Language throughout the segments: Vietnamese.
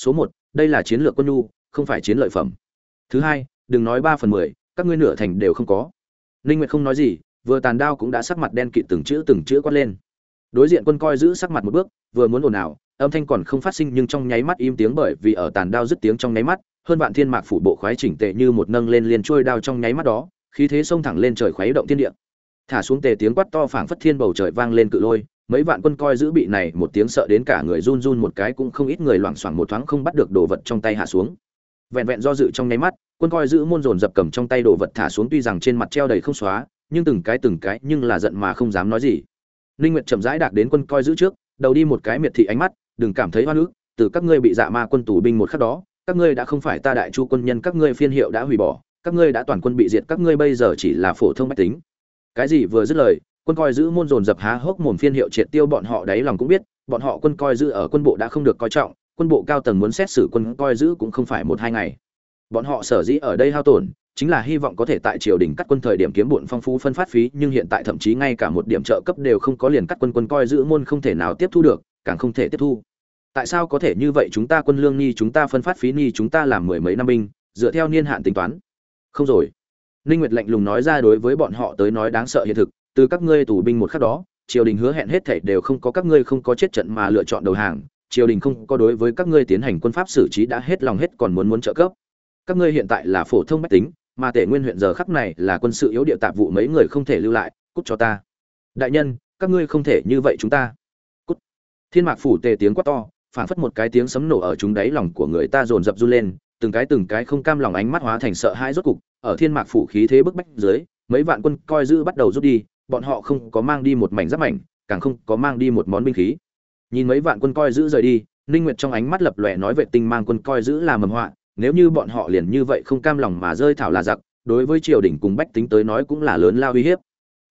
số một, đây là chiến lược quân nhu, không phải chiến lợi phẩm. Thứ hai, đừng nói ba phần mười, các ngươi nửa thành đều không có. Ninh nguyệt không nói gì, vừa tàn đao cũng đã sắc mặt đen kịt từng chữ từng chữ quát lên. Đối diện quân coi giữ sắc mặt một bước, vừa muốn ồn ào, âm thanh còn không phát sinh nhưng trong nháy mắt im tiếng bởi vì ở tàn đao dứt tiếng trong nháy mắt, hơn vạn thiên mạc phủ bộ khoái chỉnh tề như một nâng lên liền trôi đao trong nháy mắt đó, khí thế xông thẳng lên trời khoái động thiên địa. Thả xuống tề tiếng quát to phảng phất thiên bầu trời vang lên cự lôi mấy vạn quân coi giữ bị này, một tiếng sợ đến cả người run run một cái cũng không ít người loảng xoảng một thoáng không bắt được đồ vật trong tay hạ xuống. Vẹn vẹn do dự trong nháy mắt, quân coi giữ môn dồn dập cầm trong tay đồ vật thả xuống tuy rằng trên mặt treo đầy không xóa, nhưng từng cái từng cái nhưng là giận mà không dám nói gì. Ninh nguyệt chậm rãi đạc đến quân coi giữ trước, đầu đi một cái miệt thị ánh mắt, đừng cảm thấy hoa nước từ các ngươi bị dạ ma quân tù binh một khắc đó, các ngươi đã không phải ta đại chu quân nhân, các ngươi phiên hiệu đã hủy bỏ, các ngươi đã toàn quân bị diệt, các ngươi bây giờ chỉ là phổ thông bách tính. Cái gì vừa dứt lời quân coi giữ môn dồn dập há hốc mồm phiên hiệu triệt tiêu bọn họ đáy lòng cũng biết, bọn họ quân coi giữ ở quân bộ đã không được coi trọng, quân bộ cao tầng muốn xét xử quân coi giữ cũng không phải một hai ngày. Bọn họ sở dĩ ở đây hao tổn, chính là hy vọng có thể tại triều đình cắt quân thời điểm kiếm bụn phong phú phân phát phí, nhưng hiện tại thậm chí ngay cả một điểm trợ cấp đều không có liền cắt quân quân coi giữ môn không thể nào tiếp thu được, càng không thể tiếp thu. Tại sao có thể như vậy chúng ta quân lương ni chúng ta phân phát phí ni chúng ta làm mười mấy năm binh, dựa theo niên hạn tính toán? Không rồi. Ninh nguyệt lạnh lùng nói ra đối với bọn họ tới nói đáng sợ hiện thực từ các ngươi tù binh một khắc đó, triều đình hứa hẹn hết thảy đều không có các ngươi không có chết trận mà lựa chọn đầu hàng, triều đình không có đối với các ngươi tiến hành quân pháp xử trí đã hết lòng hết còn muốn muốn trợ cấp. Các ngươi hiện tại là phổ thông bách tính, mà tể nguyên huyện giờ khắc này là quân sự yếu địa tạp vụ mấy người không thể lưu lại, cút cho ta. Đại nhân, các ngươi không thể như vậy chúng ta. Cút. Thiên mạc phủ tề tiếng quát to, phảng phất một cái tiếng sấm nổ ở chúng đáy lòng của người ta dồn dập run lên, từng cái từng cái không cam lòng ánh mắt hóa thành sợ hãi rốt cục, ở thiên mạc phủ khí thế bức bách dưới, mấy vạn quân coi giữ bắt đầu rút đi bọn họ không có mang đi một mảnh giáp mảnh, càng không có mang đi một món binh khí. Nhìn mấy vạn quân coi giữ rời đi, ninh nguyệt trong ánh mắt lập lòe nói vệ tinh mang quân coi giữ là mầm họa, nếu như bọn họ liền như vậy không cam lòng mà rơi thảo là giặc, đối với triều đình cùng bách tính tới nói cũng là lớn lao uy hiếp.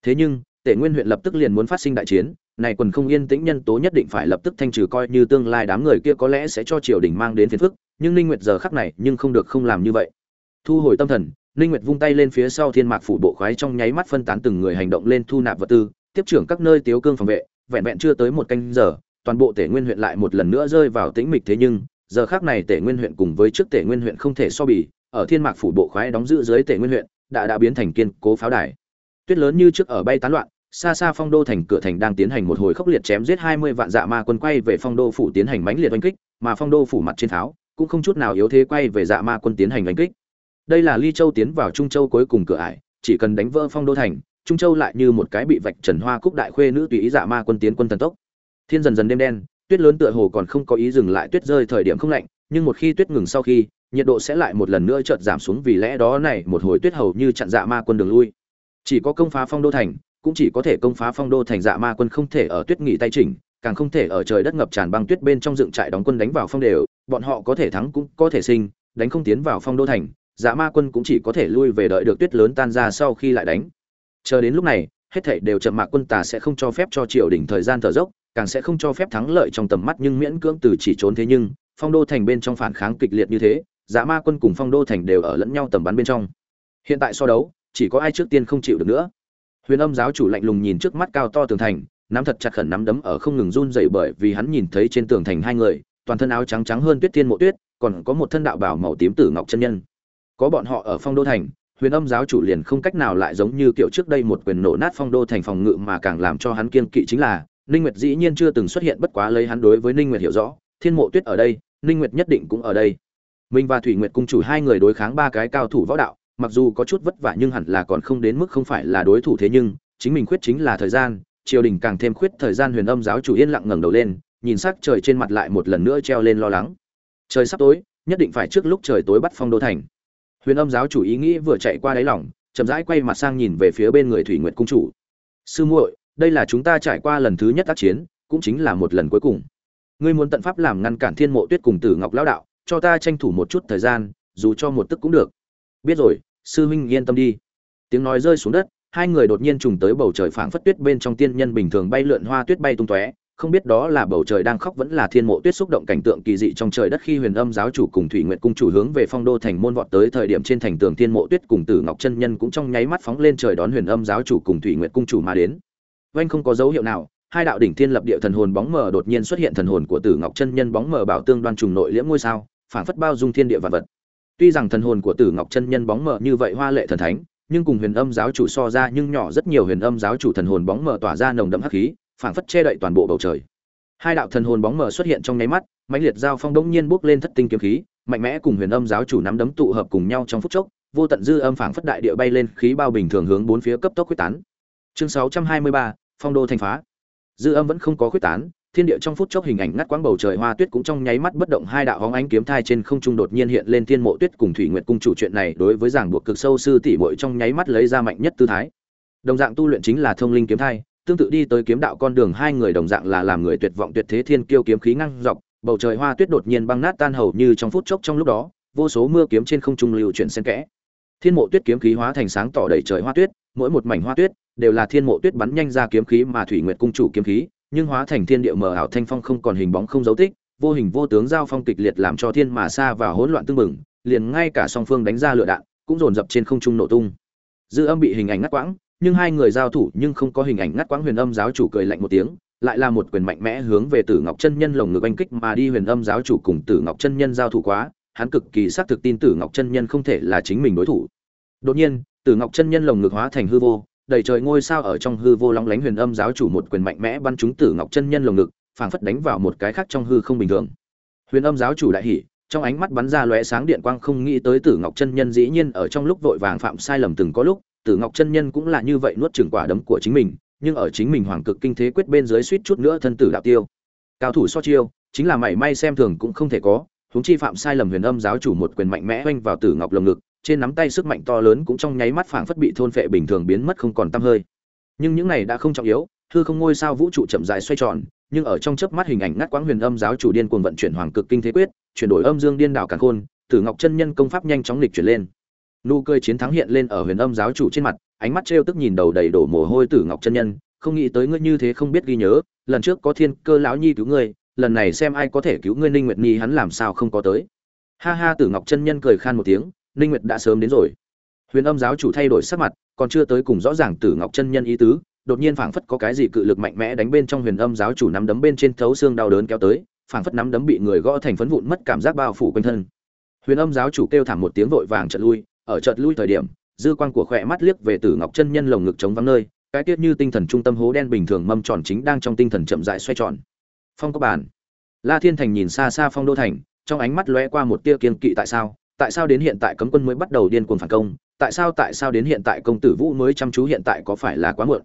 Thế nhưng, tể nguyên huyện lập tức liền muốn phát sinh đại chiến, này quần không yên tĩnh nhân tố nhất định phải lập tức thanh trừ coi như tương lai đám người kia có lẽ sẽ cho triều đình mang đến phiền phức, nhưng ninh nguyệt giờ khắc này nhưng không được không làm như vậy. Thu hồi tâm thần Linh nguyệt vung tay lên phía sau thiên mạc phủ bộ khoái trong nháy mắt phân tán từng người hành động lên thu nạp vật tư, tiếp trưởng các nơi tiếu cương phòng vệ, vẹn vẹn chưa tới một canh giờ, toàn bộ tể nguyên huyện lại một lần nữa rơi vào tĩnh mịch thế nhưng, giờ khắc này tể nguyên huyện cùng với trước tể nguyên huyện không thể so bì, ở thiên mạc phủ bộ khoái đóng giữ dưới tể nguyên huyện, đã đã biến thành kiên cố pháo đài. Tuyết lớn như trước ở bay tán loạn, xa xa phong đô thành cửa thành đang tiến hành một hồi khốc liệt chém giết 20 vạn dạ ma quân quay về phong đô phủ tiến hành mãnh liệt đánh kích, mà phong đô phủ mặt trên tháo cũng không chút nào yếu thế quay về dạ ma quân tiến hành đánh kích đây là ly châu tiến vào trung châu cuối cùng cửa ải, chỉ cần đánh vỡ phong đô thành, trung châu lại như một cái bị vạch trần hoa cúc đại khuê nữ tùy ý dạ ma quân tiến quân thần tốc. Thiên dần dần đêm đen, tuyết lớn tựa hồ còn không có ý dừng lại tuyết rơi thời điểm không lạnh, nhưng một khi tuyết ngừng sau khi, nhiệt độ sẽ lại một lần nữa chợt giảm xuống vì lẽ đó này một hồi tuyết hầu như chặn dạ ma quân đường lui. Chỉ có công phá phong đô thành, cũng chỉ có thể công phá phong đô thành dạ ma quân không thể ở tuyết nghỉ tay chỉnh, càng không thể ở trời đất ngập tràn băng tuyết bên trong dựng trại đóng quân đánh vào phong đều, bọn họ có thể thắng cũng có thể sinh, đánh không tiến vào phong đô thành dạ ma quân cũng chỉ có thể lui về đợi được tuyết lớn tan ra sau khi lại đánh. Chờ đến lúc này, hết thảy đều chậm mạc quân tà sẽ không cho phép cho triều đình thời gian thở dốc, càng sẽ không cho phép thắng lợi trong tầm mắt nhưng miễn cưỡng từ chỉ trốn thế nhưng, phong đô thành bên trong phản kháng kịch liệt như thế dạ ma quân cùng phong đô thành đều ở lẫn nhau tầm bắn bên trong. Hiện tại so đấu, chỉ có ai trước tiên không chịu được nữa. Huyền âm giáo chủ lạnh lùng nhìn trước mắt cao to tường thành, nắm thật chặt khẩn nắm đấm ở không ngừng run dậy bởi vì hắn nhìn thấy trên tường thành hai người, toàn thân áo trắng trắng hơn tuyết thiên mộ tuyết, còn có một thân đạo bảo màu tím tử ngọc chân nhân có bọn họ ở phong đô thành, huyền âm giáo chủ liền không cách nào lại giống như kiểu trước đây một quyền nổ nát phong đô thành phòng ngự mà càng làm cho hắn kiên kỵ chính là, ninh nguyệt dĩ nhiên chưa từng xuất hiện bất quá lấy hắn đối với ninh nguyệt hiểu rõ, thiên mộ tuyết ở đây, ninh nguyệt nhất định cũng ở đây. Minh và thủy nguyệt cung chủ hai người đối kháng ba cái cao thủ võ đạo, mặc dù có chút vất vả nhưng hẳn là còn không đến mức không phải là đối thủ thế nhưng, chính mình khuyết chính là thời gian, triều đình càng thêm khuyết thời gian huyền âm giáo chủ yên lặng ngẩng đầu lên, nhìn sắc trời trên mặt lại một lần nữa treo lên lo lắng. Trời sắp tối, nhất định phải trước lúc trời tối bắt phong đô thành huyền âm giáo chủ ý nghĩ vừa chạy qua đáy lỏng chậm rãi quay mặt sang nhìn về phía bên người thủy nguyệt cung chủ. Sư muội, đây là chúng ta trải qua lần thứ nhất tác chiến, cũng chính là một lần cuối cùng. Ngươi muốn tận pháp làm ngăn cản thiên mộ tuyết cùng tử ngọc lão đạo, cho ta tranh thủ một chút thời gian, dù cho một tức cũng được. Biết rồi, sư huynh yên tâm đi. Tiếng nói rơi xuống đất, hai người đột nhiên trùng tới bầu trời phảng phất tuyết bên trong tiên nhân bình thường bay lượn hoa tuyết bay tung tóe không biết đó là bầu trời đang khóc vẫn là thiên mộ tuyết xúc động cảnh tượng kỳ dị trong trời đất khi huyền âm giáo chủ cùng thủy nguyện cung chủ hướng về phong đô thành môn vọt tới thời điểm trên thành tường thiên mộ tuyết cùng tử ngọc chân nhân cũng trong nháy mắt phóng lên trời đón huyền âm giáo chủ cùng thủy nguyện cung chủ mà đến oanh không có dấu hiệu nào hai đạo đỉnh thiên lập địa thần hồn bóng mờ đột nhiên xuất hiện thần hồn của Tử Ngọc chân nhân bóng mờ bảo tương đoan trùng nội liễm ngôi sao, phảng phất bao dung thiên địa vạn vật. Tuy rằng thần hồn của Tử Ngọc chân nhân bóng mờ như vậy hoa lệ thần thánh, nhưng cùng Huyền Âm giáo chủ so ra nhưng nhỏ rất nhiều Huyền Âm giáo chủ thần hồn bóng mờ tỏa ra nồng đậm hắc khí, phảng phất che đậy toàn bộ bầu trời. Hai đạo thần hồn bóng mờ xuất hiện trong nháy mắt, mãnh liệt giao phong đống nhiên bốc lên thất tinh kiếm khí, mạnh mẽ cùng Huyền Âm giáo chủ nắm đấm tụ hợp cùng nhau trong phút chốc, vô tận dư âm phảng phất đại địa bay lên, khí bao bình thường hướng bốn phía cấp tốc quyết tán. Chương 623, Phong đô thành phá. Dư âm vẫn không có quyết tán, thiên địa trong phút chốc hình ảnh ngắt quãng bầu trời hoa tuyết cũng trong nháy mắt bất động hai đạo hóng ánh kiếm thai trên không trung đột nhiên hiện lên thiên mộ tuyết cùng thủy nguyệt cung chủ chuyện này đối với giảng buộc cực sâu sư tỷ muội trong nháy mắt lấy ra mạnh nhất tư thái đồng dạng tu luyện chính là thông linh kiếm thai tương tự đi tới kiếm đạo con đường hai người đồng dạng là làm người tuyệt vọng tuyệt thế thiên kiêu kiếm khí ngăng dọc bầu trời hoa tuyết đột nhiên băng nát tan hầu như trong phút chốc trong lúc đó vô số mưa kiếm trên không trung lưu chuyển xen kẽ thiên mộ tuyết kiếm khí hóa thành sáng tỏ đầy trời hoa tuyết mỗi một mảnh hoa tuyết đều là thiên mộ tuyết bắn nhanh ra kiếm khí mà thủy nguyệt cung chủ kiếm khí nhưng hóa thành thiên địa mờ ảo thanh phong không còn hình bóng không dấu tích, vô hình vô tướng giao phong kịch liệt làm cho thiên mà xa và hỗn loạn tương mừng, liền ngay cả song phương đánh ra lửa đạn, cũng dồn dập trên không trung nổ tung. Dư âm bị hình ảnh ngắt quãng, nhưng hai người giao thủ nhưng không có hình ảnh ngắt quãng Huyền Âm giáo chủ cười lạnh một tiếng, lại là một quyền mạnh mẽ hướng về Tử Ngọc chân nhân lồng ngực anh kích mà đi Huyền Âm giáo chủ cùng Tử Ngọc chân nhân giao thủ quá, hắn cực kỳ xác thực tin Tử Ngọc chân nhân không thể là chính mình đối thủ. Đột nhiên, Tử Ngọc chân nhân lồng ngực hóa thành hư vô, đầy trời ngôi sao ở trong hư vô long lánh huyền âm giáo chủ một quyền mạnh mẽ bắn trúng tử ngọc chân nhân lồng ngực phảng phất đánh vào một cái khác trong hư không bình thường huyền âm giáo chủ đại hỉ trong ánh mắt bắn ra lóe sáng điện quang không nghĩ tới tử ngọc chân nhân dĩ nhiên ở trong lúc vội vàng phạm sai lầm từng có lúc tử ngọc chân nhân cũng là như vậy nuốt chửng quả đấm của chính mình nhưng ở chính mình hoàng cực kinh thế quyết bên dưới suýt chút nữa thân tử đạo tiêu cao thủ so chiêu chính là mảy may xem thường cũng không thể có huống chi phạm sai lầm huyền âm giáo chủ một quyền mạnh mẽ oanh vào tử ngọc lồng ngực trên nắm tay sức mạnh to lớn cũng trong nháy mắt phảng phất bị thôn phệ bình thường biến mất không còn tăm hơi. Nhưng những này đã không trọng yếu, hư không ngôi sao vũ trụ chậm rãi xoay tròn, nhưng ở trong chớp mắt hình ảnh ngắt quãng huyền âm giáo chủ điên cuồng vận chuyển hoàng cực kinh thế quyết, chuyển đổi âm dương điên đảo càn khôn, Tử Ngọc chân nhân công pháp nhanh chóng lịch chuyển lên. Nụ cười chiến thắng hiện lên ở huyền âm giáo chủ trên mặt, ánh mắt trêu tức nhìn đầu đầy đổ mồ hôi Tử Ngọc chân nhân, không nghĩ tới ngươi như thế không biết ghi nhớ, lần trước có Thiên Cơ lão nhi cứu ngươi, lần này xem ai có thể cứu ngươi Ninh Nguyệt Nhi hắn làm sao không có tới. Ha ha Tử Ngọc chân nhân cười khan một tiếng, Ninh Nguyệt đã sớm đến rồi. Huyền Âm giáo chủ thay đổi sắc mặt, còn chưa tới cùng rõ ràng Tử Ngọc chân nhân ý tứ, đột nhiên phảng phất có cái gì cự lực mạnh mẽ đánh bên trong Huyền Âm giáo chủ nắm đấm bên trên thấu xương đau đớn kéo tới, phảng phất nắm đấm bị người gõ thành phấn vụn mất cảm giác bao phủ quanh thân. Huyền Âm giáo chủ kêu thảm một tiếng vội vàng chợt lui, ở chợt lui thời điểm, dư quang của khỏe mắt liếc về Tử Ngọc chân nhân lồng ngực trống vắng nơi, cái tiết như tinh thần trung tâm hố đen bình thường mâm tròn chính đang trong tinh thần chậm rãi xoay tròn. Phong có bàn. La Thiên Thành nhìn xa xa Phong Đô Thành, trong ánh mắt lóe qua một tia kiên kỵ tại sao, tại sao đến hiện tại cấm quân mới bắt đầu điên cuồng phản công tại sao tại sao đến hiện tại công tử vũ mới chăm chú hiện tại có phải là quá muộn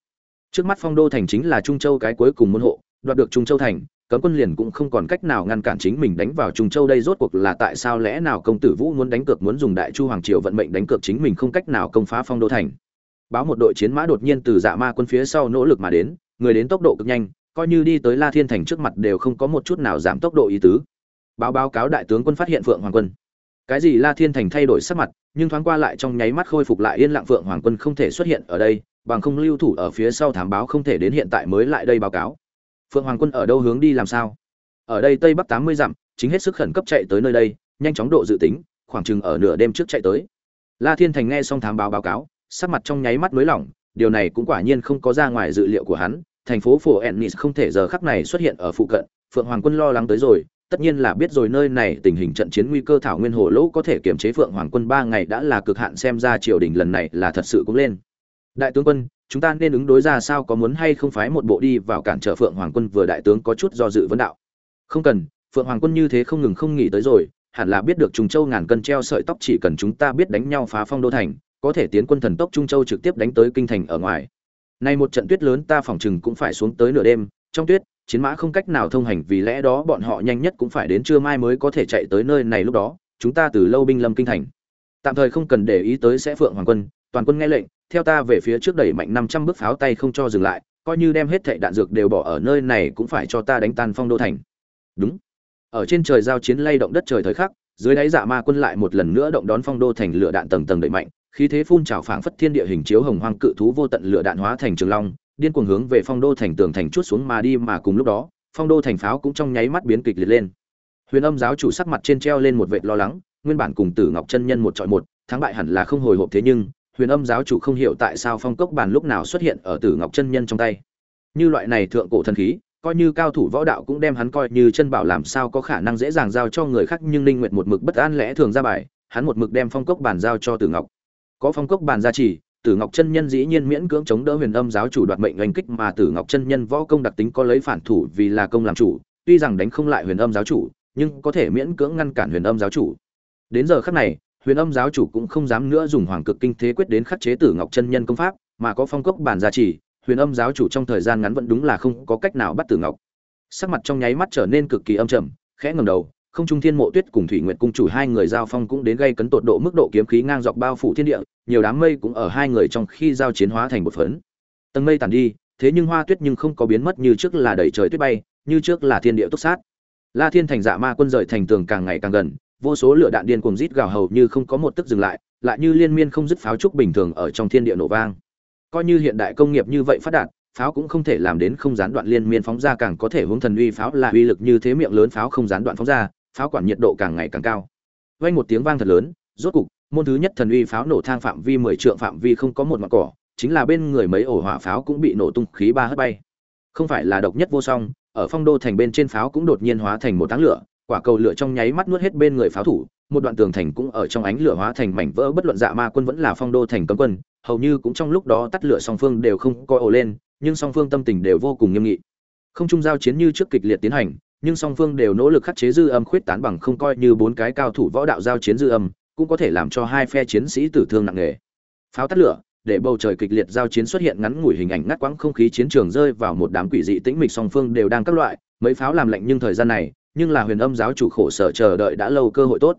trước mắt phong đô thành chính là trung châu cái cuối cùng môn hộ đoạt được trung châu thành cấm quân liền cũng không còn cách nào ngăn cản chính mình đánh vào trung châu đây, rốt cuộc là tại sao lẽ nào công tử vũ muốn đánh cược, muốn dùng đại chu hoàng triều vận mệnh đánh cược chính mình không cách nào công phá phong đô thành. Báo một đội chiến mã đột nhiên từ dạ ma quân phía sau nỗ lực mà đến, người đến tốc độ cực nhanh, coi như đi tới la thiên thành trước mặt đều không có một chút nào giảm tốc độ ý tứ. Báo báo cáo đại tướng quân phát hiện phượng hoàng quân. Cái gì la thiên thành thay đổi sắc mặt, nhưng thoáng qua lại trong nháy mắt khôi phục lại yên lặng, phượng hoàng quân không thể xuất hiện ở đây, bằng không lưu thủ ở phía sau thám báo không thể đến hiện tại mới lại đây báo cáo phượng hoàng quân ở đâu hướng đi làm sao? Ở đây tây bắc tám mươi dặm, chính hết sức khẩn cấp chạy tới nơi đây, nhanh chóng độ dự tính, khoảng chừng ở nửa đêm trước chạy tới. La thiên thành nghe xong thám báo báo cáo, sắc mặt trong nháy mắt nới lỏng, điều này cũng quả nhiên không có ra ngoài dự liệu của hắn, thành phố phổ ennis không thể giờ khắc này xuất hiện ở phụ cận, phượng hoàng quân lo lắng tới rồi, tất nhiên là biết rồi nơi này tình hình trận chiến nguy cơ thảo nguyên hồ lỗ có thể kiểm chế phượng hoàng quân ba ngày đã là cực hạn, xem ra triều đình lần này là thật sự cũng lên. Đại tướng quân chúng ta nên ứng đối ra sao, có muốn hay không phái một bộ đi vào cản trở phượng hoàng quân, vừa đại tướng có chút do dự vấn đạo. Không cần, phượng hoàng quân như thế không ngừng không nghỉ tới rồi, hẳn là biết được trùng châu ngàn cân treo sợi tóc chỉ cần chúng ta biết đánh nhau phá phong đô thành, có thể tiến quân thần tốc trung châu trực tiếp đánh tới kinh thành ở ngoài. Nay một trận tuyết lớn ta phỏng chừng cũng phải xuống tới nửa đêm, trong tuyết, chiến mã không cách nào thông hành, vì lẽ đó bọn họ nhanh nhất cũng phải đến trưa mai mới có thể chạy tới nơi này lúc đó, chúng ta từ lâu binh lâm kinh thành. Tạm thời không cần để ý tới sẽ phượng hoàng quân, toàn quân nghe lệnh theo ta về phía trước đẩy mạnh năm trăm bước pháo tay không cho dừng lại, coi như đem hết thệ đạn dược đều bỏ ở nơi này cũng phải cho ta đánh tan phong đô thành. Đúng. Ở trên trời giao chiến lay động đất trời thời khắc, dưới đáy dạ ma quân lại một lần nữa động đón phong đô thành lửa đạn tầng tầng đẩy mạnh, khí thế phun trào phảng phất thiên địa hình chiếu hồng hoang cự thú vô tận lửa đạn hóa thành trường long, điên cuồng hướng về phong đô thành tường thành chút xuống mà đi mà cùng lúc đó, phong đô thành pháo cũng trong nháy mắt biến kịch liệt lên. Huyền âm giáo chủ sắc mặt trên treo lên một vệt lo lắng, nguyên bản cùng tử ngọc chân nhân một chọi một, thắng bại hẳn là không hồi hộp thế nhưng huyền âm giáo chủ không hiểu tại sao phong cốc bàn lúc nào xuất hiện ở tử ngọc chân nhân trong tay. Như loại này thượng cổ thần khí, coi như cao thủ võ đạo cũng đem hắn coi như chân bảo làm sao có khả năng dễ dàng giao cho người khác, nhưng ninh nguyệt một mực bất an lẽ thường ra bài, hắn một mực đem phong cốc bàn giao cho tử ngọc. Có phong cốc bàn gia trì, tử ngọc chân nhân dĩ nhiên miễn cưỡng chống đỡ huyền âm giáo chủ đoạt mệnh oanh kích mà tử ngọc chân nhân võ công đặc tính có lấy phản thủ vì là công làm chủ, tuy rằng đánh không lại huyền âm giáo chủ, nhưng có thể miễn cưỡng ngăn cản huyền âm giáo chủ. Đến giờ khắc này huyền âm giáo chủ cũng không dám nữa dùng hoàng cực kinh thế quyết đến khắc chế tử ngọc chân nhân công pháp, mà có phong cốc bản gia trì, huyền âm giáo chủ trong thời gian ngắn vẫn đúng là không có cách nào bắt tử ngọc. Sắc mặt trong nháy mắt trở nên cực kỳ âm trầm, khẽ ngầm đầu, không trung thiên mộ tuyết cùng thủy nguyện cung chủ hai người giao phong cũng đến gây cấn tột độ mức độ kiếm khí ngang dọc bao phủ thiên địa, nhiều đám mây cũng ở hai người trong khi giao chiến hóa thành một phấn. Tầng mây tàn đi, thế nhưng hoa tuyết nhưng không có biến mất như trước là đẩy trời tuyết bay, như trước là thiên địa túc sát. La thiên thành dạ ma quân rời thành tường càng ngày càng gần vô số lửa đạn điên cuồng rít gào hầu như không có một tức dừng lại lại như liên miên không dứt pháo trúc bình thường ở trong thiên địa nổ vang. Coi như hiện đại công nghiệp như vậy phát đạt, pháo cũng không thể làm đến không gián đoạn liên miên phóng ra, càng có thể hướng thần uy pháo là uy lực như thế miệng lớn pháo không gián đoạn phóng ra, pháo quản nhiệt độ càng ngày càng cao. Vang một tiếng vang thật lớn, rốt cục, môn thứ nhất thần uy pháo nổ thang phạm vi mười trượng phạm vi không có một mảng cỏ, chính là bên người mấy ổ hỏa pháo cũng bị nổ tung khí ba hất bay. Không phải là độc nhất vô song, ở phong đô thành bên trên pháo cũng đột nhiên hóa thành một táng lửa quả cầu lửa trong nháy mắt nuốt hết bên người pháo thủ, một đoạn tường thành cũng ở trong ánh lửa hóa thành mảnh vỡ bất luận dạ ma quân vẫn là phong đô thành cấm quân, hầu như cũng trong lúc đó tắt lửa song phương đều không coi ồ lên, nhưng song phương tâm tình đều vô cùng nghiêm nghị. Không trung giao chiến như trước kịch liệt tiến hành, nhưng song phương đều nỗ lực khắc chế dư âm khuyết tán bằng không coi như bốn cái cao thủ võ đạo giao chiến dư âm, cũng có thể làm cho hai phe chiến sĩ tử thương nặng nề. Pháo tắt lửa, để bầu trời kịch liệt giao chiến xuất hiện ngắn ngủi hình ảnh ngắt quãng không khí chiến trường rơi vào một đám quỷ dị tĩnh mịch song phương đều đang các loại, mấy pháo làm lạnh nhưng thời gian này nhưng là huyền âm giáo chủ khổ sở chờ đợi đã lâu cơ hội tốt.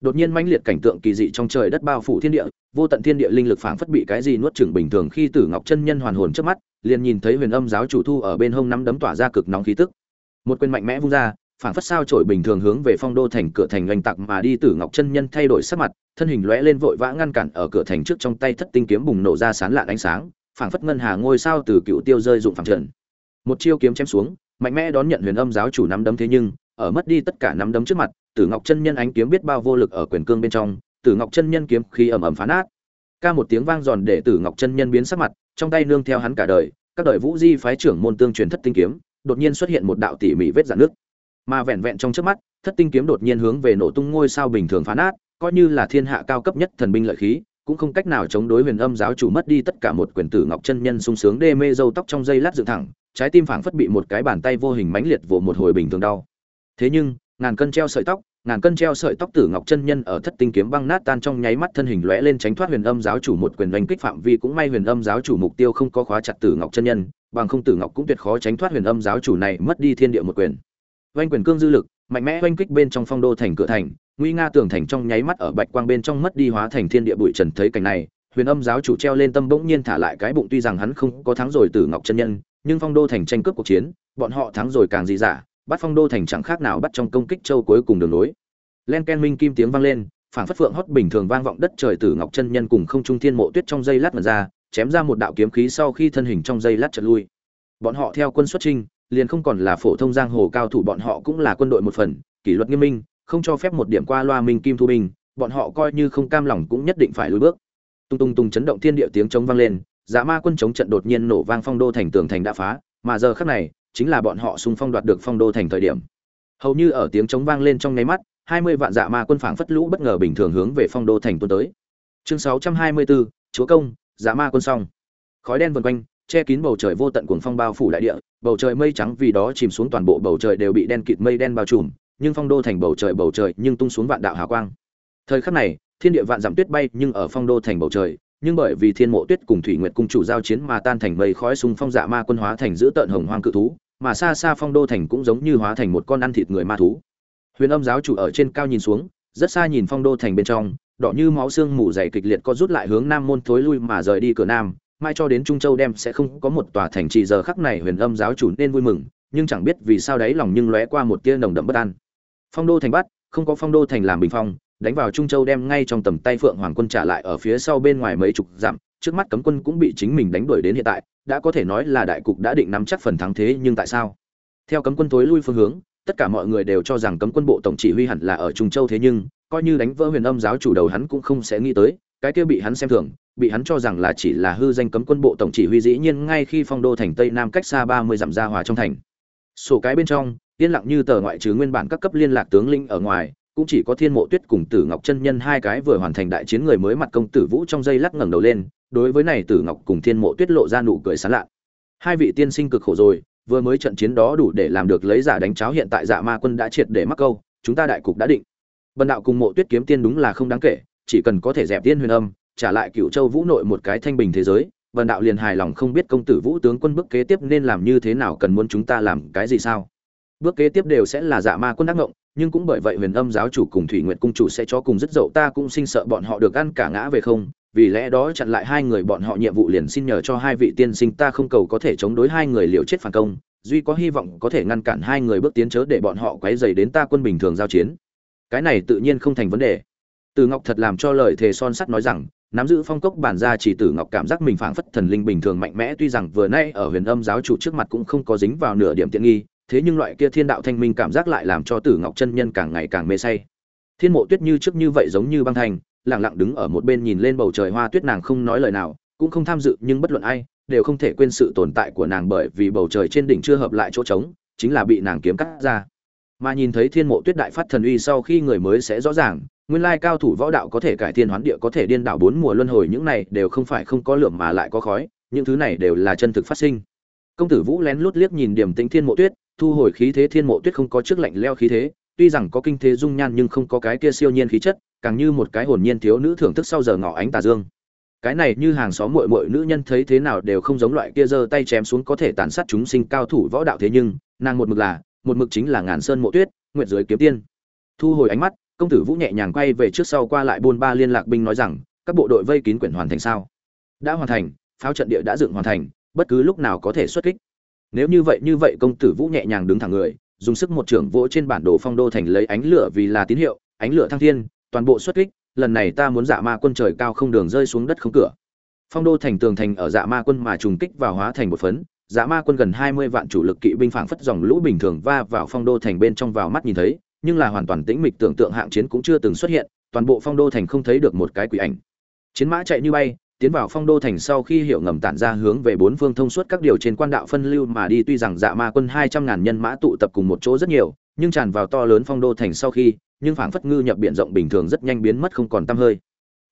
Đột nhiên mãnh liệt cảnh tượng kỳ dị trong trời đất bao phủ thiên địa, vô tận thiên địa linh lực phảng phất bị cái gì nuốt chửng bình thường khi tử ngọc chân nhân hoàn hồn trước mắt, liền nhìn thấy huyền âm giáo chủ thu ở bên hông nắm đấm tỏa ra cực nóng khí tức. Một quyền mạnh mẽ vung ra, phảng phất sao trổi bình thường hướng về phong đô thành cửa thành oanh tặc mà đi, tử ngọc chân nhân thay đổi sắc mặt, thân hình lóe lên vội vã ngăn cản ở cửa thành trước trong tay thất tinh kiếm bùng nổ ra sán lạn ánh sáng, phảng phất ngân hà ngôi sao từ cựu tiêu rơi dụng phẳng trần. Một chiêu kiếm chém xuống, mạnh mẽ đón nhận huyền âm giáo chủ nắm đấm thế nhưng ở mất đi tất cả nắm đấm trước mặt, tử ngọc chân nhân ánh kiếm biết bao vô lực ở quyền cương bên trong, tử ngọc chân nhân kiếm khí ầm ầm phá nát. Ca một tiếng vang giòn để tử ngọc chân nhân biến sắc mặt, trong tay nương theo hắn cả đời, các đời vũ di phái trưởng môn tương truyền thất tinh kiếm, đột nhiên xuất hiện một đạo tỉ mỉ vết rạn nước mà vẹn vẹn trong trước mắt, thất tinh kiếm đột nhiên hướng về nổ tung ngôi sao bình thường phá nát, coi như là thiên hạ cao cấp nhất thần binh lợi khí, cũng không cách nào chống đối huyền âm giáo chủ mất đi tất cả một quyền tử ngọc chân nhân sung sướng đê mê râu tóc trong dây lát dựng thẳng, trái tim phảng phất bị một cái bàn tay vô hình mãnh liệt vồ một hồi bình thường đau thế nhưng, ngàn cân treo sợi tóc, ngàn cân treo sợi tóc tử ngọc chân nhân ở thất tinh kiếm băng nát tan trong nháy mắt thân hình lóe lên tránh thoát huyền âm giáo chủ một quyền đánh kích phạm vi cũng may huyền âm giáo chủ mục tiêu không có khóa chặt tử ngọc chân nhân, bằng không tử ngọc cũng tuyệt khó tránh thoát huyền âm giáo chủ này mất đi thiên địa một quyền. Oanh quyền cương dư lực, mạnh mẽ oanh kích bên trong phong đô thành cửa thành, nguy nga tường thành trong nháy mắt ở bạch quang bên trong mất đi hóa thành thiên địa bụi trần thấy cảnh này, huyền âm giáo chủ treo lên tâm bỗng nhiên thả lại cái bụng tuy rằng hắn không có thắng rồi tử ngọc chân nhân, nhưng phong đô thành tranh cướp cuộc chiến, bọn họ thắng rồi càng gì giả dạ, bắt phong đô thành chẳng khác nào bắt trong công kích châu cuối cùng đường lối. Len ken minh kim tiếng vang lên phảng phất phượng hót bình thường vang vọng đất trời tử ngọc chân nhân cùng không trung thiên mộ tuyết trong dây lát mật ra chém ra một đạo kiếm khí sau khi thân hình trong dây lát trật lui. Bọn họ theo quân xuất trinh liền không còn là phổ thông giang hồ cao thủ bọn họ cũng là quân đội một phần kỷ luật nghiêm minh không cho phép một điểm qua loa minh kim thu binh bọn họ coi như không cam lòng cũng nhất định phải lùi bước. Tung tung tung chấn động thiên địa tiếng chống vang lên Dạ Ma quân chống trận đột nhiên nổ vang phong đô thành tường thành đã phá, mà giờ khắc này, chính là bọn họ xung phong đoạt được phong đô thành thời điểm. Hầu như ở tiếng chống vang lên trong nháy mắt, 20 vạn Dạ Ma quân phảng phất lũ bất ngờ bình thường hướng về phong đô thành tuôn tới. Chương 624, Chúa công, Dạ Ma quân xong. Khói đen vần quanh, che kín bầu trời vô tận cuồng phong bao phủ đại địa, bầu trời mây trắng vì đó chìm xuống toàn bộ bầu trời đều bị đen kịt mây đen bao trùm, nhưng phong đô thành bầu trời bầu trời nhưng tung xuống vạn đạo hào quang. Thời khắc này, thiên địa vạn dặm tuyết bay nhưng ở phong đô thành bầu trời, nhưng bởi vì thiên mộ tuyết cùng thủy nguyệt cung chủ giao chiến mà tan thành mây khói xung phong dạ ma quân hóa thành giữ tợn hồng hoang cự thú mà xa xa phong đô thành cũng giống như hóa thành một con ăn thịt người ma thú. Huyền âm giáo chủ ở trên cao nhìn xuống, rất xa nhìn phong đô thành bên trong, đỏ như máu xương mù dày kịch liệt có rút lại hướng nam môn thối lui mà rời đi cửa nam, mai cho đến trung châu đem sẽ không có một tòa thành trì giờ khắc này huyền âm giáo chủ nên vui mừng, nhưng chẳng biết vì sao đấy lòng nhưng lóe qua một tia nồng đậm bất an. Phong đô thành bắt, không có phong đô thành làm bình phong, đánh vào trung châu đem ngay trong tầm tay phượng hoàng quân trả lại ở phía sau bên ngoài mấy chục dặm trước mắt cấm quân cũng bị chính mình đánh đuổi đến hiện tại, đã có thể nói là đại cục đã định nắm chắc phần thắng thế nhưng tại sao? Theo cấm quân tối lui phương hướng, tất cả mọi người đều cho rằng cấm quân bộ tổng chỉ huy hẳn là ở trung châu thế nhưng, coi như đánh vỡ huyền âm giáo chủ đầu hắn cũng không sẽ nghĩ tới, cái kia bị hắn xem thường, bị hắn cho rằng là chỉ là hư danh cấm quân bộ tổng chỉ huy dĩ nhiên ngay khi phong đô thành tây nam cách xa ba mươi dặm ra hòa trong thành. Sổ cái bên trong, yên lặng như tờ ngoại trừ nguyên bản các cấp liên lạc tướng lĩnh ở ngoài cũng chỉ có thiên mộ tuyết cùng tử ngọc chân nhân hai cái vừa hoàn thành đại chiến người mới mặt công tử vũ trong dây lắc ngẩng đầu lên, đối với này tử ngọc cùng thiên mộ tuyết lộ ra nụ cười sán lạ. Hai vị tiên sinh cực khổ rồi, vừa mới trận chiến đó đủ để làm được lấy giả đánh cháo hiện tại dạ ma quân đã triệt để mắc câu, chúng ta đại cục đã định. Bần đạo cùng mộ tuyết kiếm tiên đúng là không đáng kể, chỉ cần có thể dẹp tiên huyền âm, trả lại cựu châu vũ nội một cái thanh bình thế giới, bần đạo liền hài lòng không biết công tử vũ tướng quân bước kế tiếp nên làm như thế nào, cần muốn chúng ta làm cái gì sao? Bước kế tiếp đều sẽ là dạ ma quân đắc ngộng, nhưng cũng bởi vậy huyền âm giáo chủ cùng thủy nguyện cung chủ sẽ cho cùng rất dậu, ta cũng sinh sợ bọn họ được ăn cả ngã về không, vì lẽ đó chặn lại hai người bọn họ nhiệm vụ liền xin nhờ cho hai vị tiên sinh, ta không cầu có thể chống đối hai người liều chết phản công, duy có hy vọng có thể ngăn cản hai người bước tiến chớ để bọn họ quấy dày đến ta quân bình thường giao chiến. Cái này tự nhiên không thành vấn đề. Từ ngọc thật làm cho lời thề son sắt nói rằng, nắm giữ phong cốc bản ra chỉ tử ngọc cảm giác mình phảng phất thần linh bình thường mạnh mẽ, tuy rằng vừa nay ở huyền âm giáo chủ trước mặt cũng không có dính vào nửa điểm tiện nghi thế nhưng loại kia thiên đạo thanh minh cảm giác lại làm cho tử ngọc chân nhân càng ngày càng mê say. Thiên mộ tuyết như trước như vậy giống như băng thành lặng lặng đứng ở một bên nhìn lên bầu trời hoa tuyết nàng không nói lời nào, cũng không tham dự, nhưng bất luận ai, đều không thể quên sự tồn tại của nàng bởi vì bầu trời trên đỉnh chưa hợp lại chỗ trống, chính là bị nàng kiếm cắt ra. Mà nhìn thấy thiên mộ tuyết đại phát thần uy sau khi người mới sẽ rõ ràng, nguyên lai cao thủ võ đạo có thể cải thiên hoán địa, có thể điên đảo bốn mùa luân hồi, những này đều không phải không có lượng mà lại có khói, những thứ này đều là chân thực phát sinh. Công tử vũ lén lút liếc nhìn điểm tĩnh thiên mộ tuyết thu hồi khí thế thiên mộ tuyết không có trước lạnh leo khí thế, tuy rằng có kinh thế dung nhan nhưng không có cái kia siêu nhiên khí chất, càng như một cái hồn nhiên thiếu nữ thưởng thức sau giờ ngỏ ánh tà dương. Cái này như hàng xóm muội muội nữ nhân thấy thế nào đều không giống loại kia giơ tay chém xuống có thể tàn sát chúng sinh cao thủ võ đạo thế nhưng, nàng một mực là, một mực chính là ngàn sơn mộ tuyết nguyện giới kiếm tiên. Thu hồi ánh mắt, công tử vũ nhẹ nhàng quay về trước sau qua lại buôn ba liên lạc binh nói rằng, các bộ đội vây kín quyển hoàn thành sao? Đã hoàn thành, pháo trận địa đã dựng hoàn thành, bất cứ lúc nào có thể xuất kích nếu như vậy như vậy công tử vũ nhẹ nhàng đứng thẳng người, dùng sức một trưởng vỗ trên bản đồ phong đô thành lấy ánh lửa vì là tín hiệu, ánh lửa thăng thiên, toàn bộ xuất kích, lần này ta muốn dạ ma quân trời cao không đường rơi xuống đất không cửa. Phong đô thành tường thành ở dạ ma quân mà trùng kích vào hóa thành một phấn dạ ma quân gần hai mươi vạn chủ lực kỵ binh phảng phất dòng lũ bình thường va vào phong đô thành bên trong vào mắt nhìn thấy, nhưng là hoàn toàn tĩnh mịch tưởng tượng hạng chiến cũng chưa từng xuất hiện, toàn bộ phong đô thành không thấy được một cái quỷ ảnh. Chiến mã chạy như bay tiến vào phong đô thành sau khi hiệu ngầm tản ra hướng về bốn phương thông suốt các điều trên quan đạo phân lưu mà đi. Tuy rằng dạ ma quân hai trăm ngàn nhân mã tụ tập cùng một chỗ rất nhiều, nhưng tràn vào to lớn phong đô thành sau khi, nhưng phảng phất ngư nhập biển rộng bình thường rất nhanh biến mất không còn tăm hơi.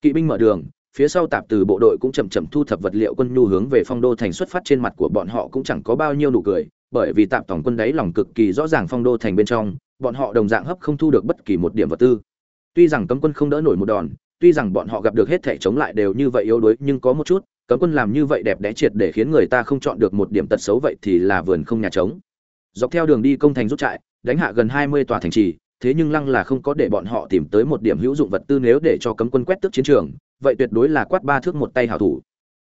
Kỵ binh mở đường, phía sau tạp từ bộ đội cũng chậm chậm thu thập vật liệu quân nhu hướng về phong đô thành xuất phát. Trên mặt của bọn họ cũng chẳng có bao nhiêu nụ cười, bởi vì tạp tổng quân đấy lòng cực kỳ rõ ràng phong đô thành bên trong, bọn họ đồng dạng hấp không thu được bất kỳ một điểm vật tư. Tuy rằng cấm quân không đỡ nổi một đòn tuy rằng bọn họ gặp được hết thể chống lại đều như vậy yếu đuối, nhưng có một chút, cấm quân làm như vậy đẹp đẽ triệt để khiến người ta không chọn được một điểm tật xấu vậy thì là vườn không nhà trống. Dọc theo đường đi công thành rút trại, đánh hạ gần hai mươi tòa thành trì, thế nhưng lăng là không có để bọn họ tìm tới một điểm hữu dụng vật tư nếu để cho cấm quân quét tước chiến trường, vậy tuyệt đối là quát ba thước một tay hảo thủ.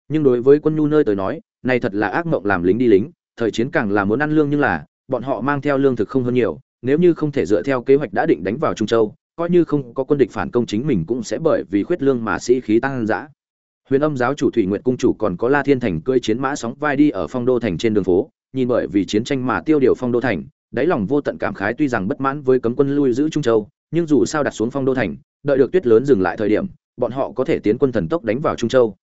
Nhưng đối với quân nhu nơi tới nói, này thật là ác mộng làm lính đi lính, thời chiến càng là muốn ăn lương nhưng là, bọn họ mang theo lương thực không hơn nhiều, nếu như không thể dựa theo kế hoạch đã định đánh vào trung châu coi như không có quân địch phản công chính mình cũng sẽ bởi vì khuyết lương mà sĩ khí tăng dã. Huyền âm giáo chủ thủy nguyện cung chủ còn có la thiên thành cưỡi chiến mã sóng vai đi ở phong đô thành trên đường phố, nhìn bởi vì chiến tranh mà tiêu điều phong đô thành, đáy lòng vô tận cảm khái tuy rằng bất mãn với cấm quân lui giữ trung châu, nhưng dù sao đặt xuống phong đô thành, đợi được tuyết lớn dừng lại thời điểm, bọn họ có thể tiến quân thần tốc đánh vào trung châu.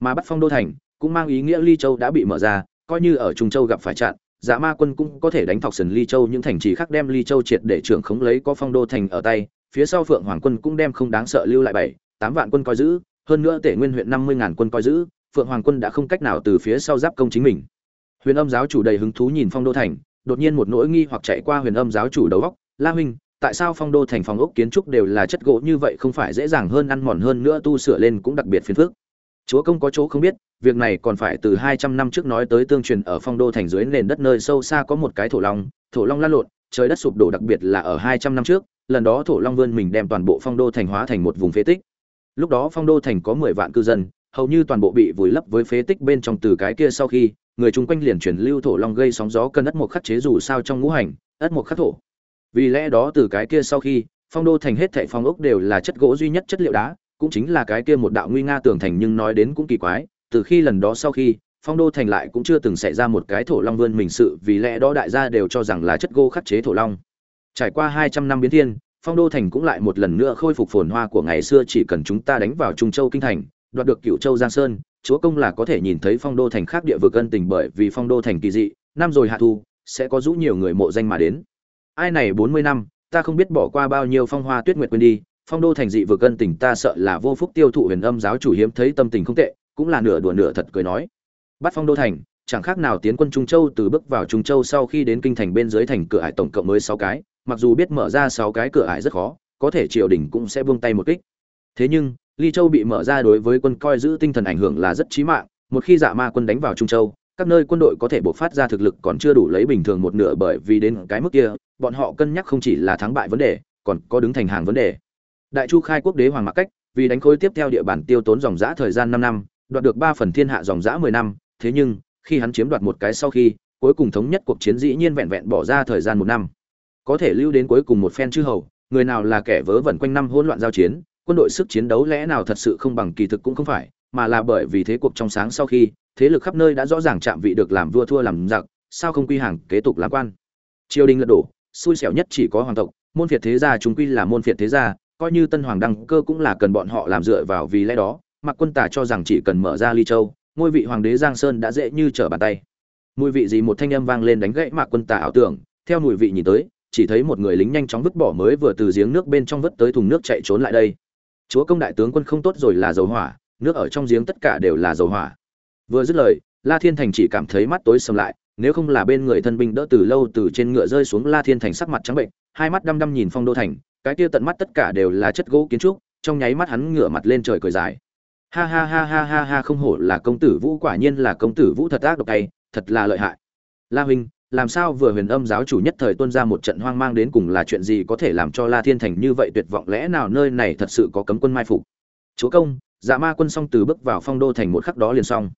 Mà bắt phong đô thành, cũng mang ý nghĩa ly châu đã bị mở ra, coi như ở trung châu gặp phải chặn dạ ma quân cũng có thể đánh thọc sần ly châu những thành trì khác đem ly châu triệt để trưởng khống lấy có phong đô thành ở tay phía sau phượng hoàng quân cũng đem không đáng sợ lưu lại bảy, tám vạn quân coi giữ, hơn nữa tể nguyên huyện năm mươi ngàn quân coi giữ, phượng hoàng quân đã không cách nào từ phía sau giáp công chính mình. Huyền âm giáo chủ đầy hứng thú nhìn phong đô thành, đột nhiên một nỗi nghi hoặc chạy qua huyền âm giáo chủ đầu góc la huynh, tại sao phong đô thành phòng ốc kiến trúc đều là chất gỗ như vậy không phải dễ dàng hơn ăn mòn hơn nữa tu sửa lên cũng đặc biệt phiền phức? Chúa công có chỗ không biết, việc này còn phải từ hai trăm năm trước nói tới tương truyền ở phong đô thành dưới nền đất nơi sâu xa có một cái thổ long thổ long lăn lộn, trời đất sụp đổ đặc biệt là ở hai trăm năm trước lần đó thổ long vươn mình đem toàn bộ phong đô thành hóa thành một vùng phế tích. Lúc đó phong đô thành có mười vạn cư dân, hầu như toàn bộ bị vùi lấp với phế tích bên trong từ cái kia sau khi, người chung quanh liền chuyển lưu thổ long gây sóng gió cân ất một khắc chế dù sao trong ngũ hành, ất một khắc thổ. Vì lẽ đó từ cái kia sau khi, phong đô thành hết thảy phong ốc đều là chất gỗ duy nhất chất liệu đá, cũng chính là cái kia một đạo nguy nga tường thành nhưng nói đến cũng kỳ quái, từ khi lần đó sau khi, phong đô thành lại cũng chưa từng xảy ra một cái thổ long vươn mình sự, vì lẽ đó đại gia đều cho rằng là chất gỗ khắc chế thổ long trải qua hai trăm năm biến thiên, phong đô thành cũng lại một lần nữa khôi phục phồn hoa của ngày xưa chỉ cần chúng ta đánh vào trung châu kinh thành, đoạt được cựu châu giang sơn, chúa công là có thể nhìn thấy phong đô thành khác địa vực ân tình bởi vì phong đô thành kỳ dị, năm rồi hạ thu, sẽ có rũ nhiều người mộ danh mà đến. Ai này bốn mươi năm, ta không biết bỏ qua bao nhiêu phong hoa tuyết nguyệt quên đi, phong đô thành dị vực ân tình ta sợ là vô phúc tiêu thụ huyền âm giáo chủ hiếm thấy tâm tình không tệ, cũng là nửa đùa nửa thật cười nói. Bắt phong đô thành, chẳng khác nào tiến quân trung châu từ bước vào trung châu sau khi đến kinh thành bên dưới thành cửa hải tổng cộng mới sáu cái mặc dù biết mở ra sáu cái cửa ải rất khó, có thể triều đình cũng sẽ buông tay một kích. Thế nhưng, ly châu bị mở ra đối với quân coi giữ tinh thần ảnh hưởng là rất chí mạng, một khi dạ ma quân đánh vào trung châu, các nơi quân đội có thể bộc phát ra thực lực còn chưa đủ lấy bình thường một nửa bởi vì đến cái mức kia, bọn họ cân nhắc không chỉ là thắng bại vấn đề, còn có đứng thành hàng vấn đề. Đại chu khai quốc đế hoàng mặc cách, vì đánh khối tiếp theo địa bàn tiêu tốn dòng giã thời gian năm năm, đoạt được ba phần thiên hạ dòng giã mười năm, thế nhưng, khi hắn chiếm đoạt một cái sau khi, cuối cùng thống nhất cuộc chiến dĩ nhiên vẹn vẹn bỏ ra thời gian một năm có thể lưu đến cuối cùng một phen chư hầu, người nào là kẻ vớ vẩn quanh năm hỗn loạn giao chiến, quân đội sức chiến đấu lẽ nào thật sự không bằng kỳ thực cũng không phải, mà là bởi vì thế cuộc trong sáng sau khi, thế lực khắp nơi đã rõ ràng chạm vị được làm vua thua làm giặc, sao không quy hàng kế tục làm quan. Triều đình lật đổ, xui xẻo nhất chỉ có hoàng tộc, môn phiệt thế gia chúng quy là môn phiệt thế gia, coi như tân hoàng đăng cơ cũng là cần bọn họ làm dựa vào vì lẽ đó, mặc quân tả cho rằng chỉ cần mở ra ly châu, ngôi vị hoàng đế giang sơn đã dễ như trở bàn tay. Mùi vị gì một thanh âm vang lên đánh gãy mạc quân tả ảo tưởng, theo mùi vị nhìn tới chỉ thấy một người lính nhanh chóng vứt bỏ mới vừa từ giếng nước bên trong vứt tới thùng nước chạy trốn lại đây. Chúa công đại tướng quân không tốt rồi là dầu hỏa, nước ở trong giếng tất cả đều là dầu hỏa. Vừa dứt lời, la thiên thành chỉ cảm thấy mắt tối sầm lại, nếu không là bên người thân binh đỡ từ lâu từ trên ngựa rơi xuống la thiên thành sắc mặt trắng bệnh, hai mắt đăm đăm nhìn phong đô thành, cái kia tận mắt tất cả đều là chất gỗ kiến trúc, trong nháy mắt hắn ngửa mặt lên trời cười dài. Ha ha ha ha ha ha, không hổ là công tử vũ quả nhiên là công tử vũ thật ác độc tay, thật là lợi hại. La huynh làm sao vừa huyền âm giáo chủ nhất thời tuân ra một trận hoang mang đến cùng là chuyện gì có thể làm cho la thiên thành như vậy tuyệt vọng? Lẽ nào nơi này thật sự có cấm quân mai phục? Chúa công dạ ma quân xong từ bước vào phong đô thành một khắc đó liền xong.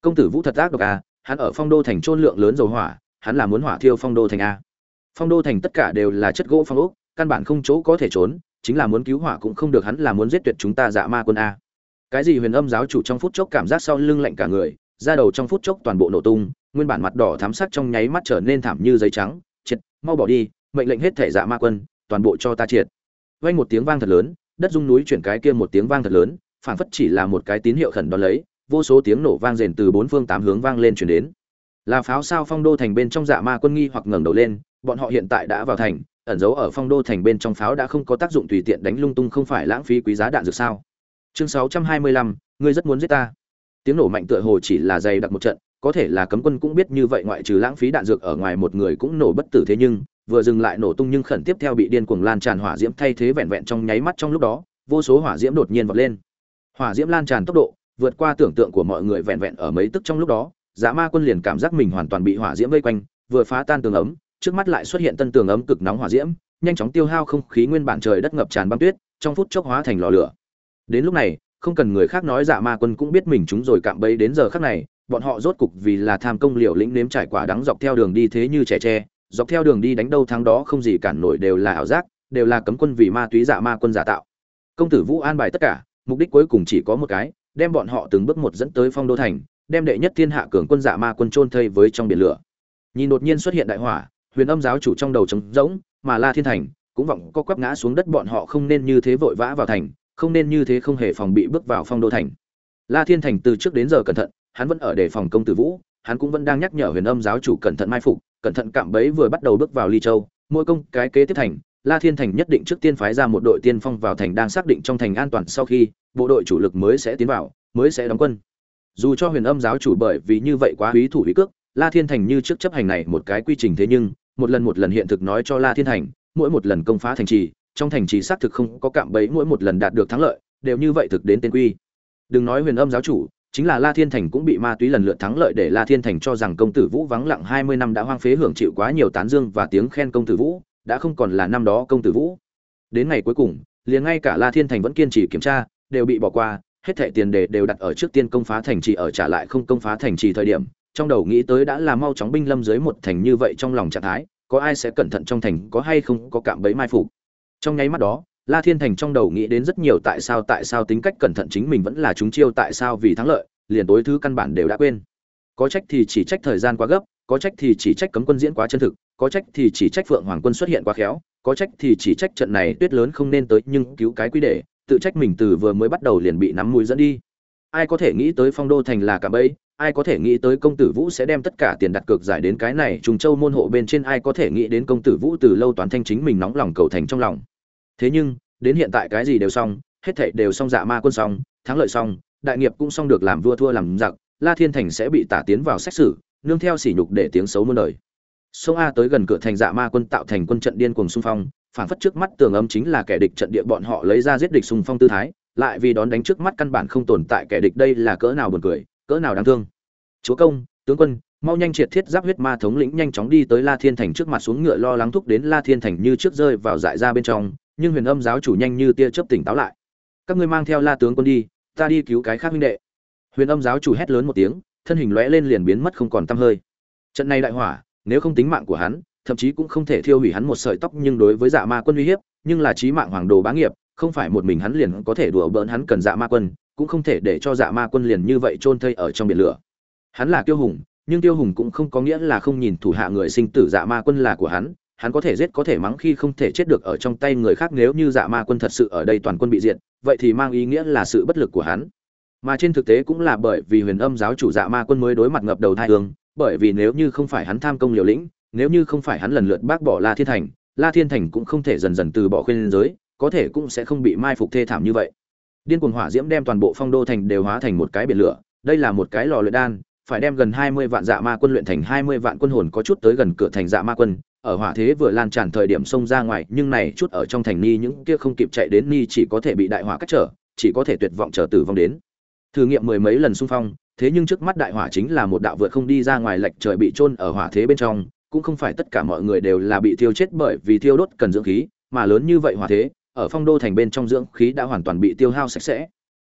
Công tử vũ thật ác độc à hắn ở phong đô thành trôn lượng lớn dầu hỏa, hắn là muốn hỏa thiêu phong đô thành a phong đô thành tất cả đều là chất gỗ phong ốc, căn bản không chỗ có thể trốn, chính là muốn cứu hỏa cũng không được, hắn là muốn giết tuyệt chúng ta dạ ma quân a cái gì huyền âm giáo chủ trong phút chốc cảm giác sau lưng lạnh cả người ra đầu trong phút chốc toàn bộ nổ tung, nguyên bản mặt đỏ thắm sắc trong nháy mắt trở nên thảm như giấy trắng, triệt, mau bỏ đi, mệnh lệnh hết thể dạ ma quân, toàn bộ cho ta triệt. Vang một tiếng vang thật lớn, đất rung núi chuyển cái kia một tiếng vang thật lớn, phảng phất chỉ là một cái tín hiệu khẩn đón lấy, vô số tiếng nổ vang rền từ bốn phương tám hướng vang lên chuyển đến. Là pháo sao phong đô thành bên trong dạ ma quân nghi hoặc ngẩng đầu lên, bọn họ hiện tại đã vào thành, ẩn giấu ở phong đô thành bên trong pháo đã không có tác dụng tùy tiện đánh lung tung không phải lãng phí quý giá đạn dược sao. Chương sáu trăm hai mươi lăm, ngươi rất muốn giết ta tiếng nổ mạnh tựa hồ chỉ là dày đặc một trận, có thể là cấm quân cũng biết như vậy ngoại trừ lãng phí đạn dược ở ngoài một người cũng nổ bất tử thế nhưng, vừa dừng lại nổ tung nhưng khẩn tiếp theo bị điên cuồng lan tràn hỏa diễm thay thế vẹn vẹn trong nháy mắt trong lúc đó, vô số hỏa diễm đột nhiên vọt lên. Hỏa diễm lan tràn tốc độ, vượt qua tưởng tượng của mọi người vẹn vẹn ở mấy tức trong lúc đó dã ma quân liền cảm giác mình hoàn toàn bị hỏa diễm vây quanh, vừa phá tan tường ấm, trước mắt lại xuất hiện tân tường ấm cực nóng hỏa diễm, nhanh chóng tiêu hao không khí nguyên bản trời đất ngập tràn băng tuyết, trong phút chốc hóa thành lò lửa. Đến lúc này không cần người khác nói dạ ma quân cũng biết mình chúng rồi cạm bẫy đến giờ khắc này, bọn họ rốt cục vì là tham công liều lĩnh nếm trải quả đắng dọc theo đường đi thế như trẻ tre, dọc theo đường đi đánh đâu thắng đó không gì cản nổi đều là ảo giác, đều là cấm quân vì ma túy dạ ma quân giả tạo. Công tử vũ an bài tất cả, mục đích cuối cùng chỉ có một cái, đem bọn họ từng bước một dẫn tới phong đô thành, đem đệ nhất thiên hạ cường quân dạ ma quân trôn thây với trong biển lửa. Nhìn đột nhiên xuất hiện đại hỏa, huyền âm giáo chủ trong đầu trống rỗng, mà la thiên thành cũng vọng có quắp ngã xuống đất, bọn họ không nên như thế vội vã vào thành không nên như thế không hề phòng bị bước vào phong đô thành. La thiên thành từ trước đến giờ cẩn thận, hắn vẫn ở đề phòng công tử vũ, hắn cũng vẫn đang nhắc nhở huyền âm giáo chủ cẩn thận mai phục, cẩn thận cạm bẫy vừa bắt đầu bước vào ly châu, mỗi công cái kế tiếp thành, la thiên thành nhất định trước tiên phái ra một đội tiên phong vào thành đang xác định trong thành an toàn sau khi, bộ đội chủ lực mới sẽ tiến vào, mới sẽ đóng quân. Dù cho huyền âm giáo chủ bởi vì như vậy quá húy thủ húy cước, la thiên thành như trước chấp hành này một cái quy trình thế nhưng, một lần một lần hiện thực nói cho la thiên thành, mỗi một lần công phá thành trì trong thành trì xác thực không có cạm bẫy mỗi một lần đạt được thắng lợi đều như vậy thực đến tên quy đừng nói huyền âm giáo chủ chính là La Thiên Thành cũng bị ma túy lần lượt thắng lợi để La Thiên Thành cho rằng công tử Vũ vắng lặng 20 năm đã hoang phế hưởng chịu quá nhiều tán dương và tiếng khen công tử Vũ, đã không còn là năm đó công tử Vũ. Đến ngày cuối cùng, liền ngay cả La Thiên Thành vẫn kiên trì kiểm tra, đều bị bỏ qua, hết thảy tiền đề đều đặt ở trước tiên công phá thành trì ở trả lại không công phá thành trì thời điểm, trong đầu nghĩ tới đã là mau chóng binh lâm dưới một thành như vậy trong lòng trạng thái, có ai sẽ cẩn thận trong thành có hay không có cạm bẫy mai phục. Trong nháy mắt đó, La Thiên Thành trong đầu nghĩ đến rất nhiều tại sao tại sao tính cách cẩn thận chính mình vẫn là chúng chiêu tại sao vì thắng lợi, liền tối thứ căn bản đều đã quên. Có trách thì chỉ trách thời gian quá gấp, có trách thì chỉ trách cấm quân diễn quá chân thực, có trách thì chỉ trách Phượng Hoàng quân xuất hiện quá khéo, có trách thì chỉ trách trận này tuyết lớn không nên tới nhưng cứu cái quy đề, tự trách mình từ vừa mới bắt đầu liền bị nắm mũi dẫn đi. ai có thể nghĩ tới phong đô thành là cả bẫy ai có thể nghĩ tới công tử vũ sẽ đem tất cả tiền đặt cược giải đến cái này trùng châu môn hộ bên trên ai có thể nghĩ đến công tử vũ từ lâu toán thanh chính mình nóng lòng cầu thành trong lòng thế nhưng, đến hiện tại cái gì đều xong, hết thảy đều xong dạ ma quân xong, thắng lợi xong, đại nghiệp cũng xong được làm vua thua làm giặc, la thiên thành sẽ bị tả tiến vào xét xử, nương theo sỉ nhục để tiếng xấu muôn đời. Sông a tới gần cửa thành dạ ma quân tạo thành quân trận điên cuồng xung phong phản phất trước mắt tường âm chính là kẻ địch trận địa bọn họ lấy ra giết địch xung phong tư thái, lại vì đón đánh trước mắt căn bản không tồn tại kẻ địch đây là cỡ nào buồn cười, cỡ nào đáng thương. Chúa công, tướng quân, mau nhanh triệt thiết giáp huyết ma thống lĩnh nhanh chóng đi tới la thiên thành trước mặt xuống ngựa lo lắng thúc đến la thiên thành như trước rơi vào dại ra bên trong nhưng huyền âm giáo chủ nhanh như tia chớp tỉnh táo lại. Các ngươi mang theo la tướng quân đi, ta đi cứu cái khác huynh đệ. Huyền âm giáo chủ hét lớn một tiếng, thân hình lóe lên liền biến mất không còn tăm hơi. Trận này đại hỏa, nếu không tính mạng của hắn, thậm chí cũng không thể thiêu hủy hắn một sợi tóc nhưng đối với dạ ma quân uy hiếp, nhưng là chí mạng hoàng đồ bá nghiệp, không phải một mình hắn liền có thể đùa bỡn hắn cần dạ ma quân, cũng không thể để cho dạ ma quân liền như vậy chôn thây ở trong biển lửa. Hắn là tiêu hùng, nhưng tiêu hùng cũng không có nghĩa là không nhìn thủ hạ người sinh tử dạ ma quân là của hắn hắn có thể giết có thể mắng khi không thể chết được ở trong tay người khác nếu như dạ ma quân thật sự ở đây toàn quân bị diệt, vậy thì mang ý nghĩa là sự bất lực của hắn. Mà trên thực tế cũng là bởi vì huyền âm giáo chủ dạ ma quân mới đối mặt ngập đầu thai hương, bởi vì nếu như không phải hắn tham công liều lĩnh, nếu như không phải hắn lần lượt bác bỏ la thiên thành, la thiên thành cũng không thể dần dần từ bỏ khuyên giới, có thể cũng sẽ không bị mai phục thê thảm như vậy. Điên cuồng hỏa diễm đem toàn bộ phong đô thành đều hóa thành một cái biển lửa, đây là một cái lò luyện đan phải đem gần hai mươi vạn dạ ma quân luyện thành hai mươi vạn quân hồn có chút tới gần cửa thành dạ ma quân. Ở hỏa thế vừa lan tràn thời điểm xông ra ngoài, nhưng này chút ở trong thành ni những kia không kịp chạy đến ni chỉ có thể bị đại hỏa cắt trở, chỉ có thể tuyệt vọng chờ tử vong đến. Thử nghiệm mười mấy lần xung phong, thế nhưng trước mắt đại hỏa chính là một đạo vượt không đi ra ngoài lệch trời bị chôn ở hỏa thế bên trong, cũng không phải tất cả mọi người đều là bị thiêu chết bởi vì thiêu đốt cần dưỡng khí, mà lớn như vậy hỏa thế, ở phong đô thành bên trong dưỡng khí đã hoàn toàn bị tiêu hao sạch sẽ.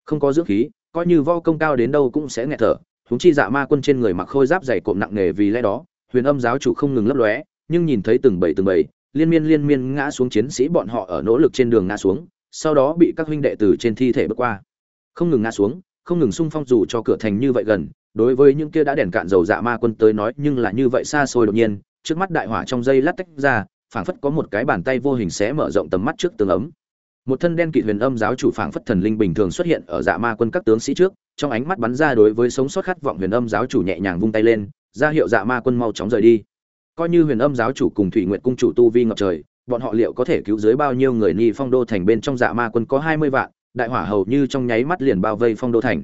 Không có dưỡng khí, coi như vo công cao đến đâu cũng sẽ nghẹt thở huống chi dạ ma quân trên người mặc khôi giáp dày cộm nặng nề vì lẽ đó, huyền âm giáo chủ không ngừng lấp lóe, nhưng nhìn thấy từng bảy từng bảy liên miên liên miên ngã xuống chiến sĩ bọn họ ở nỗ lực trên đường ngã xuống, sau đó bị các huynh đệ từ trên thi thể bước qua. Không ngừng ngã xuống, không ngừng xung phong dù cho cửa thành như vậy gần, đối với những kia đã đèn cạn dầu dạ ma quân tới nói nhưng là như vậy xa xôi đột nhiên, trước mắt đại hỏa trong dây lát tách ra, phảng phất có một cái bàn tay vô hình xé mở rộng tầm mắt trước tường ấm một thân đen kịt huyền âm giáo chủ phảng phất thần linh bình thường xuất hiện ở dạ ma quân các tướng sĩ trước, trong ánh mắt bắn ra đối với sống sót khát vọng huyền âm giáo chủ nhẹ nhàng vung tay lên, ra hiệu dạ ma quân mau chóng rời đi. Coi như huyền âm giáo chủ cùng thủy nguyện cung chủ tu vi ngập trời, bọn họ liệu có thể cứu dưới bao nhiêu người ni phong đô thành bên trong dạ ma quân có hai mươi vạn, đại hỏa hầu như trong nháy mắt liền bao vây phong đô thành.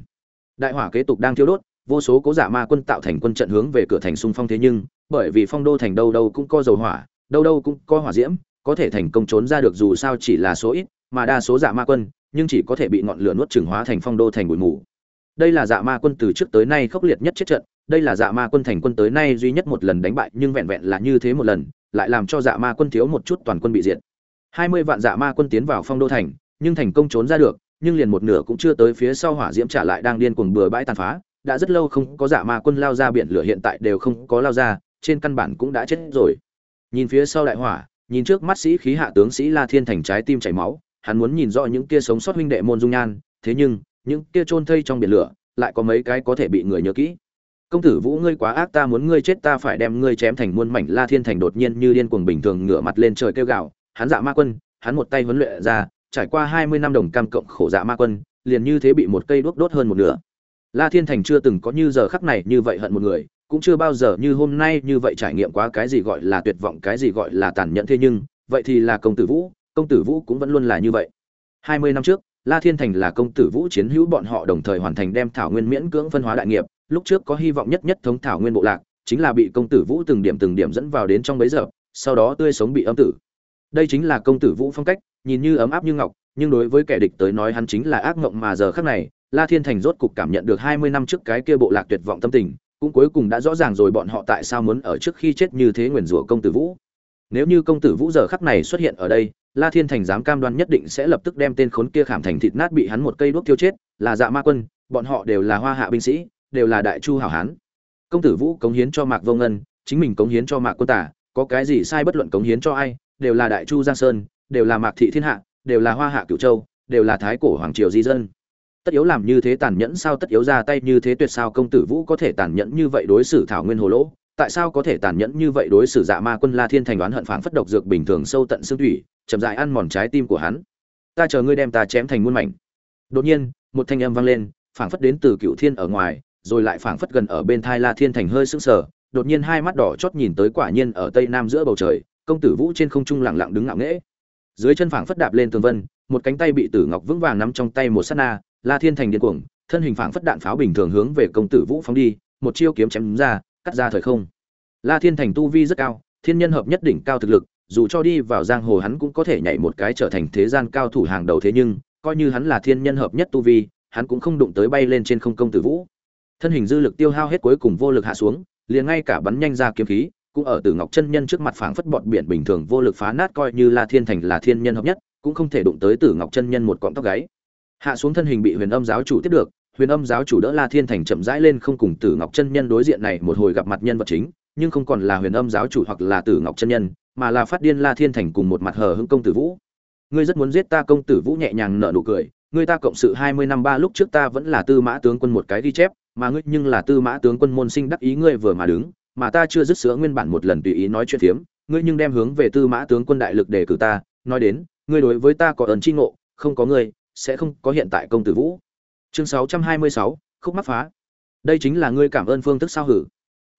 Đại hỏa kế tục đang thiêu đốt, vô số cố dạ ma quân tạo thành quân trận hướng về cửa thành xung phong thế nhưng, bởi vì phong đô thành đâu đâu cũng có dầu hỏa, đâu đâu cũng có hỏa diễm, có thể thành công trốn ra được dù sao chỉ là số ít mà đa số dạ ma quân, nhưng chỉ có thể bị ngọn lửa nuốt chửng hóa thành phong đô thành bụi mù. Đây là dạ ma quân từ trước tới nay khốc liệt nhất chết trận, đây là dạ ma quân thành quân tới nay duy nhất một lần đánh bại, nhưng vẹn vẹn là như thế một lần, lại làm cho dạ ma quân thiếu một chút toàn quân bị diệt. Hai mươi vạn dạ ma quân tiến vào phong đô thành, nhưng thành công trốn ra được, nhưng liền một nửa cũng chưa tới phía sau hỏa diễm trả lại đang điên cuồng bừa bãi tàn phá. Đã rất lâu không có dạ ma quân lao ra biển lửa hiện tại đều không có lao ra, trên căn bản cũng đã chết rồi. Nhìn phía sau đại hỏa, nhìn trước mắt sĩ khí hạ tướng sĩ la thiên thành trái tim chảy máu hắn muốn nhìn rõ những kia sống sót huynh đệ môn dung nhan, thế nhưng, những kia chôn thây trong biển lửa, lại có mấy cái có thể bị người nhớ kỹ. Công tử vũ, ngươi quá ác, ta muốn ngươi chết, ta phải đem ngươi chém thành muôn mảnh la thiên thành đột nhiên như điên cuồng bình thường ngửa mặt lên trời kêu gào. Hắn dạ ma quân, hắn một tay huấn luyện ra, trải qua hai mươi năm đồng cam cộng khổ dạ ma quân, liền như thế bị một cây đuốc đốt hơn một nửa. La thiên thành chưa từng có như giờ khắc này như vậy hận một người, cũng chưa bao giờ như hôm nay như vậy trải nghiệm quá cái gì gọi là tuyệt vọng, cái gì gọi là tàn nhẫn. Thế nhưng, vậy thì là công tử vũ công tử vũ cũng vẫn luôn là như vậy. Hai mươi năm trước, la thiên thành là công tử vũ chiến hữu bọn họ đồng thời hoàn thành đem thảo nguyên miễn cưỡng phân hóa đại nghiệp, lúc trước có hy vọng nhất nhất thống thảo nguyên bộ lạc, chính là bị công tử vũ từng điểm từng điểm dẫn vào đến trong bấy giờ, sau đó tươi sống bị âm tử. Đây chính là công tử vũ phong cách, nhìn như ấm áp như ngọc, nhưng đối với kẻ địch tới nói hắn chính là ác mộng mà giờ khắc này, la thiên thành rốt cục cảm nhận được hai mươi năm trước cái kia bộ lạc tuyệt vọng tâm tình, cũng cuối cùng đã rõ ràng rồi bọn họ tại sao muốn ở trước khi chết như thế nguyền rủa công tử vũ. Nếu như công tử vũ giờ khắc này xuất hiện ở đây la thiên thành dám cam đoan nhất định sẽ lập tức đem tên khốn kia khảm thành thịt nát bị hắn một cây đuốc tiêu chết, là dạ ma quân, bọn họ đều là hoa hạ binh sĩ, đều là đại chu hảo hán. Công tử vũ cống hiến cho mạc vô ngân, chính mình cống hiến cho mạc quân tả, có cái gì sai bất luận cống hiến cho ai, đều là đại chu giang sơn, đều là mạc thị thiên hạ, đều là hoa hạ cửu châu, đều là thái cổ hoàng triều di dân. Tất yếu làm như thế tàn nhẫn sao, tất yếu ra tay như thế tuyệt sao, công tử vũ có thể tàn nhẫn như vậy đối xử thảo nguyên hồ lỗ? Tại sao có thể tàn nhẫn như vậy đối xử dạ ma quân la thiên thành đoán hận phảng phất độc dược bình thường sâu tận xương thủy, chậm dại ăn mòn trái tim của hắn. Ta chờ ngươi đem ta chém thành muôn mảnh. Đột nhiên, một thanh âm vang lên, phảng phất đến từ cựu thiên ở ngoài, rồi lại phảng phất gần ở bên thai la thiên thành hơi sững sờ, đột nhiên hai mắt đỏ chót nhìn tới quả nhiên ở tây nam giữa bầu trời, công tử vũ trên không trung lặng lặng đứng ngạo nghễ. Dưới chân phảng phất đạp lên tường vân, một cánh tay bị tử ngọc vững vàng nắm trong tay một sát na, la thiên thành điên cuồng, thân hình phảng phất đạn pháo bình thường hướng về công tử vũ phóng đi, một chiêu kiếm chém ra cắt ra thời không la thiên thành tu vi rất cao thiên nhân hợp nhất đỉnh cao thực lực dù cho đi vào giang hồ hắn cũng có thể nhảy một cái trở thành thế gian cao thủ hàng đầu thế nhưng coi như hắn là thiên nhân hợp nhất tu vi hắn cũng không đụng tới bay lên trên không công tử vũ thân hình dư lực tiêu hao hết cuối cùng vô lực hạ xuống liền ngay cả bắn nhanh ra kiếm khí cũng ở Tử Ngọc chân nhân trước mặt phảng phất bọt biển bình thường vô lực phá nát coi như La Thiên Thành là thiên nhân hợp nhất, cũng không thể đụng tới Tử Ngọc chân nhân một cọng tóc gáy. Hạ xuống thân hình bị Huyền Âm giáo chủ tiếp được, Huyền Âm giáo chủ đỡ La Thiên Thành chậm rãi lên không cùng Tử Ngọc chân nhân đối diện này một hồi gặp mặt nhân vật chính, nhưng không còn là Huyền Âm giáo chủ hoặc là Tử Ngọc chân nhân, mà là phát điên La Thiên Thành cùng một mặt hờ hững công tử Vũ. Ngươi rất muốn giết ta công tử Vũ nhẹ nhàng nở nụ cười, ngươi ta cộng sự 20 năm ba lúc trước ta vẫn là Tư Mã tướng quân một cái ghi chép, mà ngươi nhưng là Tư Mã tướng quân môn sinh đắc ý ngươi vừa mà đứng, mà ta chưa dứt sữa nguyên bản một lần tùy ý nói chuyện phiếm ngươi nhưng đem hướng về tư mã tướng quân đại lực đề cử ta nói đến ngươi đối với ta có ơn chi ngộ không có ngươi sẽ không có hiện tại công tử vũ chương 626, khúc mắc phá. Đây chính là ngươi cảm ơn phương thức sao hử?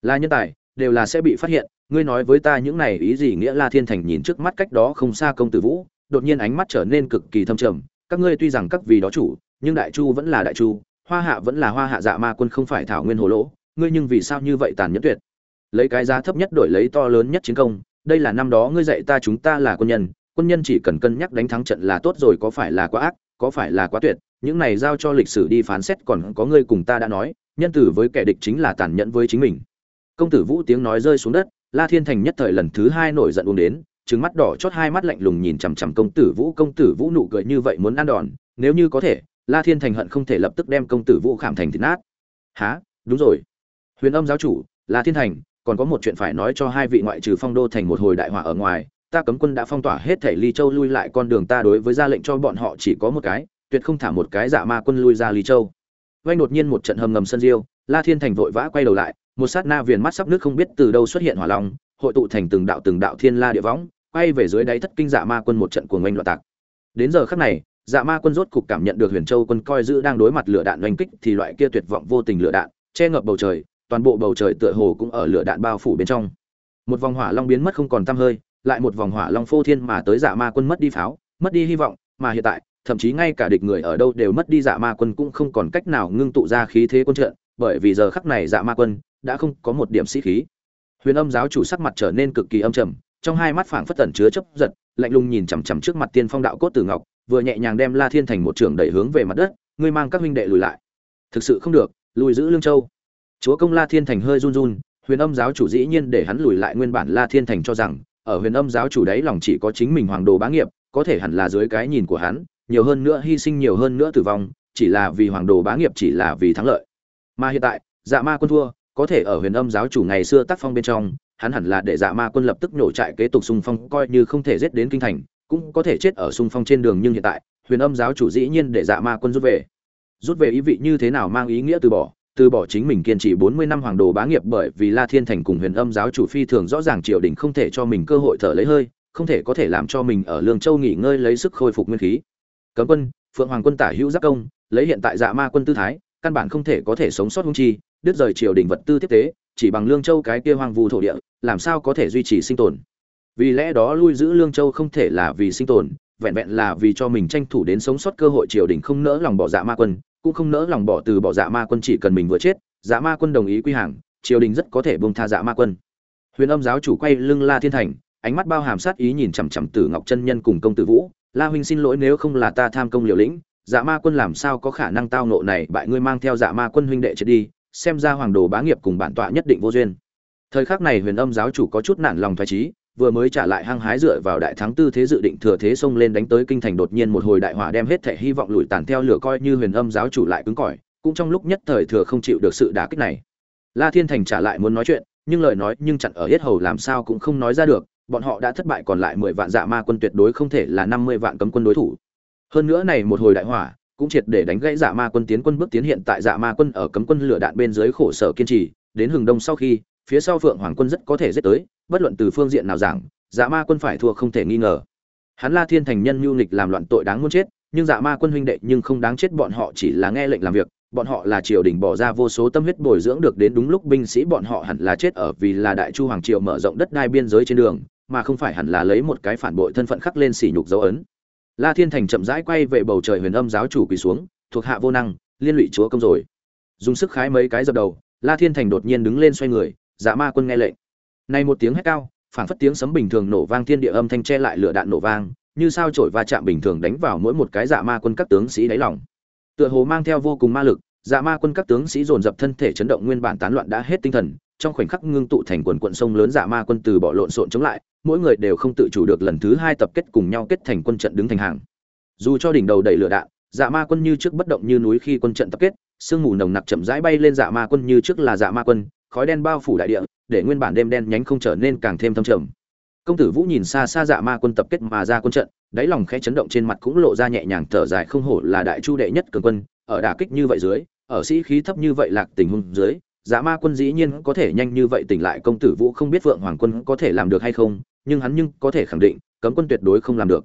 Là nhân tài đều là sẽ bị phát hiện. Ngươi nói với ta những này ý gì nghĩa la thiên thành nhìn trước mắt cách đó không xa công tử vũ đột nhiên ánh mắt trở nên cực kỳ thâm trầm. Các ngươi tuy rằng các vì đó chủ nhưng đại chu vẫn là đại chu hoa hạ vẫn là hoa hạ dạ ma quân không phải thảo nguyên hồ lỗ. Ngươi nhưng vì sao như vậy tàn nhẫn tuyệt? Lấy cái giá thấp nhất đổi lấy to lớn nhất chiến công. Đây là năm đó ngươi dạy ta chúng ta là quân nhân. Quân nhân chỉ cần cân nhắc đánh thắng trận là tốt rồi có phải là quá ác có phải là quá tuyệt? Những này giao cho lịch sử đi phán xét còn có ngươi cùng ta đã nói, nhân tử với kẻ địch chính là tàn nhẫn với chính mình. Công tử vũ tiếng nói rơi xuống đất, la thiên thành nhất thời lần thứ hai nổi giận uống đến trứng mắt đỏ chót hai mắt lạnh lùng nhìn chằm chằm công tử vũ. Công tử vũ nụ cười như vậy muốn ăn đòn, nếu như có thể, la thiên thành hận không thể lập tức đem công tử vũ khảm thành thịt nát. Há đúng rồi. Huyền âm giáo chủ, la thiên thành, còn có một chuyện phải nói cho hai vị ngoại trừ phong đô thành một hồi đại họa ở ngoài. Ta cấm quân đã phong tỏa hết thể ly châu lui lại con đường ta đối với ra lệnh cho bọn họ chỉ có một cái tuyệt không thả một cái dạ ma quân lui ra ly châu. Vay đột nhiên một trận hầm ngầm sân diêu, la thiên thành vội vã quay đầu lại, một sát na viền mắt sắp nước không biết từ đâu xuất hiện hỏa long, hội tụ thành từng đạo từng đạo thiên la địa võng, quay về dưới đáy thất kinh dạ ma quân một trận cuồng oanh loạn tạc. Đến giờ khắc này dạ ma quân rốt cục cảm nhận được huyền châu quân coi giữ đang đối mặt lửa đạn oanh kích thì loại kia tuyệt vọng vô tình lửa đạn, che ngập bầu trời, toàn bộ bầu trời tựa hồ cũng ở lửa đạn bao phủ bên trong. Một vòng hỏa long biến mất không còn tăm hơi, lại một vòng hỏa long phô thiên mà tới dạ ma quân mất đi pháo, mất đi hy vọng, mà hiện tại thậm chí ngay cả địch người ở đâu đều mất đi dạ ma quân cũng không còn cách nào ngưng tụ ra khí thế quân trận, bởi vì giờ khắc này dạ ma quân đã không có một điểm sĩ khí. Huyền âm giáo chủ sắc mặt trở nên cực kỳ âm trầm, trong hai mắt phảng phất tẩn chứa chấp giật, lạnh lùng nhìn chằm chằm trước mặt tiên phong đạo cốt tử ngọc, vừa nhẹ nhàng đem la thiên thành một trường đẩy hướng về mặt đất, ngươi mang các huynh đệ lùi lại. Thực sự không được, lùi giữ lương châu. Chúa công la thiên thành hơi run run, huyền âm giáo chủ dĩ nhiên để hắn lùi lại nguyên bản la thiên thành cho rằng, ở huyền âm giáo chủ đấy lòng chỉ có chính mình hoàng đồ bá nghiệp, có thể hẳn là dưới cái nhìn của hắn nhiều hơn nữa hy sinh nhiều hơn nữa tử vong chỉ là vì hoàng đồ bá nghiệp chỉ là vì thắng lợi mà hiện tại dạ ma quân thua có thể ở huyền âm giáo chủ ngày xưa tác phong bên trong hắn hẳn là để dạ ma quân lập tức nhổ trại kế tục xung phong coi như không thể giết đến kinh thành cũng có thể chết ở xung phong trên đường nhưng hiện tại huyền âm giáo chủ dĩ nhiên để dạ ma quân rút về rút về ý vị như thế nào mang ý nghĩa từ bỏ từ bỏ chính mình kiên trì 40 năm hoàng đồ bá nghiệp bởi vì La Thiên Thành cùng Huyền Âm giáo chủ phi thường rõ ràng triều đình không thể cho mình cơ hội thở lấy hơi, không thể có thể làm cho mình ở Lương Châu nghỉ ngơi lấy sức khôi phục nguyên khí. Cấm quân, Phượng Hoàng quân tả hữu giác công, lấy hiện tại Dạ Ma quân tư thái, căn bản không thể có thể sống sót hung chi, đứt rời triều đình vật tư tiếp tế, chỉ bằng Lương Châu cái kia hoang vu thổ địa, làm sao có thể duy trì sinh tồn. Vì lẽ đó lui giữ Lương Châu không thể là vì sinh tồn, vẹn vẹn là vì cho mình tranh thủ đến sống sót cơ hội triều đình không nỡ lòng bỏ Dạ Ma quân, cũng không nỡ lòng bỏ từ bỏ dạ ma quân chỉ cần mình vừa chết dạ ma quân đồng ý quy hàng triều đình rất có thể bông tha dạ ma quân huyền âm giáo chủ quay lưng la thiên thành ánh mắt bao hàm sát ý nhìn chằm chằm tử ngọc chân nhân cùng công tử vũ la huynh xin lỗi nếu không là ta tham công liều lĩnh dạ ma quân làm sao có khả năng tao nộ này, bại ngươi mang theo dạ ma quân huynh đệ chết đi, xem ra hoàng đồ bá nghiệp cùng bản tọa nhất định vô duyên. Thời khắc này huyền âm giáo chủ có chút nản lòng thoái trí vừa mới trả lại hăng hái dựa vào đại thắng tư thế dự định thừa thế xông lên đánh tới kinh thành đột nhiên một hồi đại hỏa đem hết thể hy vọng lùi tàn theo lửa coi như huyền âm giáo chủ lại cứng cỏi, cũng trong lúc nhất thời thừa không chịu được sự đả kích này. La thiên thành trả lại muốn nói chuyện, nhưng lời nói nhưng chặn ở hết hầu làm sao cũng không nói ra được bọn họ đã thất bại còn lại mười vạn dạ ma quân tuyệt đối không thể là năm mươi vạn cấm quân đối thủ. Hơn nữa này một hồi đại hỏa, cũng triệt để đánh gãy dạ ma quân tiến quân bước tiến hiện tại dạ ma quân ở cấm quân lửa đạn bên dưới khổ sở kiên trì, đến hừng đông sau khi, phía sau phượng hoàng quân rất có thể giết tới, bất luận từ phương diện nào giảng dạ ma quân phải thua không thể nghi ngờ. Hắn la thiên thành nhân mưu nghịch làm loạn tội đáng muốn chết, nhưng dạ ma quân huynh đệ nhưng không đáng chết bọn họ chỉ là nghe lệnh làm việc, bọn họ là triều đình bỏ ra vô số tâm huyết bồi dưỡng được đến đúng lúc binh sĩ bọn họ hẳn là chết ở vì là đại chu hoàng triều mở rộng đất đai biên giới trên đường mà không phải hẳn là lấy một cái phản bội thân phận khắc lên sỉ nhục dấu ấn. La thiên thành chậm rãi quay về bầu trời huyền âm giáo chủ quỳ xuống, thuộc hạ vô năng, liên lụy chúa công rồi. Dùng sức khái mấy cái dập đầu, la thiên thành đột nhiên đứng lên xoay người dạ ma quân nghe lệnh. Này một tiếng hét cao phản phất tiếng sấm bình thường nổ vang thiên địa âm thanh che lại lửa đạn nổ vang, như sao chổi va chạm bình thường đánh vào mỗi một cái dạ ma quân các tướng sĩ đáy lòng. Tựa hồ mang theo vô cùng ma lực dạ ma quân các tướng sĩ dồn dập thân thể chấn động nguyên bản tán loạn đã hết tinh thần, trong khoảnh khắc ngưng tụ thành quần quận sông lớn dạ ma quân từ bỏ lộn xộn chống lại mỗi người đều không tự chủ được lần thứ hai tập kết cùng nhau kết thành quân trận đứng thành hàng. Dù cho đỉnh đầu đầy lửa đạn dạ ma quân như trước bất động như núi khi quân trận tập kết, sương mù nồng nặc chậm rãi bay lên dạ ma quân như trước là dạ ma quân, khói đen bao phủ đại địa, để nguyên bản đêm đen nhánh không trở nên càng thêm thâm trầm. Công tử vũ nhìn xa xa dạ ma quân tập kết mà ra quân trận, đáy lòng khẽ chấn động trên mặt cũng lộ ra nhẹ nhàng thở dài không hổ là đại chu đệ nhất cường quân, ở đả kích như vậy dưới, ở sĩ khí thấp như vậy lạc tình huống dưới dạ ma quân dĩ nhiên có thể nhanh như vậy tỉnh lại, công tử vũ không biết vượng hoàng quân có thể làm được hay không nhưng hắn nhưng có thể khẳng định, cấm quân tuyệt đối không làm được.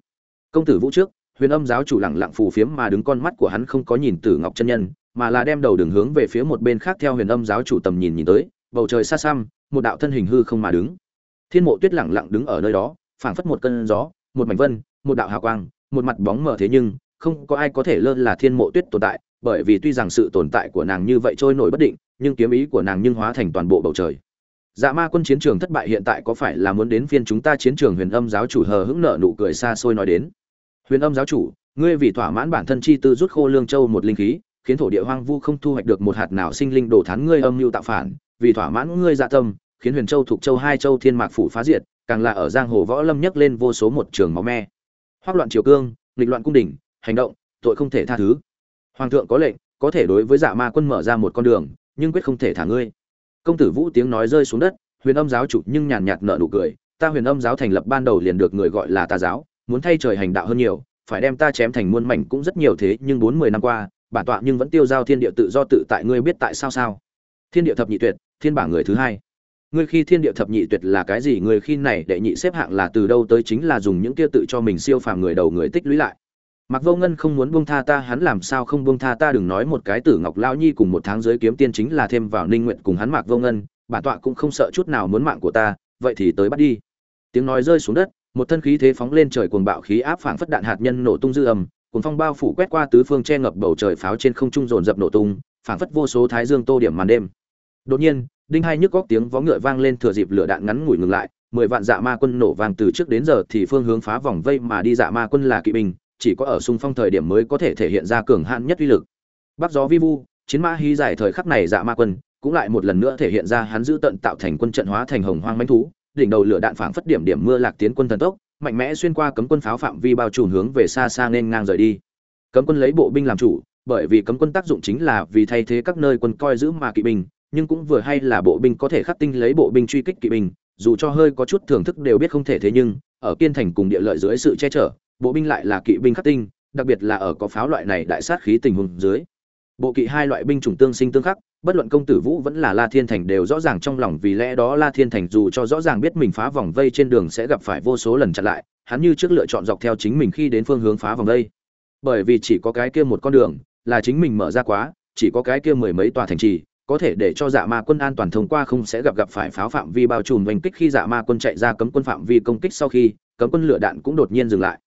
Công tử vũ trước, huyền âm giáo chủ lẳng lặng phù phiếm mà đứng con mắt của hắn không có nhìn tử ngọc chân nhân, mà là đem đầu đường hướng về phía một bên khác theo huyền âm giáo chủ tầm nhìn nhìn tới, bầu trời xa xăm, một đạo thân hình hư không mà đứng. Thiên mộ tuyết lẳng lặng đứng ở nơi đó, phảng phất một cơn gió, một mảnh vân, một đạo hào quang, một mặt bóng mờ thế nhưng, không có ai có thể lơ là thiên mộ tuyết tồn tại, bởi vì tuy rằng sự tồn tại của nàng như vậy trôi nổi bất định, nhưng kiếm ý của nàng nhưng hóa thành toàn bộ bầu trời dạ ma quân chiến trường thất bại hiện tại có phải là muốn đến phiên chúng ta chiến trường huyền âm giáo chủ hờ hững nợ nụ cười xa xôi nói đến? Huyền âm giáo chủ, ngươi vì thỏa mãn bản thân chi tư rút khô lương châu một linh khí, khiến thổ địa hoang vu không thu hoạch được một hạt nào sinh linh đổ thán ngươi âm mưu tạo phản. Vì thỏa mãn ngươi dạ tâm, khiến huyền châu thuộc châu hai châu thiên mạc phủ phá diệt, càng là ở giang hồ võ lâm nhấc lên vô số một trường máu me. Hoắc loạn triều cương, nghịch loạn cung đình, hành động, tội không thể tha thứ. Hoàng thượng có lệnh, có thể đối với dạ ma quân mở ra một con đường, nhưng quyết không thể thả ngươi công tử vũ tiếng nói rơi xuống đất, huyền âm giáo chủ nhưng nhàn nhạt nợ nụ cười, ta huyền âm giáo thành lập ban đầu liền được người gọi là tà giáo, muốn thay trời hành đạo hơn nhiều, phải đem ta chém thành muôn mảnh cũng rất nhiều thế, nhưng bốn mươi năm qua, bản tọa nhưng vẫn tiêu giao thiên địa tự do tự tại, ngươi biết tại sao sao? Thiên địa thập nhị tuyệt, thiên bảng người thứ hai. Ngươi khi thiên địa thập nhị tuyệt là cái gì, ngươi khi này đệ nhị xếp hạng là từ đâu tới chính là dùng những kia tự cho mình siêu phàm người đầu người tích lũy lại. Mặc Vô Ngân không muốn buông tha ta, hắn làm sao không buông tha ta đừng nói một cái Tử Ngọc lão nhi cùng một tháng dưới kiếm tiên chính là thêm vào Ninh Nguyện cùng hắn Mạc Vô Ngân, bản tọa cũng không sợ chút nào muốn mạng của ta, vậy thì tới bắt đi. Tiếng nói rơi xuống đất, một thân khí thế phóng lên trời cuồng bạo khí áp phảng phất đạn hạt nhân nổ tung dư ầm, cuồng phong bao phủ quét qua tứ phương che ngập bầu trời pháo trên không trung dồn dập nổ tung, phảng phất vô số thái dương tô điểm màn đêm. Đột nhiên, đinh hai nhức góc tiếng vó ngựa vang lên thừa dịp lửa đạn ngắn ngủi ngừng lại, mười vạn dạ ma quân nổ vang từ trước đến giờ thì phương hướng phá vòng vây mà đi dạ ma quân là kỵ binh, chỉ có ở xung phong thời điểm mới có thể thể hiện ra cường hạn nhất uy lực. Bắc gió vi vu, chiến mã hí giải thời khắc này dạ ma quân, cũng lại một lần nữa thể hiện ra hắn giữ tận tạo thành quân trận hóa thành hồng hoang mãnh thú, đỉnh đầu lửa đạn phảng phất điểm điểm mưa lạc tiến quân thần tốc, mạnh mẽ xuyên qua cấm quân pháo phạm vi bao trùm hướng về xa xa nên ngang rời đi. Cấm quân lấy bộ binh làm chủ, bởi vì cấm quân tác dụng chính là vì thay thế các nơi quân coi giữ mà kỵ binh, nhưng cũng vừa hay là bộ binh có thể khắc tinh lấy bộ binh truy kích kỵ binh, dù cho hơi có chút thưởng thức đều biết không thể thế nhưng, ở kiên thành cùng địa lợi dưới sự che chở, bộ binh lại là kỵ binh khắc tinh, đặc biệt là ở có pháo loại này đại sát khí tình huống dưới. Bộ kỵ hai loại binh chủng tương sinh tương khắc, bất luận công tử Vũ vẫn là La Thiên Thành đều rõ ràng trong lòng vì lẽ đó La Thiên Thành dù cho rõ ràng biết mình phá vòng vây trên đường sẽ gặp phải vô số lần chặn lại, hắn như trước lựa chọn dọc theo chính mình khi đến phương hướng phá vòng vây. Bởi vì chỉ có cái kia một con đường, là chính mình mở ra quá, chỉ có cái kia mười mấy tòa thành trì, có thể để cho Dạ Ma quân an toàn thông qua không sẽ gặp gặp phải pháo phạm vi bao trùm oanh kích khi Dạ Ma quân chạy ra cấm quân phạm vi công kích sau khi, cấm quân lửa đạn cũng đột nhiên dừng lại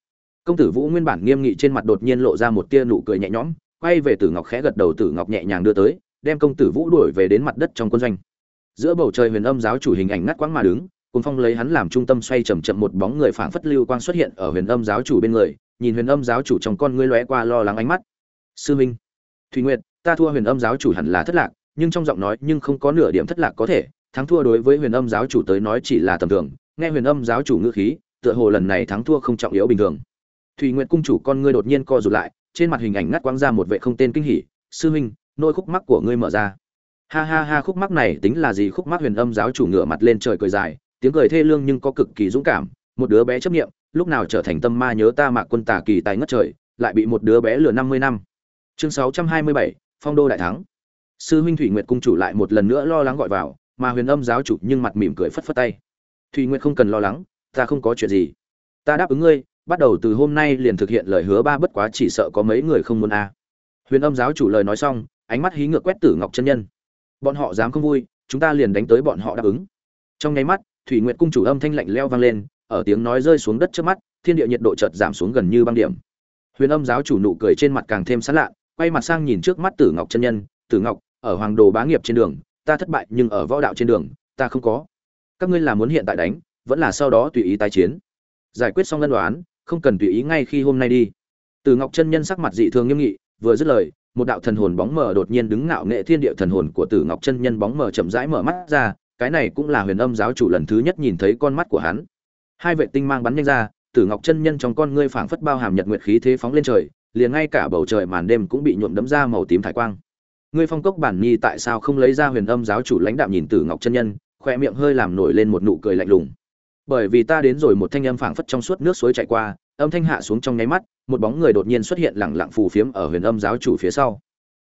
công tử vũ nguyên bản nghiêm nghị trên mặt đột nhiên lộ ra một tia nụ cười nhẹ nhõm, quay về tử ngọc khẽ gật đầu, tử ngọc nhẹ nhàng đưa tới, đem công tử vũ đuổi về đến mặt đất trong quân doanh. Giữa bầu trời huyền âm giáo chủ hình ảnh ngắt quãng mà đứng cùng phong lấy hắn làm trung tâm xoay chậm chậm một bóng người phảng phất lưu quang xuất hiện ở huyền âm giáo chủ bên người, nhìn huyền âm giáo chủ trong con ngươi lóe qua lo lắng ánh mắt. Sư minh thùy nguyệt, ta thua huyền âm giáo chủ hẳn là thất lạc, nhưng trong giọng nói nhưng không có nửa điểm thất lạc có thể, thắng thua đối với huyền âm giáo chủ tới nói chỉ là tầm thường, nghe huyền âm giáo chủ ngữ khí, tựa hồ lần này thắng thua không trọng yếu bình thường. Thủy Nguyệt cung chủ con ngươi đột nhiên co rụt lại trên mặt hình ảnh ngắt quãng ra một vệ không tên kinh hỉ. Sư huynh nỗi khúc mắc của ngươi mở ra. Ha ha ha khúc mắc này tính là gì? Khúc mắc huyền âm giáo chủ ngửa mặt lên trời cười dài tiếng cười thê lương nhưng có cực kỳ dũng cảm. Một đứa bé chấp niệm, lúc nào trở thành tâm ma nhớ ta mạc quân tà kỳ tài ngất trời lại bị một đứa bé lừa năm mươi năm. Chương sáu trăm hai mươi bảy phong đô đại thắng. Sư huynh thủy nguyệt cung chủ lại một lần nữa lo lắng gọi vào mà huyền âm giáo chủ nhưng mặt mỉm cười phất phất tay. Thủy nguyệt không cần lo lắng ta không có chuyện gì. Ta đáp ứng ngươi bắt đầu từ hôm nay liền thực hiện lời hứa ba bất quá chỉ sợ có mấy người không muốn a. Huyền âm giáo chủ lời nói xong, ánh mắt hí ngược quét tử ngọc chân nhân. Bọn họ dám không vui, chúng ta liền đánh tới bọn họ đáp ứng. Trong nháy mắt, thủy nguyệt cung chủ âm thanh lạnh leo vang lên, ở tiếng nói rơi xuống đất trước mắt, thiên địa nhiệt độ chợt giảm xuống gần như băng điểm. Huyền âm giáo chủ nụ cười trên mặt càng thêm sán lạ, quay mặt sang nhìn trước mắt tử ngọc chân nhân, tử ngọc, ở hoàng đồ bá nghiệp trên đường, ta thất bại nhưng ở võ đạo trên đường, ta không có. Các ngươi là muốn hiện tại đánh, vẫn là sau đó tùy ý tái chiến. Giải quyết xong lân đoán không cần tùy ý ngay khi hôm nay đi. Từ ngọc chân nhân sắc mặt dị thường nghiêm nghị, vừa dứt lời, một đạo thần hồn bóng mờ đột nhiên đứng ngạo nghệ thiên địa thần hồn của tử ngọc chân nhân bóng mờ chậm rãi mở mắt ra, cái này cũng là huyền âm giáo chủ lần thứ nhất nhìn thấy con mắt của hắn. Hai vệ tinh mang bắn nhanh ra tử ngọc chân nhân trong con ngươi phảng phất bao hàm nhật nguyệt khí thế phóng lên trời, liền ngay cả bầu trời màn đêm cũng bị nhuộm đấm ra màu tím thải quang. Ngươi phong cốc bản nhi tại sao không lấy ra huyền âm giáo chủ lãnh đạm nhìn tử ngọc chân nhân khoe miệng hơi làm nổi lên một nụ cười lạnh lùng. Bởi vì ta đến rồi một thanh âm phảng phất trong suốt nước suối chảy qua âm thanh hạ xuống trong nháy mắt, một bóng người đột nhiên xuất hiện lẳng lặng phù phiếm ở huyền âm giáo chủ phía sau.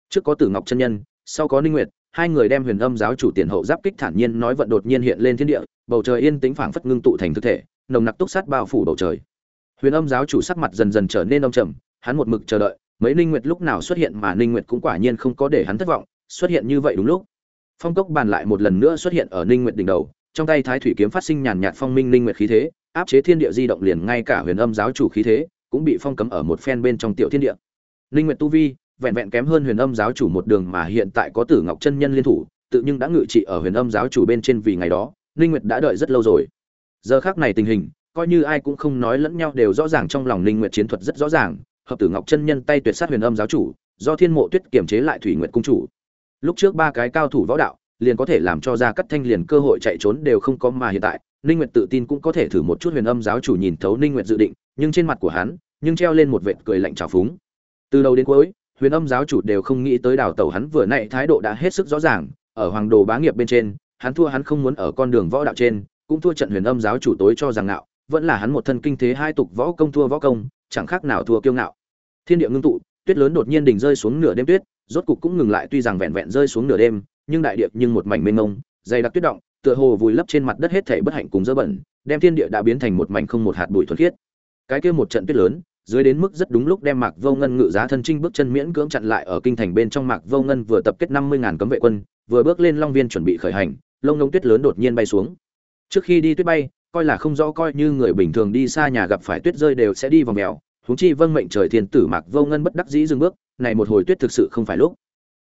Trước có tử ngọc chân nhân, sau có ninh nguyệt, hai người đem huyền âm giáo chủ tiền hậu giáp kích thản nhiên nói vận đột nhiên hiện lên thiên địa, bầu trời yên tĩnh phảng phất ngưng tụ thành thực thể, nồng nặc túc sát bao phủ bầu trời. Huyền âm giáo chủ sắc mặt dần dần trở nên âm trầm, hắn một mực chờ đợi, mấy ninh nguyệt lúc nào xuất hiện mà ninh nguyệt cũng quả nhiên không có để hắn thất vọng, xuất hiện như vậy đúng lúc. Phong cốc bàn lại một lần nữa xuất hiện ở ninh nguyệt đỉnh đầu trong tay thái thủy kiếm phát sinh nhàn nhạt phong minh linh nguyệt khí thế, áp chế thiên địa di động liền ngay cả huyền âm giáo chủ khí thế cũng bị phong cấm ở một phen bên trong tiểu thiên địa. Linh nguyệt tu vi vẹn vẹn kém hơn huyền âm giáo chủ một đường mà hiện tại có tử ngọc chân nhân liên thủ, tự nhưng đã ngự trị ở huyền âm giáo chủ bên trên vì ngày đó, linh nguyệt đã đợi rất lâu rồi. Giờ khắc này tình hình, coi như ai cũng không nói lẫn nhau đều rõ ràng trong lòng linh nguyệt chiến thuật rất rõ ràng, hợp tử ngọc chân nhân tay tuyệt sát huyền âm giáo chủ, do thiên mộ tuyết kiểm chế lại thủy nguyệt cung chủ. Lúc trước ba cái cao thủ võ đạo liền có thể làm cho ra cắt thanh liền cơ hội chạy trốn đều không có mà hiện tại. Ninh nguyệt tự tin cũng có thể thử một chút huyền âm giáo chủ nhìn thấu ninh nguyệt dự định, nhưng trên mặt của hắn, nhưng treo lên một vệt cười lạnh trào phúng. Từ đầu đến cuối, huyền âm giáo chủ đều không nghĩ tới đào tẩu hắn vừa nãy thái độ đã hết sức rõ ràng. Ở hoàng đồ bá nghiệp bên trên, hắn thua hắn không muốn ở con đường võ đạo trên, cũng thua trận huyền âm giáo chủ tối cho rằng nạo vẫn là hắn một thân kinh thế hai tục võ công thua võ công, chẳng khác nào thua kiêu ngạo. Thiên địa ngưng tụ, tuyết lớn đột nhiên đỉnh rơi xuống nửa đêm tuyết, rốt cục cũng ngừng lại, tuy rằng vẹn vẹn rơi xuống nửa đêm nhưng đại địa nhưng một mảnh mênh mông dày đặc tuyết động tựa hồ vùi lấp trên mặt đất hết thảy bất hạnh cùng dơ bẩn đem thiên địa đã biến thành một mảnh không một hạt bụi thuần khiết cái kia một trận tuyết lớn dưới đến mức rất đúng lúc đem Mạc Vô Ngân ngự giá thân trinh bước chân miễn cưỡng chặn lại ở kinh thành bên trong Mạc Vô Ngân vừa tập kết 50000 cấm vệ quân, vừa bước lên Long Viên chuẩn bị khởi hành, lông lông tuyết lớn đột nhiên bay xuống. Trước khi đi tuyết bay, coi là không rõ coi như người bình thường đi xa nhà gặp phải tuyết rơi đều sẽ đi vòng mèo, huống chi vâng mệnh trời thiên tử Mạc Vô Ngân bất đắc dĩ dừng bước, này một hồi tuyết thực sự không phải lúc.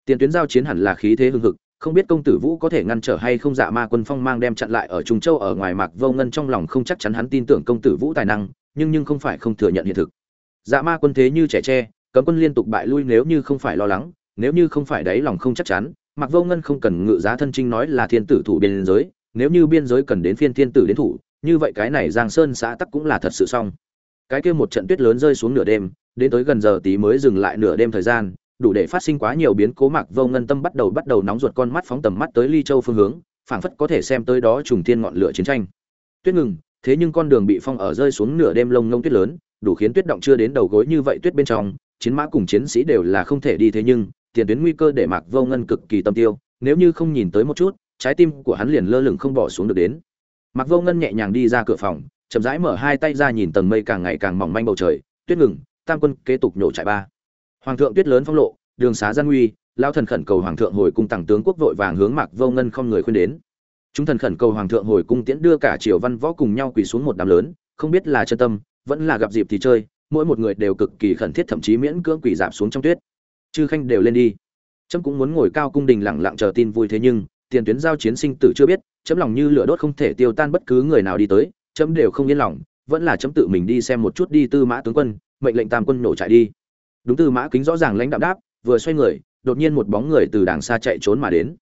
Tiền tuyến giao chiến hẳn là khí thế hưng hực, không biết công tử Vũ có thể ngăn trở hay không Dạ Ma quân phong mang đem chặn lại ở Trung Châu ở ngoài Mạc Vô Ngân trong lòng không chắc chắn hắn tin tưởng công tử Vũ tài năng, nhưng nhưng không phải không thừa nhận hiện thực. Dạ ma quân thế như trẻ tre cấm quân liên tục bại lui nếu như không phải lo lắng nếu như không phải đáy lòng không chắc chắn mặc vô ngân không cần ngự giá thân trinh nói là thiên tử thủ biên giới nếu như biên giới cần đến phiên thiên tử đến thủ như vậy cái này giang sơn xã tắc cũng là thật sự xong. Cái kia một trận tuyết lớn rơi xuống nửa đêm đến tới gần giờ tí mới dừng lại nửa đêm thời gian đủ để phát sinh quá nhiều biến cố mạc vô ngân tâm bắt đầu bắt đầu nóng ruột con mắt phóng tầm mắt tới ly châu phương hướng, phảng phất có thể xem tới đó trùng thiên ngọn lửa chiến tranh. Tuyết ngừng, thế nhưng con đường bị phong ở rơi xuống nửa đêm lông ngông tuyết lớn, đủ khiến tuyết động chưa đến đầu gối như vậy tuyết bên trong, chiến mã cùng chiến sĩ đều là không thể đi thế nhưng, tiền tuyến nguy cơ để mạc vô ngân cực kỳ tâm tiêu, nếu như không nhìn tới một chút, trái tim của hắn liền lơ lửng không bỏ xuống được đến. Mạc vô ngân nhẹ nhàng đi ra cửa phòng, chậm rãi mở hai tay ra nhìn tầng mây càng ngày càng mỏng manh bầu trời, tuyết ngừng, tam quân kế tục nhổ trại ba hoàng thượng tuyết lớn phong lộ, đường xá gian nguy lao thần khẩn cầu hoàng thượng hồi cung tặng tướng quốc vội vàng hướng mạc vô ngân không người khuyên đến. Chúng thần khẩn cầu hoàng thượng hồi cung tiễn đưa cả triều văn võ cùng nhau quỳ xuống một đám lớn, không biết là chân tâm, vẫn là gặp dịp thì chơi, mỗi một người đều cực kỳ khẩn thiết thậm chí miễn cưỡng quỳ giảm xuống trong tuyết. Chư khanh đều lên đi. Trâm cũng muốn ngồi cao cung đình lặng lặng chờ tin vui thế nhưng, tiền tuyến giao chiến sinh tử chưa biết, chấm lòng như lửa đốt không thể tiêu tan bất cứ người nào đi tới, chấm đều không yên lòng, vẫn là chấm tự mình đi xem một chút đi tư mã tướng quân, mệnh lệnh tam quân nổ chạy đi đúng tư mã kính rõ ràng lãnh đạm đáp vừa xoay người đột nhiên một bóng người từ đàng xa chạy trốn mà đến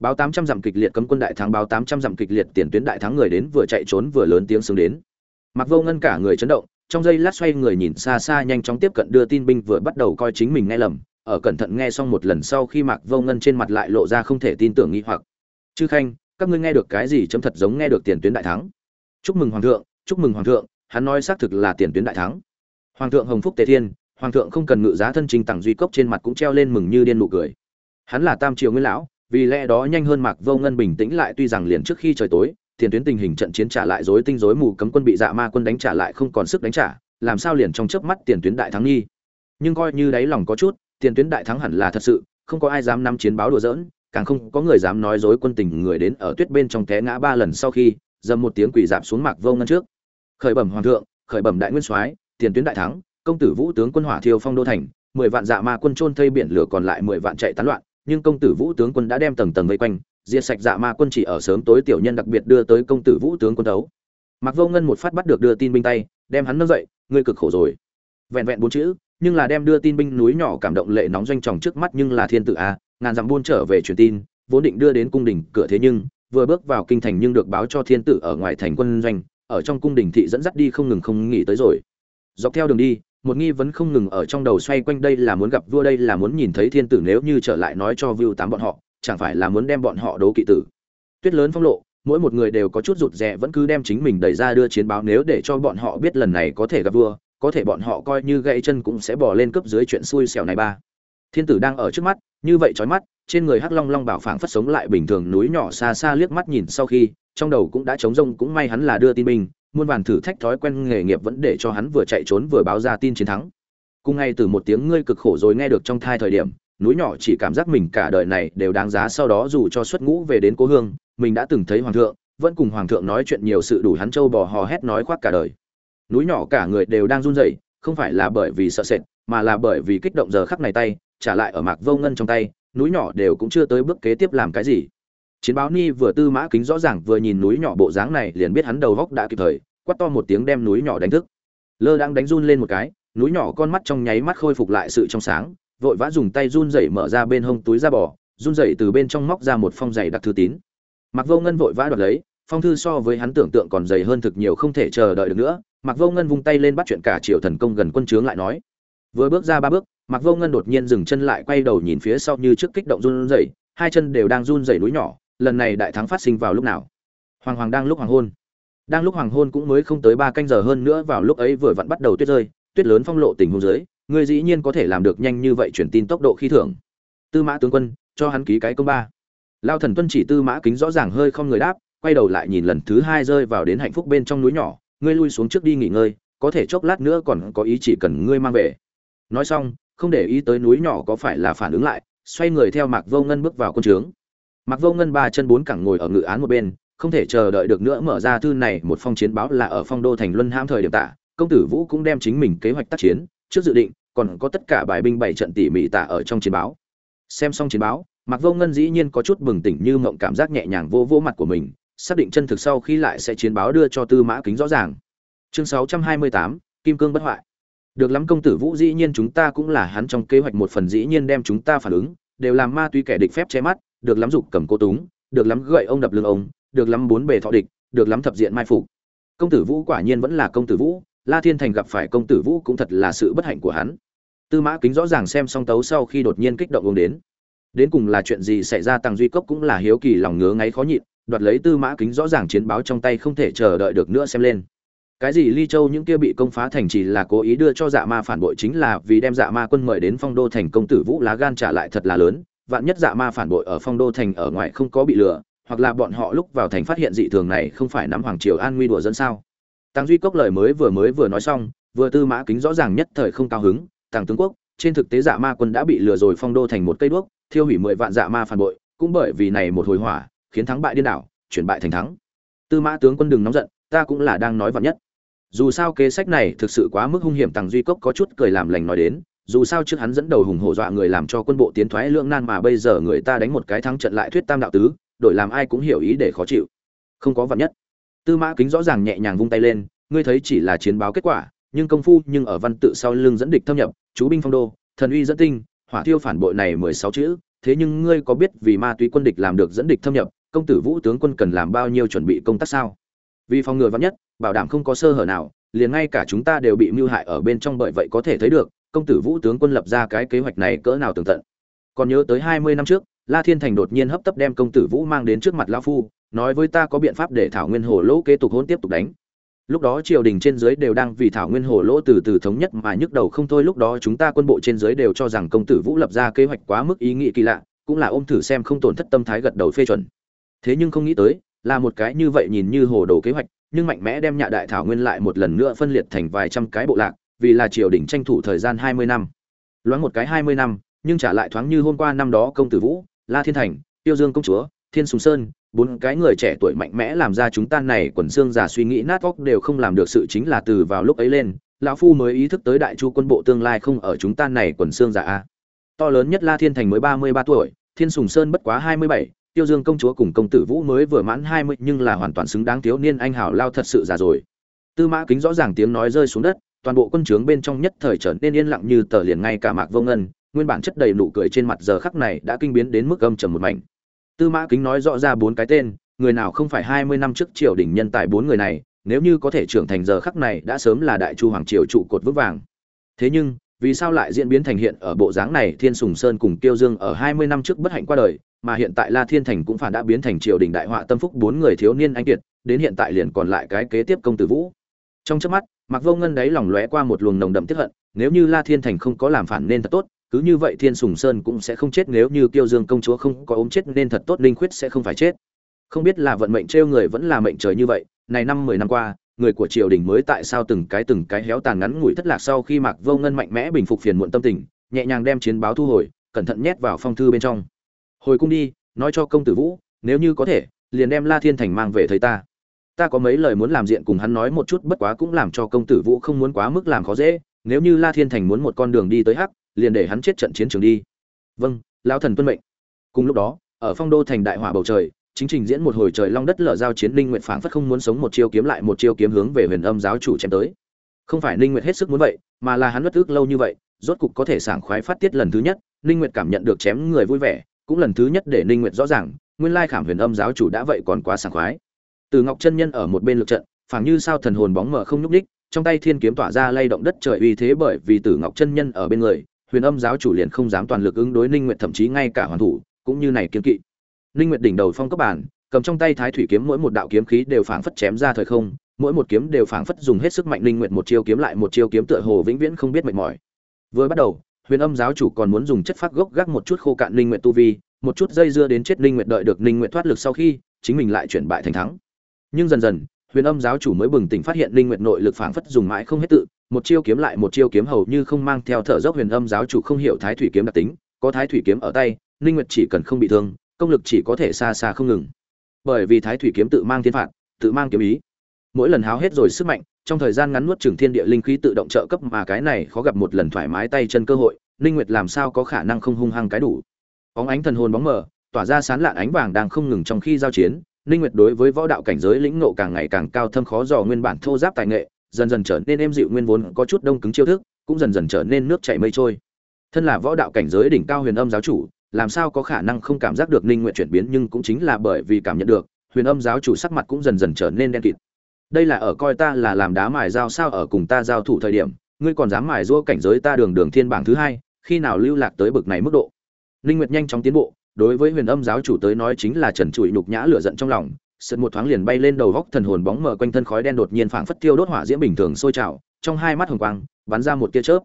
báo tám trăm dặm kịch liệt cấm quân đại thắng báo tám trăm dặm kịch liệt tiền tuyến đại thắng người đến vừa chạy trốn vừa lớn tiếng xứng đến Mặc Vô Ngân cả người chấn động, trong giây lát xoay người nhìn xa xa nhanh chóng tiếp cận đưa tin binh vừa bắt đầu coi chính mình nghe lầm, ở cẩn thận nghe xong một lần sau khi Mạc Vô Ngân trên mặt lại lộ ra không thể tin tưởng nghi hoặc. "Chư khanh, các ngươi nghe được cái gì chấm thật giống nghe được tiền tuyến đại thắng." "Chúc mừng hoàng thượng, chúc mừng hoàng thượng." Hắn nói xác thực là tiền tuyến đại thắng. Hoàng thượng hồng phúc tề thiên, hoàng thượng không cần ngự giá thân trình tặng duy cốc trên mặt cũng treo lên mừng như điên nụ cười. Hắn là Tam Triều Nguyên lão, vì lẽ đó nhanh hơn Mạc Vô Ngân bình tĩnh lại tuy rằng liền trước khi trời tối, tiền tuyến tình hình trận chiến trả lại rối tinh rối mù cấm quân bị dạ ma quân đánh trả lại không còn sức đánh trả làm sao liền trong chớp mắt tiền tuyến đại thắng nghi nhưng coi như đáy lòng có chút tiền tuyến đại thắng hẳn là thật sự không có ai dám nắm chiến báo đùa giỡn càng không có người dám nói dối quân tình người đến ở tuyết bên trong té ngã ba lần sau khi dầm một tiếng quỷ dạp xuống mạc vô ngân trước khởi bẩm hoàng thượng khởi bẩm đại nguyên soái tiền tuyến đại thắng công tử vũ tướng quân hỏa thiêu phong đô thành, mười vạn dạ ma quân trôn thây biển lửa còn lại mười vạn chạy tán loạn, nhưng công tử vũ tướng quân đã đem tầng tầng vây quanh, diệt sạch dạ ma quân chỉ ở sớm tối tiểu nhân đặc biệt đưa tới công tử vũ tướng quân đấu. Mặc vô ngân một phát bắt được đưa tin binh tay, đem hắn nâng dậy, ngươi cực khổ rồi. Vẹn vẹn bốn chữ, nhưng là đem đưa tin binh núi nhỏ cảm động lệ nóng doanh tròng trước mắt nhưng là thiên tử a, ngàn dặm buôn trở về truyền tin, vốn định đưa đến cung đình cửa thế nhưng, vừa bước vào kinh thành nhưng được báo cho thiên tử ở ngoài thành quân doanh, ở trong cung đình thị dẫn dắt đi không ngừng không nghỉ tới rồi. Dọc theo đường đi một nghi vấn không ngừng ở trong đầu xoay quanh đây là muốn gặp vua, đây là muốn nhìn thấy thiên tử, nếu như trở lại nói cho vưu tám bọn họ, chẳng phải là muốn đem bọn họ đấu kỵ tử. Tuyết lớn phong lộ, mỗi một người đều có chút rụt rè, vẫn cứ đem chính mình đẩy ra đưa chiến báo, nếu để cho bọn họ biết lần này có thể gặp vua, có thể bọn họ coi như gãy chân cũng sẽ bỏ lên cấp dưới chuyện xui xẻo này ba. Thiên tử đang ở trước mắt, như vậy trói mắt, trên người hắc long long bảo phảng phất sống lại bình thường, núi nhỏ xa xa liếc mắt nhìn sau khi, trong đầu cũng đã trống rông, cũng may hắn là đưa tin binh muôn vàn thử thách thói quen nghề nghiệp vẫn để cho hắn vừa chạy trốn vừa báo ra tin chiến thắng. Cùng ngay từ một tiếng ngươi cực khổ rồi nghe được trong thai thời điểm, núi nhỏ chỉ cảm giác mình cả đời này đều đáng giá sau đó dù cho xuất ngũ về đến cố hương, mình đã từng thấy hoàng thượng, vẫn cùng hoàng thượng nói chuyện nhiều sự đủ hắn châu bò hò hét nói khoác cả đời. Núi nhỏ cả người đều đang run rẩy, không phải là bởi vì sợ sệt, mà là bởi vì kích động giờ khắc này tay, trả lại ở mạc vô ngân trong tay, núi nhỏ đều cũng chưa tới bước kế tiếp làm cái gì chiến báo ni vừa tư mã kính rõ ràng vừa nhìn núi nhỏ bộ dáng này liền biết hắn đầu góc đã kịp thời, quát to một tiếng đem núi nhỏ đánh thức. Lơ đang đánh run lên một cái, núi nhỏ con mắt trong nháy mắt khôi phục lại sự trong sáng, vội vã dùng tay run rẩy mở ra bên hông túi da bò, run rẩy từ bên trong móc ra một phong giày đặc thư tín. Mặc vô ngân vội vã đoạt lấy, phong thư so với hắn tưởng tượng còn dày hơn thực nhiều không thể chờ đợi được nữa. Mặc vô ngân vung tay lên bắt chuyện cả triệu thần công gần quân trướng lại nói. Vừa bước ra ba bước mặc vô ngân đột nhiên dừng chân lại quay đầu nhìn phía sau như trước kích động run rẩy, hai chân đều đang run rẩy núi nhỏ lần này đại thắng phát sinh vào lúc nào? Hoàng hoàng đang lúc hoàng hôn. Đang lúc hoàng hôn cũng mới không tới ba canh giờ hơn nữa vào lúc ấy vừa vặn bắt đầu tuyết rơi, tuyết lớn phong lộ tình huống dưới, người dĩ nhiên có thể làm được nhanh như vậy truyền tin tốc độ khi thưởng. Tư mã tướng quân, cho hắn ký cái công ba. Lao thần tuân chỉ tư mã kính rõ ràng hơi không người đáp, quay đầu lại nhìn lần thứ hai rơi vào đến hạnh phúc bên trong núi nhỏ, ngươi lui xuống trước đi nghỉ ngơi, có thể chốc lát nữa còn có ý chỉ cần ngươi mang về. Nói xong, không để ý tới núi nhỏ có phải là phản ứng lại, xoay người theo mạc vô ngân bước vào quân trướng mạc vô ngân ba chân bốn cẳng ngồi ở ngự án một bên không thể chờ đợi được nữa mở ra thư này một phong chiến báo là ở phong đô thành luân hãm thời điểm tạ. Công tử vũ cũng đem chính mình kế hoạch tác chiến trước dự định còn có tất cả bài binh bảy trận tỉ mỉ tả ở trong chiến báo. Xem xong chiến báo mạc vô ngân dĩ nhiên có chút bừng tỉnh như mộng cảm giác nhẹ nhàng vô vô mặt của mình xác định chân thực sau khi lại sẽ chiến báo đưa cho tư mã kính rõ ràng. Chương 628, kim cương bất hoại. Được lắm công tử vũ dĩ nhiên chúng ta cũng là hắn trong kế hoạch một phần dĩ nhiên đem chúng ta phản ứng đều làm ma túy kẻ địch phép che mắt được lắm dục cầm cô túng, được lắm gậy ông đập lưng ông, được lắm bốn bề thọ địch, được lắm thập diện mai phục. Công tử vũ quả nhiên vẫn là công tử vũ, la thiên thành gặp phải công tử vũ cũng thật là sự bất hạnh của hắn. Tư mã kính rõ ràng xem xong tấu sau khi đột nhiên kích động uống đến. Đến cùng là chuyện gì xảy ra tăng duy cốc cũng là hiếu kỳ lòng ngứa ngáy khó nhịn, đoạt lấy tư mã kính rõ ràng chiến báo trong tay không thể chờ đợi được nữa xem lên. Cái gì ly châu những kia bị công phá thành chỉ là cố ý đưa cho dạ ma phản bội chính là vì đem dạ ma quân mời đến phong đô thành công tử vũ lá gan trả lại thật là lớn vạn nhất dạ ma phản bội ở phong đô thành ở ngoài không có bị lừa, hoặc là bọn họ lúc vào thành phát hiện dị thường này không phải nắm hoàng triều an nguy đùa dẫn sao? Tăng duy cốc lời mới vừa mới vừa nói xong, vừa tư mã kính rõ ràng nhất thời không cao hứng tăng tướng quốc, trên thực tế dạ ma quân đã bị lừa rồi, phong đô thành một cây đuốc, thiêu hủy mười vạn dạ ma phản bội, cũng bởi vì này một hồi hỏa, khiến thắng bại điên đảo, chuyển bại thành thắng. Tư mã tướng quân đừng nóng giận, ta cũng là đang nói vạn nhất. Dù sao kế sách này thực sự quá mức hung hiểm tăng duy cốc có chút cười làm lành nói đến dù sao trước hắn dẫn đầu hùng hổ dọa người làm cho quân bộ tiến thoái lưỡng nan mà bây giờ người ta đánh một cái thắng trận lại thuyết tam đạo tứ, đổi làm ai cũng hiểu ý để khó chịu. Không có vật nhất. Tư mã kính rõ ràng nhẹ nhàng vung tay lên, ngươi thấy chỉ là chiến báo kết quả, nhưng công phu, nhưng ở văn tự sau lưng dẫn địch thâm nhập, chú binh phong đô, thần uy dẫn tinh, hỏa thiêu phản bội này mười sáu chữ, thế nhưng ngươi có biết vì ma túy quân địch làm được dẫn địch thâm nhập, công tử vũ tướng quân cần làm bao nhiêu chuẩn bị công tác sao? Vì phòng ngừa vắn nhất, bảo đảm không có sơ hở nào, liền ngay cả chúng ta đều bị mưu hại ở bên trong bởi vậy có thể thấy được công tử vũ tướng quân lập ra cái kế hoạch này cỡ nào tường tận. Còn nhớ tới hai mươi năm trước, la thiên thành đột nhiên hấp tấp đem công tử vũ mang đến trước mặt lão phu, nói với ta có biện pháp để thảo nguyên hồ lỗ kế tục hôn tiếp tục đánh. Lúc đó triều đình trên dưới đều đang vì thảo nguyên hồ lỗ từ từ thống nhất mà nhức đầu không thôi, lúc đó chúng ta quân bộ trên dưới đều cho rằng công tử vũ lập ra kế hoạch quá mức ý nghĩ kỳ lạ, cũng là ôm thử xem không tổn thất tâm thái gật đầu phê chuẩn. Thế nhưng không nghĩ tới, là một cái như vậy nhìn như hồ đồ kế hoạch, nhưng mạnh mẽ đem nhạ đại thảo nguyên lại một lần nữa phân liệt thành vài trăm cái bộ lạc vì là triều đình tranh thủ thời gian hai mươi năm. Loáng một cái hai mươi năm, nhưng trả lại thoáng như hôm qua năm đó công tử vũ, la thiên thành, tiêu dương công chúa, thiên sùng sơn, bốn cái người trẻ tuổi mạnh mẽ làm ra chúng ta này quần xương già suy nghĩ nát óc đều không làm được sự chính là từ vào lúc ấy lên, lão phu mới ý thức tới đại chu quân bộ tương lai không ở chúng ta này quần xương già a. To lớn nhất la thiên thành mới ba mươi ba tuổi, thiên sùng sơn bất quá hai mươi bảy, tiêu dương công chúa cùng công tử vũ mới vừa mãn hai mươi nhưng là hoàn toàn xứng đáng thiếu niên anh hảo lao thật sự già rồi. Tư mã kính rõ ràng tiếng nói rơi xuống đất toàn bộ quân trướng bên trong nhất thời trở nên yên lặng như tờ liền ngay cả mạc vô ngân, nguyên bản chất đầy nụ cười trên mặt giờ khắc này đã kinh biến đến mức âm trầm một mảnh. Tư mã kính nói rõ ra bốn cái tên, người nào không phải hai mươi năm trước triều đình nhân tài bốn người này, nếu như có thể trưởng thành giờ khắc này đã sớm là đại chu hoàng triều trụ cột vững vàng. Thế nhưng, vì sao lại diễn biến thành hiện ở bộ dáng này, thiên sùng sơn cùng tiêu dương ở hai mươi năm trước bất hạnh qua đời, mà hiện tại la thiên thành cũng phản đã biến thành triều đình đại họa tâm phúc bốn người thiếu niên anh kiệt, đến hiện tại liền còn lại cái kế tiếp công tử vũ trong chớp mắt mặc vô ngân đáy lòng lóe qua một luồng nồng đậm tiếp hận, nếu như la thiên thành không có làm phản nên thật tốt, cứ như vậy thiên sùng sơn cũng sẽ không chết, nếu như kiêu dương công chúa không có ốm chết nên thật tốt linh khuyết sẽ không phải chết. Không biết là vận mệnh trêu người vẫn là mệnh trời như vậy, này năm mười năm qua, người của triều đình mới tại sao từng cái từng cái héo tàn ngắn ngủi thất lạc sau khi mạc vô ngân mạnh mẽ bình phục phiền muộn tâm tình, nhẹ nhàng đem chiến báo thu hồi, cẩn thận nhét vào phong thư bên trong. Hồi cung đi, nói cho công tử vũ, nếu như có thể, liền đem la thiên thành mang về thấy ta ta có mấy lời muốn làm diện cùng hắn nói một chút, bất quá cũng làm cho công tử vũ không muốn quá mức làm khó dễ, nếu như la thiên thành muốn một con đường đi tới hắc, liền để hắn chết trận chiến trường đi. Vâng lão thần tuân mệnh. Cùng lúc đó, ở phong đô thành đại hỏa bầu trời, chính trình diễn một hồi trời long đất lở giao chiến linh nguyệt phảng phất không muốn sống một chiêu kiếm lại một chiêu kiếm hướng về huyền âm giáo chủ chém tới. Không phải linh nguyệt hết sức muốn vậy, mà là hắn bất ước lâu như vậy, rốt cục có thể sảng khoái phát tiết lần thứ nhất linh nguyệt cảm nhận được chém người vui vẻ, cũng lần thứ nhất để linh nguyệt rõ ràng, nguyên lai khảm huyền âm giáo chủ đã vậy còn quá sảng khoái từ ngọc chân nhân ở một bên lực trận, phảng như sao thần hồn bóng mờ không nhúc nhích. trong tay thiên kiếm tỏa ra lay động đất trời uy thế bởi vì tử ngọc chân nhân ở bên người, huyền âm giáo chủ liền không dám toàn lực ứng đối ninh nguyệt thậm chí ngay cả hoàn thủ, cũng như này kiên kỵ ninh nguyệt đỉnh đầu phong cấp bản cầm trong tay thái thủy kiếm mỗi một đạo kiếm khí đều phảng phất chém ra thời không, mỗi một kiếm đều phảng phất dùng hết sức mạnh ninh nguyệt một chiêu kiếm lại một chiêu kiếm tựa hồ vĩnh viễn không biết mệt mỏi vừa bắt đầu, huyền âm giáo chủ còn muốn dùng chất phát gốc gác một chút khô cạn ninh nguyệt tu vi, một chút dây dưa đến chết ninh nguyệt đợi được ninh nguyệt thoát lực sau khi, chính mình lại chuyển bại thành thắng nhưng dần dần, huyền âm giáo chủ mới bừng tỉnh phát hiện linh nguyệt nội lực phảng phất dùng mãi không hết tự, một chiêu kiếm lại một chiêu kiếm hầu như không mang theo thở dốc huyền âm giáo chủ không hiểu thái thủy kiếm đặc tính, có thái thủy kiếm ở tay, linh nguyệt chỉ cần không bị thương, công lực chỉ có thể xa xa không ngừng. Bởi vì thái thủy kiếm tự mang thiên phạt, tự mang kiếm ý. Mỗi lần háo hết rồi sức mạnh, trong thời gian ngắn nuốt trường thiên địa linh khí tự động trợ cấp mà cái này khó gặp một lần thoải mái tay chân cơ hội, linh nguyệt làm sao có khả năng không hung hăng cái đủ. Bóng ánh thần hồn bóng mờ, tỏa ra sán lạn ánh vàng đang không ngừng trong khi giao chiến Ninh Nguyệt đối với võ đạo cảnh giới lĩnh ngộ càng ngày càng cao thâm khó dò nguyên bản thô giáp tài nghệ, dần dần trở nên êm dịu nguyên vốn có chút đông cứng chiêu thức, cũng dần dần trở nên nước chảy mây trôi. Thân là võ đạo cảnh giới đỉnh cao huyền âm giáo chủ, làm sao có khả năng không cảm giác được Ninh Nguyệt chuyển biến nhưng cũng chính là bởi vì cảm nhận được, huyền âm giáo chủ sắc mặt cũng dần dần trở nên đen kịt. Đây là ở coi ta là làm đá mài dao sao ở cùng ta giao thủ thời điểm, ngươi còn dám mài giũa cảnh giới ta đường đường thiên bảng thứ hai, khi nào lưu lạc tới bực này mức độ. Ninh Nguyệt nhanh chóng tiến bộ, đối với huyền âm giáo chủ tới nói chính là trần trụi nhục nhã lửa giận trong lòng, sượt một thoáng liền bay lên đầu góc thần hồn bóng mờ quanh thân khói đen đột nhiên phảng phất tiêu đốt hỏa diễm bình thường sôi trào, trong hai mắt hồng quang bắn ra một tia chớp.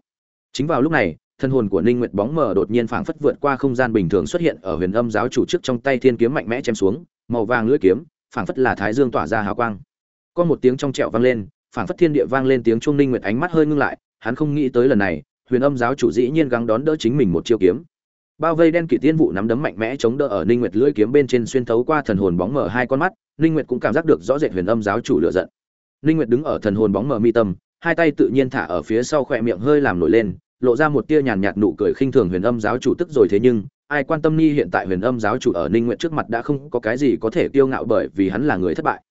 Chính vào lúc này thân hồn của ninh nguyệt bóng mờ đột nhiên phảng phất vượt qua không gian bình thường xuất hiện ở huyền âm giáo chủ trước trong tay thiên kiếm mạnh mẽ chém xuống, màu vàng lưỡi kiếm, phảng phất là thái dương tỏa ra hào quang. Có một tiếng trong trẹo vang lên, phảng phất thiên địa vang lên tiếng chuông ninh nguyệt ánh mắt hơi ngưng lại, hắn không nghĩ tới lần này, huyền âm giáo chủ dĩ nhiên gắng đón đỡ chính mình một chiêu kiếm bao vây đen kỵ tiên vụ nắm đấm mạnh mẽ chống đỡ ở ninh nguyệt lưỡi kiếm bên trên xuyên thấu qua thần hồn bóng mở hai con mắt, ninh nguyệt cũng cảm giác được rõ rệt huyền âm giáo chủ lửa giận. Ninh nguyệt đứng ở thần hồn bóng mở mi tâm, hai tay tự nhiên thả ở phía sau khỏe miệng hơi làm nổi lên, lộ ra một tia nhàn nhạt nụ cười khinh thường huyền âm giáo chủ tức rồi thế nhưng, ai quan tâm ni hiện tại huyền âm giáo chủ ở ninh nguyệt trước mặt đã không có cái gì có thể tiêu ngạo bởi vì hắn là người thất bại.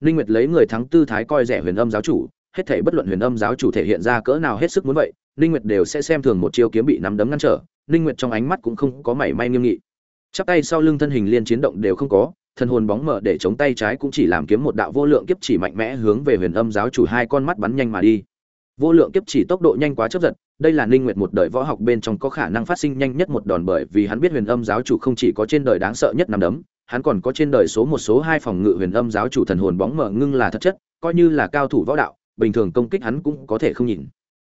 Ninh nguyệt lấy người thắng tư thái coi rẻ huyền âm giáo chủ, hết thảy bất luận huyền âm giáo chủ thể hiện ra cỡ nào hết sức muốn vậy, ninh nguyệt đều sẽ xem thường một chiêu kiếm bị nắm đấm ngăn trở ninh nguyệt trong ánh mắt cũng không có mảy may nghiêm nghị. Chắp tay sau lưng thân hình liên chiến động đều không có, thần hồn bóng mở để chống tay trái cũng chỉ làm kiếm một đạo vô lượng kiếp chỉ mạnh mẽ hướng về huyền âm giáo chủ hai con mắt bắn nhanh mà đi. Vô lượng kiếp chỉ tốc độ nhanh quá chấp giật, đây là ninh nguyệt một đời võ học bên trong có khả năng phát sinh nhanh nhất một đòn bởi vì hắn biết huyền âm giáo chủ không chỉ có trên đời đáng sợ nhất nằm đấm, hắn còn có trên đời số một số hai phòng ngự huyền âm giáo chủ thần hồn bóng mở ngưng là thật chất, coi như là cao thủ võ đạo, bình thường công kích hắn cũng có thể không nhìn.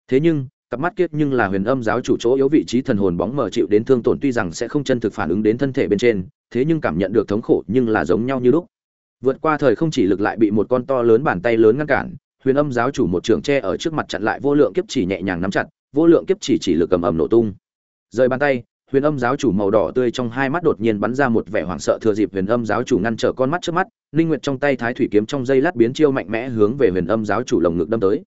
Thế nhưng cặp mắt kiết nhưng là huyền âm giáo chủ chỗ yếu vị trí thần hồn bóng mờ chịu đến thương tổn tuy rằng sẽ không chân thực phản ứng đến thân thể bên trên, thế nhưng cảm nhận được thống khổ nhưng là giống nhau như lúc. Vượt qua thời không chỉ lực lại bị một con to lớn bàn tay lớn ngăn cản, huyền âm giáo chủ một trường tre ở trước mặt chặn lại vô lượng kiếp chỉ nhẹ nhàng nắm chặt, vô lượng kiếp chỉ chỉ lực cầm ầm nổ tung. Rời bàn tay, huyền âm giáo chủ màu đỏ tươi trong hai mắt đột nhiên bắn ra một vẻ hoảng sợ thừa dịp huyền âm giáo chủ ngăn trở con mắt trước mắt, ninh nguyệt trong tay thái thủy kiếm trong dây lát biến chiêu mạnh mẽ hướng về huyền âm giáo chủ lồng ngực đâm tới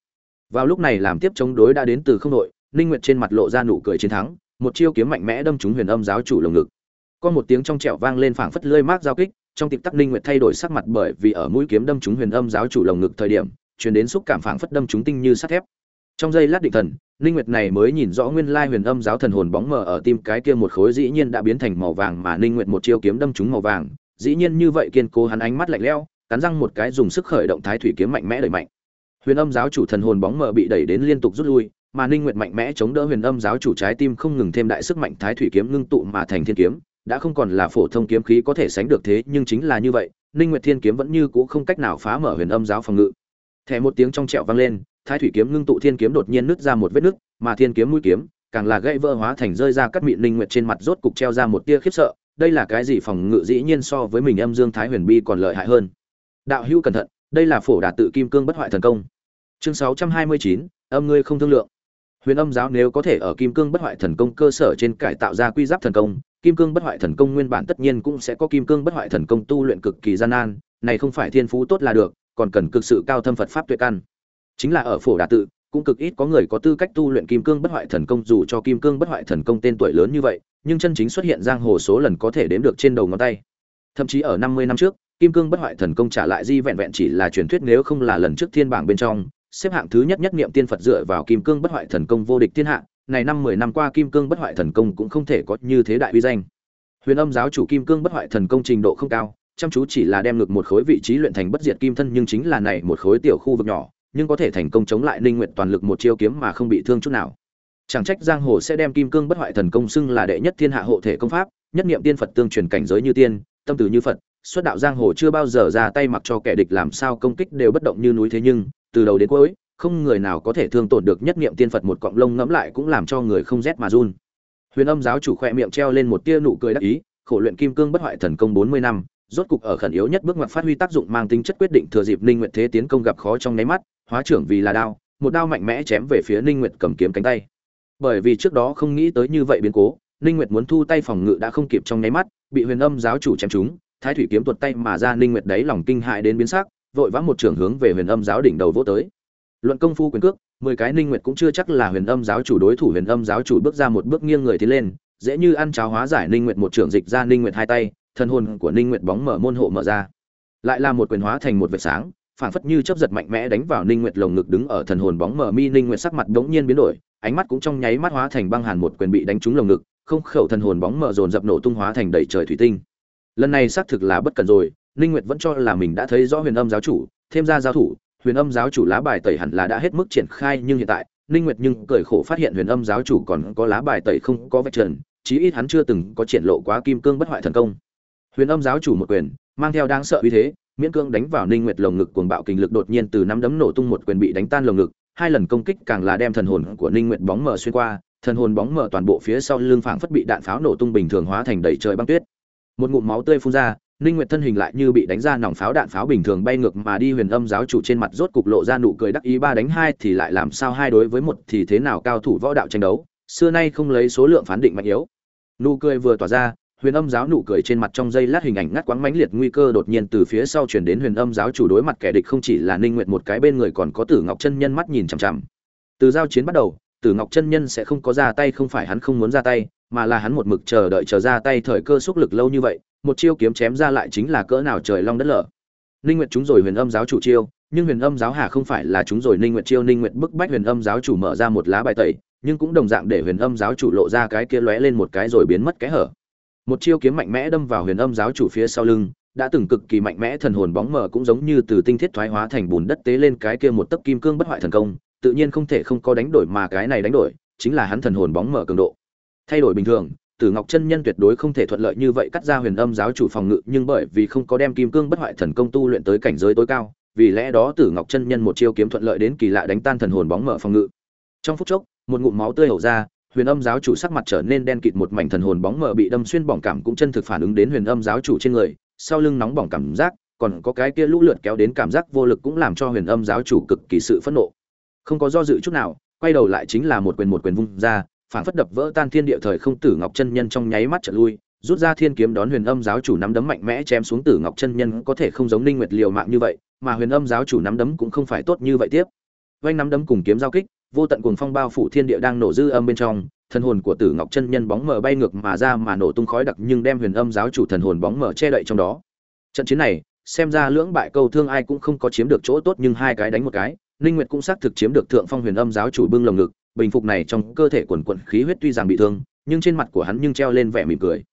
vào lúc này làm tiếp chống đối đã đến từ không nội, ninh nguyệt trên mặt lộ ra nụ cười chiến thắng một chiêu kiếm mạnh mẽ đâm trúng huyền âm giáo chủ lồng ngực. Có một tiếng trong trẻo vang lên phảng phất lơi mát giao kích trong tịp tắc ninh nguyệt thay đổi sắc mặt bởi vì ở mũi kiếm đâm trúng huyền âm giáo chủ lồng ngực thời điểm truyền đến xúc cảm phảng phất đâm trúng tinh như sắt thép. Trong giây lát định thần ninh nguyệt này mới nhìn rõ nguyên lai huyền âm giáo thần hồn bóng mờ ở tim cái kia một khối dĩ nhiên đã biến thành màu vàng mà ninh nguyệt một chiêu kiếm đâm trúng màu vàng dĩ nhiên như vậy kiên cố hắn ánh mắt lạnh lẽo cắn răng một cái dùng sức khởi động thái thủy kiếm mạnh mẽ đẩy mạnh huyền âm giáo chủ thần hồn bóng mờ bị đẩy đến liên tục rút lui, mà ninh nguyệt mạnh mẽ chống đỡ huyền âm giáo chủ trái tim không ngừng thêm đại sức mạnh thái thủy kiếm ngưng tụ mà thành thiên kiếm, đã không còn là phổ thông kiếm khí có thể sánh được thế, nhưng chính là như vậy, ninh nguyệt thiên kiếm vẫn như cũ không cách nào phá mở huyền âm giáo phòng ngự. Thẻ một tiếng trong trẹo vang lên, thái thủy kiếm ngưng tụ thiên kiếm đột nhiên nứt ra một vết nứt, mà thiên kiếm mũi kiếm càng là gãy vỡ hóa thành rơi ra cắt mịn ninh nguyệt trên mặt rốt cục treo ra một tia khiếp sợ, đây là cái gì phòng ngự dĩ nhiên so với mình âm dương thái huyền bi còn lợi hại hơn. Đạo hữu cẩn thận, đây là phổ đạt tự kim cương bất hoại thần công chương 629, âm ngươi không thương lượng. Huyền âm giáo nếu có thể ở kim cương bất hoại thần công cơ sở trên cải tạo ra quy giáp thần công kim cương bất hoại thần công nguyên bản tất nhiên cũng sẽ có kim cương bất hoại thần công tu luyện cực kỳ gian nan này không phải thiên phú tốt là được còn cần cực sự cao thâm phật pháp tuyệt căn. Chính là ở phổ đà tự cũng cực ít có người có tư cách tu luyện kim cương bất hoại thần công dù cho kim cương bất hoại thần công tên tuổi lớn như vậy nhưng chân chính xuất hiện giang hồ số lần có thể đếm được trên đầu ngón tay. Thậm chí ở năm mươi năm trước kim cương bất hoại thần công trả lại di vẹn vẹn chỉ là truyền thuyết nếu không là lần trước thiên bảng bên trong xếp hạng thứ nhất nhất niệm tiên phật dựa vào kim cương bất hoại thần công vô địch thiên hạ, này năm mười năm qua kim cương bất hoại thần công cũng không thể có như thế đại uy danh. Huyền âm giáo chủ kim cương bất hoại thần công trình độ không cao, chăm chú chỉ là đem ngược một khối vị trí luyện thành bất diệt kim thân nhưng chính là này một khối tiểu khu vực nhỏ, nhưng có thể thành công chống lại ninh nguyện toàn lực một chiêu kiếm mà không bị thương chút nào. Chẳng trách giang hồ sẽ đem kim cương bất hoại thần công xưng là đệ nhất thiên hạ hộ thể công pháp, nhất niệm tiên phật tương truyền cảnh giới như tiên, tâm từ như phật, xuất đạo giang hồ chưa bao giờ ra tay mặc cho kẻ địch làm sao công kích đều bất động như núi thế nhưng từ đầu đến cuối không người nào có thể thương tổn được nhất niệm tiên phật một cọng lông ngẫm lại cũng làm cho người không rét mà run huyền âm giáo chủ khoe miệng treo lên một tia nụ cười đắc ý khổ luyện kim cương bất hoại thần công bốn mươi năm rốt cục ở khẩn yếu nhất bước ngoặt phát huy tác dụng mang tính chất quyết định thừa dịp Ninh Nguyệt thế tiến công gặp khó trong nháy mắt, hóa trưởng vì là đao, một đao mạnh mẽ chém về phía Ninh Nguyệt cầm kiếm cánh tay. Bởi vì trước đó không nghĩ tới như vậy biến cố, Ninh Nguyệt muốn thu tay phòng ngự đã không kịp trong nháy mắt, bị Huyền Âm giáo chủ chém trúng, Thái thủy kiếm tuột tay mà ra Ninh Nguyệt đấy lòng kinh hại đến biến sắc, vội vã một trưởng hướng về Huyền Âm giáo đỉnh đầu vô tới. Luận công phu quyền cước, mười cái Ninh Nguyệt cũng chưa chắc là Huyền Âm giáo chủ đối thủ, Huyền Âm giáo chủ bước ra một bước nghiêng người tiến lên, dễ như ăn cháo hóa giải Ninh Nguyệt một trưởng dịch ra Ninh Nguyệt hai tay, thần hồn của Ninh Nguyệt bóng mở môn hộ mở ra. Lại là một quyền hóa thành một vệt sáng, phảng phất như chớp giật mạnh mẽ đánh vào Ninh Nguyệt lồng ngực đứng ở thần hồn bóng mở mi Ninh Nguyệt sắc mặt đống nhiên biến đổi, ánh mắt cũng trong nháy mắt hóa thành băng hàn một quyền bị đánh trúng lồng ngực, không khẩu thần hồn bóng mở dồn dập nổ tung hóa thành đầy trời thủy tinh. Lần này xác thực là bất cần rồi, Ninh Nguyệt vẫn cho là mình đã thấy rõ Huyền Âm giáo chủ, thêm ra giáo thủ, Huyền Âm giáo chủ lá bài tẩy hẳn là đã hết mức triển khai, nhưng hiện tại, Ninh Nguyệt nhưng cười khổ phát hiện Huyền Âm giáo chủ còn có lá bài tẩy không có vạch trần, chí ít hắn chưa từng có triển lộ quá kim cương bất hoại thần công. Huyền âm giáo chủ một quyền mang theo đáng sợ uy thế miễn cương đánh vào ninh nguyệt lồng ngực cuồng bạo kinh lực đột nhiên từ năm đấm nổ tung một quyền bị đánh tan lồng ngực hai lần công kích càng là đem thần hồn của ninh nguyệt bóng mở xuyên qua thần hồn bóng mở toàn bộ phía sau lưng phảng phất bị đạn pháo nổ tung bình thường hóa thành đầy trời băng tuyết. Một ngụm máu tươi phun ra ninh nguyệt thân hình lại như bị đánh ra nòng pháo đạn pháo bình thường bay ngược mà đi huyền âm giáo chủ trên mặt rốt cục lộ ra nụ cười đắc ý ba đánh hai thì lại làm sao hai đối với một thì thế nào cao thủ võ đạo tranh đấu, xưa nay không lấy số lượng phán định mạnh yếu. Nụ cười vừa tỏa ra, huyền âm giáo nụ cười trên mặt trong giây lát hình ảnh ngắt quãng mãnh liệt nguy cơ đột nhiên từ phía sau truyền đến huyền âm giáo chủ đối mặt kẻ địch không chỉ là ninh Nguyệt một cái bên người còn có tử ngọc chân nhân mắt nhìn chằm chằm. Từ giao chiến bắt đầu, tử ngọc chân nhân sẽ không có ra tay không phải hắn không muốn ra tay, mà là hắn một mực chờ đợi chờ ra tay thời cơ xúc lực lâu như vậy một chiêu kiếm chém ra lại chính là cỡ nào trời long đất lở. Ninh nguyệt chúng rồi huyền âm giáo chủ chiêu, nhưng huyền âm giáo hà không phải là chúng rồi ninh nguyệt chiêu, ninh nguyệt bức bách huyền âm giáo chủ mở ra một lá bài tẩy, nhưng cũng đồng dạng để huyền âm giáo chủ lộ ra cái kia lóe lên một cái rồi biến mất cái hở. Một chiêu kiếm mạnh mẽ đâm vào huyền âm giáo chủ phía sau lưng, đã từng cực kỳ mạnh mẽ thần hồn bóng mờ cũng giống như từ tinh thiết thoái hóa thành bùn đất tế lên cái kia một tấc kim cương bất hoại thần công, tự nhiên không thể không có đánh đổi mà cái này đánh đổi, chính là hắn thần hồn bóng mờ cường độ. Thay đổi bình thường tử ngọc chân nhân tuyệt đối không thể thuận lợi như vậy cắt ra huyền âm giáo chủ phòng ngự, nhưng bởi vì không có đem kim cương bất hoại thần công tu luyện tới cảnh giới tối cao, vì lẽ đó tử ngọc chân nhân một chiêu kiếm thuận lợi đến kỳ lạ đánh tan thần hồn bóng mờ phòng ngự. Trong phút chốc, một ngụm máu tươi hổ ra, huyền âm giáo chủ sắc mặt trở nên đen kịt, một mảnh thần hồn bóng mờ bị đâm xuyên bỏng cảm cũng chân thực phản ứng đến huyền âm giáo chủ trên người, sau lưng nóng bỏng cảm giác, còn có cái kia lũ lượt kéo đến cảm giác vô lực cũng làm cho huyền âm giáo chủ cực kỳ sự phẫn nộ. Không có do dự chút nào, quay đầu lại chính là một quyền một quyền vung ra phản phất đập vỡ tan thiên địa thời không tử ngọc chân nhân trong nháy mắt trở lui, rút ra thiên kiếm đón huyền âm giáo chủ nắm đấm mạnh mẽ chém xuống tử ngọc chân nhân có thể không giống ninh nguyệt liều mạng như vậy, mà huyền âm giáo chủ nắm đấm cũng không phải tốt như vậy tiếp. Vanh nắm đấm cùng kiếm giao kích, vô tận cuồng phong bao phủ thiên địa đang nổ dư âm bên trong, thần hồn của tử ngọc chân nhân bóng mờ bay ngược mà ra mà nổ tung khói đặc nhưng đem huyền âm giáo chủ thần hồn bóng mờ che đậy trong đó. Trận chiến này, xem ra lưỡng bại câu thương ai cũng không có chiếm được chỗ tốt nhưng hai cái đánh một cái, ninh nguyệt cũng xác thực chiếm được thượng phong huyền âm giáo chủ bưng lồng ngực bình phục này trong cơ thể quần quận khí huyết tuy rằng bị thương, nhưng trên mặt của hắn nhưng treo lên vẻ mỉm cười.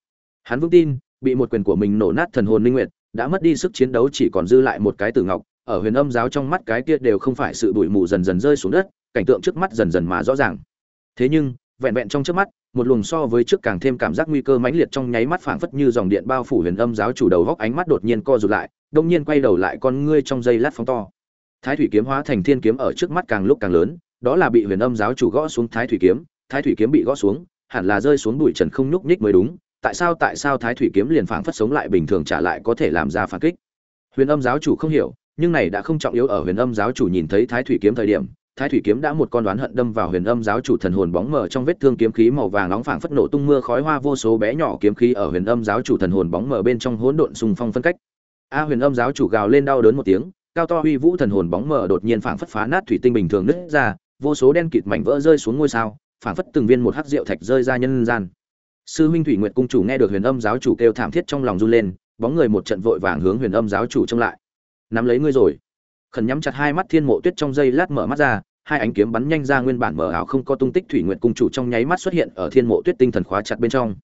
Hắn vững tin, bị một quyền của mình nổ nát thần hồn linh nguyệt, đã mất đi sức chiến đấu chỉ còn dư lại một cái tử ngọc, ở huyền âm giáo trong mắt cái kia đều không phải sự bụi mù dần dần rơi xuống đất, cảnh tượng trước mắt dần dần mà rõ ràng. Thế nhưng, vẹn vẹn trong trước mắt, một luồng so với trước càng thêm cảm giác nguy cơ mãnh liệt trong nháy mắt phảng phất như dòng điện bao phủ huyền âm giáo chủ đầu góc ánh mắt đột nhiên co rụt lại, đông nhiên quay đầu lại con ngươi trong giây lát phóng to. Thái thủy kiếm hóa thành thiên kiếm ở trước mắt càng lúc càng lớn đó là bị huyền âm giáo chủ gõ xuống thái thủy kiếm, thái thủy kiếm bị gõ xuống, hẳn là rơi xuống bụi trần không nhúc nhích mới đúng, tại sao tại sao thái thủy kiếm liền phảng phất sống lại bình thường trả lại có thể làm ra phản kích? Huyền âm giáo chủ không hiểu, nhưng này đã không trọng yếu ở huyền âm giáo chủ nhìn thấy thái thủy kiếm thời điểm, thái thủy kiếm đã một con đoán hận đâm vào huyền âm giáo chủ thần hồn bóng mờ trong vết thương kiếm khí màu vàng nóng phảng phất nổ tung mưa khói hoa vô số bé nhỏ kiếm khí ở huyền âm giáo chủ thần hồn bóng mờ bên trong hỗn độn xung phong phân cách. A huyền âm giáo chủ gào lên đau đớn một tiếng, cao to uy vũ thần hồn bóng mờ đột nhiên phảng phất phá nát thủy tinh bình thường nứt ra vô số đen kịt mảnh vỡ rơi xuống ngôi sao, phảng phất từng viên một hắc rượu thạch rơi ra nhân gian. Sư huynh thủy nguyệt cung chủ nghe được huyền âm giáo chủ kêu thảm thiết trong lòng run lên, bóng người một trận vội vàng hướng huyền âm giáo chủ trông lại. Nắm lấy ngươi rồi. Khẩn nhắm chặt hai mắt thiên mộ tuyết trong giây lát mở mắt ra, hai ánh kiếm bắn nhanh ra nguyên bản mở ảo không có tung tích thủy nguyện cung chủ trong nháy mắt xuất hiện ở thiên mộ tuyết tinh thần khóa chặt bên trong.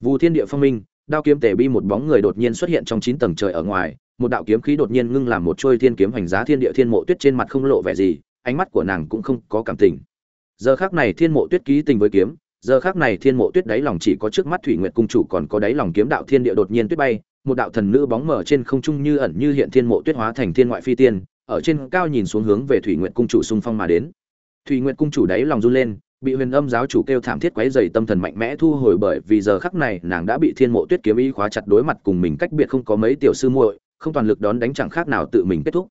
Vu thiên địa phong minh, đao kiếm tề bi một bóng người đột nhiên xuất hiện trong chín tầng trời ở ngoài, một đạo kiếm khí đột nhiên ngưng làm một trôi thiên kiếm hoành giá thiên địa thiên mộ tuyết trên mặt không lộ vẻ gì ánh mắt của nàng cũng không có cảm tình. Giờ khác này thiên mộ tuyết ký tình với kiếm, giờ khác này thiên mộ tuyết đáy lòng chỉ có trước mắt thủy nguyệt cung chủ còn có đáy lòng kiếm đạo thiên địa đột nhiên tuyết bay, một đạo thần nữ bóng mở trên không trung như ẩn như hiện thiên mộ tuyết hóa thành thiên ngoại phi tiên, ở trên cao nhìn xuống hướng về thủy nguyệt cung chủ xung phong mà đến. Thủy nguyệt cung chủ đáy lòng run lên, bị huyền âm giáo chủ kêu thảm thiết quấy dày tâm thần mạnh mẽ thu hồi bởi vì giờ khắc này nàng đã bị thiên mộ tuyết kiếm ý khóa chặt đối mặt cùng mình cách biệt không có mấy tiểu sư muội, không toàn lực đón đánh chẳng khác nào tự mình kết thúc.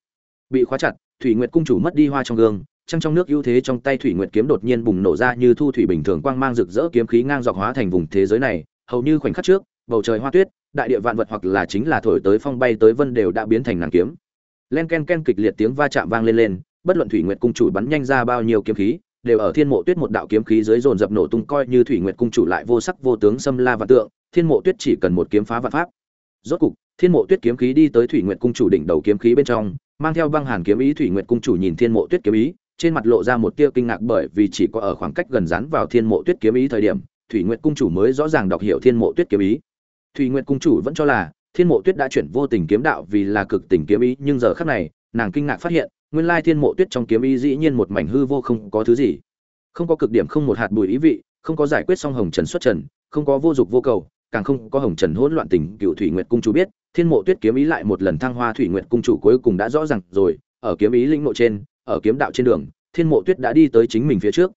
Bị khóa chặt thủy nguyệt cung chủ mất đi hoa trong gương, trăng trong nước ưu thế trong tay thủy nguyệt kiếm đột nhiên bùng nổ ra như thu thủy bình thường quang mang rực rỡ kiếm khí ngang dọc hóa thành vùng thế giới này, hầu như khoảnh khắc trước, bầu trời hoa tuyết, đại địa vạn vật hoặc là chính là thổi tới phong bay tới vân đều đã biến thành nàng kiếm. Len ken ken kịch liệt tiếng va chạm vang lên lên, bất luận thủy nguyệt cung chủ bắn nhanh ra bao nhiêu kiếm khí, đều ở thiên mộ tuyết một đạo kiếm khí dưới dồn dập nổ tung coi như thủy nguyệt cung chủ lại vô sắc vô tướng xâm la vạn tượng, thiên mộ tuyết chỉ cần một kiếm phá vạn pháp. Rốt cục, thiên mộ tuyết kiếm khí đi tới thủy nguyệt cung chủ đỉnh đầu kiếm khí bên trong mang theo băng hàn kiếm ý thủy nguyệt cung chủ nhìn thiên mộ tuyết kiếm ý, trên mặt lộ ra một tia kinh ngạc bởi vì chỉ có ở khoảng cách gần rán vào thiên mộ tuyết kiếm ý thời điểm, thủy nguyệt cung chủ mới rõ ràng đọc hiểu thiên mộ tuyết kiếm ý. Thủy nguyệt cung chủ vẫn cho là, thiên mộ tuyết đã chuyển vô tình kiếm đạo vì là cực tình kiếm ý, nhưng giờ khắc này, nàng kinh ngạc phát hiện, nguyên lai thiên mộ tuyết trong kiếm ý dĩ nhiên một mảnh hư vô không có thứ gì. Không có cực điểm không một hạt bùi ý vị, không có giải quyết song hồng trần xuất trần, không có vô dục vô cầu, càng không có hồng trần hỗn loạn tình cựu thủy nguyệt cung chủ biết thiên mộ tuyết kiếm ý lại một lần thăng hoa thủy nguyệt cung chủ cuối cùng đã rõ ràng rồi, ở kiếm ý linh mộ trên, ở kiếm đạo trên đường, thiên mộ tuyết đã đi tới chính mình phía trước.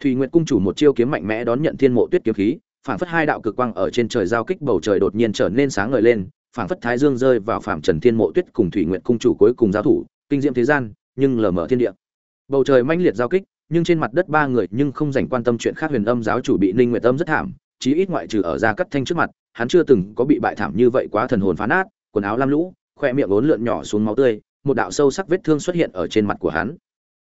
Thủy nguyệt cung chủ một chiêu kiếm mạnh mẽ đón nhận thiên mộ tuyết kiếm khí, phảng phất hai đạo cực quang ở trên trời giao kích bầu trời đột nhiên trở nên sáng ngời lên, phảng phất thái dương rơi vào phạm trần thiên mộ tuyết cùng thủy nguyệt cung chủ cuối cùng giao thủ, kinh diệm thế gian, nhưng lờ mờ thiên địa. Bầu trời mãnh liệt giao kích, nhưng trên mặt đất ba người nhưng không dành quan tâm chuyện khác huyền âm giáo chủ bị ninh nguyệt âm rất thảm, chí ít ngoại trừ ở ra cắt thanh trước mặt hắn chưa từng có bị bại thảm như vậy quá thần hồn phá nát, quần áo lam lũ, khoe miệng ốn lượn nhỏ xuống máu tươi, một đạo sâu sắc vết thương xuất hiện ở trên mặt của hắn.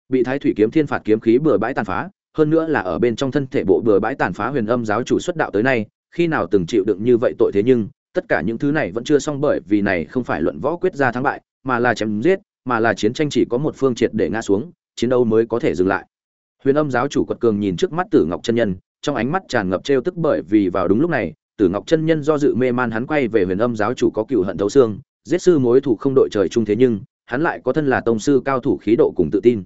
Bị thái thủy kiếm thiên phạt kiếm khí bừa bãi tàn phá, hơn nữa là ở bên trong thân thể bộ bừa bãi tàn phá huyền âm giáo chủ xuất đạo tới nay, khi nào từng chịu đựng như vậy tội thế nhưng, tất cả những thứ này vẫn chưa xong bởi vì này không phải luận võ quyết ra thắng bại, mà là chém giết, mà là chiến tranh chỉ có một phương triệt để ngã xuống, chiến đấu mới có thể dừng lại. Huyền âm giáo chủ quật cường nhìn trước mắt tử ngọc chân nhân, trong ánh mắt tràn ngập trêu tức bởi vì vào đúng lúc này tử ngọc chân nhân do dự mê man hắn quay về huyền âm giáo chủ có cựu hận thấu xương giết sư mối thủ không đội trời chung thế nhưng hắn lại có thân là tông sư cao thủ khí độ cùng tự tin.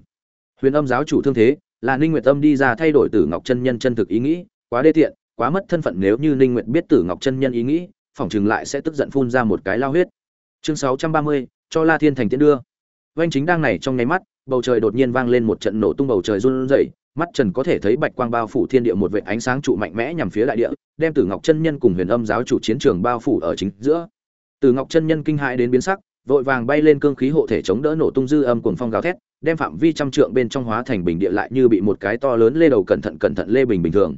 Huyền âm giáo chủ thương thế là ninh nguyệt âm đi ra thay đổi tử ngọc chân nhân chân thực ý nghĩ quá đê tiện quá mất thân phận nếu như ninh nguyệt biết tử ngọc chân nhân ý nghĩ phỏng chừng lại sẽ tức giận phun ra một cái lao huyết. Chương 630, cho la thiên thành tiễn đưa. Vành chính đang này trong nháy mắt, bầu trời đột nhiên vang lên một trận nổ tung bầu trời run rẩy, mắt Trần có thể thấy bạch quang bao phủ thiên địa một vệt ánh sáng trụ mạnh mẽ nhằm phía đại địa, đem Tử Ngọc chân nhân cùng Huyền Âm giáo chủ chiến trường bao phủ ở chính giữa. Tử Ngọc chân nhân kinh hãi đến biến sắc, vội vàng bay lên cương khí hộ thể chống đỡ nổ tung dư âm cuồng phong gào thét, đem phạm vi trăm trượng bên trong hóa thành bình địa lại như bị một cái to lớn lê đầu cẩn thận cẩn thận lê bình bình thường.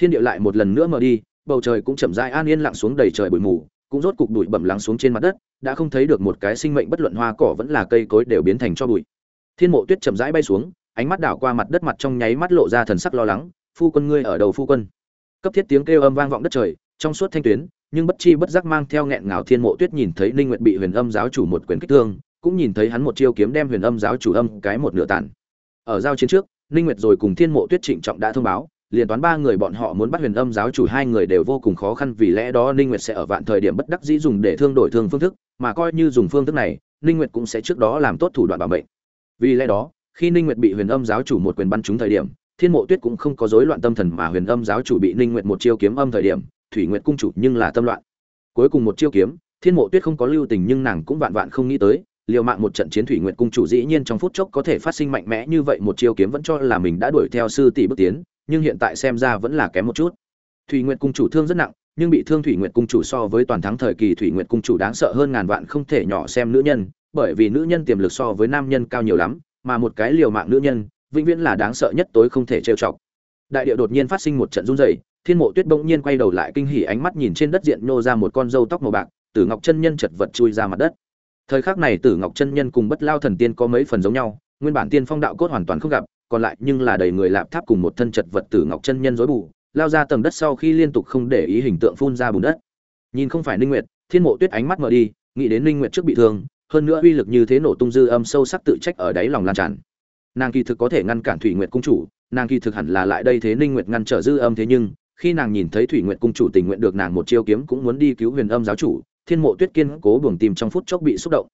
thiên địa lại một lần nữa mở đi bầu trời cũng chậm rãi an yên lặng xuống đầy trời bụi mù cũng rốt cục bụi bẩm lắng xuống trên mặt đất đã không thấy được một cái sinh mệnh bất luận hoa cỏ vẫn là cây cối đều biến thành cho bụi thiên mộ tuyết chậm rãi bay xuống, ánh mắt đảo qua mặt đất mặt trong nháy mắt lộ ra thần sắc lo lắng, phu quân ngươi ở đầu phu quân. Cấp thiết tiếng kêu âm vang vọng đất trời, trong suốt thanh tuyến, nhưng bất chi bất giác mang theo nghẹn ngào thiên mộ tuyết nhìn thấy ninh nguyệt bị huyền âm giáo chủ một quyền kích thương, cũng nhìn thấy hắn một chiêu kiếm đem huyền âm giáo chủ âm cái một nửa tàn. Ở giao chiến trước, ninh nguyệt rồi cùng thiên mộ tuyết trịnh trọng đã thông báo, liền toán ba người bọn họ muốn bắt huyền âm giáo chủ hai người đều vô cùng khó khăn vì lẽ đó ninh nguyệt sẽ ở vạn thời điểm bất đắc dĩ dùng để thương đổi thương phương thức, mà coi như dùng phương thức này, ninh nguyệt cũng sẽ trước đó làm tốt thủ đoạn bảo mệnh vì lẽ đó, khi ninh nguyệt bị huyền âm giáo chủ một quyền bắn trúng thời điểm, thiên mộ tuyết cũng không có rối loạn tâm thần mà huyền âm giáo chủ bị ninh nguyệt một chiêu kiếm âm thời điểm, thủy nguyệt cung chủ nhưng là tâm loạn. Cuối cùng một chiêu kiếm, thiên mộ tuyết không có lưu tình nhưng nàng cũng vạn vạn không nghĩ tới, liều mạng một trận chiến thủy nguyệt cung chủ dĩ nhiên trong phút chốc có thể phát sinh mạnh mẽ như vậy một chiêu kiếm vẫn cho là mình đã đuổi theo sư tỷ bước tiến, nhưng hiện tại xem ra vẫn là kém một chút. Thủy nguyệt cung chủ thương rất nặng, nhưng bị thương thủy nguyệt cung chủ so với toàn thắng thời kỳ thủy nguyệt cung chủ đáng sợ hơn ngàn vạn không thể nhỏ xem nữ nhân bởi vì nữ nhân tiềm lực so với nam nhân cao nhiều lắm, mà một cái liều mạng nữ nhân, vĩnh viễn là đáng sợ nhất tối không thể trêu chọc. Đại địa đột nhiên phát sinh một trận rung rẩy, thiên mộ tuyết bỗng nhiên quay đầu lại kinh hỉ ánh mắt nhìn trên đất diện nô ra một con râu tóc màu bạc, tử ngọc chân nhân chật vật chui ra mặt đất. Thời khắc này tử ngọc chân nhân cùng bất lao thần tiên có mấy phần giống nhau, nguyên bản tiên phong đạo cốt hoàn toàn không gặp, còn lại nhưng là đầy người lạp tháp cùng một thân chật vật tử ngọc chân nhân rối bù, lao ra tầng đất sau khi liên tục không để ý hình tượng phun ra bùn đất. Nhìn không phải ninh nguyệt, thiên mộ tuyết ánh mắt mở đi, nghĩ đến ninh nguyệt trước bị thương hơn nữa uy lực như thế nổ tung dư âm sâu sắc tự trách ở đáy lòng lan tràn. Nàng kỳ thực có thể ngăn cản thủy nguyệt cung chủ, nàng kỳ thực hẳn là lại đây thế ninh nguyệt ngăn trở dư âm thế nhưng, khi nàng nhìn thấy thủy nguyệt cung chủ tình nguyện được nàng một chiêu kiếm cũng muốn đi cứu huyền âm giáo chủ, thiên mộ tuyết kiên cố buồng tìm trong phút chốc bị xúc động.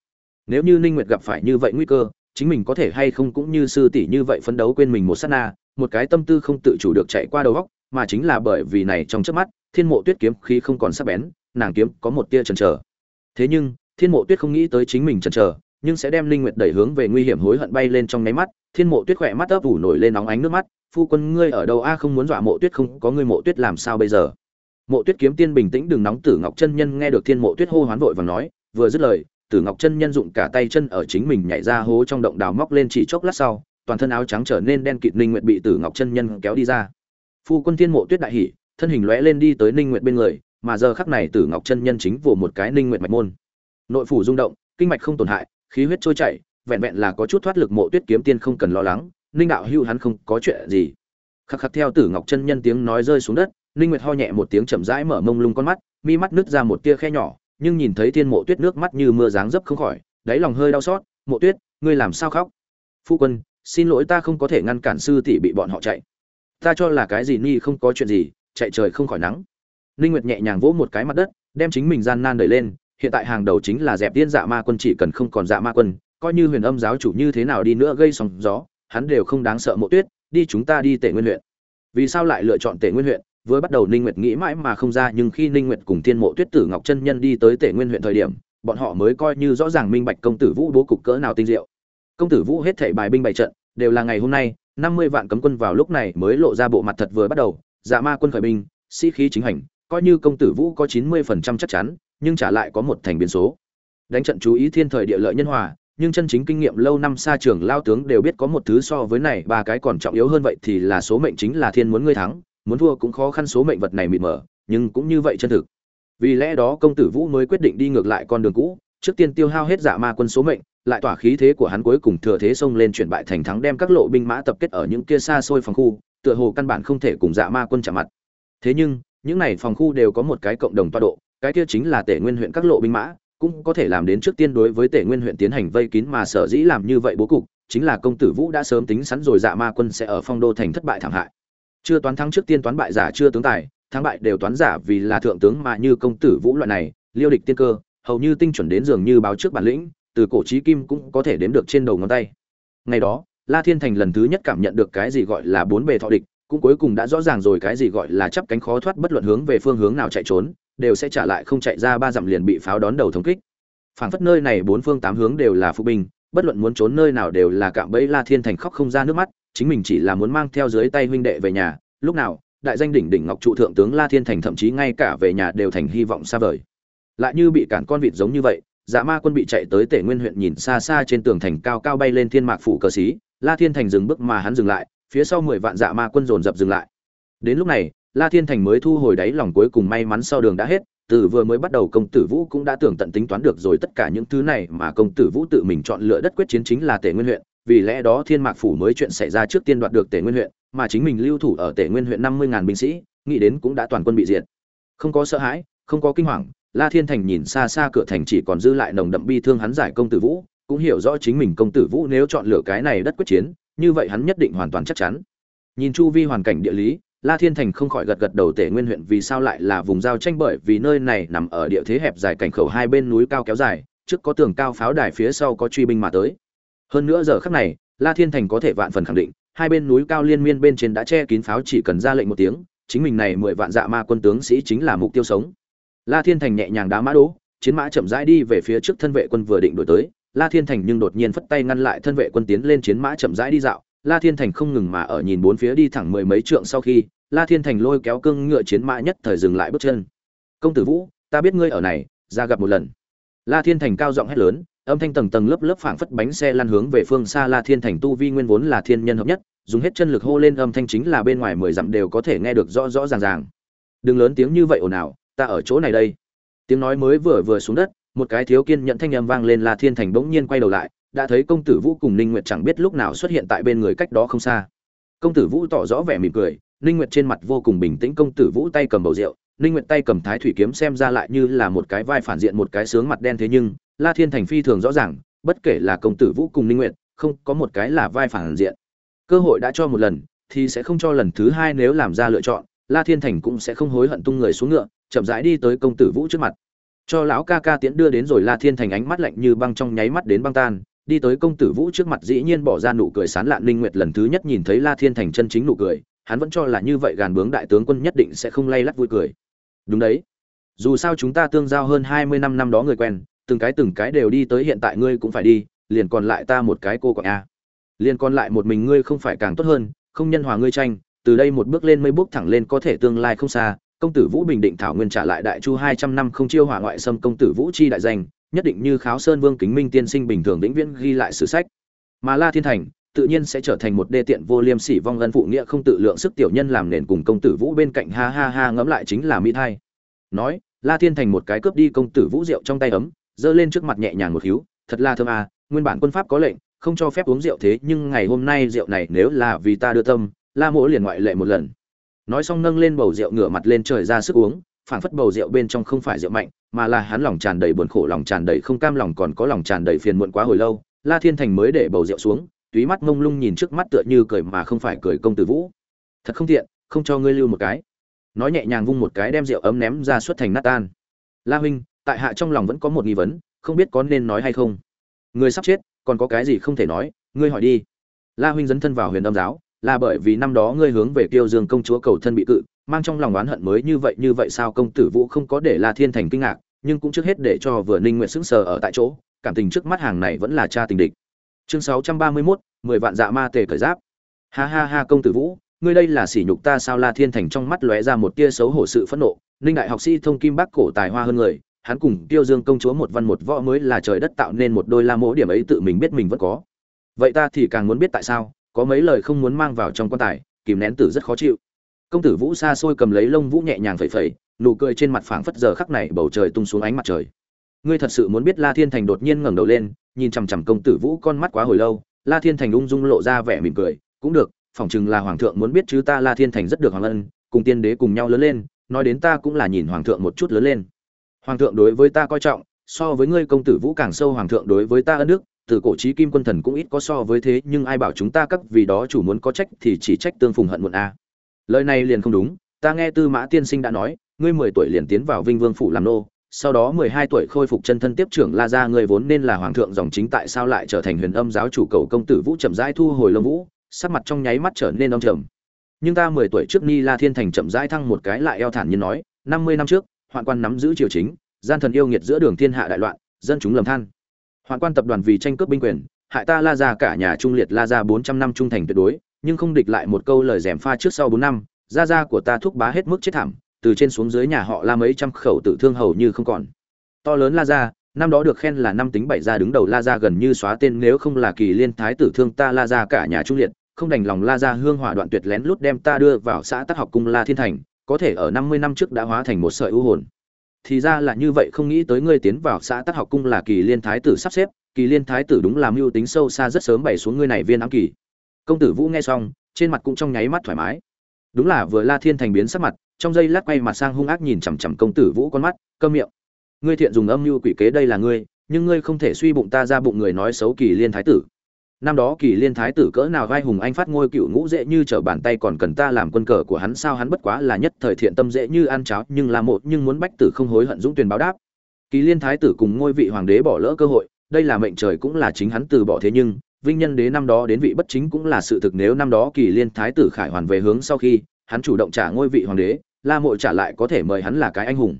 Nếu như ninh nguyệt gặp phải như vậy nguy cơ, chính mình có thể hay không cũng như sư tỷ như vậy phấn đấu quên mình một sát na, một cái tâm tư không tự chủ được chạy qua đầu óc, mà chính là bởi vì này trong chớp mắt, thiên mộ tuyết kiếm khí không còn sắc bén, nàng kiếm có một tia chần chờ. Thế nhưng thiên mộ tuyết không nghĩ tới chính mình chần chờ, nhưng sẽ đem linh nguyệt đẩy hướng về nguy hiểm hối hận bay lên trong nháy mắt. Thiên mộ tuyết khỏe mắt ấp ủ nổi lên nóng ánh nước mắt. Phu quân, ngươi ở đâu? A, không muốn dọa mộ tuyết không? Có ngươi mộ tuyết làm sao bây giờ? Mộ tuyết kiếm tiên bình tĩnh đừng nóng, tử ngọc chân nhân nghe được thiên mộ tuyết hô hoán vội và nói, vừa dứt lời, tử ngọc chân nhân dụng cả tay chân ở chính mình nhảy ra hố trong động đào móc lên chỉ chốc lát sau, toàn thân áo trắng trở nên đen kịt ninh nguyệt bị tử ngọc chân nhân kéo đi ra. Phu quân thiên mộ tuyết đại hỉ, thân hình lóe lên đi tới ninh nguyệt bên người, mà giờ khắc này tử ngọc chân nhân chính vụ một cái ninh nguyệt mạch môn nội phủ rung động, kinh mạch không tổn hại, khí huyết trôi chảy, vẹn vẹn là có chút thoát lực mộ tuyết kiếm tiên không cần lo lắng, ninh đạo hưu hắn không có chuyện gì. Khắc khắc theo tử ngọc chân nhân tiếng nói rơi xuống đất, ninh nguyệt ho nhẹ một tiếng chậm rãi mở mông lung con mắt, mi mắt nứt ra một tia khe nhỏ, nhưng nhìn thấy thiên mộ tuyết nước mắt như mưa dáng dấp không khỏi, đáy lòng hơi đau xót, mộ tuyết, ngươi làm sao khóc? Phu quân, xin lỗi ta không có thể ngăn cản sư tỷ bị bọn họ chạy. Ta cho là cái gì ni không có chuyện gì, chạy trời không khỏi nắng. Ninh nguyệt nhẹ nhàng vỗ một cái mặt đất, đem chính mình gian nan đẩy lên hiện tại hàng đầu chính là dẹp tiên dạ ma quân chỉ cần không còn dạ ma quân, coi như huyền âm giáo chủ như thế nào đi nữa gây sóng gió, hắn đều không đáng sợ mộ tuyết, đi chúng ta đi tể nguyên huyện. Vì sao lại lựa chọn tể nguyên huyện? Vừa bắt đầu ninh nguyệt nghĩ mãi mà không ra, nhưng khi ninh nguyệt cùng thiên mộ tuyết tử ngọc chân nhân đi tới tể nguyên huyện thời điểm, bọn họ mới coi như rõ ràng minh bạch công tử vũ bố cục cỡ nào tinh diệu. Công tử vũ hết thảy bài binh bày trận, đều là ngày hôm nay 50 vạn cấm quân vào lúc này mới lộ ra bộ mặt thật vừa bắt đầu. Dạ ma quân khởi binh, sĩ khí chính hành coi như công tử vũ có 90% chắc chắn, nhưng trả lại có một thành biến số. Đánh trận chú ý thiên thời địa lợi nhân hòa, nhưng chân chính kinh nghiệm lâu năm xa trường lao tướng đều biết có một thứ so với này, ba cái còn trọng yếu hơn vậy thì là số mệnh chính là thiên muốn ngươi thắng, muốn thua cũng khó khăn số mệnh vật này mịt mờ, nhưng cũng như vậy chân thực. Vì lẽ đó công tử vũ mới quyết định đi ngược lại con đường cũ, trước tiên tiêu hao hết dạ ma quân số mệnh, lại tỏa khí thế của hắn cuối cùng thừa thế xông lên chuyển bại thành thắng đem các lộ binh mã tập kết ở những kia xa xôi phòng khu, tựa hồ căn bản không thể cùng dạ ma quân chạm mặt. Thế nhưng những này phòng khu đều có một cái cộng đồng toa độ, cái kia chính là tể nguyên huyện các lộ binh mã, cũng có thể làm đến trước tiên đối với tể nguyên huyện tiến hành vây kín mà sở dĩ làm như vậy bố cục, chính là công tử vũ đã sớm tính sẵn rồi dạ ma quân sẽ ở phong đô thành thất bại thảm hại. Chưa toán thắng trước tiên toán bại giả chưa tướng tài, thắng bại đều toán giả vì là thượng tướng mà như công tử vũ loại này, liêu địch tiên cơ, hầu như tinh chuẩn đến dường như báo trước bản lĩnh, từ cổ chí kim cũng có thể đếm được trên đầu ngón tay. Ngày đó, la thiên thành lần thứ nhất cảm nhận được cái gì gọi là bốn bề thọ địch cũng cuối cùng đã rõ ràng rồi cái gì gọi là chắp cánh khó thoát bất luận hướng về phương hướng nào chạy trốn, đều sẽ trả lại không chạy ra ba dặm liền bị pháo đón đầu thống kích. Phảng phất nơi này bốn phương tám hướng đều là phụ binh, bất luận muốn trốn nơi nào đều là cạm bẫy la thiên thành khóc không ra nước mắt, chính mình chỉ là muốn mang theo dưới tay huynh đệ về nhà, lúc nào, đại danh đỉnh đỉnh ngọc trụ thượng tướng la thiên thành thậm chí ngay cả về nhà đều thành hy vọng xa vời. Lại như bị cản con vịt giống như vậy dạ ma quân bị chạy tới tể nguyên huyện nhìn xa xa trên tường thành cao cao bay lên thiên mạc phủ cờ xí, la thiên thành dừng bước mà hắn dừng lại phía sau mười vạn dạ ma quân dồn dập dừng lại. Đến lúc này, la thiên thành mới thu hồi đáy lòng cuối cùng may mắn sau đường đã hết, từ vừa mới bắt đầu công tử vũ cũng đã tưởng tận tính toán được rồi tất cả những thứ này mà công tử vũ tự mình chọn lựa đất quyết chiến chính là tể nguyên huyện. Vì lẽ đó thiên mạc phủ mới chuyện xảy ra trước tiên đoạt được tể nguyên huyện, mà chính mình lưu thủ ở tể nguyên huyện năm mươi ngàn binh sĩ, nghĩ đến cũng đã toàn quân bị diệt. Không có sợ hãi, không có kinh hoàng, la thiên thành nhìn xa xa cửa thành chỉ còn dư lại nồng đậm bi thương hắn giải công tử vũ, cũng hiểu rõ chính mình công tử vũ nếu chọn lựa cái này đất quyết chiến như vậy hắn nhất định hoàn toàn chắc chắn. Nhìn chu vi hoàn cảnh địa lý, la thiên thành không khỏi gật gật đầu tể nguyên huyện vì sao lại là vùng giao tranh bởi vì nơi này nằm ở địa thế hẹp dài cảnh khẩu hai bên núi cao kéo dài, trước có tường cao pháo đài phía sau có truy binh mà tới. Hơn nữa giờ khắc này, la thiên thành có thể vạn phần khẳng định, hai bên núi cao liên miên bên trên đã che kín pháo chỉ cần ra lệnh một tiếng, chính mình này mười vạn dạ ma quân tướng sĩ chính là mục tiêu sống. La thiên thành nhẹ nhàng đá mã đỗ, chiến mã chậm rãi đi về phía trước thân vệ quân vừa định đổi tới la thiên thành nhưng đột nhiên phất tay ngăn lại thân vệ quân tiến lên chiến mã chậm rãi đi dạo. La thiên thành không ngừng mà ở nhìn bốn phía đi thẳng mười mấy trượng sau khi, la thiên thành lôi kéo cương ngựa chiến mã nhất thời dừng lại bước chân. Công tử vũ, ta biết ngươi ở này, ra gặp một lần. La thiên thành cao giọng hét lớn, âm thanh tầng tầng lớp lớp phảng phất bánh xe lăn hướng về phương xa la thiên thành tu vi nguyên vốn là thiên nhân hợp nhất, dùng hết chân lực hô lên âm thanh chính là bên ngoài mười dặm đều có thể nghe được rõ rõ ràng ràng. Đừng lớn tiếng như vậy ồn ào, ta ở chỗ này đây. Tiếng nói mới vừa vừa xuống đất một cái thiếu kiên nhận thanh âm vang lên la thiên thành bỗng nhiên quay đầu lại, đã thấy công tử vũ cùng ninh nguyệt chẳng biết lúc nào xuất hiện tại bên người cách đó không xa. Công tử vũ tỏ rõ vẻ mỉm cười, ninh nguyệt trên mặt vô cùng bình tĩnh, công tử vũ tay cầm bầu rượu, ninh nguyệt tay cầm thái thủy kiếm xem ra lại như là một cái vai phản diện một cái sướng mặt đen thế nhưng, la thiên thành phi thường rõ ràng, bất kể là công tử vũ cùng ninh nguyệt, không có một cái là vai phản diện. Cơ hội đã cho một lần, thì sẽ không cho lần thứ hai nếu làm ra lựa chọn, la thiên thành cũng sẽ không hối hận tung người xuống ngựa, chậm rãi đi tới công tử vũ trước mặt cho lão ca ca tiễn đưa đến rồi la thiên thành ánh mắt lạnh như băng trong nháy mắt đến băng tan, đi tới công tử vũ trước mặt dĩ nhiên bỏ ra nụ cười sán lạn linh nguyệt lần thứ nhất nhìn thấy la thiên thành chân chính nụ cười, hắn vẫn cho là như vậy gàn bướng đại tướng quân nhất định sẽ không lay lắc vui cười. Đúng đấy. Dù sao chúng ta tương giao hơn hai mươi năm năm đó người quen, từng cái từng cái đều đi tới hiện tại ngươi cũng phải đi, liền còn lại ta một cái cô quạng a. Liền còn lại một mình ngươi không phải càng tốt hơn, không nhân hòa ngươi tranh, từ đây một bước lên mây bước thẳng lên có thể tương lai không xa công tử vũ bình định thảo nguyên trả lại đại chu hai trăm năm không chiêu hỏa ngoại xâm công tử vũ chi đại danh, nhất định như kháo sơn vương kính minh tiên sinh bình thường vĩnh viễn ghi lại sử sách. Mà la thiên thành, tự nhiên sẽ trở thành một đê tiện vô liêm sỉ vong ân phụ nghĩa không tự lượng sức tiểu nhân làm nền cùng công tử vũ bên cạnh ha ha ha ngẫm lại chính là mỹ thai nói, la thiên thành một cái cướp đi công tử vũ rượu trong tay ấm, giơ lên trước mặt nhẹ nhàng một hiếu thật là thơm à nguyên bản quân pháp có lệnh, không cho phép uống rượu thế, nhưng ngày hôm nay rượu này nếu là vì ta đưa tâm, la mỗ liền ngoại lệ một lần nói xong nâng lên bầu rượu ngửa mặt lên trời ra sức uống, phảng phất bầu rượu bên trong không phải rượu mạnh, mà là hắn lòng tràn đầy buồn khổ, lòng tràn đầy không cam lòng còn có lòng tràn đầy phiền muộn quá hồi lâu, la thiên thành mới để bầu rượu xuống, túy mắt mông lung nhìn trước mắt tựa như cười mà không phải cười công tử vũ. Thật không tiện, không cho ngươi lưu một cái. Nói nhẹ nhàng vung một cái đem rượu ấm ném ra xuất thành nát tan. La huynh, tại hạ trong lòng vẫn có một nghi vấn, không biết có nên nói hay không. Người sắp chết, còn có cái gì không thể nói, ngươi hỏi đi. La huynh dấn thân vào huyền âm giáo là bởi vì năm đó ngươi hướng về kiêu dương công chúa cầu thân bị cự mang trong lòng oán hận mới như vậy như vậy sao công tử vũ không có để la thiên thành kinh ngạc nhưng cũng trước hết để cho vừa ninh nguyện sững sờ ở tại chỗ cảm tình trước mắt hàng này vẫn là cha tình địch. Chương 631, mười vạn dạ ma tề cởi giáp. Ha ha ha công tử vũ ngươi đây là sỉ nhục ta sao la thiên thành trong mắt lóe ra một tia xấu hổ sự phẫn nộ ninh đại học sĩ thông kim bác cổ tài hoa hơn người hắn cùng tiêu dương công chúa một văn một võ mới là trời đất tạo nên một đôi la mỗ điểm ấy tự mình biết mình vẫn có. Vậy ta thì càng muốn biết tại sao? Có mấy lời không muốn mang vào trong quan tài, kìm nén tử rất khó chịu. Công tử vũ xa xôi cầm lấy lông vũ nhẹ nhàng phẩy phẩy, nụ cười trên mặt phảng phất giờ khắc này bầu trời tung xuống ánh mặt trời. Ngươi thật sự muốn biết la thiên thành đột nhiên ngẩng đầu lên, nhìn chằm chằm công tử vũ con mắt quá hồi lâu, la thiên thành ung dung lộ ra vẻ mỉm cười, cũng được, phỏng chừng là hoàng thượng muốn biết chứ ta la thiên thành rất được hoàng ân, cùng tiên đế cùng nhau lớn lên, nói đến ta cũng là nhìn hoàng thượng một chút lớn lên. Hoàng thượng đối với ta coi trọng, so với ngươi công tử vũ càng sâu hoàng thượng đối với ta ân đức từ cổ chí kim quân thần cũng ít có so với thế, nhưng ai bảo chúng ta cấp vì đó chủ muốn có trách thì chỉ trách tương phùng hận muộn a. Lời này liền không đúng, ta nghe tư mã tiên sinh đã nói, ngươi mười tuổi liền tiến vào vinh vương phủ làm nô, sau đó mười hai tuổi khôi phục chân thân tiếp trưởng la gia, ngươi vốn nên là hoàng thượng dòng chính tại sao lại trở thành huyền âm giáo chủ cầu công tử vũ chậm rãi thu hồi lông vũ, sắc mặt trong nháy mắt trở nên âm trầm. Nhưng ta mười tuổi trước ni la thiên thành chậm rãi thăng một cái lại eo thản nhiên nói, năm mươi năm trước, hoạn quan nắm giữ triều chính, gian thần yêu nghiệt giữa đường thiên hạ đại loạn, dân chúng lầm than. Hoàn quan tập đoàn vì tranh cướp binh quyền, hại ta la gia cả nhà trung liệt la gia bốn trăm năm trung thành tuyệt đối, nhưng không địch lại một câu lời rèm pha trước sau bốn năm gia gia của ta thúc bá hết mức chết thảm, từ trên xuống dưới nhà họ la mấy trăm khẩu tử thương hầu như không còn. To lớn la gia, năm đó được khen là năm tính bảy gia đứng đầu la gia gần như xóa tên nếu không là kỳ liên thái tử thương ta la gia cả nhà trung liệt, không đành lòng la gia hương hỏa đoạn tuyệt lén lút đem ta đưa vào xã Tắc học cung la thiên thành, có thể ở năm mươi năm trước đã hóa thành một sợi ưu hồn thì ra là như vậy, không nghĩ tới ngươi tiến vào xã tắc học cung là kỳ liên thái tử sắp xếp, kỳ liên thái tử đúng là mưu tính sâu xa rất sớm bày xuống ngươi này viên ám kỳ. Công tử vũ nghe xong, trên mặt cũng trong nháy mắt thoải mái. Đúng là vừa la thiên thành biến sắc mặt, trong giây lát quay mặt sang hung ác nhìn chằm chằm công tử vũ con mắt cơm miệng. Ngươi thiện dùng âm mưu quỷ kế đây là ngươi, nhưng ngươi không thể suy bụng ta ra bụng người nói xấu kỳ liên thái tử năm đó kỳ liên thái tử cỡ nào vai hùng anh phát ngôi cựu ngũ dễ như trở bàn tay còn cần ta làm quân cờ của hắn, sao hắn bất quá là nhất thời thiện tâm dễ như ăn cháo, nhưng là một, nhưng muốn bách tử không hối hận dũng tuyền báo đáp. Kỳ liên thái tử cùng ngôi vị hoàng đế bỏ lỡ cơ hội, đây là mệnh trời cũng là chính hắn từ bỏ thế nhưng, vinh nhân đế năm đó đến vị bất chính cũng là sự thực nếu năm đó kỳ liên thái tử khải hoàn về hướng sau khi, hắn chủ động trả ngôi vị hoàng đế, la mộ trả lại có thể mời hắn là cái anh hùng.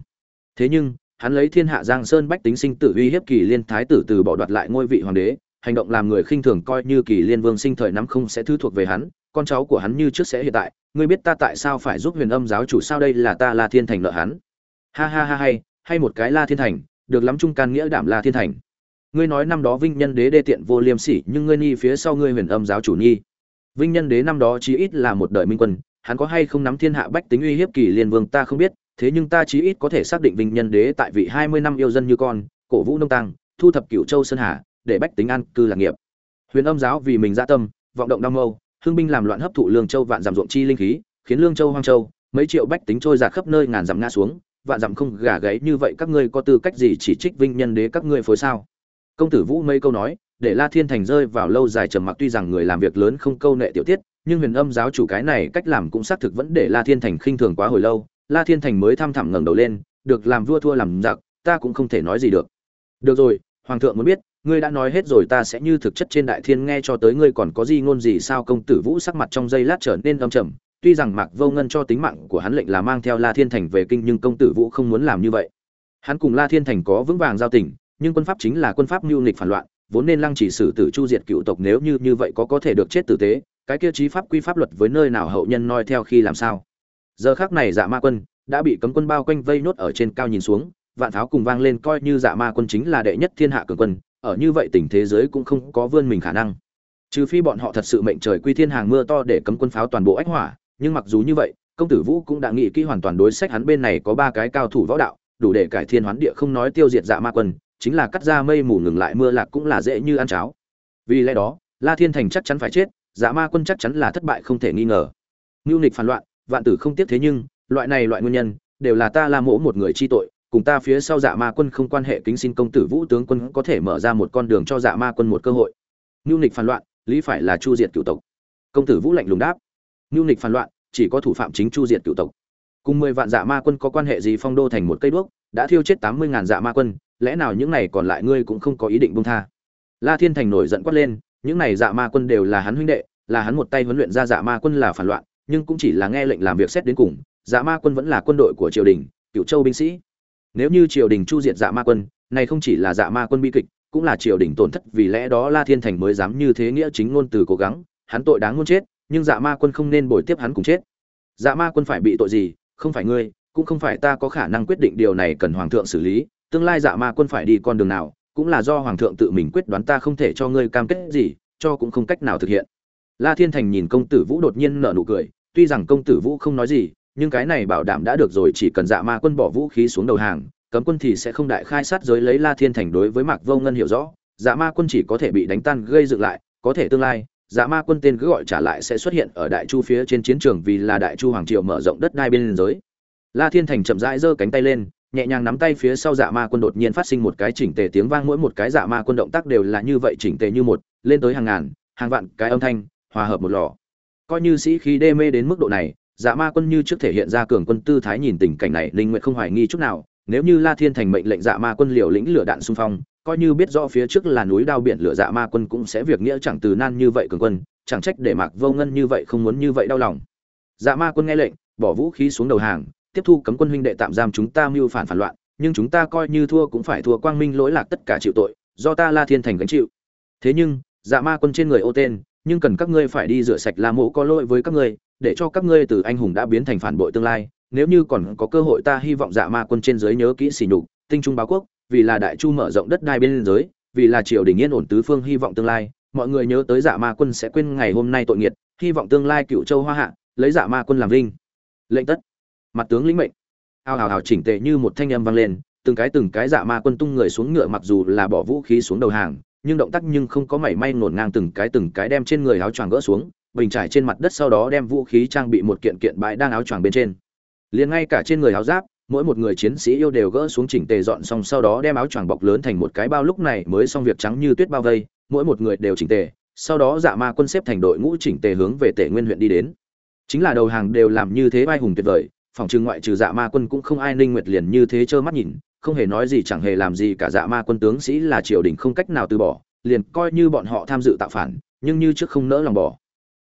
Thế nhưng, hắn lấy thiên hạ giang sơn bách tính sinh tử uy hiếp kỳ liên thái tử từ bỏ đoạt lại ngôi vị hoàng đế hành động làm người khinh thường coi như kỳ liên vương sinh thời nắm không sẽ thư thuộc về hắn, con cháu của hắn như trước sẽ hiện tại, ngươi biết ta tại sao phải giúp huyền âm giáo chủ sao đây là ta la thiên thành nợ hắn? Ha ha ha hay hay một cái la thiên thành, được lắm trung can nghĩa đảm la thiên thành. Ngươi nói năm đó vinh nhân đế đê tiện vô liêm sỉ, nhưng ngươi ni phía sau ngươi huyền âm giáo chủ nhi vinh nhân đế năm đó chí ít là một đời minh quân, hắn có hay không nắm thiên hạ bách tính uy hiếp kỳ liên vương ta không biết, thế nhưng ta chí ít có thể xác định vinh nhân đế tại vị hai mươi năm yêu dân như con, cổ vũ nông tăng thu thập cửu châu sơn hà để bách tính an cư lạc nghiệp. Huyền âm giáo vì mình gia tâm, vọng động đam mâu hương binh làm loạn hấp thụ lương châu vạn giảm ruộng chi linh khí, khiến lương châu hoang châu, mấy triệu bách tính trôi giạt khắp nơi ngàn dặm ngã xuống, vạn dặm không gà gáy như vậy, các ngươi có tư cách gì chỉ trích vinh nhân đế các ngươi phối sao? Công tử vũ mấy câu nói, để la thiên thành rơi vào lâu dài trầm mặc, tuy rằng người làm việc lớn không câu nệ tiểu tiết, nhưng huyền âm giáo chủ cái này cách làm cũng xác thực vẫn để la thiên thành khinh thường quá hồi lâu. La thiên thành mới thăm thẳm ngẩng đầu lên, được làm vua thua làm giặc, ta cũng không thể nói gì được. Được rồi, hoàng thượng muốn biết ngươi đã nói hết rồi, ta sẽ như thực chất trên đại thiên nghe cho tới ngươi, còn có gì ngôn gì sao? Công tử vũ sắc mặt trong giây lát trở nên âm trầm, tuy rằng mạc vô ngân cho tính mạng của hắn lệnh là mang theo la thiên thành về kinh, nhưng công tử vũ không muốn làm như vậy. Hắn cùng la thiên thành có vững vàng giao tình, nhưng quân pháp chính là quân pháp mưu nghịch phản loạn, vốn nên lăng chỉ xử tử chu diệt cựu tộc nếu như như vậy có có thể được chết tử tế, cái kia trí pháp quy pháp luật với nơi nào hậu nhân noi theo khi làm sao? Giờ khác này dạ ma quân đã bị cấm quân bao quanh vây nốt ở trên cao nhìn xuống, vạn tháo cùng vang lên coi như dạ ma quân chính là đệ nhất thiên hạ cường quân ở như vậy tình thế giới cũng không có vươn mình khả năng. Trừ phi bọn họ thật sự mệnh trời quy thiên hàng mưa to để cấm quân pháo toàn bộ ách hỏa, nhưng mặc dù như vậy, công tử vũ cũng đã nghĩ kỹ hoàn toàn đối sách hắn bên này có ba cái cao thủ võ đạo, đủ để cải thiên hoán địa không nói tiêu diệt dạ ma quân, chính là cắt ra mây mù ngừng lại mưa lạc cũng là dễ như ăn cháo. Vì lẽ đó, la thiên thành chắc chắn phải chết dạ ma quân chắc chắn là thất bại không thể nghi ngờ. Ngưu nịch phản loạn, vạn tử không tiếc thế nhưng, loại này loại nguyên nhân, đều là ta la mỗ một người chi tội cùng ta phía sau dạ ma quân không quan hệ kính xin công tử vũ tướng quân có thể mở ra một con đường cho dạ ma quân một cơ hội. Nhu nịch phản loạn, lý phải là chu diệt cựu tộc. Công tử vũ lạnh lùng đáp. Nhu nịch phản loạn, chỉ có thủ phạm chính chu diệt cựu tộc. Cùng mười vạn dạ ma quân có quan hệ gì phong đô thành một cây đuốc, đã thiêu chết tám mươi ngàn dạ ma quân, lẽ nào những này còn lại ngươi cũng không có ý định buông tha? La thiên thành nổi giận quát lên, những này dạ ma quân đều là hắn huynh đệ, là hắn một tay huấn luyện ra dạ ma quân là phản loạn, nhưng cũng chỉ là nghe lệnh làm việc xét đến cùng dạ ma quân vẫn là quân đội của triều đình cựu châu binh sĩ nếu như triều đình chu diệt dạ ma quân, này không chỉ là dạ ma quân bi kịch, cũng là triều đình tổn thất, vì lẽ đó la thiên thành mới dám như thế nghĩa chính ngôn từ cố gắng, hắn tội đáng muốn chết, nhưng dạ ma quân không nên bồi tiếp hắn cùng chết. Dạ ma quân phải bị tội gì, không phải ngươi, cũng không phải ta có khả năng quyết định điều này cần hoàng thượng xử lý, tương lai dạ ma quân phải đi con đường nào, cũng là do hoàng thượng tự mình quyết đoán ta không thể cho ngươi cam kết gì, cho cũng không cách nào thực hiện. La thiên thành nhìn công tử vũ đột nhiên nở nụ cười, tuy rằng công tử vũ không nói gì nhưng cái này bảo đảm đã được rồi, chỉ cần dạ ma quân bỏ vũ khí xuống đầu hàng, cấm quân thì sẽ không đại khai sát giới lấy la thiên thành đối với mạc vô ngân hiểu rõ. Dạ ma quân chỉ có thể bị đánh tan, gây dựng lại, có thể tương lai dạ ma quân tên cứ gọi trả lại sẽ xuất hiện ở đại chu phía trên chiến trường vì là đại chu hoàng triều mở rộng đất đai bên giới. La thiên thành chậm rãi giơ cánh tay lên, nhẹ nhàng nắm tay phía sau dạ ma quân đột nhiên phát sinh một cái chỉnh tề tiếng vang, mỗi một cái dạ ma quân động tác đều là như vậy chỉnh tề như một, lên tới hàng ngàn, hàng vạn cái âm thanh, hòa hợp một lò. Coi như sĩ khí đê mê đến mức độ này dạ ma quân như trước thể hiện ra cường quân tư thái nhìn tình cảnh này linh nguyện không hoài nghi chút nào. Nếu như la thiên thành mệnh lệnh dạ ma quân liều lĩnh lửa đạn xung phong, coi như biết rõ phía trước là núi đao biển lửa dạ ma quân cũng sẽ việc nghĩa chẳng từ nan như vậy cường quân, chẳng trách để mạc vô ngân như vậy không muốn như vậy đau lòng. Dạ ma quân nghe lệnh, bỏ vũ khí xuống đầu hàng, tiếp thu cấm quân huynh đệ tạm giam chúng ta mưu phản phản loạn, nhưng chúng ta coi như thua cũng phải thua quang minh lỗi lạc tất cả chịu tội, do ta la thiên thành gánh chịu. Thế nhưng dạ ma quân trên người ô tên, nhưng cần các ngươi phải đi rửa sạch la mộ có lỗi với các ngươi để cho các ngươi từ anh hùng đã biến thành phản bội tương lai, nếu như còn có cơ hội ta hy vọng dạ ma quân trên giới nhớ kỹ sỉ nhục, tinh trung báo quốc, vì là đại chu mở rộng đất đai bên giới, vì là triều đình yên ổn tứ phương hy vọng tương lai, mọi người nhớ tới dạ ma quân sẽ quên ngày hôm nay tội nghiệt, hy vọng tương lai cựu châu hoa hạ, lấy dạ ma quân làm vinh. Lệnh tất. Mặt tướng lĩnh mệnh. Ao hào hào chỉnh tề như một thanh âm vang lên, từng cái từng cái dạ ma quân tung người xuống ngựa mặc dù là bỏ vũ khí xuống đầu hàng, nhưng động tác nhưng không có mảy may ngổn ngang từng cái từng cái đem trên người áo choàng gỡ xuống bình trải trên mặt đất sau đó đem vũ khí trang bị một kiện kiện bãi đang áo choàng bên trên. Liền ngay cả trên người áo giáp, mỗi một người chiến sĩ yêu đều gỡ xuống chỉnh tề dọn xong sau đó đem áo choàng bọc lớn thành một cái bao lúc này mới xong việc trắng như tuyết bao vây, mỗi một người đều chỉnh tề, sau đó dạ ma quân xếp thành đội ngũ chỉnh tề hướng về tể nguyên huyện đi đến. Chính là đầu hàng đều làm như thế vai hùng tuyệt vời, phòng trừ ngoại trừ dạ ma quân cũng không ai ninh nguyệt liền như thế trơ mắt nhìn, không hề nói gì chẳng hề làm gì cả dạ ma quân tướng sĩ là triều đình không cách nào từ bỏ, liền coi như bọn họ tham dự tạo phản, nhưng như trước không nỡ lòng bỏ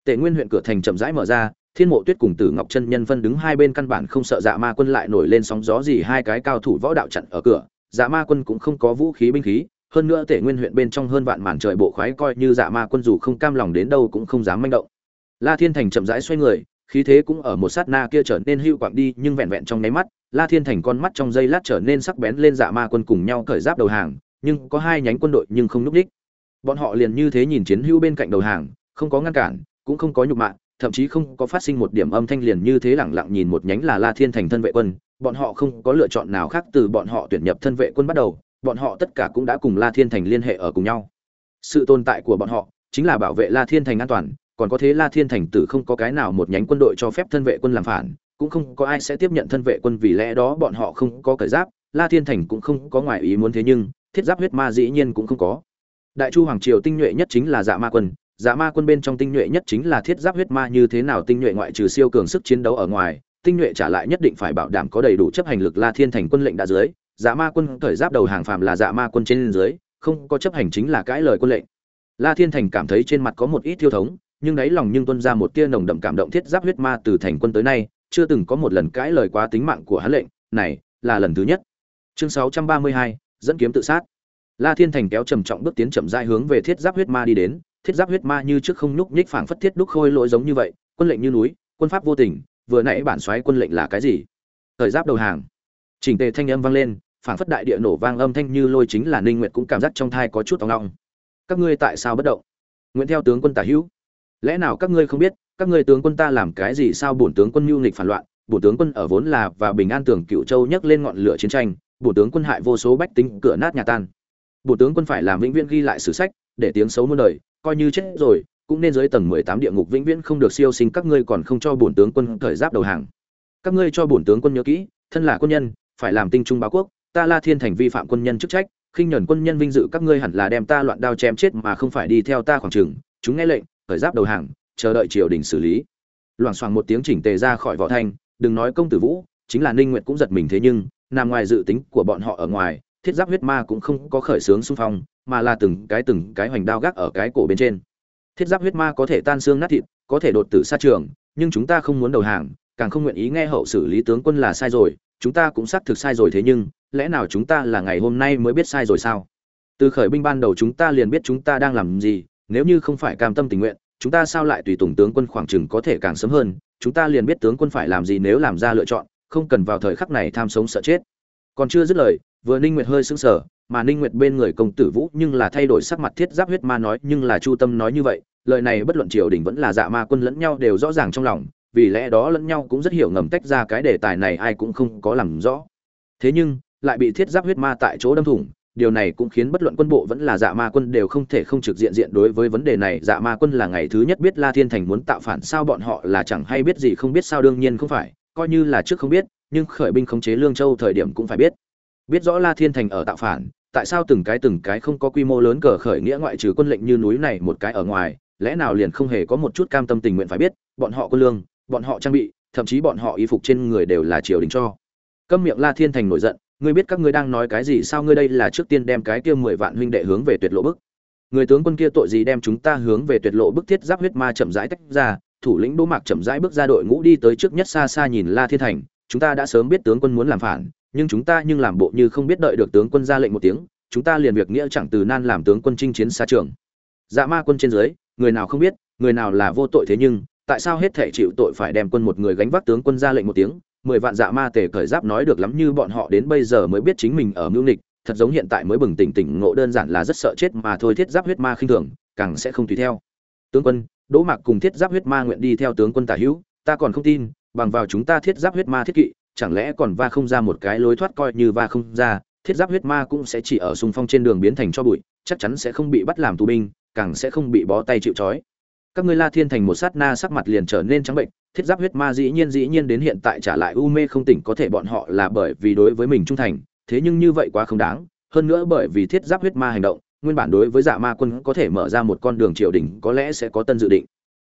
tề nguyên huyện cửa thành chậm rãi mở ra, thiên mộ tuyết cùng tử ngọc chân nhân phân đứng hai bên căn bản không sợ dạ ma quân lại nổi lên sóng gió gì hai cái cao thủ võ đạo chặn ở cửa. Dạ ma quân cũng không có vũ khí binh khí, hơn nữa tể nguyên huyện bên trong hơn vạn màn trời bộ khoái coi như dạ ma quân dù không cam lòng đến đâu cũng không dám manh động. La thiên thành chậm rãi xoay người, khí thế cũng ở một sát na kia trở nên hưu quạng đi, nhưng vẹn vẹn trong nháy mắt, la thiên thành con mắt trong giây lát trở nên sắc bén lên dạ ma quân cùng nhau cởi giáp đầu hàng, nhưng có hai nhánh quân đội nhưng không núp đích. Bọn họ liền như thế nhìn chiến hữu bên cạnh đầu hàng, không có ngăn cản cũng không có nhục mạ thậm chí không có phát sinh một điểm âm thanh liền như thế lẳng lặng nhìn một nhánh là la thiên thành thân vệ quân bọn họ không có lựa chọn nào khác từ bọn họ tuyển nhập thân vệ quân bắt đầu bọn họ tất cả cũng đã cùng la thiên thành liên hệ ở cùng nhau sự tồn tại của bọn họ chính là bảo vệ la thiên thành an toàn còn có thế La Thiên Thành tử không có cái nào một nhánh quân đội cho phép thân vệ quân làm phản, cũng không có ai sẽ tiếp nhận thân vệ quân vì lẽ đó bọn họ không có cởi giáp, La Thiên Thành cũng không có ngoại ý muốn thế nhưng, thiết giáp huyết ma dĩ nhiên cũng không có. Đại Chu hoàng triều tinh nhuệ nhất chính là Dạ Ma quân, Dạ Ma quân bên trong tinh nhuệ nhất chính là thiết giáp huyết ma như thế nào tinh nhuệ ngoại trừ siêu cường sức chiến đấu ở ngoài, tinh nhuệ trả lại nhất định phải bảo đảm có đầy đủ chấp hành lực La Thiên Thành quân lệnh đã dưới, Dạ Ma quân thời giáp đầu hàng phàm là Dạ Ma quân trên dưới, không có chấp hành chính là cãi lời quân lệnh. La Thiên Thành cảm thấy trên mặt có một ít thiêu thống, nhưng đáy lòng nhưng tuân ra một tia nồng đậm cảm động thiết giáp huyết ma từ thành quân tới nay, chưa từng có một lần cãi lời quá tính mạng của hắn lệnh, này là lần thứ nhất. Chương 632, dẫn kiếm tự sát. La Thiên Thành kéo trầm trọng bước tiến chậm rãi hướng về thiết giáp huyết ma đi đến, thiết giáp huyết ma như trước không nhúc nhích phảng phất thiết đúc khôi lỗi giống như vậy, quân lệnh như núi, quân pháp vô tình, vừa nãy bản xoáy quân lệnh là cái gì? Thời giáp đầu hàng. Trình tề thanh âm vang lên, phảng phất đại địa nổ vang âm thanh như lôi chính là Ninh Nguyệt cũng cảm giác trong thai có chút ong ong. Các ngươi tại sao bất động? Nguyễn theo tướng quân tả hữu lẽ nào các ngươi không biết các ngươi tướng quân ta làm cái gì sao bổn tướng quân mưu nghịch phản loạn bổn tướng quân ở vốn là và bình an tưởng cựu châu nhấc lên ngọn lửa chiến tranh bổn tướng quân hại vô số bách tính cửa nát nhà tan bổn tướng quân phải làm vĩnh viễn ghi lại sử sách để tiếng xấu muôn đời coi như chết rồi, cũng nên dưới tầng mười tám địa ngục vĩnh viễn không được siêu sinh, các ngươi còn không cho bổn tướng quân thời giáp đầu hàng. Các ngươi cho bổn tướng quân nhớ kỹ, thân là quân nhân, phải làm tinh trung báo quốc, ta la thiên thành vi phạm quân nhân chức trách, khinh nhẫn quân nhân vinh dự, các ngươi hẳn là đem ta loạn đao chém chết mà không phải đi theo ta khoảng trường chúng nghe lệnh khởi giáp đầu hàng, chờ đợi triều đình xử lý. Loảng xoảng một tiếng chỉnh tề ra khỏi vỏ thanh đừng nói công tử vũ, chính là ninh nguyệt cũng giật mình thế nhưng, nằm ngoài dự tính của bọn họ ở ngoài thiết giáp huyết ma cũng không có khởi sướng xung phong, mà là từng cái từng cái hoành đao gác ở cái cổ bên trên. Thiết giáp huyết ma có thể tan xương nát thịt, có thể đột tử xa trường, nhưng chúng ta không muốn đầu hàng, càng không nguyện ý nghe hậu xử lý tướng quân là sai rồi, chúng ta cũng xác thực sai rồi thế nhưng, lẽ nào chúng ta là ngày hôm nay mới biết sai rồi sao? Từ khởi binh ban đầu chúng ta liền biết chúng ta đang làm gì, nếu như không phải cam tâm tình nguyện, chúng ta sao lại tùy tùng tướng quân khoảng chừng có thể càng sớm hơn, chúng ta liền biết tướng quân phải làm gì nếu làm ra lựa chọn, không cần vào thời khắc này tham sống sợ chết. Còn chưa dứt lời vừa ninh nguyệt hơi sững sờ, mà ninh nguyệt bên người công tử vũ nhưng là thay đổi sắc mặt thiết giáp huyết ma nói, nhưng là chu tâm nói như vậy, lời này bất luận triều đình vẫn là dạ ma quân lẫn nhau đều rõ ràng trong lòng, vì lẽ đó lẫn nhau cũng rất hiểu ngầm tách ra cái đề tài này ai cũng không có làm rõ. Thế nhưng, lại bị thiết giáp huyết ma tại chỗ đâm thủng, điều này cũng khiến bất luận quân bộ vẫn là dạ ma quân đều không thể không trực diện diện đối với vấn đề này. Dạ ma quân là ngày thứ nhất biết la thiên thành muốn tạo phản sao bọn họ là chẳng hay biết gì, không biết sao đương nhiên không phải, coi như là trước không biết, nhưng khởi binh khống chế lương châu thời điểm cũng phải biết biết rõ la thiên thành ở tạo phản, tại sao từng cái từng cái không có quy mô lớn cờ khởi nghĩa ngoại trừ quân lệnh như núi này một cái ở ngoài, lẽ nào liền không hề có một chút cam tâm tình nguyện phải biết, bọn họ quân lương, bọn họ trang bị, thậm chí bọn họ y phục trên người đều là triều đình cho. Câm miệng la thiên thành nổi giận, ngươi biết các ngươi đang nói cái gì, sao ngươi đây là trước tiên đem cái kia mười vạn huynh đệ hướng về tuyệt lộ bức? Người tướng quân kia tội gì đem chúng ta hướng về tuyệt lộ bức thiết giáp huyết ma chậm rãi tách ra, thủ lĩnh đỗ mạc chậm rãi bước ra đội ngũ đi tới trước nhất xa xa nhìn la thiên thành, chúng ta đã sớm biết tướng quân muốn làm phản nhưng chúng ta nhưng làm bộ như không biết đợi được tướng quân ra lệnh một tiếng, chúng ta liền việc nghĩa chẳng từ nan làm tướng quân chinh chiến xa trường. Dạ ma quân trên dưới, người nào không biết, người nào là vô tội thế nhưng, tại sao hết thể chịu tội phải đem quân một người gánh vác tướng quân ra lệnh một tiếng? Mười vạn dạ ma tề cởi giáp nói được lắm như bọn họ đến bây giờ mới biết chính mình ở mưu nịch thật giống hiện tại mới bừng tỉnh tỉnh ngộ đơn giản là rất sợ chết mà thôi, thiết giáp huyết ma khinh thường, càng sẽ không tùy theo. Tướng quân, đỗ mạc cùng thiết giáp huyết ma nguyện đi theo tướng quân tả hữu, ta còn không tin, bằng vào chúng ta thiết giáp huyết ma thiết kỵ chẳng lẽ còn va không ra một cái lối thoát coi như va không ra, thiết giáp huyết ma cũng sẽ chỉ ở xung phong trên đường biến thành cho bụi, chắc chắn sẽ không bị bắt làm tù binh, càng sẽ không bị bó tay chịu trói. Các ngươi la thiên thành một sát na sắc mặt liền trở nên trắng bệnh, thiết giáp huyết ma dĩ nhiên dĩ nhiên đến hiện tại trả lại u mê không tỉnh có thể bọn họ là bởi vì đối với mình trung thành, thế nhưng như vậy quá không đáng, hơn nữa bởi vì thiết giáp huyết ma hành động, nguyên bản đối với dạ ma quân có thể mở ra một con đường triều đình có lẽ sẽ có tân dự định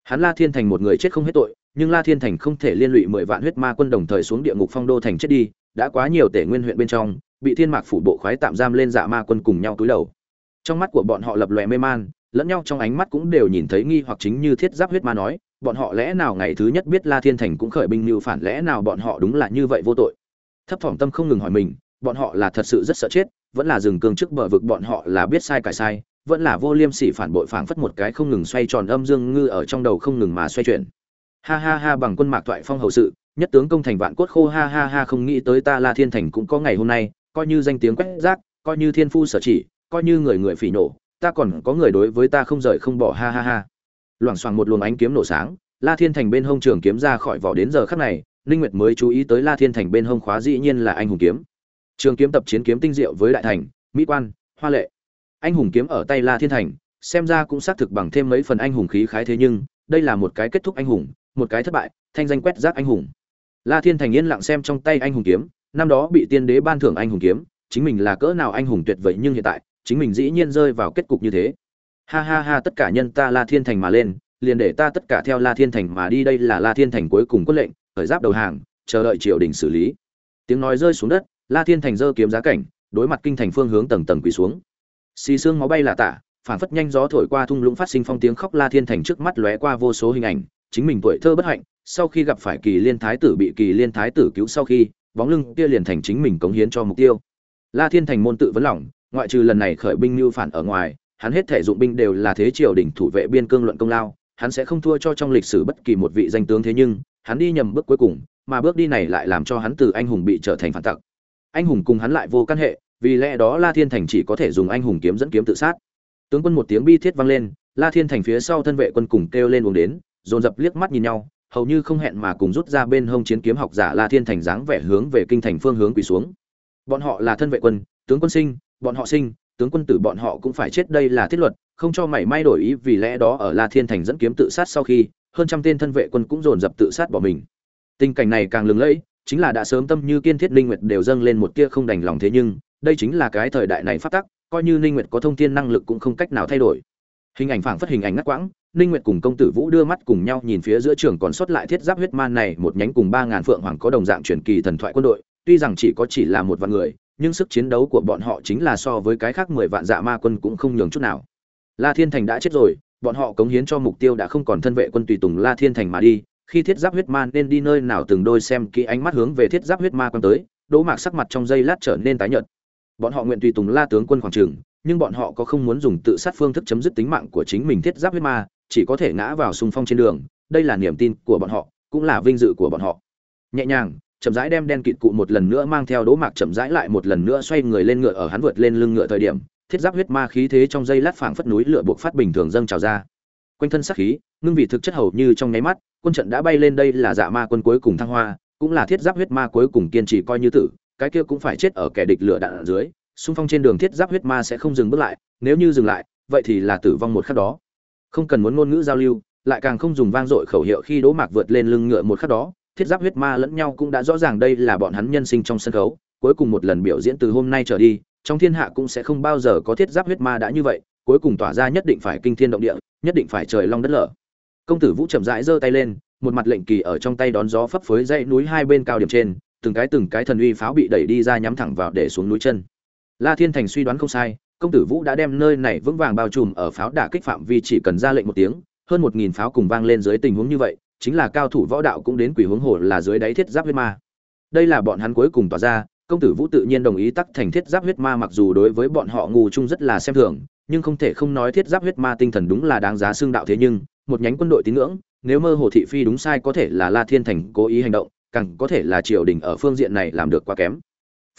hắn la thiên thành một người chết không hết tội, nhưng la thiên thành không thể liên lụy mười vạn huyết ma quân đồng thời xuống địa ngục phong đô thành chết đi, đã quá nhiều tể nguyên huyện bên trong, bị thiên mạc phủ bộ khoái tạm giam lên dạ ma quân cùng nhau túi đầu. Trong mắt của bọn họ lập lòe mê man, lẫn nhau trong ánh mắt cũng đều nhìn thấy nghi hoặc chính như thiết giáp huyết ma nói, bọn họ lẽ nào ngày thứ nhất biết la thiên thành cũng khởi binh mưu phản, lẽ nào bọn họ đúng là như vậy vô tội? Thấp thỏm tâm không ngừng hỏi mình, bọn họ là thật sự rất sợ chết, vẫn là dừng cương trước bờ vực, bọn họ là biết sai cải sai vẫn là vô liêm sỉ phản bội phảng phất một cái không ngừng xoay tròn âm dương ngư ở trong đầu không ngừng mà xoay chuyển. Ha ha ha, bằng quân mạc thoại phong hậu sự, nhất tướng công thành vạn cốt khô, ha ha ha, không nghĩ tới ta la thiên thành cũng có ngày hôm nay, coi như danh tiếng quét rác, coi như thiên phu sở chỉ, coi như người người phỉ nổ ta còn có người đối với ta không rời không bỏ, ha ha ha. Loảng xoảng một luồng ánh kiếm nổ sáng, la thiên thành bên hông trường kiếm ra khỏi vỏ đến giờ khắc này, ninh nguyệt mới chú ý tới la thiên thành bên hông khóa dĩ nhiên là anh hùng kiếm. Trường kiếm tập chiến kiếm tinh diệu với đại thành, mỹ quan, hoa lệ anh hùng kiếm ở tay la thiên thành, xem ra cũng xác thực bằng thêm mấy phần anh hùng khí khái thế nhưng, đây là một cái kết thúc anh hùng, một cái thất bại, thanh danh quét rác anh hùng. La thiên thành yên lặng xem trong tay anh hùng kiếm, năm đó bị tiên đế ban thưởng anh hùng kiếm, chính mình là cỡ nào anh hùng tuyệt vời nhưng hiện tại, chính mình dĩ nhiên rơi vào kết cục như thế. Ha ha ha, tất cả nhân ta la thiên thành mà lên, liền để ta tất cả theo la thiên thành mà đi, đây là la thiên thành cuối cùng quyết lệnh, khởi giáp đầu hàng, chờ đợi triều đình xử lý. Tiếng nói rơi xuống đất, la thiên thành giơ kiếm giá cảnh, đối mặt kinh thành phương hướng tầng tầng quỳ xuống xì xương máu bay là tả phản phất nhanh gió thổi qua thung lũng phát sinh phong tiếng khóc la thiên thành trước mắt lóe qua vô số hình ảnh, chính mình tuổi thơ bất hạnh, sau khi gặp phải kỳ liên thái tử bị kỳ liên thái tử cứu sau khi, bóng lưng kia liền thành chính mình cống hiến cho mục tiêu. La thiên thành môn tự vấn lòng, ngoại trừ lần này khởi binh mưu phản ở ngoài, hắn hết thể dụng binh đều là thế triều đỉnh thủ vệ biên cương luận công lao, hắn sẽ không thua cho trong lịch sử bất kỳ một vị danh tướng thế nhưng, hắn đi nhầm bước cuối cùng, mà bước đi này lại làm cho hắn từ anh hùng bị trở thành phản tặc. Anh hùng cùng hắn lại vô căn hệ vì lẽ đó la thiên thành chỉ có thể dùng anh hùng kiếm dẫn kiếm tự sát. Tướng quân một tiếng bi thiết vang lên, la thiên thành phía sau thân vệ quân cùng kêu lên uống đến, dồn dập liếc mắt nhìn nhau, hầu như không hẹn mà cùng rút ra bên hông chiến kiếm học giả la thiên thành dáng vẻ hướng về kinh thành phương hướng quỳ xuống. Bọn họ là thân vệ quân, tướng quân sinh, bọn họ sinh, tướng quân tử bọn họ cũng phải chết, đây là thiết luật, không cho mảy may đổi ý, vì lẽ đó ở la thiên thành dẫn kiếm tự sát sau khi, hơn trăm tên thân vệ quân cũng dồn dập tự sát bỏ mình. Tình cảnh này càng lừng lẫy, chính là đã sớm tâm như kiên thiết linh nguyệt đều dâng lên một tia không đành lòng thế nhưng đây chính là cái thời đại này phát tắc, coi như ninh nguyệt có thông thiên năng lực cũng không cách nào thay đổi. Hình ảnh phảng phất hình ảnh ngắt quãng, ninh nguyệt cùng công tử vũ đưa mắt cùng nhau nhìn phía giữa trường còn sót lại thiết giáp huyết man này, một nhánh cùng ba ngàn phượng hoàng có đồng dạng truyền kỳ thần thoại quân đội, tuy rằng chỉ có chỉ là một vạn người, nhưng sức chiến đấu của bọn họ chính là so với cái khác mười vạn dạ ma quân cũng không nhường chút nào. La thiên thành đã chết rồi, bọn họ cống hiến cho mục tiêu đã không còn thân vệ quân tùy tùng la thiên thành mà đi, khi thiết giáp huyết man nên đi nơi nào từng đôi xem kỹ ánh mắt hướng về thiết giáp huyết ma quân tới, đỗ mạc sắc mặt trong giây lát trở nên tái nhợt bọn họ nguyện tùy tùng la tướng quân khoảng trường, nhưng bọn họ có không muốn dùng tự sát phương thức chấm dứt tính mạng của chính mình thiết giáp huyết ma, chỉ có thể ngã vào xung phong trên đường. Đây là niềm tin của bọn họ, cũng là vinh dự của bọn họ. Nhẹ nhàng, chậm rãi đem đen kịt cụ một lần nữa mang theo đỗ mạc chậm rãi lại một lần nữa xoay người lên ngựa ở hắn vượt lên lưng ngựa thời điểm, thiết giáp huyết ma khí thế trong dây lát phảng phất núi lửa buộc phát bình thường dâng trào ra. Quanh thân sắc khí, ngưng vị thực chất hầu như trong nháy mắt, quân trận đã bay lên đây là dạ ma quân cuối cùng thăng hoa, cũng là thiết giáp huyết ma cuối cùng kiên trì coi như tử cái kia cũng phải chết ở kẻ địch lửa đạn ở dưới, xung phong trên đường thiết giáp huyết ma sẽ không dừng bước lại, nếu như dừng lại, vậy thì là tử vong một khắc đó. Không cần muốn ngôn ngữ giao lưu, lại càng không dùng vang dội khẩu hiệu khi đỗ mạc vượt lên lưng ngựa một khắc đó, thiết giáp huyết ma lẫn nhau cũng đã rõ ràng đây là bọn hắn nhân sinh trong sân khấu, cuối cùng một lần biểu diễn từ hôm nay trở đi, trong thiên hạ cũng sẽ không bao giờ có thiết giáp huyết ma đã như vậy, cuối cùng tỏa ra nhất định phải kinh thiên động địa, nhất định phải trời long đất lở. Công tử vũ chậm rãi giơ tay lên, một mặt lệnh kỳ ở trong tay đón gió phấp phới dãy núi hai bên cao điểm trên từng cái từng cái thần uy pháo bị đẩy đi ra nhắm thẳng vào để xuống núi chân. La thiên thành suy đoán không sai, công tử vũ đã đem nơi này vững vàng bao trùm ở pháo đả kích phạm vi chỉ cần ra lệnh một tiếng, hơn một nghìn pháo cùng vang lên dưới tình huống như vậy, chính là cao thủ võ đạo cũng đến quỷ hướng hồ là dưới đáy thiết giáp huyết ma. Đây là bọn hắn cuối cùng tỏa ra, công tử vũ tự nhiên đồng ý tắc thành thiết giáp huyết ma mặc dù đối với bọn họ ngu chung rất là xem thường, nhưng không thể không nói thiết giáp huyết ma tinh thần đúng là đáng giá xương đạo thế nhưng, một nhánh quân đội tín ngưỡng, nếu mơ hồ thị phi đúng sai có thể là la thiên thành cố ý hành động càng có thể là triều đình ở phương diện này làm được quá kém.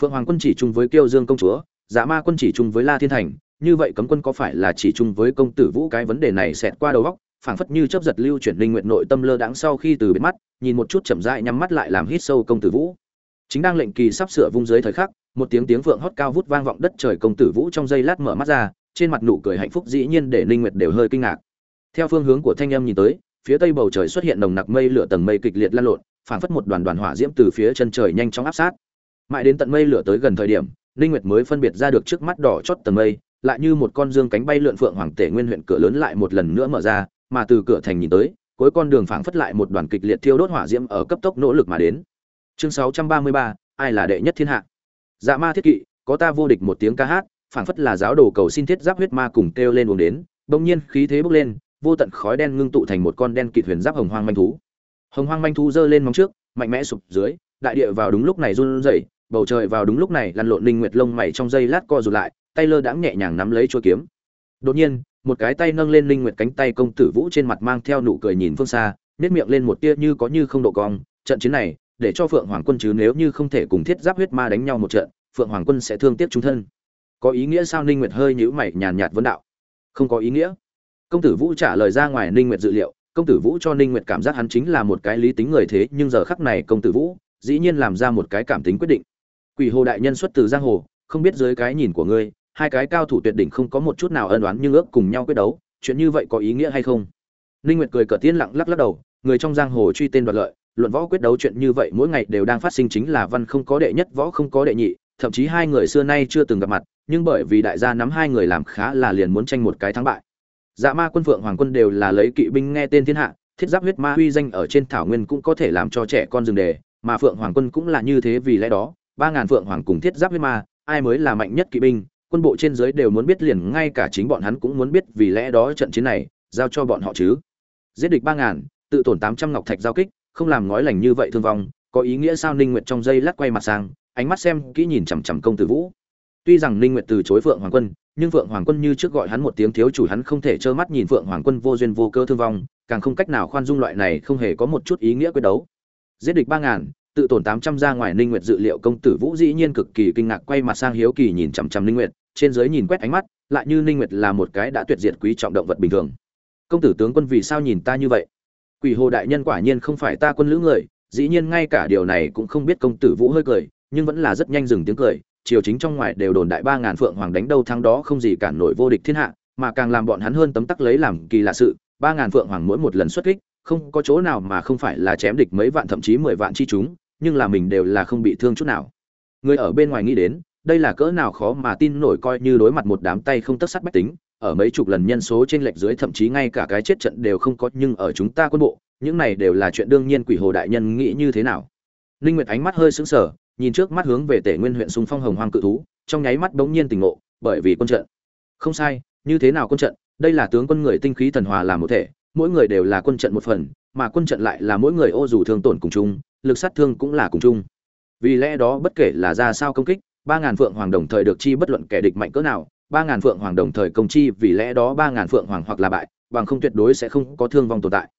Phượng hoàng quân chỉ chung với kiêu dương công chúa dạ ma quân chỉ chung với la thiên thành, như vậy cấm quân có phải là chỉ chung với công tử vũ cái vấn đề này xẹt qua đầu góc phảng phất như chấp giật lưu chuyển linh nguyện nội tâm lơ đãng sau khi từ biệt mắt, nhìn một chút chậm rãi nhắm mắt lại làm hít sâu công tử vũ. Chính đang lệnh kỳ sắp sửa vung dưới thời khắc, một tiếng tiếng vượng hót cao vút vang vọng đất trời công tử vũ trong giây lát mở mắt ra, trên mặt nụ cười hạnh phúc dĩ nhiên để Linh nguyệt đều hơi kinh ngạc. Theo phương hướng của thanh âm nhìn tới, phía tây bầu trời xuất hiện nồng nặc mây lửa tầng mây kịch liệt lan lộn phảng phất một đoàn đoàn hỏa diễm từ phía chân trời nhanh chóng áp sát. Mãi đến tận mây lửa tới gần thời điểm ninh nguyệt mới phân biệt ra được trước mắt đỏ chót tầng mây lại như một con dương cánh bay lượn phượng hoàng tể nguyên huyện cửa lớn lại một lần nữa mở ra mà từ cửa thành nhìn tới cuối con đường phảng phất lại một đoàn kịch liệt thiêu đốt hỏa diễm ở cấp tốc nỗ lực mà đến. Chương 633, ai là đệ nhất thiên hạ? Dạ ma thiết kỵ có ta vô địch một tiếng ca hát phảng phất là giáo đồ cầu xin thiết giáp huyết ma cùng kêu lên uống đến bỗng nhiên khí thế bốc lên vô tận khói đen ngưng tụ thành một con đen kịt huyền giáp hồng hoang manh thú hồng hoang manh thú giơ lên móng trước, mạnh mẽ sụp dưới, đại địa vào đúng lúc này run rẩy, bầu trời vào đúng lúc này lăn lộn linh nguyệt lông mày trong giây lát co rụt lại, tay lơ đãng nhẹ nhàng nắm lấy chuôi kiếm. Đột nhiên, một cái tay nâng lên linh nguyệt cánh tay công tử vũ trên mặt mang theo nụ cười nhìn phương xa nét miệng lên một tia như có như không độ cong, trận chiến này, để cho phượng hoàng quân chứ nếu như không thể cùng thiết giáp huyết ma đánh nhau một trận, phượng hoàng quân sẽ thương tiếc chúng thân. Có ý nghĩa sao ninh nguyệt hơi nhíu mày nhàn nhạt vấn đạo. Không có ý nghĩa. Công tử vũ trả lời ra ngoài ninh nguyệt dự liệu công tử vũ cho ninh nguyệt cảm giác hắn chính là một cái lý tính người thế, nhưng giờ khắc này công tử vũ dĩ nhiên làm ra một cái cảm tính quyết định. Quỷ hồ đại nhân xuất từ giang hồ, không biết dưới cái nhìn của ngươi, hai cái cao thủ tuyệt đỉnh không có một chút nào ân oán nhưng ước cùng nhau quyết đấu, chuyện như vậy có ý nghĩa hay không? Ninh nguyệt cười cợt tiên lặng lắc lắc đầu, người trong giang hồ truy tên đoạt lợi, luận võ quyết đấu chuyện như vậy mỗi ngày đều đang phát sinh chính là văn không có đệ nhất, võ không có đệ nhị, thậm chí hai người xưa nay chưa từng gặp mặt, nhưng bởi vì đại gia nắm hai người làm khá là liền muốn tranh một cái thắng bại dạ ma quân phượng hoàng quân đều là lấy kỵ binh nghe tên thiên hạ, thiết giáp huyết ma uy danh ở trên thảo nguyên cũng có thể làm cho trẻ con dừng đề, mà phượng hoàng quân cũng là như thế vì lẽ đó, ba ngàn phượng hoàng cùng thiết giáp huyết ma, ai mới là mạnh nhất kỵ binh, quân bộ trên dưới đều muốn biết liền ngay cả chính bọn hắn cũng muốn biết vì lẽ đó trận chiến này, giao cho bọn họ chứ. Giết địch ba ngàn, tự tổn tám trăm ngọc thạch giao kích, không làm ngói lành như vậy thương vong, có ý nghĩa sao ninh nguyệt trong giây lát quay mặt sang, ánh mắt xem kỹ nhìn chằm chằm công tử vũ tuy rằng ninh nguyệt từ chối phượng hoàng quân, nhưng phượng hoàng quân như trước gọi hắn một tiếng thiếu chủ hắn không thể trơ mắt nhìn phượng hoàng quân vô duyên vô cơ thương vong, càng không cách nào khoan dung loại này không hề có một chút ý nghĩa quyết đấu. Giết địch ba ngàn, tự tổn tám trăm ra ngoài ninh nguyệt dự liệu công tử vũ dĩ nhiên cực kỳ kinh ngạc quay mặt sang hiếu kỳ nhìn chằm chằm ninh nguyệt, trên dưới nhìn quét ánh mắt, lại như ninh nguyệt là một cái đã tuyệt diệt quý trọng động vật bình thường. Công tử tướng quân vì sao nhìn ta như vậy? Quỷ hồ đại nhân quả nhiên không phải ta quân lữ người, dĩ nhiên ngay cả điều này cũng không biết công tử vũ hơi cười, nhưng vẫn là rất nhanh dừng tiếng cười triều chính trong ngoài đều đồn đại ba ngàn phượng hoàng đánh đâu thắng đó không gì cản nổi vô địch thiên hạ, mà càng làm bọn hắn hơn tấm tắc lấy làm kỳ lạ sự, ba ngàn phượng hoàng mỗi một lần xuất kích, không có chỗ nào mà không phải là chém địch mấy vạn thậm chí mười vạn chi chúng, nhưng là mình đều là không bị thương chút nào. Người ở bên ngoài nghĩ đến, đây là cỡ nào khó mà tin nổi coi như đối mặt một đám tay không tất sắt bách tính, ở mấy chục lần nhân số trên lệch dưới thậm chí ngay cả cái chết trận đều không có, nhưng ở chúng ta quân bộ, những này đều là chuyện đương nhiên quỷ hồ đại nhân nghĩ như thế nào. Linh nguyệt ánh mắt hơi sững sờ nhìn trước mắt hướng về tể nguyên huyện xung phong hồng hoang cự thú, trong nháy mắt đống nhiên tỉnh ngộ, bởi vì quân trận. Không sai, như thế nào quân trận? Đây là tướng quân người tinh khí thần hòa làm một thể, mỗi người đều là quân trận một phần, mà quân trận lại là mỗi người ô dù thương tổn cùng chung, lực sát thương cũng là cùng chung. Vì lẽ đó bất kể là ra sao công kích, ba ngàn phượng hoàng đồng thời được chi bất luận kẻ địch mạnh cỡ nào, ba ngàn phượng hoàng đồng thời công chi, vì lẽ đó ba ngàn phượng hoàng hoặc là bại, bằng không tuyệt đối sẽ không có thương vong tồn tại.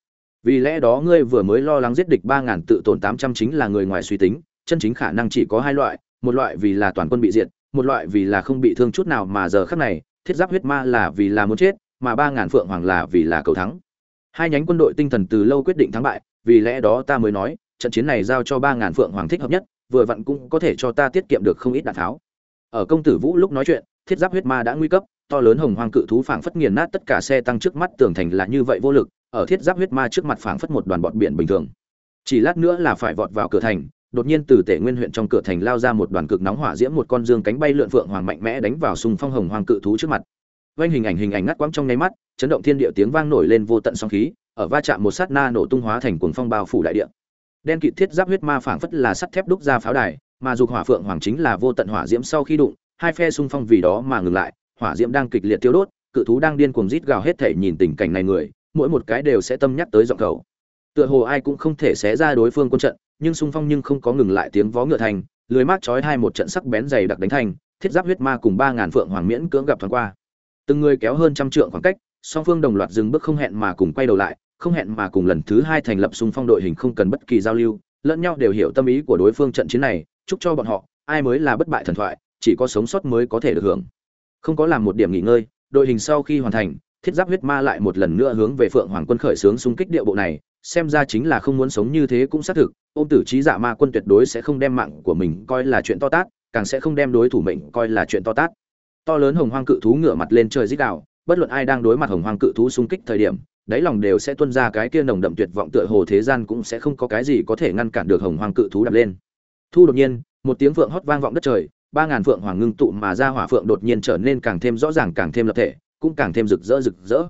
Vì lẽ đó ngươi vừa mới lo lắng giết địch ba ngàn tự tổn tám trăm chính là người ngoài suy tính chân chính khả năng chỉ có hai loại, một loại vì là toàn quân bị diệt, một loại vì là không bị thương chút nào mà giờ khắc này, thiết giáp huyết ma là vì là muốn chết, mà ba ngàn phượng hoàng là vì là cầu thắng. Hai nhánh quân đội tinh thần từ lâu quyết định thắng bại, vì lẽ đó ta mới nói, trận chiến này giao cho ba ngàn phượng hoàng thích hợp nhất, vừa vặn cũng có thể cho ta tiết kiệm được không ít đạn tháo. Ở công tử vũ lúc nói chuyện, thiết giáp huyết ma đã nguy cấp, to lớn hồng hoang cự thú phảng phất nghiền nát tất cả xe tăng trước mắt tường thành là như vậy vô lực, ở thiết giáp huyết ma trước mặt phảng phất một đoàn bọt biển bình thường. Chỉ lát nữa là phải vọt vào cửa thành đột nhiên từ tể nguyên huyện trong cửa thành lao ra một đoàn cực nóng hỏa diễm một con dương cánh bay lượn phượng hoàng mạnh mẽ đánh vào sùng phong hồng hoàng cự thú trước mặt. Quanh hình ảnh hình ảnh ngắt quãng trong nháy mắt, chấn động thiên địa tiếng vang nổi lên vô tận sóng khí, ở va chạm một sát na nổ tung hóa thành cuồng phong bao phủ đại địa. Đen kịt thiết giáp huyết ma phảng phất là sắt thép đúc ra pháo đài, mà dục hỏa phượng hoàng chính là vô tận hỏa diễm sau khi đụng, hai phe xung phong vì đó mà ngừng lại, hỏa diễm đang kịch liệt tiêu đốt, cự thú đang điên cuồng rít gào hết thể nhìn tình cảnh này người, mỗi một cái đều sẽ tâm nhắc tới giọng cầu. Tựa hồ ai cũng không thể xé ra đối phương quân trận nhưng xung phong nhưng không có ngừng lại tiếng vó ngựa thành lưới mát chói hai một trận sắc bén dày đặc đánh thành, thiết giáp huyết ma cùng ba ngàn phượng hoàng miễn cưỡng gặp thoáng qua. Từng người kéo hơn trăm trượng khoảng cách, song phương đồng loạt dừng bước không hẹn mà cùng quay đầu lại, không hẹn mà cùng lần thứ hai thành lập xung phong đội hình không cần bất kỳ giao lưu, lẫn nhau đều hiểu tâm ý của đối phương trận chiến này, chúc cho bọn họ, ai mới là bất bại thần thoại, chỉ có sống sót mới có thể được hưởng. Không có làm một điểm nghỉ ngơi, đội hình sau khi hoàn thành, thiết giáp huyết ma lại một lần nữa hướng về phượng hoàng quân khởi sướng xung kích địa bộ này xem ra chính là không muốn sống như thế cũng xác thực ôm tử trí dạ ma quân tuyệt đối sẽ không đem mạng của mình coi là chuyện to tát, càng sẽ không đem đối thủ mệnh coi là chuyện to tát. To lớn hồng hoang cự thú ngửa mặt lên trời dích đạo bất luận ai đang đối mặt hồng hoang cự thú xung kích thời điểm, đáy lòng đều sẽ tuân ra cái kia nồng đậm tuyệt vọng tựa hồ thế gian cũng sẽ không có cái gì có thể ngăn cản được hồng hoang cự thú đập lên. Thu đột nhiên, một tiếng phượng hót vang vọng đất trời, ba ngàn phượng hoàng ngưng tụ mà ra hỏa phượng đột nhiên trở nên càng thêm rõ ràng, càng thêm lập thể, cũng càng thêm rực rỡ rực rỡ.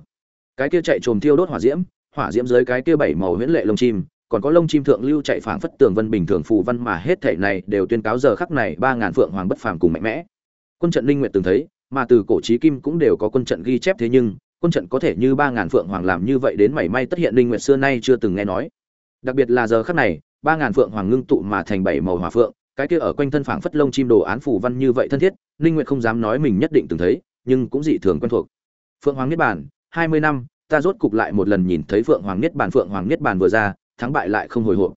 Cái kia chạy trồm thiêu đốt hỏa diễm hỏa diễm dưới cái kia bảy màu huyễn lệ lông chim, còn có lông chim thượng lưu chạy phảng phất tường vân bình thường phù văn mà hết thảy này đều tuyên cáo giờ khắc này ba ngàn phượng hoàng bất phàm cùng mạnh mẽ. Quân trận linh nguyện từng thấy, mà từ cổ chí kim cũng đều có quân trận ghi chép thế nhưng, quân trận có thể như ba ngàn phượng hoàng làm như vậy đến mảy may tất hiện linh nguyện xưa nay chưa từng nghe nói. Đặc biệt là giờ khắc này, ba ngàn phượng hoàng ngưng tụ mà thành bảy màu hỏa phượng, cái kia ở quanh thân phảng phất lông chim đồ án phù văn như vậy thân thiết, linh nguyện không dám nói mình nhất định từng thấy, nhưng cũng dị thường quen thuộc. Phượng hoàng niết bàn, hai mươi năm ta rốt cục lại một lần nhìn thấy phượng hoàng niết bàn, phượng hoàng niết bàn vừa ra, thắng bại lại không hồi hộp.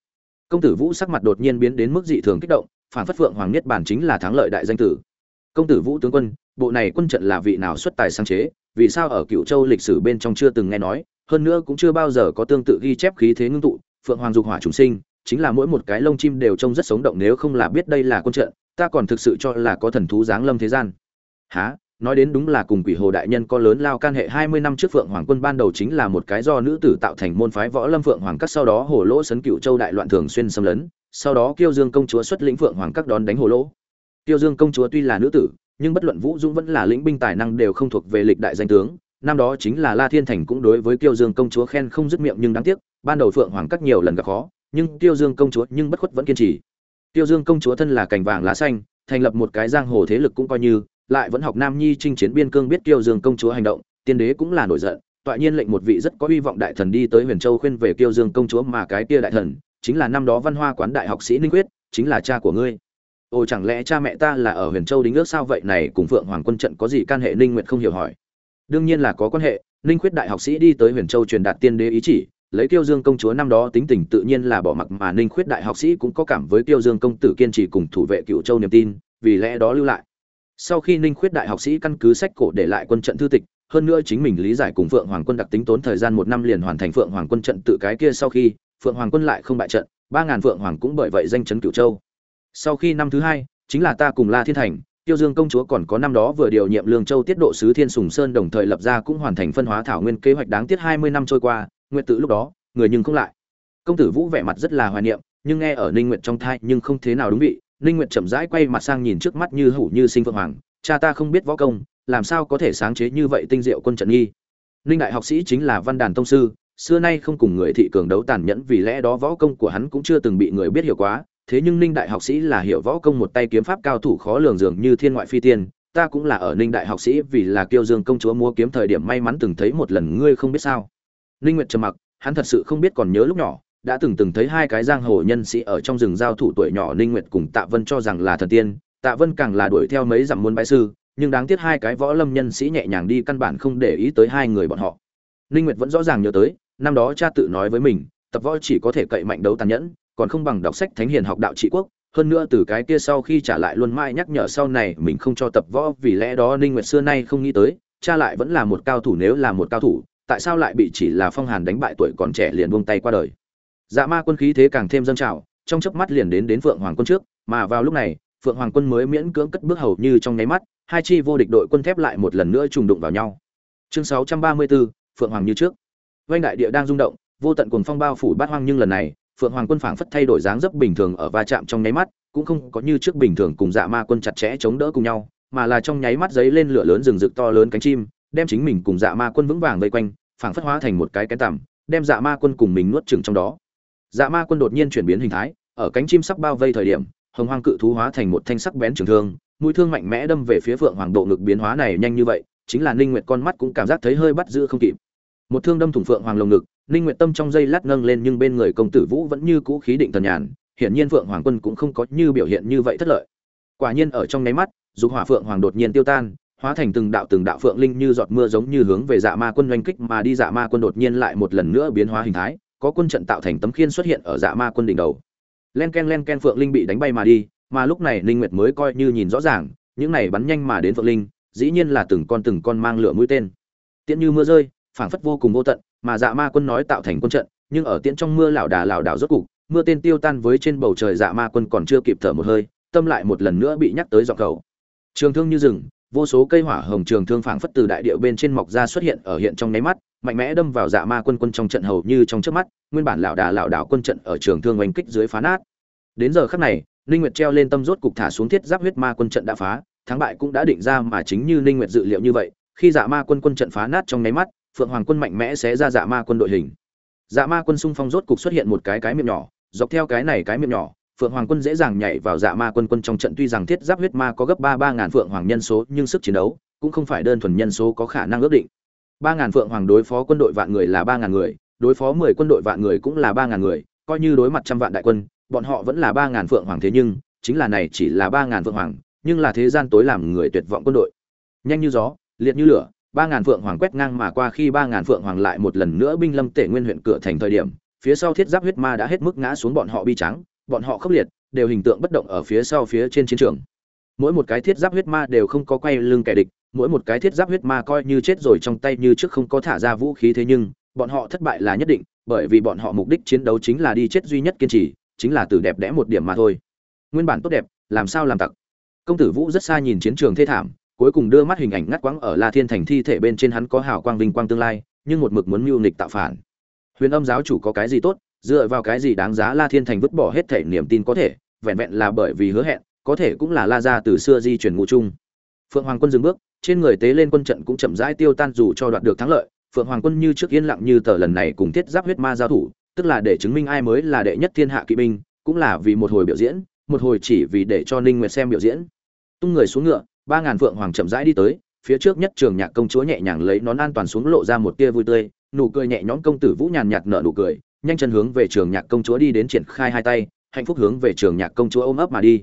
Công tử vũ sắc mặt đột nhiên biến đến mức dị thường kích động, phản phất phượng hoàng niết bàn chính là thắng lợi đại danh tử. Công tử vũ tướng quân, bộ này quân trận là vị nào xuất tài sáng chế, vì sao ở cựu châu lịch sử bên trong chưa từng nghe nói, hơn nữa cũng chưa bao giờ có tương tự ghi chép khí thế ngưng tụ, phượng hoàng dục hỏa chúng sinh, chính là mỗi một cái lông chim đều trông rất sống động, nếu không là biết đây là quân trận, ta còn thực sự cho là có thần thú giáng lâm thế gian. Há nói đến đúng là cùng quỷ hồ đại nhân có lớn lao can hệ hai mươi năm trước phượng hoàng quân ban đầu chính là một cái do nữ tử tạo thành môn phái võ lâm phượng hoàng các sau đó hồ lỗ sấn cựu châu đại loạn thường xuyên xâm lấn, sau đó kiêu dương công chúa xuất lĩnh phượng hoàng các đón đánh hồ lỗ. Kiêu dương công chúa tuy là nữ tử, nhưng bất luận vũ dũng vẫn là lĩnh binh tài năng đều không thuộc về lịch đại danh tướng. Năm đó chính là la thiên thành cũng đối với kiêu dương công chúa khen không dứt miệng nhưng đáng tiếc, ban đầu phượng hoàng các nhiều lần gặp khó, nhưng kiêu dương công chúa nhưng bất khuất vẫn kiên trì. Kiêu dương công chúa thân là cành vàng lá xanh, thành lập một cái giang hồ thế lực cũng coi như lại vẫn học nam nhi chinh chiến biên cương biết kiêu dương công chúa hành động, tiên đế cũng là nổi giận, tọa nhiên lệnh một vị rất có hy vọng đại thần đi tới huyền châu khuyên về kiêu dương công chúa mà cái kia đại thần, chính là năm đó văn hoa quán đại học sĩ ninh quyết, chính là cha của ngươi. Ồ, chẳng lẽ cha mẹ ta là ở huyền châu đính ước sao vậy này, cùng phượng hoàng quân trận có gì can hệ ninh nguyệt không hiểu hỏi. Đương nhiên là có quan hệ, ninh quyết đại học sĩ đi tới huyền châu truyền đạt tiên đế ý chỉ, lấy kiêu dương công chúa năm đó tính tình tự nhiên là bỏ mặc mà ninh khuyết đại học sĩ cũng có cảm với kiêu dương công tử kiên trì cùng thủ vệ cựu châu niềm tin, vì lẽ đó lưu lại sau khi ninh khuyết đại học sĩ căn cứ sách cổ để lại quân trận thư tịch, hơn nữa chính mình lý giải cùng phượng hoàng quân đặc tính tốn thời gian một năm liền hoàn thành phượng hoàng quân trận tự cái kia sau khi, phượng hoàng quân lại không bại trận, ba ngàn phượng hoàng cũng bởi vậy danh chấn cửu châu. Sau khi năm thứ hai, chính là ta cùng la thiên thành, tiêu dương công chúa còn có năm đó vừa điều nhiệm lương châu tiết độ sứ thiên sùng sơn đồng thời lập ra cũng hoàn thành phân hóa thảo nguyên kế hoạch đáng tiếc hai mươi năm trôi qua, nguyện tự lúc đó, người nhưng không lại. Công tử vũ vẻ mặt rất là hoài niệm, nhưng nghe ở ninh nguyện trong thai nhưng không thế nào đúng vị ninh nguyệt chậm rãi quay mặt sang nhìn trước mắt như hủ như sinh phượng hoàng. Cha ta không biết võ công, làm sao có thể sáng chế như vậy tinh diệu quân trận nghi? Ninh đại học sĩ chính là văn đàn tông sư, xưa nay không cùng người thị cường đấu tàn nhẫn vì lẽ đó võ công của hắn cũng chưa từng bị người biết hiểu quá. Thế nhưng ninh đại học sĩ là hiểu võ công một tay kiếm pháp cao thủ khó lường dường như thiên ngoại phi tiên. Ta cũng là ở ninh đại học sĩ vì là kiêu dương công chúa mua kiếm thời điểm may mắn từng thấy một lần, ngươi không biết sao? Ninh nguyệt trầm mặc, hắn thật sự không biết còn nhớ lúc nhỏ đã từng từng thấy hai cái giang hồ nhân sĩ ở trong rừng giao thủ tuổi nhỏ Ninh Nguyệt cùng Tạ Vân cho rằng là thần tiên, Tạ Vân càng là đuổi theo mấy dặm muốn bái sư, nhưng đáng tiếc hai cái võ lâm nhân sĩ nhẹ nhàng đi căn bản không để ý tới hai người bọn họ. Ninh Nguyệt vẫn rõ ràng nhớ tới, năm đó cha tự nói với mình, tập võ chỉ có thể cậy mạnh đấu tàn nhẫn, còn không bằng đọc sách thánh hiền học đạo trị quốc, hơn nữa từ cái kia sau khi trả lại luôn mãi nhắc nhở sau này mình không cho tập võ, vì lẽ đó Ninh Nguyệt xưa nay không nghĩ tới, cha lại vẫn là một cao thủ nếu là một cao thủ, tại sao lại bị chỉ là phong hàn đánh bại tuổi còn trẻ liền buông tay qua đời? Dạ ma quân khí thế càng thêm dâng trào trong chớp mắt liền đến đến phượng hoàng quân trước mà vào lúc này phượng hoàng quân mới miễn cưỡng cất bước hầu như trong nháy mắt hai chi vô địch đội quân thép lại một lần nữa trùng đụng vào nhau. Chương 634, phượng hoàng như trước. Vanh đại địa đang rung động vô tận cuồng phong bao phủ bát hoang nhưng lần này phượng hoàng quân phảng phất thay đổi dáng dấp bình thường ở va chạm trong nháy mắt cũng không có như trước bình thường cùng dạ ma quân chặt chẽ chống đỡ cùng nhau mà là trong nháy mắt giấy lên lửa lớn rừng rực to lớn cánh chim đem chính mình cùng dạ ma quân vững vàng vây quanh phảng phất hóa thành một cái cái tằm đem dạ ma quân cùng mình nuốt chửng trong đó dạ ma quân đột nhiên chuyển biến hình thái, ở cánh chim sắp bao vây thời điểm, hồng hoang cự thú hóa thành một thanh sắc bén trường thương, mũi thương mạnh mẽ đâm về phía phượng hoàng độ ngực biến hóa này nhanh như vậy, chính là ninh nguyệt con mắt cũng cảm giác thấy hơi bắt giữ không kịp. Một thương đâm thủng phượng hoàng lồng ngực, ninh nguyệt tâm trong dây lát nâng lên nhưng bên người công tử vũ vẫn như cũ khí định thần nhàn, hiển nhiên phượng hoàng quân cũng không có như biểu hiện như vậy thất lợi. Quả nhiên ở trong nháy mắt, dục hỏa phượng hoàng đột nhiên tiêu tan, hóa thành từng đạo từng đạo phượng linh như giọt mưa giống như hướng về dạ ma quân oanh kích mà đi dạ ma quân đột nhiên lại một lần nữa biến hóa hình thái có quân trận tạo thành tấm khiên xuất hiện ở dạ ma quân đỉnh đầu. Len ken len ken phượng linh bị đánh bay mà đi, mà lúc này ninh nguyệt mới coi như nhìn rõ ràng, những này bắn nhanh mà đến phượng linh, dĩ nhiên là từng con từng con mang lửa mũi tên. Tiễn như mưa rơi, phảng phất vô cùng vô tận, mà dạ ma quân nói tạo thành quân trận, nhưng ở tiễn trong mưa lảo đà lảo đảo rốt cục, mưa tên tiêu tan với trên bầu trời dạ ma quân còn chưa kịp thở một hơi, tâm lại một lần nữa bị nhắc tới giọng cầu. Trường thương như rừng vô số cây hỏa hồng trường thương phảng phất từ đại địa bên trên mọc ra xuất hiện ở hiện trong nháy mắt, mạnh mẽ đâm vào dạ ma quân quân trong trận hầu như trong trước mắt, nguyên bản lảo đà lảo đảo quân trận ở trường thương oanh kích dưới phá nát. Đến giờ khắc này, ninh nguyệt treo lên tâm rốt cục thả xuống thiết giáp huyết ma quân trận đã phá, thắng bại cũng đã định ra mà chính như ninh nguyệt dự liệu như vậy, khi dạ ma quân quân trận phá nát trong nháy mắt, phượng hoàng quân mạnh mẽ sẽ ra dạ ma quân đội hình. Dạ ma quân xung phong rốt cục xuất hiện một cái cái miệng nhỏ, dọc theo cái này cái miệng nhỏ phượng hoàng quân dễ dàng nhảy vào dạ ma quân quân trong trận, tuy rằng thiết giáp huyết ma có gấp ba ba ngàn phượng hoàng nhân số, nhưng sức chiến đấu cũng không phải đơn thuần nhân số có khả năng ước định. Ba ngàn phượng hoàng đối phó quân đội vạn người là ba ngàn người, đối phó mười quân đội vạn người cũng là ba ngàn người, coi như đối mặt trăm vạn đại quân, bọn họ vẫn là ba ngàn phượng hoàng thế nhưng, chính là này chỉ là ba ngàn phượng hoàng, nhưng là thế gian tối làm người tuyệt vọng quân đội. Nhanh như gió, liệt như lửa, ba ngàn phượng hoàng quét ngang mà qua khi ba ngàn phượng hoàng lại một lần nữa binh lâm tể nguyên huyện cửa thành thời điểm, phía sau thiết giáp huyết ma đã hết mức ngã xuống bọn họ bi trắng bọn họ khốc liệt, đều hình tượng bất động ở phía sau phía trên chiến trường. Mỗi một cái thiết giáp huyết ma đều không có quay lưng kẻ địch, mỗi một cái thiết giáp huyết ma coi như chết rồi trong tay như trước không có thả ra vũ khí thế nhưng, bọn họ thất bại là nhất định, bởi vì bọn họ mục đích chiến đấu chính là đi chết duy nhất kiên trì, chính là từ đẹp đẽ một điểm mà thôi. Nguyên bản tốt đẹp, làm sao làm tặc? Công tử vũ rất xa nhìn chiến trường thê thảm, cuối cùng đưa mắt hình ảnh ngắt quãng ở la thiên thành thi thể bên trên hắn có hào quang vinh quang tương lai, nhưng một mực muốn mưu nịch tạo phản. Huyền âm giáo chủ có cái gì tốt dựa vào cái gì đáng giá la thiên thành vứt bỏ hết thể niềm tin có thể, vẹn vẹn là bởi vì hứa hẹn, có thể cũng là la ra từ xưa di chuyển ngũ chung phượng hoàng quân dừng bước, trên người tế lên quân trận cũng chậm rãi tiêu tan dù cho đoạt được thắng lợi. Phượng hoàng quân như trước yên lặng như tờ lần này cùng thiết giáp huyết ma giao thủ, tức là để chứng minh ai mới là đệ nhất thiên hạ kỵ binh, cũng là vì một hồi biểu diễn, một hồi chỉ vì để cho ninh nguyệt xem biểu diễn. Tung người xuống ngựa, ba ngàn phượng hoàng chậm rãi đi tới, phía trước nhất trường nhạc công chúa nhẹ nhàng lấy nón an toàn xuống lộ ra một tia vui tươi, nụ cười nhẹ nhõm công tử vũ nhàn nhạt nở nụ cười nhanh chân hướng về trường nhạc công chúa đi đến triển khai hai tay, hạnh phúc hướng về trường nhạc công chúa ôm ấp mà đi.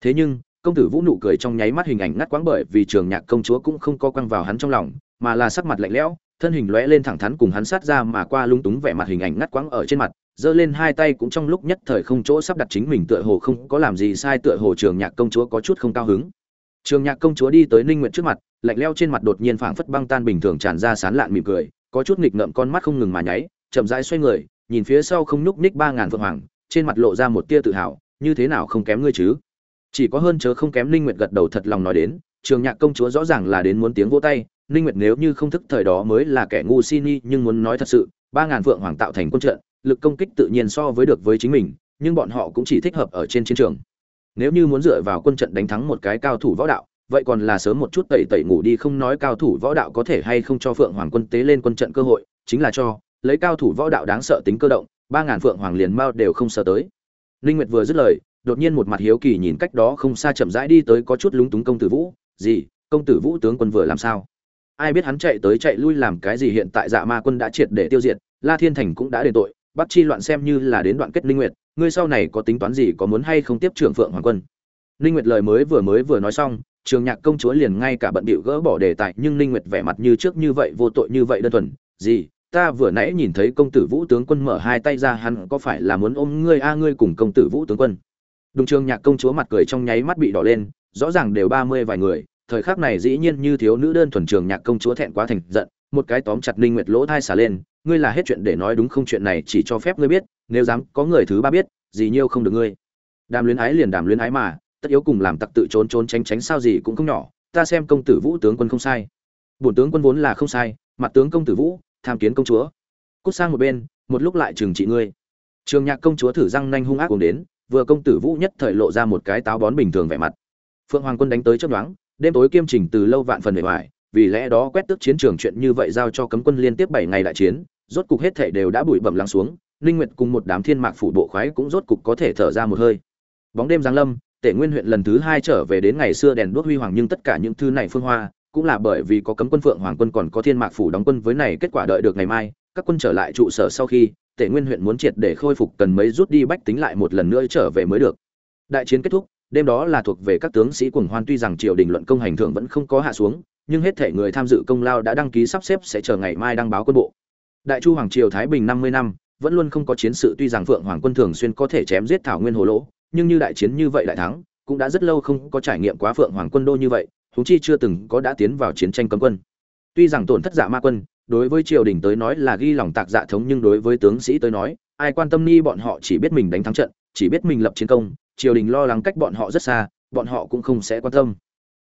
Thế nhưng, công tử vũ nụ cười trong nháy mắt hình ảnh ngắt quãng bởi vì trường nhạc công chúa cũng không có quăng vào hắn trong lòng, mà là sắc mặt lạnh lẽo, thân hình lóe lên thẳng thắn cùng hắn sát ra mà qua lung túng vẻ mặt hình ảnh ngắt quãng ở trên mặt, giơ lên hai tay cũng trong lúc nhất thời không chỗ sắp đặt chính mình tựa hồ không có làm gì sai tựa hồ trường nhạc công chúa có chút không cao hứng. Trường nhạc công chúa đi tới ninh nguyện trước mặt, lạnh leo trên mặt đột nhiên phảng phất băng tan bình thường tràn ra sán lạn mỉm cười, có chút nghịch ngợm con mắt không ngừng mà nháy, chậm rãi xoay người nhìn phía sau không nhúc ních ba ngàn phượng hoàng, trên mặt lộ ra một tia tự hào, như thế nào không kém ngươi chứ? Chỉ có hơn chớ không kém ninh nguyệt gật đầu thật lòng nói đến, trường nhạc công chúa rõ ràng là đến muốn tiếng vỗ tay, ninh nguyệt nếu như không thức thời đó mới là kẻ ngu si ni, nhưng muốn nói thật sự, ba ngàn phượng hoàng tạo thành quân trận, lực công kích tự nhiên so với được với chính mình, nhưng bọn họ cũng chỉ thích hợp ở trên chiến trường. Nếu như muốn dựa vào quân trận đánh thắng một cái cao thủ võ đạo, vậy còn là sớm một chút tẩy tẩy ngủ đi, không nói cao thủ võ đạo có thể hay không cho phượng hoàng quân tế lên quân trận cơ hội, chính là cho lấy cao thủ võ đạo đáng sợ tính cơ động, ba ngàn phượng hoàng liền mao đều không sợ tới. Linh nguyệt vừa dứt lời, đột nhiên một mặt hiếu kỳ nhìn cách đó không xa chậm rãi đi tới có chút lúng túng công tử vũ, gì, công tử vũ tướng quân vừa làm sao? Ai biết hắn chạy tới chạy lui làm cái gì hiện tại dạ ma quân đã triệt để tiêu diệt, la thiên thành cũng đã đền tội, bắt chi loạn xem như là đến đoạn kết linh nguyệt, ngươi sau này có tính toán gì có muốn hay không tiếp trưởng phượng hoàng quân? Linh nguyệt lời mới vừa mới vừa nói xong, trường nhạc công chúa liền ngay cả bận bịu gỡ bỏ đề tài, nhưng linh nguyệt vẻ mặt như trước như vậy vô tội như vậy đơn thuần, gì ta vừa nãy nhìn thấy công tử vũ tướng quân mở hai tay ra hắn có phải là muốn ôm ngươi a ngươi cùng công tử vũ tướng quân Đùng Trường Nhạc công chúa mặt cười trong nháy mắt bị đỏ lên, rõ ràng đều ba mươi vài người, thời khắc này dĩ nhiên như thiếu nữ đơn thuần Trường Nhạc công chúa thẹn quá thành giận, một cái tóm chặt Ninh Nguyệt lỗ thai xả lên, ngươi là hết chuyện để nói đúng không chuyện này chỉ cho phép ngươi biết, nếu dám có người thứ ba biết, gì nhiêu không được ngươi. Đàm luyến ái liền đàm luyến ái mà, tất yếu cùng làm tặc tự trốn trốn tránh tránh sao gì cũng không nhỏ, ta xem công tử Vũ tướng quân không sai. Bổn tướng quân vốn là không sai, mặt tướng công tử Vũ, tham kiến công chúa. Cút sang một bên, một lúc lại trừng trị ngươi. Trường Nhạc công chúa thử răng nanh hung ác cùng đến, vừa công tử vũ nhất thời lộ ra một cái táo bón bình thường vẻ mặt phượng hoàng quân đánh tới chấp đoán đêm tối kiêm trình từ lâu vạn phần bề ngoài vì lẽ đó quét tước chiến trường chuyện như vậy giao cho cấm quân liên tiếp bảy ngày đại chiến rốt cục hết thể đều đã bụi bẩm lắng xuống ninh nguyệt cùng một đám thiên mạc phủ bộ khoái cũng rốt cục có thể thở ra một hơi bóng đêm giáng lâm tể nguyên huyện lần thứ hai trở về đến ngày xưa đèn đuốc huy hoàng nhưng tất cả những thứ này phương hoa cũng là bởi vì có cấm quân phượng hoàng quân còn có thiên mạc phủ đóng quân với này kết quả đợi được ngày mai các quân trở lại trụ sở sau khi Tề Nguyên huyện muốn triệt để khôi phục cần mấy rút đi bách tính lại một lần nữa trở về mới được. Đại chiến kết thúc, đêm đó là thuộc về các tướng sĩ cuồng hoan tuy rằng triều đình luận công hành thưởng vẫn không có hạ xuống, nhưng hết thể người tham dự công lao đã đăng ký sắp xếp sẽ chờ ngày mai đăng báo quân bộ. Đại Chu hoàng triều Thái Bình 50 năm, vẫn luôn không có chiến sự tuy rằng Phượng Hoàng quân thường xuyên có thể chém giết thảo nguyên hồ lỗ, nhưng như đại chiến như vậy đại thắng, cũng đã rất lâu không có trải nghiệm quá Phượng Hoàng quân đô như vậy, huống chi chưa từng có đã tiến vào chiến tranh cấm quân. Tuy rằng tổn thất dạ ma quân, đối với triều đình tới nói là ghi lòng tạc dạ thống nhưng đối với tướng sĩ tới nói ai quan tâm ni bọn họ chỉ biết mình đánh thắng trận chỉ biết mình lập chiến công triều đình lo lắng cách bọn họ rất xa bọn họ cũng không sẽ quan tâm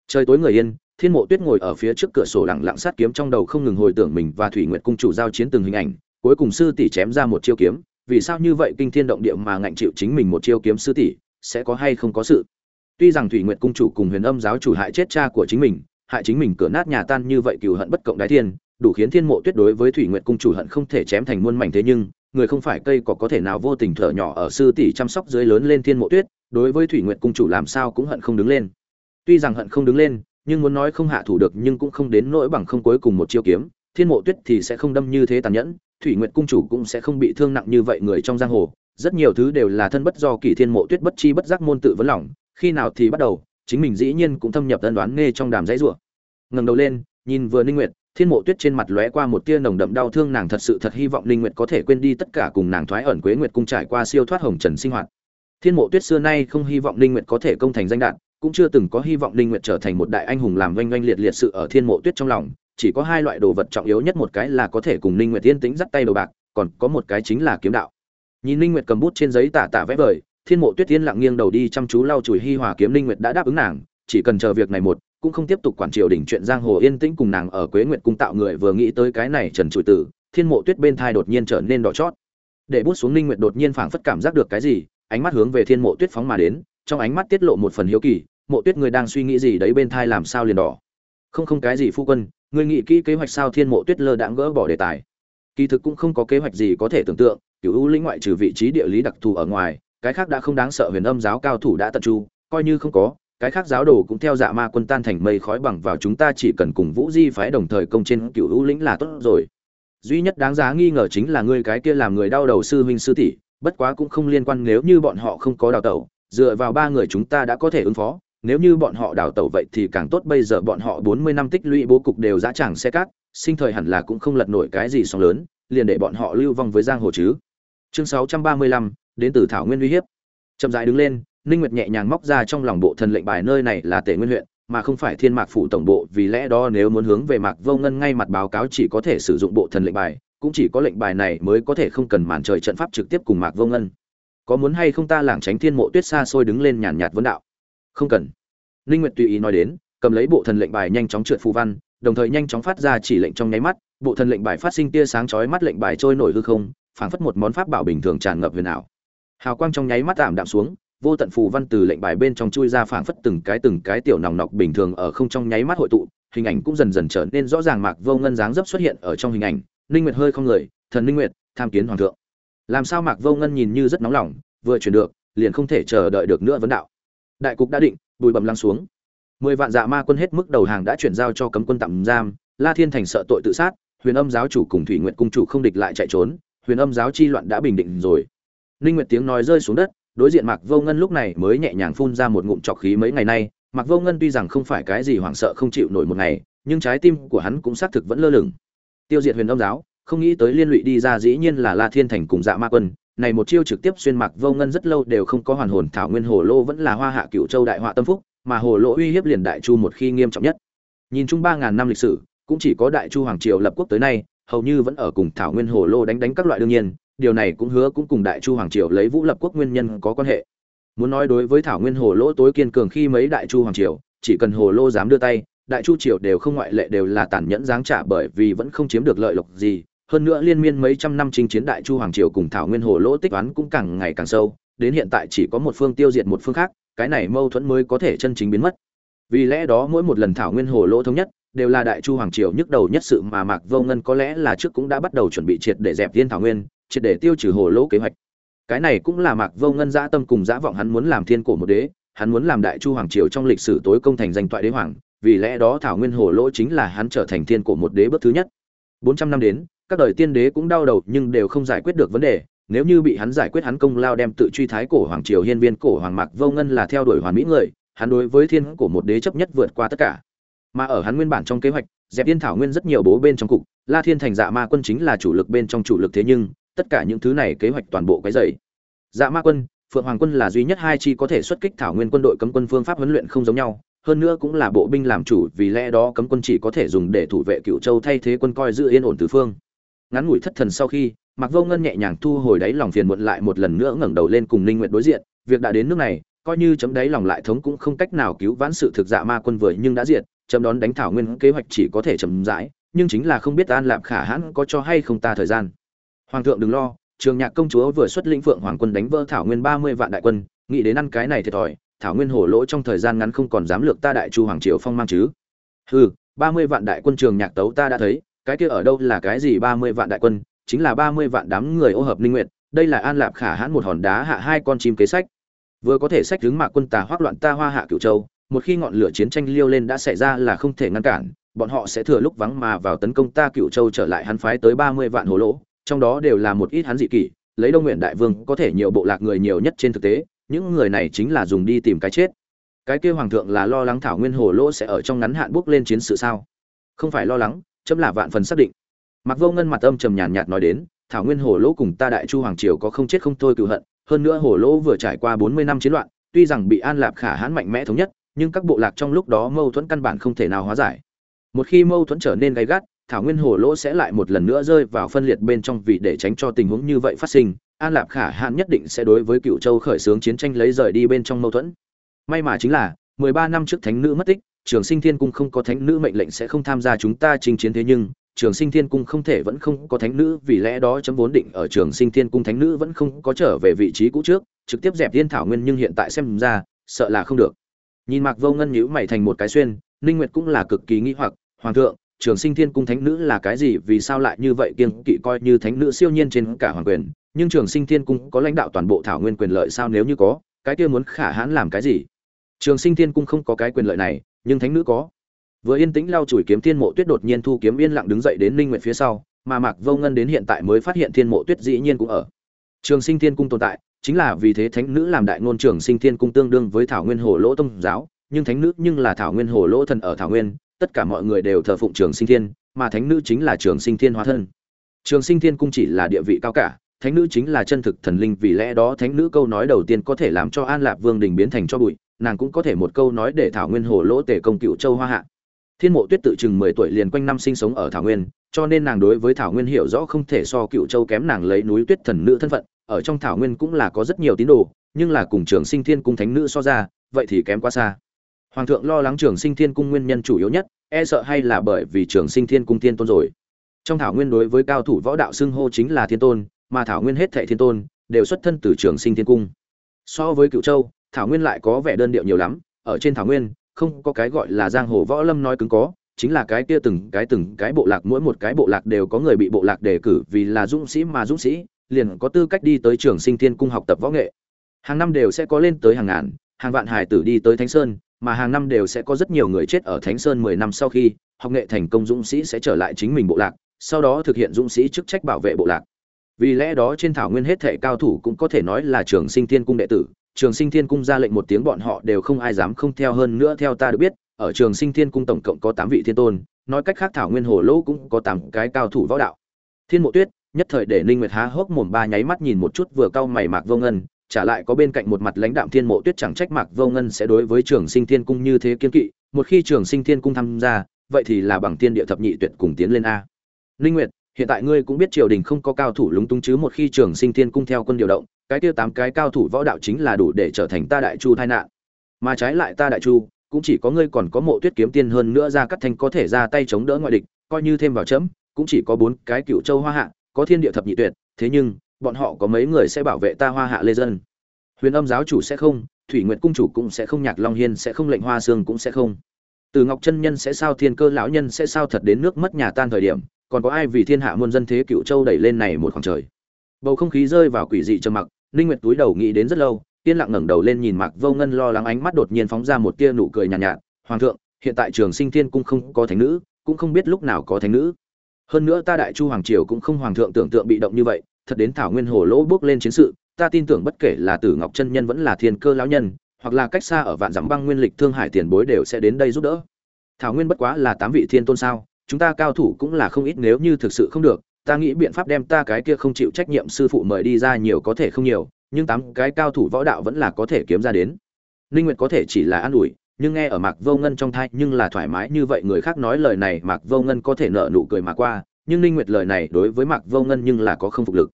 trời tối người yên thiên mộ tuyết ngồi ở phía trước cửa sổ lặng lặng sát kiếm trong đầu không ngừng hồi tưởng mình và thủy nguyệt cung chủ giao chiến từng hình ảnh cuối cùng sư tỷ chém ra một chiêu kiếm vì sao như vậy kinh thiên động địa mà ngạnh chịu chính mình một chiêu kiếm sư tỷ sẽ có hay không có sự tuy rằng thủy nguyệt cung chủ cùng huyền âm giáo chủ hại chết cha của chính mình, hại chính mình cửa nát nhà tan như vậy cừu hận bất cộng đái thiên, đủ khiến thiên mộ tuyết đối với thủy nguyệt cung chủ hận không thể chém thành muôn mảnh thế nhưng, người không phải cây có có thể nào vô tình thở nhỏ ở sư tỷ chăm sóc dưới lớn lên thiên mộ tuyết, đối với thủy nguyệt cung chủ làm sao cũng hận không đứng lên. Tuy rằng hận không đứng lên, nhưng muốn nói không hạ thủ được nhưng cũng không đến nỗi bằng không cuối cùng một chiêu kiếm, thiên mộ tuyết thì sẽ không đâm như thế tàn nhẫn, thủy nguyệt cung chủ cũng sẽ không bị thương nặng như vậy người trong giang hồ, rất nhiều thứ đều là thân bất do kỳ thiên mộ tuyết bất chi bất giác môn tự vấn lòng khi nào thì bắt đầu, chính mình dĩ nhiên cũng thâm nhập tân đoán nghe trong đàm dãy rủa. Ngẩng đầu lên, nhìn vừa ninh nguyệt, thiên mộ tuyết trên mặt lóe qua một tia nồng đậm đau thương, nàng thật sự thật hy vọng ninh nguyệt có thể quên đi tất cả cùng nàng thoái ẩn quế nguyệt cung trải qua siêu thoát hồng trần sinh hoạt. Thiên mộ tuyết xưa nay không hy vọng ninh nguyệt có thể công thành danh đạt cũng chưa từng có hy vọng ninh nguyệt trở thành một đại anh hùng làm vinh vinh liệt liệt sự ở thiên mộ tuyết trong lòng, chỉ có hai loại đồ vật trọng yếu nhất một cái là có thể cùng ninh nguyệt tiên tính dắt tay đồ bạc, còn có một cái chính là kiếm đạo. Nhìn ninh nguyệt cầm bút trên giấy tả tả vẽ vời thiên mộ tuyết tiên lặng nghiêng đầu đi chăm chú lau chùi hi hòa kiếm Linh nguyệt đã đáp ứng nàng, chỉ cần chờ việc này một, cũng không tiếp tục quản triều đỉnh chuyện giang hồ yên tĩnh cùng nàng ở quế nguyệt cung tạo người vừa nghĩ tới cái này trần trụi tử, thiên mộ tuyết bên thai đột nhiên trở nên đỏ chót. Để bút xuống Linh nguyệt đột nhiên phảng phất cảm giác được cái gì, ánh mắt hướng về thiên mộ tuyết phóng mà đến, trong ánh mắt tiết lộ một phần hiếu kỳ, mộ tuyết người đang suy nghĩ gì đấy bên thai làm sao liền đỏ? Không không, cái gì phu quân người nghĩ kỹ kế hoạch sao thiên mộ tuyết lơ đãng gỡ bỏ đề tài. Kỳ thực cũng không có kế hoạch gì có thể tưởng tượng cựu ưu lĩnh ngoại trừ vị trí địa lý đặc thù ở ngoài cái khác đã không đáng sợ huyền âm giáo cao thủ đã tận tru, coi như không có cái khác giáo đồ cũng theo dạ ma quân tan thành mây khói bằng vào chúng ta chỉ cần cùng vũ di phái đồng thời công trên cựu ưu lĩnh là tốt rồi. Duy nhất đáng giá nghi ngờ chính là ngươi cái kia làm người đau đầu sư huynh sư tỷ bất quá cũng không liên quan nếu như bọn họ không có đào tẩu dựa vào ba người chúng ta đã có thể ứng phó nếu như bọn họ đào tẩu vậy thì càng tốt bây giờ bọn họ bốn mươi năm tích lũy bố cục đều dã chẳng xe cát sinh thời hẳn là cũng không lật nổi cái gì sóng lớn liền để bọn họ lưu vong với giang hồ chứ. Chương sáu trăm ba mươi lăm đến từ thảo nguyên uy hiếp. Chậm rãi đứng lên, ninh nguyệt nhẹ nhàng móc ra trong lòng bộ thần lệnh bài nơi này là tể nguyên huyện, mà không phải thiên mạc phủ tổng bộ, vì lẽ đó nếu muốn hướng về mạc vô ngân ngay mặt báo cáo chỉ có thể sử dụng bộ thần lệnh bài, cũng chỉ có lệnh bài này mới có thể không cần màn trời trận pháp trực tiếp cùng mạc vô ngân. Có muốn hay không ta lảng tránh thiên mộ tuyết xa xôi đứng lên nhàn nhạt vấn đạo. Không cần. Ninh nguyệt tùy ý nói đến, cầm lấy bộ thần lệnh bài nhanh chóng trượt phù văn, đồng thời nhanh chóng phát ra chỉ lệnh trong nháy mắt, bộ thần lệnh bài phát sinh tia sáng chói mắt lệnh bài trôi nổi hư không, phảng phất một món pháp bảo bình thường tràn ngập huyền ảo hào quang trong nháy mắt tạm đạm xuống, vô tận phù văn từ lệnh bài bên trong chui ra phảng phất từng cái từng cái tiểu nòng nọc bình thường ở không trong nháy mắt hội tụ, hình ảnh cũng dần dần trở nên rõ ràng mạc vô ngân dáng dấp xuất hiện ở trong hình ảnh. Ninh nguyệt hơi không người, thần ninh nguyệt, tham kiến hoàng thượng. Làm sao mạc vô ngân nhìn như rất nóng lòng, vừa chuyển được, liền không thể chờ đợi được nữa vấn đạo. Đại cục đã định bùi bầm lăng xuống. Mười vạn dạ ma quân hết mức đầu hàng đã chuyển giao cho cấm quân tạm giam, la thiên thành sợ tội tự sát, huyền âm giáo chủ cùng thủy nguyện cung chủ không địch lại chạy trốn, huyền âm giáo chi loạn đã bình định rồi ninh nguyệt tiếng nói rơi xuống đất, đối diện mạc vô ngân lúc này mới nhẹ nhàng phun ra một ngụm trọc khí mấy ngày nay. Mạc vô ngân tuy rằng không phải cái gì hoảng sợ không chịu nổi một ngày, nhưng trái tim của hắn cũng xác thực vẫn lơ lửng. Tiêu diệt huyền âm giáo, không nghĩ tới liên lụy đi ra dĩ nhiên là la thiên thành cùng dạ ma quân. Này một chiêu trực tiếp xuyên mạc vô ngân rất lâu đều không có hoàn hồn, thảo nguyên hồ lô vẫn là hoa hạ Cửu châu đại họa tâm phúc, mà hồ lô uy hiếp liền đại chu một khi nghiêm trọng nhất. Nhìn chung ba ngàn năm lịch sử, cũng chỉ có đại chu hoàng triều lập quốc tới nay, hầu như vẫn ở cùng thảo nguyên hồ lô đánh đánh các loại đương nhiên điều này cũng hứa cũng cùng đại chu hoàng triều lấy vũ lập quốc nguyên nhân có quan hệ. Muốn nói đối với thảo nguyên hồ lô tối kiên cường khi mấy đại chu hoàng triều, chỉ cần hồ lô dám đưa tay, đại chu triều đều không ngoại lệ đều là tàn nhẫn giáng trả bởi vì vẫn không chiếm được lợi lộc gì. Hơn nữa liên miên mấy trăm năm chinh chiến đại chu hoàng triều cùng thảo nguyên hồ lỗ tích toán cũng càng ngày càng sâu, đến hiện tại chỉ có một phương tiêu diệt một phương khác, cái này mâu thuẫn mới có thể chân chính biến mất. Vì lẽ đó mỗi một lần thảo nguyên hồ lỗ thống nhất, đều là đại chu hoàng triều nhức đầu nhất sự mà mạc vô ngân có lẽ là trước cũng đã bắt đầu chuẩn bị triệt để dẹp thiên thảo nguyên triệt để tiêu trừ hồ lỗ kế hoạch. Cái này cũng là mạc vô ngân dã tâm cùng dã vọng hắn muốn làm thiên cổ một đế, hắn muốn làm đại chu hoàng triều trong lịch sử tối công thành danh toại đế hoàng, vì lẽ đó thảo nguyên hồ lỗ chính là hắn trở thành thiên cổ một đế bước thứ nhất. Bốn trăm năm đến, các đời tiên đế cũng đau đầu nhưng đều không giải quyết được vấn đề, nếu như bị hắn giải quyết hắn công lao đem tự truy thái cổ hoàng triều hiên viên cổ hoàng mạc vô ngân là theo đuổi hoàn mỹ người, hắn đối với thiên cổ một đế chấp nhất vượt qua tất cả. Mà ở hắn nguyên bản trong kế hoạch, dẹp yên thảo nguyên rất nhiều bố bên trong cục, la thiên thành dạ ma quân chính là chủ lực bên trong chủ lực thế nhưng tất cả những thứ này kế hoạch toàn bộ cái dày dạ ma quân, phượng hoàng quân là duy nhất hai chi có thể xuất kích thảo nguyên quân đội cấm quân phương pháp huấn luyện không giống nhau, hơn nữa cũng là bộ binh làm chủ, vì lẽ đó cấm quân chỉ có thể dùng để thủ vệ cựu châu thay thế quân coi giữ yên ổn tứ phương. Ngắn ngủi thất thần sau khi mặc vô ngân nhẹ nhàng thu hồi đáy lòng phiền muộn lại một lần nữa ngẩng đầu lên cùng ninh nguyệt đối diện, việc đã đến nước này, coi như chấm đáy lòng lại thống cũng không cách nào cứu vãn sự thực dạ ma quân vừa nhưng đã diệt, chấm đón đánh thảo nguyên kế hoạch chỉ có thể chậm rãi, nhưng chính là không biết an lạp khả hãn có cho hay không ta thời gian hoàng thượng đừng lo, trường nhạc công chúa vừa xuất lĩnh phượng hoàng quân đánh vỡ thảo nguyên ba mươi vạn đại quân, nghĩ đến ăn cái này thiệt thòi, thảo nguyên hổ lỗ trong thời gian ngắn không còn dám lược ta đại chu hoàng triều phong mang chứ. Hừ, ba mươi vạn đại quân trường nhạc tấu ta đã thấy, cái kia ở đâu là cái gì ba mươi vạn đại quân, chính là ba mươi vạn đám người ô hợp linh nguyện đây là an lạp khả hãn một hòn đá hạ hai con chim kế sách. Vừa có thể sách đứng mạc quân tà hoác loạn ta hoa hạ cửu châu, một khi ngọn lửa chiến tranh liêu lên đã xảy ra là không thể ngăn cản, bọn họ sẽ thừa lúc vắng mà vào tấn công ta cửu châu trở lại hắn phái tới ba mươi vạn hồ lỗ trong đó đều là một ít hắn dị kỷ, lấy đông nguyện đại vương có thể nhiều bộ lạc người nhiều nhất trên thực tế, những người này chính là dùng đi tìm cái chết. Cái kia hoàng thượng là lo lắng thảo nguyên hồ lỗ sẽ ở trong ngắn hạn bước lên chiến sự sao? Không phải lo lắng, chấm là vạn phần xác định. Mặc vô ngân mặt âm trầm nhàn nhạt nói đến, thảo nguyên hồ lỗ cùng ta đại chu hoàng triều có không chết không thôi cựu hận, hơn nữa hồ lỗ vừa trải qua bốn mươi năm chiến loạn, tuy rằng bị an lạp khả hãn mạnh mẽ thống nhất, nhưng các bộ lạc trong lúc đó mâu thuẫn căn bản không thể nào hóa giải. Một khi mâu thuẫn trở nên gay gắt thảo nguyên hồ lỗ sẽ lại một lần nữa rơi vào phân liệt bên trong vì để tránh cho tình huống như vậy phát sinh, an lạp khả Hạn nhất định sẽ đối với cựu châu khởi xướng chiến tranh lấy rời đi bên trong mâu thuẫn. May mà chính là, mười ba năm trước thánh nữ mất tích, trường sinh thiên cung không có thánh nữ mệnh lệnh sẽ không tham gia chúng ta chinh chiến thế nhưng, trường sinh thiên cung không thể vẫn không có thánh nữ, vì lẽ đó chấm vốn định ở trường sinh thiên cung thánh nữ vẫn không có trở về vị trí cũ trước, trực tiếp dẹp thiên thảo nguyên nhưng hiện tại xem ra, sợ là không được. Nhìn mạc vô ngân nhữ mày thành một cái xuyên, ninh nguyệt cũng là cực kỳ nghi hoặc, hoàng thượng trường sinh thiên cung thánh nữ là cái gì, vì sao lại như vậy kiêng kỵ coi như thánh nữ siêu nhiên trên cả hoàng quyền? Nhưng trường sinh thiên cung có lãnh đạo toàn bộ thảo nguyên quyền lợi sao nếu như có, cái kia muốn khả hãn làm cái gì? Trường sinh thiên cung không có cái quyền lợi này, nhưng thánh nữ có. Vừa yên tĩnh lau chùi kiếm thiên mộ tuyết đột nhiên thu kiếm yên lặng đứng dậy đến linh nguyện phía sau, mà mạc vô ngân đến hiện tại mới phát hiện thiên mộ tuyết dĩ nhiên cũng ở. Trường sinh thiên cung tồn tại, chính là vì thế thánh nữ làm đại ngôn trường sinh thiên cung tương đương với thảo nguyên hồ lỗ tông giáo, nhưng thánh nữ nhưng là thảo nguyên hồ lỗ thần ở thảo nguyên tất cả mọi người đều thờ phụng trường sinh thiên, mà thánh nữ chính là trường sinh thiên hóa thân. Trường sinh thiên cung chỉ là địa vị cao cả, thánh nữ chính là chân thực thần linh, vì lẽ đó thánh nữ câu nói đầu tiên có thể làm cho an lạc vương đình biến thành cho bụi, nàng cũng có thể một câu nói để thảo nguyên hồ lỗ tể công cựu châu hoa hạ. Thiên mộ tuyết tự chừng mười tuổi liền quanh năm sinh sống ở thảo nguyên, cho nên nàng đối với thảo nguyên hiểu rõ không thể so cựu châu kém nàng lấy núi tuyết thần nữ thân phận, ở trong thảo nguyên cũng là có rất nhiều tín đồ, nhưng là cùng trường sinh thiên cung thánh nữ so ra, vậy thì kém quá xa hoàng thượng lo lắng trường sinh thiên cung nguyên nhân chủ yếu nhất e sợ hay là bởi vì trường sinh thiên cung thiên tôn rồi. Trong thảo nguyên đối với cao thủ võ đạo xưng hô chính là thiên tôn, mà thảo nguyên hết thệ thiên tôn đều xuất thân từ trường sinh thiên cung. So với cựu châu, thảo nguyên lại có vẻ đơn điệu nhiều lắm, ở trên thảo nguyên, không có cái gọi là giang hồ võ lâm nói cứng có, chính là cái kia từng cái từng cái bộ lạc, mỗi một cái bộ lạc đều có người bị bộ lạc đề cử vì là dũng sĩ mà dũng sĩ, liền có tư cách đi tới trường sinh thiên cung học tập võ nghệ. Hàng năm đều sẽ có lên tới hàng ngàn, hàng vạn hải tử đi tới thánh sơn mà hàng năm đều sẽ có rất nhiều người chết ở thánh sơn mười năm sau khi học nghệ thành công dũng sĩ sẽ trở lại chính mình bộ lạc, sau đó thực hiện dũng sĩ chức trách bảo vệ bộ lạc. Vì lẽ đó trên thảo nguyên hết thể cao thủ cũng có thể nói là trường sinh thiên cung đệ tử. Trường sinh thiên cung ra lệnh một tiếng bọn họ đều không ai dám không theo hơn nữa theo ta được biết, ở trường sinh thiên cung tổng cộng có tám vị thiên tôn, nói cách khác thảo nguyên hồ lỗ cũng có tám cái cao thủ võ đạo. Thiên mộ tuyết, nhất thời để ninh nguyệt há hốc mồm ba nháy mắt nhìn một chút vừa cau mày mạc vô ngân trả lại có bên cạnh một mặt lãnh đạm thiên mộ tuyết chẳng trách mạc vô ngân sẽ đối với trường sinh thiên cung như thế kiên kỵ, một khi trường sinh thiên cung tham gia, vậy thì là bằng tiên địa thập nhị tuyệt cùng tiến lên a. Linh nguyệt, hiện tại ngươi cũng biết triều đình không có cao thủ lúng túng chứ một khi trường sinh thiên cung theo quân điều động, cái tiêu tám cái cao thủ võ đạo chính là đủ để trở thành ta đại chu tai nạn. Mà trái lại ta đại chu, cũng chỉ có ngươi còn có mộ tuyết kiếm tiên hơn nữa ra cắt thanh có thể ra tay chống đỡ ngoại địch, coi như thêm vào chấm, cũng chỉ có bốn cái cựu châu hoa hạ, có thiên địa thập nhị tuyệt, thế nhưng bọn họ có mấy người sẽ bảo vệ ta hoa hạ lê dân. Huyền âm giáo chủ sẽ không thủy nguyệt cung chủ cũng sẽ không nhạc long hiên sẽ không lệnh hoa sương cũng sẽ không. Từ ngọc chân nhân sẽ sao thiên cơ lão nhân sẽ sao thật đến nước mất nhà tan thời điểm còn có ai vì thiên hạ muôn dân thế cựu châu đẩy lên này một khoảng trời. Bầu không khí rơi vào quỷ dị trầm mặc ninh nguyệt túi đầu nghĩ đến rất lâu yên lặng ngẩng đầu lên nhìn mạc vô ngân lo lắng ánh mắt đột nhiên phóng ra một tia nụ cười nhàn nhạt, nhạt hoàng thượng hiện tại trường sinh thiên cung không có thánh nữ cũng không biết lúc nào có thánh nữ. Hơn nữa ta đại chu hoàng triều cũng không hoàng thượng tưởng tượng bị động như vậy thật đến thảo nguyên hồ lỗ bước lên chiến sự, ta tin tưởng bất kể là tử ngọc chân nhân vẫn là thiên cơ lão nhân, hoặc là cách xa ở vạn dặm băng nguyên lịch thương hải tiền bối đều sẽ đến đây giúp đỡ. Thảo nguyên bất quá là tám vị thiên tôn sao, chúng ta cao thủ cũng là không ít nếu như thực sự không được, ta nghĩ biện pháp đem ta cái kia không chịu trách nhiệm sư phụ mời đi ra nhiều có thể không nhiều, nhưng tám cái cao thủ võ đạo vẫn là có thể kiếm ra đến. Ninh nguyệt có thể chỉ là an ủi, nhưng nghe ở mạc vô ngân trong thai nhưng là thoải mái như vậy, người khác nói lời này mạc vô ngân có thể nở nụ cười mà qua nhưng ninh nguyệt lời này đối với mạc vô ngân nhưng là có không phục lực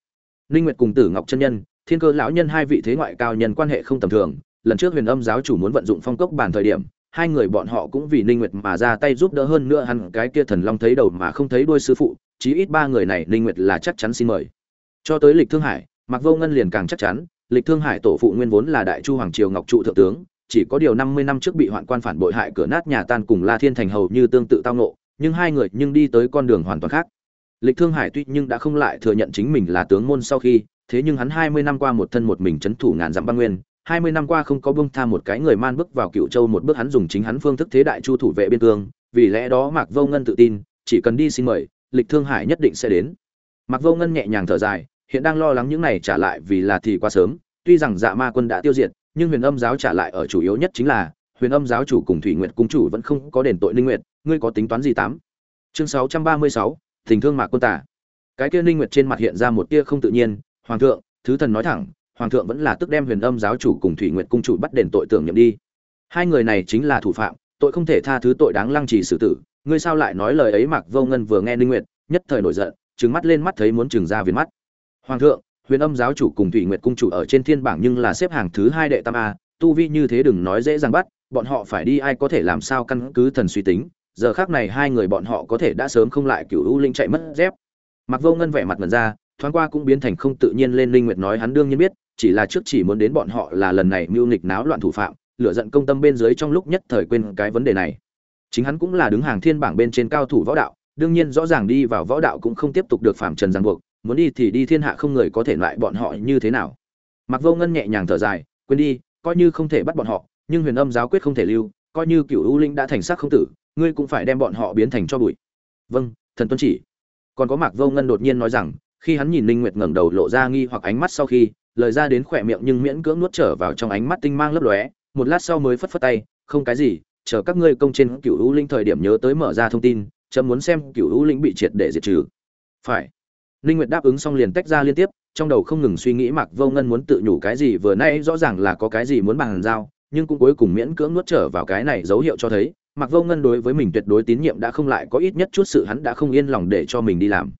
ninh nguyệt cùng tử ngọc chân nhân thiên cơ lão nhân hai vị thế ngoại cao nhân quan hệ không tầm thường lần trước huyền âm giáo chủ muốn vận dụng phong cốc bản thời điểm hai người bọn họ cũng vì ninh nguyệt mà ra tay giúp đỡ hơn nữa hẳn cái kia thần long thấy đầu mà không thấy đuôi sư phụ chí ít ba người này ninh nguyệt là chắc chắn xin mời cho tới lịch thương hải mạc vô ngân liền càng chắc chắn lịch thương hải tổ phụ nguyên vốn là đại chu hoàng triều ngọc trụ thượng tướng chỉ có điều 50 năm trước bị hoạn quan phản bội hại cửa nát nhà tan cùng La Thiên Thành hầu như tương tự tao ngộ, nhưng hai người nhưng đi tới con đường hoàn toàn khác. Lịch Thương Hải tuy nhưng đã không lại thừa nhận chính mình là tướng môn sau khi, thế nhưng hắn 20 năm qua một thân một mình chấn thủ ngàn dặm băng nguyên, 20 năm qua không có buông tha một cái người man bước vào Cựu Châu một bước hắn dùng chính hắn phương thức thế đại chu thủ vệ biên cương, vì lẽ đó Mạc Vô Ngân tự tin, chỉ cần đi xin mời, Lịch Thương Hải nhất định sẽ đến. Mạc Vô Ngân nhẹ nhàng thở dài, hiện đang lo lắng những này trả lại vì là thì quá sớm, tuy rằng Dạ Ma quân đã tiêu diệt, nhưng Huyền Âm giáo trả lại ở chủ yếu nhất chính là Huyền Âm giáo chủ cùng Thủy Nguyệt cung chủ vẫn không có đền tội linh Nguyệt, ngươi có tính toán gì tám? Chương 636, tình thương Mạc quân tả. Cái kia Ninh Nguyệt trên mặt hiện ra một tia không tự nhiên, "Hoàng thượng, thứ thần nói thẳng, hoàng thượng vẫn là tức đem Huyền Âm giáo chủ cùng Thủy Nguyệt cung chủ bắt đền tội tưởng nhậm đi. Hai người này chính là thủ phạm, tội không thể tha thứ tội đáng lăng trì xử tử, ngươi sao lại nói lời ấy Mạc Vô Ngân vừa nghe Ninh Nguyệt, nhất thời nổi giận, trừng mắt lên mắt thấy muốn trừng ra viền mắt. "Hoàng thượng, huyền âm giáo chủ cùng thủy nguyệt cung chủ ở trên thiên bảng nhưng là xếp hàng thứ hai đệ tam a tu vi như thế đừng nói dễ dàng bắt bọn họ phải đi ai có thể làm sao căn cứ thần suy tính giờ khác này hai người bọn họ có thể đã sớm không lại cựu u linh chạy mất dép. Mặc vô ngân vẻ mặt ngần ra, thoáng qua cũng biến thành không tự nhiên lên linh nguyệt nói hắn đương nhiên biết, chỉ là trước chỉ muốn đến bọn họ là lần này mưu nghịch náo loạn thủ phạm, lửa giận công tâm bên dưới trong lúc nhất thời quên cái vấn đề này. Chính hắn cũng là đứng hàng thiên bảng bên trên cao thủ võ đạo, đương nhiên rõ ràng đi vào võ đạo cũng không tiếp tục được phạm trần giang buộc, muốn đi thì đi thiên hạ không người có thể loại bọn họ như thế nào. Mặc vô ngân nhẹ nhàng thở dài, quên đi, coi như không thể bắt bọn họ, nhưng huyền âm giáo quyết không thể lưu, coi như cựu u linh đã thành sắc không tử ngươi cũng phải đem bọn họ biến thành cho bụi. Vâng thần tuân chỉ. Còn có mạc vô ngân đột nhiên nói rằng khi hắn nhìn linh nguyệt ngẩng đầu lộ ra nghi hoặc ánh mắt sau khi lời ra đến khỏe miệng nhưng miễn cưỡng nuốt trở vào trong ánh mắt tinh mang lấp lóe một lát sau mới phất phất tay không cái gì chờ các ngươi công trên cựu u linh thời điểm nhớ tới mở ra thông tin chấm muốn xem cựu u linh bị triệt để diệt trừ. Phải. Ninh Nguyệt đáp ứng xong liền tách ra liên tiếp, trong đầu không ngừng suy nghĩ Mạc Vô Ngân muốn tự nhủ cái gì vừa nay rõ ràng là có cái gì muốn bàn giao, nhưng cũng cuối cùng miễn cưỡng nuốt trở vào cái này dấu hiệu cho thấy, Mạc Vô Ngân đối với mình tuyệt đối tín nhiệm đã không lại có ít nhất chút sự hắn đã không yên lòng để cho mình đi làm.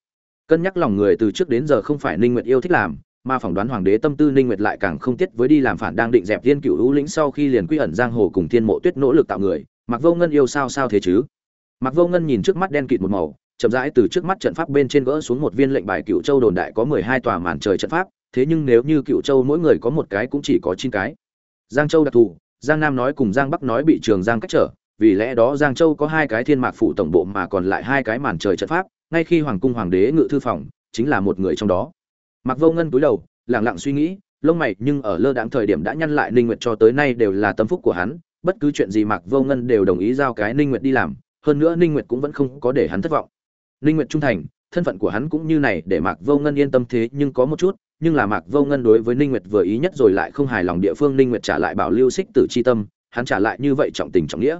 Cân nhắc lòng người từ trước đến giờ không phải Ninh Nguyệt yêu thích làm, mà phỏng đoán hoàng đế tâm tư Ninh Nguyệt lại càng không tiết với đi làm phản đang định dẹp Thiên Cửu hữu lĩnh sau khi liền quy ẩn giang hồ cùng Thiên Mộ Tuyết nỗ lực tạo người, Mạc Vô Ngân yêu sao sao thế chứ? Mạc Vô Ngân nhìn trước mắt đen kịt một màu, chậm rãi từ trước mắt trận pháp bên trên gỡ xuống một viên lệnh bài cựu châu đồn đại có mười hai tòa màn trời trận pháp thế nhưng nếu như cựu châu mỗi người có một cái cũng chỉ có chín cái giang châu đặc thù giang nam nói cùng giang bắc nói bị trường giang cách trở vì lẽ đó giang châu có hai cái thiên mạc phủ tổng bộ mà còn lại hai cái màn trời trận pháp ngay khi hoàng cung hoàng đế ngự thư phòng chính là một người trong đó mặc vô ngân cúi đầu lặng lặng suy nghĩ lông mày nhưng ở lơ đãng thời điểm đã nhăn lại ninh nguyệt cho tới nay đều là tâm phúc của hắn bất cứ chuyện gì mặc vô ngân đều đồng ý giao cái ninh nguyệt đi làm hơn nữa ninh nguyệt cũng vẫn không có để hắn thất vọng Ninh Nguyệt trung thành, thân phận của hắn cũng như này để Mạc Vô Ngân yên tâm thế, nhưng có một chút, nhưng là Mạc Vô Ngân đối với Ninh Nguyệt vừa ý nhất rồi lại không hài lòng địa phương Ninh Nguyệt trả lại bảo lưu xích tử chi tâm, hắn trả lại như vậy trọng tình trọng nghĩa.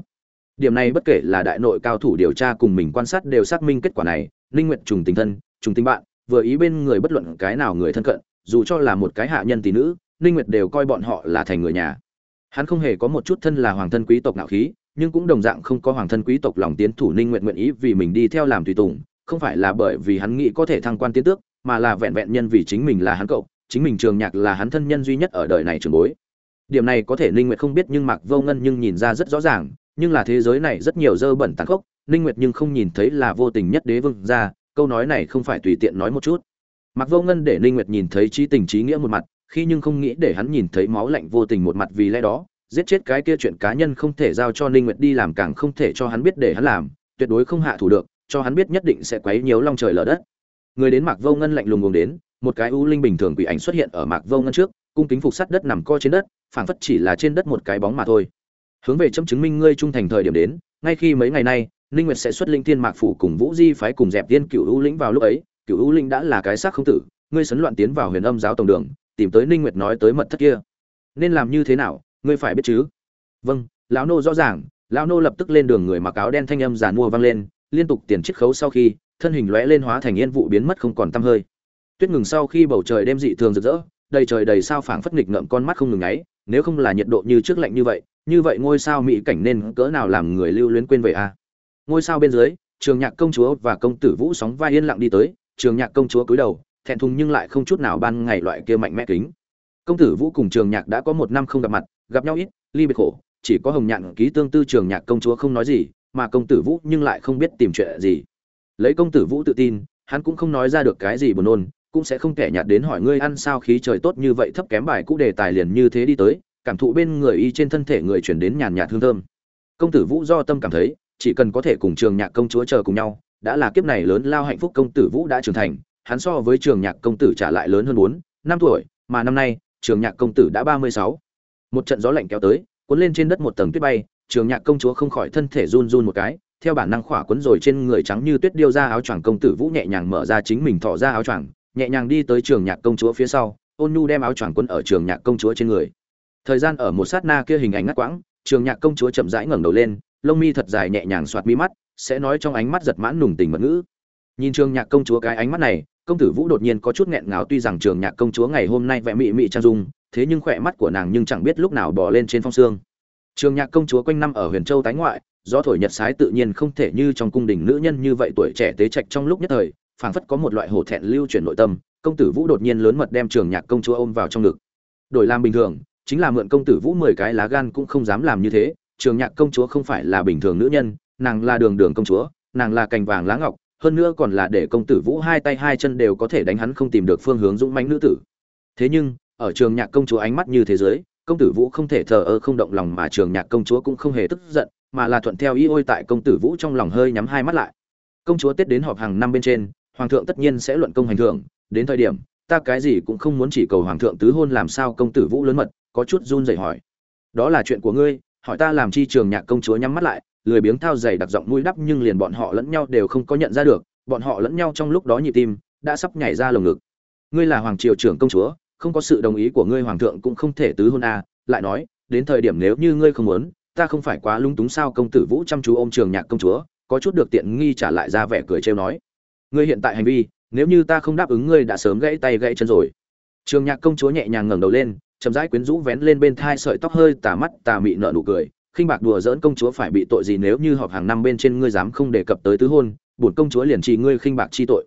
Điểm này bất kể là đại nội cao thủ điều tra cùng mình quan sát đều xác minh kết quả này, Ninh Nguyệt trùng tình thân, trùng tình bạn, vừa ý bên người bất luận cái nào người thân cận, dù cho là một cái hạ nhân tỷ nữ, Ninh Nguyệt đều coi bọn họ là thành người nhà. Hắn không hề có một chút thân là hoàng thân quý tộc nạo khí, nhưng cũng đồng dạng không có hoàng thân quý tộc lòng tiến thủ Ninh Nguyệt nguyện ý vì mình đi theo làm tùy tùng, không phải là bởi vì hắn nghĩ có thể thăng quan tiến tước, mà là vẹn vẹn nhân vì chính mình là hắn cậu, chính mình Trường Nhạc là hắn thân nhân duy nhất ở đời này trường bối. Điểm này có thể Ninh Nguyệt không biết nhưng mặc Vô Ngân nhưng nhìn ra rất rõ ràng, nhưng là thế giới này rất nhiều dơ bẩn tàn khốc, Ninh Nguyệt nhưng không nhìn thấy là vô tình nhất đế vương ra, câu nói này không phải tùy tiện nói một chút. Mặc Vô Ngân để Ninh Nguyệt nhìn thấy trí tình trí nghĩa một mặt, khi nhưng không nghĩ để hắn nhìn thấy máu lạnh vô tình một mặt vì lẽ đó, giết chết cái kia chuyện cá nhân không thể giao cho Ninh Nguyệt đi làm càng không thể cho hắn biết để hắn làm, tuyệt đối không hạ thủ được, cho hắn biết nhất định sẽ quấy nhiều long trời lở đất người đến Mặc vô ngân lạnh lùng ngùng đến một cái u linh bình thường quỷ ảnh xuất hiện ở mạc vô ngân trước cung kính phục sắt đất nằm co trên đất phảng phất chỉ là trên đất một cái bóng mà thôi hướng về chấm chứng minh ngươi trung thành thời điểm đến, ngay khi mấy ngày nay, ninh nguyệt sẽ xuất linh thiên mạc phủ cùng vũ di phái cùng dẹp tiên cựu u lĩnh vào lúc ấy. Cựu u linh đã là cái xác không tử, ngươi sấn loạn tiến vào huyền âm giáo tổng đường, tìm tới ninh nguyệt nói tới mật thất kia. Nên làm như thế nào, ngươi phải biết chứ? Vâng lão nô rõ ràng, lão nô lập tức lên đường người mặc áo đen thanh âm giàn mua vang lên, liên tục tiền chiết khấu sau khi, thân hình lóe lên hóa thành yên vụ biến mất không còn tăm hơi. Tuyết ngừng sau khi bầu trời đêm dị thường rực rỡ, đầy trời đầy sao phảng phất nghịch ngợm con mắt không ngừng ngáy, nếu không là nhiệt độ như trước lạnh như vậy như vậy ngôi sao mỹ cảnh nên cỡ nào làm người lưu luyến quên về a ngôi sao bên dưới, trường nhạc công chúa và công tử vũ sóng vai yên lặng đi tới, trường nhạc công chúa cúi đầu, thẹn thùng nhưng lại không chút nào ban ngày loại kia mạnh mẽ kính. Công tử vũ cùng trường nhạc đã có một năm không gặp mặt, gặp nhau ít, ly biệt khổ, chỉ có hồng nhạn ký tương tư trường nhạc công chúa không nói gì, mà công tử vũ nhưng lại không biết tìm chuyện gì. Lấy công tử vũ tự tin, hắn cũng không nói ra được cái gì buồn nôn, cũng sẽ không kẻ nhạt đến hỏi ngươi ăn sao khí trời tốt như vậy thấp kém bài cũ đề tài liền như thế đi tới cảm thụ bên người y trên thân thể người chuyển đến nhàn nhạt hương thơm. Công tử vũ do tâm cảm thấy, chỉ cần có thể cùng trường nhạc công chúa chờ cùng nhau, đã là kiếp này lớn lao hạnh phúc công tử vũ đã trưởng thành, hắn so với trường nhạc công tử trả lại lớn hơn bốn, năm tuổi, mà năm nay, trường nhạc công tử đã ba mươi sáu. Một trận gió lạnh kéo tới, cuốn lên trên đất một tầng tuyết bay, trường nhạc công chúa không khỏi thân thể run run một cái, theo bản năng khỏa cuốn rồi trên người trắng như tuyết điêu ra áo choàng, công tử vũ nhẹ nhàng mở ra chính mình thỏ ra áo choàng, nhẹ nhàng đi tới trường nhạc công chúa phía sau, ôn nhu đem áo choàng quấn ở trường nhạc công chúa trên người thời gian ở một sát na kia hình ảnh ngắt quãng, trường nhạc công chúa chậm rãi ngẩng đầu lên, lông mi thật dài nhẹ nhàng soạt mi mắt, sẽ nói trong ánh mắt giật mãn nùng tình mật ngữ. Nhìn trường nhạc công chúa cái ánh mắt này, công tử vũ đột nhiên có chút nghẹn ngào, tuy rằng trường nhạc công chúa ngày hôm nay vẽ mị mị trang dung, thế nhưng khỏe mắt của nàng nhưng chẳng biết lúc nào bỏ lên trên phong xương. Trường nhạc công chúa quanh năm ở huyền châu tái ngoại do thổi nhật sái tự nhiên không thể như trong cung đình nữ nhân như vậy tuổi trẻ tế trạch trong lúc nhất thời, phảng phất có một loại hổ thẹn lưu chuyển nội tâm, công tử vũ đột nhiên lớn mật đem trường nhạc công chúa ôm vào trong ngực. Đổi làm bình thường chính là mượn công tử vũ mười cái lá gan cũng không dám làm như thế, trường nhạc công chúa không phải là bình thường nữ nhân, nàng là đường đường công chúa, nàng là cành vàng lá ngọc, hơn nữa còn là để công tử vũ hai tay hai chân đều có thể đánh hắn không tìm được phương hướng dũng mãnh nữ tử. Thế nhưng, ở trường nhạc công chúa ánh mắt như thế giới, công tử vũ không thể thờ ơ không động lòng mà trường nhạc công chúa cũng không hề tức giận, mà là thuận theo ý ôi tại công tử vũ trong lòng hơi nhắm hai mắt lại. Công chúa tết đến họp hàng năm bên trên, hoàng thượng tất nhiên sẽ luận công hành thượng đến thời điểm, ta cái gì cũng không muốn chỉ cầu hoàng thượng tứ hôn làm sao công tử vũ lớn mật có chút run rẩy hỏi. Đó là chuyện của ngươi, hỏi ta làm chi trường nhạc công chúa nhắm mắt lại, lười biếng thao dày đặc giọng mũi đắp nhưng liền bọn họ lẫn nhau đều không có nhận ra được, bọn họ lẫn nhau trong lúc đó nhịp tim, đã sắp nhảy ra lồng ngực. Ngươi là hoàng triều trưởng công chúa, không có sự đồng ý của ngươi hoàng thượng cũng không thể tứ hôn a, lại nói, đến thời điểm nếu như ngươi không muốn, ta không phải quá lung túng sao công tử vũ chăm chú ôm trường nhạc công chúa, có chút được tiện nghi trả lại ra vẻ cười trêu nói. Ngươi hiện tại hành vi, nếu như ta không đáp ứng ngươi đã sớm gãy tay gãy chân rồi. Trường nhạc công chúa nhẹ nhàng ngẩng đầu lên chậm rãi quyến rũ vén lên bên thai sợi tóc hơi tà mắt, tà mị nợ nụ cười. Khinh bạc đùa giỡn công chúa phải bị tội gì nếu như họp hàng năm bên trên ngươi dám không đề cập tới tứ hôn, bổn công chúa liền trị ngươi khinh bạc chi tội.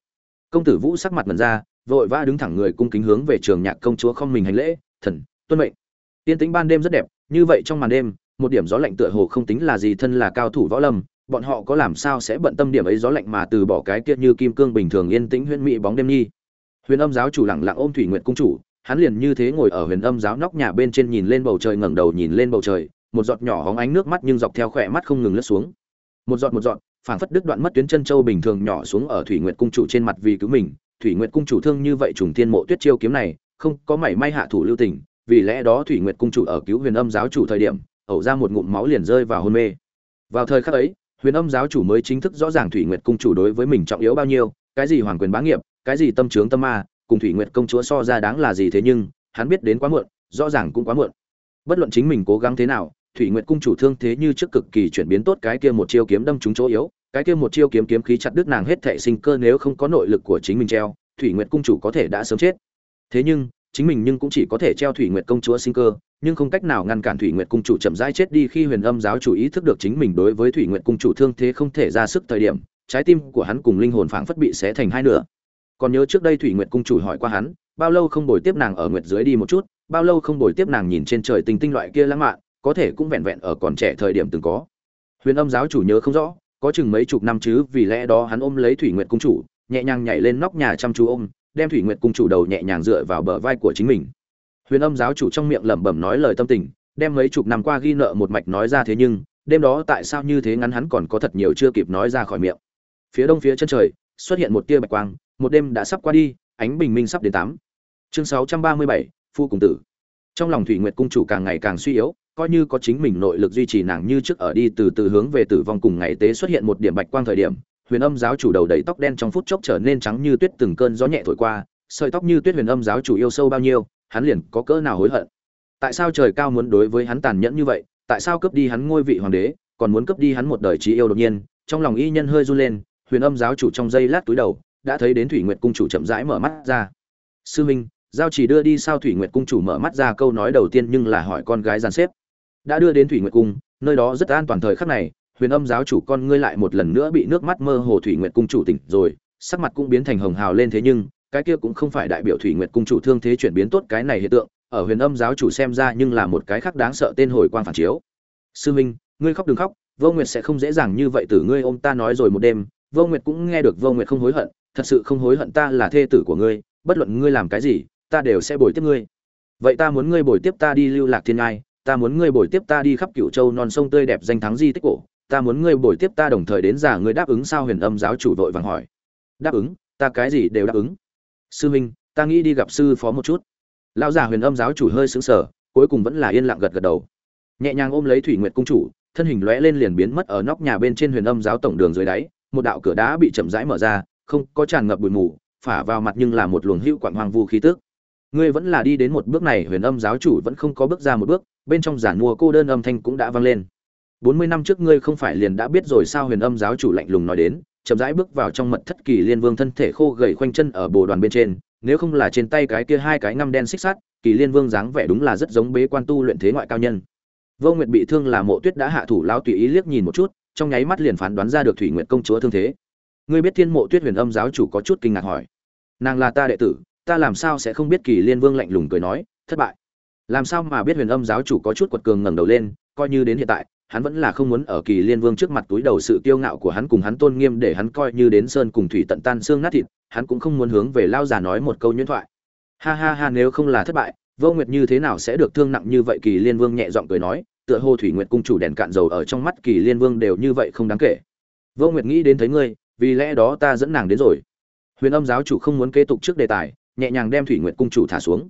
Công tử vũ sắc mặt mần ra, vội vã đứng thẳng người cung kính hướng về trường nhạc công chúa không mình hành lễ, thần, tuân mệnh. Tiên tính ban đêm rất đẹp, như vậy trong màn đêm, một điểm gió lạnh tựa hồ không tính là gì thân là cao thủ võ lâm, bọn họ có làm sao sẽ bận tâm điểm ấy gió lạnh mà từ bỏ cái kia như kim cương bình thường yên tĩnh huyễn mỹ bóng đêm nhi. Huyền âm giáo chủ lặng lặng ôm thủy nguyện cung chủ hắn liền như thế ngồi ở huyền âm giáo nóc nhà bên trên nhìn lên bầu trời, ngẩng đầu nhìn lên bầu trời, một giọt nhỏ hóng ánh nước mắt nhưng dọc theo khỏe mắt không ngừng lướt xuống. Một giọt một giọt, phảng phất đứt đoạn mất tuyến chân châu bình thường nhỏ xuống ở thủy nguyệt cung chủ trên mặt vì cứu mình. Thủy nguyệt cung chủ thương như vậy trùng thiên mộ tuyết chiêu kiếm này, không có mảy may hạ thủ lưu tình, vì lẽ đó thủy nguyệt cung chủ ở cứu huyền âm giáo chủ thời điểm, ẩu ra một ngụm máu liền rơi vào hôn mê. Vào thời khắc ấy, huyền âm giáo chủ mới chính thức rõ ràng thủy nguyệt cung chủ đối với mình trọng yếu bao nhiêu, cái gì hoàng quyền bá nghiệp, cái gì tâm trướng tâm ma cùng thủy nguyệt công chúa so ra đáng là gì thế nhưng, hắn biết đến quá muộn, rõ ràng cũng quá muộn. Bất luận chính mình cố gắng thế nào, thủy nguyệt cung chủ thương thế như trước cực kỳ chuyển biến tốt, cái kia một chiêu kiếm đâm trúng chỗ yếu, cái kia một chiêu kiếm kiếm khí chặt đứt nàng hết thệ sinh cơ nếu không có nội lực của chính mình treo, thủy nguyệt cung chủ có thể đã sớm chết. Thế nhưng, chính mình nhưng cũng chỉ có thể treo thủy nguyệt công chúa sinh cơ, nhưng không cách nào ngăn cản thủy nguyệt cung chủ chậm rãi chết đi khi huyền âm giáo chủ ý thức được chính mình đối với thủy nguyệt cung chủ thương thế không thể ra sức thời điểm, trái tim của hắn cùng linh hồn phảng phất bị xé thành hai nửa còn nhớ trước đây thủy nguyệt cung chủ hỏi qua hắn, bao lâu không bồi tiếp nàng ở nguyệt dưới đi một chút, bao lâu không bồi tiếp nàng nhìn trên trời tinh tinh loại kia lãng mạn, có thể cũng vẹn vẹn ở còn trẻ thời điểm từng có. Huyền âm giáo chủ nhớ không rõ, có chừng mấy chục năm chứ, vì lẽ đó hắn ôm lấy thủy nguyệt cung chủ, nhẹ nhàng nhảy lên nóc nhà chăm chú ôm, đem thủy nguyệt cung chủ đầu nhẹ nhàng dựa vào bờ vai của chính mình. Huyền âm giáo chủ trong miệng lẩm bẩm nói lời tâm tình, đem mấy chục năm qua ghi nợ một mạch nói ra thế nhưng, đêm đó tại sao như thế ngắn hắn còn có thật nhiều chưa kịp nói ra khỏi miệng. Phía đông phía chân trời xuất hiện một tia bạch quang, một đêm đã sắp qua đi, ánh bình minh sắp đến tám. Chương sáu trăm ba mươi bảy, phu cùng tử. Trong lòng thủy nguyệt cung chủ càng ngày càng suy yếu, coi như có chính mình nội lực duy trì nàng như trước ở đi từ từ hướng về tử vong cùng ngày tế xuất hiện một điểm bạch quang thời điểm, huyền âm giáo chủ đầu đầy tóc đen trong phút chốc trở nên trắng như tuyết từng cơn gió nhẹ thổi qua, sợi tóc như tuyết huyền âm giáo chủ yêu sâu bao nhiêu, hắn liền có cỡ nào hối hận. Tại sao trời cao muốn đối với hắn tàn nhẫn như vậy, tại sao cướp đi hắn ngôi vị hoàng đế, còn muốn cướp đi hắn một đời trí yêu đột nhiên, trong lòng y nhân hơi run lên huyền âm giáo chủ trong giây lát túi đầu, đã thấy đến thủy nguyệt cung chủ chậm rãi mở mắt ra. Sư minh giao chỉ đưa đi sao thủy nguyệt cung chủ mở mắt ra câu nói đầu tiên nhưng là hỏi con gái gian xếp. Đã đưa đến thủy nguyệt cung, nơi đó rất an toàn thời khắc này, huyền âm giáo chủ con ngươi lại một lần nữa bị nước mắt mơ hồ thủy nguyệt cung chủ tỉnh rồi, sắc mặt cũng biến thành hồng hào lên thế nhưng, cái kia cũng không phải đại biểu thủy nguyệt cung chủ thương thế chuyển biến tốt cái này hiện tượng, ở huyền âm giáo chủ xem ra nhưng là một cái khác đáng sợ tên hồi quang phản chiếu. Sư minh ngươi khóc đừng khóc, vô nguyệt sẽ không dễ dàng như vậy từ ngươi ôm ta nói rồi một đêm vô nguyệt cũng nghe được vô nguyệt không hối hận, thật sự không hối hận ta là thê tử của ngươi, bất luận ngươi làm cái gì, ta đều sẽ bồi tiếp ngươi. Vậy ta muốn ngươi bồi tiếp ta đi lưu lạc thiên ngai, ta muốn ngươi bồi tiếp ta đi khắp cửu châu non sông tươi đẹp danh thắng di tích cổ, ta muốn ngươi bồi tiếp ta đồng thời đến giả ngươi đáp ứng sao huyền âm giáo chủ vội vàng hỏi. Đáp ứng? Ta cái gì đều đáp ứng. Sư minh, ta nghĩ đi gặp sư phó một chút. Lão giả huyền âm giáo chủ hơi sững sờ, cuối cùng vẫn là yên lặng gật gật đầu. Nhẹ nhàng ôm lấy thủy nguyệt cung chủ, thân hình lóe lên liền biến mất ở nóc nhà bên trên huyền âm giáo tổng đường dưới đáy một đạo cửa đá bị chậm rãi mở ra, không có tràn ngập bụi mù, phả vào mặt nhưng là một luồng hữu quạng hoang vu khí tức. Ngươi vẫn là đi đến một bước này, huyền âm giáo chủ vẫn không có bước ra một bước, bên trong giản mua cô đơn âm thanh cũng đã vang lên. Bốn mươi năm trước ngươi không phải liền đã biết rồi sao huyền âm giáo chủ lạnh lùng nói đến, chậm rãi bước vào trong mật thất kỳ liên vương thân thể khô gầy khoanh chân ở bồ đoàn bên trên, nếu không là trên tay cái kia hai cái ngăm đen xích sắt, kỳ liên vương dáng vẻ đúng là rất giống bế quan tu luyện thế ngoại cao nhân. Vô nguyệt bị thương là mộ tuyết đã hạ thủ lao tùy ý liếc nhìn một chút trong nháy mắt liền phán đoán ra được thủy nguyện công chúa thương thế. Ngươi biết thiên mộ tuyết huyền âm giáo chủ có chút kinh ngạc hỏi. Nàng là ta đệ tử, ta làm sao sẽ không biết kỳ liên vương lạnh lùng cười nói, thất bại. Làm sao mà biết huyền âm giáo chủ có chút quật cường ngẩng đầu lên, coi như đến hiện tại, hắn vẫn là không muốn ở kỳ liên vương trước mặt túi đầu sự kiêu ngạo của hắn cùng hắn tôn nghiêm để hắn coi như đến sơn cùng thủy tận tan xương nát thịt, hắn cũng không muốn hướng về lao già nói một câu nhuyễn thoại. Ha ha ha, nếu không là thất bại, vô nguyệt như thế nào sẽ được thương nặng như vậy? Kỳ liên vương nhẹ giọng cười nói tựa hồ thủy nguyệt cung chủ đèn cạn dầu ở trong mắt kỳ liên vương đều như vậy không đáng kể. Vô nguyệt nghĩ đến thấy ngươi, vì lẽ đó ta dẫn nàng đến rồi. Huyền âm giáo chủ không muốn kế tục trước đề tài, nhẹ nhàng đem thủy nguyệt cung chủ thả xuống.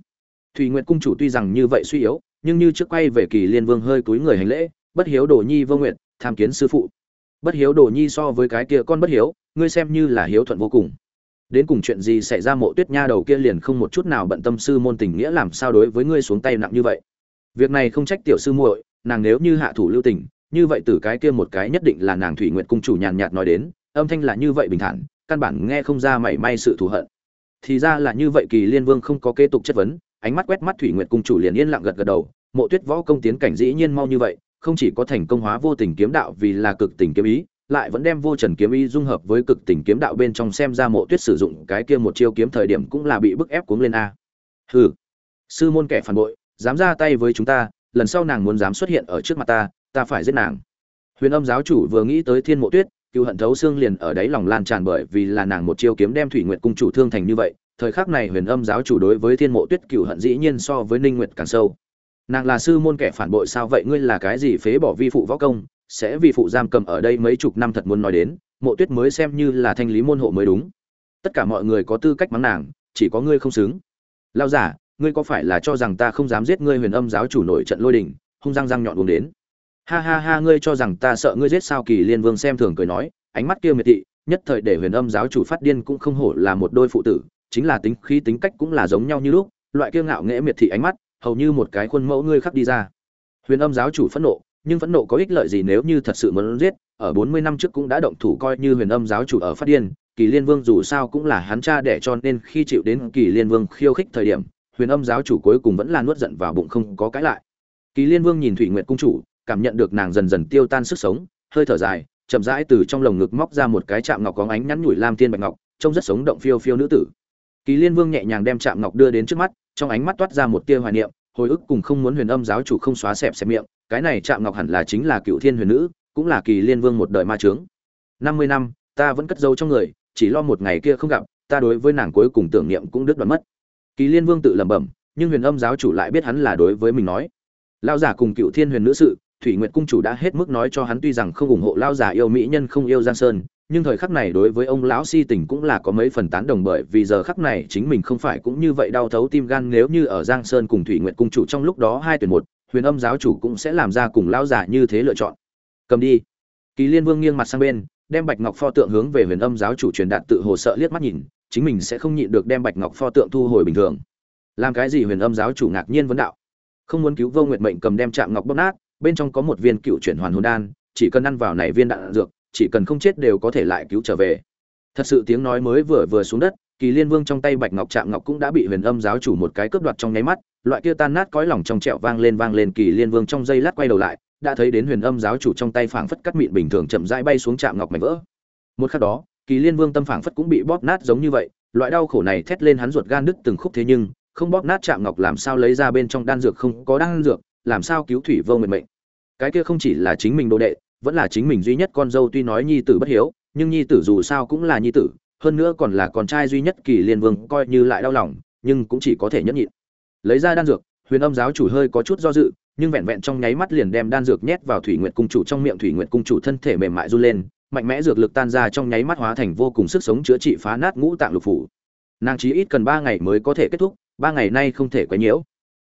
Thủy nguyệt cung chủ tuy rằng như vậy suy yếu, nhưng như trước quay về kỳ liên vương hơi cúi người hành lễ, bất hiếu đồ nhi vô nguyện tham kiến sư phụ. Bất hiếu đồ nhi so với cái kia con bất hiếu, ngươi xem như là hiếu thuận vô cùng. Đến cùng chuyện gì xảy ra mộ tuyết nha đầu kia liền không một chút nào bận tâm sư môn tình nghĩa làm sao đối với ngươi xuống tay nặng như vậy? Việc này không trách tiểu sư muội nàng nếu như hạ thủ lưu tình, như vậy từ cái kia một cái nhất định là nàng thủy nguyện cung chủ nhàn nhạt nói đến, âm thanh là như vậy bình thản, căn bản nghe không ra mảy may sự thù hận. Thì ra là như vậy kỳ liên vương không có kế tục chất vấn, ánh mắt quét mắt thủy nguyệt cung chủ liền yên lặng gật gật đầu, mộ tuyết võ công tiến cảnh dĩ nhiên mau như vậy, không chỉ có thành công hóa vô tình kiếm đạo vì là cực tình kiếm ý, lại vẫn đem vô trần kiếm ý dung hợp với cực tình kiếm đạo bên trong xem ra mộ tuyết sử dụng cái kia một chiêu kiếm thời điểm cũng là bị bức ép cuống lên a. Hừ. Sư môn kẻ phản bội, dám ra tay với chúng ta lần sau nàng muốn dám xuất hiện ở trước mặt ta ta phải giết nàng. Huyền âm giáo chủ vừa nghĩ tới thiên mộ tuyết, cựu hận thấu xương liền ở đấy lòng lan tràn bởi vì là nàng một chiêu kiếm đem thủy nguyệt cung chủ thương thành như vậy, thời khắc này huyền âm giáo chủ đối với thiên mộ tuyết cựu hận dĩ nhiên so với ninh nguyệt càng sâu. Nàng là sư môn kẻ phản bội sao vậy, ngươi là cái gì phế bỏ vi phụ võ công, sẽ vì phụ giam cầm ở đây mấy chục năm thật muốn nói đến, mộ tuyết mới xem như là thanh lý môn hộ mới đúng. Tất cả mọi người có tư cách mắng nàng, chỉ có ngươi không xứng. Lao giả ngươi có phải là cho rằng ta không dám giết ngươi huyền âm giáo chủ nổi trận lôi đình, hung răng răng nhọn uống đến? Ha ha ha, ngươi cho rằng ta sợ ngươi giết sao? Kỳ liên vương xem thường cười nói, ánh mắt kia miệt thị, nhất thời để huyền âm giáo chủ phát điên cũng không hổ là một đôi phụ tử, chính là tính khí tính cách cũng là giống nhau như lúc, loại kiêu ngạo nghễ miệt thị ánh mắt, hầu như một cái khuôn mẫu ngươi khắc đi ra. Huyền âm giáo chủ phẫn nộ, nhưng phẫn nộ có ích lợi gì nếu như thật sự muốn giết, ở bốn mươi năm trước cũng đã động thủ coi như huyền âm giáo chủ ở phát điên, kỳ liên vương dù sao cũng là hắn cha đẻ cho nên khi chịu đến kỳ liên vương khiêu khích thời điểm huyền âm giáo chủ cuối cùng vẫn là nuốt giận vào bụng không có cãi lại. Kỳ liên vương nhìn thủy nguyệt cung chủ, cảm nhận được nàng dần dần tiêu tan sức sống, hơi thở dài, chậm rãi từ trong lồng ngực móc ra một cái chạm ngọc có ánh nhắn nhủi lam thiên bạch ngọc, trông rất sống động phiêu phiêu nữ tử. Kỳ liên vương nhẹ nhàng đem chạm ngọc đưa đến trước mắt, trong ánh mắt toát ra một tia hoài niệm, hồi ức cùng không muốn huyền âm giáo chủ không xóa xẹp xẹp miệng, cái này chạm ngọc hẳn là chính là cựu thiên huyền nữ, cũng là kỳ liên vương một đời ma trướng năm mươi năm, ta vẫn cất giấu trong người, chỉ lo một ngày kia không gặp, ta đối với nàng cuối cùng tưởng niệm cũng đứt đoạn mất kỳ liên vương tự lẩm bẩm, nhưng huyền âm giáo chủ lại biết hắn là đối với mình nói. Lao giả cùng cựu thiên huyền nữ sự, thủy nguyệt cung chủ đã hết mức nói cho hắn tuy rằng không ủng hộ lao giả yêu mỹ nhân không yêu giang sơn, nhưng thời khắc này đối với ông lão si tình cũng là có mấy phần tán đồng bởi vì giờ khắc này chính mình không phải cũng như vậy đau thấu tim gan nếu như ở giang sơn cùng thủy nguyệt cung chủ trong lúc đó hai tuyển một, huyền âm giáo chủ cũng sẽ làm ra cùng lão giả như thế lựa chọn. Cầm đi. Kỳ liên vương nghiêng mặt sang bên, đem bạch ngọc pho tượng hướng về huyền âm giáo chủ truyền đạt tự hồ sợ liếc mắt nhìn chính mình sẽ không nhịn được đem bạch ngọc pho tượng thu hồi bình thường. Làm cái gì huyền âm giáo chủ ngạc nhiên vấn đạo? Không muốn cứu vô nguyệt mệnh cầm đem chạm ngọc bóp nát, bên trong có một viên cựu chuyển hoàn hồn đan, chỉ cần ăn vào này viên đạn dược, chỉ cần không chết đều có thể lại cứu trở về. Thật sự tiếng nói mới vừa vừa xuống đất, kỳ liên vương trong tay bạch ngọc chạm ngọc cũng đã bị huyền âm giáo chủ một cái cướp đoạt trong nháy mắt, loại kia tan nát cõi lòng trong trẹo vang lên vang lên, kỳ liên vương trong giây lát quay đầu lại, đã thấy đến huyền âm giáo chủ trong tay phảng phất cắt mịn bình thường chậm rãi bay xuống chạm ngọc mảnh vỡ. Một khắc đó kỳ liên vương tâm phảng phất cũng bị bóp nát giống như vậy, loại đau khổ này thét lên hắn ruột gan đứt từng khúc thế nhưng, không bóp nát chạm ngọc làm sao lấy ra bên trong đan dược không có đan dược, làm sao cứu thủy vô mệnh mệnh. Cái kia không chỉ là chính mình đồ đệ, vẫn là chính mình duy nhất con dâu tuy nói nhi tử bất hiếu, nhưng nhi tử dù sao cũng là nhi tử, hơn nữa còn là con trai duy nhất kỳ liên vương coi như lại đau lòng, nhưng cũng chỉ có thể nhẫn nhịn. Lấy ra đan dược, huyền âm giáo chủ hơi có chút do dự, nhưng vẹn vẹn trong nháy mắt liền đem đan dược nhét vào thủy nguyệt cung chủ trong miệng thủy nguyệt cung chủ thân thể mềm mại run lên mạnh mẽ dược lực tan ra trong nháy mắt hóa thành vô cùng sức sống chữa trị phá nát ngũ tạng lục phủ. Nàng chí ít cần ba ngày mới có thể kết thúc, ba ngày nay không thể quấy nhiễu.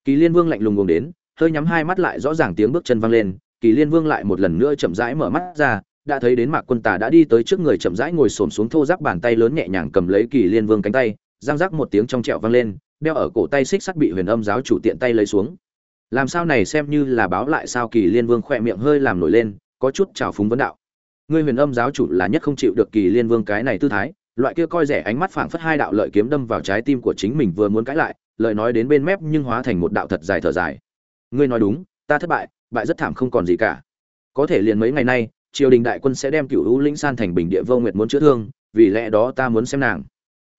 Kỳ liên vương lạnh lùng ngồi đến, hơi nhắm hai mắt lại rõ ràng tiếng bước chân vang lên, kỳ liên vương lại một lần nữa chậm rãi mở mắt ra, đã thấy đến mạc quân tà đã đi tới trước người chậm rãi ngồi xổm xuống thô giáp bàn tay lớn nhẹ nhàng cầm lấy kỳ liên vương cánh tay giang rác một tiếng trong trẹo vang lên, đeo ở cổ tay xích sắt bị huyền âm giáo chủ tiện tay lấy xuống. Làm sao này xem như là báo lại sao kỳ liên vương khỏe miệng hơi làm nổi lên, có chút trào phúng vấn đạo ngươi huyền âm giáo chủ là nhất không chịu được kỳ liên vương cái này tư thái, loại kia coi rẻ ánh mắt phảng phất hai đạo lợi kiếm đâm vào trái tim của chính mình vừa muốn cãi lại, lời nói đến bên mép nhưng hóa thành một đạo thật dài thở dài. Ngươi nói đúng, ta thất bại bại rất thảm không còn gì cả. Có thể liền mấy ngày nay, triều đình đại quân sẽ đem cựu hữu lĩnh san thành bình địa vô nguyệt muốn chữa thương, vì lẽ đó ta muốn xem nàng.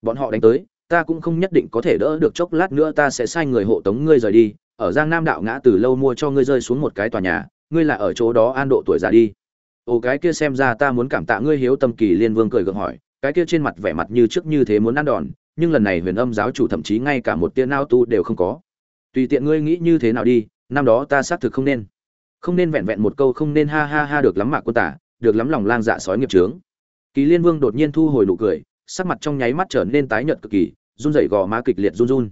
Bọn họ đánh tới, ta cũng không nhất định có thể đỡ được chốc lát nữa ta sẽ sai người hộ tống ngươi rời đi, ở giang nam đạo ngã từ lâu mua cho ngươi rơi xuống một cái tòa nhà, ngươi là ở chỗ đó an độ tuổi già đi ồ, cái kia xem ra ta muốn cảm tạ ngươi hiếu tâm kỳ liên vương cười gượng hỏi, cái kia trên mặt vẻ mặt như trước như thế muốn ăn đòn, nhưng lần này huyền âm giáo chủ thậm chí ngay cả một tia nao tu đều không có. Tùy tiện ngươi nghĩ như thế nào đi, năm đó ta xác thực không nên. Không nên vẹn vẹn một câu không nên ha ha ha được lắm mạc quân tả, được lắm lòng lang dạ sói nghiệp trướng kỳ liên vương đột nhiên thu hồi nụ cười, sắc mặt trong nháy mắt trở nên tái nhợt cực kỳ, run rẩy gò má kịch liệt run run.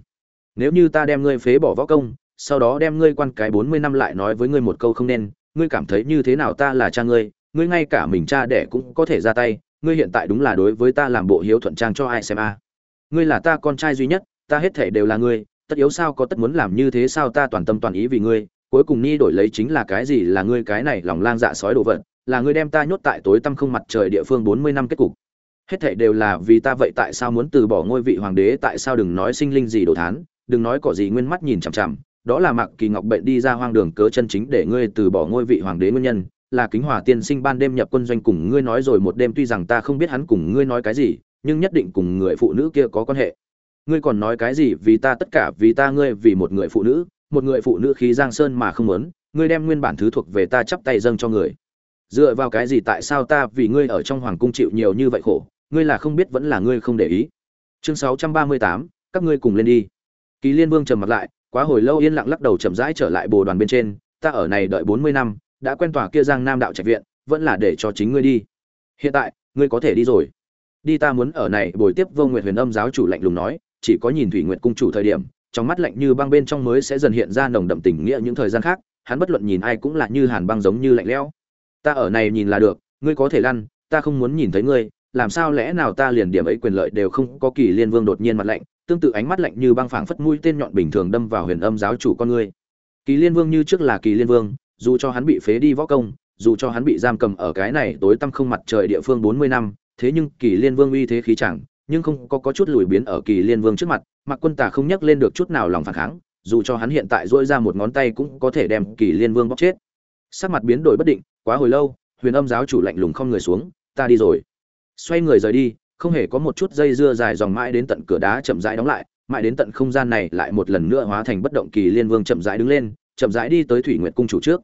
Nếu như ta đem ngươi phế bỏ võ công, sau đó đem ngươi quan cái bốn mươi năm lại nói với ngươi một câu không nên, ngươi cảm thấy như thế nào ta là cha ngươi ngươi ngay cả mình cha đẻ cũng có thể ra tay, ngươi hiện tại đúng là đối với ta làm bộ hiếu thuận trang cho ai xem a. Ngươi là ta con trai duy nhất, ta hết thể đều là ngươi, tất yếu sao có tất muốn làm như thế sao ta toàn tâm toàn ý vì ngươi, cuối cùng ni đổi lấy chính là cái gì là ngươi cái này lòng lang dạ sói đồ vật, là ngươi đem ta nhốt tại tối tăm không mặt trời địa phương bốn mươi năm kết cục. Hết thảy đều là vì ta vậy tại sao muốn từ bỏ ngôi vị hoàng đế, tại sao đừng nói sinh linh gì đồ thán, đừng nói cỏ gì nguyên mắt nhìn chằm chằm, đó là mặc kỳ ngọc bệnh đi ra hoang đường cớ chân chính để ngươi từ bỏ ngôi vị hoàng đế nguyên nhân là kính hòa tiên sinh ban đêm nhập quân doanh cùng ngươi nói rồi một đêm tuy rằng ta không biết hắn cùng ngươi nói cái gì, nhưng nhất định cùng người phụ nữ kia có quan hệ. Ngươi còn nói cái gì vì ta tất cả vì ta ngươi vì một người phụ nữ, một người phụ nữ khí giang sơn mà không muốn, ngươi đem nguyên bản thứ thuộc về ta chắp tay dâng cho người. Dựa vào cái gì tại sao ta vì ngươi ở trong hoàng cung chịu nhiều như vậy khổ, ngươi là không biết vẫn là ngươi không để ý. Chương sáu trăm ba mươi tám, các ngươi cùng lên đi. Kỳ liên vương trầm mặt lại, quá hồi lâu yên lặng lắc đầu chậm rãi trở lại bồ đoàn bên trên, ta ở này đợi bốn mươi năm đã quen tòa kia giang nam đạo trạch viện, vẫn là để cho chính ngươi đi. Hiện tại, ngươi có thể đi rồi. Đi ta muốn ở này bồi tiếp vô nguyệt huyền âm giáo chủ lạnh lùng nói, chỉ có nhìn thủy nguyệt cung chủ thời điểm, trong mắt lạnh như băng bên trong mới sẽ dần hiện ra nồng đậm tình nghĩa những thời gian khác, hắn bất luận nhìn ai cũng là như hàn băng giống như lạnh lẽo. Ta ở này nhìn là được, ngươi có thể lăn, ta không muốn nhìn thấy ngươi, làm sao lẽ nào ta liền điểm ấy quyền lợi đều không có kỳ liên vương đột nhiên mặt lạnh, tương tự ánh mắt lạnh như băng phảng phất mũi tên nhọn bình thường đâm vào huyền âm giáo chủ con ngươi. Kỳ liên vương như trước là kỳ liên vương dù cho hắn bị phế đi võ công dù cho hắn bị giam cầm ở cái này tối tăm không mặt trời địa phương bốn mươi năm thế nhưng kỳ liên vương uy thế khí chẳng nhưng không có, có chút lùi biến ở kỳ liên vương trước mặt mặc quân tả không nhắc lên được chút nào lòng phản kháng dù cho hắn hiện tại dỗi ra một ngón tay cũng có thể đem kỳ liên vương bóc chết. Sắc mặt biến đổi bất định quá hồi lâu huyền âm giáo chủ lạnh lùng không người xuống ta đi rồi. Xoay người rời đi không hề có một chút dây dưa dài dòng mãi đến tận cửa đá chậm rãi đóng lại mãi đến tận không gian này lại một lần nữa hóa thành bất động kỳ liên vương chậm rãi đứng lên chậm rãi đi tới thủy nguyệt cung chủ trước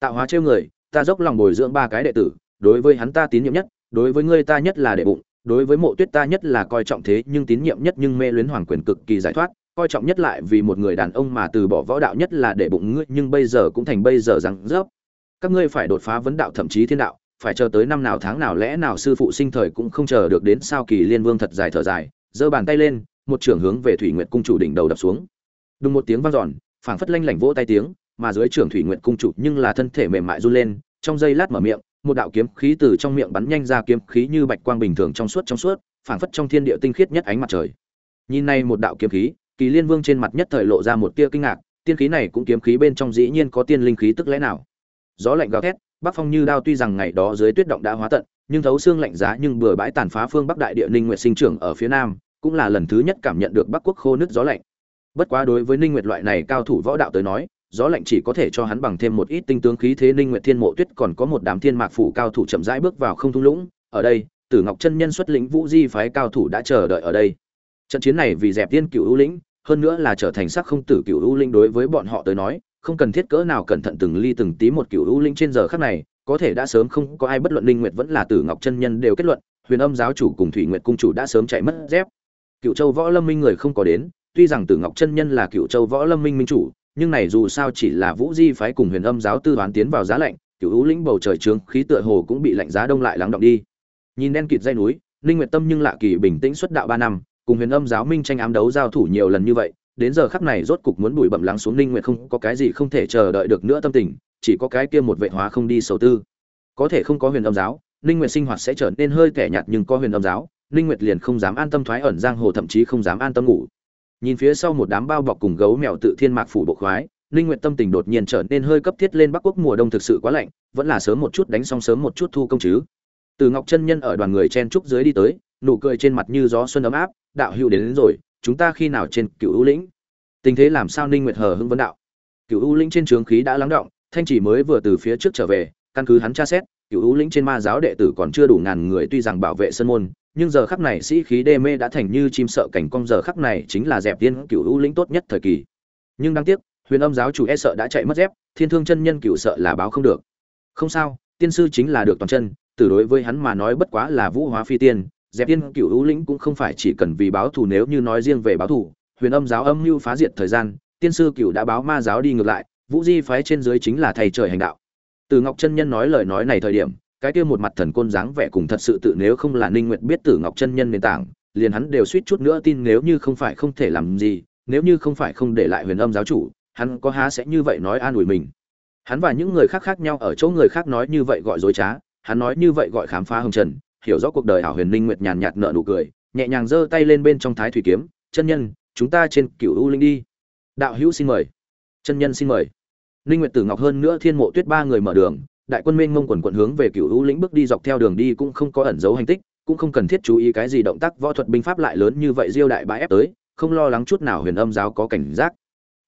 tạo hóa trêu người, ta dốc lòng bồi dưỡng ba cái đệ tử, đối với hắn ta tín nhiệm nhất, đối với ngươi ta nhất là đệ bụng, đối với mộ tuyết ta nhất là coi trọng thế nhưng tín nhiệm nhất nhưng mê luyến hoàng quyền cực kỳ giải thoát, coi trọng nhất lại vì một người đàn ông mà từ bỏ võ đạo nhất là để bụng ngươi, nhưng bây giờ cũng thành bây giờ rằng rớp. Các ngươi phải đột phá vấn đạo thậm chí thiên đạo, phải chờ tới năm nào tháng nào lẽ nào sư phụ sinh thời cũng không chờ được đến sao kỳ liên vương thật dài thở dài, giơ bàn tay lên, một trưởng hướng về thủy nguyệt cung chủ đỉnh đầu đập xuống. Đùng một tiếng vang dọn, phảng phất lanh lảnh vỗ tay tiếng mà dưới trưởng thủy nguyệt cung chủ nhưng là thân thể mềm mại run lên, trong giây lát mở miệng, một đạo kiếm khí từ trong miệng bắn nhanh ra kiếm khí như bạch quang bình thường trong suốt trong suốt, phảng phất trong thiên địa tinh khiết nhất ánh mặt trời. Nhìn này một đạo kiếm khí, kỳ liên vương trên mặt nhất thời lộ ra một tia kinh ngạc, tiên khí này cũng kiếm khí bên trong dĩ nhiên có tiên linh khí tức lẽ nào? Gió lạnh gào thét, bắc phong như đao tuy rằng ngày đó dưới tuyết động đã hóa tận, nhưng thấu xương lạnh giá nhưng bừa bãi tàn phá phương bắc đại địa ninh nguyệt sinh trưởng ở phía nam, cũng là lần thứ nhất cảm nhận được bắc quốc khô nước gió lạnh. Bất quá đối với ninh nguyệt loại này cao thủ võ đạo tới nói gió lạnh chỉ có thể cho hắn bằng thêm một ít tinh tướng khí thế ninh nguyệt thiên mộ tuyết còn có một đám thiên mạc phủ cao thủ chậm rãi bước vào không thung lũng. Ở đây, tử ngọc chân nhân xuất lĩnh vũ di phái cao thủ đã chờ đợi ở đây. Trận chiến này vì dẹp tiên cửu ưu lĩnh, hơn nữa là trở thành sắc không tử cửu ưu lĩnh đối với bọn họ tới nói, không cần thiết cỡ nào cẩn thận từng ly từng tí một cửu ưu lĩnh trên giờ khắc này, có thể đã sớm không có ai bất luận ninh nguyệt vẫn là tử ngọc chân nhân đều kết luận, huyền âm giáo chủ cùng thủy nguyệt cung chủ đã sớm chạy mất dép. Cựu châu võ lâm minh người không có đến, tuy rằng tử ngọc chân nhân là cựu châu võ lâm minh minh chủ nhưng này dù sao chỉ là vũ di phái cùng huyền âm giáo tư đoán tiến vào giá lạnh, cựu hữu lĩnh bầu trời trướng, khí tựa hồ cũng bị lạnh giá đông lại lắng động đi. Nhìn đen kịt dây núi, ninh nguyệt tâm nhưng lạ kỳ bình tĩnh xuất đạo ba năm, cùng huyền âm giáo minh tranh ám đấu giao thủ nhiều lần như vậy, đến giờ khắc này rốt cục muốn bụi bẩm lắng xuống ninh nguyệt không có cái gì không thể chờ đợi được nữa tâm tình, chỉ có cái kia một vệ hóa không đi sầu tư. Có thể không có huyền âm giáo, ninh nguyệt sinh hoạt sẽ trở nên hơi kẻ nhạt nhưng có huyền âm giáo, ninh nguyệt liền không dám an tâm thoái ẩn giang hồ, thậm chí không dám an tâm ngủ nhìn phía sau một đám bao bọc cùng gấu mèo tự thiên mạc phủ bộ khoái ninh nguyệt tâm tình đột nhiên trở nên hơi cấp thiết lên bắc quốc mùa đông thực sự quá lạnh vẫn là sớm một chút đánh xong sớm một chút thu công chứ. Từ ngọc chân nhân ở đoàn người chen trúc dưới đi tới nụ cười trên mặt như gió xuân ấm áp đạo hữu đến, đến rồi chúng ta khi nào trên cựu ưu lĩnh? Tình thế làm sao ninh nguyệt hờ hững vấn đạo. Cựu ưu lĩnh trên trường khí đã lắng động thanh chỉ mới vừa từ phía trước trở về căn cứ hắn tra xét cựu ưu lĩnh trên ma giáo đệ tử còn chưa đủ ngàn người tuy rằng bảo vệ sân môn, nhưng giờ khắc này sĩ khí đê mê đã thành như chim sợ cảnh cong, giờ khắc này chính là dẹp tiên cựu ưu lĩnh tốt nhất thời kỳ. Nhưng đáng tiếc, huyền âm giáo chủ e sợ đã chạy mất dép, thiên thương chân nhân cựu sợ là báo không được. Không sao, tiên sư chính là được toàn chân, từ đối với hắn mà nói bất quá là vũ hóa phi tiên, dẹp tiên cựu ưu lĩnh cũng không phải chỉ cần vì báo thù nếu như nói riêng về báo thù, huyền âm giáo âm mưu phá diệt thời gian, tiên sư cựu đã báo ma giáo đi ngược lại, vũ di phái trên dưới chính là thầy trời hành đạo từ ngọc chân nhân nói lời nói này thời điểm, cái kia một mặt thần côn dáng vẻ cùng thật sự tự nếu không là ninh nguyệt biết từ ngọc chân nhân nền tảng, liền hắn đều suýt chút nữa tin nếu như không phải không thể làm gì, nếu như không phải không để lại huyền âm giáo chủ, hắn có há sẽ như vậy nói an ủi mình. Hắn và những người khác khác nhau ở chỗ người khác nói như vậy gọi dối trá, hắn nói như vậy gọi khám phá hồng trần, hiểu rõ cuộc đời ảo huyền ninh nguyệt nhàn nhạt nở nụ cười, nhẹ nhàng giơ tay lên bên trong thái thủy kiếm, chân nhân, chúng ta trên cửu u linh đi. Đạo hữu xin mời. Chân nhân xin mời ninh nguyệt tử ngọc hơn nữa thiên mộ tuyết ba người mở đường, đại quân Minh mông quần quận hướng về cựu hữu lĩnh bước đi dọc theo đường đi cũng không có ẩn dấu hành tích, cũng không cần thiết chú ý cái gì động tác võ thuật binh pháp lại lớn như vậy diêu đại bãi ép tới, không lo lắng chút nào huyền âm giáo có cảnh giác.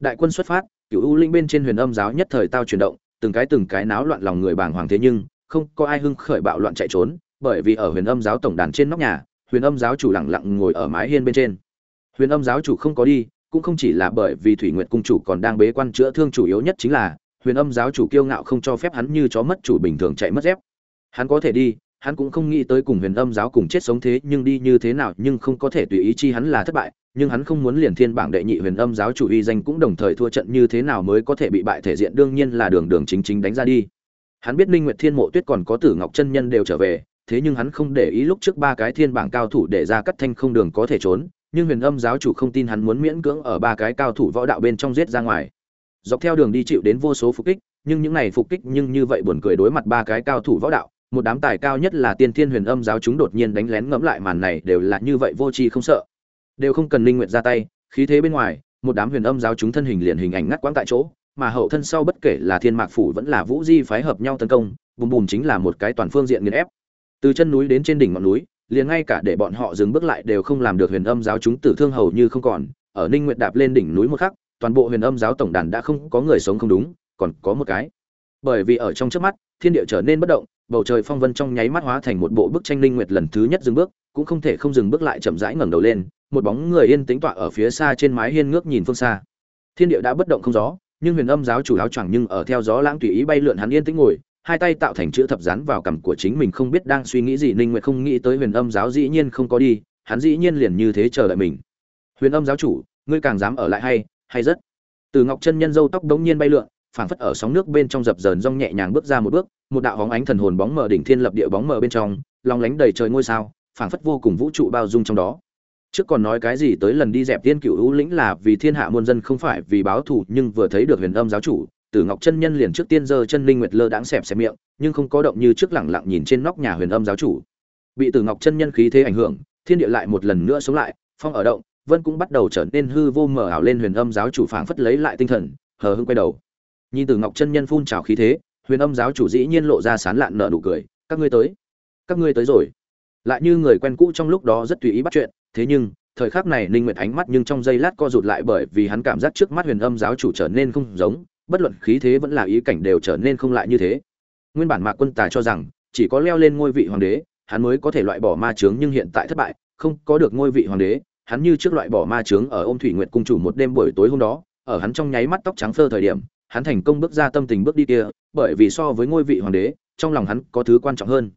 Đại quân xuất phát cựu hữu lĩnh bên trên huyền âm giáo nhất thời tao chuyển động, từng cái từng cái náo loạn lòng người bàng hoàng thế nhưng, không có ai hưng khởi bạo loạn chạy trốn, bởi vì ở huyền âm giáo tổng đàn trên nóc nhà, huyền âm giáo chủ lặng lặng ngồi ở mái hiên bên trên. Huyền âm giáo chủ không có đi cũng không chỉ là bởi vì thủy nguyệt cung chủ còn đang bế quan chữa thương chủ yếu nhất chính là, huyền âm giáo chủ kiêu ngạo không cho phép hắn như chó mất chủ bình thường chạy mất dép. Hắn có thể đi, hắn cũng không nghĩ tới cùng huyền âm giáo cùng chết sống thế nhưng đi như thế nào nhưng không có thể tùy ý chi hắn là thất bại, nhưng hắn không muốn liền thiên bảng đệ nhị huyền âm giáo chủ uy danh cũng đồng thời thua trận như thế nào mới có thể bị bại thể diện đương nhiên là đường đường chính chính đánh ra đi. Hắn biết ninh nguyệt thiên mộ tuyết còn có tử ngọc chân nhân đều trở về, thế nhưng hắn không để ý lúc trước ba cái thiên bảng cao thủ để ra cắt thanh không đường có thể trốn nhưng huyền âm giáo chủ không tin hắn muốn miễn cưỡng ở ba cái cao thủ võ đạo bên trong giết ra ngoài. Dọc theo đường đi chịu đến vô số phục kích, nhưng những này phục kích nhưng như vậy buồn cười đối mặt ba cái cao thủ võ đạo, một đám tài cao nhất là tiên thiên huyền âm giáo chúng đột nhiên đánh lén ngẫm lại màn này đều là như vậy vô tri không sợ. Đều không cần linh nguyện ra tay, khí thế bên ngoài, một đám huyền âm giáo chúng thân hình liền hình ảnh ngắt quãng tại chỗ, mà hậu thân sau bất kể là thiên mạc phủ vẫn là vũ di phái hợp nhau tấn công, bùm bùm chính là một cái toàn phương diện nghiền ép. Từ chân núi đến trên đỉnh ngọn núi liền ngay cả để bọn họ dừng bước lại đều không làm được huyền âm giáo chúng tử thương hầu như không còn. Ở ninh nguyệt đạp lên đỉnh núi một khắc, toàn bộ huyền âm giáo tổng đàn đã không có người sống không đúng, còn có một cái. Bởi vì ở trong trước mắt, thiên địa trở nên bất động, bầu trời phong vân trong nháy mắt hóa thành một bộ bức tranh ninh nguyệt lần thứ nhất dừng bước, cũng không thể không dừng bước lại chậm rãi ngẩng đầu lên, một bóng người yên tĩnh tọa ở phía xa trên mái hiên ngước nhìn phương xa. Thiên địa đã bất động không gió, nhưng huyền âm giáo chủ áo choàng nhưng ở theo gió lãng tùy ý bay lượn hắn yên tĩnh ngồi hai tay tạo thành chữ thập rán vào cằm của chính mình không biết đang suy nghĩ gì, ninh nguyệt không nghĩ tới huyền âm giáo dĩ nhiên không có đi, hắn dĩ nhiên liền như thế chờ đợi mình. Huyền âm giáo chủ, ngươi càng dám ở lại hay hay rất? Từ ngọc chân nhân dâu tóc đống nhiên bay lượn, phảng phất ở sóng nước bên trong dập dờn rong nhẹ nhàng bước ra một bước, một đạo hóng ánh thần hồn bóng mờ đỉnh thiên lập địa bóng mờ bên trong, long lánh đầy trời ngôi sao, phảng phất vô cùng vũ trụ bao dung trong đó. Trước còn nói cái gì tới lần đi dẹp tiên cựu hữu lĩnh là vì thiên hạ muôn dân không phải vì báo thù, nhưng vừa thấy được huyền âm giáo chủ tử ngọc chân nhân liền trước tiên giơ chân linh nguyệt lơ đãng xẹp xẹp miệng, nhưng không có động như trước lẳng lặng nhìn trên nóc nhà huyền âm giáo chủ. Bị tử ngọc chân nhân khí thế ảnh hưởng, thiên địa lại một lần nữa sống lại, phong ở động, vân cũng bắt đầu trở nên hư vô mờ ảo lên huyền âm giáo chủ phảng phất lấy lại tinh thần, hờ hững quay đầu. Nhìn Tử ngọc chân nhân phun trào khí thế, huyền âm giáo chủ dĩ nhiên lộ ra sán lạn nở nụ cười, các ngươi tới, các ngươi tới rồi. Lại như người quen cũ trong lúc đó rất tùy ý bắt chuyện, thế nhưng, thời khắc này ninh nguyệt ánh mắt nhưng trong giây lát co rụt lại bởi vì hắn cảm giác trước mắt huyền âm giáo chủ trở nên không giống bất luận khí thế vẫn là ý cảnh đều trở nên không lại như thế. Nguyên bản mạc quân tà cho rằng, chỉ có leo lên ngôi vị hoàng đế, hắn mới có thể loại bỏ ma chướng nhưng hiện tại thất bại, không có được ngôi vị hoàng đế, hắn như trước loại bỏ ma chướng ở ôm thủy nguyệt cung chủ một đêm buổi tối hôm đó, ở hắn trong nháy mắt tóc trắng phơ thời điểm, hắn thành công bước ra tâm tình bước đi kia, bởi vì so với ngôi vị hoàng đế, trong lòng hắn có thứ quan trọng hơn.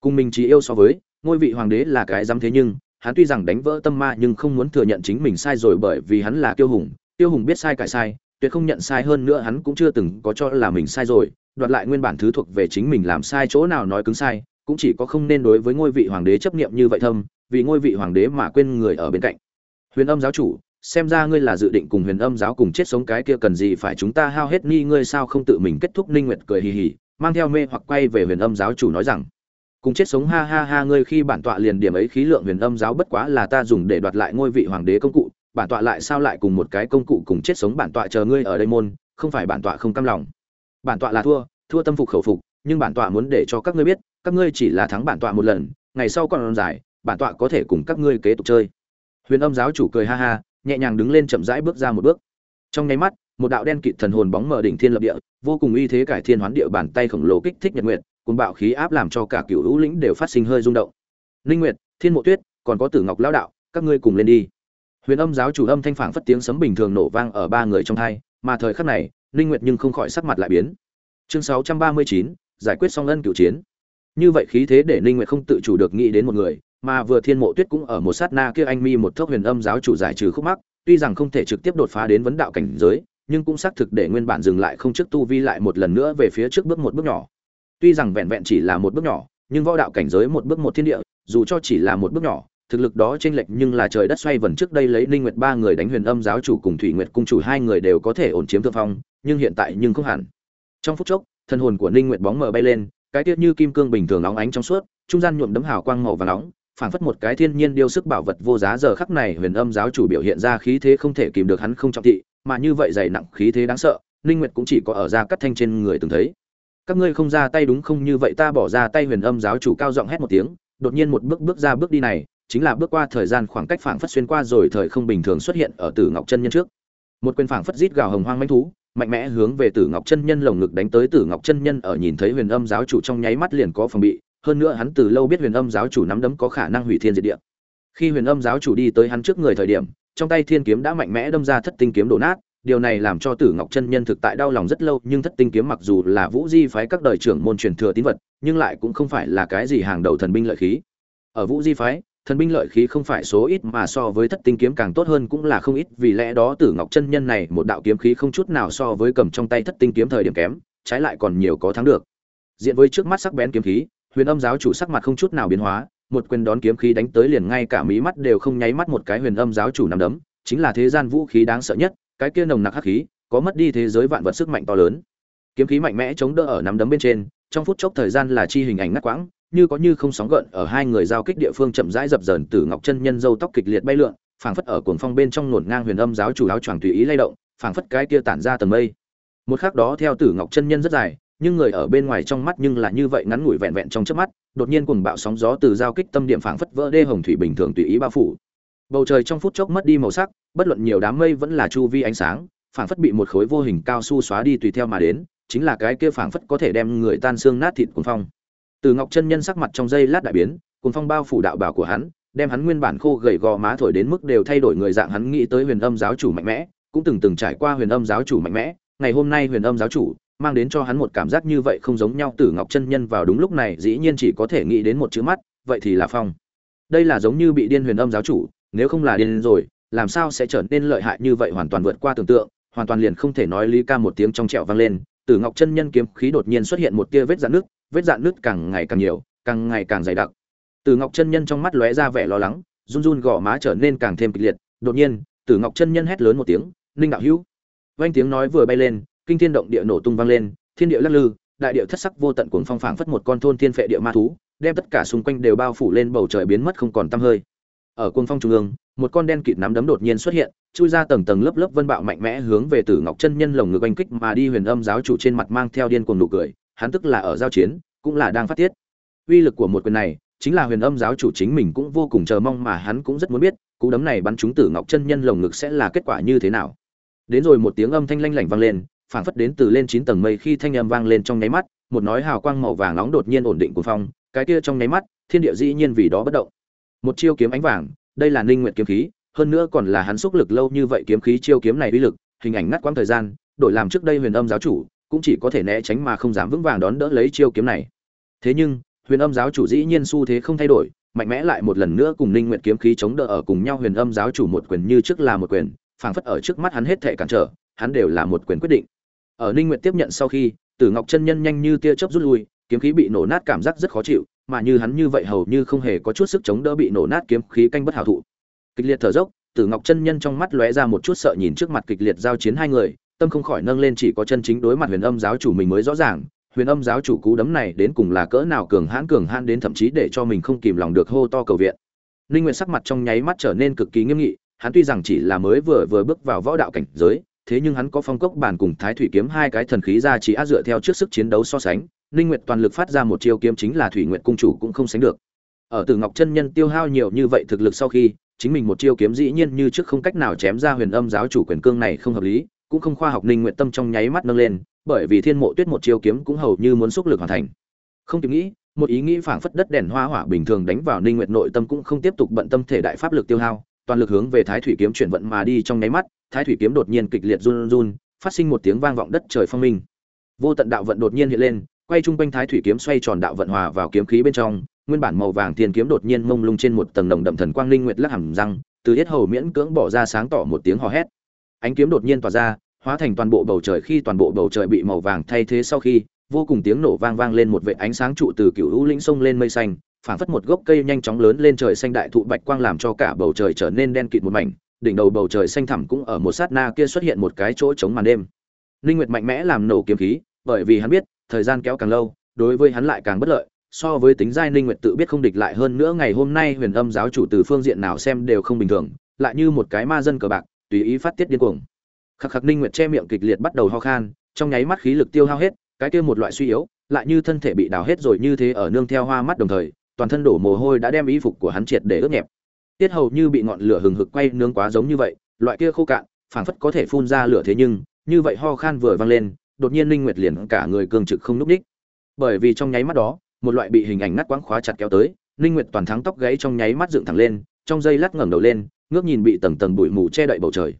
Cùng mình chỉ yêu so với, ngôi vị hoàng đế là cái dám thế nhưng, hắn tuy rằng đánh vỡ tâm ma nhưng không muốn thừa nhận chính mình sai rồi bởi vì hắn là tiêu hùng tiêu hùng biết sai cải sai tuyệt không nhận sai hơn nữa hắn cũng chưa từng có cho là mình sai rồi, đoạt lại nguyên bản thứ thuộc về chính mình làm sai chỗ nào nói cứng sai, cũng chỉ có không nên đối với ngôi vị hoàng đế chấp niệm như vậy thâm, vì ngôi vị hoàng đế mà quên người ở bên cạnh. Huyền âm giáo chủ, xem ra ngươi là dự định cùng huyền âm giáo cùng chết sống cái kia cần gì phải chúng ta hao hết ni ngươi sao không tự mình kết thúc ninh nguyệt cười hì hì, mang theo mê hoặc quay về huyền âm giáo chủ nói rằng, cùng chết sống ha ha ha ngươi khi bản tọa liền điểm ấy khí lượng huyền âm giáo bất quá là ta dùng để đoạt lại ngôi vị hoàng đế công cụ bản tọa lại sao lại cùng một cái công cụ cùng chết sống bản tọa chờ ngươi ở đây môn, không phải bản tọa không cam lòng. Bản tọa là thua thua tâm phục khẩu phục, nhưng bản tọa muốn để cho các ngươi biết, các ngươi chỉ là thắng bản tọa một lần, ngày sau còn dài, bản tọa có thể cùng các ngươi kế tục chơi. Huyền âm giáo chủ cười ha ha, nhẹ nhàng đứng lên chậm rãi bước ra một bước. Trong nháy mắt, một đạo đen kịt thần hồn bóng mở đỉnh thiên lập địa, vô cùng uy thế cải thiên hoán địa bàn tay khổng lồ kích thích nhật nguyệt cùng bạo khí áp làm cho cả cựu hữu lĩnh đều phát sinh hơi rung động. Linh nguyệt, thiên mộ tuyết, còn có tử ngọc lão đạo, các ngươi cùng lên đi huyền âm giáo chủ âm thanh phảng phất tiếng sấm bình thường nổ vang ở ba người trong hai mà thời khắc này linh nguyệt nhưng không khỏi sắc mặt lại biến. Chương 639, giải quyết xong ân cửu chiến. Như vậy khí thế để linh nguyệt không tự chủ được nghĩ đến một người mà vừa thiên mộ tuyết cũng ở một sát na kia anh mi một thước huyền âm giáo chủ giải trừ khúc mắc tuy rằng không thể trực tiếp đột phá đến vấn đạo cảnh giới nhưng cũng xác thực để nguyên bản dừng lại không trước tu vi lại một lần nữa về phía trước bước một bước nhỏ. Tuy rằng vẹn vẹn chỉ là một bước nhỏ nhưng võ đạo cảnh giới một bước một thiên địa dù cho chỉ là một bước nhỏ thực lực đó chênh lệch nhưng là trời đất xoay vần trước đây lấy Ninh Nguyệt ba người đánh Huyền Âm giáo chủ cùng Thủy Nguyệt cung chủ hai người đều có thể ổn chiếm thượng phong, nhưng hiện tại nhưng không hẳn. Trong phút chốc, thân hồn của Ninh Nguyệt bóng mờ bay lên, cái tiết như kim cương bình thường nóng ánh trong suốt, trung gian nhuộm đấm hào quang màu vàng nóng, phảng phất một cái thiên nhiên điêu sức bảo vật vô giá giờ khắc này Huyền Âm giáo chủ biểu hiện ra khí thế không thể kìm được hắn không trọng thị, mà như vậy dày nặng khí thế đáng sợ, Ninh Nguyệt cũng chỉ có ở ra cắt thanh trên người từng thấy. Các ngươi không ra tay đúng không như vậy ta bỏ ra tay Huyền Âm giáo chủ cao giọng hét một tiếng, đột nhiên một bước bước ra bước đi này, chính là bước qua thời gian khoảng cách phảng phất xuyên qua rồi thời không bình thường xuất hiện ở Tử Ngọc chân nhân trước. Một quyền phảng phất rít gào hồng hoang mãnh thú, mạnh mẽ hướng về Tử Ngọc chân nhân lồng ngực đánh tới Tử Ngọc chân nhân ở nhìn thấy Huyền Âm giáo chủ trong nháy mắt liền có phòng bị, hơn nữa hắn từ lâu biết Huyền Âm giáo chủ nắm đấm có khả năng hủy thiên diệt địa. Khi Huyền Âm giáo chủ đi tới hắn trước người thời điểm, trong tay thiên kiếm đã mạnh mẽ đâm ra thất tinh kiếm đổ nát, điều này làm cho Tử Ngọc chân nhân thực tại đau lòng rất lâu, nhưng thất tinh kiếm mặc dù là Vũ Di phái các đời trưởng môn truyền thừa tín vật, nhưng lại cũng không phải là cái gì hàng đầu thần binh lợi khí. Ở Vũ Di phái, thần binh lợi khí không phải số ít mà so với thất tinh kiếm càng tốt hơn cũng là không ít, vì lẽ đó Tử Ngọc chân nhân này một đạo kiếm khí không chút nào so với cầm trong tay thất tinh kiếm thời điểm kém, trái lại còn nhiều có thắng được. Diện với trước mắt sắc bén kiếm khí, Huyền Âm giáo chủ sắc mặt không chút nào biến hóa, một quyền đón kiếm khí đánh tới liền ngay cả mí mắt đều không nháy mắt một cái Huyền Âm giáo chủ nằm đấm, chính là thế gian vũ khí đáng sợ nhất, cái kia nồng nặc hắc khí, có mất đi thế giới vạn vật sức mạnh to lớn. Kiếm khí mạnh mẽ chống đỡ ở nắm đấm bên trên, trong phút chốc thời gian là chi hình ảnh ngắt quãng, như có như không sóng gợn ở hai người giao kích địa phương chậm rãi dập dờn từ ngọc chân nhân dâu tóc kịch liệt bay lượn, phảng phất ở cuồng phong bên trong nổn ngang huyền âm giáo chủ áo choàng tùy ý lay động, phảng phất cái kia tản ra tầng mây. Một khắc đó theo tử ngọc chân nhân rất dài, nhưng người ở bên ngoài trong mắt nhưng là như vậy ngắn ngủi vẹn vẹn trong chớp mắt, đột nhiên cuồng bạo sóng gió từ giao kích tâm điểm phảng phất vỡ đê hồng thủy bình thường tùy ý bao phủ. Bầu trời trong phút chốc mất đi màu sắc, bất luận nhiều đám mây vẫn là chu vi ánh sáng, phảng phất bị một khối vô hình cao su xóa đi tùy theo mà đến, chính là cái kia phảng phất có thể đem người tan xương nát thịt cuồng phong từ Ngọc chân nhân sắc mặt trong giây lát đại biến, cùng phong bao phủ đạo bảo của hắn, đem hắn nguyên bản khô gầy gò má thổi đến mức đều thay đổi người dạng hắn nghĩ tới Huyền Âm giáo chủ mạnh mẽ, cũng từng từng trải qua Huyền Âm giáo chủ mạnh mẽ, ngày hôm nay Huyền Âm giáo chủ mang đến cho hắn một cảm giác như vậy không giống nhau. Tử Ngọc chân nhân vào đúng lúc này dĩ nhiên chỉ có thể nghĩ đến một chữ mắt, vậy thì là phong. Đây là giống như bị điên Huyền Âm giáo chủ, nếu không là điên rồi, làm sao sẽ trở nên lợi hại như vậy? Hoàn toàn vượt qua tưởng tượng, hoàn toàn liền không thể nói lý ca một tiếng trong trẻo vang lên, Tử Ngọc chân nhân kiếm khí đột nhiên xuất hiện một tia vết rạn nước, vết dạn nứt càng ngày càng nhiều, càng ngày càng dày đặc. Từ Ngọc chân nhân trong mắt lóe ra vẻ lo lắng, run run gò má trở nên càng thêm kịch liệt. Đột nhiên, Từ Ngọc chân nhân hét lớn một tiếng, "Ninh đạo hữu!" Vang tiếng nói vừa bay lên, kinh thiên động địa nổ tung vang lên, thiên địa lắc lư, đại địa thất sắc vô tận cuồng phong phảng phất một con thôn thiên phệ địa ma thú, đem tất cả xung quanh đều bao phủ lên bầu trời biến mất không còn tăm hơi. Ở cuồng phong trung ương, một con đen kịt nắm đấm đột nhiên xuất hiện, chui ra tầng tầng lớp lớp vân bạo mạnh mẽ hướng về Tử Ngọc chân nhân lồng ngực oanh kích mà đi Huyền Âm giáo chủ trên mặt mang theo điên cuồng nụ cười, hắn tức là ở giao chiến, cũng là đang phát tiết. Uy lực của một quyền này, chính là huyền âm giáo chủ chính mình cũng vô cùng chờ mong mà hắn cũng rất muốn biết cú đấm này bắn trúng tử ngọc chân nhân lồng ngực sẽ là kết quả như thế nào đến rồi một tiếng âm thanh lanh lảnh vang lên phảng phất đến từ lên chín tầng mây khi thanh âm vang lên trong nháy mắt một nói hào quang màu vàng nóng đột nhiên ổn định của phong cái kia trong nháy mắt thiên địa dĩ nhiên vì đó bất động một chiêu kiếm ánh vàng đây là ninh nguyệt kiếm khí hơn nữa còn là hắn xúc lực lâu như vậy kiếm khí chiêu kiếm này uy lực hình ảnh ngắt quãng thời gian đổi làm trước đây huyền âm giáo chủ cũng chỉ có thể né tránh mà không dám vững vàng đón đỡ lấy chiêu kiếm này. Thế nhưng, huyền âm giáo chủ dĩ nhiên xu thế không thay đổi, mạnh mẽ lại một lần nữa cùng ninh nguyệt kiếm khí chống đỡ ở cùng nhau. Huyền âm giáo chủ một quyền như trước là một quyền, phảng phất ở trước mắt hắn hết thể cản trở, hắn đều là một quyền quyết định. Ở ninh nguyệt tiếp nhận sau khi, tử ngọc chân nhân nhanh như tia chớp rút lui, kiếm khí bị nổ nát cảm giác rất khó chịu, mà như hắn như vậy hầu như không hề có chút sức chống đỡ bị nổ nát kiếm khí canh bất hảo thụ. Kịch liệt thở dốc, tử ngọc chân nhân trong mắt lóe ra một chút sợ nhìn trước mặt kịch liệt giao chiến hai người tâm không khỏi nâng lên chỉ có chân chính đối mặt huyền âm giáo chủ mình mới rõ ràng, huyền âm giáo chủ cú đấm này đến cùng là cỡ nào cường hãn cường hãn đến thậm chí để cho mình không kìm lòng được hô to cầu viện. Ninh nguyệt sắc mặt trong nháy mắt trở nên cực kỳ nghiêm nghị, hắn tuy rằng chỉ là mới vừa vừa bước vào võ đạo cảnh giới, thế nhưng hắn có phong cốc bản cùng thái thủy kiếm hai cái thần khí ra chỉ áp dựa theo trước sức chiến đấu so sánh, ninh nguyệt toàn lực phát ra một chiêu kiếm chính là thủy nguyệt cung chủ cũng không sánh được. Ở từ ngọc chân nhân tiêu hao nhiều như vậy thực lực sau khi, chính mình một chiêu kiếm dĩ nhiên như trước không cách nào chém ra huyền âm giáo chủ quyền cương này không hợp lý cũng không khoa học ninh nguyện tâm trong nháy mắt nâng lên, bởi vì thiên mộ tuyết một chiêu kiếm cũng hầu như muốn xúc lực hoàn thành. Không kịp nghĩ, một ý nghĩ phảng phất đất đèn hoa hỏa bình thường đánh vào ninh nguyệt nội tâm cũng không tiếp tục bận tâm thể đại pháp lực tiêu hao, toàn lực hướng về thái thủy kiếm chuyển vận mà đi trong nháy mắt, thái thủy kiếm đột nhiên kịch liệt run run, phát sinh một tiếng vang vọng đất trời phong minh. Vô tận đạo vận đột nhiên hiện lên, quay trung quanh thái thủy kiếm xoay tròn đạo vận hòa vào kiếm khí bên trong, nguyên bản màu vàng tiền kiếm đột nhiên mông lung trên một tầng đồng đậm thần quang linh nguyệt lắc hẳn răng, từ hết hầu miễn cưỡng bỏ ra sáng tỏ một tiếng hò hét ánh kiếm đột nhiên tỏa ra, hóa thành toàn bộ bầu trời khi toàn bộ bầu trời bị màu vàng thay thế sau khi, vô cùng tiếng nổ vang vang lên một vệt ánh sáng trụ từ cựu u lĩnh sông lên mây xanh, phảng phất một gốc cây nhanh chóng lớn lên trời xanh đại thụ bạch quang làm cho cả bầu trời trở nên đen kịt một mảnh, đỉnh đầu bầu trời xanh thẳm cũng ở một sát na kia xuất hiện một cái chỗ trống màn đêm. Linh nguyệt mạnh mẽ làm nổ kiếm khí, bởi vì hắn biết, thời gian kéo càng lâu, đối với hắn lại càng bất lợi, so với tính giai Linh nguyệt tự biết không địch lại hơn nữa ngày hôm nay huyền âm giáo chủ từ phương diện nào xem đều không bình thường, lại như một cái ma dân cờ bạc tùy ý phát tiết điên cuồng. Khắc khắc ninh nguyệt che miệng kịch liệt bắt đầu ho khan, trong nháy mắt khí lực tiêu hao hết, cái kia một loại suy yếu, lại như thân thể bị đào hết rồi như thế ở nương theo hoa mắt đồng thời, toàn thân đổ mồ hôi đã đem y phục của hắn triệt để ướt nhẹp. Tiết hầu như bị ngọn lửa hừng hực quay nướng quá giống như vậy, loại kia khô cạn, phảng phất có thể phun ra lửa thế nhưng, như vậy ho khan vừa vang lên, đột nhiên ninh nguyệt liền cả người cường trực không núc đích bởi vì trong nháy mắt đó, một loại bị hình ảnh ngắt quãng khóa chặt kéo tới, ninh nguyệt toàn thắng tóc gáy trong nháy mắt dựng thẳng lên, trong giây lát ngẩng đầu lên ngước nhìn bị tầng tầng bụi mù che đậy bầu trời.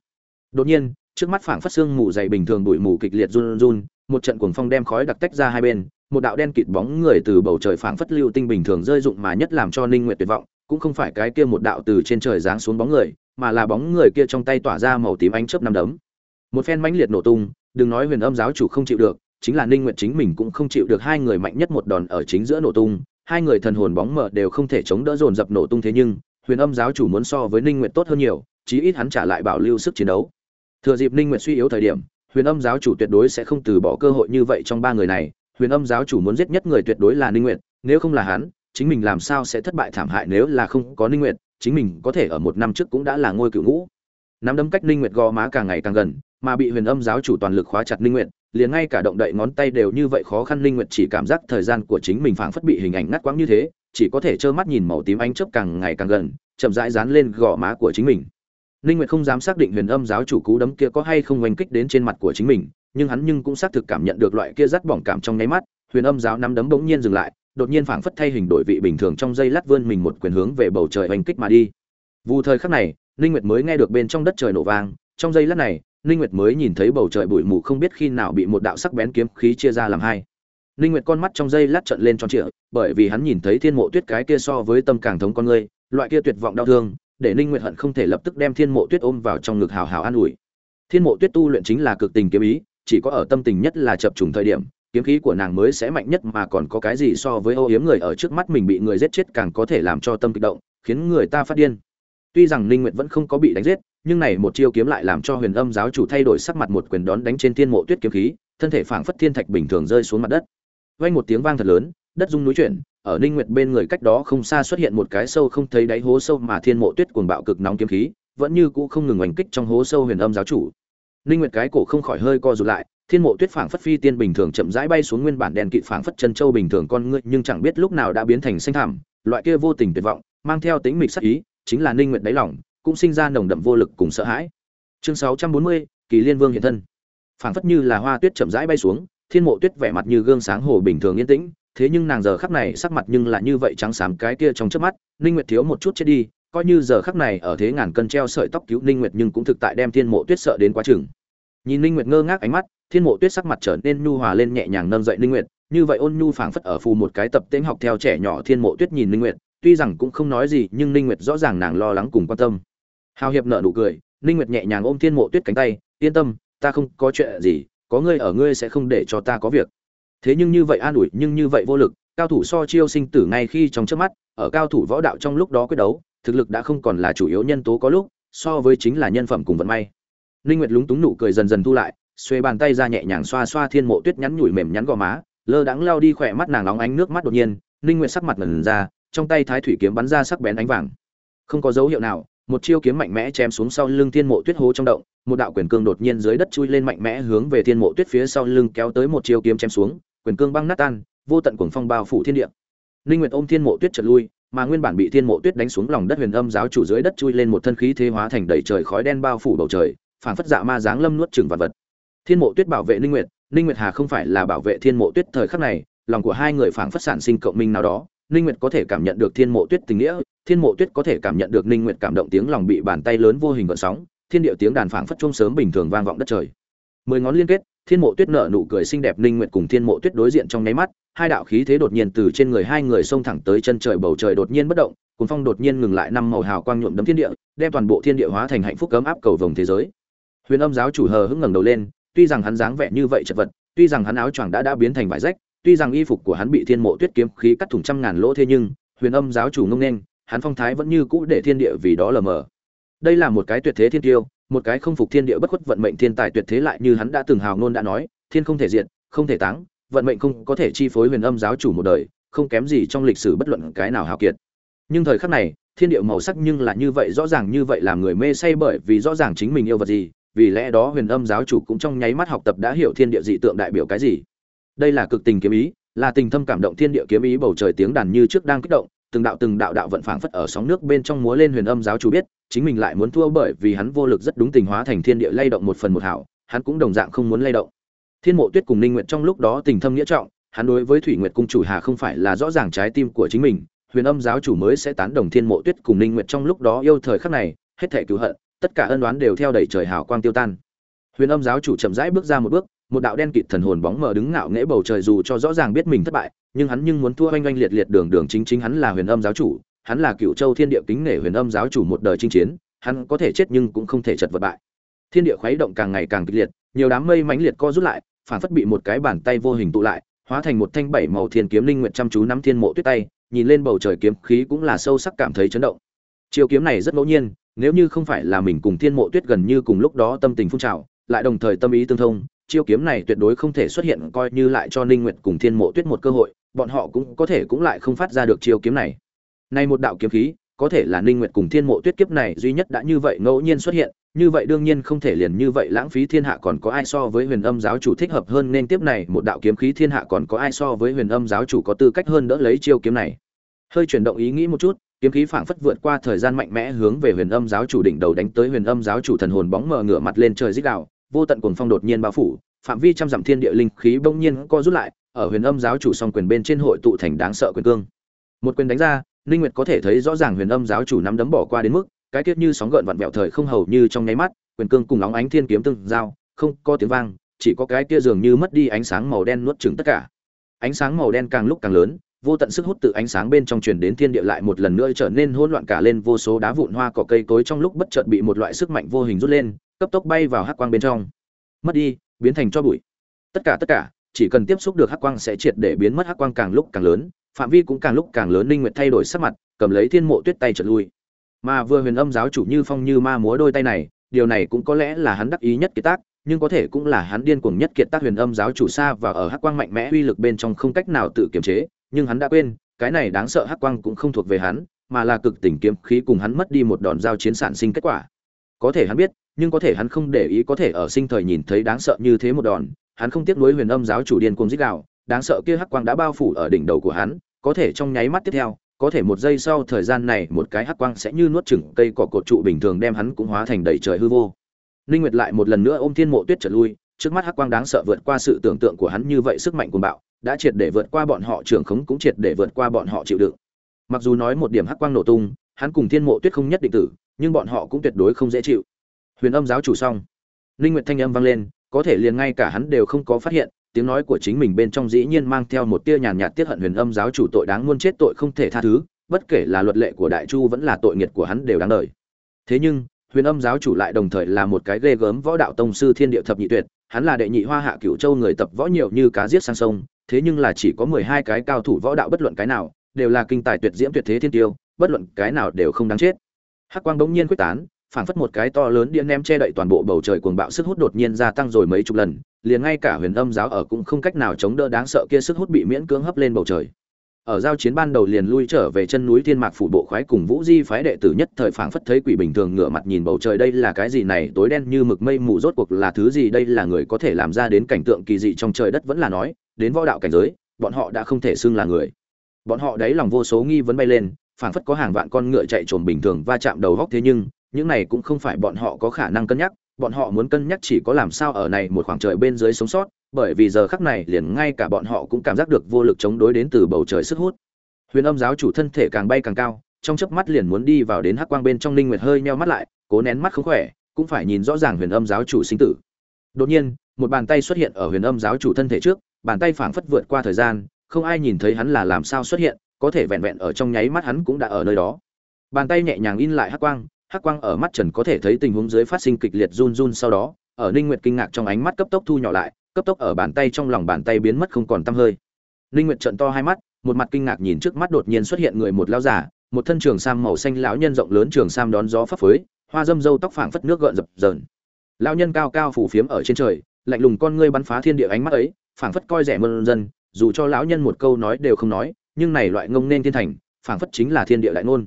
Đột nhiên trước mắt phảng phất xương mù dày bình thường bụi mù kịch liệt run run một trận cuồng phong đem khói đặc tách ra hai bên một đạo đen kịt bóng người từ bầu trời phảng phất lưu tinh bình thường rơi dụng mà nhất làm cho ninh nguyệt tuyệt vọng cũng không phải cái kia một đạo từ trên trời giáng xuống bóng người mà là bóng người kia trong tay tỏa ra màu tím ánh chớp năm đấm. Một phen mãnh liệt nổ tung đừng nói huyền âm giáo chủ không chịu được chính là Ninh Nguyệt chính mình cũng không chịu được hai người mạnh nhất một đòn ở chính giữa nổ tung, hai người thần hồn bóng mờ đều không thể chống đỡ dồn dập nổ tung thế nhưng, Huyền Âm giáo chủ muốn so với Ninh Nguyệt tốt hơn nhiều, chí ít hắn trả lại bảo lưu sức chiến đấu. Thừa dịp Ninh Nguyệt suy yếu thời điểm, Huyền Âm giáo chủ tuyệt đối sẽ không từ bỏ cơ hội như vậy trong ba người này, Huyền Âm giáo chủ muốn giết nhất người tuyệt đối là Ninh Nguyệt, nếu không là hắn, chính mình làm sao sẽ thất bại thảm hại nếu là không có Ninh Nguyệt, chính mình có thể ở một năm trước cũng đã là ngôi cựu ngũ. Nắm đấm cách Ninh Nguyệt gò má càng ngày càng gần, mà bị Huyền Âm giáo chủ toàn lực khóa chặt Ninh Nguyệt, liền ngay cả động đậy ngón tay đều như vậy khó khăn Ninh nguyệt chỉ cảm giác thời gian của chính mình phảng phất bị hình ảnh ngắt quãng như thế chỉ có thể trơ mắt nhìn màu tím ánh chớp càng ngày càng gần, chậm rãi dán lên gò má của chính mình linh nguyệt không dám xác định huyền âm giáo chủ cú đấm kia có hay không oanh kích đến trên mặt của chính mình, nhưng hắn nhưng cũng xác thực cảm nhận được loại kia rắt bỏng cảm trong nháy mắt, huyền âm giáo nắm đấm bỗng nhiên dừng lại, đột nhiên phảng phất thay hình đổi vị bình thường trong giây lát vươn mình một quyền hướng về bầu trời oanh kích mà đi vụ thời khắc này linh nguyệt mới nghe được bên trong đất trời nổ vang, trong giây lát này, Ninh Nguyệt mới nhìn thấy bầu trời bụi mù không biết khi nào bị một đạo sắc bén kiếm khí chia ra làm hai. Ninh Nguyệt con mắt trong giây lát trợn lên tròn trịa, bởi vì hắn nhìn thấy Thiên Mộ Tuyết cái kia so với tâm càng thống con người, loại kia tuyệt vọng đau thương, để Ninh Nguyệt hận không thể lập tức đem Thiên Mộ Tuyết ôm vào trong ngực hào hào an ủi. Thiên Mộ Tuyết tu luyện chính là cực tình kiếm ý, chỉ có ở tâm tình nhất là chập trùng thời điểm, kiếm khí của nàng mới sẽ mạnh nhất mà còn có cái gì so với ô hiếm người ở trước mắt mình bị người giết chết càng có thể làm cho tâm kích động, khiến người ta phát điên. Tuy rằng Ninh Nguyệt vẫn không có bị đánh giết, nhưng này một chiêu kiếm lại làm cho Huyền Âm giáo chủ thay đổi sắc mặt một quyền đón đánh trên thiên mộ tuyết kiếm khí, thân thể phảng phất thiên thạch bình thường rơi xuống mặt đất. Vang một tiếng vang thật lớn, đất rung núi chuyển, ở Ninh Nguyệt bên người cách đó không xa xuất hiện một cái sâu không thấy đáy hố sâu mà thiên mộ tuyết cuồng bạo cực nóng kiếm khí, vẫn như cũ không ngừng oanh kích trong hố sâu Huyền Âm giáo chủ. Ninh Nguyệt cái cổ không khỏi hơi co rụt lại, thiên mộ tuyết phảng phất phi tiên bình thường chậm rãi bay xuống nguyên bản đèn kịt phảng phất chân châu bình thường con ngươi nhưng chẳng biết lúc nào đã biến thành xanh thẳm loại kia vô tình tuyệt vọng mang theo tính mịch sắc ý chính là ninh nguyệt đáy lòng cũng sinh ra nồng đậm vô lực cùng sợ hãi chương 640, kỳ liên vương hiện thân phảng phất như là hoa tuyết chậm rãi bay xuống thiên mộ tuyết vẻ mặt như gương sáng hồ bình thường yên tĩnh, thế nhưng nàng giờ khắc này sắc mặt nhưng lại như vậy trắng xám cái kia trong trước mắt, ninh nguyệt thiếu một chút chết đi, coi như giờ khắc này ở thế ngàn cân treo sợi tóc cứu ninh nguyệt nhưng cũng thực tại đem thiên mộ tuyết sợ đến quá chừng. Nhìn ninh nguyệt ngơ ngác ánh mắt, thiên mộ tuyết sắc mặt trở nên nhu hòa lên nhẹ nhàng nâng dậy ninh nguyệt, như vậy ôn nhu phảng phất ở phù một cái tập tễnh học theo trẻ nhỏ thiên mộ tuyết nhìn ninh nguyệt, tuy rằng cũng không nói gì nhưng ninh nguyệt rõ ràng nàng lo lắng cùng quan tâm. Hào hiệp nở nụ cười, ninh nguyệt nhẹ nhàng ôm thiên mộ tuyết cánh tay, yên tâm, ta không có chuyện gì có ngươi ở ngươi sẽ không để cho ta có việc. Thế nhưng như vậy an ủi, nhưng như vậy vô lực, cao thủ so chiêu sinh tử ngay khi trong trước mắt, ở cao thủ võ đạo trong lúc đó quyết đấu, thực lực đã không còn là chủ yếu nhân tố có lúc, so với chính là nhân phẩm cùng vận may. Linh nguyệt lúng túng nụ cười dần dần thu lại, xuê bàn tay ra nhẹ nhàng xoa xoa thiên mộ tuyết nhắn nhủi mềm nhắn gò má, lơ đãng lao đi khỏe mắt nàng nóng ánh nước mắt đột nhiên, linh nguyệt sắc mặt ngần ra, trong tay thái thủy kiếm bắn ra sắc bén ánh vàng. Không có dấu hiệu nào một chiêu kiếm mạnh mẽ chém xuống sau lưng thiên mộ tuyết hố trong động, một đạo quyền cương đột nhiên dưới đất chui lên mạnh mẽ hướng về thiên mộ tuyết phía sau lưng kéo tới một chiêu kiếm chém xuống, quyền cương băng nát tan, vô tận cuồng phong bao phủ thiên địa. Linh nguyệt ôm thiên mộ tuyết trượt lui, mà nguyên bản bị thiên mộ tuyết đánh xuống lòng đất huyền âm giáo chủ dưới đất chui lên một thân khí thế hóa thành đầy trời khói đen bao phủ bầu trời, phảng phất dạ ma dáng lâm nuốt chửng vật vật. Thiên mộ tuyết bảo vệ linh nguyệt linh nguyệt hà không phải là bảo vệ thiên mộ tuyết thời khắc này, lòng của hai người phảng phất sản sinh cộng minh nào đó. Ninh nguyệt có thể cảm nhận được thiên mộ tuyết tình nghĩa, thiên mộ tuyết có thể cảm nhận được Ninh nguyệt cảm động tiếng lòng bị bàn tay lớn vô hình gợn sóng, thiên điệu tiếng đàn phảng phất chuông sớm bình thường vang vọng đất trời. Mười ngón liên kết, thiên mộ tuyết nở nụ cười xinh đẹp, Ninh nguyệt cùng thiên mộ tuyết đối diện trong nháy mắt, hai đạo khí thế đột nhiên từ trên người hai người xông thẳng tới chân trời, bầu trời đột nhiên bất động cuốn phong đột nhiên ngừng lại năm màu hào quang nhuộm đấm thiên địa, đem toàn bộ thiên địa hóa thành hạnh phúc cấm áp cầu vồng thế giới. Huyền âm giáo chủ hờ hững ngẩng đầu lên, tuy rằng hắn dáng vẻ như vậy chật vật, tuy rằng hắn áo choàng đã đã biến thành vải rách tuy rằng y phục của hắn bị thiên mộ tuyết kiếm khí cắt thủng trăm ngàn lỗ thế nhưng huyền âm giáo chủ ngông nên hắn phong thái vẫn như cũ để thiên địa vì đó lờ mờ. Đây là một cái tuyệt thế thiên tiêu một cái không phục thiên địa bất khuất vận mệnh thiên tài tuyệt thế lại như hắn đã từng hào ngôn đã nói thiên không thể diện, không thể táng vận mệnh không có thể chi phối huyền âm giáo chủ một đời không kém gì trong lịch sử bất luận cái nào hào kiệt. Nhưng thời khắc này thiên địa màu sắc nhưng là như vậy rõ ràng như vậy làm người mê say bởi vì rõ ràng chính mình yêu vật gì vì lẽ đó huyền âm giáo chủ cũng trong nháy mắt học tập đã hiểu thiên địa dị tượng đại biểu cái gì đây là cực tình kiếm ý, là tình thâm cảm động thiên địa kiếm ý bầu trời tiếng đàn như trước đang kích động, từng đạo từng đạo đạo vận phảng phất ở sóng nước bên trong múa lên huyền âm giáo chủ biết, chính mình lại muốn thua bởi vì hắn vô lực rất đúng tình hóa thành thiên địa lay động một phần một hảo, hắn cũng đồng dạng không muốn lay động. Thiên mộ tuyết cùng ninh nguyệt trong lúc đó tình thâm nghĩa trọng, hắn đối với thủy nguyệt cung chủ hà không phải là rõ ràng trái tim của chính mình, huyền âm giáo chủ mới sẽ tán đồng thiên mộ tuyết cùng ninh nguyệt trong lúc đó yêu thời khắc này, hết thể cứu hận, tất cả ân đoán đều theo đẩy trời hào quang tiêu tan. Huyền âm giáo chủ chậm rãi bước ra một bước một đạo đen kịt thần hồn bóng mờ đứng ngạo nghễ bầu trời dù cho rõ ràng biết mình thất bại, nhưng hắn nhưng muốn thua oanh oanh liệt liệt đường đường chính chính hắn là huyền âm giáo chủ, hắn là cựu châu thiên địa kính nể huyền âm giáo chủ một đời chinh chiến, hắn có thể chết nhưng cũng không thể chật vật bại. Thiên địa khuấy động càng ngày càng kịch liệt, nhiều đám mây mãnh liệt co rút lại, phản phất bị một cái bàn tay vô hình tụ lại, hóa thành một thanh bảy màu thiên kiếm linh nguyện chăm chú nắm thiên mộ tuyết tay, nhìn lên bầu trời kiếm khí cũng là sâu sắc cảm thấy chấn động. Chiêu kiếm này rất ngẫu nhiên, nếu như không phải là mình cùng thiên mộ tuyết gần như cùng lúc đó tâm tình phun trào, lại đồng thời tâm ý tương thông chiêu kiếm này tuyệt đối không thể xuất hiện coi như lại cho ninh nguyệt cùng thiên mộ tuyết một cơ hội, bọn họ cũng có thể cũng lại không phát ra được chiêu kiếm này. Nay một đạo kiếm khí, có thể là ninh nguyệt cùng thiên mộ tuyết kiếp này duy nhất đã như vậy ngẫu nhiên xuất hiện, như vậy đương nhiên không thể liền như vậy lãng phí thiên hạ còn có ai so với huyền âm giáo chủ thích hợp hơn nên tiếp này, một đạo kiếm khí thiên hạ còn có ai so với huyền âm giáo chủ có tư cách hơn đỡ lấy chiêu kiếm này. Hơi chuyển động ý nghĩ một chút, kiếm khí phảng phất vượt qua thời gian mạnh mẽ hướng về huyền âm giáo chủ đỉnh đầu đánh tới huyền âm giáo chủ thần hồn bóng mờ ngửa mặt lên trời rít đạo vô tận cuồng phong đột nhiên bao phủ, phạm vi trăm dặm thiên địa linh khí bỗng nhiên co rút lại, ở huyền âm giáo chủ song quyền bên trên hội tụ thành đáng sợ quyền cương. Một quyền đánh ra linh nguyệt có thể thấy rõ ràng huyền âm giáo chủ nắm đấm bỏ qua đến mức, cái tiết như sóng gợn vặn vẹo thời không hầu như trong nháy mắt, quyền cương cùng óng ánh thiên kiếm tương giao, không có tiếng vang, chỉ có cái kia dường như mất đi ánh sáng màu đen nuốt chửng tất cả. Ánh sáng màu đen càng lúc càng lớn, vô tận sức hút từ ánh sáng bên trong truyền đến thiên địa lại một lần nữa trở nên hỗn loạn cả lên, vô số đá vụn hoa cỏ cây cối trong lúc bất chợt bị một loại sức mạnh vô hình rút lên cấp tốc bay vào hắc quang bên trong. Mất đi, biến thành cho bụi. Tất cả tất cả, chỉ cần tiếp xúc được hắc quang sẽ triệt để biến mất hắc quang càng lúc càng lớn, phạm vi cũng càng lúc càng lớn linh nguyệt thay đổi sắc mặt, cầm lấy thiên mộ tuyết tay trượt lui. Mà vừa huyền âm giáo chủ như phong như ma múa đôi tay này, điều này cũng có lẽ là hắn đắc ý nhất kiệt tác, nhưng có thể cũng là hắn điên cuồng nhất kiệt tác huyền âm giáo chủ xa và ở hắc quang mạnh mẽ uy lực bên trong không cách nào tự kiềm chế, nhưng hắn đã quên, cái này đáng sợ hắc quang cũng không thuộc về hắn, mà là cực tình kiếm khí cùng hắn mất đi một đòn giao chiến sản sinh kết quả. Có thể hắn biết nhưng có thể hắn không để ý có thể ở sinh thời nhìn thấy đáng sợ như thế một đòn, hắn không tiếc nuối huyền âm giáo chủ điên cuồng dích đạo đáng sợ kia hắc quang đã bao phủ ở đỉnh đầu của hắn, có thể trong nháy mắt tiếp theo, có thể một giây sau thời gian này một cái hắc quang sẽ như nuốt chửng cây cỏ cột trụ bình thường đem hắn cũng hóa thành đầy trời hư vô. Ninh nguyệt lại một lần nữa ôm thiên mộ tuyết trở lui, trước mắt hắc quang đáng sợ vượt qua sự tưởng tượng của hắn như vậy sức mạnh cuồng bạo, đã triệt để vượt qua bọn họ trưởng khống cũng triệt để vượt qua bọn họ chịu đựng. Mặc dù nói một điểm hắc quang nổ tung, hắn cùng thiên mộ tuyết không nhất định tử, nhưng bọn họ cũng tuyệt đối không dễ chịu huyền âm giáo chủ xong, ninh nguyệt thanh âm vang lên, có thể liền ngay cả hắn đều không có phát hiện, tiếng nói của chính mình bên trong dĩ nhiên mang theo một tia nhàn nhạt tiết hận huyền âm giáo chủ tội đáng muôn chết tội không thể tha thứ, bất kể là luật lệ của đại chu vẫn là tội nghiệt của hắn đều đáng đời. Thế nhưng, huyền âm giáo chủ lại đồng thời là một cái ghê gớm võ đạo tông sư thiên địa thập nhị tuyệt, hắn là đệ nhị hoa hạ cửu châu người tập võ nhiều như cá giết sang sông, thế nhưng là chỉ có mười hai cái cao thủ võ đạo bất luận cái nào, đều là kinh tài tuyệt diễm tuyệt thế thiên tiêu, bất luận cái nào đều không đáng chết. Hắc quang bỗng nhiên quyết tán phảng phất một cái to lớn điện ném che đậy toàn bộ bầu trời cuồng bạo, sức hút đột nhiên gia tăng rồi mấy chục lần, liền ngay cả huyền âm giáo ở cũng không cách nào chống đỡ đáng sợ kia sức hút bị miễn cưỡng hấp lên bầu trời. Ở giao chiến ban đầu liền lui trở về chân núi thiên mạc phủ bộ khoái cùng vũ di phái đệ tử nhất thời phảng phất thấy quỷ bình thường ngửa mặt nhìn bầu trời đây là cái gì này, tối đen như mực mây mù rốt cuộc là thứ gì đây là người có thể làm ra đến cảnh tượng kỳ dị trong trời đất vẫn là nói, đến võ đạo cảnh giới, bọn họ đã không thể xưng là người. Bọn họ đấy lòng vô số nghi vấn bay lên, phảng phất có hàng vạn con ngựa chạy trồm bình thường va chạm đầu góc thế nhưng những này cũng không phải bọn họ có khả năng cân nhắc, bọn họ muốn cân nhắc chỉ có làm sao ở này một khoảng trời bên dưới sống sót, bởi vì giờ khắc này liền ngay cả bọn họ cũng cảm giác được vô lực chống đối đến từ bầu trời sức hút. Huyền âm giáo chủ thân thể càng bay càng cao, trong chớp mắt liền muốn đi vào đến hắc quang bên trong linh nguyệt hơi nheo mắt lại, cố nén mắt không khỏe, cũng phải nhìn rõ ràng huyền âm giáo chủ sinh tử. Đột nhiên, một bàn tay xuất hiện ở huyền âm giáo chủ thân thể trước, bàn tay phảng phất vượt qua thời gian, không ai nhìn thấy hắn là làm sao xuất hiện, có thể vẹn vẹn ở trong nháy mắt hắn cũng đã ở nơi đó. Bàn tay nhẹ nhàng in lại hắc quang hắc quang ở mắt trần có thể thấy tình huống dưới phát sinh kịch liệt run run sau đó, ở ninh nguyệt kinh ngạc trong ánh mắt cấp tốc thu nhỏ lại, cấp tốc ở bàn tay trong lòng bàn tay biến mất không còn tăm hơi. Ninh nguyệt trợn to hai mắt, một mặt kinh ngạc nhìn trước mắt đột nhiên xuất hiện người một lão giả một thân trường sam màu xanh lão nhân rộng lớn trường sam đón gió phấp phới, hoa dâm dâu tóc phảng phất nước gợn dập dờn. Lão nhân cao cao phủ phiếm ở trên trời, lạnh lùng con ngươi bắn phá thiên địa ánh mắt ấy, phảng phất coi rẻ mơn dân, dù cho lão nhân một câu nói đều không nói, nhưng này loại ngông nên thiên thành, phảng phất chính là thiên địa đại ngôn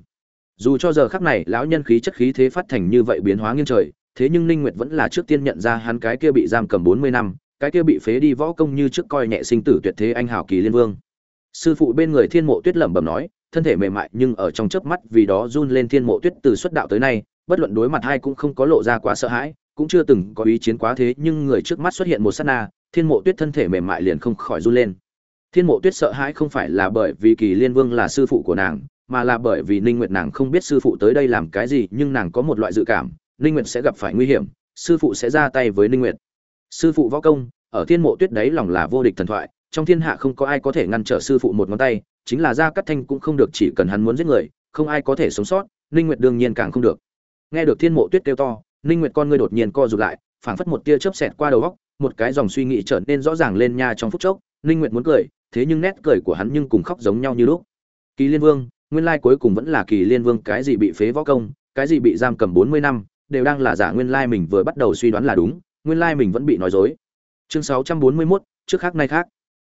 dù cho giờ khắc này lão nhân khí chất khí thế phát thành như vậy biến hóa nghiêng trời, thế nhưng ninh nguyệt vẫn là trước tiên nhận ra hắn cái kia bị giam cầm 40 năm, cái kia bị phế đi võ công như trước coi nhẹ sinh tử tuyệt thế anh hào kỳ liên vương. Sư phụ bên người thiên mộ tuyết lẩm bẩm nói, thân thể mềm mại nhưng ở trong chớp mắt vì đó run lên thiên mộ tuyết từ xuất đạo tới nay, bất luận đối mặt hai cũng không có lộ ra quá sợ hãi, cũng chưa từng có ý chiến quá thế nhưng người trước mắt xuất hiện một sát na, thiên mộ tuyết thân thể mềm mại liền không khỏi run lên. Thiên mộ tuyết sợ hãi không phải là bởi vì kỳ liên vương là sư phụ của nàng mà là bởi vì ninh nguyệt nàng không biết sư phụ tới đây làm cái gì, nhưng nàng có một loại dự cảm, ninh nguyệt sẽ gặp phải nguy hiểm, sư phụ sẽ ra tay với ninh nguyệt. Sư phụ võ công, ở thiên mộ tuyết đấy lòng là vô địch thần thoại, trong thiên hạ không có ai có thể ngăn trở sư phụ một ngón tay, chính là gia cắt thanh cũng không được chỉ cần hắn muốn giết người, không ai có thể sống sót, ninh nguyệt đương nhiên càng không được. Nghe được thiên mộ tuyết kêu to, ninh nguyệt con ngươi đột nhiên co rụt lại, phảng phất một tia chớp xẹt qua đầu óc, một cái dòng suy nghĩ trở nên rõ ràng lên nha trong phút chốc, ninh nguyệt muốn cười, thế nhưng nét cười của hắn nhưng cùng khóc giống nhau như lúc. Kỳ liên vương nguyên lai cuối cùng vẫn là kỳ liên vương cái gì bị phế võ công cái gì bị giam cầm 40 năm đều đang là giả nguyên lai mình vừa bắt đầu suy đoán là đúng nguyên lai mình vẫn bị nói dối. Chương 641, trước khác nay khác.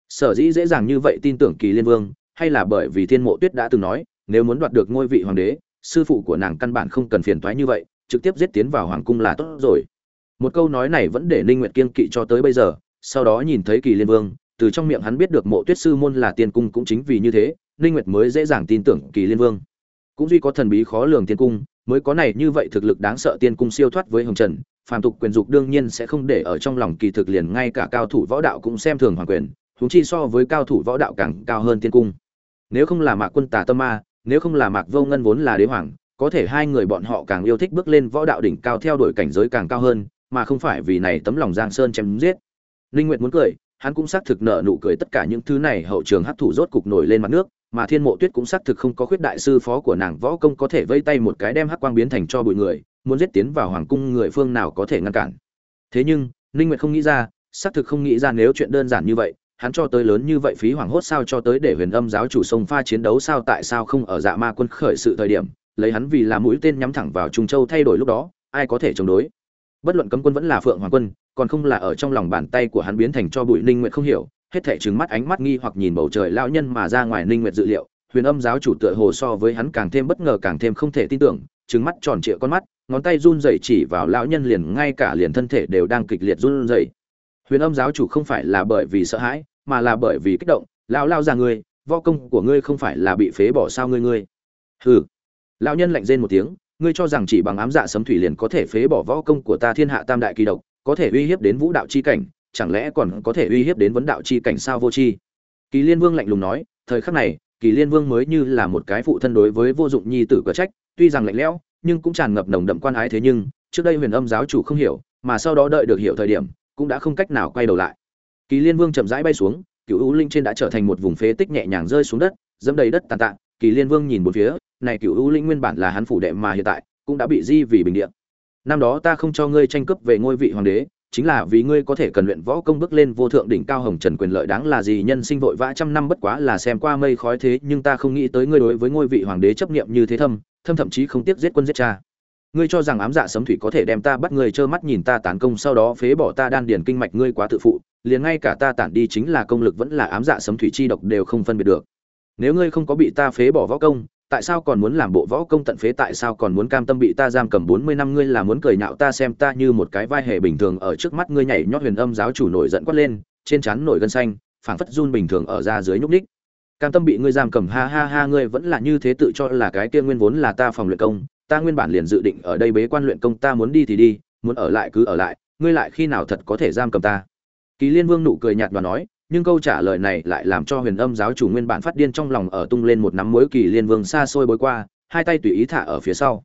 Sở dĩ dễ dàng như vậy tin tưởng kỳ liên vương hay là bởi vì thiên mộ tuyết đã từng nói nếu muốn đoạt được ngôi vị hoàng đế sư phụ của nàng căn bản không cần phiền toái như vậy trực tiếp giết tiến vào hoàng cung là tốt rồi. Một câu nói này vẫn để ninh nguyệt kiên kỵ cho tới bây giờ sau đó nhìn thấy kỳ liên vương từ trong miệng hắn biết được mộ tuyết sư môn là tiên cung cũng chính vì như thế ninh nguyệt mới dễ dàng tin tưởng kỳ liên vương. Cũng duy có thần bí khó lường tiên cung, mới có này như vậy thực lực đáng sợ tiên cung siêu thoát với hồng trần, phàm tục quyền dục đương nhiên sẽ không để ở trong lòng kỳ thực liền ngay cả cao thủ võ đạo cũng xem thường hoàng quyền, huống chi so với cao thủ võ đạo càng cao hơn tiên cung. Nếu không là mạc quân tà tâm ma, nếu không là mạc vô ngân vốn là đế hoàng, có thể hai người bọn họ càng yêu thích bước lên võ đạo đỉnh cao theo đuổi cảnh giới càng cao hơn, mà không phải vì này tấm lòng giang sơn chém giết. Linh nguyệt muốn cười hắn cũng xác thực nợ nụ cười tất cả những thứ này, hậu trường hấp thụ rốt cục nổi lên mặt nước, mà thiên mộ tuyết cũng xác thực không có khuyết đại sư phó của nàng võ công có thể vây tay một cái đem hắc quang biến thành cho bụi người, muốn giết tiến vào hoàng cung người phương nào có thể ngăn cản. Thế nhưng, ninh nguyệt không nghĩ ra, xác thực không nghĩ ra nếu chuyện đơn giản như vậy, hắn cho tới lớn như vậy phí hoàng hốt sao cho tới để huyền âm giáo chủ sông pha chiến đấu sao tại sao không ở dạ ma quân khởi sự thời điểm, lấy hắn vì là mũi tên nhắm thẳng vào trung châu thay đổi lúc đó, ai có thể chống đối? Bất luận cấm quân vẫn là phượng hoàng quân, còn không là ở trong lòng bàn tay của hắn biến thành cho bụi ninh nguyệt không hiểu, hết thảy trứng mắt ánh mắt nghi hoặc nhìn bầu trời lão nhân mà ra ngoài ninh nguyệt dự liệu, huyền âm giáo chủ tựa hồ so với hắn càng thêm bất ngờ càng thêm không thể tin tưởng Trứng mắt tròn trịa con mắt, ngón tay run rẩy chỉ vào lão nhân liền ngay cả liền thân thể đều đang kịch liệt run rẩy. Huyền âm giáo chủ không phải là bởi vì sợ hãi, mà là bởi vì kích động, lão lao ra người võ công của ngươi không phải là bị phế bỏ sao ngươi ngươi? Hừ. Lão nhân lạnh rên một tiếng ngươi cho rằng chỉ bằng ám dạ sấm thủy liền có thể phế bỏ võ công của ta thiên hạ tam đại kỳ độc, có thể uy hiếp đến vũ đạo chi cảnh, chẳng lẽ còn có thể uy hiếp đến vấn đạo chi cảnh sao vô chi kỳ liên vương lạnh lùng nói, thời khắc này, kỳ liên vương mới như là một cái phụ thân đối với vô dụng nhi tử có trách, tuy rằng lạnh lẽo, nhưng cũng tràn ngập nồng đậm quan ái thế nhưng, trước đây huyền âm giáo chủ không hiểu, mà sau đó đợi được hiểu thời điểm, cũng đã không cách nào quay đầu lại. Kỳ liên vương chậm rãi bay xuống cựu u linh trên đã trở thành một vùng phế tích nhẹ nhàng rơi xuống đất, dẫm đầy đất tàn tạ kỳ liên vương nhìn một phía, này cựu u linh nguyên bản là hắn phủ đệ mà hiện tại, cũng đã bị di vì bình địa. Năm đó ta không cho ngươi tranh cướp về ngôi vị hoàng đế, chính là vì ngươi có thể cần luyện võ công bước lên vô thượng đỉnh cao hồng trần quyền lợi đáng là gì nhân sinh vội vã trăm năm bất quá là xem qua mây khói thế, nhưng ta không nghĩ tới ngươi đối với ngôi vị hoàng đế chấp niệm như thế thâm thâm thậm chí không tiếc giết quân giết cha. Ngươi cho rằng ám dạ sấm thủy có thể đem ta bắt người trơ mắt nhìn ta tán công, sau đó phế bỏ ta đan điền kinh mạch ngươi quá tự phụ, liền ngay cả ta tản đi chính là công lực vẫn là ám dạ sấm thủy chi độc đều không phân biệt được nếu ngươi không có bị ta phế bỏ võ công, tại sao còn muốn làm bộ võ công tận phế? Tại sao còn muốn cam tâm bị ta giam cầm bốn mươi năm? Ngươi là muốn cười nhạo ta xem ta như một cái vai hề bình thường ở trước mắt ngươi nhảy nhót huyền âm giáo chủ nổi giận quát lên, trên trán nổi gân xanh, phảng phất run bình thường ở ra dưới nhúc ních cam tâm bị ngươi giam cầm, ha ha ha, ngươi vẫn là như thế tự cho là cái kia nguyên vốn là ta phòng luyện công, ta nguyên bản liền dự định ở đây bế quan luyện công, ta muốn đi thì đi, muốn ở lại cứ ở lại, ngươi lại khi nào thật có thể giam cầm ta? Kỳ liên vương nụ cười nhạt và nói nhưng câu trả lời này lại làm cho huyền âm giáo chủ nguyên bản phát điên trong lòng ở tung lên một nắm mối kỳ liên vương xa xôi bối qua, hai tay tùy ý thả ở phía sau.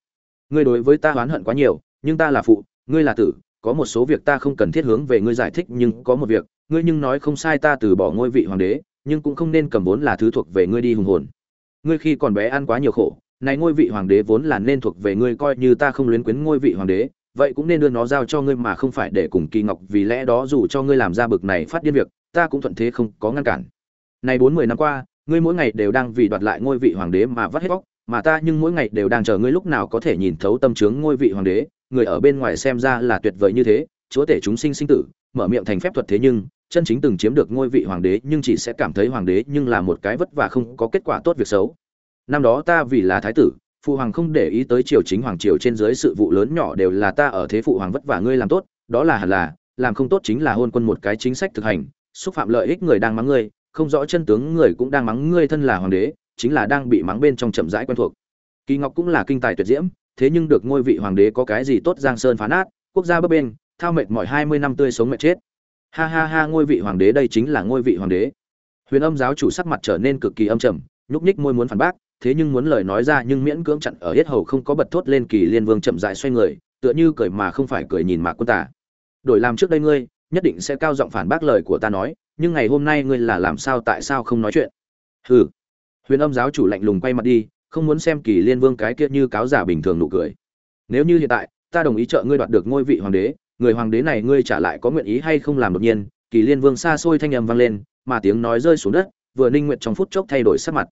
Ngươi đối với ta oán hận quá nhiều, nhưng ta là phụ, ngươi là tử, có một số việc ta không cần thiết hướng về ngươi giải thích nhưng có một việc, ngươi nhưng nói không sai ta từ bỏ ngôi vị hoàng đế, nhưng cũng không nên cầm vốn là thứ thuộc về ngươi đi hùng hồn. Ngươi khi còn bé ăn quá nhiều khổ, này ngôi vị hoàng đế vốn là nên thuộc về ngươi coi như ta không luyến quyến ngôi vị hoàng đế, vậy cũng nên đưa nó giao cho ngươi mà không phải để cùng kỳ ngọc vì lẽ đó dù cho ngươi làm ra bực này phát điên việc ta cũng thuận thế không có ngăn cản. Này bốn mươi năm qua ngươi mỗi ngày đều đang vì đoạt lại ngôi vị hoàng đế mà vắt hết óc, mà ta nhưng mỗi ngày đều đang chờ ngươi lúc nào có thể nhìn thấu tâm trướng ngôi vị hoàng đế người ở bên ngoài xem ra là tuyệt vời như thế chúa tể chúng sinh sinh tử mở miệng thành phép thuật thế nhưng chân chính từng chiếm được ngôi vị hoàng đế nhưng chỉ sẽ cảm thấy hoàng đế nhưng là một cái vất vả không có kết quả tốt việc xấu. Năm đó ta vì là thái tử phụ hoàng không để ý tới triều chính hoàng triều trên dưới sự vụ lớn nhỏ đều là ta ở thế phụ hoàng vất vả ngươi làm tốt đó là hẳn là làm không tốt chính là hôn quân một cái chính sách thực hành xúc phạm lợi ích người đang mắng ngươi, không rõ chân tướng người cũng đang mắng ngươi thân là hoàng đế, chính là đang bị mắng bên trong chậm rãi quen thuộc. Kỳ ngọc cũng là kinh tài tuyệt diễm, thế nhưng được ngôi vị hoàng đế có cái gì tốt giang sơn phá nát quốc gia bấp bên thao mệt mỏi hai mươi năm tươi sống mệt chết. Ha ha ha, ngôi vị hoàng đế đây chính là ngôi vị hoàng đế. Huyền âm giáo chủ sắc mặt trở nên cực kỳ âm trầm, nhúc nhích môi muốn phản bác, thế nhưng muốn lời nói ra nhưng miễn cưỡng chặn ở hết hầu không có bật thốt lên kỳ liên vương chậm dại xoay người, tựa như cười mà không phải cười nhìn mạc quân tả. Đổi làm trước đây ngươi nhất định sẽ cao giọng phản bác lời của ta nói, nhưng ngày hôm nay ngươi là làm sao tại sao không nói chuyện? Hừ. Huyền âm giáo chủ lạnh lùng quay mặt đi, không muốn xem kỳ liên vương cái kia như cáo giả bình thường nụ cười. Nếu như hiện tại, ta đồng ý trợ ngươi đoạt được ngôi vị hoàng đế, người hoàng đế này ngươi trả lại có nguyện ý hay không làm đột nhiên, kỳ liên vương xa xôi thanh âm vang lên, mà tiếng nói rơi xuống đất, vừa ninh nguyện trong phút chốc thay đổi sắc mặt.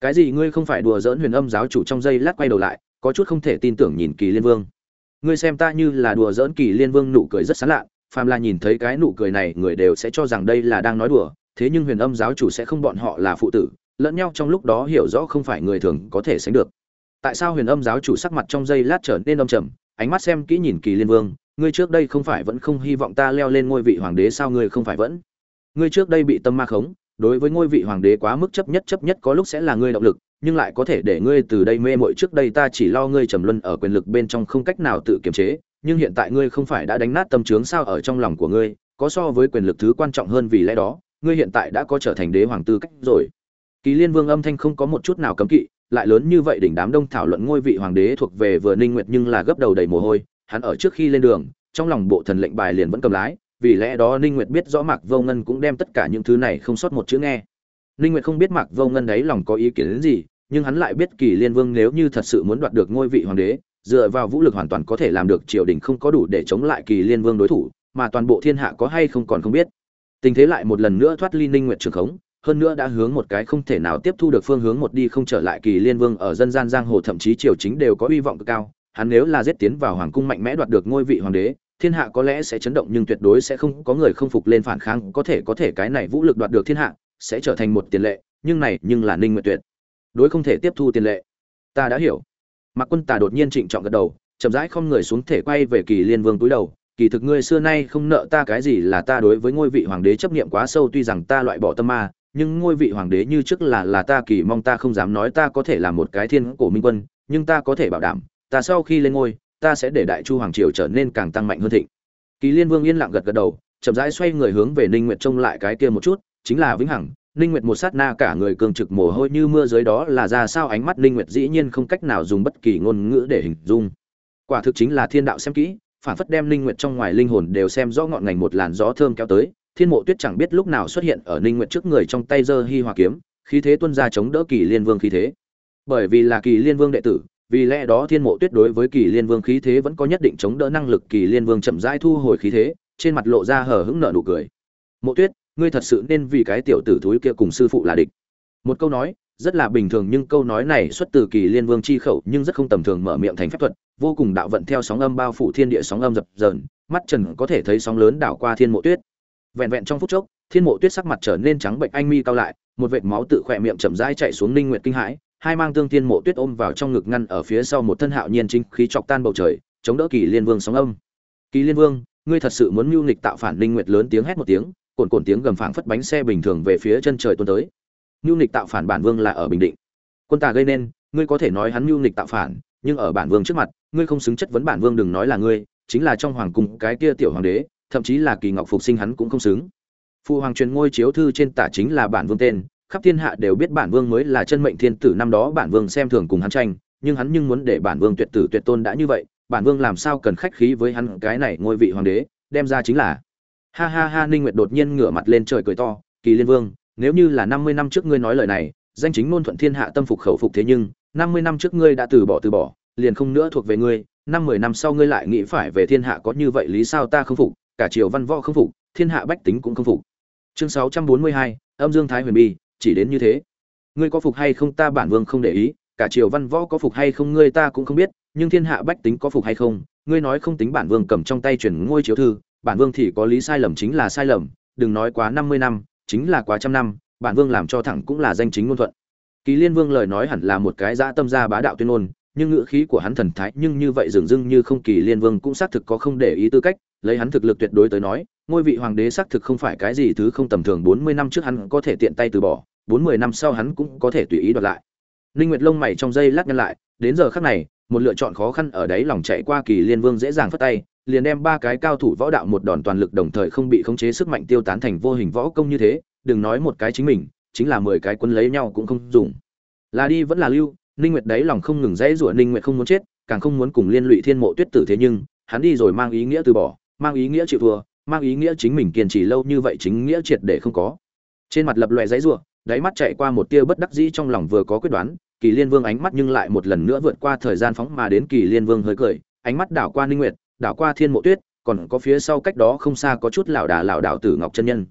Cái gì ngươi không phải đùa giỡn huyền âm giáo chủ trong giây lát quay đầu lại, có chút không thể tin tưởng nhìn kỳ liên vương. Ngươi xem ta như là đùa giỡn kỳ liên vương nụ cười rất sán lạ phàm là nhìn thấy cái nụ cười này, người đều sẽ cho rằng đây là đang nói đùa, thế nhưng huyền âm giáo chủ sẽ không bọn họ là phụ tử, lẫn nhau trong lúc đó hiểu rõ không phải người thường có thể sánh được. Tại sao huyền âm giáo chủ sắc mặt trong giây lát trở nên âm trầm, ánh mắt xem kỹ nhìn kỳ liên vương, ngươi trước đây không phải vẫn không hy vọng ta leo lên ngôi vị hoàng đế sao ngươi không phải vẫn? Ngươi trước đây bị tâm ma khống, đối với ngôi vị hoàng đế quá mức chấp nhất chấp nhất có lúc sẽ là ngươi động lực, nhưng lại có thể để ngươi từ đây mê mội trước đây ta chỉ lo ngươi trầm luân ở quyền lực bên trong không cách nào tự kiềm chế nhưng hiện tại ngươi không phải đã đánh nát tâm trướng sao ở trong lòng của ngươi, có so với quyền lực thứ quan trọng hơn vì lẽ đó, ngươi hiện tại đã có trở thành đế hoàng tư cách rồi. Kỳ liên vương âm thanh không có một chút nào cấm kỵ, lại lớn như vậy đỉnh đám đông thảo luận ngôi vị hoàng đế thuộc về vừa ninh nguyệt nhưng là gấp đầu đầy mồ hôi, hắn ở trước khi lên đường, trong lòng bộ thần lệnh bài liền vẫn cầm lái, vì lẽ đó ninh nguyệt biết rõ mạc vô ngân cũng đem tất cả những thứ này không sót một chữ nghe. Ninh nguyệt không biết mạc vô ngân đấy lòng có ý kiến đến gì, nhưng hắn lại biết kỳ liên vương nếu như thật sự muốn đoạt được ngôi vị hoàng đế dựa vào vũ lực hoàn toàn có thể làm được triều đình không có đủ để chống lại kỳ liên vương đối thủ, mà toàn bộ thiên hạ có hay không còn không biết. Tình thế lại một lần nữa thoát ly ninh nguyệt trường khống, hơn nữa đã hướng một cái không thể nào tiếp thu được phương hướng một đi không trở lại kỳ liên vương ở dân gian giang hồ, thậm chí triều chính đều có hy vọng cực cao. Hắn nếu là giết tiến vào hoàng cung mạnh mẽ đoạt được ngôi vị hoàng đế, thiên hạ có lẽ sẽ chấn động nhưng tuyệt đối sẽ không có người không phục lên phản kháng, có thể có thể cái này vũ lực đoạt được thiên hạ, sẽ trở thành một tiền lệ, nhưng này nhưng là ninh nguyệt tuyệt. Đối không thể tiếp thu tiền lệ. Ta đã hiểu mạc quân tà đột nhiên trịnh trọng gật đầu, chậm rãi không người xuống thể quay về kỳ liên vương túi đầu, kỳ thực ngươi xưa nay không nợ ta cái gì là ta đối với ngôi vị hoàng đế chấp niệm quá sâu, tuy rằng ta loại bỏ tâm ma, nhưng ngôi vị hoàng đế như trước là là ta kỳ mong ta không dám nói ta có thể làm một cái thiên cổ minh quân, nhưng ta có thể bảo đảm, ta sau khi lên ngôi, ta sẽ để đại chu hoàng triều trở nên càng tăng mạnh hơn thịnh. Kỳ liên vương yên lặng gật gật đầu, chậm rãi xoay người hướng về ninh nguyệt trông lại cái kia một chút, chính là vĩnh hằng ninh nguyệt một sát na cả người cường trực mồ hôi như mưa dưới đó là ra sao ánh mắt ninh nguyệt dĩ nhiên không cách nào dùng bất kỳ ngôn ngữ để hình dung. Quả thực chính là thiên đạo xem kỹ, phản phất đem ninh nguyệt trong ngoài linh hồn đều xem rõ ngọn ngành một làn gió thơm kéo tới. Thiên mộ tuyết chẳng biết lúc nào xuất hiện ở ninh nguyệt trước người trong tay giơ hi hòa kiếm, khí thế tuôn ra chống đỡ kỳ liên vương khí thế. Bởi vì là kỳ liên vương đệ tử, vì lẽ đó thiên mộ tuyết đối với kỳ liên vương khí thế vẫn có nhất định chống đỡ năng lực. Kỳ liên vương chậm rãi thu hồi khí thế, trên mặt lộ ra hờ hững nở nụ cười. Mộ tuyết ngươi thật sự nên vì cái tiểu tử thúi kia cùng sư phụ là địch. Một câu nói, rất là bình thường nhưng câu nói này xuất từ kỳ liên vương chi khẩu nhưng rất không tầm thường mở miệng thành phép thuật, vô cùng đạo vận theo sóng âm bao phủ thiên địa sóng âm dập dờn, mắt trần có thể thấy sóng lớn đảo qua thiên mộ tuyết. Vẹn vẹn trong phút chốc, thiên mộ tuyết sắc mặt trở nên trắng bệnh anh mi cao lại, một vệt máu tự khỏe miệng chậm rãi chạy xuống ninh nguyệt kinh hãi, hai mang tương thiên mộ tuyết ôm vào trong ngực ngăn ở phía sau một thân hạo nhiên chính khí chọc tan bầu trời, chống đỡ kỳ liên vương sóng âm. Kỳ liên vương, ngươi thật sự muốn mưu nghịch tạo phản ninh nguyệt lớn tiếng hét một tiếng cồn cồn tiếng gầm phảng phất bánh xe bình thường về phía chân trời tuôn tới. Nhu nghịch tạo phản bản vương là ở bình định. Quân tà gây nên, ngươi có thể nói hắn Nhu nghịch tạo phản, nhưng ở bản vương trước mặt, ngươi không xứng chất vấn bản vương đừng nói là ngươi, chính là trong hoàng cung cái kia tiểu hoàng đế, thậm chí là kỳ ngọc phục sinh hắn cũng không xứng. Phụ hoàng truyền ngôi chiếu thư trên tả chính là bản vương tên, khắp thiên hạ đều biết bản vương mới là chân mệnh thiên tử năm đó bản vương xem thường cùng hắn tranh, nhưng hắn nhưng muốn để bản vương tuyệt tử tuyệt tôn đã như vậy, bản vương làm sao cần khách khí với hắn cái này ngôi vị hoàng đế, đem ra chính là ha ha ha ninh nguyệt đột nhiên ngửa mặt lên trời cười to kỳ liên vương nếu như là 50 năm trước ngươi nói lời này danh chính ngôn thuận thiên hạ tâm phục khẩu phục thế nhưng 50 năm trước ngươi đã từ bỏ từ bỏ liền không nữa thuộc về ngươi năm mười năm sau ngươi lại nghĩ phải về thiên hạ có như vậy lý sao ta không phục cả triều văn võ không phục thiên hạ bách tính cũng không phục. Chương 642, âm dương thái huyền bi chỉ đến như thế. Ngươi có phục hay không ta bản vương không để ý cả triều văn võ có phục hay không ngươi ta cũng không biết nhưng thiên hạ bách tính có phục hay không ngươi nói không tính bản vương cầm trong tay chuyển ngôi chiếu thư bản vương thì có lý sai lầm chính là sai lầm, đừng nói quá năm mươi năm, chính là quá trăm năm, bản vương làm cho thẳng cũng là danh chính ngôn thuận. Kỳ liên vương lời nói hẳn là một cái dã tâm gia bá đạo tuyên ngôn, nhưng ngữ khí của hắn thần thái nhưng như vậy dường dưng như không, kỳ liên vương cũng xác thực có không để ý tư cách, lấy hắn thực lực tuyệt đối tới nói, ngôi vị hoàng đế xác thực không phải cái gì thứ không tầm thường bốn mươi năm trước hắn có thể tiện tay từ bỏ, bốn mươi năm sau hắn cũng có thể tùy ý đoạt lại. Ninh nguyệt lông mày trong giây lát nhăn lại, đến giờ khắc này, một lựa chọn khó khăn ở đấy lòng chạy qua kỳ liên vương dễ dàng phất tay liền đem ba cái cao thủ võ đạo một đòn toàn lực đồng thời không bị khống chế sức mạnh tiêu tán thành vô hình võ công như thế, đừng nói một cái chính mình, chính là mười cái quân lấy nhau cũng không dùng. Là đi vẫn là lưu, ninh nguyệt đấy lòng không ngừng dãy rủa ninh nguyệt không muốn chết, càng không muốn cùng liên lụy thiên mộ tuyết tử thế nhưng, hắn đi rồi mang ý nghĩa từ bỏ, mang ý nghĩa chịu thua, mang ý nghĩa chính mình kiên trì lâu như vậy chính nghĩa triệt để không có. Trên mặt lập loè dãy rủa, đáy mắt chạy qua một tia bất đắc dĩ trong lòng vừa có quyết đoán, kỳ liên vương ánh mắt nhưng lại một lần nữa vượt qua thời gian phóng mà đến kỳ liên vương hơi cười, ánh mắt đảo qua ninh nguyệt đảo qua thiên mộ tuyết, còn có phía sau cách đó không xa có chút lão đà lão đảo tử ngọc chân nhân.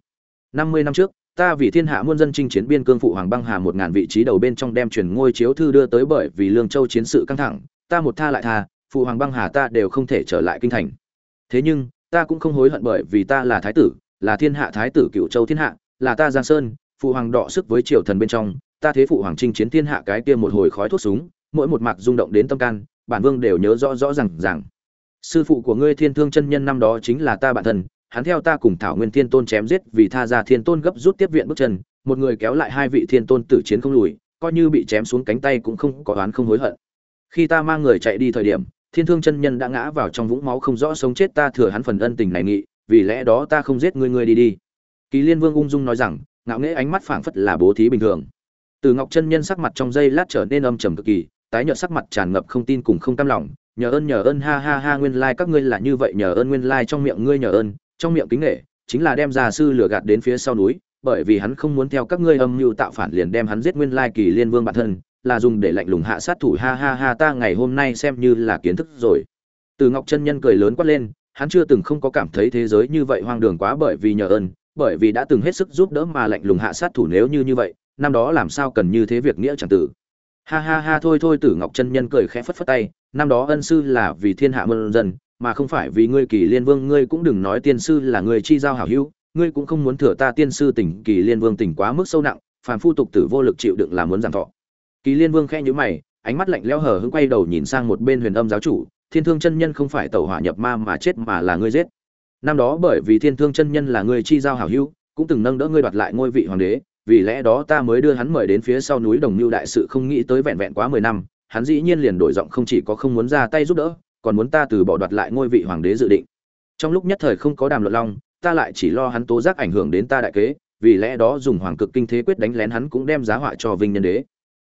50 năm trước, ta vì thiên hạ muôn dân chinh chiến biên cương phụ hoàng băng hà một ngàn vị trí đầu bên trong đem truyền ngôi chiếu thư đưa tới bởi vì lương châu chiến sự căng thẳng, ta một tha lại tha, phụ hoàng băng hà ta đều không thể trở lại kinh thành. Thế nhưng, ta cũng không hối hận bởi vì ta là thái tử, là thiên hạ thái tử cựu châu thiên hạ, là ta giang sơn, phụ hoàng đọ sức với triều thần bên trong, ta thế phụ hoàng chinh chiến thiên hạ cái kia một hồi khói thuốc súng, mỗi một mạc rung động đến tâm can, bản vương đều nhớ rõ rõ rằng rằng sư phụ của ngươi thiên thương chân nhân năm đó chính là ta bản thân, hắn theo ta cùng thảo nguyên thiên tôn chém giết vì tha ra thiên tôn gấp rút tiếp viện bước chân, một người kéo lại hai vị thiên tôn tử chiến không lùi, coi như bị chém xuống cánh tay cũng không có oán không hối hận. Khi ta mang người chạy đi thời điểm, thiên thương chân nhân đã ngã vào trong vũng máu không rõ sống chết ta thừa hắn phần ân tình này nghị, vì lẽ đó ta không giết ngươi ngươi đi đi. Kỳ liên vương ung dung nói rằng, ngạo nghễ ánh mắt phảng phất là bố thí bình thường. Từ ngọc chân nhân sắc mặt trong giây lát trở nên âm trầm cực kỳ, tái nhợt sắc mặt tràn ngập không tin cùng không cam lòng nhờ ơn nhờ ơn, ha ha ha, nguyên lai like các ngươi là như vậy, nhờ ơn nguyên lai like trong miệng ngươi nhờ ơn, trong miệng kính nghệ chính là đem già sư lừa gạt đến phía sau núi, bởi vì hắn không muốn theo các ngươi âm mưu tạo phản liền đem hắn giết nguyên lai kỳ liên vương bản thân, là dùng để lạnh lùng hạ sát thủ, ha ha ha, ta ngày hôm nay xem như là kiến thức rồi. Từ ngọc chân nhân cười lớn quát lên, hắn chưa từng không có cảm thấy thế giới như vậy hoang đường quá bởi vì nhờ ơn, bởi vì đã từng hết sức giúp đỡ mà lạnh lùng hạ sát thủ nếu như như vậy, năm đó làm sao cần như thế việc nghĩa chẳng tử ha ha ha, thôi thôi, tử ngọc chân nhân cười khẽ phất phất tay, năm đó ân sư là vì thiên hạ mân dân, mà không phải vì ngươi kỳ liên vương, ngươi cũng đừng nói tiên sư là người chi giao hảo hữu, ngươi cũng không muốn thừa ta tiên sư tỉnh, kỳ liên vương tỉnh quá mức sâu nặng, phàm phu tục tử vô lực chịu đựng là muốn giảm thọ. Kỳ liên vương khẽ nhíu mày, ánh mắt lạnh lẽo hờ hững quay đầu nhìn sang một bên huyền âm giáo chủ, thiên thương chân nhân không phải tẩu hỏa nhập ma mà chết mà là ngươi giết. Năm đó bởi vì thiên thương chân nhân là người chi giao hảo hữu, cũng từng nâng đỡ ngươi đoạt lại ngôi vị hoàng đế vì lẽ đó ta mới đưa hắn mời đến phía sau núi đồng lưu đại sự không nghĩ tới vẹn vẹn quá mười năm, hắn dĩ nhiên liền đổi giọng không chỉ có không muốn ra tay giúp đỡ, còn muốn ta từ bỏ đoạt lại ngôi vị hoàng đế dự định. Trong lúc nhất thời không có đàm luận long, ta lại chỉ lo hắn tố giác ảnh hưởng đến ta đại kế, vì lẽ đó dùng hoàng cực kinh thế quyết đánh lén hắn cũng đem giá họa cho vinh nhân đế.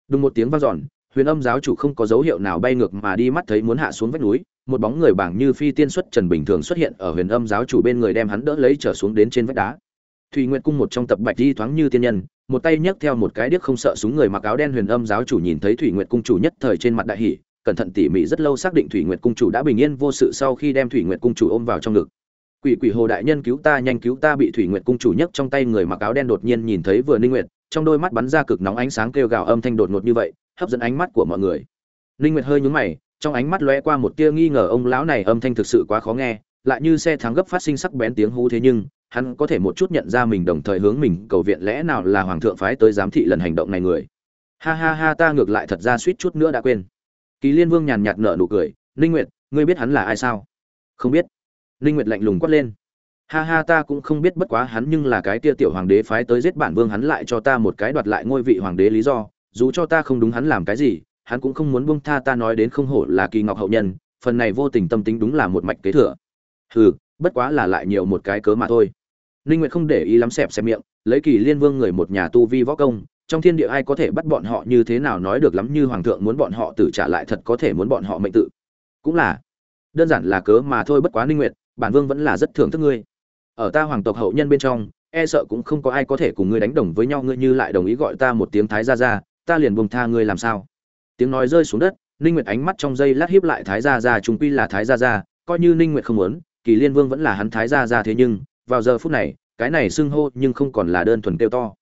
Đúng một tiếng vang dọn, huyền âm giáo chủ không có dấu hiệu nào bay ngược mà đi mắt thấy muốn hạ xuống vách núi, một bóng người bảng như phi tiên xuất trần bình thường xuất hiện ở huyền âm giáo chủ bên người đem hắn đỡ lấy trở xuống đến trên vách đá. Thủy nguyệt cung một trong tập bạch di thoáng như tiên nhân một tay nhấc theo một cái điếc không sợ súng người mặc áo đen huyền âm giáo chủ nhìn thấy thủy nguyệt cung chủ nhất thời trên mặt đại hỉ, cẩn thận tỉ mỉ rất lâu xác định thủy nguyệt cung chủ đã bình yên vô sự sau khi đem thủy nguyệt cung chủ ôm vào trong ngực. Quỷ quỷ hồ đại nhân cứu ta nhanh cứu ta bị thủy nguyệt cung chủ nhấc trong tay người mặc áo đen đột nhiên nhìn thấy vừa ninh nguyệt trong đôi mắt bắn ra cực nóng ánh sáng kêu gào âm thanh đột ngột như vậy hấp dẫn ánh mắt của mọi người. Ninh nguyệt hơi nhướng mày trong ánh mắt lóe qua một tia nghi ngờ ông lão này âm thanh thực sự quá khó nghe lại như xe thắng gấp phát sinh sắc bén tiếng hú thế nhưng hắn có thể một chút nhận ra mình đồng thời hướng mình cầu viện lẽ nào là hoàng thượng phái tới giám thị lần hành động này người. Ha ha ha, ta ngược lại thật ra suýt chút nữa đã quên. Kỳ liên vương nhàn nhạt nở nụ cười, ninh nguyệt, ngươi biết hắn là ai sao? Không biết. Ninh nguyệt lạnh lùng quát lên. Ha ha, ta cũng không biết bất quá hắn nhưng là cái tia tiểu hoàng đế phái tới giết bản vương hắn lại cho ta một cái đoạt lại ngôi vị hoàng đế lý do, dù cho ta không đúng hắn làm cái gì, hắn cũng không muốn buông tha ta nói đến không hổ là kỳ ngọc hậu nhân, phần này vô tình tâm tính đúng là một mạch kế thừa. Hừ, bất quá là lại nhiều một cái cớ mà thôi ninh nguyệt không để ý lắm xẹp xẹp miệng, lấy kỳ liên vương người một nhà tu vi võ công, trong thiên địa ai có thể bắt bọn họ như thế nào nói được lắm như hoàng thượng muốn bọn họ tử trả lại thật có thể muốn bọn họ mệnh tự. Cũng là, đơn giản là cớ mà thôi bất quá ninh nguyệt, bản vương vẫn là rất thưởng thức ngươi. Ở ta hoàng tộc hậu nhân bên trong e sợ cũng không có ai có thể cùng ngươi đánh đồng với nhau, ngươi như lại đồng ý gọi ta một tiếng thái gia gia, ta liền buông tha ngươi làm sao? Tiếng nói rơi xuống đất ninh nguyệt ánh mắt trong giây lát hiếp lại thái gia gia chúng quy là thái gia gia, coi như ninh nguyệt không muốn, kỳ liên vương vẫn là hắn thái gia gia thế nhưng vào giờ phút này, cái này xưng hô nhưng không còn là đơn thuần kêu to.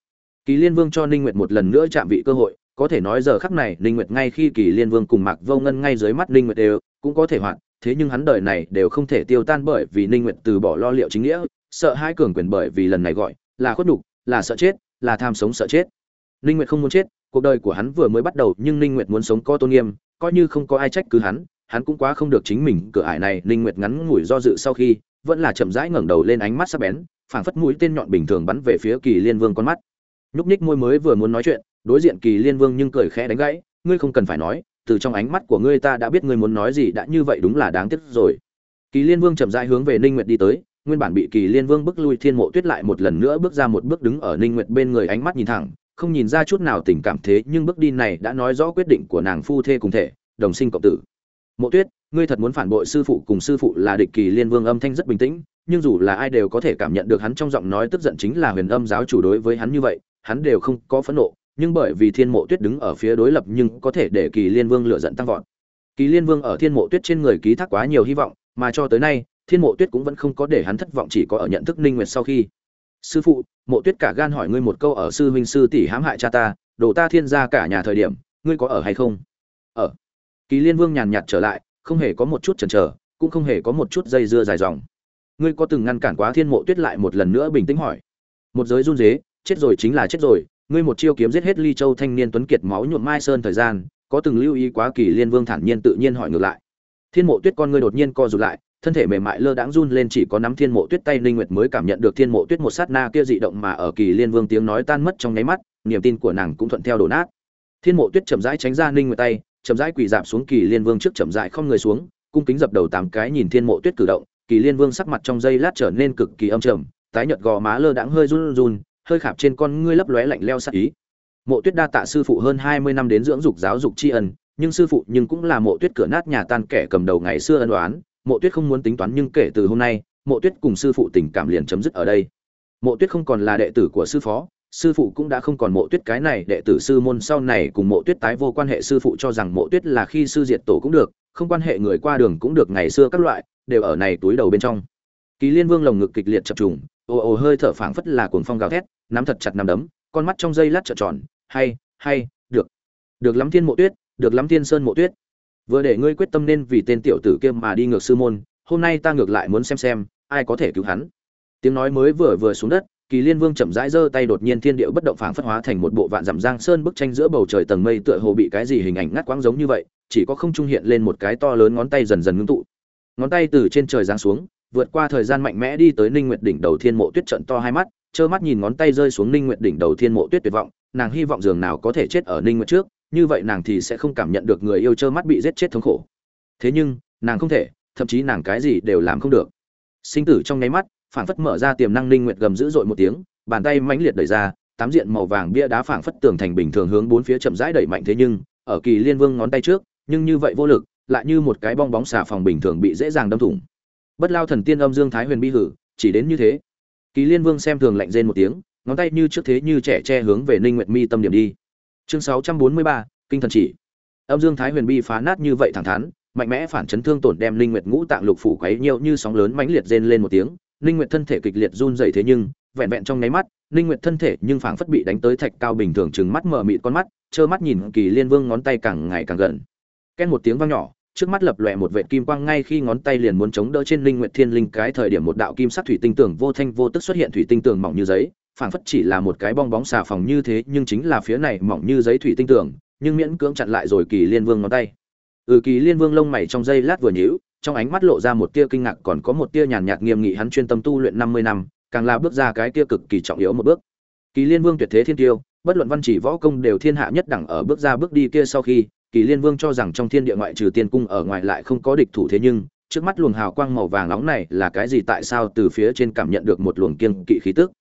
Kỳ liên vương cho ninh nguyệt một lần nữa chạm vị cơ hội, có thể nói giờ khắc này, ninh nguyệt ngay khi kỳ liên vương cùng mạc vô ngân ngay dưới mắt ninh nguyệt đều cũng có thể hoạn thế nhưng hắn đời này đều không thể tiêu tan bởi vì ninh nguyệt từ bỏ lo liệu chính nghĩa, sợ hai cường quyền bởi vì lần này gọi là khuất đục là sợ chết, là tham sống sợ chết. Ninh nguyệt không muốn chết, cuộc đời của hắn vừa mới bắt đầu nhưng ninh nguyệt muốn sống có tôn nghiêm, coi như không có ai trách cứ hắn hắn cũng quá không được chính mình, cửa ải này ninh nguyệt ngắn ngủi do dự sau khi vẫn là chậm rãi ngẩng đầu lên ánh mắt sắc bén, phảng phất mũi tên nhọn bình thường bắn về phía kỳ liên vương con mắt. Nhúc nhích môi mới vừa muốn nói chuyện, đối diện kỳ liên vương nhưng cười khẽ đánh gãy, ngươi không cần phải nói, từ trong ánh mắt của ngươi ta đã biết ngươi muốn nói gì đã như vậy đúng là đáng tiếc rồi. Kỳ liên vương chậm rãi hướng về ninh nguyệt đi tới, nguyên bản bị kỳ liên vương bước lui thiên mộ tuyết lại một lần nữa bước ra một bước đứng ở ninh nguyệt bên người ánh mắt nhìn thẳng, không nhìn ra chút nào tình cảm thế nhưng bước đi này đã nói rõ quyết định của nàng phu thê cùng thể, đồng sinh cộng tử. Mộ tuyết ngươi thật muốn phản bội sư phụ cùng sư phụ là địch kỳ liên vương âm thanh rất bình tĩnh, nhưng dù là ai đều có thể cảm nhận được hắn trong giọng nói tức giận chính là huyền âm giáo chủ đối với hắn như vậy, hắn đều không có phẫn nộ, nhưng bởi vì thiên mộ tuyết đứng ở phía đối lập nhưng có thể để kỳ liên vương lựa giận tăng vọt. Kỳ liên vương ở thiên mộ tuyết trên người ký thác quá nhiều hy vọng, mà cho tới nay, thiên mộ tuyết cũng vẫn không có để hắn thất vọng chỉ có ở nhận thức ninh nguyệt sau khi. Sư phụ, mộ tuyết cả gan hỏi ngươi một câu ở sư huynh sư tỷ hãm hại cha ta đổ ta thiên gia cả nhà thời điểm, ngươi có ở hay không? Ở. Kỳ liên vương nhàn nhạt trở lại không hề có một chút chần chờ, cũng không hề có một chút dây dưa dài dòng. Ngươi có từng ngăn cản quá thiên mộ tuyết lại một lần nữa bình tĩnh hỏi. Một giới run rế, chết rồi chính là chết rồi, ngươi một chiêu kiếm giết hết ly châu thanh niên tuấn kiệt máu nhuộm mai sơn thời gian, có từng lưu ý quá kỳ liên vương thản nhiên tự nhiên hỏi ngược lại. Thiên mộ tuyết con ngươi đột nhiên co rụt lại, thân thể mềm mại lơ đãng run lên chỉ có nắm thiên mộ tuyết tay linh nguyệt mới cảm nhận được thiên mộ tuyết một sát na kia dị động mà ở kỳ liên vương tiếng nói tan mất trong nháy mắt, niềm tin của nàng cũng thuận theo đổ nát. Thiên mộ tuyết chậm rãi tránh ra linh nguyệt tay chậm rãi quỳ dạp xuống kỳ liên vương trước chậm rãi không người xuống, cung kính dập đầu tám cái nhìn thiên mộ tuyết cử động, kỳ liên vương sắc mặt trong giây lát trở nên cực kỳ âm trầm, tái nhợt gò má lơ đãng hơi run run, hơi khạp trên con ngươi lấp lóe lạnh leo sắc ý. Mộ tuyết đa tạ sư phụ hơn hai mươi năm đến dưỡng dục giáo dục tri ân, nhưng sư phụ nhưng cũng là mộ tuyết cửa nát nhà tan kẻ cầm đầu ngày xưa ân đoán mộ tuyết không muốn tính toán nhưng kể từ hôm nay, mộ tuyết cùng sư phụ tình cảm liền chấm dứt ở đây. Mộ tuyết không còn là đệ tử của sư phó sư phụ cũng đã không còn mộ tuyết cái này, đệ tử sư môn sau này cùng mộ tuyết tái vô quan hệ, sư phụ cho rằng mộ tuyết là khi sư diệt tổ cũng được, không quan hệ người qua đường cũng được, ngày xưa các loại, đều ở này túi đầu bên trong. Kỳ liên vương lồng ngực kịch liệt chập trùng ồ ồ hơi thở phảng phất là cuồng phong gào thét, nắm thật chặt nắm đấm, con mắt trong dây lát trợn tròn, hay hay, được. Được lắm thiên mộ tuyết, được lắm thiên sơn mộ tuyết. Vừa để ngươi quyết tâm nên vì tên tiểu tử kia mà đi ngược sư môn, hôm nay ta ngược lại muốn xem xem, ai có thể cứu hắn. Tiếng nói mới vừa vừa xuống đất kỳ liên vương chậm rãi giơ tay đột nhiên thiên điệu bất động phảng phất hóa thành một bộ vạn dặm giang sơn bức tranh giữa bầu trời tầng mây tựa hồ bị cái gì hình ảnh ngắt quãng giống như vậy, chỉ có không trung hiện lên một cái to lớn ngón tay dần dần ngưng tụ. Ngón tay từ trên trời giáng xuống, vượt qua thời gian mạnh mẽ đi tới ninh nguyệt đỉnh đầu thiên mộ tuyết trận to hai mắt, trơ mắt nhìn ngón tay rơi xuống ninh nguyệt đỉnh đầu thiên mộ tuyết tuyệt vọng, nàng hy vọng dường nào có thể chết ở ninh nguyệt trước, như vậy nàng thì sẽ không cảm nhận được người yêu trơ mắt bị giết chết thống khổ. Thế nhưng, nàng không thể, thậm chí nàng cái gì đều làm không được. Sinh tử trong nháy mắt phảng phất mở ra tiềm năng linh nguyệt gầm dữ dội một tiếng bàn tay mãnh liệt đẩy ra tám diện màu vàng bia đá phảng phất tường thành bình thường hướng bốn phía chậm rãi đẩy mạnh thế nhưng ở kỳ liên vương ngón tay trước nhưng như vậy vô lực lại như một cái bong bóng xà phòng bình thường bị dễ dàng đâm thủng. Bất lao thần tiên âm dương thái huyền bi hử chỉ đến như thế. Kỳ liên vương xem thường lạnh rên một tiếng ngón tay như trước thế như trẻ che hướng về ninh nguyệt mi tâm điểm đi. Chương 643, kinh thần chỉ. Âm dương thái huyền bi phá nát như vậy thẳng thắn mạnh mẽ phản chấn thương tổn đem linh nguyệt ngũ tạng lục phủ quấy nhiều như sóng lớn mãnh liệt rên lên một tiếng linh nguyệt thân thể kịch liệt run rẩy thế nhưng, vẹn vẹn trong nháy mắt linh nguyệt thân thể nhưng phảng phất bị đánh tới thạch cao bình thường trừng mắt mở mịt con mắt, trơ mắt nhìn kỳ liên vương ngón tay càng ngày càng gần. Ken một tiếng vang nhỏ, trước mắt lập lòe một vệt kim quang ngay khi ngón tay liền muốn chống đỡ trên linh nguyệt thiên linh cái thời điểm một đạo kim sắc thủy tinh tường vô thanh vô tức xuất hiện thủy tinh tường mỏng như giấy, phảng phất chỉ là một cái bong bóng xà phòng như thế, nhưng chính là phía này mỏng như giấy thủy tinh tường, nhưng miễn cưỡng chặn lại rồi kỳ liên vương ngón tay. Ừ kỳ liên vương lông mày trong giây lát vừa nhíu trong ánh mắt lộ ra một tia kinh ngạc còn có một tia nhàn nhạt nghiêm nghị hắn chuyên tâm tu luyện năm mươi năm càng là bước ra cái tia cực kỳ trọng yếu một bước. Kỳ liên vương tuyệt thế thiên tiêu bất luận văn chỉ võ công đều thiên hạ nhất đẳng ở bước ra bước đi kia sau khi kỳ liên vương cho rằng trong thiên địa ngoại trừ tiên cung ở ngoài lại không có địch thủ thế nhưng trước mắt luồng hào quang màu vàng nóng này là cái gì tại sao từ phía trên cảm nhận được một luồng kiên kỵ khí tức?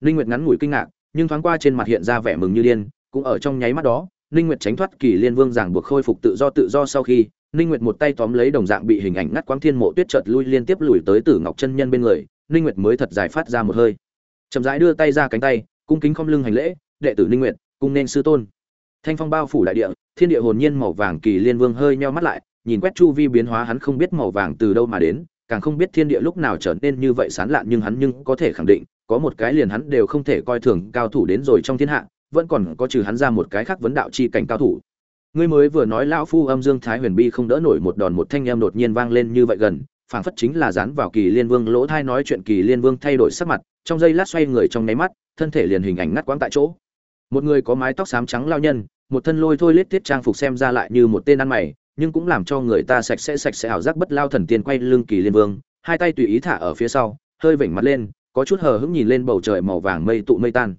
Linh nguyệt ngắn ngủi kinh ngạc nhưng thoáng qua trên mặt hiện ra vẻ mừng như điên cũng ở trong nháy mắt đó linh Nguyệt tránh thoát Kỳ Liên Vương giảng buộc khôi phục tự do tự do sau khi, Ninh Nguyệt một tay tóm lấy đồng dạng bị hình ảnh ngắt quãng thiên mộ tuyết chợt lui liên tiếp lùi tới Tử Ngọc chân nhân bên người, Ninh Nguyệt mới thật dài phát ra một hơi. Chậm rãi đưa tay ra cánh tay, cung kính khom lưng hành lễ, đệ tử Ninh Nguyệt, cung nên sư tôn. Thanh phong bao phủ đại địa, thiên địa hồn nhiên màu vàng Kỳ Liên Vương hơi nheo mắt lại, nhìn quét chu vi biến hóa hắn không biết màu vàng từ đâu mà đến, càng không biết thiên địa lúc nào trở nên như vậy sán lạn nhưng hắn nhưng có thể khẳng định, có một cái liền hắn đều không thể coi thường cao thủ đến rồi trong thiên hạ, vẫn còn có trừ hắn ra một cái khác vấn đạo chi cảnh cao thủ ngươi mới vừa nói lão phu âm dương thái huyền bi không đỡ nổi một đòn một thanh em đột nhiên vang lên như vậy gần, phảng phất chính là dán vào kỳ liên vương lỗ thai nói chuyện kỳ liên vương thay đổi sắc mặt, trong giây lát xoay người trong nháy mắt, thân thể liền hình ảnh ngắt quãng tại chỗ. Một người có mái tóc xám trắng lao nhân, một thân lôi thôi lết tiết trang phục xem ra lại như một tên ăn mày, nhưng cũng làm cho người ta sạch sẽ sạch sẽ ảo giác bất lao thần tiên quay lưng kỳ liên vương, hai tay tùy ý thả ở phía sau, hơi vểnh mặt lên, có chút hờ hững nhìn lên bầu trời màu vàng mây tụ mây tan.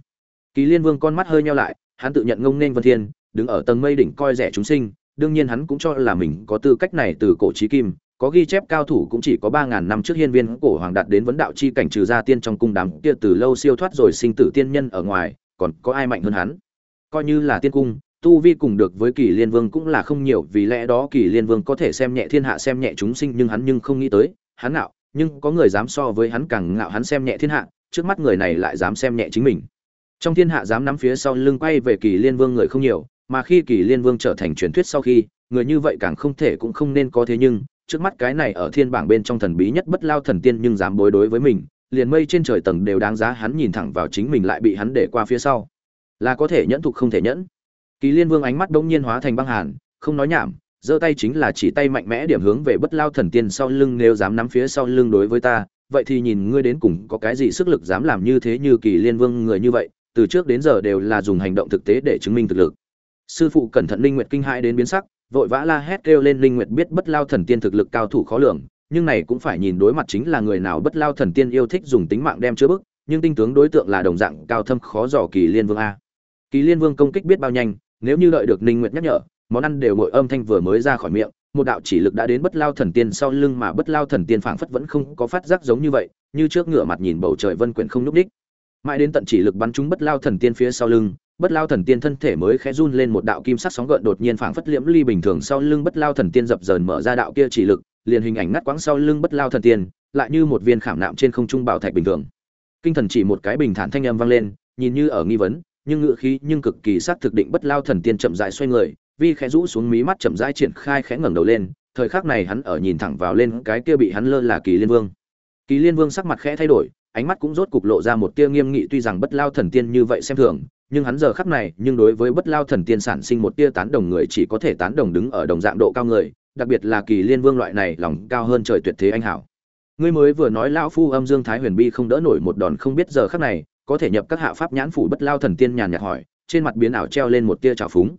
Kỳ liên vương con mắt hơi nheo lại, hắn tự nhận ngông nên vân thiên đứng ở tầng mây đỉnh coi rẻ chúng sinh, đương nhiên hắn cũng cho là mình có tư cách này từ cổ chí kim, có ghi chép cao thủ cũng chỉ có 3000 năm trước hiên viên cổ hoàng đạt đến vấn đạo chi cảnh trừ ra tiên trong cung đám kia từ lâu siêu thoát rồi sinh tử tiên nhân ở ngoài, còn có ai mạnh hơn hắn? Coi như là tiên cung, tu vi cùng được với Kỳ Liên Vương cũng là không nhiều, vì lẽ đó Kỳ Liên Vương có thể xem nhẹ thiên hạ xem nhẹ chúng sinh nhưng hắn nhưng không nghĩ tới, hắn ngạo, nhưng có người dám so với hắn càng ngạo hắn xem nhẹ thiên hạ, trước mắt người này lại dám xem nhẹ chính mình. Trong thiên hạ dám nắm phía sau lưng quay về Kỳ Liên Vương người không nhiều, mà khi kỳ liên vương trở thành truyền thuyết sau khi, người như vậy càng không thể cũng không nên có thế nhưng, trước mắt cái này ở thiên bảng bên trong thần bí nhất bất lao thần tiên nhưng dám bối đối với mình, liền mây trên trời tầng đều đáng giá hắn nhìn thẳng vào chính mình lại bị hắn để qua phía sau. Là có thể nhẫn thục không thể nhẫn. Kỳ liên vương ánh mắt bỗng nhiên hóa thành băng hàn, không nói nhảm, giơ tay chính là chỉ tay mạnh mẽ điểm hướng về bất lao thần tiên sau lưng nếu dám nắm phía sau lưng đối với ta, vậy thì nhìn ngươi đến cùng có cái gì sức lực dám làm như thế như kỳ liên vương người như vậy, từ trước đến giờ đều là dùng hành động thực tế để chứng minh thực lực sư phụ cẩn thận linh nguyệt kinh hãi đến biến sắc, vội vã la hét kêu lên linh nguyệt biết bất lao thần tiên thực lực cao thủ khó lường, nhưng này cũng phải nhìn đối mặt chính là người nào bất lao thần tiên yêu thích dùng tính mạng đem chữa bức, nhưng tinh tướng đối tượng là đồng dạng cao thâm khó dò kỳ liên vương a. Kỳ liên vương công kích biết bao nhanh, nếu như đợi được linh nguyệt nhắc nhở, món ăn đều ngội âm thanh vừa mới ra khỏi miệng, một đạo chỉ lực đã đến bất lao thần tiên sau lưng mà bất lao thần tiên phảng phất vẫn không có phát giác giống như vậy, như trước ngửa mặt nhìn bầu trời vân quyển không núp đích. Mãi đến tận chỉ lực bắn trúng bất lao thần tiên phía sau lưng bất lao thần tiên thân thể mới khẽ run lên một đạo kim sắc sóng gợn đột nhiên phảng phất liễm ly bình thường sau lưng bất lao thần tiên dập dờn mở ra đạo kia chỉ lực, liền hình ảnh ngắt quãng sau lưng bất lao thần tiên, lại như một viên khảm nạm trên không trung bảo thạch bình thường. Kinh thần chỉ một cái bình thản thanh âm vang lên, nhìn như ở nghi vấn, nhưng ngựa khí nhưng cực kỳ sắc thực định bất lao thần tiên chậm rãi xoay người, vi khẽ rũ xuống mí mắt chậm rãi triển khai khẽ ngẩng đầu lên, thời khắc này hắn ở nhìn thẳng vào lên cái kia bị hắn lơ là kỳ liên vương. Kỳ liên vương sắc mặt khẽ thay đổi ánh mắt cũng rốt cục lộ ra một tia nghiêm nghị, tuy rằng bất lao thần tiên như vậy xem thường, nhưng hắn giờ khắc này, nhưng đối với bất lao thần tiên sản sinh một tia tán đồng người chỉ có thể tán đồng đứng ở đồng dạng độ cao người, đặc biệt là kỳ liên vương loại này lòng cao hơn trời tuyệt thế anh hảo. Ngươi mới vừa nói lão phu âm dương thái huyền bi không đỡ nổi một đòn không biết giờ khắc này, có thể nhập các hạ pháp nhãn phủ bất lao thần tiên nhàn nhạt hỏi, trên mặt biến ảo treo lên một tia trào phúng.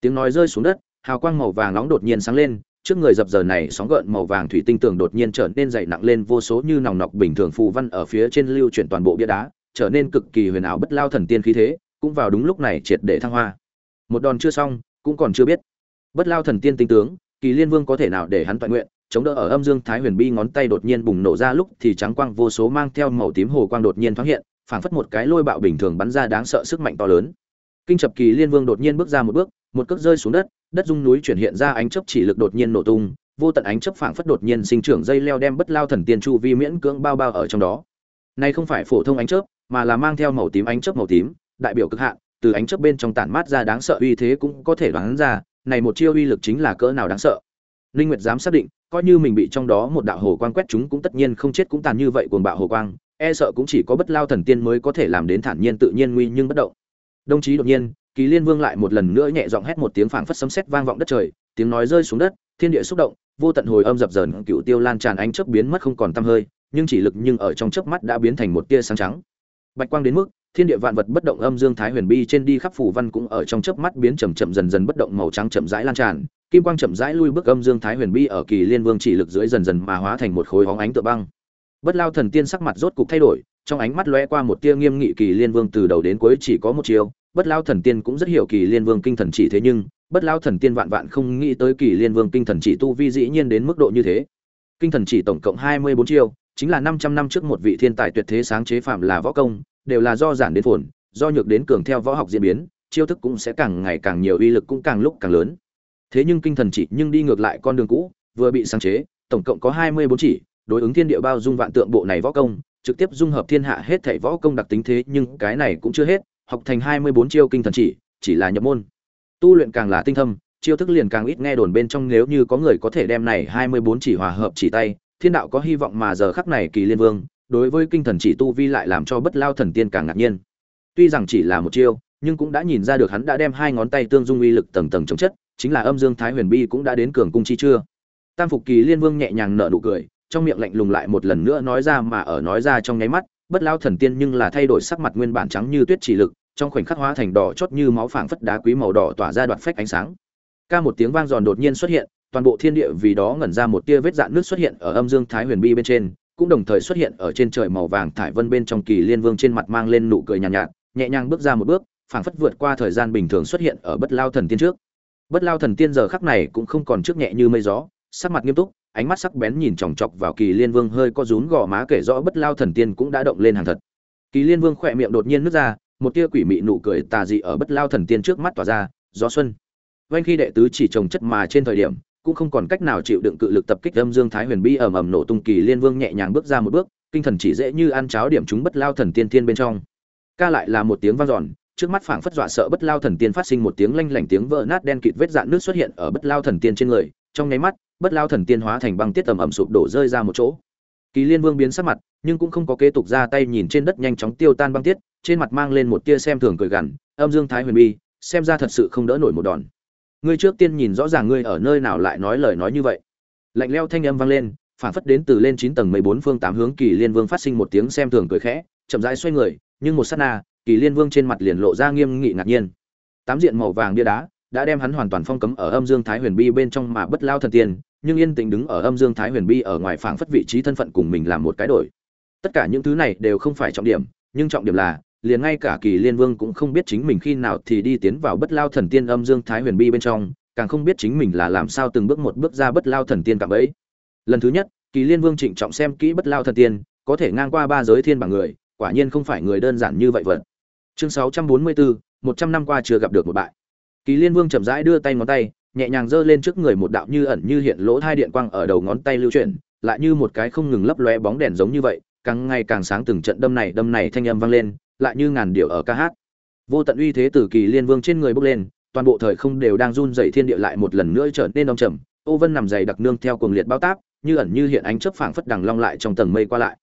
Tiếng nói rơi xuống đất, hào quang màu vàng nóng đột nhiên sáng lên trước người dập giờ này sóng gợn màu vàng thủy tinh tường đột nhiên trở nên dày nặng lên vô số như nòng nọc bình thường phù văn ở phía trên lưu chuyển toàn bộ bia đá, trở nên cực kỳ huyền ảo bất lao thần tiên khí thế, cũng vào đúng lúc này triệt để thăng hoa. Một đòn chưa xong, cũng còn chưa biết. Bất lao thần tiên tinh tướng, kỳ liên vương có thể nào để hắn toàn nguyện, chống đỡ ở âm dương thái huyền bi ngón tay đột nhiên bùng nổ ra lúc thì trắng quang vô số mang theo màu tím hồ quang đột nhiên thoáng hiện, phảng phất một cái lôi bạo bình thường bắn ra đáng sợ sức mạnh to lớn. Kinh chập kỳ liên vương đột nhiên bước ra một bước, một cước rơi xuống đất đất dung núi chuyển hiện ra ánh chớp chỉ lực đột nhiên nổ tung, vô tận ánh chớp phảng phất đột nhiên sinh trưởng dây leo đem bất lao thần tiên chu vi miễn cưỡng bao bao ở trong đó. Này không phải phổ thông ánh chớp, mà là mang theo màu tím ánh chớp màu tím, đại biểu cực hạn, từ ánh chớp bên trong tản mát ra đáng sợ uy thế cũng có thể đoán ra, này một chiêu uy lực chính là cỡ nào đáng sợ. Linh nguyệt dám xác định, coi như mình bị trong đó một đạo hồ quang quét chúng cũng tất nhiên không chết cũng tàn như vậy cuồng bạo hồ quang e sợ cũng chỉ có bất lao thần tiên mới có thể làm đến thản nhiên tự nhiên nguy nhưng bất động. Đồng chí đột nhiên kỳ liên vương lại một lần nữa nhẹ giọng hét một tiếng phảng phất sấm sét vang vọng đất trời, tiếng nói rơi xuống đất, thiên địa xúc động, vô tận hồi âm dập dờn, cựu tiêu lan tràn ánh chớp biến mất không còn tăm hơi, nhưng chỉ lực nhưng ở trong chớp mắt đã biến thành một tia sáng trắng. Bạch quang đến mức, thiên địa vạn vật bất động âm dương thái huyền bi trên đi khắp phủ văn cũng ở trong chớp mắt biến chậm chậm dần dần bất động màu trắng chậm rãi lan tràn. Kim quang chậm rãi lui bước âm dương thái huyền bi ở kỳ liên vương chỉ lực dưới dần dần mà hóa thành một khối hóng ánh tựa băng. Bất lao thần tiên sắc mặt rốt cục thay đổi, trong ánh mắt lóe qua một tia nghiêm nghị kỳ liên vương từ đầu đến cuối chỉ có một chiều bất lao thần tiên cũng rất hiểu kỳ liên vương kinh thần chỉ thế nhưng, bất lao thần tiên vạn vạn không nghĩ tới kỳ liên vương kinh thần chỉ tu vi dĩ nhiên đến mức độ như thế. Kinh thần chỉ tổng cộng hai mươi bốn chiêu, chính là năm trăm năm trước một vị thiên tài tuyệt thế sáng chế phạm là võ công, đều là do giản đến phồn, do nhược đến cường theo võ học diễn biến, chiêu thức cũng sẽ càng ngày càng nhiều, uy lực cũng càng lúc càng lớn. Thế nhưng kinh thần chỉ nhưng đi ngược lại con đường cũ, vừa bị sáng chế, tổng cộng có hai mươi bốn chỉ, đối ứng thiên địa bao dung vạn tượng bộ này võ công, trực tiếp dung hợp thiên hạ hết thảy võ công đặc tính thế nhưng cái này cũng chưa hết học thành hai mươi bốn chiêu kinh thần chỉ chỉ là nhập môn. Tu luyện càng là tinh thâm, chiêu thức liền càng ít nghe đồn bên trong nếu như có người có thể đem này hai mươi bốn chỉ hòa hợp chỉ tay, thiên đạo có hy vọng mà giờ khắc này kỳ liên vương, đối với kinh thần chỉ tu vi lại làm cho bất lao thần tiên càng ngạc nhiên. Tuy rằng chỉ là một chiêu, nhưng cũng đã nhìn ra được hắn đã đem hai ngón tay tương dung uy lực tầng tầng chống chất, chính là âm dương thái huyền bi cũng đã đến cường cung chi chưa. Tam phục kỳ liên vương nhẹ nhàng nở nụ cười, trong miệng lạnh lùng lại một lần nữa nói ra mà ở nói ra trong nháy mắt bất lao thần tiên nhưng là thay đổi sắc mặt nguyên bản trắng như tuyết chỉ lực trong khoảnh khắc hóa thành đỏ chót như máu phảng phất đá quý màu đỏ tỏa ra đoạt phách ánh sáng. Ca một tiếng vang giòn đột nhiên xuất hiện toàn bộ thiên địa vì đó ngẩn ra một tia vết dạn nước xuất hiện ở âm dương thái huyền bi bên trên cũng đồng thời xuất hiện ở trên trời màu vàng thải vân bên trong kỳ liên vương trên mặt mang lên nụ cười nhàn nhạt, nhạt nhẹ nhàng bước ra một bước phảng phất vượt qua thời gian bình thường xuất hiện ở bất lao thần tiên trước. Bất lao thần tiên giờ khắc này cũng không còn trước nhẹ như mây gió sắc mặt nghiêm túc ánh mắt sắc bén nhìn chòng chọc vào kỳ liên vương hơi có rún gò má kể rõ bất lao thần tiên cũng đã động lên hàng thật. Kỳ liên vương khỏe miệng đột nhiên nứt ra, một tia quỷ mị nụ cười tà dị ở bất lao thần tiên trước mắt tỏa ra, gió xuân. Vanh khi đệ tứ chỉ trồng chất mà trên thời điểm, cũng không còn cách nào chịu đựng cự lực tập kích âm dương thái huyền bi ầm ầm nổ tung kỳ liên vương nhẹ nhàng bước ra một bước, kinh thần chỉ dễ như ăn cháo điểm chúng bất lao thần tiên thiên bên trong. Ca lại là một tiếng vang giòn trước mắt phảng phất dọa sợ bất lao thần tiên phát sinh một tiếng lanh lảnh tiếng vỡ nát đen kịt vết dạn nước xuất hiện ở bất lao thần tiên trên người trong nháy mắt, bất lao thần tiên hóa thành băng tiết tầm ẩm sụp đổ rơi ra một chỗ. Kỳ liên vương biến sắc mặt, nhưng cũng không có kế tục ra tay nhìn trên đất nhanh chóng tiêu tan băng tiết, trên mặt mang lên một tia xem thường cười gằn, âm dương thái huyền bi, xem ra thật sự không đỡ nổi một đòn. Ngươi trước tiên nhìn rõ ràng ngươi ở nơi nào lại nói lời nói như vậy. Lạnh leo thanh âm vang lên, phản phất đến từ lên chín tầng mười bốn phương tám hướng, kỳ liên vương phát sinh một tiếng xem thường cười khẽ, chậm rãi xoay người, nhưng một sát na, kỳ liên vương trên mặt liền lộ ra nghiêm nghị ngạc nhiên. Tám diện màu vàng bia đá đã đem hắn hoàn toàn phong cấm ở âm dương thái huyền bi bên trong mà bất lao thần tiên nhưng yên tĩnh đứng ở âm dương thái huyền bi ở ngoài phảng phất vị trí thân phận cùng mình làm một cái đổi. Tất cả những thứ này đều không phải trọng điểm nhưng trọng điểm là liền ngay cả kỳ liên vương cũng không biết chính mình khi nào thì đi tiến vào bất lao thần tiên âm dương thái huyền bi bên trong càng không biết chính mình là làm sao từng bước một bước ra bất lao thần tiên cạm ấy lần thứ nhất kỳ liên vương trịnh trọng xem kỹ bất lao thần tiên có thể ngang qua ba giới thiên bằng người quả nhiên không phải người đơn giản như vậy vật chương 644, 100 năm qua chưa gặp được một bại kỳ liên vương chậm rãi đưa tay ngón tay, nhẹ nhàng giơ lên trước người một đạo như ẩn như hiện lỗ thai điện quang ở đầu ngón tay lưu chuyển, lại như một cái không ngừng lấp lóe bóng đèn giống như vậy, càng ngày càng sáng từng trận đâm này đâm này thanh âm vang lên, lại như ngàn điệu ở ca hát. Vô tận uy thế từ kỳ liên vương trên người bốc lên, toàn bộ thời không đều đang run dậy thiên địa lại một lần nữa trở nên đông trầm. Ô vân nằm dày đặc nương theo cuồng liệt bao táp, như ẩn như hiện ánh chớp phảng phất đằng long lại trong tầng mây qua lại.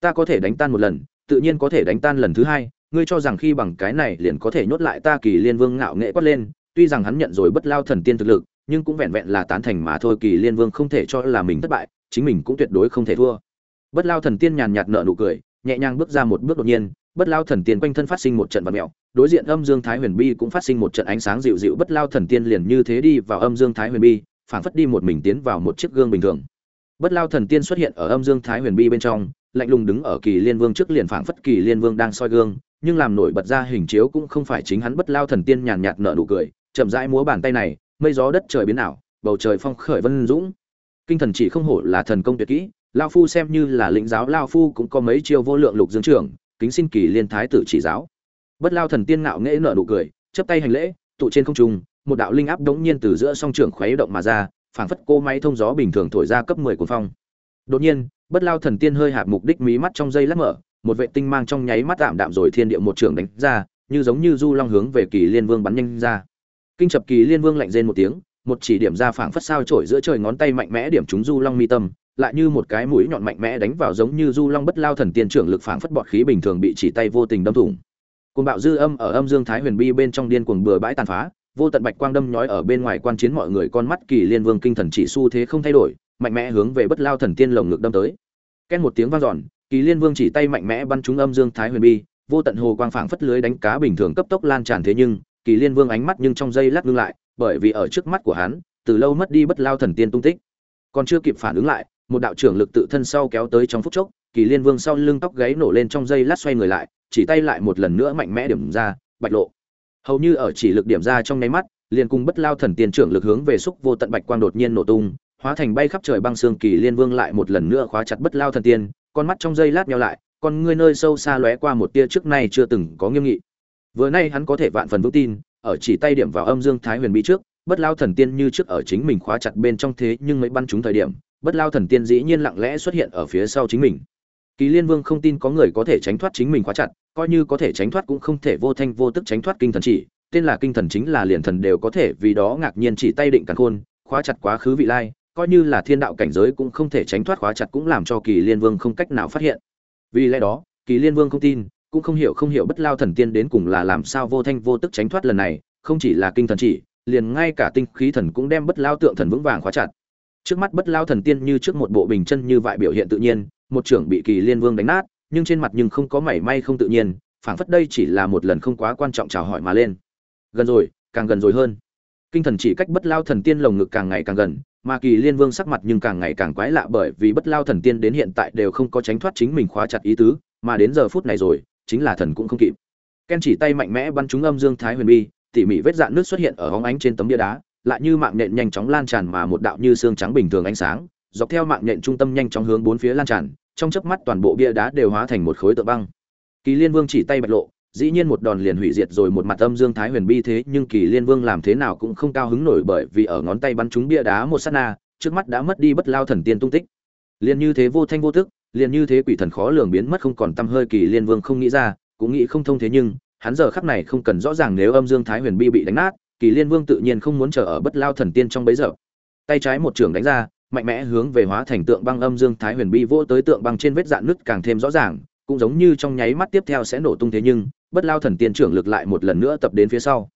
Ta có thể đánh tan một lần, tự nhiên có thể đánh tan lần thứ hai, ngươi cho rằng khi bằng cái này liền có thể nhốt lại ta kỳ liên vương ngạo nghệ quát lên tuy rằng hắn nhận rồi bất lao thần tiên thực lực, nhưng cũng vẹn vẹn là tán thành mà thôi, kỳ liên vương không thể cho là mình thất bại, chính mình cũng tuyệt đối không thể thua. Bất lao thần tiên nhàn nhạt nở nụ cười, nhẹ nhàng bước ra một bước đột nhiên, bất lao thần tiên quanh thân phát sinh một trận vật mẹo đối diện âm dương thái huyền bi cũng phát sinh một trận ánh sáng dịu dịu, bất lao thần tiên liền như thế đi vào âm dương thái huyền bi, phảng phất đi một mình tiến vào một chiếc gương bình thường. Bất lao thần tiên xuất hiện ở âm dương thái huyền bi bên trong, lạnh lùng đứng ở kỳ liên vương trước liền phảng phất kỳ liên vương đang soi gương, nhưng làm nổi bật ra hình chiếu cũng không phải chính hắn bất lao thần tiên nhàn nhạt nở nụ cười chậm rãi múa bàn tay này, mây gió đất trời biến ảo, bầu trời phong khởi vân dũng. Kinh thần chỉ không hổ là thần công tuyệt kỹ, lao phu xem như là lĩnh giáo, lao phu cũng có mấy chiêu vô lượng lục dương trưởng, kính xin kỳ liên thái tử chỉ giáo. Bất lao thần tiên ngạo nghễ nở nụ cười chấp tay hành lễ, tụ trên không trung, một đạo linh áp đống nhiên từ giữa song trưởng khuấy động mà ra, phảng phất cô máy thông gió bình thường thổi ra cấp 10 cuồng phong. Đột nhiên, bất lao thần tiên hơi hạp mục đích mí mắt trong dây lát mở, một vệ tinh mang trong nháy mắt tạm đạm rồi thiên địa một trường đánh ra, như giống như du long hướng về kỳ liên vương bắn nhanh ra kinh chập kỳ liên vương lạnh rên một tiếng, một chỉ điểm ra phảng phất sao trổi giữa trời ngón tay mạnh mẽ điểm trúng du long mi tâm, lại như một cái mũi nhọn mạnh mẽ đánh vào giống như du long bất lao thần tiên trưởng lực phảng phất bọt khí bình thường bị chỉ tay vô tình đâm thủng. Cuồng bạo dư âm ở âm dương thái huyền bi bên trong điên cuồng bừa bãi tàn phá, vô tận bạch quang đâm nhói ở bên ngoài quan chiến mọi người con mắt kỳ liên vương kinh thần chỉ su thế không thay đổi, mạnh mẽ hướng về bất lao thần tiên lồng ngực đâm tới. Két một tiếng vang dọn, kỳ liên vương chỉ tay mạnh mẽ bắn trúng âm dương thái huyền bi, vô tận hồ quang phảng phất lưới đánh cá bình thường cấp tốc lan tràn thế nhưng kỳ liên vương ánh mắt nhưng trong giây lát ngưng lại, bởi vì ở trước mắt của hắn, từ lâu mất đi bất lao thần tiên tung tích. Còn chưa kịp phản ứng lại, một đạo trưởng lực tự thân sau kéo tới trong phút chốc, kỳ liên vương sau lưng tóc gáy nổ lên trong giây lát xoay người lại, chỉ tay lại một lần nữa mạnh mẽ điểm ra, bạch lộ. Hầu như ở chỉ lực điểm ra trong nháy mắt, liền cùng bất lao thần tiên trưởng lực hướng về xúc vô tận bạch quang đột nhiên nổ tung, hóa thành bay khắp trời băng xương kỳ liên vương lại một lần nữa khóa chặt bất lao thần tiên, con mắt trong giây lát nhau lại, con ngươi nơi sâu xa lóe qua một tia trước nay chưa từng có nghiêm nghị vừa nay hắn có thể vạn phần vững tin, ở chỉ tay điểm vào âm dương thái huyền bí trước, bất lao thần tiên như trước ở chính mình khóa chặt bên trong thế nhưng mấy bắn trúng thời điểm, bất lao thần tiên dĩ nhiên lặng lẽ xuất hiện ở phía sau chính mình. Kỳ liên vương không tin có người có thể tránh thoát chính mình khóa chặt, coi như có thể tránh thoát cũng không thể vô thanh vô tức tránh thoát kinh thần chỉ, tên là kinh thần chính là liền thần đều có thể, vì đó ngạc nhiên chỉ tay định càn khôn, khóa chặt quá khứ vị lai, coi như là thiên đạo cảnh giới cũng không thể tránh thoát khóa chặt cũng làm cho kỳ liên vương không cách nào phát hiện. Vì lẽ đó, kỳ liên vương không tin cũng không hiểu không hiểu bất lao thần tiên đến cùng là làm sao vô thanh vô tức tránh thoát lần này, không chỉ là kinh thần chỉ, liền ngay cả tinh khí thần cũng đem bất lao tượng thần vững vàng khóa chặt. Trước mắt bất lao thần tiên như trước một bộ bình chân như vậy biểu hiện tự nhiên, một trưởng bị kỳ liên vương đánh nát, nhưng trên mặt nhưng không có mảy may không tự nhiên, phảng phất đây chỉ là một lần không quá quan trọng chào hỏi mà lên. Gần rồi, càng gần rồi hơn. Kinh thần chỉ cách bất lao thần tiên lồng ngực càng ngày càng gần, mà kỳ liên vương sắc mặt nhưng càng ngày càng quái lạ bởi vì bất lao thần tiên đến hiện tại đều không có tránh thoát chính mình khóa chặt ý tứ, mà đến giờ phút này rồi chính là thần cũng không kịp. Ken chỉ tay mạnh mẽ bắn trúng âm dương thái huyền bi, tỉ mỉ vết dạn nước xuất hiện ở hóng ánh trên tấm bia đá, lại như mạng nhện nhanh chóng lan tràn mà một đạo như xương trắng bình thường ánh sáng, dọc theo mạng nhện trung tâm nhanh chóng hướng bốn phía lan tràn, trong chớp mắt toàn bộ bia đá đều hóa thành một khối tượng băng. Kỳ liên vương chỉ tay bạch lộ, dĩ nhiên một đòn liền hủy diệt rồi một mặt âm dương thái huyền bi thế, nhưng kỳ liên vương làm thế nào cũng không cao hứng nổi bởi vì ở ngón tay bắn trúng bia đá một sát na, trước mắt đã mất đi bất lao thần tiên tung tích. Liền như thế vô thanh vô tức liền như thế quỷ thần khó lường biến mất không còn tâm hơi kỳ liên vương không nghĩ ra, cũng nghĩ không thông thế nhưng, hắn giờ khắc này không cần rõ ràng nếu âm dương thái huyền bi bị đánh nát, kỳ liên vương tự nhiên không muốn chờ ở bất lao thần tiên trong bấy giờ. Tay trái một trường đánh ra, mạnh mẽ hướng về hóa thành tượng băng âm dương thái huyền bi vỗ tới tượng băng trên vết dạn nứt càng thêm rõ ràng, cũng giống như trong nháy mắt tiếp theo sẽ nổ tung thế nhưng, bất lao thần tiên trưởng lực lại một lần nữa tập đến phía sau.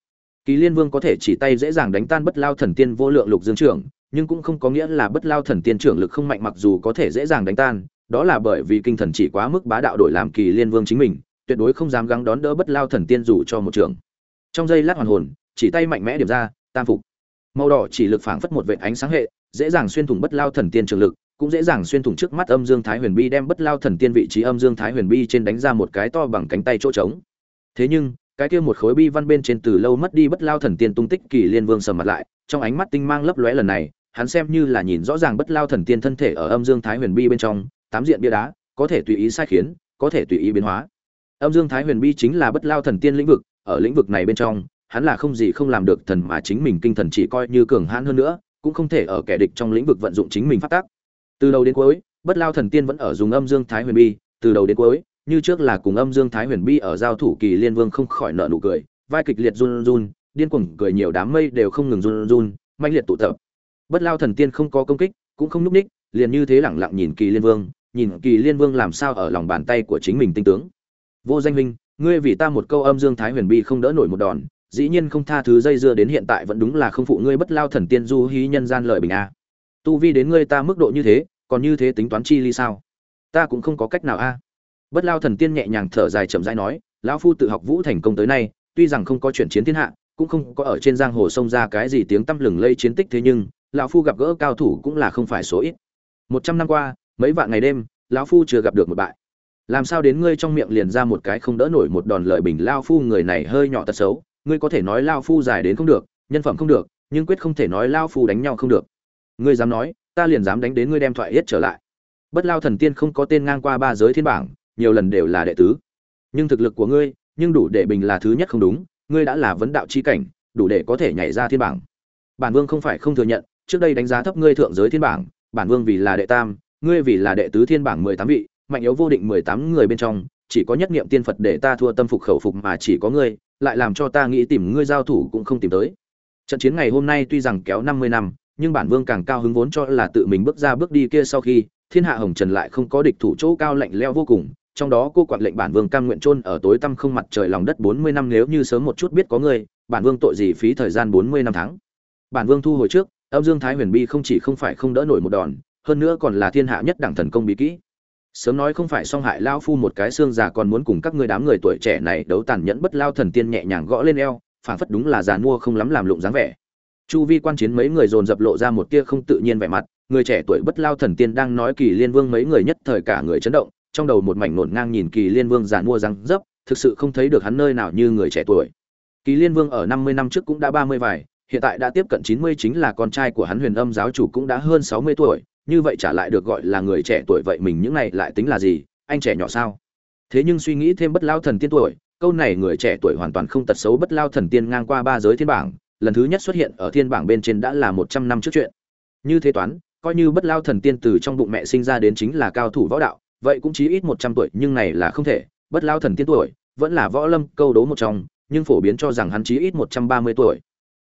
Kỳ liên vương có thể chỉ tay dễ dàng đánh tan bất lao thần tiên vô lượng lục dương trưởng, nhưng cũng không có nghĩa là bất lao thần tiên trưởng lực không mạnh mặc dù có thể dễ dàng đánh tan đó là bởi vì kinh thần chỉ quá mức bá đạo đổi làm kỳ liên vương chính mình, tuyệt đối không dám gắng đón đỡ bất lao thần tiên dù cho một trường. Trong giây lát hoàn hồn, chỉ tay mạnh mẽ điểm ra, tam phục. Màu đỏ chỉ lực phảng phất một vệ ánh sáng hệ, dễ dàng xuyên thủng bất lao thần tiên trường lực, cũng dễ dàng xuyên thủng trước mắt âm dương thái huyền bi đem bất lao thần tiên vị trí âm dương thái huyền bi trên đánh ra một cái to bằng cánh tay chỗ trống. Thế nhưng, cái kia một khối bi văn bên trên từ lâu mất đi bất lao thần tiên tung tích kỳ liên vương sầm mặt lại, trong ánh mắt tinh mang lấp lóe lần này, hắn xem như là nhìn rõ ràng bất lao thần tiên thân thể ở âm dương thái huyền bi bên trong tám diện bia đá, có thể tùy ý sai khiến, có thể tùy ý biến hóa. Âm dương thái huyền bi chính là bất lao thần tiên lĩnh vực, ở lĩnh vực này bên trong, hắn là không gì không làm được thần mà chính mình kinh thần chỉ coi như cường hãn hơn nữa, cũng không thể ở kẻ địch trong lĩnh vực vận dụng chính mình phát tác từ đầu đến cuối, bất lao thần tiên vẫn ở dùng âm dương thái huyền bi, từ đầu đến cuối, như trước là cùng âm dương thái huyền bi ở giao thủ kỳ liên vương không khỏi nợ nụ cười, vai kịch liệt run run, điên cuồng cười nhiều đám mây đều không ngừng run run manh liệt tụ tập. Bất lao thần tiên không có công kích, cũng không núp ních, liền như thế lẳng lặng nhìn kỳ liên vương nhìn kỳ liên vương làm sao ở lòng bàn tay của chính mình tinh tướng. Vô danh huynh, ngươi vì ta một câu âm dương thái huyền bi không đỡ nổi một đòn, dĩ nhiên không tha thứ dây dưa đến hiện tại vẫn đúng là không phụ ngươi bất lao thần tiên du hí nhân gian lợi bình a. Tu vi đến ngươi ta mức độ như thế, còn như thế tính toán chi ly sao? Ta cũng không có cách nào a. Bất lao thần tiên nhẹ nhàng thở dài chậm rãi nói, lão phu tự học vũ thành công tới nay, tuy rằng không có chuyển chiến thiên hạ, cũng không có ở trên giang hồ sông ra cái gì tiếng tăm lừng lây chiến tích thế nhưng, lão phu gặp gỡ cao thủ cũng là không phải số ít. Một trăm năm qua mấy vạn ngày đêm, lão phu chưa gặp được một bại. Làm sao đến ngươi trong miệng liền ra một cái không đỡ nổi một đòn lời bình lao phu người này hơi nhỏ tật xấu, ngươi có thể nói lao phu dài đến không được, nhân phẩm không được, nhưng quyết không thể nói lao phu đánh nhau không được. Ngươi dám nói, ta liền dám đánh đến ngươi đem thoại hết trở lại. Bất lao thần tiên không có tên ngang qua ba giới thiên bảng, nhiều lần đều là đệ tứ. Nhưng thực lực của ngươi, nhưng đủ để bình là thứ nhất không đúng, ngươi đã là vấn đạo chi cảnh, đủ để có thể nhảy ra thiên bảng. Bản vương không phải không thừa nhận, trước đây đánh giá thấp ngươi thượng giới thiên bảng, bản vương vì là đệ tam ngươi vì là đệ tứ thiên bảng mười tám vị, mạnh yếu vô định mười tám người bên trong, chỉ có nhất niệm tiên phật để ta thua tâm phục khẩu phục mà chỉ có ngươi, lại làm cho ta nghĩ tìm ngươi giao thủ cũng không tìm tới. Trận chiến ngày hôm nay tuy rằng kéo năm mươi năm, nhưng bản vương càng cao hứng vốn cho là tự mình bước ra bước đi kia sau khi, thiên hạ hồng trần lại không có địch thủ chỗ cao lạnh leo vô cùng, trong đó cô quạt lệnh bản vương cam nguyện chôn ở tối tăm không mặt trời lòng đất bốn mươi năm nếu như sớm một chút biết có ngươi, bản vương tội gì phí thời gian bốn mươi năm tháng. Bản vương thu hồi trước, âm dương thái huyền bi không chỉ không phải không đỡ nổi một đòn hơn nữa còn là thiên hạ nhất đẳng thần công bí kỹ. Sớm nói không phải song hại lao phu một cái xương già còn muốn cùng các ngươi đám người tuổi trẻ này đấu tàn nhẫn bất lao thần tiên nhẹ nhàng gõ lên eo, phảng phất đúng là già mua không lắm làm lụng dáng vẻ. Chu vi quan chiến mấy người dồn dập lộ ra một tia không tự nhiên vẻ mặt, người trẻ tuổi bất lao thần tiên đang nói kỳ liên vương mấy người nhất thời cả người chấn động, trong đầu một mảnh nổn ngang nhìn kỳ liên vương già mua răng dấp, thực sự không thấy được hắn nơi nào như người trẻ tuổi. Kỳ liên vương ở năm mươi năm trước cũng đã ba mươi vài, hiện tại đã tiếp cận chín mươi chính là con trai của hắn huyền âm giáo chủ cũng đã hơn sáu mươi tuổi như vậy trả lại được gọi là người trẻ tuổi vậy mình những này lại tính là gì? Anh trẻ nhỏ sao? Thế nhưng suy nghĩ thêm bất lao thần tiên tuổi, câu này người trẻ tuổi hoàn toàn không tật xấu bất lao thần tiên ngang qua ba giới thiên bảng, lần thứ nhất xuất hiện ở thiên bảng bên trên đã là một trăm năm trước chuyện. Như thế toán, coi như bất lao thần tiên từ trong bụng mẹ sinh ra đến chính là cao thủ võ đạo, vậy cũng chí ít một trăm tuổi, nhưng này là không thể. Bất lao thần tiên tuổi, vẫn là võ lâm câu đố một trong, nhưng phổ biến cho rằng hắn chí ít một trăm ba mươi tuổi.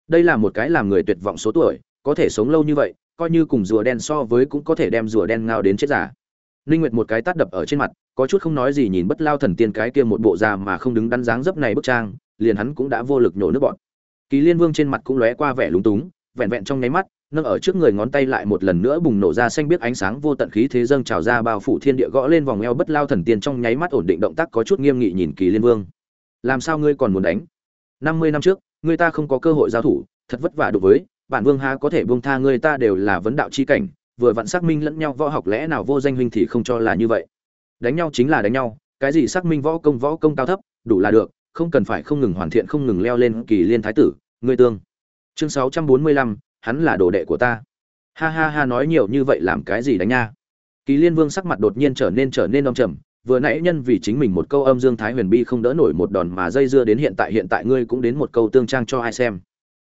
Đây là một cái làm người tuyệt vọng số tuổi, có thể sống lâu như vậy coi như cùng rùa đen so với cũng có thể đem rùa đen ngao đến chết giả. Ninh nguyệt một cái tát đập ở trên mặt, có chút không nói gì nhìn bất lao thần tiên cái kia một bộ già mà không đứng đắn dáng dấp này bức trang, liền hắn cũng đã vô lực nhổ nước bọn. Kỳ liên vương trên mặt cũng lóe qua vẻ lúng túng, vẹn vẹn trong nháy mắt, nâng ở trước người ngón tay lại một lần nữa bùng nổ ra xanh biết ánh sáng vô tận khí thế dâng trào ra bao phủ thiên địa gõ lên vòng eo bất lao thần tiên trong nháy mắt ổn định động tác có chút nghiêm nghị nhìn kỳ liên vương. Làm sao ngươi còn muốn đánh? Năm mươi năm trước ngươi ta không có cơ hội giao thủ, thật vất vả đối với bản vương há có thể buông tha ngươi, ta đều là vấn đạo chi cảnh, vừa vặn xác minh lẫn nhau võ học lẽ nào vô danh huynh thì không cho là như vậy. Đánh nhau chính là đánh nhau, cái gì xác minh võ công võ công cao thấp, đủ là được, không cần phải không ngừng hoàn thiện, không ngừng leo lên kỳ liên thái tử, ngươi tương. Chương sáu trăm bốn mươi lăm, hắn là đồ đệ của ta. Ha ha ha, nói nhiều như vậy làm cái gì đánh nha? Kỳ liên vương sắc mặt đột nhiên trở nên trở nên đông trầm, vừa nãy nhân vì chính mình một câu âm dương thái huyền bi không đỡ nổi một đòn mà dây dưa đến hiện tại hiện tại ngươi cũng đến một câu tương trang cho ai xem.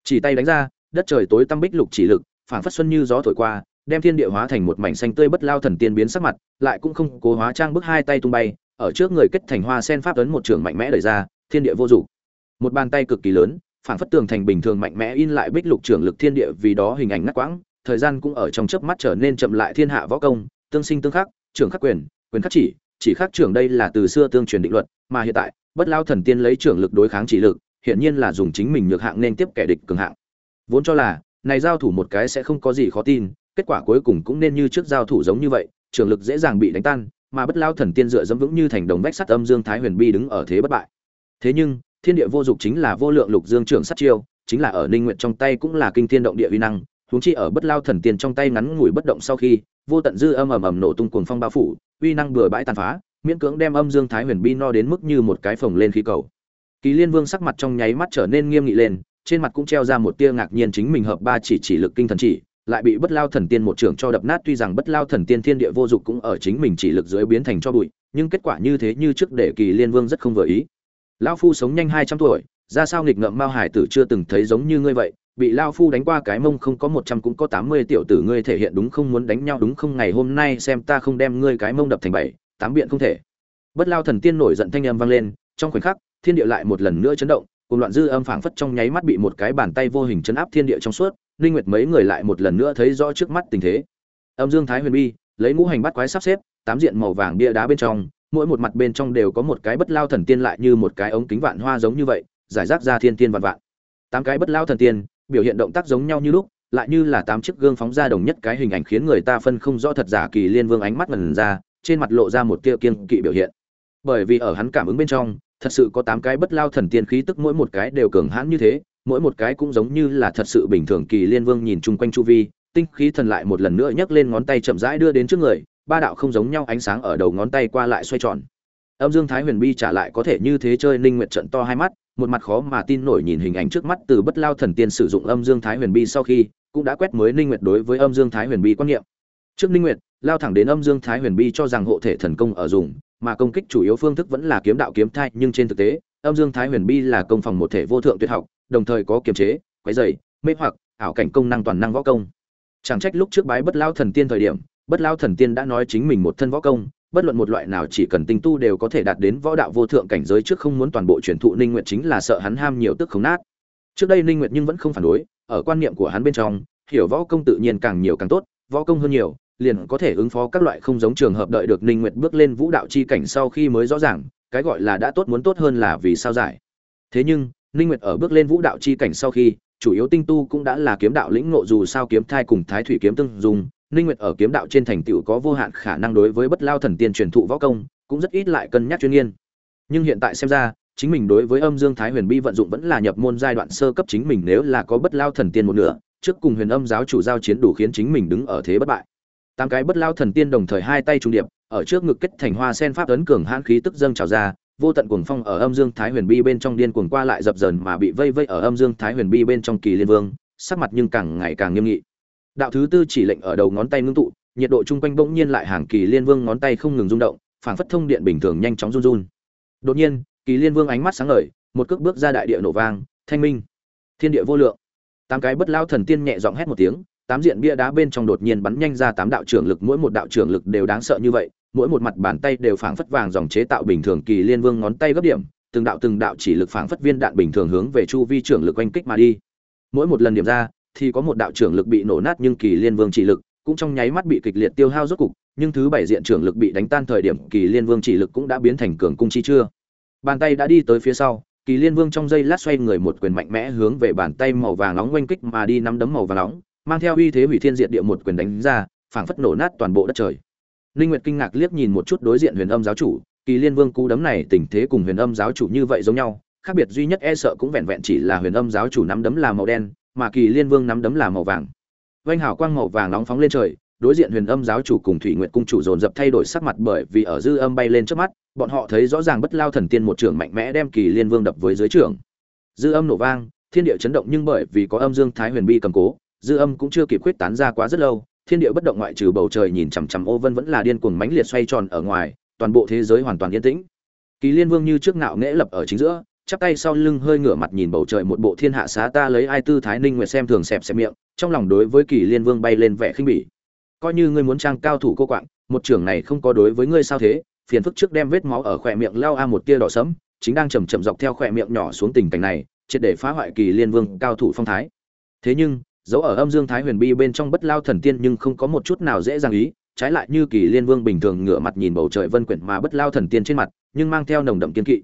Chỉ tay đánh ra đất trời tối tăm bích lục chỉ lực, phảng phất xuân như gió thổi qua, đem thiên địa hóa thành một mảnh xanh tươi bất lao thần tiên biến sắc mặt, lại cũng không cố hóa trang bước hai tay tung bay, ở trước người kết thành hoa sen pháp ấn một trường mạnh mẽ đẩy ra, thiên địa vô dụng. Một bàn tay cực kỳ lớn, phảng phất tường thành bình thường mạnh mẽ in lại bích lục trường lực thiên địa vì đó hình ảnh ngắt quãng, thời gian cũng ở trong chớp mắt trở nên chậm lại thiên hạ võ công, tương sinh tương khắc, trường khắc quyền quyền khắc chỉ chỉ khắc trưởng đây là từ xưa tương truyền định luật, mà hiện tại, bất lao thần tiên lấy trưởng lực đối kháng chỉ lực hiện nhiên là dùng chính mình nhược hạng nên tiếp kẻ địch cường hạng vốn cho là, này giao thủ một cái sẽ không có gì khó tin, kết quả cuối cùng cũng nên như trước giao thủ giống như vậy, trường lực dễ dàng bị đánh tan, mà bất lao thần tiên dựa dẫm vững như thành đồng vách sắt âm dương thái huyền bi đứng ở thế bất bại. Thế nhưng, thiên địa vô dụng chính là vô lượng lục dương trưởng sát chiêu, chính là ở ninh nguyện trong tay cũng là kinh thiên động địa uy năng, huống chi ở bất lao thần tiên trong tay ngắn ngủi bất động sau khi, vô tận dư âm ầm ầm nổ tung cuồng phong bao phủ, uy năng bừa bãi tàn phá, miễn cưỡng đem âm dương thái huyền bi no đến mức như một cái phồng lên khí cầu. Kỳ liên vương sắc mặt trong nháy mắt trở nên nghiêm nghị lên trên mặt cũng treo ra một tia ngạc nhiên chính mình hợp ba chỉ chỉ lực kinh thần chỉ, lại bị bất lao thần tiên một trưởng cho đập nát, tuy rằng bất lao thần tiên thiên địa vô dụng cũng ở chính mình chỉ lực dưới biến thành cho bụi, nhưng kết quả như thế như trước để kỳ liên vương rất không vừa ý. Lao phu sống nhanh hai trăm tuổi, ra sao nghịch ngợm mao hải tử chưa từng thấy giống như ngươi vậy, bị lao phu đánh qua cái mông không có một trăm cũng có tám mươi tiểu tử ngươi thể hiện đúng không muốn đánh nhau, đúng không? Ngày hôm nay xem ta không đem ngươi cái mông đập thành bảy, tám biện không thể. Bất lao thần tiên nổi giận thanh âm vang lên, trong khoảnh khắc, thiên địa lại một lần nữa chấn động cùng loạn dư âm phảng phất trong nháy mắt bị một cái bàn tay vô hình chấn áp thiên địa trong suốt, linh nguyệt mấy người lại một lần nữa thấy rõ trước mắt tình thế. Âm dương thái huyền bi, lấy ngũ hành bắt quái sắp xếp, tám diện màu vàng bia đá bên trong, mỗi một mặt bên trong đều có một cái bất lao thần tiên lại như một cái ống kính vạn hoa giống như vậy, giải rác ra thiên tiên vạn vạn. Tám cái bất lao thần tiên, biểu hiện động tác giống nhau như lúc, lại như là tám chiếc gương phóng ra đồng nhất cái hình ảnh khiến người ta phân không rõ thật giả kỳ liên vương ánh mắt ngần ra, trên mặt lộ ra một tia kiên kỵ biểu hiện bởi vì ở hắn cảm ứng bên trong, thật sự có tám cái bất lao thần tiên khí tức mỗi một cái đều cường hãn như thế, mỗi một cái cũng giống như là thật sự bình thường kỳ liên vương nhìn chung quanh chu vi, tinh khí thần lại một lần nữa nhấc lên ngón tay chậm rãi đưa đến trước người, ba đạo không giống nhau ánh sáng ở đầu ngón tay qua lại xoay tròn. Âm dương thái huyền bi trả lại có thể như thế chơi ninh nguyệt trận to hai mắt, một mặt khó mà tin nổi nhìn hình ảnh trước mắt từ bất lao thần tiên sử dụng âm dương thái huyền bi sau khi, cũng đã quét mới ninh nguyệt đối với âm dương thái huyền bi quan niệm. Trước ninh nguyệt, lao thẳng đến âm dương thái huyền bi cho rằng hộ thể thần công ở dùng mà công kích chủ yếu phương thức vẫn là kiếm đạo kiếm thai, nhưng trên thực tế, âm dương thái huyền bi là công phòng một thể vô thượng tuyệt học, đồng thời có kiềm chế, quấy dày mê hoặc, ảo cảnh công năng toàn năng võ công. Chẳng trách lúc trước bái bất lao thần tiên thời điểm, bất lao thần tiên đã nói chính mình một thân võ công, bất luận một loại nào chỉ cần tinh tu đều có thể đạt đến võ đạo vô thượng cảnh giới trước không muốn toàn bộ truyền thụ ninh nguyệt chính là sợ hắn ham nhiều tức không nát. Trước đây ninh nguyệt nhưng vẫn không phản đối, ở quan niệm của hắn bên trong, hiểu võ công tự nhiên càng nhiều càng tốt, võ công hơn nhiều liền có thể ứng phó các loại không giống trường hợp đợi được ninh nguyệt bước lên vũ đạo chi cảnh sau khi mới rõ ràng, cái gọi là đã tốt muốn tốt hơn là vì sao giải. Thế nhưng, ninh nguyệt ở bước lên vũ đạo chi cảnh sau khi, chủ yếu tinh tu cũng đã là kiếm đạo lĩnh ngộ dù sao kiếm thai cùng thái thủy kiếm tương dùng ninh nguyệt ở kiếm đạo trên thành tựu có vô hạn khả năng đối với bất lao thần tiên truyền thụ võ công, cũng rất ít lại cân nhắc chuyên nghiên. Nhưng hiện tại xem ra, chính mình đối với âm dương thái huyền bi vận dụng vẫn là nhập môn giai đoạn sơ cấp chính mình nếu là có bất lao thần tiên một nửa, trước cùng huyền âm giáo chủ giao chiến đủ khiến chính mình đứng ở thế bất bại tám cái bất lao thần tiên đồng thời hai tay trung điệp, ở trước ngực kết thành hoa sen pháp ấn cường hãn khí tức dâng trào ra, vô tận cuồng phong ở âm dương thái huyền bi bên trong điên cuồng qua lại dập dờn mà bị vây vây ở âm dương thái huyền bi bên trong kỳ liên vương, sắc mặt nhưng càng ngày càng nghiêm nghị. Đạo thứ tư chỉ lệnh ở đầu ngón tay ngưng tụ, nhiệt độ chung quanh bỗng nhiên lại hàng kỳ liên vương ngón tay không ngừng rung động, phảng phất thông điện bình thường nhanh chóng run run. Đột nhiên, kỳ liên vương ánh mắt sáng ngời, một cước bước ra đại địa nổ vang, thanh minh, thiên địa vô lượng. Tám cái bất lao thần tiên nhẹ giọng hét một tiếng tám diện bia đá bên trong đột nhiên bắn nhanh ra tám đạo trưởng lực, mỗi một đạo trưởng lực đều đáng sợ như vậy, mỗi một mặt bàn tay đều phảng phất vàng dòng chế tạo bình thường kỳ liên vương ngón tay gấp điểm, từng đạo từng đạo chỉ lực phảng phất viên đạn bình thường hướng về chu vi trưởng lực oanh kích mà đi. Mỗi một lần điểm ra, thì có một đạo trưởng lực bị nổ nát nhưng kỳ liên vương chỉ lực cũng trong nháy mắt bị kịch liệt tiêu hao rốt cục, nhưng thứ bảy diện trưởng lực bị đánh tan thời điểm, kỳ liên vương chỉ lực cũng đã biến thành cường cung chi chưa. Bàn tay đã đi tới phía sau, kỳ liên vương trong giây lát xoay người một quyền mạnh mẽ hướng về bàn tay màu vàng nóng oanh kích mà đi nắm đấm màu vàng nóng mang theo uy thế hủy thiên diệt địa một quyền đánh ra phảng phất nổ nát toàn bộ đất trời Linh Nguyệt kinh ngạc liếc nhìn một chút đối diện Huyền Âm giáo chủ, Kỳ Liên Vương cú đấm này tình thế cùng Huyền Âm giáo chủ như vậy giống nhau, khác biệt duy nhất e sợ cũng vẹn vẹn chỉ là Huyền Âm giáo chủ nắm đấm là màu đen, mà Kỳ Liên Vương nắm đấm là màu vàng. Vành hào quang màu vàng nóng phóng lên trời, đối diện Huyền Âm giáo chủ cùng Thủy Nguyệt cung chủ dồn dập thay đổi sắc mặt bởi vì ở dư âm bay lên trước mắt, bọn họ thấy rõ ràng bất lao thần tiên một trường mạnh mẽ đem Kỳ Liên Vương đập với dưới trường. Dư âm nổ vang, thiên địa chấn động nhưng bởi vì có âm dương thái huyền bi cầm cố, dư âm cũng chưa kịp khuyết tán ra quá rất lâu, thiên địa bất động ngoại trừ bầu trời nhìn chằm chằm ô vân vẫn là điên cuồng mãnh liệt xoay tròn ở ngoài toàn bộ thế giới hoàn toàn yên tĩnh. Kỳ liên vương như trước ngạo nghễ lập ở chính giữa chắp tay sau lưng hơi ngửa mặt nhìn bầu trời một bộ thiên hạ xá ta lấy ai tư thái ninh nguyệt xem thường xẹp xẹp miệng trong lòng đối với kỳ liên vương bay lên vẻ khinh bỉ. Coi như ngươi muốn trang cao thủ cô quạng một trưởng này không có đối với ngươi sao thế phiền phức trước đem vết máu ở khỏe miệng lao a một tia đỏ sẫm chính đang chậm chậm dọc theo khỏe miệng nhỏ xuống tình cảnh này triệt để phá hoại kỳ liên vương cao thủ phong thái. Thế nhưng dấu ở âm dương thái huyền bi bên trong bất lao thần tiên nhưng không có một chút nào dễ dàng ý, trái lại như kỳ liên vương bình thường ngửa mặt nhìn bầu trời vân quyển mà bất lao thần tiên trên mặt, nhưng mang theo nồng đậm kiên kỵ.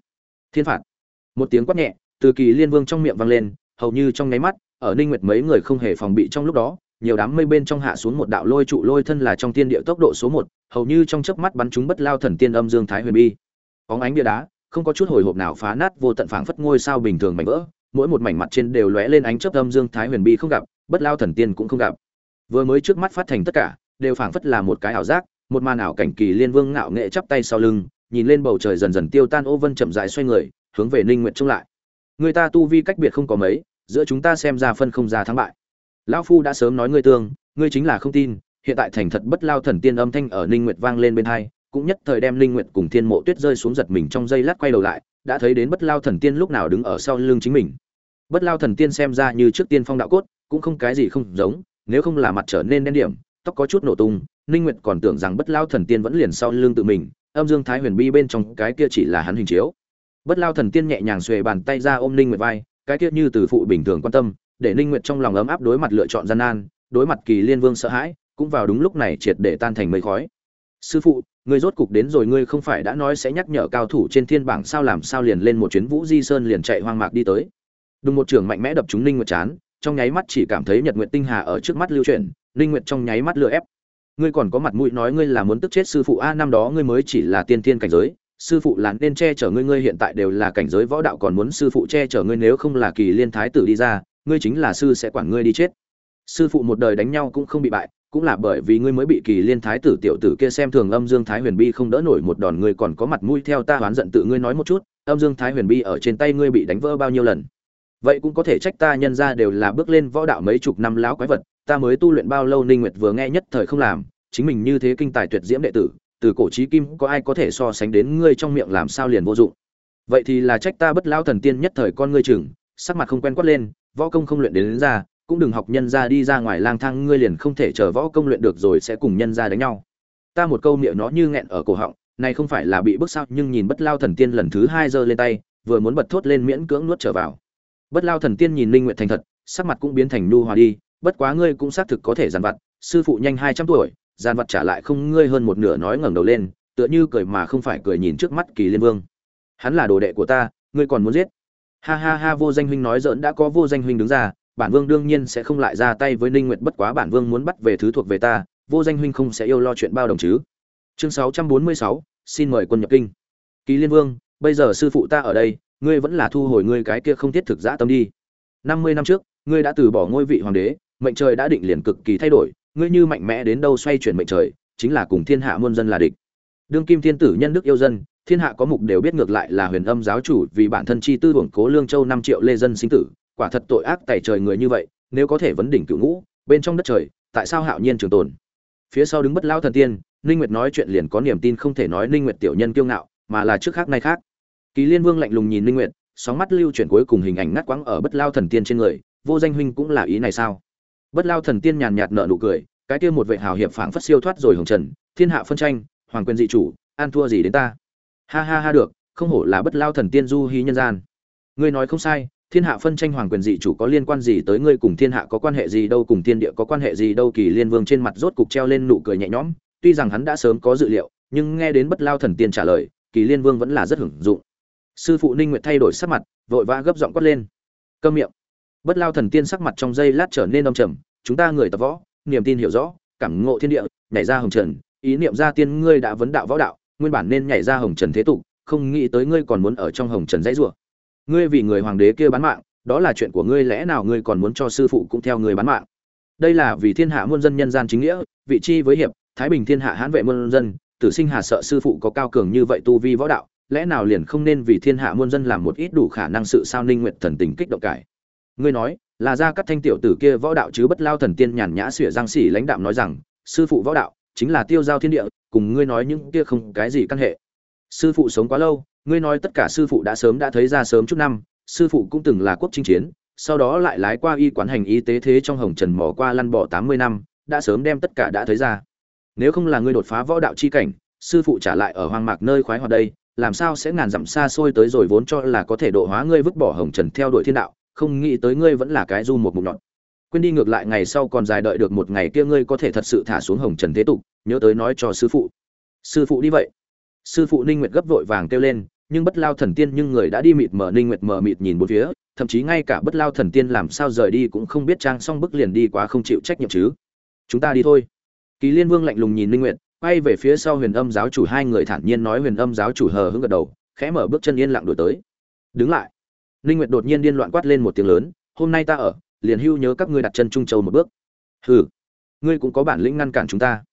Thiên phạt. Một tiếng quát nhẹ, từ kỳ liên vương trong miệng vang lên, hầu như trong nháy mắt, ở ninh nguyệt mấy người không hề phòng bị trong lúc đó, nhiều đám mây bên trong hạ xuống một đạo lôi trụ lôi thân là trong tiên địa tốc độ số một, hầu như trong chớp mắt bắn chúng bất lao thần tiên âm dương thái huyền bi. Có ánh bia đá, không có chút hồi hộp nào phá nát, vô tận phảng phất ngôi sao bình thường mảnh vỡ, mỗi một mảnh mặt trên đều lóe lên ánh chớp âm dương thái huyền bi không gặp bất lao thần tiên cũng không gặp. Vừa mới trước mắt phát thành tất cả, đều phảng phất là một cái ảo giác, một màn ảo cảnh kỳ liên vương ngạo nghệ chắp tay sau lưng, nhìn lên bầu trời dần dần tiêu tan ô vân chậm rãi xoay người, hướng về ninh nguyện trông lại. Người ta tu vi cách biệt không có mấy, giữa chúng ta xem ra phân không ra thắng bại. Lão phu đã sớm nói ngươi tương, ngươi chính là không tin, hiện tại thành thật bất lao thần tiên âm thanh ở ninh nguyệt vang lên bên hai, cũng nhất thời đem ninh nguyệt cùng thiên mộ tuyết rơi xuống giật mình trong giây lát quay đầu lại, đã thấy đến bất lao thần tiên lúc nào đứng ở sau lưng chính mình. Bất lao thần tiên xem ra như trước tiên phong đạo cốt cũng không cái gì không giống, nếu không là mặt trở nên đen điểm, tóc có chút nổ tung, ninh nguyệt còn tưởng rằng bất lao thần tiên vẫn liền sau lưng tự mình, âm dương thái huyền bi bên trong cái kia chỉ là hắn hình chiếu. Bất lao thần tiên nhẹ nhàng xuề bàn tay ra ôm ninh nguyệt vai, cái kia như từ phụ bình thường quan tâm, để ninh nguyệt trong lòng ấm áp đối mặt lựa chọn gian nan, đối mặt kỳ liên vương sợ hãi, cũng vào đúng lúc này triệt để tan thành mây khói. Sư phụ, ngươi rốt cục đến rồi, ngươi không phải đã nói sẽ nhắc nhở cao thủ trên thiên bảng sao làm sao liền lên một chuyến vũ di sơn liền chạy hoang mạc đi tới. Đùng một trường mạnh mẽ đập chúng ninh nguyệt chán trong nháy mắt chỉ cảm thấy nhật nguyệt tinh hà ở trước mắt lưu chuyển, linh nguyệt trong nháy mắt lừa ép. Ngươi còn có mặt mũi nói ngươi là muốn tức chết sư phụ a, năm đó ngươi mới chỉ là tiên thiên cảnh giới, sư phụ là nên che chở ngươi ngươi hiện tại đều là cảnh giới võ đạo còn muốn sư phụ che chở ngươi, nếu không là kỳ liên thái tử đi ra, ngươi chính là sư sẽ quản ngươi đi chết. Sư phụ một đời đánh nhau cũng không bị bại, cũng là bởi vì ngươi mới bị kỳ liên thái tử tiểu tử kia xem thường, âm dương thái huyền bi không đỡ nổi một đòn, ngươi còn có mặt mũi theo ta oán giận tự ngươi nói một chút, âm dương thái huyền bi ở trên tay ngươi bị đánh vỡ bao nhiêu lần vậy cũng có thể trách ta nhân ra đều là bước lên võ đạo mấy chục năm láo quái vật ta mới tu luyện bao lâu ninh nguyệt vừa nghe nhất thời không làm chính mình như thế kinh tài tuyệt diễm đệ tử từ cổ chí kim có ai có thể so sánh đến ngươi trong miệng làm sao liền vô dụng. Vậy thì là trách ta bất lão thần tiên nhất thời con ngươi chừng sắc mặt không quen quát lên võ công không luyện đến, đến ra cũng đừng học nhân ra đi ra ngoài lang thang ngươi liền không thể chờ võ công luyện được rồi sẽ cùng nhân ra đánh nhau. Ta một câu miệng nó như nghẹn ở cổ họng này không phải là bị bức sao nhưng nhìn bất lao thần tiên lần thứ hai giơ lên tay vừa muốn bật thốt lên miễn cưỡng nuốt trở vào bất lao thần tiên nhìn linh nguyện thành thật sắc mặt cũng biến thành nu hòa đi bất quá ngươi cũng xác thực có thể giàn vặt sư phụ nhanh hai trăm tuổi giàn vặt trả lại không ngươi hơn một nửa nói ngẩng đầu lên tựa như cười mà không phải cười nhìn trước mắt kỳ liên vương. Hắn là đồ đệ của ta ngươi còn muốn giết? Ha ha ha vô danh huynh nói dỡn đã có vô danh huynh đứng ra bản vương đương nhiên sẽ không lại ra tay với ninh nguyệt bất quá bản vương muốn bắt về thứ thuộc về ta vô danh huynh không sẽ yêu lo chuyện bao đồng chứ. Chương 646, xin mời quân nhập kinh. Kỳ liên vương bây giờ sư phụ ta ở đây ngươi vẫn là thu hồi ngươi cái kia không thiết thực dã tâm đi. 50 năm trước, ngươi đã từ bỏ ngôi vị hoàng đế, mệnh trời đã định liền cực kỳ thay đổi, ngươi như mạnh mẽ đến đâu xoay chuyển mệnh trời, chính là cùng thiên hạ muôn dân là địch. Đương kim thiên tử nhân đức yêu dân, thiên hạ có mục đều biết ngược lại là huyền âm giáo chủ vì bản thân chi tư hưởng cố lương châu năm triệu lê dân sinh tử, quả thật tội ác tày trời người như vậy, nếu có thể vấn đỉnh cựu ngũ, bên trong đất trời, tại sao hạo nhiên trường tồn? Phía sau đứng bất lao thần tiên, ninh nguyệt nói chuyện liền có niềm tin không thể nói ninh nguyệt tiểu nhân kiêu ngạo, mà là trước khác nay khác kỳ liên vương lạnh lùng nhìn ninh nguyệt, sóng mắt lưu chuyển cuối cùng hình ảnh ngắt quãng ở bất lao thần tiên trên người, vô danh huynh cũng là ý này sao? Bất lao thần tiên nhàn nhạt nở nụ cười, cái kia một vệ hào hiệp phảng phất siêu thoát rồi hồng trần, thiên hạ phân tranh, hoàng quyền dị chủ an thua gì đến ta? Ha ha ha được, không hổ là bất lao thần tiên du hí nhân gian. Ngươi nói không sai, thiên hạ phân tranh hoàng quyền dị chủ có liên quan gì tới ngươi cùng thiên hạ có quan hệ gì đâu, cùng thiên địa có quan hệ gì đâu? Kỳ liên vương trên mặt rốt cục treo lên nụ cười nhẹ nhõm, tuy rằng hắn đã sớm có dự liệu, nhưng nghe đến bất lao thần tiên trả lời, kỳ liên vương vẫn là rất hưởng dụng sư phụ ninh nguyệt thay đổi sắc mặt, vội vã gấp giọng quát lên. Câm miệng. Bất lao thần tiên sắc mặt trong giây lát trở nên đông trầm, chúng ta người tập võ, niềm tin hiểu rõ, cảm ngộ thiên địa, nhảy ra hồng trần, ý niệm ra tiên ngươi đã vấn đạo võ đạo, nguyên bản nên nhảy ra hồng trần thế tục, không nghĩ tới ngươi còn muốn ở trong hồng trần dãy rủa. Ngươi vì người hoàng đế kia bán mạng, đó là chuyện của ngươi, lẽ nào ngươi còn muốn cho sư phụ cũng theo người bán mạng? Đây là vì thiên hạ muôn dân nhân gian chính nghĩa, vị chi với hiệp, thái bình thiên hạ hãn vệ muôn dân, tử sinh hà sợ sư phụ có cao cường như vậy tu vi võ đạo lẽ nào liền không nên vì thiên hạ muôn dân làm một ít đủ khả năng sự sao ninh nguyện thần tình kích động cải. Ngươi nói, là ra các thanh tiểu tử kia võ đạo chứ bất lao thần tiên nhàn nhã xỉa giang xỉ lãnh đạm nói rằng, sư phụ võ đạo chính là tiêu giao thiên địa, cùng ngươi nói những kia không cái gì căn hệ. Sư phụ sống quá lâu, ngươi nói tất cả sư phụ đã sớm đã thấy ra sớm chút năm, sư phụ cũng từng là quốc chinh chiến, sau đó lại lái qua y quán hành y tế thế trong hồng trần mỏ qua lăn bỏ tám mươi năm, đã sớm đem tất cả đã thấy ra. Nếu không là ngươi đột phá võ đạo chi cảnh, sư phụ trả lại ở hoang mạc nơi khoái hoạt đây làm sao sẽ ngàn dặm xa xôi tới rồi vốn cho là có thể độ hóa ngươi vứt bỏ hồng trần theo đuổi thiên đạo, không nghĩ tới ngươi vẫn là cái du một mục nhọn. Quên đi ngược lại ngày sau còn dài đợi được một ngày kia ngươi có thể thật sự thả xuống hồng trần thế tục, nhớ tới nói cho sư phụ. Sư phụ đi vậy. Sư phụ ninh nguyệt gấp vội vàng kêu lên, nhưng bất lao thần tiên nhưng người đã đi mịt mờ, ninh nguyệt mờ mịt nhìn bốn phía, thậm chí ngay cả bất lao thần tiên làm sao rời đi cũng không biết trang xong bức liền đi quá không chịu trách nhiệm chứ. Chúng ta đi thôi. Kỳ liên vương lạnh lùng nhìn ninh nguyệt quay về phía sau huyền âm giáo chủ, hai người thản nhiên nói huyền âm giáo chủ hờ hững gật đầu, khẽ mở bước chân yên lặng đuổi tới. Đứng lại. Ninh nguyệt đột nhiên điên loạn quát lên một tiếng lớn, hôm nay ta ở, liền hưu nhớ các ngươi đặt chân trung châu một bước. Hừ, ngươi cũng có bản lĩnh ngăn cản chúng ta.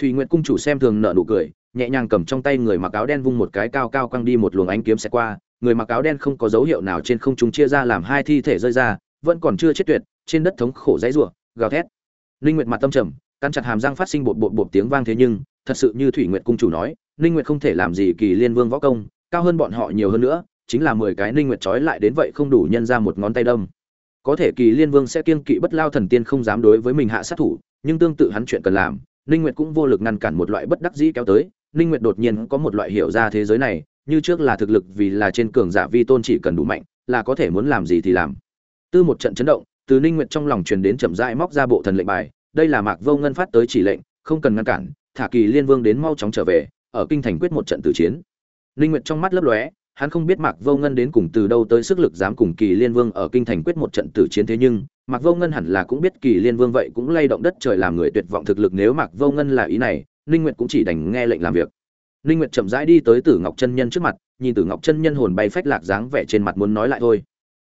Thủy nguyệt cung chủ xem thường nở nụ cười, nhẹ nhàng cầm trong tay người mặc áo đen vung một cái cao cao quăng đi một luồng ánh kiếm sẽ qua, người mặc áo đen không có dấu hiệu nào trên không trung chia ra làm hai thi thể rơi ra, vẫn còn chưa chết tuyệt, trên đất thống khổ dãy rủa, gào thét. Linh nguyệt mặt tâm trầm căn chặt hàm răng phát sinh bột bột bột tiếng vang thế nhưng, thật sự như thủy nguyệt cung chủ nói, ninh nguyệt không thể làm gì kỳ liên vương võ công, cao hơn bọn họ nhiều hơn nữa, chính là mười cái ninh nguyệt trói lại đến vậy không đủ nhân ra một ngón tay đâm. Có thể kỳ liên vương sẽ kiên kỵ bất lao thần tiên không dám đối với mình hạ sát thủ, nhưng tương tự hắn chuyện cần làm, ninh nguyệt cũng vô lực ngăn cản một loại bất đắc dĩ kéo tới, ninh nguyệt đột nhiên có một loại hiểu ra thế giới này, như trước là thực lực vì là trên cường giả vi tôn chỉ cần đủ mạnh, là có thể muốn làm gì thì làm. Tư một trận chấn động, từ ninh nguyệt trong lòng truyền đến chậm rãi móc ra bộ thần lệnh bài đây là mạc vô ngân phát tới chỉ lệnh không cần ngăn cản thả kỳ liên vương đến mau chóng trở về ở kinh thành quyết một trận tử chiến Linh nguyệt trong mắt lấp lóe hắn không biết mạc vô ngân đến cùng từ đâu tới sức lực dám cùng kỳ liên vương ở kinh thành quyết một trận tử chiến thế nhưng mạc vô ngân hẳn là cũng biết kỳ liên vương vậy cũng lay động đất trời làm người tuyệt vọng thực lực nếu mạc vô ngân là ý này Linh Nguyệt cũng chỉ đành nghe lệnh làm việc. Linh Nguyệt chậm rãi đi tới Tử Ngọc chân nhân trước mặt, nhìn Tử Ngọc chân nhân hồn bay phách lạc dáng vẻ trên mặt muốn nói lại thôi.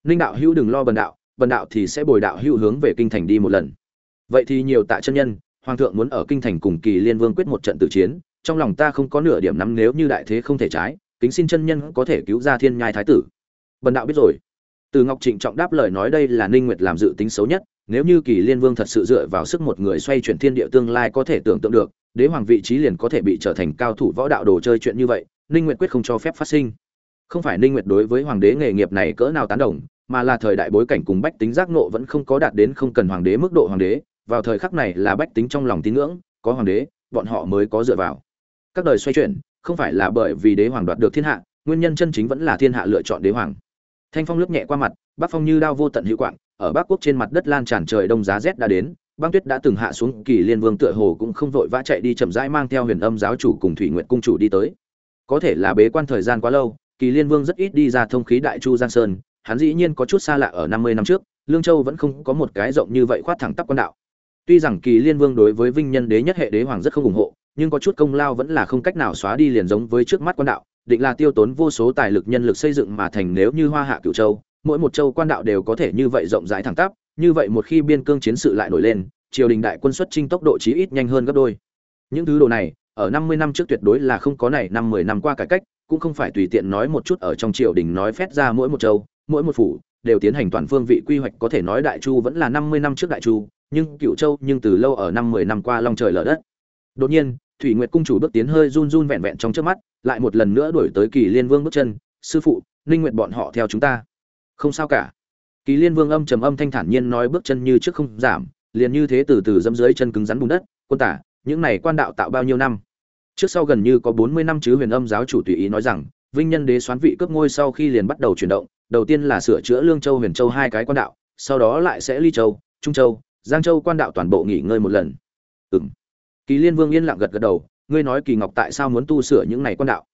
Linh đạo hữu đừng lo bần đạo, bần đạo thì sẽ bồi đạo hữu hướng về kinh thành đi một lần. Vậy thì nhiều tạ chân nhân, hoàng thượng muốn ở kinh thành cùng kỳ liên vương quyết một trận tử chiến trong lòng ta không có nửa điểm nắm nếu như đại thế không thể trái kính xin chân nhân có thể cứu ra thiên nhai thái tử. Bần đạo biết rồi. Từ ngọc trịnh trọng đáp lời nói đây là ninh nguyệt làm dự tính xấu nhất nếu như kỳ liên vương thật sự dựa vào sức một người xoay chuyển thiên địa tương lai có thể tưởng tượng được đế hoàng vị trí liền có thể bị trở thành cao thủ võ đạo đồ chơi chuyện như vậy ninh nguyệt quyết không cho phép phát sinh. Không phải ninh nguyệt đối với hoàng đế nghề nghiệp này cỡ nào tán đồng mà là thời đại bối cảnh cùng bách tính giác nộ vẫn không có đạt đến không cần hoàng đế mức độ hoàng đế vào thời khắc này là bách tính trong lòng tín ngưỡng, có hoàng đế, bọn họ mới có dựa vào. Các đời xoay chuyển, không phải là bởi vì đế hoàng đoạt được thiên hạ, nguyên nhân chân chính vẫn là thiên hạ lựa chọn đế hoàng. Thanh phong lướt nhẹ qua mặt, bắc phong như đao vô tận hữu quạng, ở bắc quốc trên mặt đất lan tràn trời đông giá rét đã đến, băng tuyết đã từng hạ xuống, kỳ liên vương tựa hồ cũng không vội vã chạy đi chậm rãi mang theo huyền âm giáo chủ cùng thủy nguyện cung chủ đi tới. Có thể là bế quan thời gian quá lâu, kỳ liên vương rất ít đi ra thông khí đại chu giang sơn, hắn dĩ nhiên có chút xa lạ ở năm mươi năm trước, lương châu vẫn không có một cái rộng như vậy khoát thẳng tắp quan đạo tuy rằng kỳ liên vương đối với vinh nhân đế nhất hệ đế hoàng rất không ủng hộ, nhưng có chút công lao vẫn là không cách nào xóa đi liền giống với trước mắt quan đạo, định là tiêu tốn vô số tài lực nhân lực xây dựng mà thành nếu như hoa hạ cửu châu, mỗi một châu quan đạo đều có thể như vậy rộng rãi thẳng tắp, như vậy một khi biên cương chiến sự lại nổi lên, triều đình đại quân xuất chinh tốc độ chí ít nhanh hơn gấp đôi. Những thứ đồ này, ở năm mươi năm trước tuyệt đối là không có này, năm mười năm qua cải cách, cũng không phải tùy tiện nói một chút ở trong triều đình nói phét ra mỗi một châu, mỗi một phủ, đều tiến hành toàn phương vị quy hoạch, có thể nói đại chu vẫn là năm mươi năm trước đại chu nhưng cựu châu nhưng từ lâu ở năm mười năm qua long trời lở đất. Đột nhiên, thủy nguyệt cung chủ bước tiến hơi run run vẹn vẹn trong trước mắt, lại một lần nữa đuổi tới kỳ liên vương bước chân, sư phụ, ninh nguyện bọn họ theo chúng ta. Không sao cả. Kỳ liên vương âm trầm âm thanh thản nhiên nói bước chân như trước không giảm, liền như thế từ từ dẫm dưới chân cứng rắn bùn đất, quân tả, những này quan đạo tạo bao nhiêu năm? Trước sau gần như có bốn mươi năm chứ huyền âm giáo chủ tùy ý nói rằng, vinh nhân đế xoán vị cướp ngôi sau khi liền bắt đầu chuyển động, đầu tiên là sửa chữa lương châu, huyền châu hai cái quan đạo, sau đó lại sẽ ly châu, trung châu giang châu quan đạo toàn bộ nghỉ ngơi một lần. Ừm, kỳ liên vương yên lặng gật gật đầu ngươi nói kỳ ngọc tại sao muốn tu sửa những này quan đạo?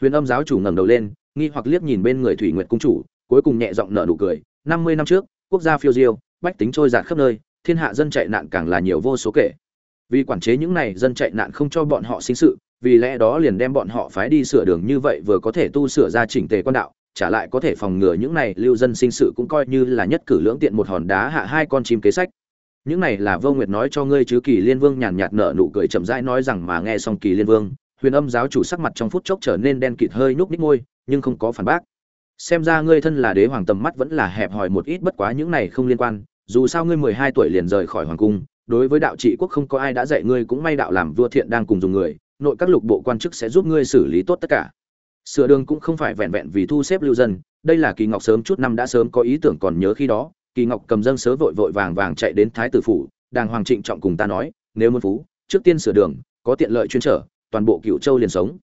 Huyền âm giáo chủ ngẩng đầu lên nghi hoặc liếc nhìn bên người thủy nguyệt cung chủ cuối cùng nhẹ giọng nở nụ cười năm mươi năm trước quốc gia phiêu diêu bách tính trôi giạt khắp nơi thiên hạ dân chạy nạn càng là nhiều vô số kể. Vì quản chế những này dân chạy nạn không cho bọn họ sinh sự vì lẽ đó liền đem bọn họ phái đi sửa đường như vậy vừa có thể tu sửa ra chỉnh tề quan đạo trả lại có thể phòng ngừa những này lưu dân sinh sự cũng coi như là nhất cử lưỡng tiện một hòn đá hạ hai con chim kế sách những này là vô nguyệt nói cho ngươi chứ, kỳ liên vương nhàn nhạt nở nụ cười chậm rãi nói rằng mà nghe xong kỳ liên vương, huyền âm giáo chủ sắc mặt trong phút chốc trở nên đen kịt hơi nhúc ních môi, nhưng không có phản bác. Xem ra ngươi thân là đế hoàng tầm mắt vẫn là hẹp hòi một ít bất quá những này không liên quan, dù sao ngươi mười hai tuổi liền rời khỏi hoàng cung, đối với đạo trị quốc không có ai đã dạy ngươi cũng may đạo làm vua thiện đang cùng dùng người, nội các lục bộ quan chức sẽ giúp ngươi xử lý tốt tất cả. Sửa đường cũng không phải vẹn vẹn vì thu xếp lưu dân, đây là kỳ ngọc sớm chút năm đã sớm có ý tưởng còn nhớ khi đó kỳ ngọc cầm dâng sớ vội vội vàng vàng chạy đến thái tử phủ, đàng hoàng trịnh trọng cùng ta nói, nếu muốn phú, trước tiên sửa đường, có tiện lợi chuyên trở, toàn bộ cựu châu liền sống.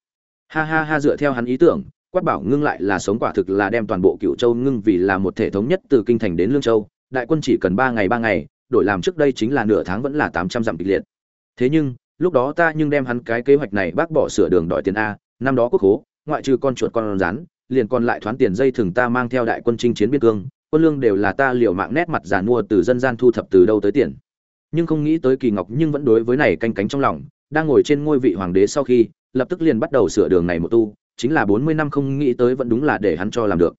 Ha ha ha, dựa theo hắn ý tưởng, quát bảo ngưng lại là sống quả thực là đem toàn bộ cựu châu ngưng vì là một thể thống nhất từ kinh thành đến lương châu, đại quân chỉ cần ba ngày ba ngày, đổi làm trước đây chính là nửa tháng vẫn là tám trăm dặm kịch liệt. Thế nhưng, lúc đó ta nhưng đem hắn cái kế hoạch này bác bỏ sửa đường đòi tiền a, năm đó quốc hố, ngoại trừ con chuột con rắn, liền còn lại thoán tiền dây thường ta mang theo đại quân chinh chiến biên cương quân lương đều là ta liều mạng nét mặt giàn mua từ dân gian thu thập từ đâu tới tiền. Nhưng không nghĩ tới kỳ ngọc nhưng vẫn đối với này canh cánh trong lòng, đang ngồi trên ngôi vị hoàng đế sau khi, lập tức liền bắt đầu sửa đường này một tu, chính là bốn mươi năm không nghĩ tới vẫn đúng là để hắn cho làm được.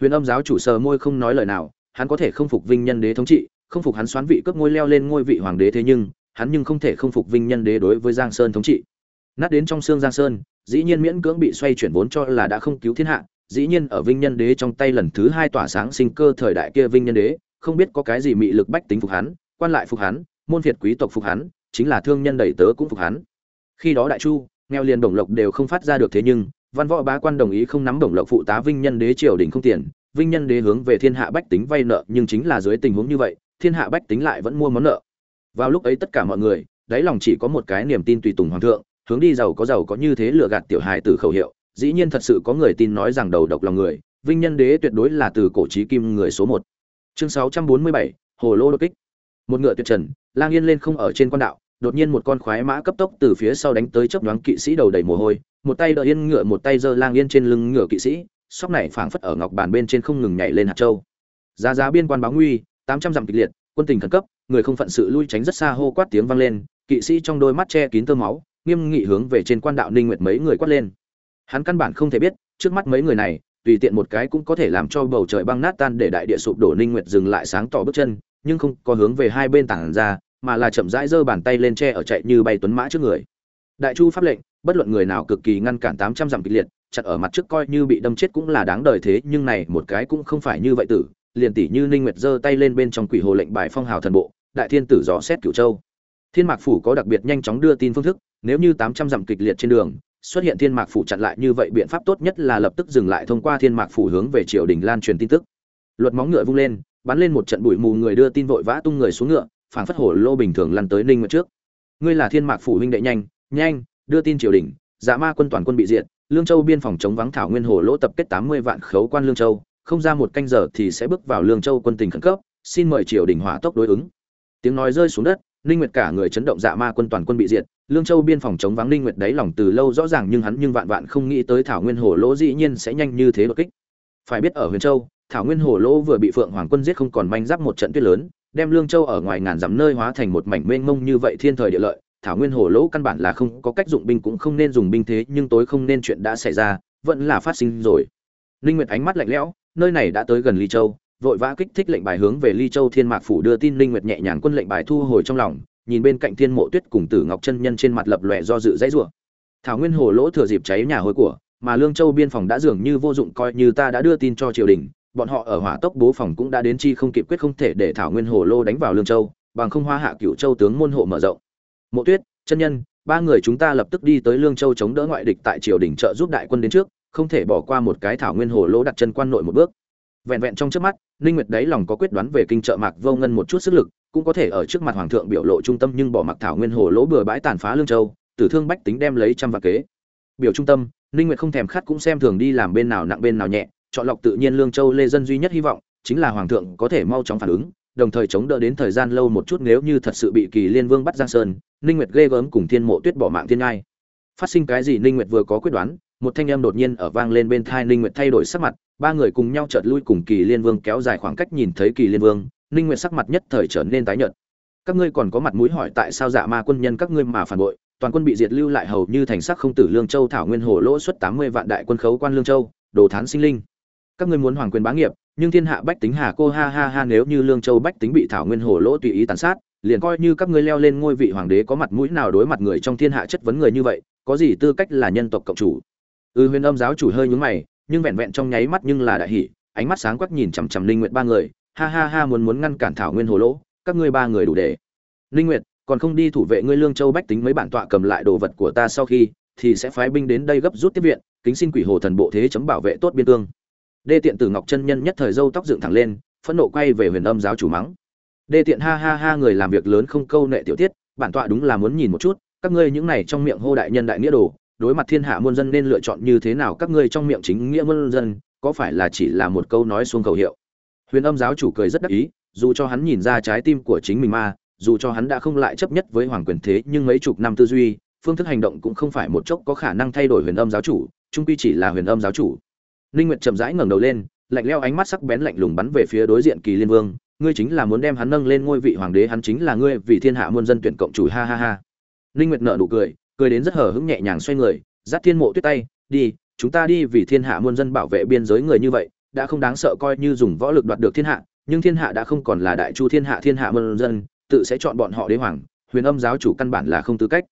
Huyền âm giáo chủ sờ môi không nói lời nào, hắn có thể không phục vinh nhân đế thống trị, không phục hắn xoán vị cướp ngôi leo lên ngôi vị hoàng đế thế nhưng, hắn nhưng không thể không phục vinh nhân đế đối với giang sơn thống trị. Nát đến trong xương giang sơn, dĩ nhiên miễn cưỡng bị xoay chuyển vốn cho là đã không cứu thiên hạ dĩ nhiên ở vinh nhân đế trong tay lần thứ hai tỏa sáng sinh cơ thời đại kia vinh nhân đế, không biết có cái gì mị lực bách tính phục hắn, quan lại phục hắn, môn phiệt quý tộc phục hắn, chính là thương nhân đầy tớ cũng phục hắn. Khi đó đại chu, nghèo liền đồng lộc đều không phát ra được thế nhưng, văn võ bá quan đồng ý không nắm đồng lộc phụ tá vinh nhân đế triều đình không tiền, vinh nhân đế hướng về thiên hạ bách tính vay nợ, nhưng chính là dưới tình huống như vậy, thiên hạ bách tính lại vẫn mua món nợ. Vào lúc ấy tất cả mọi người, đáy lòng chỉ có một cái niềm tin tùy tùng hoàng thượng, hướng đi giàu có giàu có như thế lừa gạt tiểu hài từ khẩu hiệu dĩ nhiên thật sự có người tin nói rằng đầu độc lòng người, vinh nhân đế tuyệt đối là từ cổ trí kim người số một. Chương sáu trăm bốn mươi bảy, hồ lô đột kích. Một ngựa tuyệt trần, lang yên lên không ở trên quan đạo, đột nhiên một con khoái mã cấp tốc từ phía sau đánh tới chớp nhoáng kỵ sĩ đầu đầy mồ hôi, một tay đỡ yên ngựa, một tay giơ lang yên trên lưng ngựa kỵ sĩ, sóc này phảng phất ở ngọc bàn bên trên không ngừng nhảy lên hạt châu. Giá giá biên quan báo nguy, tám trăm dặm kịch liệt, quân tình khẩn cấp, người không phận sự lui tránh rất xa hô quát tiếng vang lên, kỵ sĩ trong đôi mắt che kín tơ máu, nghiêm nghị hướng về trên quan đạo ninh nguyệt mấy người quát lên hắn căn bản không thể biết, trước mắt mấy người này, tùy tiện một cái cũng có thể làm cho bầu trời băng nát tan để đại địa sụp đổ ninh nguyệt dừng lại sáng tỏ bước chân, nhưng không có hướng về hai bên tảng ra, mà là chậm rãi giơ bàn tay lên che ở chạy như bay tuấn mã trước người. Đại chu pháp lệnh, bất luận người nào cực kỳ ngăn cản tám trăm dặm kịch liệt, chặt ở mặt trước coi như bị đâm chết cũng là đáng đời thế, nhưng này một cái cũng không phải như vậy tử, liền tỷ như ninh nguyệt giơ tay lên bên trong quỷ hồ lệnh bài phong hào thần bộ, đại thiên tử dò xét cửu châu. Thiên mạc phủ có đặc biệt nhanh chóng đưa tin phương thức, nếu như tám trăm dặm kịch liệt trên đường xuất hiện thiên mạc phủ chặn lại như vậy biện pháp tốt nhất là lập tức dừng lại thông qua thiên mạc phủ hướng về triều đình lan truyền tin tức. Luật móng ngựa vung lên, bắn lên một trận bụi mù người đưa tin vội vã tung người xuống ngựa, phảng phất hổ lô bình thường lăn tới ninh nguyệt trước. Ngươi là thiên mạc phủ huynh đệ nhanh nhanh, đưa tin triều đình dạ ma quân toàn quân bị diệt, lương châu biên phòng chống vắng thảo nguyên hồ lỗ tập kết tám mươi vạn khấu quan lương châu, không ra một canh giờ thì sẽ bước vào lương châu quân tình khẩn cấp, xin mời triều đình hỏa tốc đối ứng. Tiếng nói rơi xuống đất ninh nguyệt cả người chấn động dạ ma quân toàn quân bị diệt, lương châu biên phòng chống vắng ninh nguyệt đáy lòng từ lâu rõ ràng nhưng hắn nhưng vạn vạn không nghĩ tới thảo nguyên hồ lỗ dĩ nhiên sẽ nhanh như thế đột kích. Phải biết ở huyền châu, thảo nguyên hồ lỗ vừa bị phượng hoàng quân giết không còn manh giáp một trận tuyết lớn, đem lương châu ở ngoài ngàn dặm nơi hóa thành một mảnh mênh mông như vậy thiên thời địa lợi, thảo nguyên hồ lỗ căn bản là không có cách dụng binh cũng không nên dùng binh thế nhưng tối không nên chuyện đã xảy ra, vẫn là phát sinh rồi. Ninh nguyệt ánh mắt lạnh lẽo, nơi này đã tới gần ly châu vội vã kích thích lệnh bài hướng về ly châu thiên mạc phủ đưa tin linh nguyệt nhẹ nhàng quân lệnh bài thu hồi trong lòng, nhìn bên cạnh thiên mộ tuyết cùng tử ngọc chân nhân trên mặt lập lòe do dự dãy rủa. Thảo nguyên hồ lỗ thừa dịp cháy nhà hối của, mà lương châu biên phòng đã dường như vô dụng coi như ta đã đưa tin cho triều đình, bọn họ ở hỏa tốc bố phòng cũng đã đến chi không kịp quyết không thể để thảo nguyên hồ lô đánh vào lương châu, bằng không hoa hạ cửu châu tướng môn hộ mở rộng. Mộ tuyết, chân nhân, ba người chúng ta lập tức đi tới lương châu chống đỡ ngoại địch tại triều đình trợ giúp đại quân đến trước, không thể bỏ qua một cái thảo nguyên hồ lỗ đặt chân quan nội một bước vẹn vẹn trong trước mắt, ninh nguyệt đấy lòng có quyết đoán về kinh trợ mạc vô ngân một chút sức lực, cũng có thể ở trước mặt hoàng thượng biểu lộ trung tâm nhưng bỏ mặc thảo nguyên hồ lỗ bừa bãi tàn phá lương châu, tử thương bách tính đem lấy trăm vạn kế. Biểu trung tâm, ninh nguyệt không thèm khát cũng xem thường đi làm bên nào nặng bên nào nhẹ, chọn lọc tự nhiên lương châu lê dân duy nhất hy vọng, chính là hoàng thượng có thể mau chóng phản ứng, đồng thời chống đỡ đến thời gian lâu một chút nếu như thật sự bị kỳ liên vương bắt giang sơn, ninh nguyệt ghê gớm cùng thiên mộ tuyết bỏ mạng thiên ngai. Phát sinh cái gì ninh nguyệt vừa có quyết đoán một thanh âm đột nhiên ở vang lên bên thai ninh nguyệt thay đổi sắc mặt, ba người cùng nhau chợt lui cùng kỳ liên vương kéo dài khoảng cách nhìn thấy kỳ liên vương, ninh nguyệt sắc mặt nhất thời trở nên tái nhợt. Các ngươi còn có mặt mũi hỏi tại sao dạ ma quân nhân các ngươi mà phản bội, toàn quân bị diệt lưu lại hầu như thành sắc không tử lương châu thảo nguyên hồ lỗ xuất 80 vạn đại quân khấu quan lương châu, đồ thán sinh linh. Các ngươi muốn hoàng quyền bá nghiệp, nhưng thiên hạ bách tính hà cô ha ha ha nếu như lương châu bách tính bị thảo nguyên hồ lỗ tùy ý tàn sát, liền coi như các ngươi leo lên ngôi vị hoàng đế có mặt mũi nào đối mặt người trong thiên hạ chất vấn người như vậy, có gì tư cách là nhân tộc cộng chủ? Ừ huyền âm giáo chủ hơi nhướng mày, nhưng vẹn vẹn trong nháy mắt nhưng là đại hỷ ánh mắt sáng quắc nhìn chằm chằm linh nguyệt ba người, ha ha ha muốn muốn ngăn cản thảo nguyên hồ lỗ các ngươi ba người đủ để. Linh nguyệt, còn không đi thủ vệ ngươi lương châu bách tính mấy bản tọa cầm lại đồ vật của ta sau khi, thì sẽ phái binh đến đây gấp rút tiếp viện, kính xin quỷ hồ thần bộ thế chấm bảo vệ tốt biên cương. Đê tiện tử ngọc chân nhân nhất thời dâu tóc dựng thẳng lên, phẫn nộ quay về huyền âm giáo chủ mắng. Đê tiện ha ha ha người làm việc lớn không câu nệ tiểu tiết, bản tọa đúng là muốn nhìn một chút, các ngươi những này trong miệng hô đại nhân đại nghĩa đồ đối mặt thiên hạ muôn dân nên lựa chọn như thế nào các ngươi trong miệng chính nghĩa muôn dân có phải là chỉ là một câu nói xuông khẩu hiệu huyền âm giáo chủ cười rất đắc ý dù cho hắn nhìn ra trái tim của chính mình ma dù cho hắn đã không lại chấp nhất với hoàng quyền thế nhưng mấy chục năm tư duy phương thức hành động cũng không phải một chốc có khả năng thay đổi huyền âm giáo chủ trung quy chỉ là huyền âm giáo chủ Ninh Nguyệt chậm rãi ngẩng đầu lên, lạnh lẽo ánh mắt sắc bén lạnh lùng bắn về phía đối diện Kỳ Liên Vương, ngươi chính là muốn đem hắn nâng lên ngôi vị hoàng đế, hắn chính là ngươi vì thiên hạ muôn dân tuyển cộng chủ ha ha ha. Ninh Nguyệt nở nụ cười, cười đến rất hờ hững nhẹ nhàng xoay người, giắt Thiên Mộ Tuyết tay, đi, chúng ta đi vì thiên hạ muôn dân bảo vệ biên giới người như vậy, đã không đáng sợ coi như dùng võ lực đoạt được thiên hạ, nhưng thiên hạ đã không còn là đại chu thiên hạ thiên hạ muôn dân, tự sẽ chọn bọn họ đế hoàng, Huyền Âm giáo chủ căn bản là không tư cách.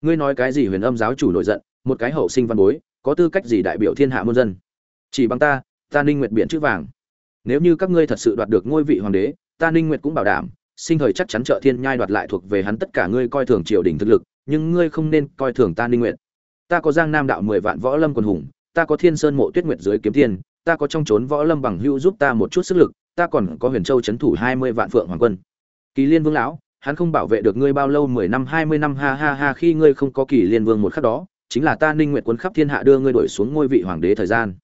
Ngươi nói cái gì Huyền Âm giáo chủ nổi giận, một cái hậu sinh văn bối, có tư cách gì đại biểu thiên hạ muôn dân? chỉ bằng ta ta ninh nguyệt biển chữ vàng nếu như các ngươi thật sự đoạt được ngôi vị hoàng đế ta ninh nguyệt cũng bảo đảm sinh thời chắc chắn trợ thiên nhai đoạt lại thuộc về hắn tất cả ngươi coi thường triều đình thực lực nhưng ngươi không nên coi thường ta ninh nguyệt. Ta có giang nam đạo mười vạn võ lâm quần hùng, ta có thiên sơn mộ tuyết nguyệt dưới kiếm thiên ta có trong trốn võ lâm bằng hữu giúp ta một chút sức lực, ta còn có huyền châu chấn thủ hai mươi vạn phượng hoàng quân. Kỳ liên vương lão, hắn không bảo vệ được ngươi bao lâu mười năm, hai mươi năm, ha ha ha, khi ngươi không có kỳ liên vương một khắc đó, chính là ta ninh nguyệt quân khắp thiên hạ đưa ngươi đổi xuống ngôi vị hoàng đế thời gian.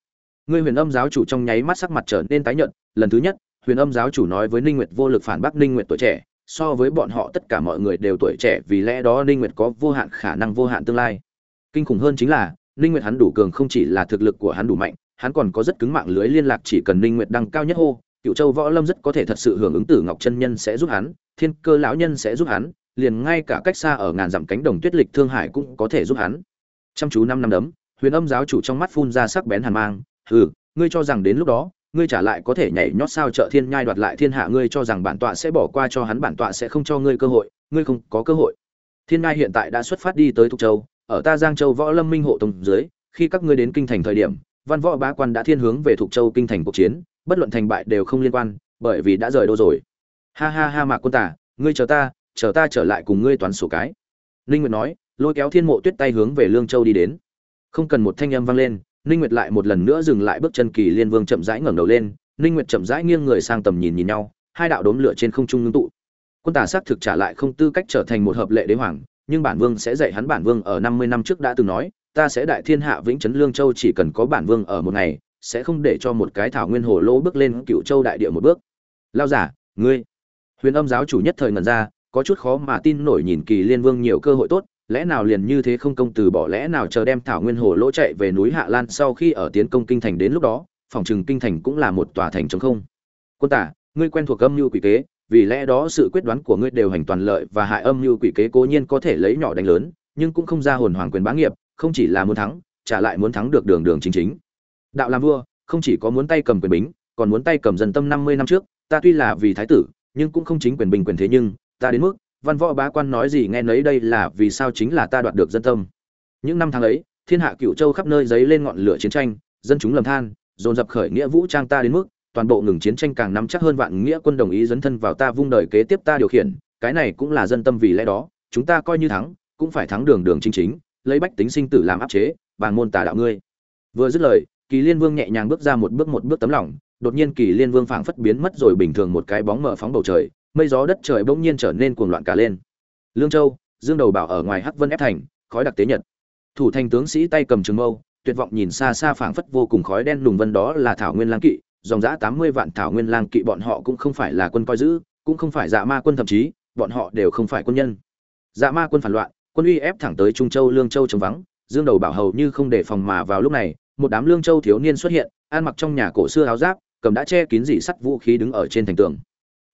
Ngươi huyền âm giáo chủ trong nháy mắt sắc mặt trở nên tái nhợt, lần thứ nhất, huyền âm giáo chủ nói với ninh nguyệt vô lực phản bác ninh nguyệt tuổi trẻ so với bọn họ tất cả mọi người đều tuổi trẻ, vì lẽ đó ninh nguyệt có vô hạn khả năng, vô hạn tương lai. Kinh khủng hơn chính là, ninh nguyệt hắn đủ cường không chỉ là thực lực của hắn đủ mạnh, hắn còn có rất cứng mạng lưới liên lạc, chỉ cần ninh nguyệt đăng cao nhất hô, cựu châu võ lâm rất có thể thật sự hưởng ứng tử ngọc chân nhân sẽ giúp hắn, thiên cơ lão nhân sẽ giúp hắn, liền ngay cả cách xa ở ngàn dặm cánh đồng tuyết lịch thương hải cũng có thể giúp hắn. Chăm chú năm năm đấm, huyền âm giáo chủ trong mắt phun ra sắc bén hàn mang, hừ, ngươi cho rằng đến lúc đó ngươi trả lại có thể nhảy nhót sao? Trợ thiên nhai đoạt lại thiên hạ, ngươi cho rằng bản tọa sẽ bỏ qua cho hắn, bản tọa sẽ không cho ngươi cơ hội, ngươi không có cơ hội. Thiên nhai hiện tại đã xuất phát đi tới thục châu, ở ta giang châu võ lâm minh hộ tông dưới, khi các ngươi đến kinh thành thời điểm, văn võ bá quan đã thiên hướng về thục châu kinh thành cuộc chiến, bất luận thành bại đều không liên quan, bởi vì đã rời đô rồi. Ha ha ha, mạc quân tả, ngươi chờ ta chờ ta trở lại cùng ngươi toán sổ cái. Ninh nguyệt nói, lôi kéo thiên mộ tuyết tay hướng về lương châu đi đến. Không cần một thanh âm vang lên ninh nguyệt lại một lần nữa dừng lại bước chân kỳ liên vương chậm rãi ngẩng đầu lên, ninh nguyệt chậm rãi nghiêng người sang tầm nhìn nhìn nhau, hai đạo đốm lửa trên không trung ngưng tụ. Quân tả sát thực trả lại không tư cách trở thành một hợp lệ đế hoàng, nhưng bản vương sẽ dạy hắn bản vương ở 50 năm trước đã từng nói, ta sẽ đại thiên hạ vĩnh chấn lương châu chỉ cần có bản vương ở một ngày, sẽ không để cho một cái thảo nguyên hồ lô bước lên cựu châu đại địa một bước. Lao giả, ngươi. Huyền âm giáo chủ nhất thời ngần ra, có chút khó mà tin nổi nhìn kỳ liên vương nhiều cơ hội tốt lẽ nào liền như thế không công từ bỏ lẽ nào chờ đem thảo nguyên hồ lỗ chạy về núi hạ lan sau khi ở tiến công kinh thành đến lúc đó, phòng trừng kinh thành cũng là một tòa thành trống không. Quân tả, ngươi quen thuộc âm mưu quỷ kế, vì lẽ đó sự quyết đoán của ngươi đều hành toàn lợi và hại âm mưu quỷ kế cố nhiên có thể lấy nhỏ đánh lớn, nhưng cũng không ra hồn hoàng quyền bá nghiệp, không chỉ là muốn thắng, trả lại muốn thắng được đường đường chính chính. Đạo làm vua, không chỉ có muốn tay cầm quyền bính, còn muốn tay cầm dân tâm năm mươi năm trước, ta tuy là vì thái tử, nhưng cũng không chính quyền bình quyền thế nhưng, ta đến mức văn võ bá quan nói gì nghe nấy đây là vì sao chính là ta đoạt được dân tâm. Những năm tháng ấy, thiên hạ cựu châu khắp nơi dấy lên ngọn lửa chiến tranh, dân chúng lầm than, dồn dập khởi nghĩa vũ trang ta đến mức, toàn bộ ngừng chiến tranh càng nắm chắc hơn vạn nghĩa quân đồng ý dấn thân vào ta vung đời kế tiếp ta điều khiển, cái này cũng là dân tâm vì lẽ đó, chúng ta coi như thắng, cũng phải thắng đường đường chính chính, lấy bách tính sinh tử làm áp chế và môn tà đạo ngươi. Vừa dứt lời, kỳ liên vương nhẹ nhàng bước ra một bước một bước tấm lòng, đột nhiên kỳ liên vương phảng phất biến mất rồi bình thường một cái bóng mở phóng bầu trời mây gió đất trời bỗng nhiên trở nên cuồng loạn cả lên. Lương châu, dương đầu bảo ở ngoài hắc vân ép thành, khói đặc tế nhật. Thủ thành tướng sĩ tay cầm trường mâu, tuyệt vọng nhìn xa xa phảng phất vô cùng khói đen lùng vân đó là thảo nguyên lang kỵ, dòng dã tám mươi vạn thảo nguyên lang kỵ bọn họ cũng không phải là quân coi giữ, cũng không phải dạ ma quân thậm chí, bọn họ đều không phải quân nhân. Dạ ma quân phản loạn, quân uy ép thẳng tới trung châu lương châu trống vắng, dương đầu bảo hầu như không để phòng mà vào lúc này, một đám lương châu thiếu niên xuất hiện, ăn mặc trong nhà cổ xưa áo giáp, cầm đã che kín dị sắt vũ khí đứng ở trên thành tường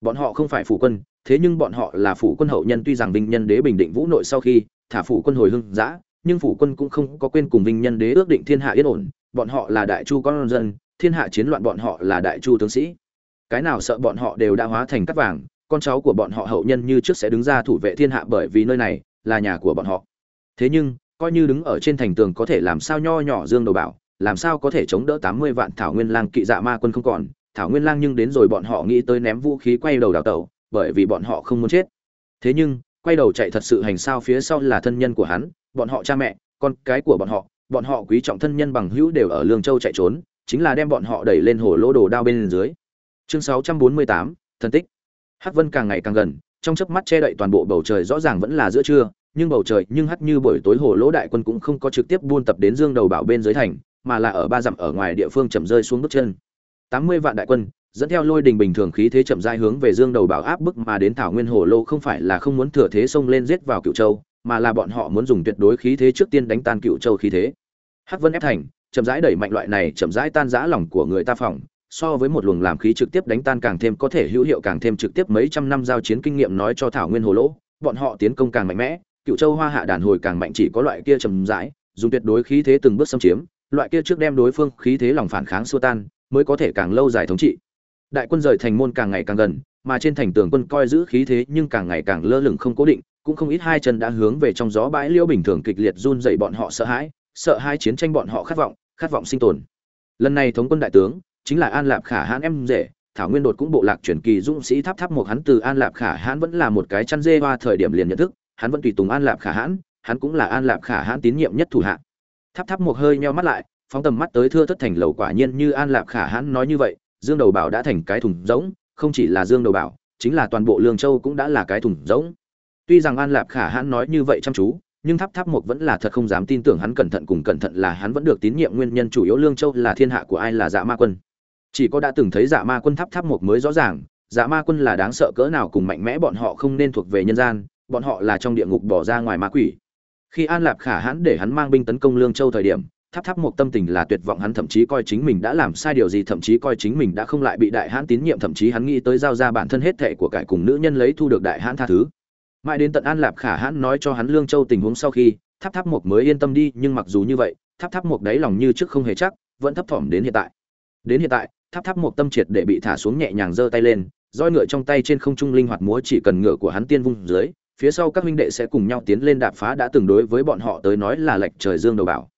bọn họ không phải phủ quân, thế nhưng bọn họ là phủ quân hậu nhân, tuy rằng vinh nhân đế bình định vũ nội sau khi thả phủ quân hồi hưng giã, nhưng phủ quân cũng không có quên cùng vinh nhân đế ước định thiên hạ yên ổn. Bọn họ là đại chu con dân, thiên hạ chiến loạn bọn họ là đại chu tướng sĩ. Cái nào sợ bọn họ đều đã hóa thành cắt vàng, con cháu của bọn họ hậu nhân như trước sẽ đứng ra thủ vệ thiên hạ bởi vì nơi này là nhà của bọn họ. Thế nhưng, coi như đứng ở trên thành tường có thể làm sao nho nhỏ dương đầu bảo, làm sao có thể chống đỡ tám mươi vạn thảo nguyên lang kỵ dạ ma quân không còn thảo nguyên lang nhưng đến rồi bọn họ nghĩ tới ném vũ khí quay đầu đào tẩu, bởi vì bọn họ không muốn chết. Thế nhưng, quay đầu chạy thật sự hành sao phía sau là thân nhân của hắn, bọn họ cha mẹ, con cái của bọn họ bọn họ quý trọng thân nhân bằng hữu đều ở lương châu chạy trốn, chính là đem bọn họ đẩy lên hồ lỗ đồ đao bên dưới. Chương sáu trăm bốn mươi n tích. Hắc vân càng ngày càng gần, trong chớp mắt che đậy toàn bộ bầu trời rõ ràng vẫn là giữa trưa, nhưng bầu trời nhưng hắt như buổi tối hồ lỗ đại quân cũng không có trực tiếp buôn tập đến dương đầu bảo bên dưới thành, mà là ở ba dặm ở ngoài địa phương chậm rơi xuống bước chân tám mươi vạn đại quân, dẫn theo lôi đình bình thường khí thế chậm rãi hướng về dương đầu bảo áp bức mà đến thảo nguyên hồ lô không phải là không muốn thừa thế xông lên giết vào cựu châu, mà là bọn họ muốn dùng tuyệt đối khí thế trước tiên đánh tan cựu châu khí thế. Hắc vân ép thành, chậm rãi đẩy mạnh loại này, chậm rãi tan rã lòng của người ta phòng, so với một luồng làm khí trực tiếp đánh tan càng thêm có thể hữu hiệu càng thêm trực tiếp mấy trăm năm giao chiến kinh nghiệm nói cho thảo nguyên hồ lỗ bọn họ tiến công càng mạnh mẽ cựu châu hoa hạ đàn hồi càng mạnh chỉ có loại kia chậm rãi, dùng tuyệt đối khí thế từng bước xâm chiếm, loại kia trước đem đối phương khí thế lòng phản kháng xua tan mới có thể càng lâu dài thống trị. Đại quân rời thành môn càng ngày càng gần, mà trên thành tường quân coi giữ khí thế nhưng càng ngày càng lơ lửng không cố định, cũng không ít hai chân đã hướng về trong gió bãi liễu bình thường kịch liệt run dậy bọn họ sợ hãi, sợ hai chiến tranh bọn họ khát vọng khát vọng sinh tồn. Lần này thống quân đại tướng chính là an lạp khả hãn em rể, thảo nguyên đột cũng bộ lạc truyền kỳ dũng sĩ tháp tháp một hắn từ an lạp khả hãn vẫn là một cái chăn dê hoa thời điểm liền nhận thức, hắn vẫn tùy tùng an lạp khả hãn, hắn cũng là an lạp khả hãn tín nhiệm nhất thủ hạ. Tháp tháp một hơi meo mắt lại phóng tầm mắt tới thưa thất thành lầu quả nhiên như an lạp khả hãn nói như vậy, dương đầu bảo đã thành cái thùng rỗng, không chỉ là dương đầu bảo, chính là toàn bộ lương châu cũng đã là cái thùng rỗng. Tuy rằng an lạp khả hãn nói như vậy chăm chú, nhưng tháp tháp một vẫn là thật không dám tin tưởng hắn cẩn thận cùng cẩn thận là hắn vẫn được tín nhiệm nguyên nhân chủ yếu lương châu là thiên hạ của ai là dạ ma quân. Chỉ có đã từng thấy dạ ma quân tháp tháp một mới rõ ràng dạ ma quân là đáng sợ cỡ nào cùng mạnh mẽ bọn họ không nên thuộc về nhân gian, bọn họ là trong địa ngục bỏ ra ngoài ma quỷ. Khi an lạp khả hãn để hắn mang binh tấn công lương châu thời điểm tháp tháp một tâm tình là tuyệt vọng, hắn thậm chí coi chính mình đã làm sai điều gì, thậm chí coi chính mình đã không lại bị đại hãn tín nhiệm, thậm chí hắn nghĩ tới giao ra bản thân hết thệ của cải cùng nữ nhân lấy thu được đại hãn tha thứ. Mãi đến tận an lạp khả hãn nói cho hắn lương châu tình huống sau khi, tháp tháp một mới yên tâm đi, nhưng mặc dù như vậy, tháp tháp một đáy lòng như trước không hề chắc, vẫn thấp thỏm đến hiện tại. Đến hiện tại, tháp tháp một tâm triệt để bị thả xuống nhẹ nhàng giơ tay lên, roi ngựa trong tay trên không trung linh hoạt múa chỉ cần ngựa của hắn tiên vung dưới, phía sau các huynh đệ sẽ cùng nhau tiến lên đạp phá đã từng đối với bọn họ tới nói là lệch trời dương đầu bảo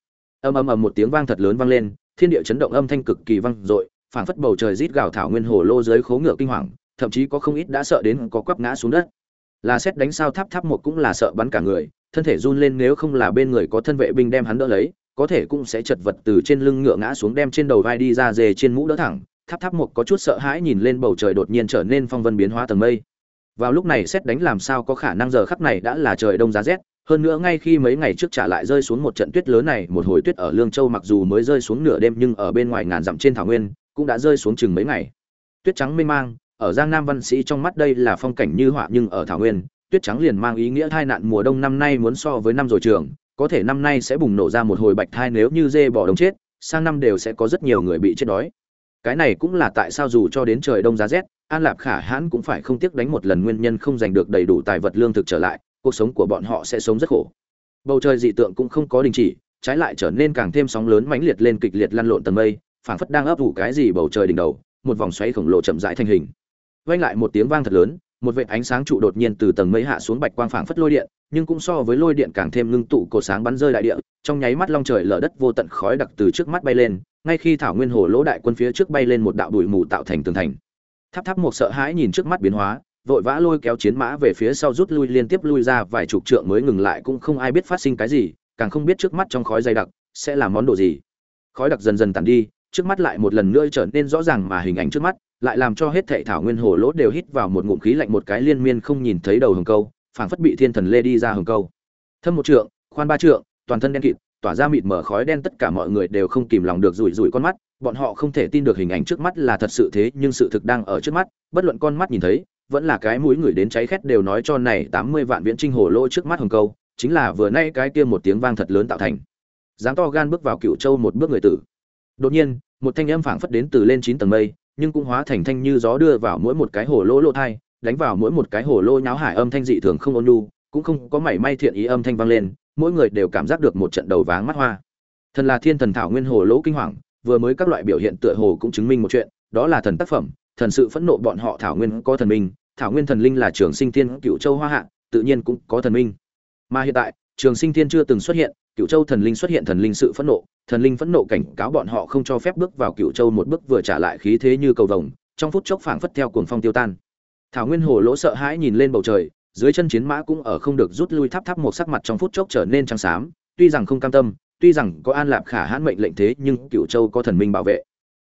ầm ầm ầm một tiếng vang thật lớn vang lên, thiên địa chấn động âm thanh cực kỳ vang dội, phảng phất bầu trời rít gào thảo nguyên hồ lô dưới khố ngựa kinh hoàng, thậm chí có không ít đã sợ đến có quắp ngã xuống đất. Là xét đánh sao tháp tháp một cũng là sợ bắn cả người, thân thể run lên nếu không là bên người có thân vệ binh đem hắn đỡ lấy, có thể cũng sẽ chật vật từ trên lưng ngựa ngã xuống đem trên đầu vai đi ra dề trên mũ đỡ thẳng. Tháp tháp một có chút sợ hãi nhìn lên bầu trời đột nhiên trở nên phong vân biến hóa tầng mây. Vào lúc này xét đánh làm sao có khả năng giờ khắc này đã là trời đông giá rét hơn nữa ngay khi mấy ngày trước trả lại rơi xuống một trận tuyết lớn này, một hồi tuyết ở lương châu mặc dù mới rơi xuống nửa đêm nhưng ở bên ngoài ngàn dặm trên thảo nguyên, cũng đã rơi xuống chừng mấy ngày. Tuyết trắng mênh mang, ở giang nam văn sĩ trong mắt đây là phong cảnh như họa nhưng ở thảo nguyên, tuyết trắng liền mang ý nghĩa tai nạn mùa đông năm nay muốn so với năm rồi trường, có thể năm nay sẽ bùng nổ ra một hồi bạch thai nếu như dê bỏ đông chết, sang năm đều sẽ có rất nhiều người bị chết đói. Cái này cũng là tại sao dù cho đến trời đông giá rét, an lạp khả hãn cũng phải không tiếc đánh một lần nguyên nhân không giành được đầy đủ tài vật lương thực trở lại cuộc sống của bọn họ sẽ sống rất khổ. Bầu trời dị tượng cũng không có đình chỉ, trái lại trở nên càng thêm sóng lớn mãnh liệt lên kịch liệt lăn lộn tầng mây, phảng phất đang ấp ủ cái gì bầu trời đỉnh đầu, một vòng xoáy khổng lồ chậm rãi thành hình. Vang lại một tiếng vang thật lớn, một vệt ánh sáng trụ đột nhiên từ tầng mây hạ xuống bạch quang phảng phất lôi điện, nhưng cũng so với lôi điện càng thêm ngưng tụ cột sáng bắn rơi đại địa, trong nháy mắt long trời lở đất vô tận khói đặc từ trước mắt bay lên, ngay khi thảo nguyên hồ lỗ đại quân phía trước bay lên một đạo bụi mù tạo thành tường thành. Tháp tháp một sợ hãi nhìn trước mắt biến hóa vội vã lôi kéo chiến mã về phía sau rút lui, liên tiếp lui ra vài chục trượng mới ngừng lại, cũng không ai biết phát sinh cái gì, càng không biết trước mắt trong khói dày đặc sẽ là món đồ gì. Khói đặc dần dần tàn đi, trước mắt lại một lần nữa trở nên rõ ràng mà hình ảnh trước mắt, lại làm cho hết thệ thảo nguyên hồ lỗ đều hít vào một ngụm khí lạnh một cái liên miên không nhìn thấy đầu hồng câu, phảng phất bị thiên thần lê đi ra hồng câu. Thâm một trượng, khoan ba trượng, toàn thân đen kịt, tỏa ra mịt mở khói đen, tất cả mọi người đều không kìm lòng được rủi rủi con mắt, bọn họ không thể tin được hình ảnh trước mắt là thật sự thế, nhưng sự thực đang ở trước mắt, bất luận con mắt nhìn thấy vẫn là cái mũi người đến cháy khét đều nói cho này tám mươi vạn viễn trinh hồ lô trước mắt hồng câu, chính là vừa nay cái kia một tiếng vang thật lớn tạo thành. Dám to gan bước vào cựu châu một bước người tử. Đột nhiên, một thanh âm phảng phất đến từ lên chín tầng mây, nhưng cũng hóa thành thanh như gió đưa vào mỗi một cái hồ lô lô thai, đánh vào mỗi một cái hồ lô nháo hải âm thanh dị thường không ôn nhu, cũng không có mảy may thiện ý âm thanh vang lên, mỗi người đều cảm giác được một trận đầu váng mắt hoa. Thần là thiên thần thảo nguyên hồ lỗ kinh hoàng, vừa mới các loại biểu hiện tựa hồ cũng chứng minh một chuyện, đó là thần tác phẩm, thần sự phẫn nộ bọn họ thảo nguyên có thần minh thảo nguyên thần linh là trường sinh thiên cựu châu hoa hạ, tự nhiên cũng có thần minh. Mà hiện tại, trường sinh thiên chưa từng xuất hiện cựu châu thần linh xuất hiện thần linh sự phẫn nộ, thần linh phẫn nộ cảnh cáo bọn họ không cho phép bước vào cựu châu một bước vừa trả lại khí thế như cầu vồng, trong phút chốc phảng phất theo cuồng phong tiêu tan. Thảo nguyên hồ lỗ sợ hãi nhìn lên bầu trời, dưới chân chiến mã cũng ở không được rút lui tháp tháp một sắc mặt trong phút chốc trở nên trắng xám, tuy rằng không cam tâm, tuy rằng có an lạp khả hãn mệnh lệnh thế nhưng cựu châu có thần minh bảo vệ.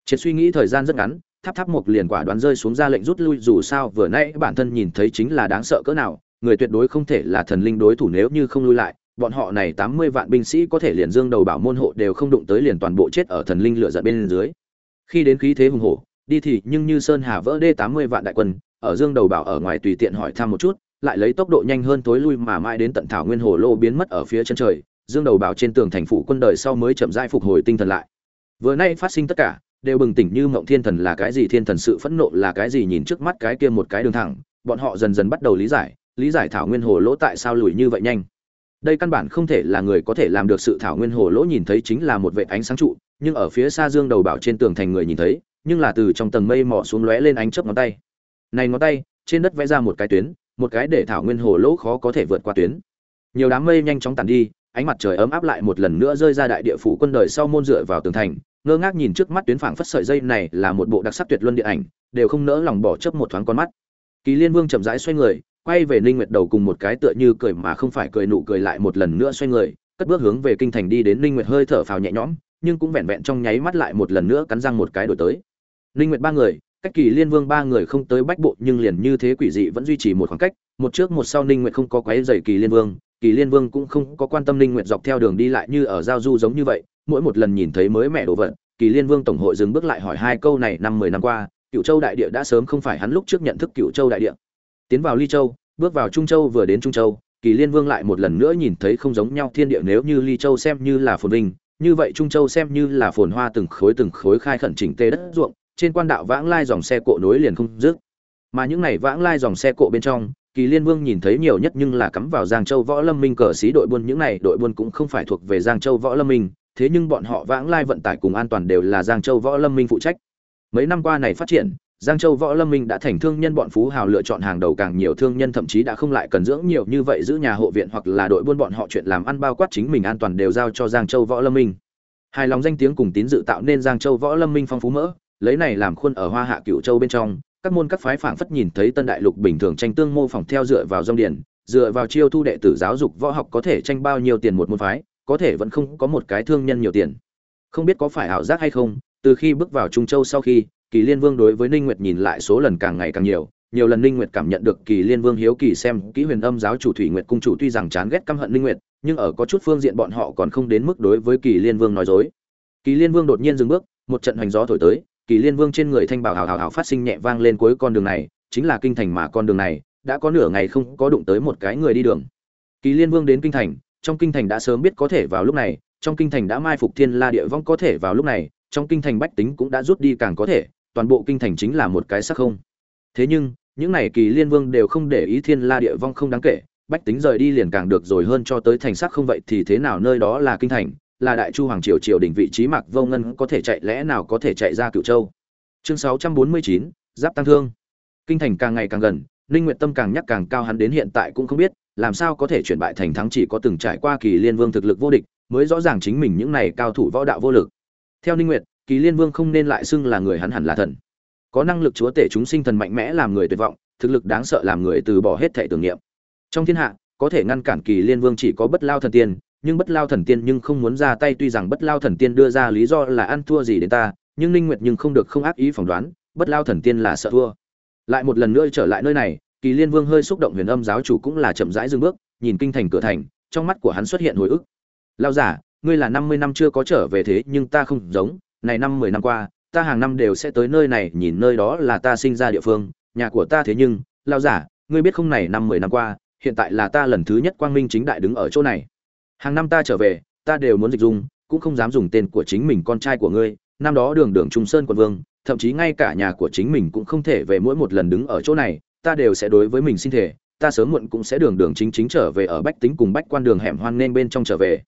Triệt suy nghĩ thời gian rất ngắn tháp tháp một liền quả đoán rơi xuống ra lệnh rút lui, dù sao vừa nãy bản thân nhìn thấy chính là đáng sợ cỡ nào, người tuyệt đối không thể là thần linh đối thủ nếu như không lui lại, bọn họ này tám mươi vạn binh sĩ có thể liền dương đầu bảo môn hộ đều không đụng tới liền toàn bộ chết ở thần linh lửa giận bên dưới. Khi đến khí thế hùng hổ, đi thì nhưng như sơn hà vỡ đê tám mươi vạn đại quân, ở dương đầu bảo ở ngoài tùy tiện hỏi thăm một chút, lại lấy tốc độ nhanh hơn tối lui mà mãi đến tận thảo nguyên hồ lô biến mất ở phía chân trời, dương đầu bảo trên tường thành phủ quân đời sau mới chậm rãi phục hồi tinh thần lại. Vừa nay phát sinh tất cả đều bừng tỉnh như mộng thiên thần là cái gì, thiên thần sự phẫn nộ là cái gì, nhìn trước mắt cái kia một cái đường thẳng, bọn họ dần dần bắt đầu lý giải lý giải thảo nguyên hồ lỗ tại sao lùi như vậy nhanh. Đây căn bản không thể là người có thể làm được sự thảo nguyên hồ lỗ nhìn thấy chính là một vệ ánh sáng trụ, nhưng ở phía xa dương đầu bảo trên tường thành người nhìn thấy, nhưng là từ trong tầng mây mỏ xuống lóe lên ánh chớp ngón tay. Này ngón tay, trên đất vẽ ra một cái tuyến, một cái để thảo nguyên hồ lỗ khó có thể vượt qua tuyến. Nhiều đám mây nhanh chóng tàn đi, ánh mặt trời ấm áp lại một lần nữa rơi ra đại địa phủ quân đời sau môn dựa vào tường thành ngơ ngác nhìn trước mắt tuyến phảng phất sợi dây này là một bộ đặc sắc tuyệt luân điện ảnh, đều không nỡ lòng bỏ chớp một thoáng con mắt. Kỳ liên vương chậm rãi xoay người, quay về ninh nguyệt đầu cùng một cái tựa như cười mà không phải cười nụ cười lại một lần nữa xoay người, cất bước hướng về kinh thành đi đến ninh nguyệt hơi thở phào nhẹ nhõm, nhưng cũng vẹn vẹn trong nháy mắt lại một lần nữa cắn răng một cái đổi tới. Ninh nguyệt ba người, cách kỳ liên vương ba người không tới bách bộ nhưng liền như thế quỷ dị vẫn duy trì một khoảng cách, một trước một sau ninh nguyệt không có quấy rầy kỳ liên vương, kỳ liên vương cũng không có quan tâm ninh nguyệt dọc theo đường đi lại như ở giao du giống như vậy mỗi một lần nhìn thấy mới mẹ đồ vật, kỳ liên vương tổng hội dừng bước lại hỏi hai câu này năm mười năm qua cựu châu đại địa đã sớm không phải hắn lúc trước nhận thức cựu châu đại địa. Tiến vào ly châu, bước vào trung châu vừa đến trung châu, kỳ liên vương lại một lần nữa nhìn thấy không giống nhau thiên địa nếu như ly châu xem như là phồn vinh, như vậy trung châu xem như là phồn hoa từng khối từng khối khai khẩn chỉnh tê đất ruộng, trên quan đạo vãng lai dòng xe cộ nối liền không dứt. Mà những này vãng lai dòng xe cộ bên trong, kỳ liên vương nhìn thấy nhiều nhất nhưng là cắm vào giang châu võ lâm minh cờ xí đội buôn, những này đội buôn cũng không phải thuộc về giang châu võ lâm minh thế nhưng bọn họ vãng lai vận tải cùng an toàn đều là giang châu võ lâm minh phụ trách mấy năm qua này phát triển Giang Châu Võ Lâm Minh đã thành thương nhân bọn phú hào lựa chọn hàng đầu càng nhiều thương nhân thậm chí đã không lại cần dưỡng nhiều như vậy giữ nhà hộ viện hoặc là đội buôn bọn họ chuyện làm ăn bao quát chính mình an toàn đều giao cho Giang Châu Võ Lâm Minh. Hài lòng danh tiếng cùng tín dự tạo nên Giang Châu Võ Lâm Minh phong phú mỡ, lấy này làm khuôn ở Hoa Hạ Cửu Châu bên trong, các môn các phái phảng phất nhìn thấy tân đại lục bình thường tranh tương mô phỏng theo dựa vào dòng điển, dựa vào chiêu thu đệ tử giáo dục võ học có thể tranh bao nhiêu tiền một môn phái, có thể vẫn không có một cái thương nhân nhiều tiền. Không biết có phải ảo giác hay không, từ khi bước vào Trung Châu sau khi, Kỳ Liên Vương đối với Ninh Nguyệt nhìn lại số lần càng ngày càng nhiều, nhiều lần Ninh Nguyệt cảm nhận được Kỳ Liên Vương hiếu kỳ xem kỹ Huyền Âm giáo chủ Thủy Nguyệt cung chủ tuy rằng chán ghét căm hận Ninh Nguyệt, nhưng ở có chút phương diện bọn họ còn không đến mức đối với Kỳ Liên Vương nói dối. Kỳ Liên Vương đột nhiên dừng bước, một trận hoành gió thổi tới, Kỳ Liên Vương trên người thanh bảo hào hào hào phát sinh nhẹ vang lên cuối con đường này, chính là kinh thành mà con đường này đã có nửa ngày không có đụng tới một cái người đi đường. Kỳ Liên Vương đến kinh thành, trong kinh thành đã sớm biết có thể vào lúc này, trong kinh thành đã mai phục Thiên La Địa Vong có thể vào lúc này, trong kinh thành bách tính cũng đã rút đi càng có thể, toàn bộ kinh thành chính là một cái sắc không. Thế nhưng, những này Kỳ Liên Vương đều không để ý Thiên La Địa Vong không đáng kể, bách tính rời đi liền càng được rồi hơn cho tới thành sắc không vậy thì thế nào nơi đó là kinh thành, là đại chu hoàng triều triều đỉnh vị trí Mạc Vô Ngân có thể chạy lẽ nào có thể chạy ra cựu Châu. Chương 649, Giáp Tăng Thương. Kinh thành càng ngày càng gần, Ninh nguyện Tâm càng nhắc càng cao hắn đến hiện tại cũng không biết, làm sao có thể chuyển bại thành thắng chỉ có từng trải qua Kỳ Liên Vương thực lực vô địch, mới rõ ràng chính mình những này cao thủ võ đạo vô lực. Theo Ninh Nguyệt, Kỳ Liên Vương không nên lại xưng là người hắn hẳn là thần. Có năng lực chúa tể chúng sinh thần mạnh mẽ làm người tuyệt vọng, thực lực đáng sợ làm người từ bỏ hết thể tưởng niệm. Trong thiên hạ, có thể ngăn cản Kỳ Liên Vương chỉ có Bất Lao thần tiên, nhưng bất lao thần tiên nhưng không muốn ra tay tuy rằng bất lao thần tiên đưa ra lý do là ăn thua gì đến ta nhưng ninh nguyệt nhưng không được không ác ý phỏng đoán bất lao thần tiên là sợ thua lại một lần nữa trở lại nơi này kỳ liên vương hơi xúc động huyền âm giáo chủ cũng là chậm rãi dừng bước, nhìn kinh thành cửa thành, trong mắt của hắn xuất hiện hồi ức. Lao giả ngươi là 50 năm chưa có trở về thế nhưng ta không giống, này năm 10 năm qua, ta hàng năm đều sẽ tới nơi này nhìn nơi đó là ta sinh ra địa phương, nhà của ta thế nhưng lao giả ngươi biết không này năm 10 năm qua, hiện tại là ta lần thứ nhất quang minh chính đại đứng ở chỗ này. Hàng năm ta trở về, ta đều muốn dịch dung, cũng không dám dùng tên của chính mình con trai của ngươi, năm đó đường đường trung sơn quận vương, thậm chí ngay cả nhà của chính mình cũng không thể về mỗi một lần đứng ở chỗ này ta đều sẽ đối với mình sinh thể ta sớm muộn cũng sẽ đường đường chính chính trở về ở bách tính cùng bách quan đường hẻm hoan nên bên trong trở về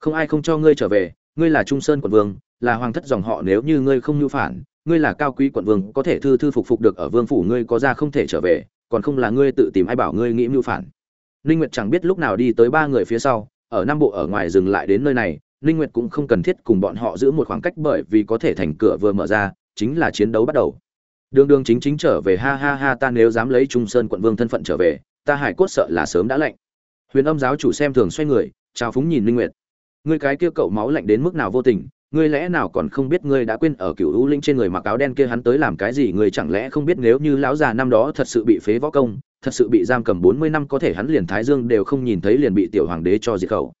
không ai không cho ngươi trở về ngươi là trung sơn quận vương là hoàng thất dòng họ nếu như ngươi không nhu phản ngươi là cao quý quận vương có thể thư thư phục phục được ở vương phủ ngươi có ra không thể trở về còn không là ngươi tự tìm ai bảo ngươi nghĩ mưu phản ninh nguyệt chẳng biết lúc nào đi tới ba người phía sau ở Nam Bộ ở ngoài dừng lại đến nơi này, Ninh Nguyệt cũng không cần thiết cùng bọn họ giữ một khoảng cách bởi vì có thể thành cửa vừa mở ra, chính là chiến đấu bắt đầu. Đường đường chính chính trở về ha ha ha ta nếu dám lấy Trung Sơn quận vương thân phận trở về, ta hải cốt sợ là sớm đã lạnh. Huyền Âm giáo chủ xem thường xoay người, chào phúng nhìn linh Nguyệt. Ngươi cái kia cậu máu lạnh đến mức nào vô tình, ngươi lẽ nào còn không biết ngươi đã quên ở cửu u linh trên người mặc áo đen kia hắn tới làm cái gì ngươi chẳng lẽ không biết nếu như lão già năm đó thật sự bị phế võ công thật sự bị giam cầm bốn mươi năm có thể hắn liền thái dương đều không nhìn thấy liền bị tiểu hoàng đế cho diệt khẩu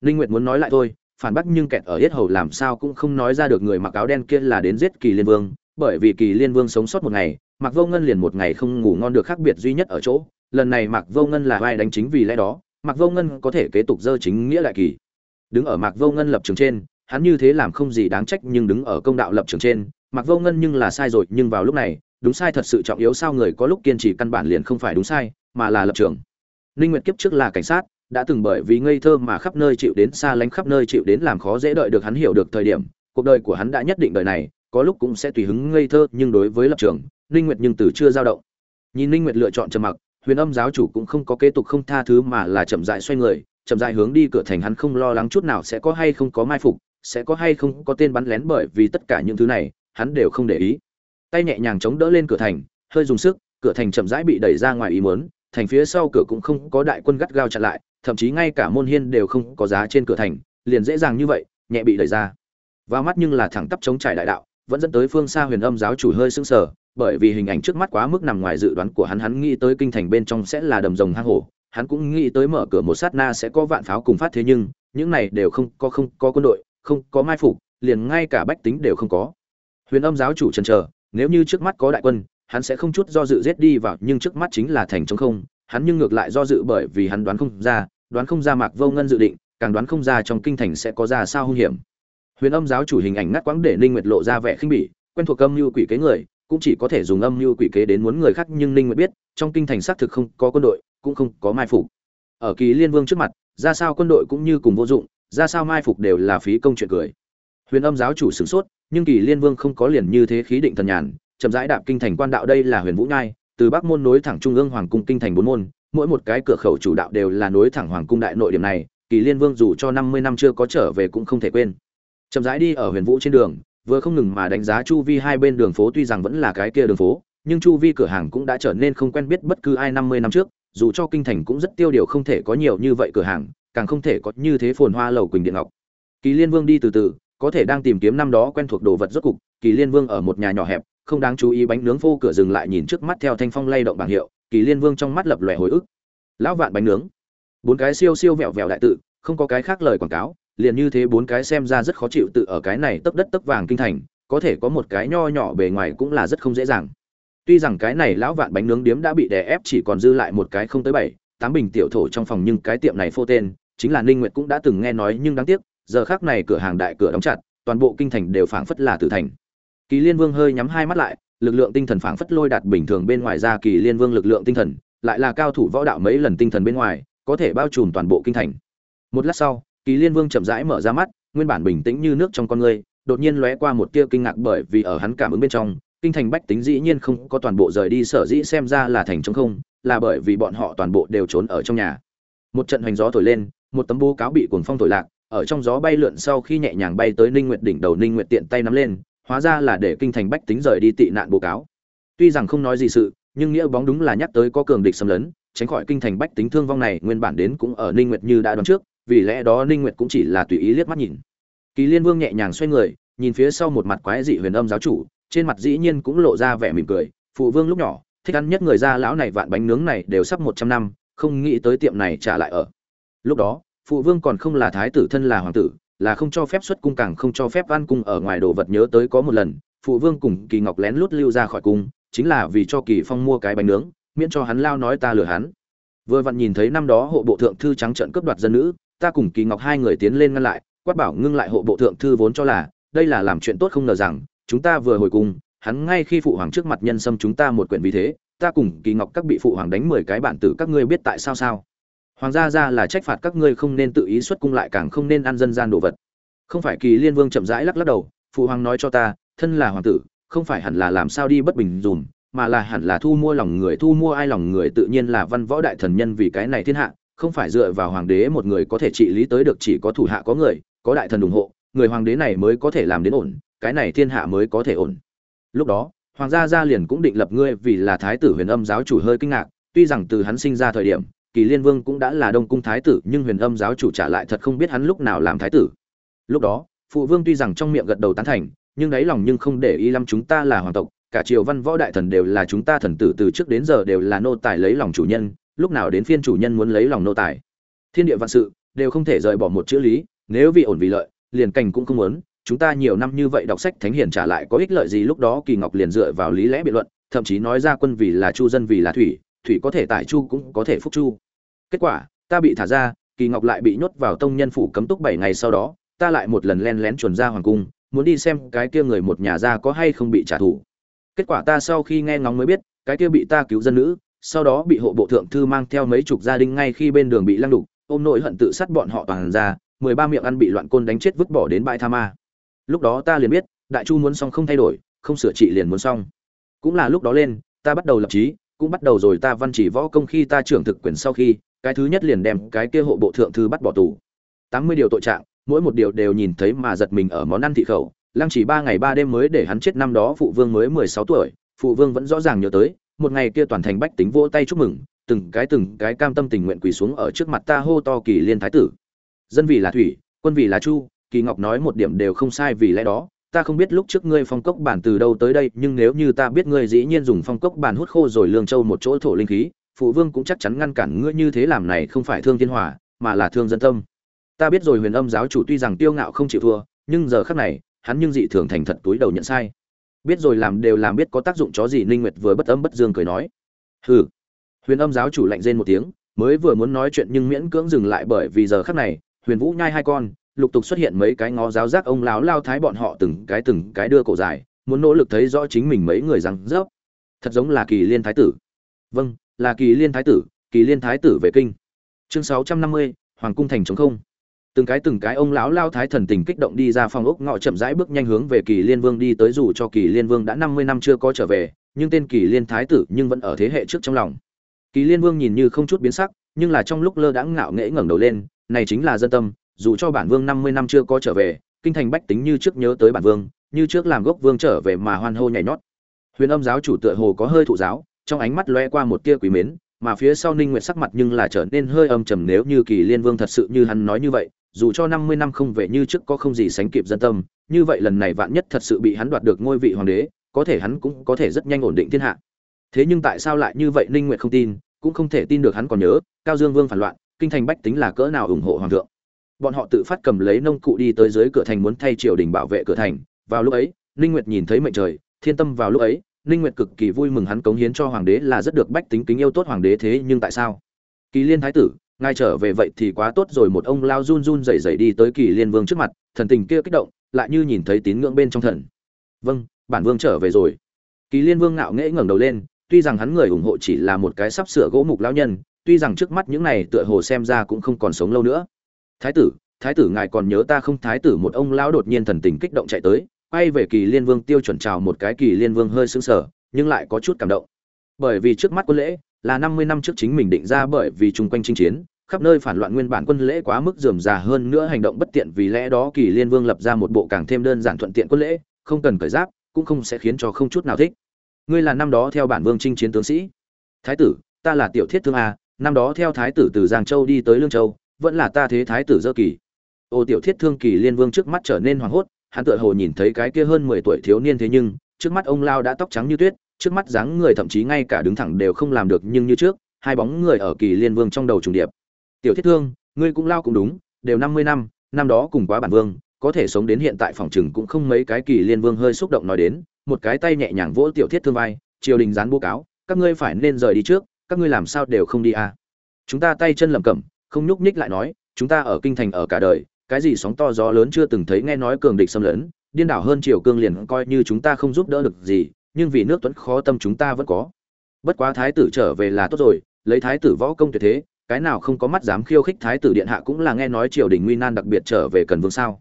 linh nguyệt muốn nói lại thôi phản bác nhưng kẹt ở yết hầu làm sao cũng không nói ra được người mặc áo đen kia là đến giết kỳ liên vương bởi vì kỳ liên vương sống sót một ngày, mạc vô ngân liền một ngày không ngủ ngon được khác biệt duy nhất ở chỗ, lần này mạc vô ngân là vai đánh chính vì lẽ đó, mạc vô ngân có thể kế tục dơ chính nghĩa lại kỳ. Đứng ở mạc vô ngân lập trường trên, hắn như thế làm không gì đáng trách nhưng đứng ở công đạo lập trường trên, mạc vô ngân nhưng là sai rồi, nhưng vào lúc này, đúng sai thật sự trọng yếu sao người có lúc kiên trì căn bản liền không phải đúng sai, mà là lập trường. Ninh nguyệt kiếp trước là cảnh sát, đã từng bởi vì ngây thơ mà khắp nơi chịu đến, xa lánh khắp nơi chịu đến làm khó dễ đợi được hắn hiểu được thời điểm, cuộc đời của hắn đã nhất định đời này có lúc cũng sẽ tùy hứng ngây thơ nhưng đối với lập trường, ninh nguyệt nhưng từ chưa dao động. Nhìn ninh nguyệt lựa chọn trầm mặc, huyền âm giáo chủ cũng không có kế tục không tha thứ mà là chậm rãi xoay người, chậm rãi hướng đi cửa thành hắn không lo lắng chút nào sẽ có hay không có mai phục, sẽ có hay không có tên bắn lén bởi vì tất cả những thứ này, hắn đều không để ý. Tay nhẹ nhàng chống đỡ lên cửa thành, hơi dùng sức, cửa thành chậm rãi bị đẩy ra ngoài ý muốn, thành phía sau cửa cũng không có đại quân gắt gao chặn lại, thậm chí ngay cả môn hiên đều không có giá trên cửa thành, liền dễ dàng như vậy, nhẹ bị đẩy ra. Vào mắt nhưng là thẳng tắp chống trải đại đạo vẫn dẫn tới phương xa huyền âm giáo chủ hơi sững sờ, bởi vì hình ảnh trước mắt quá mức nằm ngoài dự đoán của hắn hắn nghĩ tới kinh thành bên trong sẽ là đầm rồng hang hổ, hắn cũng nghĩ tới mở cửa một sát na sẽ có vạn pháo cùng phát thế nhưng, những này đều không có không có quân đội, không có mai phục, liền ngay cả bách tính đều không có. Huyền âm giáo chủ chần chờ, nếu như trước mắt có đại quân, hắn sẽ không chút do dự giết đi vào, nhưng trước mắt chính là thành trống không, hắn nhưng ngược lại do dự bởi vì hắn đoán không ra, đoán không ra mạc vô ngân dự định, càng đoán không ra trong kinh thành sẽ có ra sao hung hiểm huyền âm giáo chủ hình ảnh ngắt quãng để ninh nguyệt lộ ra vẻ khinh bỉ, quen thuộc âm mưu quỷ kế người, cũng chỉ có thể dùng âm mưu quỷ kế đến muốn người khác, nhưng ninh nguyệt biết, trong kinh thành xác thực không có quân đội, cũng không có mai phục. Ở kỳ liên vương trước mặt, ra sao quân đội cũng như cùng vô dụng, ra sao mai phục đều là phí công chuyện cười. Huyền âm giáo chủ sửng sốt, nhưng kỳ liên vương không có liền như thế khí định thần nhàn, chậm rãi đạp kinh thành quan đạo đây là huyền vũ nhai, từ bắc môn nối thẳng trung ương hoàng cung kinh thành bốn môn, mỗi một cái cửa khẩu chủ đạo đều là nối thẳng hoàng cung đại nội điểm này, kỳ liên vương dù cho năm mươi năm chưa có trở về cũng không thể quên chậm rãi đi ở huyền vũ trên đường, vừa không ngừng mà đánh giá chu vi hai bên đường phố tuy rằng vẫn là cái kia đường phố, nhưng chu vi cửa hàng cũng đã trở nên không quen biết bất cứ ai năm mươi năm trước, dù cho kinh thành cũng rất tiêu điều không thể có nhiều như vậy cửa hàng, càng không thể có như thế phồn hoa lầu quỳnh điện ngọc. Kỳ liên vương đi từ từ, có thể đang tìm kiếm năm đó quen thuộc đồ vật rốt cục, kỳ liên vương ở một nhà nhỏ hẹp, không đáng chú ý bánh nướng phô cửa dừng lại nhìn trước mắt theo thanh phong lay động bảng hiệu, kỳ liên vương trong mắt lập lòe hồi ức. Lão vạn bánh nướng. Bốn cái siêu siêu vẹo vẹo đại tự, không có cái khác lời quảng cáo liền như thế bốn cái xem ra rất khó chịu tự ở cái này tấp đất tấp vàng kinh thành, có thể có một cái nho nhỏ bề ngoài cũng là rất không dễ dàng. Tuy rằng cái này lão vạn bánh nướng điếm đã bị đè ép chỉ còn dư lại một cái không tới bảy, tám bình tiểu thổ trong phòng nhưng cái tiệm này phô tên, chính là ninh nguyệt cũng đã từng nghe nói nhưng đáng tiếc, giờ khác này cửa hàng đại cửa đóng chặt, toàn bộ kinh thành đều phảng phất là tử thành. Kỳ liên vương hơi nhắm hai mắt lại, lực lượng tinh thần phảng phất lôi đạt bình thường bên ngoài ra kỳ liên vương lực lượng tinh thần, lại là cao thủ võ đạo mấy lần tinh thần bên ngoài, có thể bao trùm toàn bộ kinh thành. Một lát sau kỳ liên vương chậm rãi mở ra mắt, nguyên bản bình tĩnh như nước trong con người, đột nhiên lóe qua một tia kinh ngạc bởi vì ở hắn cảm ứng bên trong, kinh thành bách tính dĩ nhiên không có toàn bộ rời đi sở dĩ xem ra là thành trống không, là bởi vì bọn họ toàn bộ đều trốn ở trong nhà. Một trận hoành gió thổi lên, một tấm bố cáo bị cuồng phong thổi lạc, ở trong gió bay lượn sau khi nhẹ nhàng bay tới ninh nguyệt đỉnh đầu ninh nguyệt tiện tay nắm lên, hóa ra là để kinh thành bách tính rời đi tị nạn bố cáo. Tuy rằng không nói gì sự, nhưng nghĩa bóng đúng là nhắc tới có cường địch xâm lấn, tránh khỏi kinh thành bách tính thương vong này nguyên bản đến cũng ở ninh nguyệt như đã đoán trước vì lẽ đó ninh nguyệt cũng chỉ là tùy ý liếc mắt nhìn. Kỳ liên vương nhẹ nhàng xoay người, nhìn phía sau một mặt quái dị huyền âm giáo chủ, trên mặt dĩ nhiên cũng lộ ra vẻ mỉm cười, phụ vương lúc nhỏ, thích ăn nhất người ra lão này vạn bánh nướng này đều sắp 100 năm, không nghĩ tới tiệm này trả lại ở. Lúc đó, phụ vương còn không là thái tử thân là hoàng tử, là không cho phép xuất cung càng không cho phép ăn cung ở ngoài đồ vật nhớ tới có một lần, phụ vương cùng kỳ ngọc lén lút lưu ra khỏi cung, chính là vì cho kỳ phong mua cái bánh nướng, miễn cho hắn lao nói ta lừa hắn. Vừa vặn nhìn thấy năm đó hộ bộ thượng thư trắng trợn cướp đoạt dân nữ ta cùng kỳ ngọc hai người tiến lên ngăn lại, quát bảo ngưng lại hộ bộ thượng thư vốn cho là, đây là làm chuyện tốt không ngờ rằng, chúng ta vừa hồi cùng, hắn ngay khi phụ hoàng trước mặt nhân xâm chúng ta một quyển vì thế, ta cùng kỳ ngọc các bị phụ hoàng đánh mười cái bản tử các ngươi biết tại sao sao? Hoàng gia ra là trách phạt các ngươi không nên tự ý xuất cung lại càng không nên ăn dân gian đồ vật. Không phải kỳ liên vương chậm rãi lắc lắc đầu, phụ hoàng nói cho ta, thân là hoàng tử, không phải hẳn là làm sao đi bất bình dùm, mà là hẳn là thu mua lòng người, thu mua ai lòng người tự nhiên là văn võ đại thần nhân vì cái này thiên hạ không phải dựa vào hoàng đế một người có thể trị lý tới được chỉ có thủ hạ có người, có đại thần ủng hộ, người hoàng đế này mới có thể làm đến ổn, cái này thiên hạ mới có thể ổn. Lúc đó, hoàng gia gia liền cũng định lập ngươi vì là thái tử huyền âm giáo chủ hơi kinh ngạc, tuy rằng từ hắn sinh ra thời điểm, kỳ liên vương cũng đã là đông cung thái tử, nhưng huyền âm giáo chủ trả lại thật không biết hắn lúc nào làm thái tử. Lúc đó, phụ vương tuy rằng trong miệng gật đầu tán thành, nhưng đáy lòng nhưng không để ý lắm chúng ta là hoàng tộc, cả triều văn võ đại thần đều là chúng ta thần tử từ trước đến giờ đều là nô tài lấy lòng chủ nhân lúc nào đến phiên chủ nhân muốn lấy lòng nô tài. Thiên địa vạn sự, đều không thể rời bỏ một chữ lý, nếu vì ổn vì lợi, liền cảnh cũng không muốn. Chúng ta nhiều năm như vậy đọc sách thánh hiền trả lại có ích lợi gì lúc đó kỳ ngọc liền dựa vào lý lẽ biện luận, thậm chí nói ra quân vì là chu, dân vì là thủy thủy có thể tại chu cũng có thể phúc chu. Kết quả, ta bị thả ra, kỳ ngọc lại bị nhốt vào tông nhân phủ cấm túc bảy ngày sau đó, ta lại một lần len lén chuồn ra hoàng cung, muốn đi xem cái kia người một nhà ra có hay không bị trả thù. Kết quả ta sau khi nghe ngóng mới biết, cái kia bị ta cứu dân nữ sau đó bị hộ bộ thượng thư mang theo mấy chục gia đình ngay khi bên đường bị lăng đục, ôm nỗi hận tự sát bọn họ toàn ra, mười ba miệng ăn bị loạn côn đánh chết vứt bỏ đến bãi tha ma. Lúc đó ta liền biết, đại chu muốn xong không thay đổi, không sửa trị liền muốn xong. Cũng là lúc đó lên, ta bắt đầu lập trí cũng bắt đầu rồi ta văn chỉ võ công khi ta trưởng thực quyền sau khi, cái thứ nhất liền đem cái kia hộ bộ thượng thư bắt bỏ tù. Tám mươi điều tội trạng, mỗi một điều đều nhìn thấy mà giật mình ở món ăn thị khẩu. Lăng chỉ ba ngày ba đêm mới để hắn chết, năm đó phụ vương mới mười sáu tuổi, phụ vương vẫn rõ ràng nhớ tới một ngày kia toàn thành bách tính vỗ tay chúc mừng, từng cái từng cái cam tâm tình nguyện quỳ xuống ở trước mặt ta hô to kỳ liên thái tử. Dân vì là thủy, quân vì là chu, kỳ ngọc nói một điểm đều không sai vì lẽ đó, ta không biết lúc trước ngươi phong cốc bản từ đâu tới đây, nhưng nếu như ta biết ngươi dĩ nhiên dùng phong cốc bản hút khô rồi lương châu một chỗ thổ linh khí, phụ vương cũng chắc chắn ngăn cản ngươi như thế làm này không phải thương thiên hòa, mà là thương dân tâm. Ta biết rồi huyền âm giáo chủ tuy rằng tiêu ngạo không chịu thua, nhưng giờ khắc này, hắn nhưng dị thường thành thật túi đầu nhận sai biết rồi làm đều làm biết có tác dụng chó gì, ninh nguyệt vừa bất âm bất dương cười nói. Hừ. Huyền âm giáo chủ lạnh rên một tiếng, mới vừa muốn nói chuyện nhưng miễn cưỡng dừng lại bởi vì giờ khắc này, huyền vũ nhai hai con, lục tục xuất hiện mấy cái ngó giáo giác ông lão lao thái bọn họ từng cái từng cái đưa cổ dài, muốn nỗ lực thấy rõ chính mình mấy người rằng rớp. Thật giống là kỳ liên thái tử. Vâng là kỳ liên thái tử, kỳ liên thái tử về kinh. Chương sáu trăm năm mươi, hoàng cung thành chống không từng cái từng cái ông lão lao thái thần tình kích động đi ra phòng ốc, ngọ chậm rãi bước nhanh hướng về kỳ liên vương đi tới, dù cho kỳ liên vương đã năm mươi năm chưa có trở về, nhưng tên kỳ liên thái tử nhưng vẫn ở thế hệ trước trong lòng. Kỳ liên vương nhìn như không chút biến sắc, nhưng là trong lúc lơ đãng ngạo nghễ ngẩng đầu lên, này chính là dân tâm, dù cho bản vương năm mươi năm chưa có trở về, kinh thành bách tính như trước nhớ tới bản vương, như trước làm gốc vương trở về mà hoan hô nhảy nhót. Huyền âm giáo chủ tựa hồ có hơi thụ giáo, trong ánh mắt lóe qua một tia quý mến, mà phía sau ninh nguyệt sắc mặt nhưng là trở nên hơi âm trầm nếu như kỳ liên vương thật sự như hắn nói như vậy dù cho 50 năm không về như trước có không gì sánh kịp dân tâm, như vậy lần này vạn nhất thật sự bị hắn đoạt được ngôi vị hoàng đế, có thể hắn cũng có thể rất nhanh ổn định thiên hạ. Thế nhưng tại sao lại như vậy, ninh nguyệt không tin, cũng không thể tin được hắn còn nhớ, cao dương vương phản loạn, kinh thành bách tính là cỡ nào ủng hộ hoàng thượng. Bọn họ tự phát cầm lấy nông cụ đi tới dưới cửa thành muốn thay triều đình bảo vệ cửa thành. Vào lúc ấy, ninh nguyệt nhìn thấy mệnh trời, thiên tâm vào lúc ấy, ninh nguyệt cực kỳ vui mừng hắn cống hiến cho hoàng đế là rất được bách tính kính yêu tốt hoàng đế thế nhưng tại sao? Kỳ liên thái tử ngài trở về vậy thì quá tốt rồi. Một ông lao run run rẩy rẩy đi tới kỳ liên vương trước mặt, thần tình kia kích động, lại như nhìn thấy tín ngưỡng bên trong thần. Vâng bản vương trở về rồi. Kỳ liên vương ngạo nghễ ngẩng đầu lên, tuy rằng hắn người ủng hộ chỉ là một cái sắp sửa gỗ mục lão nhân, tuy rằng trước mắt những này tựa hồ xem ra cũng không còn sống lâu nữa. Thái tử thái tử ngài còn nhớ ta không? Thái tử một ông lão đột nhiên thần tình kích động chạy tới, quay về kỳ liên vương tiêu chuẩn chào một cái kỳ liên vương hơi sững sờ, nhưng lại có chút cảm động. Bởi vì trước mắt quân lễ là năm mươi năm trước chính mình định ra bởi vì chung quanh chinh chiến, khắp nơi phản loạn nguyên bản quân lễ quá mức dườm già hơn nữa hành động bất tiện vì lẽ đó kỳ liên vương lập ra một bộ càng thêm đơn giản thuận tiện quân lễ, không cần cởi giáp, cũng không sẽ khiến cho không chút nào thích. Ngươi là năm đó theo bản vương chinh chiến tướng sĩ. Thái tử, ta là tiểu thiết thương a, năm đó theo thái tử từ giang châu đi tới lương châu, vẫn là ta thế thái tử dơ kỳ. Ô tiểu thiết thương kỳ liên vương trước mắt trở nên hoảng hốt, hắn tựa hồ nhìn thấy cái kia hơn mười tuổi thiếu niên thế nhưng, trước mắt ông lao đã tóc trắng như tuyết trước mắt dáng người thậm chí ngay cả đứng thẳng đều không làm được nhưng như trước, hai bóng người ở kỳ liên vương trong đầu trùng điệp. Tiểu thiết thương, ngươi cũng lao cũng đúng, đều năm mươi năm năm đó cùng quá bản vương, có thể sống đến hiện tại phòng chừng cũng không mấy cái kỳ liên vương hơi xúc động nói đến, một cái tay nhẹ nhàng vỗ tiểu thiết thương vai, triều đình dán bố cáo, các ngươi phải nên rời đi trước, các ngươi làm sao đều không đi à. Chúng ta tay chân lẩm cẩm, không nhúc nhích lại nói, chúng ta ở kinh thành ở cả đời, cái gì sóng to gió lớn chưa từng thấy nghe nói cường địch xâm lấn, điên đảo hơn triều cương liền coi như chúng ta không giúp đỡ được gì nhưng vì nước tuấn khó tâm chúng ta vẫn có. Bất quá thái tử trở về là tốt rồi, lấy thái tử võ công tuyệt thế, cái nào không có mắt dám khiêu khích thái tử điện hạ cũng là nghe nói triều đình nguy nan đặc biệt trở về cần vương sao.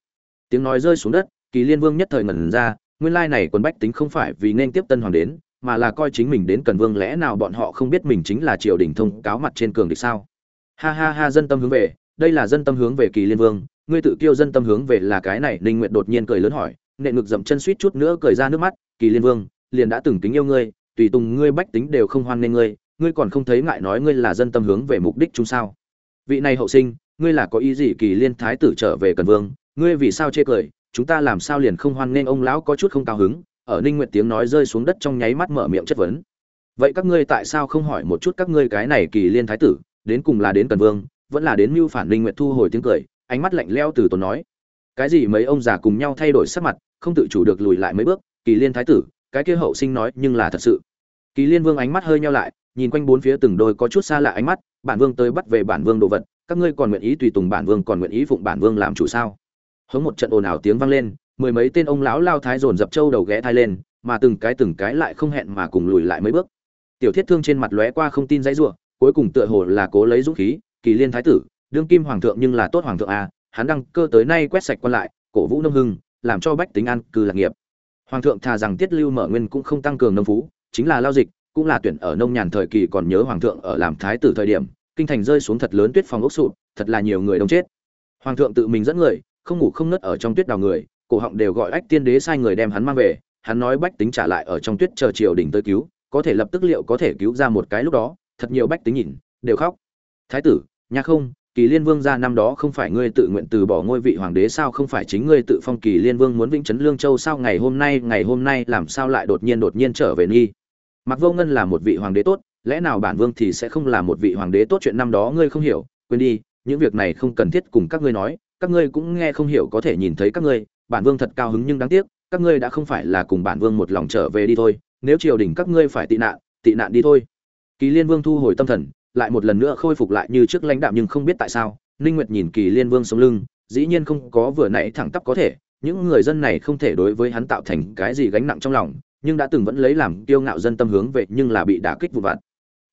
Tiếng nói rơi xuống đất, kỳ liên vương nhất thời ngẩn ra, nguyên lai này quân bách tính không phải vì nên tiếp tân hoàng đến, mà là coi chính mình đến cần vương lẽ nào bọn họ không biết mình chính là triều đình thông cáo mặt trên cường địch sao. Ha ha ha, dân tâm hướng về, đây là dân tâm hướng về kỳ liên vương, ngươi tự kêu dân tâm hướng về là cái này, ninh nguyện đột nhiên cười lớn hỏi nệ ngực dậm chân suýt chút nữa cười ra nước mắt, kỳ liên vương liền đã từng kính yêu ngươi, tùy tùng ngươi bách tính đều không hoan nghênh ngươi ngươi còn không thấy ngại nói ngươi là dân tâm hướng về mục đích chung sao? Vị này hậu sinh, ngươi là có ý gì kỳ liên thái tử trở về cần vương, ngươi vì sao chê cười, chúng ta làm sao liền không hoan nghênh ông lão có chút không cao hứng? Ở ninh nguyệt tiếng nói rơi xuống đất trong nháy mắt mở miệng chất vấn. Vậy các ngươi tại sao không hỏi một chút các ngươi cái này kỳ liên thái tử, đến cùng là đến cần vương, vẫn là đến mưu phản ninh nguyệt thu hồi tiếng cười, ánh mắt lạnh lẽo từ tốn nói. Cái gì mấy ông già cùng nhau thay đổi sắc mặt, không tự chủ được lùi lại mấy bước, kỳ liên thái tử cái kia hậu sinh nói nhưng là thật sự. Kỳ liên vương ánh mắt hơi nheo lại, nhìn quanh bốn phía từng đôi có chút xa lạ ánh mắt, bản vương tới bắt về bản vương đồ vật, các ngươi còn nguyện ý tùy tùng bản vương còn nguyện ý phụng bản vương làm chủ sao? Hống một trận ồn ào tiếng vang lên, mười mấy tên ông lão lao thái dồn dập trâu đầu ghé thai lên, mà từng cái từng cái lại không hẹn mà cùng lùi lại mấy bước. Tiểu thiết thương trên mặt lóe qua không tin dãy rủa, cuối cùng tựa hồ là cố lấy dũng khí, kỳ liên thái tử, đương kim hoàng thượng nhưng là tốt hoàng thượng a hắn đăng cơ tới nay quét sạch quan lại, cổ vũ nông hưng, làm cho bách tính an cư lạc nghiệp hoàng thượng thà rằng tiết lưu mở nguyên cũng không tăng cường nông phú, chính là lao dịch, cũng là tuyển ở nông nhàn thời kỳ còn nhớ hoàng thượng ở làm thái tử thời điểm, kinh thành rơi xuống thật lớn tuyết phòng ốc sụp thật là nhiều người đông chết. Hoàng thượng tự mình dẫn người, không ngủ không nứt ở trong tuyết đào người, cổ họng đều gọi ách tiên đế sai người đem hắn mang về, hắn nói bách tính trả lại ở trong tuyết chờ triều đình tới cứu, có thể lập tức liệu có thể cứu ra một cái lúc đó, thật nhiều bách tính nhìn, đều khóc. Thái tử nha không kỳ liên vương gia năm đó không phải ngươi tự nguyện từ bỏ ngôi vị hoàng đế sao? Không phải chính ngươi tự phong kỳ liên vương muốn vĩnh chấn lương châu sao? Ngày hôm nay, ngày hôm nay làm sao lại đột nhiên đột nhiên trở về nghi? Mặc vô ngân là một vị hoàng đế tốt, lẽ nào bản vương thì sẽ không là một vị hoàng đế tốt? Chuyện năm đó ngươi không hiểu, quên đi, những việc này không cần thiết cùng các ngươi nói, các ngươi cũng nghe không hiểu, có thể nhìn thấy các ngươi, bản vương thật cao hứng nhưng đáng tiếc, các ngươi đã không phải là cùng bản vương một lòng trở về đi thôi, nếu triều đình các ngươi phải tị nạn tị nạn đi thôi. Kỳ liên vương thu hồi tâm thần lại một lần nữa khôi phục lại như trước lãnh đạm nhưng không biết tại sao, ninh nguyệt nhìn kỳ liên vương sống lưng, dĩ nhiên không có vừa nãy thẳng tắp có thể, những người dân này không thể đối với hắn tạo thành cái gì gánh nặng trong lòng, nhưng đã từng vẫn lấy làm kiêu ngạo dân tâm hướng về nhưng là bị đả kích vụ vặt.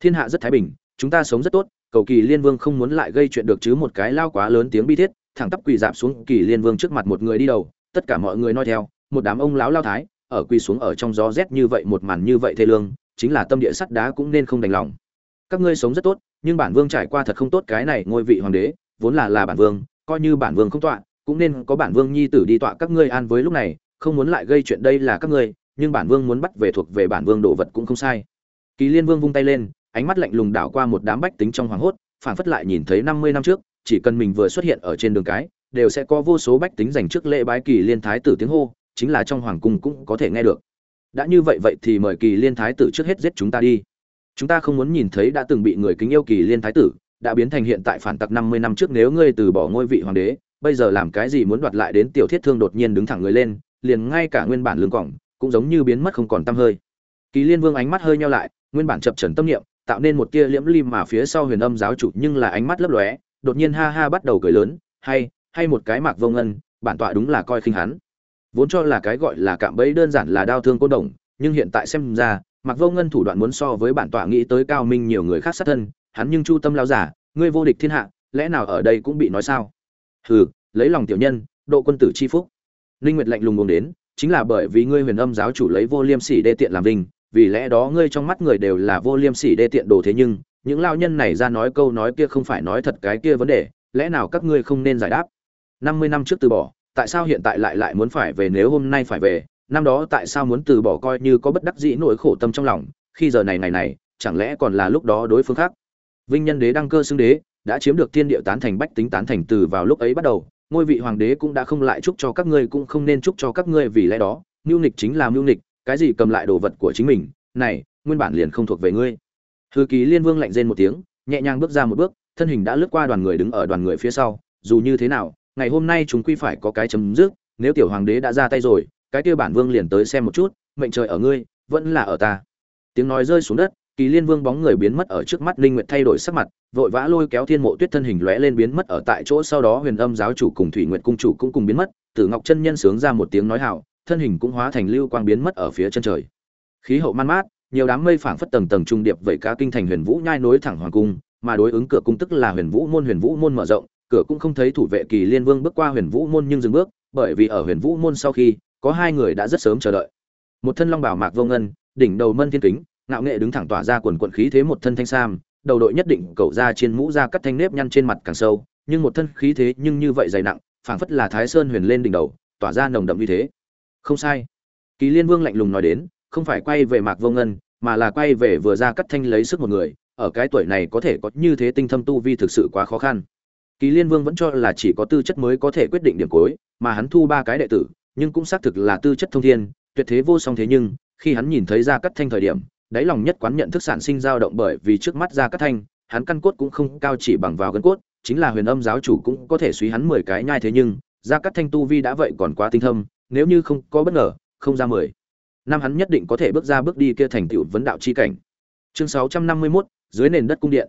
Thiên hạ rất thái bình, chúng ta sống rất tốt, cầu kỳ liên vương không muốn lại gây chuyện được chứ một cái lao quá lớn tiếng bi thiết, thẳng tắp quỳ dạp xuống kỳ liên vương trước mặt một người đi đầu, tất cả mọi người nói theo, một đám ông lão lao thái, ở quỳ xuống ở trong gió rét như vậy một màn như vậy thê lương, chính là tâm địa sắt đá cũng nên không đành lòng các ngươi sống rất tốt, nhưng bản vương trải qua thật không tốt cái này ngôi vị hoàng đế, vốn là là bản vương, coi như bản vương không tọa, cũng nên có bản vương nhi tử đi tọa các ngươi an với lúc này, không muốn lại gây chuyện đây là các ngươi, nhưng bản vương muốn bắt về thuộc về bản vương đồ vật cũng không sai. Kỳ liên vương vung tay lên, ánh mắt lạnh lùng đảo qua một đám bách tính trong hoàng hốt phản phất lại nhìn thấy năm mươi năm trước, chỉ cần mình vừa xuất hiện ở trên đường cái, đều sẽ có vô số bách tính dành trước lễ bái kỳ liên thái tử tiếng hô, chính là trong hoàng cung cũng có thể nghe được. Đã như vậy vậy thì mời kỳ liên thái tử trước hết giết chúng ta đi chúng ta không muốn nhìn thấy đã từng bị người kính yêu kỳ liên thái tử, đã biến thành hiện tại phản tặc năm mươi năm trước nếu ngươi từ bỏ ngôi vị hoàng đế, bây giờ làm cái gì muốn đoạt lại đến tiểu thiết thương đột nhiên đứng thẳng người lên, liền ngay cả nguyên bản lương cỏng cũng giống như biến mất không còn tăm hơi. Kỳ liên vương ánh mắt hơi nhau lại, nguyên bản chập trần tâm niệm, tạo nên một tia liễm lim mà phía sau huyền âm giáo chủ nhưng là ánh mắt lấp lóe, đột nhiên ha ha bắt đầu cười lớn, hay hay một cái mạc vông ân bản tọa đúng là coi khinh hắn. Vốn cho là cái gọi là cạm bẫy đơn giản là đau thương côn đồng, nhưng hiện tại xem ra mặc vô ngân thủ đoạn muốn so với bản tọa nghĩ tới cao minh nhiều người khác sát thân, hắn nhưng chu tâm lao giả, ngươi vô địch thiên hạ, lẽ nào ở đây cũng bị nói sao? Hừ, lấy lòng tiểu nhân, độ quân tử chi phúc. Linh nguyệt lạnh lùng buông đến, chính là bởi vì ngươi huyền âm giáo chủ lấy vô liêm sỉ đê tiện làm vinh, vì lẽ đó ngươi trong mắt người đều là vô liêm sỉ đê tiện đồ thế nhưng, những lao nhân này ra nói câu nói kia không phải nói thật cái kia vấn đề, lẽ nào các ngươi không nên giải đáp? 50 năm trước từ bỏ, tại sao hiện tại lại lại muốn phải về nếu hôm nay phải về? Năm đó tại sao muốn từ bỏ coi như có bất đắc dĩ nỗi khổ tâm trong lòng, khi giờ này ngày này, chẳng lẽ còn là lúc đó đối phương khác? Vinh nhân đế đăng cơ xưng đế, đã chiếm được thiên địa tán thành bách tính tán thành từ vào lúc ấy bắt đầu, ngôi vị hoàng đế cũng đã không lại chúc cho các ngươi cũng không nên chúc cho các ngươi vì lẽ đó, mưu nịch chính là mưu nịch cái gì cầm lại đồ vật của chính mình, này, nguyên bản liền không thuộc về ngươi. Thư ký liên vương lạnh rên một tiếng, nhẹ nhàng bước ra một bước, thân hình đã lướt qua đoàn người đứng ở đoàn người phía sau, dù như thế nào, ngày hôm nay chúng quy phải có cái chấm dứt, nếu tiểu hoàng đế đã ra tay rồi cái kia bản vương liền tới xem một chút, mệnh trời ở ngươi, vẫn là ở ta. Tiếng nói rơi xuống đất, kỳ liên vương bóng người biến mất ở trước mắt linh nguyệt thay đổi sắc mặt, vội vã lôi kéo thiên mộ tuyết thân hình lóe lên biến mất ở tại chỗ sau đó huyền âm giáo chủ cùng thủy nguyệt cung chủ cũng cùng biến mất, tử ngọc chân nhân sướng ra một tiếng nói hảo thân hình cũng hóa thành lưu quang biến mất ở phía chân trời. Khí hậu man mát, nhiều đám mây phảng phất tầng tầng trung điệp vậy ca kinh thành huyền vũ nhai nối thẳng hoàng cung, mà đối ứng cửa cung tức là huyền vũ môn, huyền vũ môn mở rộng, cửa cũng không thấy thủ vệ kỳ liên vương bước qua huyền vũ môn nhưng dừng bước, bởi vì ở huyền vũ môn sau khi có hai người đã rất sớm chờ đợi. Một thân long bảo mạc vô ngân, đỉnh đầu mân thiên kính, ngạo nghệ đứng thẳng tỏa ra quần quận khí thế một thân thanh sam, đầu đội nhất định cậu ra trên mũ ra cắt thanh nếp nhăn trên mặt càng sâu, nhưng một thân khí thế nhưng như vậy dày nặng, phảng phất là thái sơn huyền lên đỉnh đầu, tỏa ra nồng đậm như thế. Không sai. Kỳ liên vương lạnh lùng nói đến, không phải quay về mạc vô ngân, mà là quay về vừa ra cắt thanh lấy sức một người, ở cái tuổi này có thể có như thế tinh thâm tu vi thực sự quá khó khăn. Kỳ liên vương vẫn cho là chỉ có tư chất mới có thể quyết định điểm cuối, mà hắn thu ba cái đệ tử nhưng cũng xác thực là tư chất thông thiên tuyệt thế vô song thế nhưng khi hắn nhìn thấy gia cắt thanh thời điểm đáy lòng nhất quán nhận thức sản sinh dao động bởi vì trước mắt gia cắt thanh hắn căn cốt cũng không cao chỉ bằng vào gân cốt chính là huyền âm giáo chủ cũng có thể suy hắn mười cái nhai thế nhưng gia cắt thanh tu vi đã vậy còn quá tinh thâm nếu như không có bất ngờ không ra mười. Năm hắn nhất định có thể bước ra bước đi kia thành tựu vấn đạo chi cảnh. Chương sáu trăm năm mươi 651, dưới nền đất cung điện.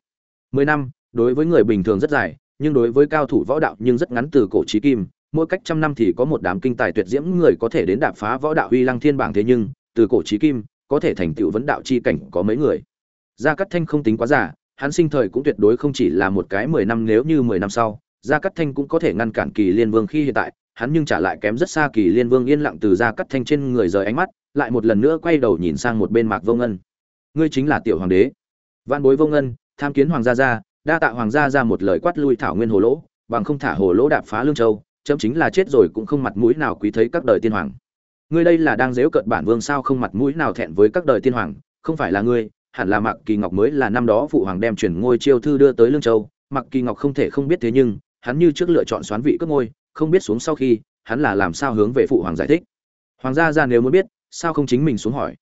Mười năm đối với người bình thường rất dài nhưng đối với cao thủ võ đạo nhưng rất ngắn từ cổ chí kim mỗi cách trăm năm thì có một đám kinh tài tuyệt diễm người có thể đến đạp phá võ đạo uy lăng thiên bảng thế nhưng, từ cổ chí kim, có thể thành tựu vấn đạo chi cảnh có mấy người. Gia cát thanh không tính quá giả hắn sinh thời cũng tuyệt đối không chỉ là một cái mười năm nếu như mười năm sau, gia cát thanh cũng có thể ngăn cản kỳ liên vương khi hiện tại, hắn nhưng trả lại kém rất xa kỳ liên vương yên lặng từ gia cát thanh trên người rời ánh mắt, lại một lần nữa quay đầu nhìn sang một bên mạc vô ngân. Ngươi chính là tiểu hoàng đế. Văn bối vô ngân, tham kiến hoàng gia gia, đa tạ hoàng gia ra một lời quát lui thảo nguyên hồ lỗ, bằng không thả hồ lỗ đạp phá lương châu chấm chính là chết rồi cũng không mặt mũi nào quý thấy các đời tiên hoàng. Ngươi đây là đang dếu cợt bản vương sao không mặt mũi nào thẹn với các đời tiên hoàng, không phải là ngươi, hẳn là mặc kỳ ngọc mới là năm đó phụ hoàng đem chuyển ngôi chiêu thư đưa tới lương châu. Mặc kỳ ngọc không thể không biết thế nhưng, hắn như trước lựa chọn xoán vị cướp ngôi, không biết xuống sau khi, hắn là làm sao hướng về phụ hoàng giải thích. Hoàng gia ra nếu muốn biết, sao không chính mình xuống hỏi.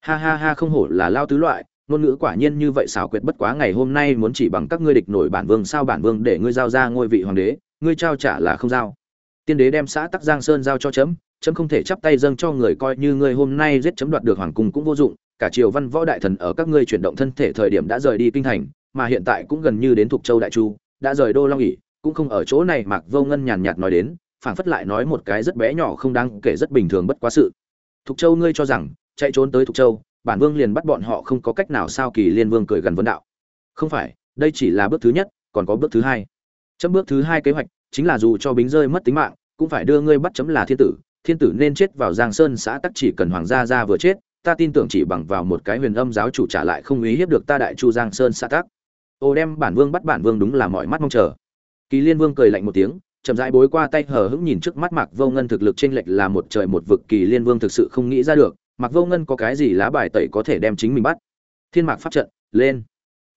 Ha ha ha, không hổ là lao tứ loại, ngôn ngữ quả nhiên như vậy xảo quyệt bất quá ngày hôm nay muốn chỉ bằng các ngươi địch nổi bản vương sao bản vương để ngươi giao ra ngôi vị hoàng đế, ngươi trao trả là không giao tiên đế đem xã tắc giang sơn giao cho chấm chấm không thể chắp tay dâng cho người coi như ngươi hôm nay giết chấm đoạt được hoàng cung cũng vô dụng, cả triều văn võ đại thần ở các ngươi chuyển động thân thể thời điểm đã rời đi kinh thành, mà hiện tại cũng gần như đến thuộc châu đại chu, đã rời đô long ỉ cũng không ở chỗ này mạc vô ngân nhàn nhạt nói đến, phảng phất lại nói một cái rất bé nhỏ không đáng kể rất bình thường bất quá sự. Thục châu ngươi cho rằng, chạy trốn tới thục châu, bản vương liền bắt bọn họ không có cách nào sao kỳ liên vương cười gần vấn đạo. Không phải, đây chỉ là bước thứ nhất, còn có bước thứ hai. Chấm bước thứ hai kế hoạch chính là dù cho bính rơi mất tính mạng, cũng phải đưa ngươi bắt chấm là thiên tử thiên tử nên chết vào giang sơn xã tắc chỉ cần hoàng gia ra vừa chết, ta tin tưởng chỉ bằng vào một cái huyền âm giáo chủ trả lại không ý hiếp được ta đại chu giang sơn xã tắc. Ô đem bản vương bắt bản vương đúng là mọi mắt mong chờ. Kỳ liên vương cười lạnh một tiếng, chậm rãi bối qua tay hờ hững nhìn trước mắt mạc vô ngân thực lực trên lệch là một trời một vực, kỳ liên vương thực sự không nghĩ ra được, mạc vô ngân có cái gì lá bài tẩy có thể đem chính mình bắt. Thiên mạc pháp trận, lên.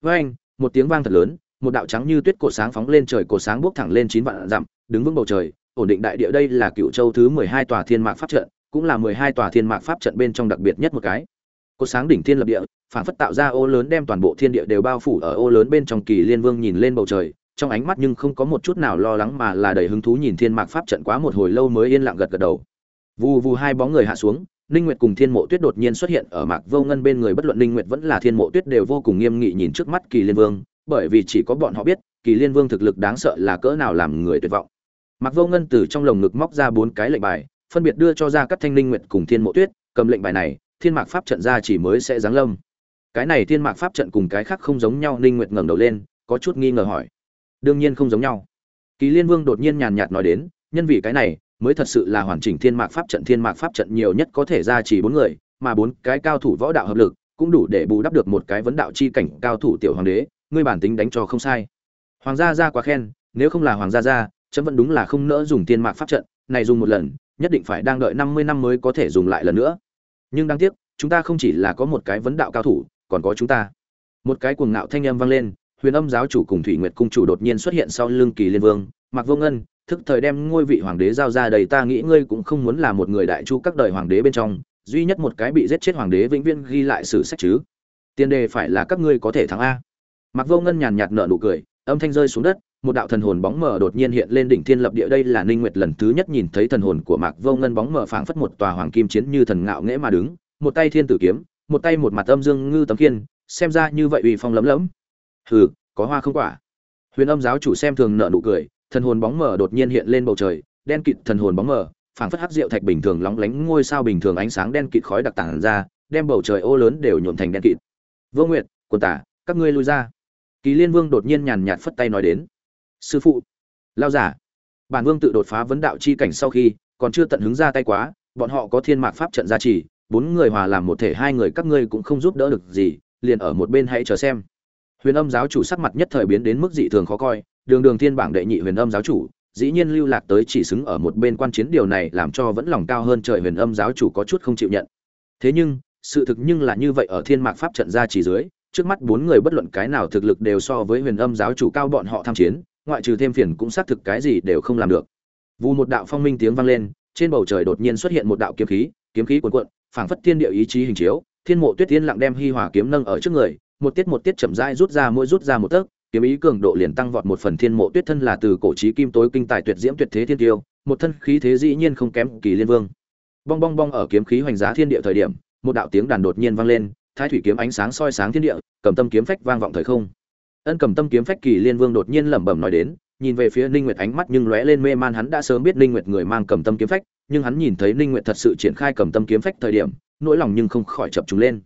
Với anh một tiếng vang thật lớn một đạo trắng như tuyết cổ sáng phóng lên trời, cổ sáng bước thẳng lên chín vạn dặm, đứng vững bầu trời, ổn định đại địa. Đây là cựu châu thứ mười hai tòa thiên mạc pháp trận, cũng là mười hai tòa thiên mạc pháp trận bên trong đặc biệt nhất một cái. Cổ sáng đỉnh thiên lập địa, phản phất tạo ra ô lớn đem toàn bộ thiên địa đều bao phủ ở ô lớn bên trong kỳ liên vương nhìn lên bầu trời, trong ánh mắt nhưng không có một chút nào lo lắng mà là đầy hứng thú nhìn thiên mạc pháp trận quá một hồi lâu mới yên lặng gật gật đầu. Vù vù hai bóng người hạ xuống, ninh nguyệt cùng thiên mộ tuyết đột nhiên xuất hiện ở mạc vô ngân bên người. Bất luận ninh nguyệt vẫn là thiên mộ tuyết đều vô cùng nghiêm nghị nhìn trước mắt kỳ liên vương bởi vì chỉ có bọn họ biết, kỳ liên vương thực lực đáng sợ là cỡ nào làm người tuyệt vọng. Mặc vô ngân từ trong lồng ngực móc ra bốn cái lệnh bài, phân biệt đưa cho ra các thanh ninh nguyệt cùng thiên mộ tuyết, cầm lệnh bài này, thiên mạc pháp trận ra chỉ mới sẽ giáng lâm. Cái này thiên mạc pháp trận cùng cái khác không giống nhau ninh nguyệt ngẩng đầu lên, có chút nghi ngờ hỏi. Đương nhiên không giống nhau. Kỳ liên vương đột nhiên nhàn nhạt nói đến, nhân vì cái này, mới thật sự là hoàn chỉnh thiên mạc pháp trận, thiên mạc pháp trận nhiều nhất có thể ra chỉ bốn người, mà bốn cái cao thủ võ đạo hợp lực, cũng đủ để bù đắp được một cái vấn đạo chi cảnh cao thủ tiểu hoàng đế ngươi bản tính đánh cho không sai. Hoàng gia gia quá khen, nếu không là hoàng gia gia, chấm vẫn đúng là không nỡ dùng tiên mạc pháp trận, này dùng một lần, nhất định phải đang đợi năm mươi năm mới có thể dùng lại lần nữa. Nhưng đáng tiếc, chúng ta không chỉ là có một cái vấn đạo cao thủ, còn có chúng ta. Một cái cuồng ngạo thanh âm vang lên, huyền âm giáo chủ cùng thủy nguyệt cung chủ đột nhiên xuất hiện sau lưng kỳ liên vương mặc vô ngân, thức thời đem ngôi vị hoàng đế giao ra đầy ta nghĩ ngươi cũng không muốn là một người đại chu các đời hoàng đế bên trong, duy nhất một cái bị giết chết hoàng đế vĩnh viễn ghi lại sử sách chứ. Tiền đề phải là các ngươi có thể thắng a. Mạc vô ngân nhàn nhạt nở nụ cười, âm thanh rơi xuống đất, một đạo thần hồn bóng mờ đột nhiên hiện lên đỉnh thiên lập địa đây là ninh nguyệt lần thứ nhất nhìn thấy thần hồn của mạc vô ngân bóng mờ phảng phất một tòa hoàng kim chiến như thần ngạo nghễ mà đứng, một tay thiên tử kiếm, một tay một mặt âm dương ngư tấm kiên xem ra như vậy uy phong lấm lấm hừ, có hoa không quả. Huyền âm giáo chủ xem thường nở nụ cười, thần hồn bóng mờ đột nhiên hiện lên bầu trời, đen kịt thần hồn bóng mờ, phảng phất hắc rượu thạch bình thường lóng lánh ngôi sao bình thường ánh sáng đen kịt khói đặc tản ra, đem bầu trời ô lớn đều nhuộm thành đen kịt. Vô nguyệt, quân tả, các ngươi lui ra kỳ liên vương đột nhiên nhàn nhạt phất tay nói đến. Sư phụ lao giả. Bản vương tự đột phá vấn đạo chi cảnh sau khi, còn chưa tận hứng ra tay quá, bọn họ có thiên mạc pháp trận gia trì, bốn người hòa làm một thể, hai người các ngươi cũng không giúp đỡ được gì, liền ở một bên hãy chờ xem. Huyền âm giáo chủ sắc mặt nhất thời biến đến mức dị thường khó coi, đường đường thiên bảng đệ nhị huyền âm giáo chủ, dĩ nhiên lưu lạc tới chỉ xứng ở một bên quan chiến điều này làm cho vẫn lòng cao hơn trời huyền âm giáo chủ có chút không chịu nhận. Thế nhưng, sự thực nhưng là như vậy ở thiên mạc pháp trận gia chỉ dưới trước mắt bốn người bất luận cái nào thực lực đều so với huyền âm giáo chủ cao bọn họ tham chiến, ngoại trừ thêm phiền cũng xác thực cái gì đều không làm được. Vù một đạo phong minh tiếng vang lên, trên bầu trời đột nhiên xuất hiện một đạo kiếm khí kiếm khí cuồn cuộn, phảng phất thiên địa ý chí hình chiếu, thiên mộ tuyết tiên lặng đem hi hòa kiếm nâng ở trước người, một tiết một tiết chậm rãi rút ra mỗi rút ra một tấc, kiếm ý cường độ liền tăng vọt một phần thiên mộ tuyết thân là từ cổ chí kim tối kinh tài tuyệt diễm tuyệt thế thiên tiêu, một thân khí thế dĩ nhiên không kém kỳ liên vương. Bong bong bong ở kiếm khí hoành giá thiên địa thời điểm, một đạo tiếng đàn đột nhiên vang lên thái thủy kiếm ánh sáng soi sáng thiên địa, cầm tâm kiếm phách vang vọng thời không. Ân cầm tâm kiếm phách kỳ liên vương đột nhiên lẩm bẩm nói đến, nhìn về phía ninh nguyệt ánh mắt nhưng lóe lên mê man, hắn đã sớm biết ninh nguyệt người mang cầm tâm kiếm phách, nhưng hắn nhìn thấy ninh nguyệt thật sự triển khai cầm tâm kiếm phách thời điểm, nỗi lòng nhưng không khỏi chập trùng lên.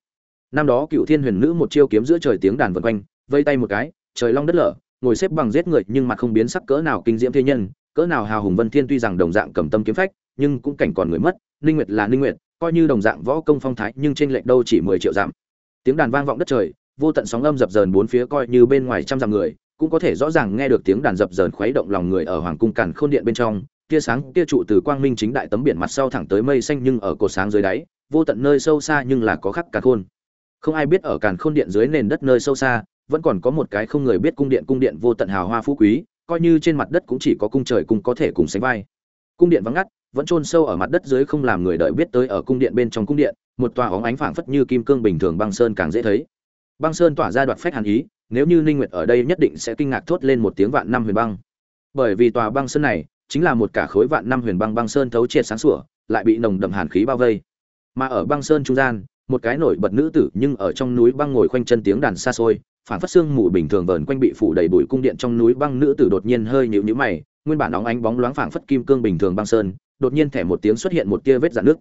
Năm đó cựu thiên huyền nữ một chiêu kiếm giữa trời tiếng đàn vần quanh, vây tay một cái, trời long đất lở, ngồi xếp bằng giết người nhưng mặt không biến sắc cỡ nào kinh diễm thế nhân, cỡ nào hào hùng vân thiên tuy rằng đồng dạng cầm tâm kiếm phách, nhưng cũng cảnh còn người mất, ninh nguyệt là ninh nguyệt, coi như đồng dạng võ công phong thái nhưng trên lệch đâu chỉ 10 triệu giảm tiếng đàn vang vọng đất trời, vô tận sóng âm dập dờn bốn phía coi như bên ngoài trăm dặm người, cũng có thể rõ ràng nghe được tiếng đàn dập dờn khuấy động lòng người ở hoàng cung càn khôn điện bên trong. Tia sáng, tia trụ từ quang minh chính đại tấm biển mặt sau thẳng tới mây xanh nhưng ở cột sáng dưới đáy, vô tận nơi sâu xa nhưng là có khắc càn khôn. Không ai biết ở càn khôn điện dưới nền đất nơi sâu xa, vẫn còn có một cái không người biết cung điện cung điện vô tận hào hoa phú quý, coi như trên mặt đất cũng chỉ có cung trời cung có thể cùng sánh vai. Cung điện vắng ngắt vẫn chôn sâu ở mặt đất dưới không làm người đợi biết tới ở cung điện bên trong cung điện, một tòa óng ánh phảng phất như kim cương bình thường băng sơn càng dễ thấy. Băng sơn tỏa ra đoạt phách hàn ý, nếu như ninh nguyệt ở đây nhất định sẽ kinh ngạc thốt lên một tiếng vạn năm huyền băng. Bởi vì tòa băng sơn này chính là một cả khối vạn năm huyền băng băng sơn thấu triệt sáng sủa, lại bị nồng đậm hàn khí bao vây. Mà ở băng sơn trung gian, một cái nổi bật nữ tử nhưng ở trong núi băng ngồi khoanh chân tiếng đàn xa xôi phản phát xương mù bình thường vờn quanh bị phủ đầy bụi cung điện trong núi băng nữ tử đột nhiên hơi nhíu nhíu mày, nguyên bản óng ánh bóng loáng phảng phất kim cương bình thường băng sơn đột nhiên thẻ một tiếng xuất hiện một tia vết dạn nước.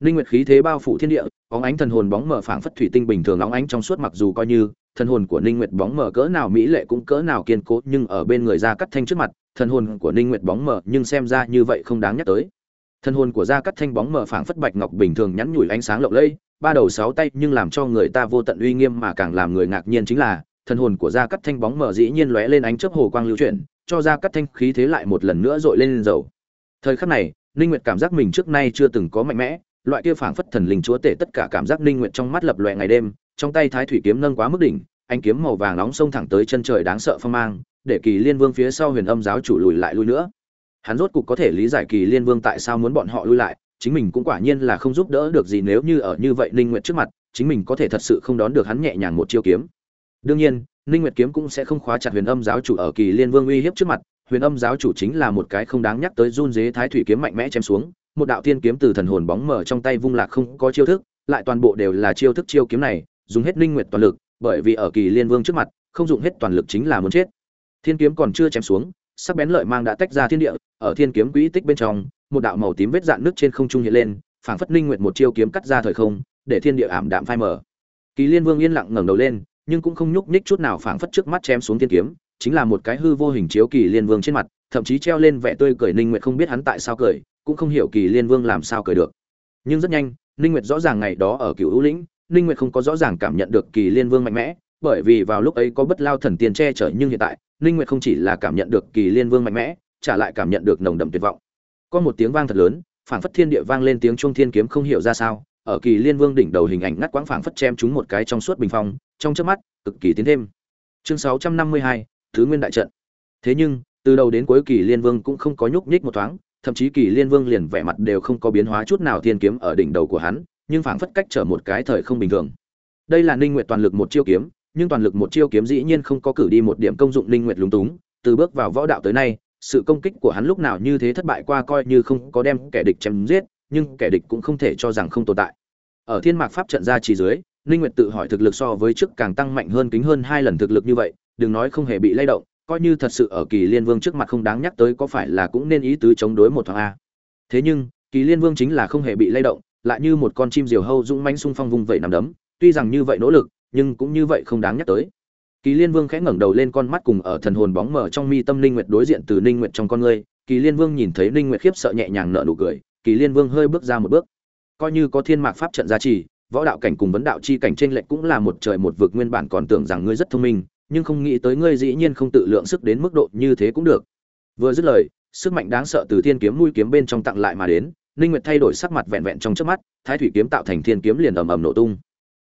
Linh nguyệt khí thế bao phủ thiên địa óng ánh thần hồn bóng mở phảng phất thủy tinh bình thường óng ánh trong suốt mặc dù coi như, thần hồn của ninh nguyệt bóng mờ cỡ nào mỹ lệ cũng cỡ nào kiên cố, nhưng ở bên người gia cắt thanh trước mặt, thần hồn của ninh nguyệt bóng mờ nhưng xem ra như vậy không đáng nhắc tới. Thần hồn của gia cắt thanh bóng mờ phảng phất bạch ngọc bình thường nhắn nhủi ánh sáng lộng lẫy, ba đầu sáu tay nhưng làm cho người ta vô tận uy nghiêm mà càng làm người ngạc nhiên chính là, thần hồn của gia cắt thanh bóng mờ dĩ nhiên lóe lên ánh chớp hồ quang lưu chuyển, cho gia cắt thanh khí thế lại một lần nữa dội lên dầu. Thời khắc này ninh nguyệt cảm giác mình trước nay chưa từng có mạnh mẽ, loại kia phảng phất thần linh chúa tể tất cả cảm giác ninh nguyệt trong mắt lập loè ngày đêm, trong tay thái thủy kiếm nâng quá mức đỉnh, ánh kiếm màu vàng nóng xông thẳng tới chân trời đáng sợ phong mang, để kỳ liên vương phía sau huyền âm giáo chủ lùi lại lui nữa. Hắn rốt cục có thể lý giải kỳ liên vương tại sao muốn bọn họ lui lại, chính mình cũng quả nhiên là không giúp đỡ được gì nếu như ở như vậy ninh nguyệt trước mặt, chính mình có thể thật sự không đón được hắn nhẹ nhàng một chiêu kiếm. Đương nhiên, ninh nguyệt kiếm cũng sẽ không khóa chặt huyền âm giáo chủ ở kỳ liên vương uy hiếp trước mặt huyền âm giáo chủ chính là một cái không đáng nhắc tới run dế thái thủy kiếm mạnh mẽ chém xuống, một đạo thiên kiếm từ thần hồn bóng mở trong tay vung lạc không có chiêu thức, lại toàn bộ đều là chiêu thức chiêu kiếm này, dùng hết linh nguyệt toàn lực, bởi vì ở kỳ liên vương trước mặt, không dùng hết toàn lực chính là muốn chết thiên kiếm còn chưa chém xuống, sắc bén lợi mang đã tách ra thiên địa, ở thiên kiếm quỹ tích bên trong, một đạo màu tím vết dạn nước trên không trung hiện lên, phảng phất linh nguyệt một chiêu kiếm cắt ra thời không, để thiên địa ảm đạm phai mở. kỳ liên vương yên lặng ngẩng đầu lên, nhưng cũng không nhúc nhích chút nào phảng phất trước mắt chém xuống thiên kiếm chính là một cái hư vô hình chiếu kỳ liên vương trên mặt thậm chí treo lên vẻ tươi cười ninh nguyệt không biết hắn tại sao cười cũng không hiểu kỳ liên vương làm sao cười được. Nhưng rất nhanh ninh nguyệt rõ ràng ngày đó ở cựu hữu lĩnh ninh nguyệt không có rõ ràng cảm nhận được kỳ liên vương mạnh mẽ bởi vì vào lúc ấy có bất lao thần tiên che chở nhưng hiện tại ninh nguyệt không chỉ là cảm nhận được kỳ liên vương mạnh mẽ trả lại cảm nhận được nồng đậm tuyệt vọng. Có một tiếng vang thật lớn phảng phất thiên địa vang lên tiếng trung thiên kiếm không hiểu ra sao ở kỳ liên vương đỉnh đầu hình ảnh ngắt quãng phảng phất chém chúng một cái trong suốt bình phong trong chớp mắt cực kỳ tiến thêm. Chương 652, thứ nguyên đại trận. Thế nhưng, từ đầu đến cuối kỳ liên vương cũng không có nhúc nhích một thoáng, thậm chí kỳ liên vương liền vẻ mặt đều không có biến hóa chút nào thiên kiếm ở đỉnh đầu của hắn, nhưng phảng phất cách trở một cái thời không bình thường. Đây là ninh nguyệt toàn lực một chiêu kiếm, nhưng toàn lực một chiêu kiếm dĩ nhiên không có cử đi một điểm công dụng ninh nguyệt lúng túng. Từ bước vào võ đạo tới nay, sự công kích của hắn lúc nào như thế thất bại qua coi như không có đem kẻ địch chém giết, nhưng kẻ địch cũng không thể cho rằng không tồn tại. Ở thiên mạc pháp trận ra chỉ dưới, ninh nguyệt tự hỏi thực lực so với trước càng tăng mạnh hơn, kính hơn hai lần thực lực như vậy đừng nói không hề bị lay động, coi như thật sự ở kỳ liên vương trước mặt không đáng nhắc tới có phải là cũng nên ý tứ chống đối một thoáng a. Thế nhưng, kỳ liên vương chính là không hề bị lay động, lại như một con chim diều hâu dũng mãnh xung phong vùng vẩy nằm đấm, tuy rằng như vậy nỗ lực, nhưng cũng như vậy không đáng nhắc tới. Kỳ liên vương khẽ ngẩng đầu lên con mắt cùng ở thần hồn bóng mở trong mi tâm linh nguyệt đối diện từ Ninh nguyệt trong con ngươi, kỳ liên vương nhìn thấy Ninh nguyệt khiếp sợ nhẹ nhàng nở nụ cười, kỳ liên vương hơi bước ra một bước. Coi như có thiên mạc pháp trận gia trì, võ đạo cảnh cùng vấn đạo chi cảnh trên lệch cũng là một trời một vực nguyên bản còn tưởng rằng ngươi rất thông minh nhưng không nghĩ tới ngươi dĩ nhiên không tự lượng sức đến mức độ như thế cũng được. Vừa dứt lời, sức mạnh đáng sợ từ thiên kiếm mũi kiếm bên trong tặng lại mà đến, ninh nguyệt thay đổi sắc mặt vẹn vẹn trong chớp mắt, thái thủy kiếm tạo thành thiên kiếm liền ầm ầm nổ tung.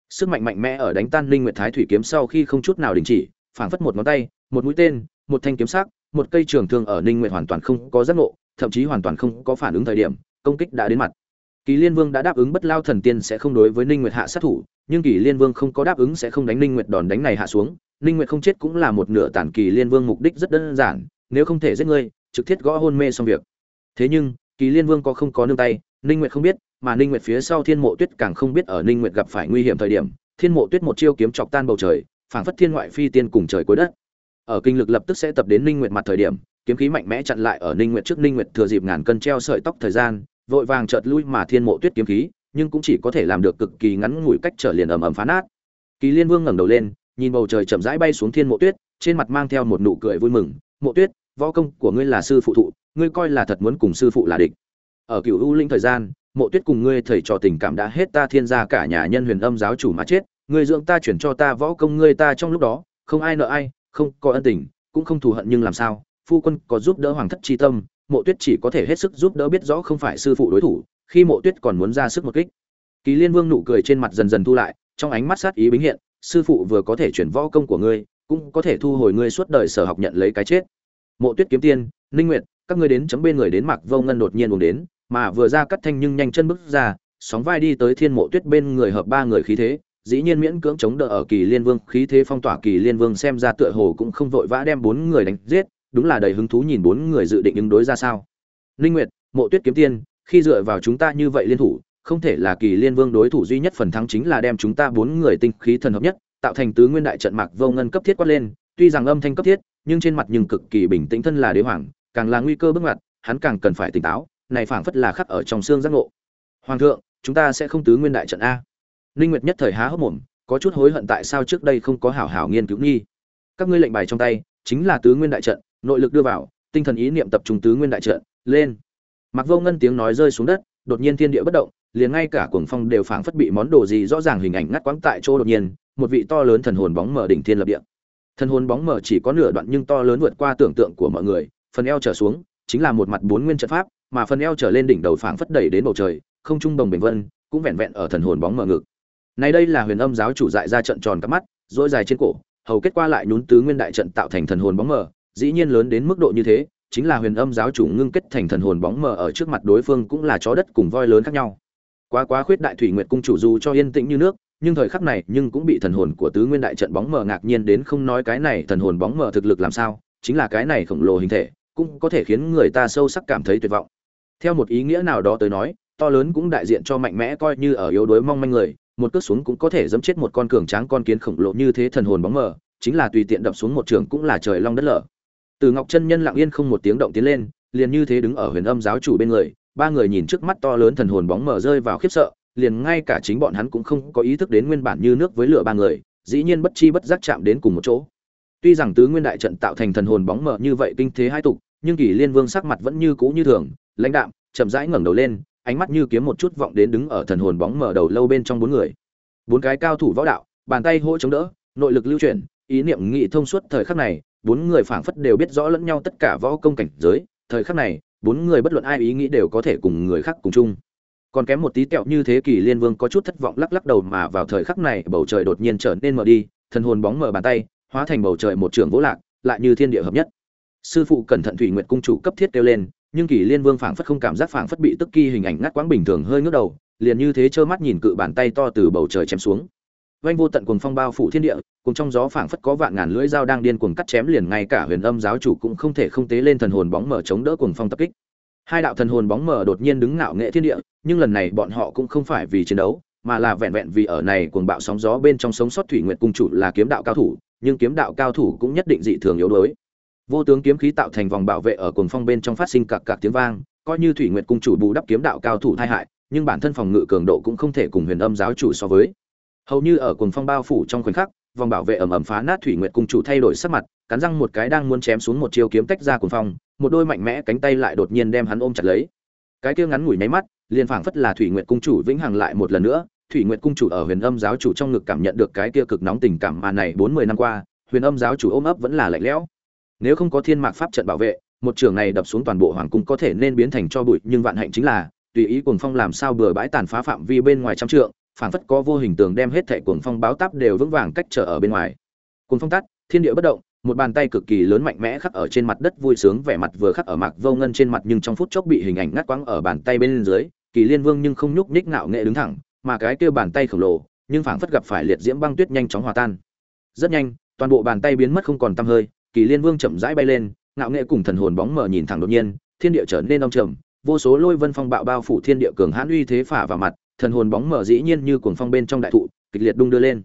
Sức mạnh mạnh mẽ ở đánh tan ninh nguyệt thái thủy kiếm sau khi không chút nào đình chỉ, phảng phất một ngón tay, một mũi tên, một thanh kiếm sắc, một cây trường thương ở ninh nguyệt hoàn toàn không có giác ngộ, thậm chí hoàn toàn không có phản ứng thời điểm, công kích đã đến mặt. Kỳ liên vương đã đáp ứng bất lao thần tiên sẽ không đối với ninh nguyệt hạ sát thủ, nhưng kỳ liên vương không có đáp ứng sẽ không đánh ninh nguyệt đòn đánh này hạ xuống ninh nguyệt không chết cũng là một nửa tản kỳ liên vương mục đích rất đơn giản, nếu không thể giết ngươi, trực tiếp gõ hôn mê xong việc. Thế nhưng, kỳ liên vương có không có nương tay, ninh nguyệt không biết, mà ninh nguyệt phía sau thiên mộ tuyết càng không biết ở ninh nguyệt gặp phải nguy hiểm thời điểm, thiên mộ tuyết một chiêu kiếm chọc tan bầu trời, phảng phất thiên ngoại phi tiên cùng trời cuối đất. Ở kinh lực lập tức sẽ tập đến ninh nguyệt mặt thời điểm, kiếm khí mạnh mẽ chặn lại ở ninh nguyệt trước ninh nguyệt thừa dịp ngàn cân treo sợi tóc thời gian, vội vàng chợt lui mà thiên mộ tuyết kiếm khí, nhưng cũng chỉ có thể làm được cực kỳ ngắn ngủi cách trở liền ầm ầm phá nát. Kỳ liên vương ngẩng đầu lên nhìn bầu trời chậm rãi bay xuống thiên mộ tuyết, trên mặt mang theo một nụ cười vui mừng. Mộ tuyết, võ công của ngươi là sư phụ thụ, ngươi coi là thật muốn cùng sư phụ là địch. Ở cựu u linh thời gian, mộ tuyết cùng ngươi thầy trò tình cảm đã hết ta thiên gia cả nhà nhân huyền âm giáo chủ mà chết. Ngươi dưỡng ta chuyển cho ta võ công ngươi ta trong lúc đó, không ai nợ ai, không có ân tình, cũng không thù hận nhưng làm sao? Phu quân có giúp đỡ hoàng thất chi tâm, mộ tuyết chỉ có thể hết sức giúp đỡ biết rõ không phải sư phụ đối thủ, khi mộ tuyết còn muốn ra sức một kích. Kỳ liên vương nụ cười trên mặt dần dần thu lại, trong ánh mắt sát ý bính hiện sư phụ vừa có thể chuyển võ công của ngươi, cũng có thể thu hồi ngươi suốt đời sở học nhận lấy cái chết. Mộ tuyết kiếm tiên, ninh nguyệt, các ngươi đến chấm bên người đến mặc vô ngân đột nhiên uống đến, mà vừa ra cắt thanh nhưng nhanh chân bước ra, sóng vai đi tới thiên mộ tuyết bên người hợp ba người khí thế, dĩ nhiên miễn cưỡng chống đỡ ở kỳ liên vương, khí thế phong tỏa kỳ liên vương xem ra tựa hồ cũng không vội vã đem bốn người đánh giết, đúng là đầy hứng thú nhìn bốn người dự định ứng đối ra sao. Ninh nguyệt, mộ tuyết kiếm tiên, khi dựa vào chúng ta như vậy liên thủ không thể là kỳ liên vương đối thủ duy nhất phần thắng chính là đem chúng ta bốn người tinh khí thần hợp nhất, tạo thành tứ nguyên đại trận mạc vô ngân cấp thiết quát lên, tuy rằng âm thanh cấp thiết, nhưng trên mặt nhưng cực kỳ bình tĩnh thân là đế hoàng, càng là nguy cơ bước ngoặt, hắn càng cần phải tỉnh táo, này phảng phất là khắc ở trong xương giác ngộ. Hoàng thượng, chúng ta sẽ không tứ nguyên đại trận a. Ninh nguyệt nhất thời há hốc mồm, có chút hối hận tại sao trước đây không có hảo hảo nghiên cứu nghi. Các ngươi lệnh bài trong tay, chính là tứ nguyên đại trận, nội lực đưa vào, tinh thần ý niệm tập trung tứ nguyên đại trận, lên. Mặc vô ngân tiếng nói rơi xuống đất, đột nhiên thiên địa bất động liền ngay cả cuồng phong đều phảng phất bị món đồ gì rõ ràng hình ảnh ngắt quãng tại chỗ đột nhiên, một vị to lớn thần hồn bóng mở đỉnh thiên lập địa. Thần hồn bóng mở chỉ có nửa đoạn nhưng to lớn vượt qua tưởng tượng của mọi người, phần eo trở xuống, chính là một mặt bốn nguyên trận pháp, mà phần eo trở lên đỉnh đầu phảng phất đẩy đến bầu trời, không trung đồng bình vân, cũng vẹn vẹn ở thần hồn bóng mở ngực. Này đây là huyền âm giáo chủ dại ra trận tròn cắp mắt dỗi dài trên cổ, hầu kết qua lại nhún tứ nguyên đại trận tạo thành thần hồn bóng mờ, dĩ nhiên lớn đến mức độ như thế, chính là huyền âm giáo chủ ngưng kết thành thần hồn bóng mờ ở trước mặt đối phương cũng là chó đất cùng voi lớn khác nhau quá quá khuyết đại thủy nguyệt cung chủ dù cho yên tĩnh như nước, nhưng thời khắc này nhưng cũng bị thần hồn của tứ nguyên đại trận bóng mờ ngạc nhiên đến không nói cái này thần hồn bóng mờ thực lực làm sao, chính là cái này khổng lồ hình thể, cũng có thể khiến người ta sâu sắc cảm thấy tuyệt vọng. Theo một ý nghĩa nào đó tới nói, to lớn cũng đại diện cho mạnh mẽ coi như ở yếu đuối mong manh người, một cước xuống cũng có thể dẫm chết một con cường tráng con kiến khổng lồ như thế thần hồn bóng mờ, chính là tùy tiện đập xuống một trường cũng là trời long đất lở. Từ ngọc chân nhân lặng yên không một tiếng động tiến lên, liền như thế đứng ở huyền âm giáo chủ bên người ba người nhìn trước mắt to lớn thần hồn bóng mờ rơi vào khiếp sợ, liền ngay cả chính bọn hắn cũng không có ý thức đến nguyên bản như nước với lửa ba người, dĩ nhiên bất chi bất giác chạm đến cùng một chỗ. Tuy rằng tứ nguyên đại trận tạo thành thần hồn bóng mờ như vậy kinh thế hai tục, nhưng kỳ liên vương sắc mặt vẫn như cũ như thường, lãnh đạm, chậm rãi ngẩng đầu lên, ánh mắt như kiếm một chút vọng đến đứng ở thần hồn bóng mờ đầu lâu bên trong bốn người. Bốn cái cao thủ võ đạo, bàn tay hỗ chống đỡ, nội lực lưu chuyển, ý niệm nghị thông suốt thời khắc này, bốn người phảng phất đều biết rõ lẫn nhau tất cả võ công cảnh giới, thời khắc này bốn người bất luận ai ý nghĩ đều có thể cùng người khác cùng chung. Còn kém một tí tẹo như thế kỷ liên vương có chút thất vọng lắc lắc đầu mà vào thời khắc này bầu trời đột nhiên trở nên mờ đi, thần hồn bóng mở bàn tay, hóa thành bầu trời một trường vỗ lạc, lại như thiên địa hợp nhất. Sư phụ cẩn thận thủy nguyện cung chủ cấp thiết kêu lên, nhưng kỳ liên vương phảng phất không cảm giác phảng phất bị tức kỳ hình ảnh ngắt quãng bình thường hơi ngước đầu, liền như thế trơ mắt nhìn cự bàn tay to từ bầu trời chém xuống vanh vô tận cuồng phong bao phủ thiên địa, cùng trong gió phảng phất có vạn ngàn lưỡi dao đang điên cuồng cắt chém liền ngay cả huyền âm giáo chủ cũng không thể không tế lên thần hồn bóng mở chống đỡ cuồng phong tập kích. Hai đạo thần hồn bóng mở đột nhiên đứng ngạo nghệ thiên địa, nhưng lần này bọn họ cũng không phải vì chiến đấu, mà là vẹn vẹn vì ở này cuồng bạo sóng gió bên trong sống sót thủy nguyện cung chủ là kiếm đạo cao thủ, nhưng kiếm đạo cao thủ cũng nhất định dị thường yếu đuối. Vô tướng kiếm khí tạo thành vòng bảo vệ ở cuồng phong bên trong phát sinh cặc cặc tiếng vang, coi như thủy nguyệt cung chủ bù đắp kiếm đạo cao thủ tai hại, nhưng bản thân phòng ngự cường độ cũng không thể cùng huyền âm giáo chủ so với hầu như ở cuồng phong bao phủ trong khoảnh khắc, vòng bảo vệ ẩm ẩm phá nát thủy nguyệt cung chủ thay đổi sắc mặt, cắn răng một cái đang muốn chém xuống một chiêu kiếm tách ra cuồng phong, một đôi mạnh mẽ cánh tay lại đột nhiên đem hắn ôm chặt lấy. Cái kia ngắn ngủi nháy mắt, liền phảng phất là thủy nguyệt cung chủ vĩnh hằng lại một lần nữa, thủy nguyệt cung chủ ở huyền âm giáo chủ trong ngực cảm nhận được cái kia cực nóng tình cảm mà này bốn mươi năm qua, huyền âm giáo chủ ôm ấp vẫn là lạnh lẽo. Nếu không có thiên mạc pháp trận bảo vệ, một trường này đập xuống toàn bộ hoàng cung có thể nên biến thành cho bụi, nhưng vạn hạnh chính là, tùy ý cuồng phong làm sao bừa bãi tàn phá phạm vi bên ngoài trăm trượng phảng phất có vô hình tường đem hết thệ cuồng phong báo táp đều vững vàng cách trở ở bên ngoài. Cuồng phong tắt, thiên địa bất động, một bàn tay cực kỳ lớn mạnh mẽ khắc ở trên mặt đất vui sướng vẻ mặt vừa khắc ở mạc vô ngân trên mặt nhưng trong phút chốc bị hình ảnh ngắt quãng ở bàn tay bên dưới, kỳ liên vương nhưng không nhúc nhích ngạo nghệ đứng thẳng, mà cái kia bàn tay khổng lồ, nhưng phảng phất gặp phải liệt diễm băng tuyết nhanh chóng hòa tan. Rất nhanh, toàn bộ bàn tay biến mất không còn tăm hơi, kỳ liên vương chậm rãi bay lên, ngạo nghệ cùng thần hồn bóng mờ nhìn thẳng đột nhiên, thiên địa trở nên đông trầm, vô số lôi vân phong bạo bao phủ thiên địa cường hãn uy thế phả vào mặt thần hồn bóng mờ dĩ nhiên như cuồng phong bên trong đại thụ kịch liệt đung đưa lên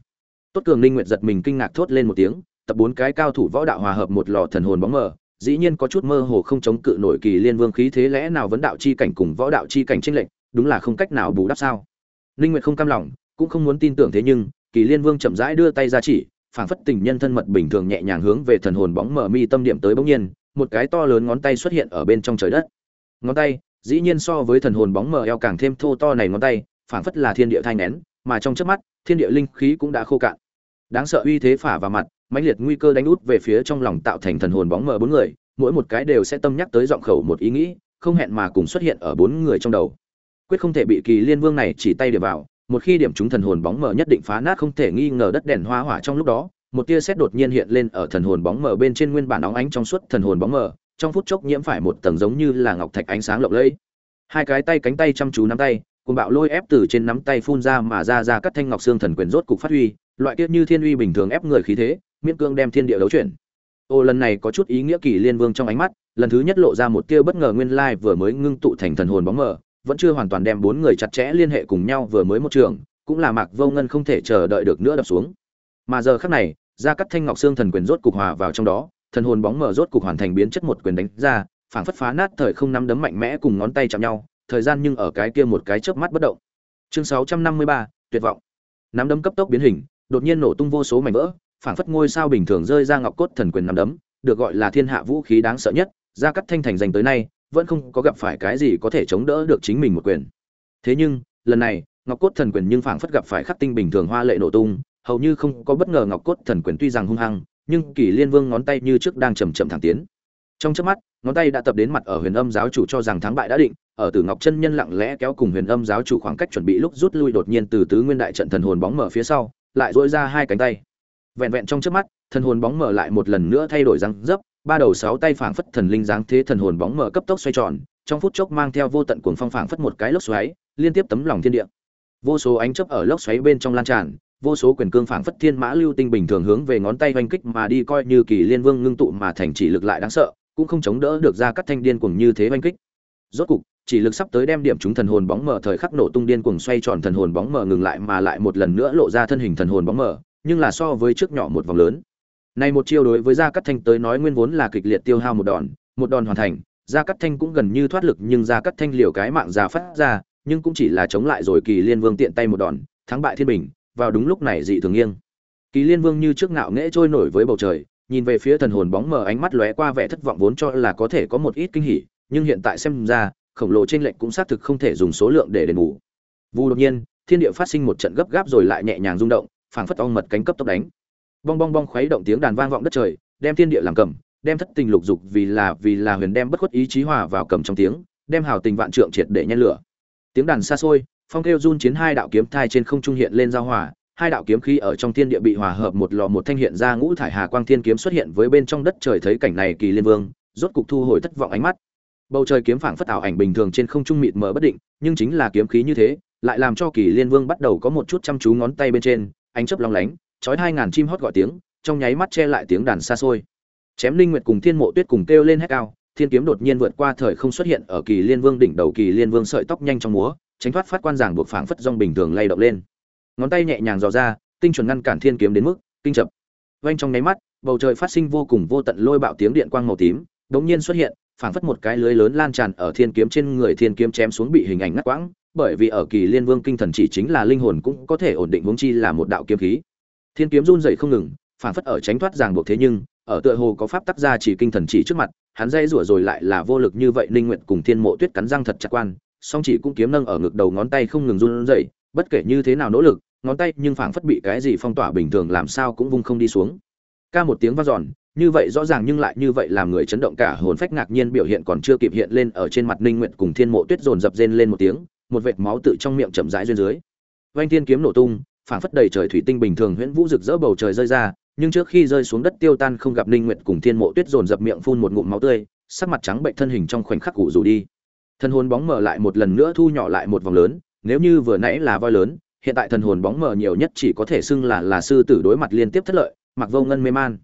tốt cường linh nguyệt giật mình kinh ngạc thốt lên một tiếng tập bốn cái cao thủ võ đạo hòa hợp một lò thần hồn bóng mờ dĩ nhiên có chút mơ hồ không chống cự nổi kỳ liên vương khí thế lẽ nào vấn đạo chi cảnh cùng võ đạo chi cảnh tranh lệnh đúng là không cách nào bù đắp sao linh nguyệt không cam lòng cũng không muốn tin tưởng thế nhưng kỳ liên vương chậm rãi đưa tay ra chỉ phảng phất tình nhân thân mật bình thường nhẹ nhàng hướng về thần hồn bóng mờ mi tâm điểm tới bỗng nhiên, một cái to lớn ngón tay xuất hiện ở bên trong trời đất. Ngón tay, dĩ nhiên so với thần hồn bóng mờ eo càng thêm thô to này ngón tay, phảng phất là thiên địa thai nén, mà trong chớp mắt, thiên địa linh khí cũng đã khô cạn. Đáng sợ uy thế phả vào mặt, mãnh liệt nguy cơ đánh út về phía trong lòng tạo thành thần hồn bóng mờ bốn người, mỗi một cái đều sẽ tâm nhắc tới giọng khẩu một ý nghĩ, không hẹn mà cùng xuất hiện ở bốn người trong đầu. Quyết không thể bị Kỳ Liên Vương này chỉ tay điểm vào, một khi điểm chúng thần hồn bóng mờ nhất định phá nát không thể nghi ngờ đất đèn hoa hỏa trong lúc đó một tia sét đột nhiên hiện lên ở thần hồn bóng mờ bên trên nguyên bản óng ánh trong suốt thần hồn bóng mờ trong phút chốc nhiễm phải một tầng giống như là ngọc thạch ánh sáng lộng lẫy hai cái tay cánh tay chăm chú nắm tay cùng bạo lôi ép từ trên nắm tay phun ra mà ra ra cắt thanh ngọc xương thần quyền rốt cục phát huy, loại kiết như thiên uy bình thường ép người khí thế, miễn cương đem thiên địa đấu chuyển. Ô, lần này có chút ý nghĩa kỳ liên vương trong ánh mắt, lần thứ nhất lộ ra một tia bất ngờ nguyên lai vừa mới ngưng tụ thành thần hồn bóng mờ, vẫn chưa hoàn toàn đem bốn người chặt chẽ liên hệ cùng nhau vừa mới một trường, cũng là mạc vô ngân không thể chờ đợi được nữa đập xuống. Mà giờ khắc này, ra cắt thanh ngọc xương thần quyền rốt cục hòa vào trong đó, thần hồn bóng mờ rốt cục hoàn thành biến chất một quyền đánh ra, phảng phất phá nát thời không nắm đấm mạnh mẽ cùng ngón tay chạm nhau thời gian nhưng ở cái kia một cái chớp mắt bất động. Chương 653, tuyệt vọng. Nắm đấm cấp tốc biến hình đột nhiên nổ tung vô số mảnh vỡ phảng phất ngôi sao bình thường rơi ra ngọc cốt thần quyền nắm đấm được gọi là thiên hạ vũ khí đáng sợ nhất ra cắt thanh thành dành tới nay vẫn không có gặp phải cái gì có thể chống đỡ được chính mình một quyền. Thế nhưng lần này ngọc cốt thần quyền nhưng phảng phất gặp phải khắc tinh bình thường hoa lệ nổ tung hầu như không có bất ngờ ngọc cốt thần quyền tuy rằng hung hăng nhưng kỳ liên vương ngón tay như trước đang chậm chậm thẳng tiến. Trong chớp mắt ngón tay đã tập đến mặt ở huyền âm giáo chủ cho rằng thắng bại đã định, ở tử ngọc chân nhân lặng lẽ kéo cùng huyền âm giáo chủ khoảng cách chuẩn bị lúc rút lui đột nhiên từ tứ nguyên đại trận thần hồn bóng mở phía sau, lại dỗi ra hai cánh tay. Vẹn vẹn trong chớp mắt, thần hồn bóng mở lại một lần nữa thay đổi răng dấp, ba đầu sáu tay phảng phất thần linh dáng thế thần hồn bóng mở cấp tốc xoay tròn, trong phút chốc mang theo vô tận cuồng phong phảng phất một cái lốc xoáy, liên tiếp tấm lòng thiên địa. Vô số ánh chớp ở lốc xoáy bên trong lan tràn, vô số quyền cương phảng phất thiên mã lưu tinh bình thường hướng về ngón tay hoành kích mà đi, coi như kỳ liên vương ngưng tụ mà thành chỉ lực lại đáng sợ cũng không chống đỡ được ra cắt thanh điên cuồng như thế oanh kích. Rốt cục, chỉ lực sắp tới đem điểm chúng thần hồn bóng mở thời khắc nổ tung điên cuồng xoay tròn thần hồn bóng mở ngừng lại mà lại một lần nữa lộ ra thân hình thần hồn bóng mở nhưng là so với trước nhỏ một vòng lớn. Này một chiêu đối với gia cắt thanh tới nói nguyên vốn là kịch liệt tiêu hao một đòn một đòn hoàn thành, gia cắt thanh cũng gần như thoát lực nhưng gia cắt thanh liều cái mạng già phát ra, nhưng cũng chỉ là chống lại rồi kỳ liên vương tiện tay một đòn, thắng bại thiên bình, vào đúng lúc này dị thường nghiêng. Kỳ liên vương như trước ngạo nghễ trôi nổi với bầu trời nhìn về phía thần hồn bóng mờ ánh mắt lóe qua vẻ thất vọng vốn cho là có thể có một ít kinh hỉ, nhưng hiện tại xem ra, khổng lồ trên lệnh cũng xác thực không thể dùng số lượng để đền bù. Vu đột nhiên, thiên địa phát sinh một trận gấp gáp rồi lại nhẹ nhàng rung động, phảng phất ong mật cánh cấp tốc đánh. Bong bong bong khuấy động tiếng đàn vang vọng đất trời, đem thiên địa làm cầm, đem thất tình lục dục vì là vì là huyền đem bất khuất ý chí hòa vào cầm trong tiếng, đem hào tình vạn trượng triệt để nhen lửa. Tiếng đàn xa xôi, phong kêu run chiến hai đạo kiếm thai trên không trung hiện lên giao hòa hai đạo kiếm khí ở trong thiên địa bị hòa hợp một lò một thanh hiện ra ngũ thải hà quang thiên kiếm xuất hiện với bên trong đất trời thấy cảnh này kỳ liên vương, rốt cục thu hồi thất vọng ánh mắt. Bầu trời kiếm phảng phất ảo ảnh bình thường trên không trung mịt mờ bất định, nhưng chính là kiếm khí như thế, lại làm cho kỳ liên vương bắt đầu có một chút chăm chú ngón tay bên trên, ánh chớp long lánh, chói hai ngàn chim hót gọi tiếng, trong nháy mắt che lại tiếng đàn xa xôi. Chém linh nguyệt cùng thiên mộ tuyết cùng kêu lên hét cao, thiên kiếm đột nhiên vượt qua thời không xuất hiện ở kỳ liên vương đỉnh đầu kỳ liên vương sợi tóc nhanh trong múa, tránh thoát phát quan giảng buộc phảng phất rong bình thường lay động lên ngón tay nhẹ nhàng dò ra, tinh chuẩn ngăn cản thiên kiếm đến mức kinh chập. Vang trong nháy mắt, bầu trời phát sinh vô cùng vô tận lôi bạo tiếng điện quang màu tím, đột nhiên xuất hiện, phảng phất một cái lưới lớn lan tràn ở thiên kiếm trên người, thiên kiếm chém xuống bị hình ảnh ngắt quãng, bởi vì ở kỳ liên vương kinh thần chỉ chính là linh hồn cũng có thể ổn định, huống chi là một đạo kiếm khí. Thiên kiếm run rẩy không ngừng, phảng phất ở tránh thoát ràng buộc thế nhưng, ở tựa hồ có pháp tác ra chỉ kinh thần chỉ trước mặt, hắn dây rủa rồi lại là vô lực như vậy, linh nguyện cùng thiên mộ tuyết cắn răng thật chặt quan, song chỉ cũng kiếm nâng ở ngực đầu ngón tay không ngừng run rẩy, bất kể như thế nào nỗ lực ngón tay nhưng phảng phất bị cái gì phong tỏa bình thường làm sao cũng vung không đi xuống. Ca một tiếng vang giòn như vậy rõ ràng nhưng lại như vậy làm người chấn động cả hồn phách ngạc nhiên biểu hiện còn chưa kịp hiện lên ở trên mặt ninh nguyện cùng thiên mộ tuyết dồn dập rên lên một tiếng, một vệt máu tự trong miệng chậm rãi duyên dưới. Vanh thiên kiếm nổ tung, phảng phất đầy trời thủy tinh bình thường huyễn vũ rực rỡ bầu trời rơi ra, nhưng trước khi rơi xuống đất tiêu tan không gặp ninh nguyệt cùng thiên mộ tuyết dồn dập miệng phun một ngụm máu tươi, sắc mặt trắng bệnh thân hình trong khoảnh khắc cụ rủ đi. Thân hồn bóng mở lại một lần nữa thu nhỏ lại một vòng lớn, nếu như vừa nãy là voi lớn hiện tại thần hồn bóng mờ nhiều nhất chỉ có thể xưng là là sư tử đối mặt liên tiếp thất lợi, mặc vô ngân mê man.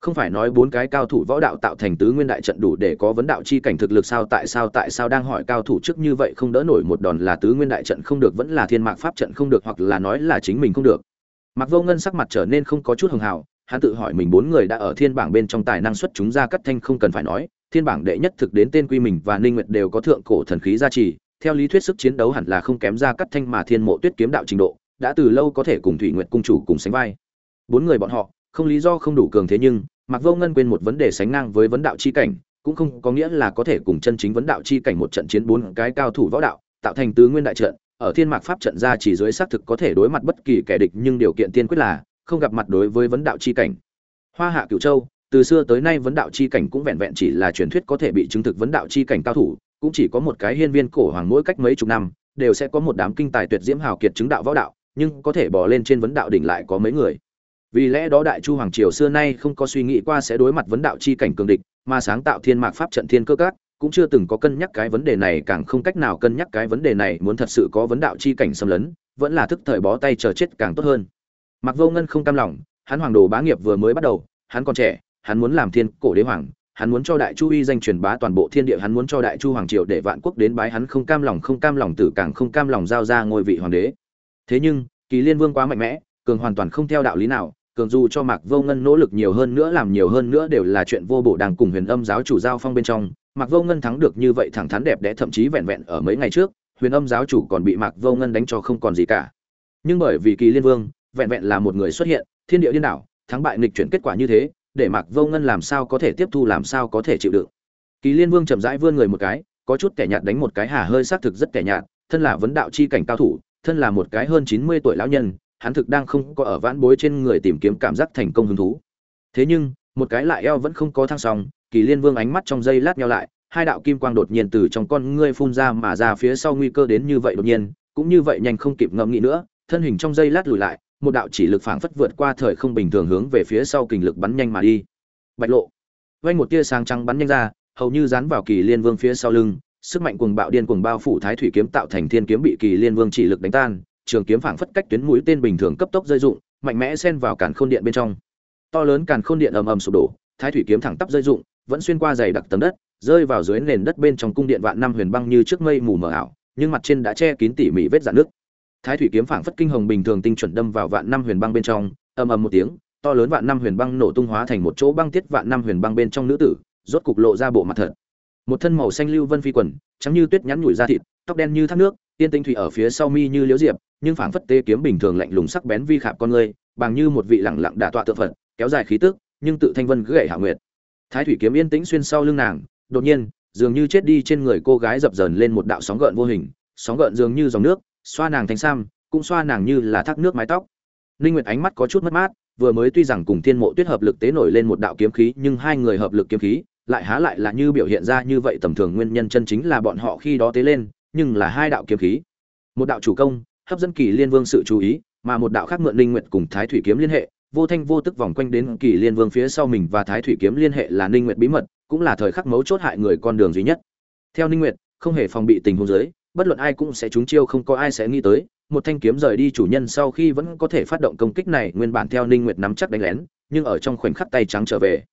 Không phải nói bốn cái cao thủ võ đạo tạo thành tứ nguyên đại trận đủ để có vấn đạo chi cảnh thực lực sao, tại sao tại sao đang hỏi cao thủ trước như vậy không đỡ nổi một đòn là tứ nguyên đại trận không được, vẫn là thiên mạc pháp trận không được, hoặc là nói là chính mình không được. Mặc vô ngân sắc mặt trở nên không có chút hường hào, hắn tự hỏi mình bốn người đã ở thiên bảng bên trong tài năng xuất chúng ra cắt thanh không cần phải nói, thiên bảng đệ nhất thực đến tên quy mình và ninh nguyệt đều có thượng cổ thần khí gia trì theo lý thuyết sức chiến đấu hẳn là không kém ra cắt thanh mà thiên mộ tuyết kiếm đạo trình độ, đã từ lâu có thể cùng thủy nguyệt cung chủ cùng sánh vai. Bốn người bọn họ, không lý do không đủ cường thế nhưng mặc vô ngân quên một vấn đề sánh ngang với vấn đạo chi cảnh, cũng không có nghĩa là có thể cùng chân chính vấn đạo chi cảnh một trận chiến bốn cái cao thủ võ đạo, tạo thành tứ nguyên đại trận, ở thiên mạc pháp trận ra chỉ dưới xác thực có thể đối mặt bất kỳ kẻ địch nhưng điều kiện tiên quyết là, không gặp mặt đối với vấn đạo chi cảnh. Hoa hạ cửu châu, từ xưa tới nay vấn đạo chi cảnh cũng vẹn vẹn chỉ là truyền thuyết có thể bị chứng thực vấn đạo chi cảnh cao thủ cũng chỉ có một cái hiên viên cổ hoàng mỗi cách mấy chục năm, đều sẽ có một đám kinh tài tuyệt diễm hào kiệt chứng đạo võ đạo, nhưng có thể bỏ lên trên vấn đạo đỉnh lại có mấy người. Vì lẽ đó đại chu hoàng triều xưa nay không có suy nghĩ qua sẽ đối mặt vấn đạo chi cảnh cường địch, mà sáng tạo thiên mạc pháp trận thiên cơ các, cũng chưa từng có cân nhắc cái vấn đề này, càng không cách nào cân nhắc cái vấn đề này muốn thật sự có vấn đạo chi cảnh xâm lấn, vẫn là thức thời bó tay chờ chết càng tốt hơn. Mặc vô ngân không cam lòng, hắn hoàng đồ bá nghiệp vừa mới bắt đầu, hắn còn trẻ, hắn muốn làm thiên cổ đế hoàng hắn muốn cho đại chu uy danh truyền bá toàn bộ thiên địa, hắn muốn cho đại chu hoàng triều để vạn quốc đến bái hắn không cam lòng, không cam lòng tử càng không cam lòng giao ra ngôi vị hoàng đế. Thế nhưng, kỳ liên vương quá mạnh mẽ, cường hoàn toàn không theo đạo lý nào, cường dù cho mạc vô ngân nỗ lực nhiều hơn nữa, làm nhiều hơn nữa đều là chuyện vô bổ đang cùng huyền âm giáo chủ giao phong bên trong. Mạc vô ngân thắng được như vậy thẳng thắn đẹp đẽ, thậm chí vẹn vẹn ở mấy ngày trước, huyền âm giáo chủ còn bị mạc vô ngân đánh cho không còn gì cả. Nhưng bởi vì kỳ liên vương vẹn vẹn là một người xuất hiện, thiên địa điên đảo, thắng bại nghịch chuyển kết quả như thế để mạc vô ngân làm sao có thể tiếp thu, làm sao có thể chịu đựng? Kỳ liên vương chậm rãi vươn người một cái, có chút kẻ nhạt đánh một cái hà hơi xác thực rất kẻ nhạt, thân là vấn đạo chi cảnh cao thủ, thân là một cái hơn chín mươi tuổi lão nhân, hắn thực đang không có ở vãn bối trên người tìm kiếm cảm giác thành công hứng thú. Thế nhưng, một cái lại eo vẫn không có thăng song, kỳ liên vương ánh mắt trong giây lát nhau lại, hai đạo kim quang đột nhiên từ trong con ngươi phun ra mà ra phía sau nguy cơ đến như vậy đột nhiên, cũng như vậy nhanh không kịp ngẫm nghĩ nữa, thân hình trong giây lát lùi lại một đạo chỉ lực phảng phất vượt qua thời không bình thường hướng về phía sau kình lực bắn nhanh mà đi. Bạch lộ vay một tia sáng trắng bắn nhanh ra, hầu như dán vào kỳ liên vương phía sau lưng, sức mạnh cuồng bạo điên cuồng bao phủ thái thủy kiếm tạo thành thiên kiếm bị kỳ liên vương chỉ lực đánh tan, trường kiếm phảng phất cách tuyến mũi tên bình thường cấp tốc rơi dụng mạnh mẽ xen vào càn khôn điện bên trong. To lớn càn khôn điện ầm ầm sụp đổ, thái thủy kiếm thẳng tắp rơi dụng vẫn xuyên qua dày đặc tầng đất, rơi vào dưới nền đất bên trong cung điện vạn năm huyền băng như trước mây mù mờ ảo, nhưng mặt trên đã che kín tỉ mỉ vết dạn nước thái thủy kiếm phảng phất kinh hồng bình thường tinh chuẩn đâm vào vạn năm huyền băng bên trong, ầm ầm một tiếng, to lớn vạn năm huyền băng nổ tung hóa thành một chỗ băng tiết vạn năm huyền băng bên trong nữ tử, rốt cục lộ ra bộ mặt thật. Một thân màu xanh lưu vân phi quần, trắng như tuyết nhắn nhủi da thịt, tóc đen như thác nước, tiên tinh thủy ở phía sau mi như liễu diệp, nhưng phảng phất tê kiếm bình thường lạnh lùng sắc bén vi khạp con người, bằng như một vị lẳng lặng đả tọa tự phật, kéo dài khí tức, nhưng tự thanh vân cứ gãy hạ nguyệt. Thái thủy kiếm yên tĩnh xuyên sau lưng nàng, đột nhiên, dường như chết đi trên người cô gái dập dờn lên một đạo sóng gợn vô hình, sóng gợn dường như dòng nước xoa nàng thành sam, cũng xoa nàng như là thác nước mái tóc. Ninh nguyệt ánh mắt có chút mất mát, vừa mới tuy rằng cùng thiên mộ tuyết hợp lực tế nổi lên một đạo kiếm khí, nhưng hai người hợp lực kiếm khí, lại há lại là như biểu hiện ra như vậy tầm thường nguyên nhân chân chính là bọn họ khi đó tế lên, nhưng là hai đạo kiếm khí. Một đạo chủ công, hấp dẫn kỳ liên vương sự chú ý, mà một đạo khác mượn ninh nguyệt cùng thái thủy kiếm liên hệ, vô thanh vô tức vòng quanh đến kỳ liên vương phía sau mình và thái thủy kiếm liên hệ là ninh nguyệt bí mật, cũng là thời khắc mấu chốt hại người con đường duy nhất. Theo ninh nguyệt, không hề phòng bị tình huống dưới bất luận ai cũng sẽ trúng chiêu, không có ai sẽ nghĩ tới, một thanh kiếm rời đi chủ nhân sau khi vẫn có thể phát động công kích này, nguyên bản theo ninh nguyệt nắm chắc đánh lén, nhưng ở trong khoảnh khắc tay trắng trở về.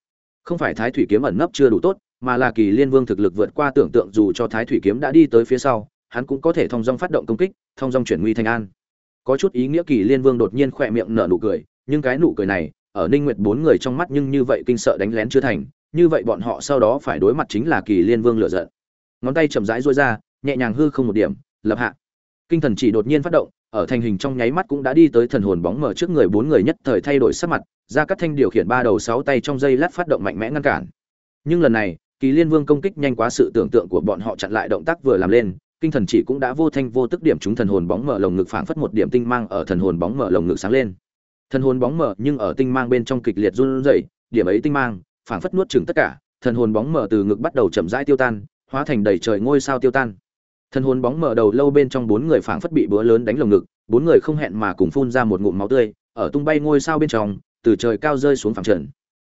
Không phải thái thủy kiếm ẩn nấp chưa đủ tốt, mà là kỳ liên vương thực lực vượt qua tưởng tượng dù cho thái thủy kiếm đã đi tới phía sau, hắn cũng có thể thông dong phát động công kích, thông dong chuyển nguy thành an. Có chút ý nghĩa kỳ liên vương đột nhiên khỏe miệng nở nụ cười, nhưng cái nụ cười này, ở ninh nguyệt bốn người trong mắt nhưng như vậy kinh sợ đánh lén chưa thành, như vậy bọn họ sau đó phải đối mặt chính là kỳ liên vương lựa giận. Ngón tay chậm rãi duỗi ra nhẹ nhàng hư không một điểm, lập hạ. Kinh thần chỉ đột nhiên phát động, ở thành hình trong nháy mắt cũng đã đi tới thần hồn bóng mở trước người bốn người nhất thời thay đổi sắc mặt ra các thanh điều khiển ba đầu sáu tay trong dây lát phát động mạnh mẽ ngăn cản. Nhưng lần này, kỳ liên vương công kích nhanh quá sự tưởng tượng của bọn họ chặn lại động tác vừa làm lên, kinh thần chỉ cũng đã vô thanh vô tức điểm chúng thần hồn bóng mở lồng ngực phảng phất một điểm tinh mang ở thần hồn bóng mở lồng ngực sáng lên. Thần hồn bóng mở nhưng ở tinh mang bên trong kịch liệt run rẩy, điểm ấy tinh mang, phảng phất nuốt chửng tất cả, thần hồn bóng mở từ ngực bắt đầu chậm rãi tiêu tan, hóa thành đầy trời ngôi sao tiêu tan thần hồn bóng mở đầu lâu bên trong bốn người phảng phất bị búa lớn đánh lồng ngực bốn người không hẹn mà cùng phun ra một ngụm máu tươi ở tung bay ngôi sao bên trong từ trời cao rơi xuống phẳng trần.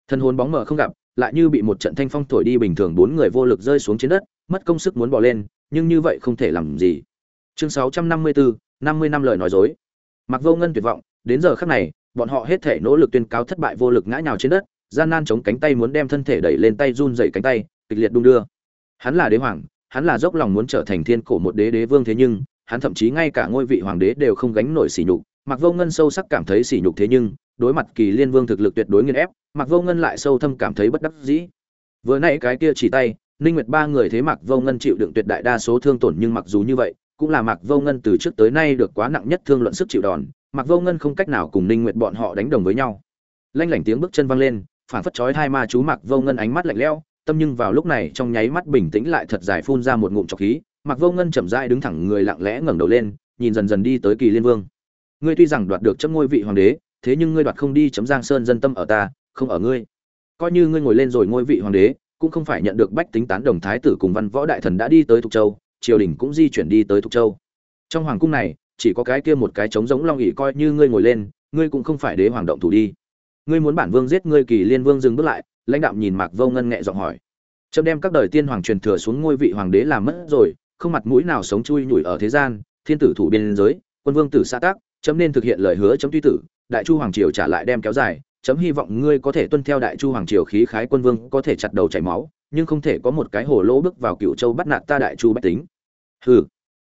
Thần hồn bóng mở không gặp lại như bị một trận thanh phong thổi đi bình thường bốn người vô lực rơi xuống trên đất mất công sức muốn bỏ lên nhưng như vậy không thể làm gì. Chương 654, 50 năm lời nói dối. Mặc vô ngân tuyệt vọng đến giờ khắc này bọn họ hết thể nỗ lực tuyên cáo thất bại vô lực ngã nhào trên đất gian nan chống cánh tay muốn đem thân thể đẩy lên tay run dậy cánh tay kịch liệt đung đưa. Hắn là đế hoàng hắn là dốc lòng muốn trở thành thiên cổ một đế đế vương thế nhưng, hắn thậm chí ngay cả ngôi vị hoàng đế đều không gánh nổi sỉ nhục. Mặc vô ngân sâu sắc cảm thấy sỉ nhục thế nhưng, đối mặt kỳ liên vương thực lực tuyệt đối nghiền ép mặc vô ngân lại sâu thâm cảm thấy bất đắc dĩ. Vừa nãy cái kia chỉ tay, ninh nguyệt ba người thế mặc vô ngân chịu đựng tuyệt đại đa số thương tổn nhưng mặc dù như vậy, cũng là mặc vô ngân từ trước tới nay được quá nặng nhất thương luận sức chịu đòn mặc vô ngân không cách nào cùng ninh nguyệt bọn họ đánh đồng với nhau. Lanh lảnh tiếng bước chân vang lên phản phất chói hai ma chú mặc vô ngân ánh mắt lạnh lẽo tâm nhưng vào lúc này trong nháy mắt bình tĩnh lại thật dài phun ra một ngụm trọc khí mặc vô ngân chậm rãi đứng thẳng người lặng lẽ ngẩng đầu lên, nhìn dần dần đi tới kỳ liên vương. Ngươi tuy rằng đoạt được chấm ngôi vị hoàng đế, thế nhưng ngươi đoạt không đi chấm giang sơn dân tâm ở ta, không ở ngươi. Coi như ngươi ngồi lên rồi ngôi vị hoàng đế, cũng không phải nhận được bách tính tán đồng thái tử cùng văn võ đại thần đã đi tới thục châu, triều đình cũng di chuyển đi tới thục châu. Trong hoàng cung này, chỉ có cái kia một cái trống giống long ỉ coi như ngươi ngồi lên, ngươi cũng không phải đế hoàng động thủ đi. Ngươi muốn bản vương giết ngươi kỳ liên vương dừng bước lại lãnh đạo nhìn mạc vô ngân nhẹ giọng hỏi. Trâm đem các đời tiên hoàng truyền thừa xuống ngôi vị hoàng đế làm mất rồi, không mặt mũi nào sống chui nhủi ở thế gian, thiên tử thủ biên giới, quân vương tử xã tác, chấm nên thực hiện lời hứa chấm tuy tử, đại chu hoàng triều trả lại đem kéo dài, chấm hy vọng ngươi có thể tuân theo đại chu hoàng triều khí khái quân vương có thể chặt đầu chảy máu, nhưng không thể có một cái hồ lỗ bước vào cựu châu bắt nạt ta đại chu bách tính. Hừ.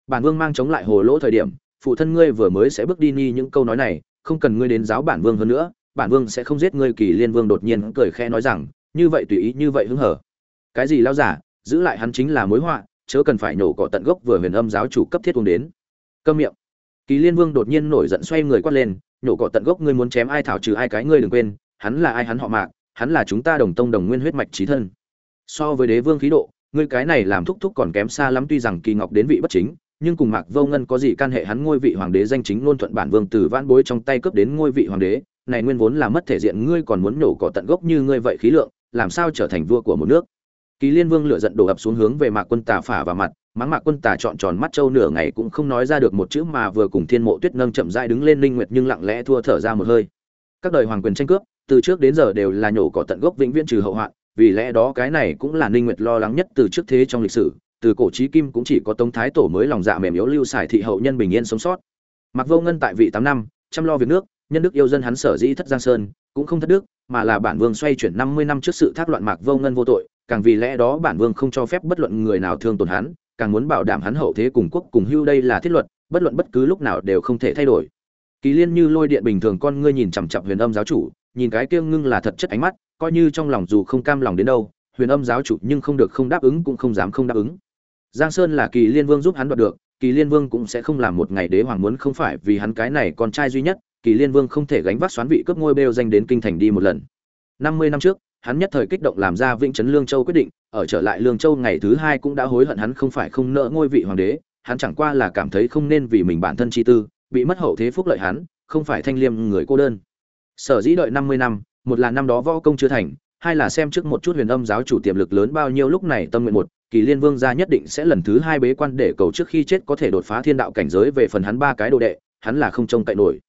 Bản vương mang chống lại hồ lỗ thời điểm, phụ thân ngươi vừa mới sẽ bước đi ni những câu nói này, không cần ngươi đến giáo bản vương hơn nữa bản vương sẽ không giết ngươi, kỳ liên vương đột nhiên cười khẽ nói rằng, như vậy tùy ý, như vậy hứng hở. Cái gì lao giả, giữ lại hắn chính là mối họa, chớ cần phải nổ cỏ tận gốc vừa huyền âm giáo chủ cấp thiết uống đến. Câm miệng. Kỳ liên vương đột nhiên nổi giận xoay người quát lên, nhổ cỏ tận gốc ngươi muốn chém ai thảo trừ ai cái ngươi đừng quên, hắn là ai hắn họ mạc, hắn là chúng ta đồng tông đồng nguyên huyết mạch trí thân. So với đế vương khí độ, ngươi cái này làm thúc thúc còn kém xa lắm, tuy rằng kỳ ngọc đến vị bất chính, nhưng cùng mạc vô ngân có gì can hệ hắn ngôi vị hoàng đế danh chính ngôn thuận bản vương từ van bối trong tay cướp đến ngôi vị hoàng đế này nguyên vốn là mất thể diện, ngươi còn muốn nổ cỏ tận gốc như ngươi vậy khí lượng, làm sao trở thành vua của một nước? Kỳ liên vương lựa giận đổ ập xuống hướng về mạc quân tà phả vào mặt, mắng mạc quân tà trọn tròn mắt trâu nửa ngày cũng không nói ra được một chữ mà vừa cùng thiên mộ tuyết nâng chậm rãi đứng lên linh nguyệt nhưng lặng lẽ thua thở ra một hơi. Các đời hoàng quyền tranh cướp, từ trước đến giờ đều là nhổ cỏ tận gốc vĩnh viễn trừ hậu hoạn, vì lẽ đó cái này cũng là ninh nguyệt lo lắng nhất từ trước thế trong lịch sử, từ cổ chí kim cũng chỉ có tống thái tổ mới lòng dạ mềm yếu lưu xài thị hậu nhân bình yên sống sót. Mặc vô ngân tại vị 8 năm, chăm lo việc nước nhân đức yêu dân hắn sở dĩ thất giang sơn, cũng không thất đức, mà là bản vương xoay chuyển 50 năm trước sự thác loạn mạc vô ngân vô tội, càng vì lẽ đó bản vương không cho phép bất luận người nào thương tổn hắn, càng muốn bảo đảm hắn hậu thế cùng quốc cùng hưu đây là thiết luật, bất luận bất cứ lúc nào đều không thể thay đổi. Kỳ liên như lôi điện bình thường con ngươi nhìn chằm chặp huyền âm giáo chủ, nhìn cái kia ngưng là thật chất ánh mắt, coi như trong lòng dù không cam lòng đến đâu, huyền âm giáo chủ nhưng không được không đáp ứng cũng không dám không đáp ứng. Giang sơn là kỳ liên vương giúp hắn đoạt được, kỳ liên vương cũng sẽ không làm một ngày đế hoàng muốn không phải vì hắn cái này con trai duy nhất kỳ liên vương không thể gánh vác xoán vị cướp ngôi bêu danh đến kinh thành đi một lần. Năm mươi năm trước, hắn nhất thời kích động làm ra vĩnh trấn lương châu quyết định, ở trở lại lương châu ngày thứ hai cũng đã hối hận hắn không phải không nỡ ngôi vị hoàng đế, hắn chẳng qua là cảm thấy không nên vì mình bản thân chi tư, bị mất hậu thế phúc lợi hắn, không phải thanh liêm người cô đơn. Sở dĩ đợi năm mươi năm, một là năm đó võ công chưa thành, hai là xem trước một chút huyền âm giáo chủ tiềm lực lớn bao nhiêu lúc này tâm nguyện một, kỳ liên vương gia nhất định sẽ lần thứ hai bế quan để cầu trước khi chết có thể đột phá thiên đạo cảnh giới về phần hắn ba cái đồ đệ, hắn là không trông cậy nổi.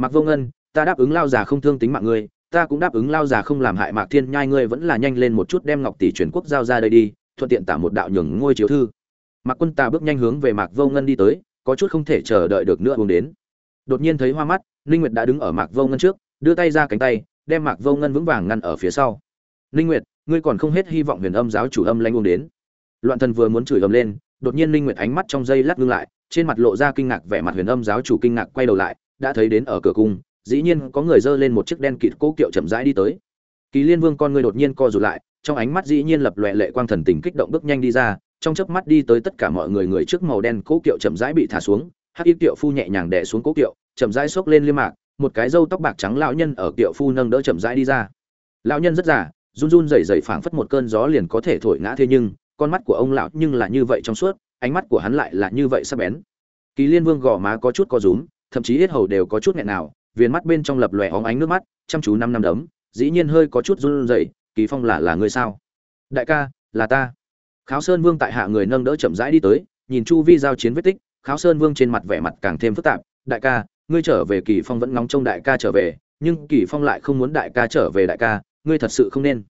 Mạc vô ngân, ta đáp ứng lao già không thương tính mạng ngươi, ta cũng đáp ứng lao già không làm hại mạc thiên nhai ngươi vẫn là nhanh lên một chút đem ngọc tỷ truyền quốc giao ra đây đi, thuận tiện tả một đạo nhường ngôi chiếu thư. Mạc quân ta bước nhanh hướng về mạc vô ngân đi tới, có chút không thể chờ đợi được nữa uống đến. Đột nhiên thấy hoa mắt, ninh nguyệt đã đứng ở mạc vô ngân trước, đưa tay ra cánh tay, đem mạc vô ngân vững vàng ngăn ở phía sau. Ninh nguyệt, ngươi còn không hết hy vọng huyền âm giáo chủ âm lanh uống đến. Loạn thần vừa muốn chửi ầm lên, đột nhiên ninh nguyệt ánh mắt trong giây lát ngưng lại, trên mặt lộ ra kinh ngạc, vẻ mặt huyền âm giáo chủ kinh ngạc quay đầu lại đã thấy đến ở cửa cung, dĩ nhiên có người dơ lên một chiếc đen kịt cố kiệu chậm rãi đi tới. Kỳ liên vương con người đột nhiên co rụt lại, trong ánh mắt dĩ nhiên lập loè lệ quang thần tình kích động bước nhanh đi ra, trong chớp mắt đi tới tất cả mọi người người trước màu đen cố kiệu chậm rãi bị thả xuống, hắc y kiệu phu nhẹ nhàng đè xuống cố kiệu, chậm rãi xốc lên liêm mạc, một cái râu tóc bạc trắng lão nhân ở kiệu phu nâng đỡ chậm rãi đi ra. Lão nhân rất già, run run rẩy rẩy phảng phất một cơn gió liền có thể thổi ngã thế nhưng, con mắt của ông lão nhưng là như vậy trong suốt, ánh mắt của hắn lại là như vậy sắc bén. Kỳ liên vương gò má có chút co rúm thậm chí hết hầu đều có chút nghẹn nào, viền mắt bên trong lập lòe óng ánh nước mắt, chăm chú năm năm đấm, dĩ nhiên hơi có chút run rẩy, kỳ phong là là người sao? Đại ca, là ta. Kháo sơn vương tại hạ người nâng đỡ chậm rãi đi tới, nhìn chu vi giao chiến vết tích, kháo sơn vương trên mặt vẻ mặt càng thêm phức tạp, đại ca, ngươi trở về kỳ phong vẫn ngóng trông đại ca trở về, nhưng kỳ phong lại không muốn đại ca trở về đại ca, ngươi thật sự không nên.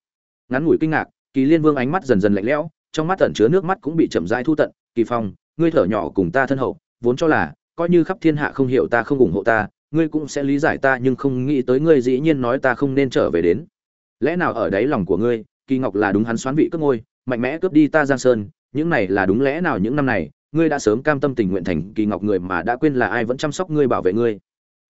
Ngắn ngủi kinh ngạc, kỳ liên vương ánh mắt dần dần lạnh lẽo, trong mắt tẩn chứa nước mắt cũng bị chậm rãi thu tận, kỳ phong, ngươi thở nhỏ cùng ta thân hậu, vốn cho là coi như khắp thiên hạ không hiểu ta không ủng hộ ta, ngươi cũng sẽ lý giải ta nhưng không nghĩ tới ngươi dĩ nhiên nói ta không nên trở về đến. Lẽ nào ở đáy lòng của ngươi, kỳ ngọc là đúng hắn xoán vị cướp ngôi, mạnh mẽ cướp đi ta giang sơn, những này là đúng lẽ nào những năm này, ngươi đã sớm cam tâm tình nguyện thành kỳ ngọc người mà đã quên là ai vẫn chăm sóc ngươi bảo vệ ngươi.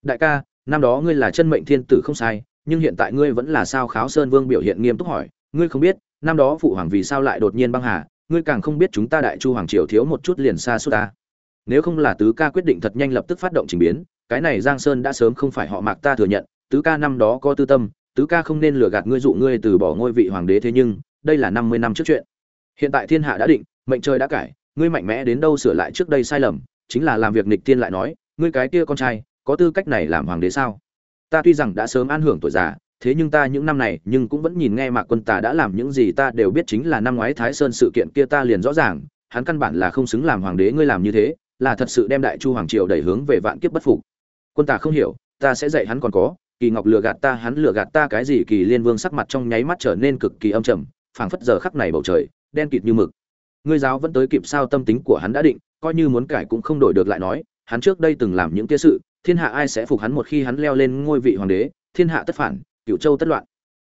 Đại ca, năm đó ngươi là chân mệnh thiên tử không sai, nhưng hiện tại ngươi vẫn là sao kháo sơn vương biểu hiện nghiêm túc hỏi, ngươi không biết, năm đó phụ hoàng vì sao lại đột nhiên băng hà, ngươi càng không biết chúng ta đại chu hoàng triều thiếu một chút liền xa suốt ta nếu không là tứ ca quyết định thật nhanh lập tức phát động trình biến, cái này giang sơn đã sớm không phải họ mạc ta thừa nhận, tứ ca năm đó có tư tâm, tứ ca không nên lừa gạt ngươi dụ ngươi từ bỏ ngôi vị hoàng đế thế nhưng, đây là năm mươi năm trước chuyện. Hiện tại thiên hạ đã định, mệnh trời đã cải, ngươi mạnh mẽ đến đâu sửa lại trước đây sai lầm, chính là làm việc nịch thiên lại nói, ngươi cái kia con trai, có tư cách này làm hoàng đế sao? Ta tuy rằng đã sớm an hưởng tuổi già, thế nhưng ta những năm này nhưng cũng vẫn nhìn nghe mạc quân tà đã làm những gì ta đều biết chính là năm ngoái thái sơn sự kiện kia ta liền rõ ràng, hắn căn bản là không xứng làm hoàng đế, ngươi làm như thế là thật sự đem đại chu hoàng triều đẩy hướng về vạn kiếp bất phục. Quân ta không hiểu, ta sẽ dạy hắn còn có, kỳ ngọc lừa gạt ta, hắn lừa gạt ta, cái gì kỳ liên vương sắc mặt trong nháy mắt trở nên cực kỳ âm trầm, phảng phất giờ khắc này bầu trời, đen kịt như mực. Ngươi giáo vẫn tới kịp sao tâm tính của hắn đã định, coi như muốn cải cũng không đổi được lại nói, hắn trước đây từng làm những kia sự, thiên hạ ai sẽ phục hắn một khi hắn leo lên ngôi vị hoàng đế, thiên hạ tất phản cựu châu tất loạn.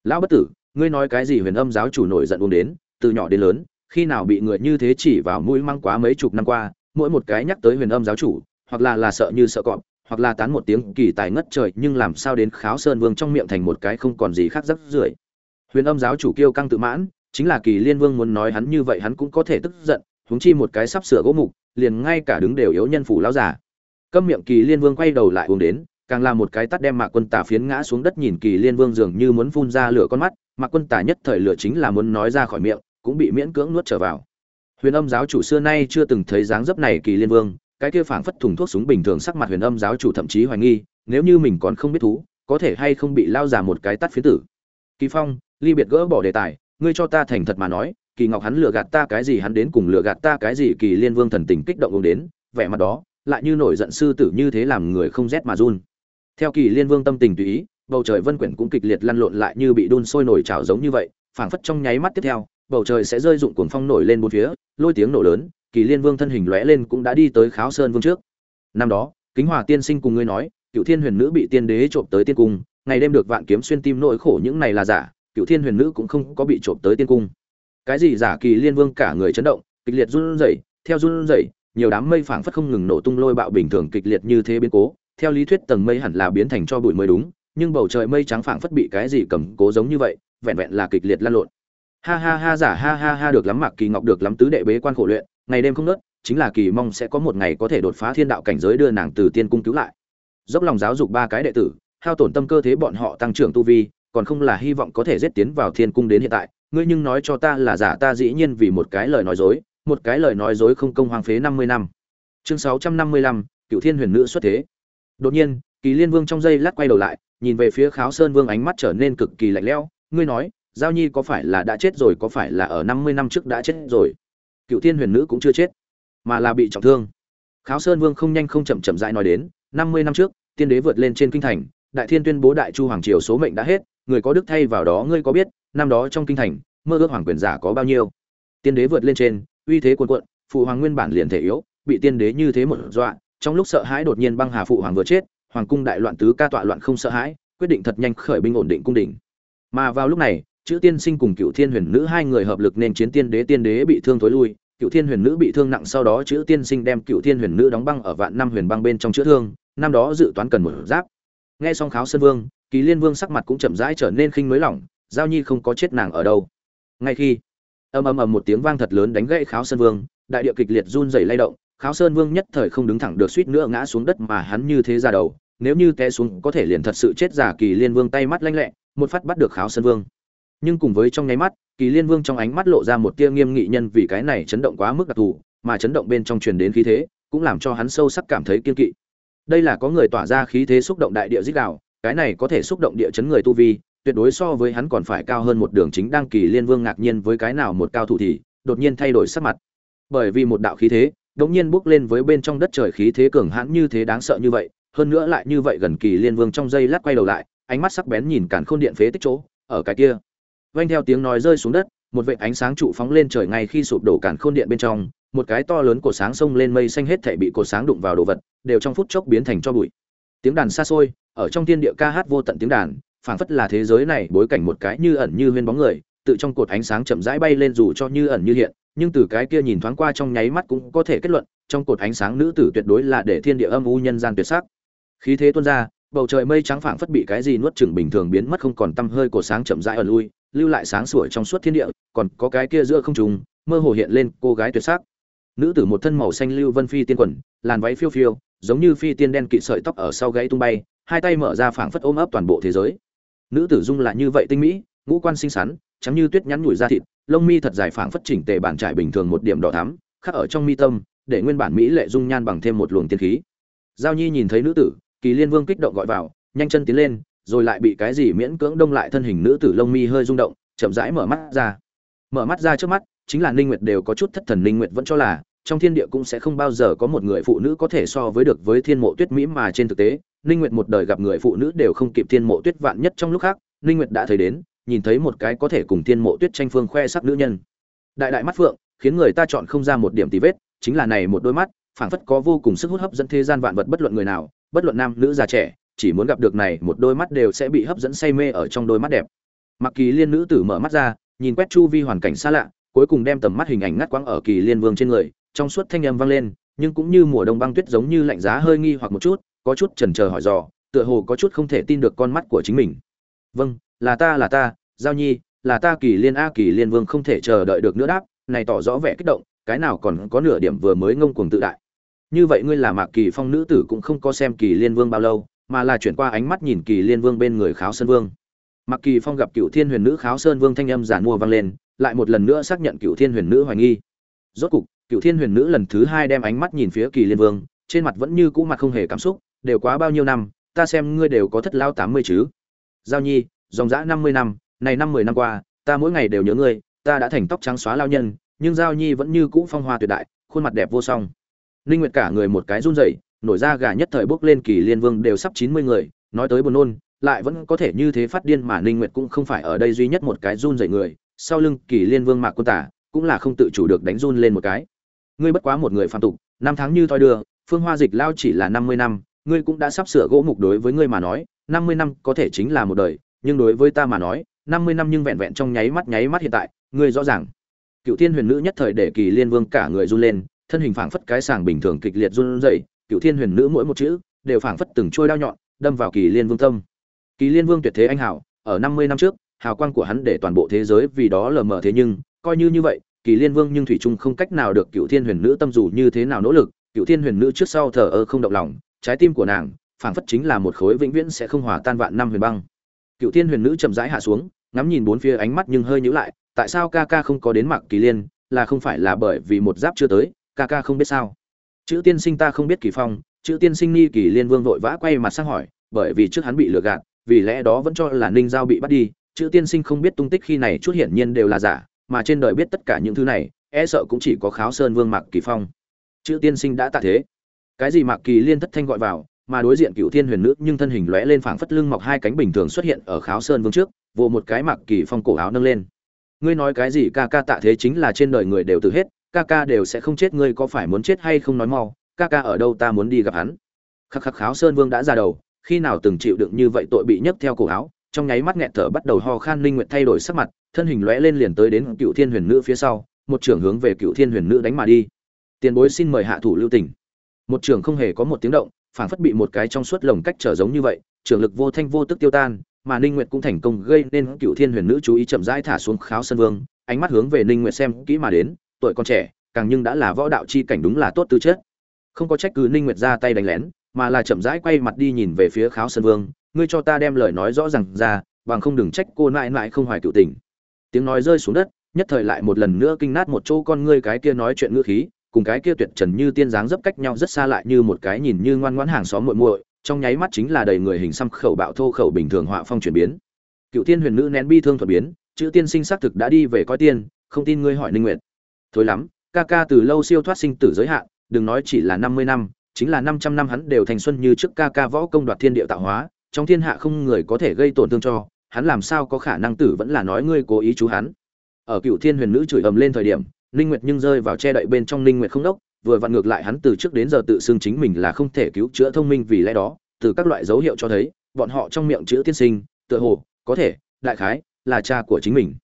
Lão bất tử, ngươi nói cái gì huyền âm giáo chủ nổi giận uống đến, từ nhỏ đến lớn, khi nào bị người như thế chỉ vào mũi mang quá mấy chục năm qua mỗi một cái nhắc tới huyền âm giáo chủ, hoặc là là sợ như sợ cọp, hoặc là tán một tiếng kỳ tài ngất trời, nhưng làm sao đến kháo sơn vương trong miệng thành một cái không còn gì khác rắc rưởi. Huyền âm giáo chủ kiêu căng tự mãn, chính là kỳ liên vương muốn nói hắn như vậy hắn cũng có thể tức giận, huống chi một cái sắp sửa gỗ mục, liền ngay cả đứng đều yếu nhân phủ lão giả câm miệng kỳ liên vương quay đầu lại uống đến, càng là một cái tắt đem mạc quân tả phiến ngã xuống đất nhìn kỳ liên vương dường như muốn phun ra lửa con mắt, mạc quân tả nhất thời lửa chính là muốn nói ra khỏi miệng, cũng bị miễn cưỡng nuốt trở vào huyền âm giáo chủ xưa nay chưa từng thấy dáng dấp này kỳ liên vương, cái kia phảng phất thùng thuốc súng bình thường sắc mặt huyền âm giáo chủ thậm chí hoài nghi, nếu như mình còn không biết thú, có thể hay không bị lao già một cái tắt phía tử. Kỳ phong, ly biệt gỡ bỏ đề tài, ngươi cho ta thành thật mà nói, kỳ ngọc hắn lừa gạt ta cái gì hắn đến cùng lừa gạt ta cái gì kỳ liên vương thần tình kích động uống đến, vẻ mặt đó, lại như nổi giận sư tử như thế làm người không rét mà run. Theo kỳ liên vương tâm tình tùy ý, bầu trời vân quyển cũng kịch liệt lăn lộn lại như bị đun sôi nổi trào giống như vậy, phảng phất trong nháy mắt tiếp theo bầu trời sẽ rơi dụng cuồng phong nổi lên bốn phía, lôi tiếng nổ lớn, kỳ liên vương thân hình lóe lên cũng đã đi tới kháo sơn vương trước. Năm đó, kính hòa tiên sinh cùng ngươi nói, cựu thiên huyền nữ bị tiên đế trộm tới tiên cung, ngày đêm được vạn kiếm xuyên tim nỗi khổ những này là giả, cựu thiên huyền nữ cũng không có bị trộm tới tiên cung. Cái gì giả kỳ liên vương cả người chấn động, kịch liệt run rẩy, theo run rẩy, nhiều đám mây phảng phất không ngừng nổ tung lôi bạo bình thường kịch liệt như thế biến cố, theo lý thuyết tầng mây hẳn là biến thành cho bụi mới đúng, nhưng bầu trời mây trắng phảng phất bị cái gì cầm cố giống như vậy, vẹn vẹn là kịch liệt lan lộn ha ha ha giả ha ha ha được lắm mạc kỳ ngọc được lắm tứ đệ bế quan khổ luyện, ngày đêm không nớt, chính là kỳ mong sẽ có một ngày có thể đột phá thiên đạo cảnh giới đưa nàng từ tiên cung cứu lại. Dốc lòng giáo dục ba cái đệ tử, hao tổn tâm cơ thế bọn họ tăng trưởng tu vi, còn không là hy vọng có thể giết tiến vào thiên cung đến hiện tại. Ngươi nhưng nói cho ta là giả ta dĩ nhiên vì một cái lời nói dối, một cái lời nói dối không công hoang phế năm mươi năm. Chương sáu trăm năm mươi lăm cựu thiên huyền nữ xuất thế. Đột nhiên, kỳ liên vương trong giây lát quay đầu lại, nhìn về phía kháo sơn vương ánh mắt trở nên cực kỳ lạnh lẽo, ngươi nói giao nhi có phải là đã chết rồi, có phải là ở năm mươi năm trước đã chết rồi? Cựu thiên huyền nữ cũng chưa chết, mà là bị trọng thương. Kháo sơn vương không nhanh không chậm chậm rãi nói đến, năm mươi năm trước, tiên đế vượt lên trên kinh thành, đại thiên tuyên bố đại chu hoàng triều số mệnh đã hết, người có đức thay vào đó ngươi có biết, năm đó trong kinh thành, mơ ước hoàng quyền giả có bao nhiêu? Tiên đế vượt lên trên, uy thế cuồn cuộn, phụ hoàng nguyên bản liền thể yếu, bị tiên đế như thế một dọa, trong lúc sợ hãi đột nhiên băng hà phụ hoàng vừa chết, hoàng cung đại loạn tứ ca tọa loạn không sợ hãi, quyết định thật nhanh khởi binh ổn định cung đình. Mà vào lúc này chữ tiên sinh cùng cựu thiên huyền nữ hai người hợp lực nên chiến tiên đế tiên đế bị thương thối lui, cựu thiên huyền nữ bị thương nặng sau đó chữ tiên sinh đem cựu thiên huyền nữ đóng băng ở vạn năm huyền băng bên trong chữa thương, năm đó dự toán cần một giáp. Nghe xong kháo sơn vương, kỳ liên vương sắc mặt cũng chậm rãi trở nên khinh mới lỏng, giao nhi không có chết nàng ở đâu. Ngay khi, ầm ầm ầm một tiếng vang thật lớn đánh gãy kháo sơn vương, đại địa kịch liệt run rẩy lay động, kháo sơn vương nhất thời không đứng thẳng được suýt nữa ngã xuống đất mà hắn như thế ra đầu, nếu như té xuống có thể liền thật sự chết giả kỳ liên vương tay mắt lanh lẹ, một phát bắt được kháo sơn vương nhưng cùng với trong nháy mắt, kỳ liên vương trong ánh mắt lộ ra một tia nghiêm nghị nhân vì cái này chấn động quá mức đặc thù, mà chấn động bên trong truyền đến khí thế, cũng làm cho hắn sâu sắc cảm thấy kiên kỵ. Đây là có người tỏa ra khí thế xúc động đại địa dích đạo, cái này có thể xúc động địa chấn người tu vi, tuyệt đối so với hắn còn phải cao hơn một đường chính đang kỳ liên vương ngạc nhiên với cái nào một cao thủ thì, đột nhiên thay đổi sắc mặt. Bởi vì một đạo khí thế đống nhiên bước lên với bên trong đất trời khí thế cường hãn như thế đáng sợ như vậy, hơn nữa lại như vậy gần kỳ liên vương trong giây lát quay đầu lại, ánh mắt sắc bén nhìn cản khôn điện phế tích chỗ, ở cái kia vang theo tiếng nói rơi xuống đất, một vệt ánh sáng trụ phóng lên trời ngay khi sụp đổ cản khôn điện bên trong, một cái to lớn của sáng sông lên mây xanh hết thảy bị cột sáng đụng vào đồ vật, đều trong phút chốc biến thành cho bụi. Tiếng đàn xa xôi, ở trong thiên địa ca hát vô tận tiếng đàn, phảng phất là thế giới này bối cảnh một cái như ẩn như huyên bóng người, tự trong cột ánh sáng chậm rãi bay lên dù cho như ẩn như hiện, nhưng từ cái kia nhìn thoáng qua trong nháy mắt cũng có thể kết luận, trong cột ánh sáng nữ tử tuyệt đối là để thiên địa âm u nhân gian tuyệt sắc. Khí thế tuôn ra, bầu trời mây trắng phảng phất bị cái gì nuốt chửng bình thường biến mất không còn tăm hơi của sáng chậm rãi ẩn lui lưu lại sáng sủa trong suốt thiên địa còn có cái kia giữa không trung, mơ hồ hiện lên cô gái tuyệt sắc. Nữ tử một thân màu xanh lưu vân phi tiên quần làn váy phiêu phiêu giống như phi tiên đen kịt sợi tóc ở sau gáy tung bay hai tay mở ra phảng phất ôm ấp toàn bộ thế giới. Nữ tử dung là như vậy tinh mỹ ngũ quan xinh xắn trắng như tuyết nhắn nhủi da thịt lông mi thật dài phảng phất chỉnh tề bản trải bình thường một điểm đỏ thắm khắc ở trong mi tâm để nguyên bản mỹ lệ dung nhan bằng thêm một luồng tiên khí. Giao nhi nhìn thấy nữ tử kỳ liên vương kích động gọi vào nhanh chân tiến lên rồi lại bị cái gì miễn cưỡng đông lại thân hình nữ tử lông mi hơi rung động, chậm rãi mở mắt ra. Mở mắt ra trước mắt, chính là ninh nguyệt đều có chút thất thần ninh nguyệt vẫn cho là, trong thiên địa cũng sẽ không bao giờ có một người phụ nữ có thể so với được với thiên mộ tuyết mỹ mà trên thực tế, ninh nguyệt một đời gặp người phụ nữ đều không kịp thiên mộ tuyết vạn nhất trong lúc khác, ninh nguyệt đã thấy đến, nhìn thấy một cái có thể cùng thiên mộ tuyết tranh phương khoe sắc nữ nhân. Đại đại mắt phượng, khiến người ta chọn không ra một điểm tì vết, chính là này một đôi mắt, phảng phất có vô cùng sức hút hấp dẫn thế gian vạn vật bất luận người nào, bất luận nam nữ già trẻ chỉ muốn gặp được này, một đôi mắt đều sẽ bị hấp dẫn say mê ở trong đôi mắt đẹp. Mặc kỳ liên nữ tử mở mắt ra, nhìn quét chu vi hoàn cảnh xa lạ, cuối cùng đem tầm mắt hình ảnh ngắt quãng ở kỳ liên vương trên người, trong suốt thanh âm vang lên, nhưng cũng như mùa đông băng tuyết giống như lạnh giá hơi nghi hoặc một chút, có chút chần chờ hỏi dò, tựa hồ có chút không thể tin được con mắt của chính mình. Vâng là ta là ta, giao nhi, là ta, kỳ liên a, kỳ liên vương không thể chờ đợi được nữa đáp, này tỏ rõ vẻ kích động, cái nào còn có nửa điểm vừa mới ngông cuồng tự đại. Như vậy ngươi là mạc kỳ phong nữ tử cũng không có xem kỳ liên vương bao lâu mà là chuyển qua ánh mắt nhìn kỳ liên vương bên người kháo sơn vương. Mặc kỳ phong gặp cựu thiên huyền nữ kháo sơn vương thanh âm giản mua vang lên, lại một lần nữa xác nhận cựu thiên huyền nữ hoài nghi. Rốt cục, cựu thiên huyền nữ lần thứ hai đem ánh mắt nhìn phía kỳ liên vương, trên mặt vẫn như cũ mặt không hề cảm xúc, đều quá bao nhiêu năm, ta xem ngươi đều có thất lao tám mươi chứ? Giao nhi, dòng dã năm mươi năm, này năm mười năm qua, ta mỗi ngày đều nhớ ngươi, ta đã thành tóc trắng xóa lao nhân, nhưng giao nhi vẫn như cũ phong hoa tuyệt đại, khuôn mặt đẹp vô song. Ninh nguyệt cả người một cái run rẩy nổi ra gà nhất thời bước lên kỳ liên vương đều sắp 90 người, nói tới buồn nôn, lại vẫn có thể như thế phát điên mà ninh nguyệt cũng không phải ở đây duy nhất một cái run rẩy người, sau lưng kỳ liên vương mạc quân tả cũng là không tự chủ được đánh run lên một cái. Ngươi bất quá một người phàm tục, năm tháng như thoi đưa, phương hoa dịch lao chỉ là 50 năm, ngươi cũng đã sắp sửa gỗ mục đối với ngươi mà nói 50 năm có thể chính là một đời, nhưng đối với ta mà nói 50 năm nhưng vẹn vẹn trong nháy mắt nháy mắt hiện tại, ngươi rõ ràng. Cựu thiên huyền nữ nhất thời để kỳ liên vương cả người run lên, thân hình phảng phất cái sàng bình thường kịch liệt run rẩy cựu thiên huyền nữ mỗi một chữ đều phảng phất từng trôi đao nhọn, đâm vào kỳ liên vương tâm. Kỳ liên vương tuyệt thế anh hảo ở năm mươi năm trước, hào quang của hắn để toàn bộ thế giới vì đó lờ mờ thế nhưng, coi như như vậy, kỳ liên vương nhưng thủy trung không cách nào được cựu thiên huyền nữ tâm dù như thế nào nỗ lực, cựu thiên huyền nữ trước sau thờ ơ không động lòng, trái tim của nàng, phảng phất chính là một khối vĩnh viễn sẽ không hòa tan vạn năm huyền băng. Cựu thiên huyền nữ chậm rãi hạ xuống, ngắm nhìn bốn phía ánh mắt nhưng hơi nhíu lại, tại sao ca ca không có đến mặc kỳ liên, là không phải là bởi vì một giáp chưa tới, ca ca không biết sao? Chữ tiên sinh ta không biết kỳ phong, chữ tiên sinh nghi kỳ liên vương vội vã quay mặt sang hỏi, bởi vì trước hắn bị lừa gạt, vì lẽ đó vẫn cho là ninh giao bị bắt đi, chữ tiên sinh không biết tung tích khi này chút hiển nhiên đều là giả, mà trên đời biết tất cả những thứ này e sợ cũng chỉ có kháo sơn vương mạc kỳ phong. Chữ tiên sinh đã tạ thế. Cái gì mạc kỳ liên thất thanh gọi vào, mà đối diện cựu thiên huyền nữ nhưng thân hình lóe lên phảng phất lưng mọc hai cánh bình thường xuất hiện ở kháo sơn vương trước, vồ một cái mạc kỳ phong cổ áo nâng lên. Ngươi nói cái gì ca ca tạ thế chính là trên đời người đều từ hết ca ca đều sẽ không chết, ngươi có phải muốn chết hay không nói mau, ca ca ở đâu ta muốn đi gặp hắn. Khắc khắc kháo sơn vương đã ra đầu, khi nào từng chịu đựng như vậy tội bị nhấc theo cổ áo, trong nháy mắt nghẹt thở bắt đầu ho khan linh nguyện thay đổi sắc mặt, thân hình lóe lên liền tới đến cựu thiên huyền nữ phía sau, một trưởng hướng về cựu thiên huyền nữ đánh mà đi. Tiền bối xin mời hạ thủ lưu tình. Một trưởng không hề có một tiếng động, phảng phất bị một cái trong suốt lồng cách trở giống như vậy, trưởng lực vô thanh vô tức tiêu tan, mà ninh nguyệt cũng thành công gây nên cựu thiên huyền nữ chú ý chậm rãi thả xuống kháo Sơn vương, ánh mắt hướng về ninh nguyệt xem kỹ mà đến tuổi còn trẻ, càng nhưng đã là võ đạo chi cảnh đúng là tốt tư chất. Không có trách cứ ninh nguyệt ra tay đánh lén, mà là chậm rãi quay mặt đi nhìn về phía kháo sơn vương, ngươi cho ta đem lời nói rõ ràng ra, bằng không đừng trách cô mãi mãi không hoài cựu tình. Tiếng nói rơi xuống đất, nhất thời lại một lần nữa kinh nát một chỗ con ngươi cái kia nói chuyện ngữ khí, cùng cái kia tuyệt trần như tiên dáng dấp cách nhau rất xa lại như một cái nhìn như ngoan ngoãn hàng xóm muội muội, trong nháy mắt chính là đầy người hình xăm khẩu bạo thô khẩu bình thường họa phong chuyển biến. Cựu tiên huyền nữ nén bi thương thuật biến, chữ tiên sinh xác thực đã đi về coi tiên, không tin ngươi hỏi ninh nguyệt thối lắm, ca ca từ lâu siêu thoát sinh tử giới hạn, đừng nói chỉ là 50 năm, chính là 500 năm hắn đều thành xuân như trước ca ca võ công đoạt thiên địa tạo hóa, trong thiên hạ không người có thể gây tổn thương cho, hắn làm sao có khả năng tử vẫn là nói ngươi cố ý chú hắn. Ở cựu thiên huyền nữ chửi ầm lên thời điểm, ninh nguyệt nhưng rơi vào che đậy bên trong ninh nguyệt không đốc, vừa vặn ngược lại hắn từ trước đến giờ tự xưng chính mình là không thể cứu chữa thông minh vì lẽ đó, từ các loại dấu hiệu cho thấy, bọn họ trong miệng chữ tiên sinh, tựa hồ, có thể, đại khái, là cha của chính mình.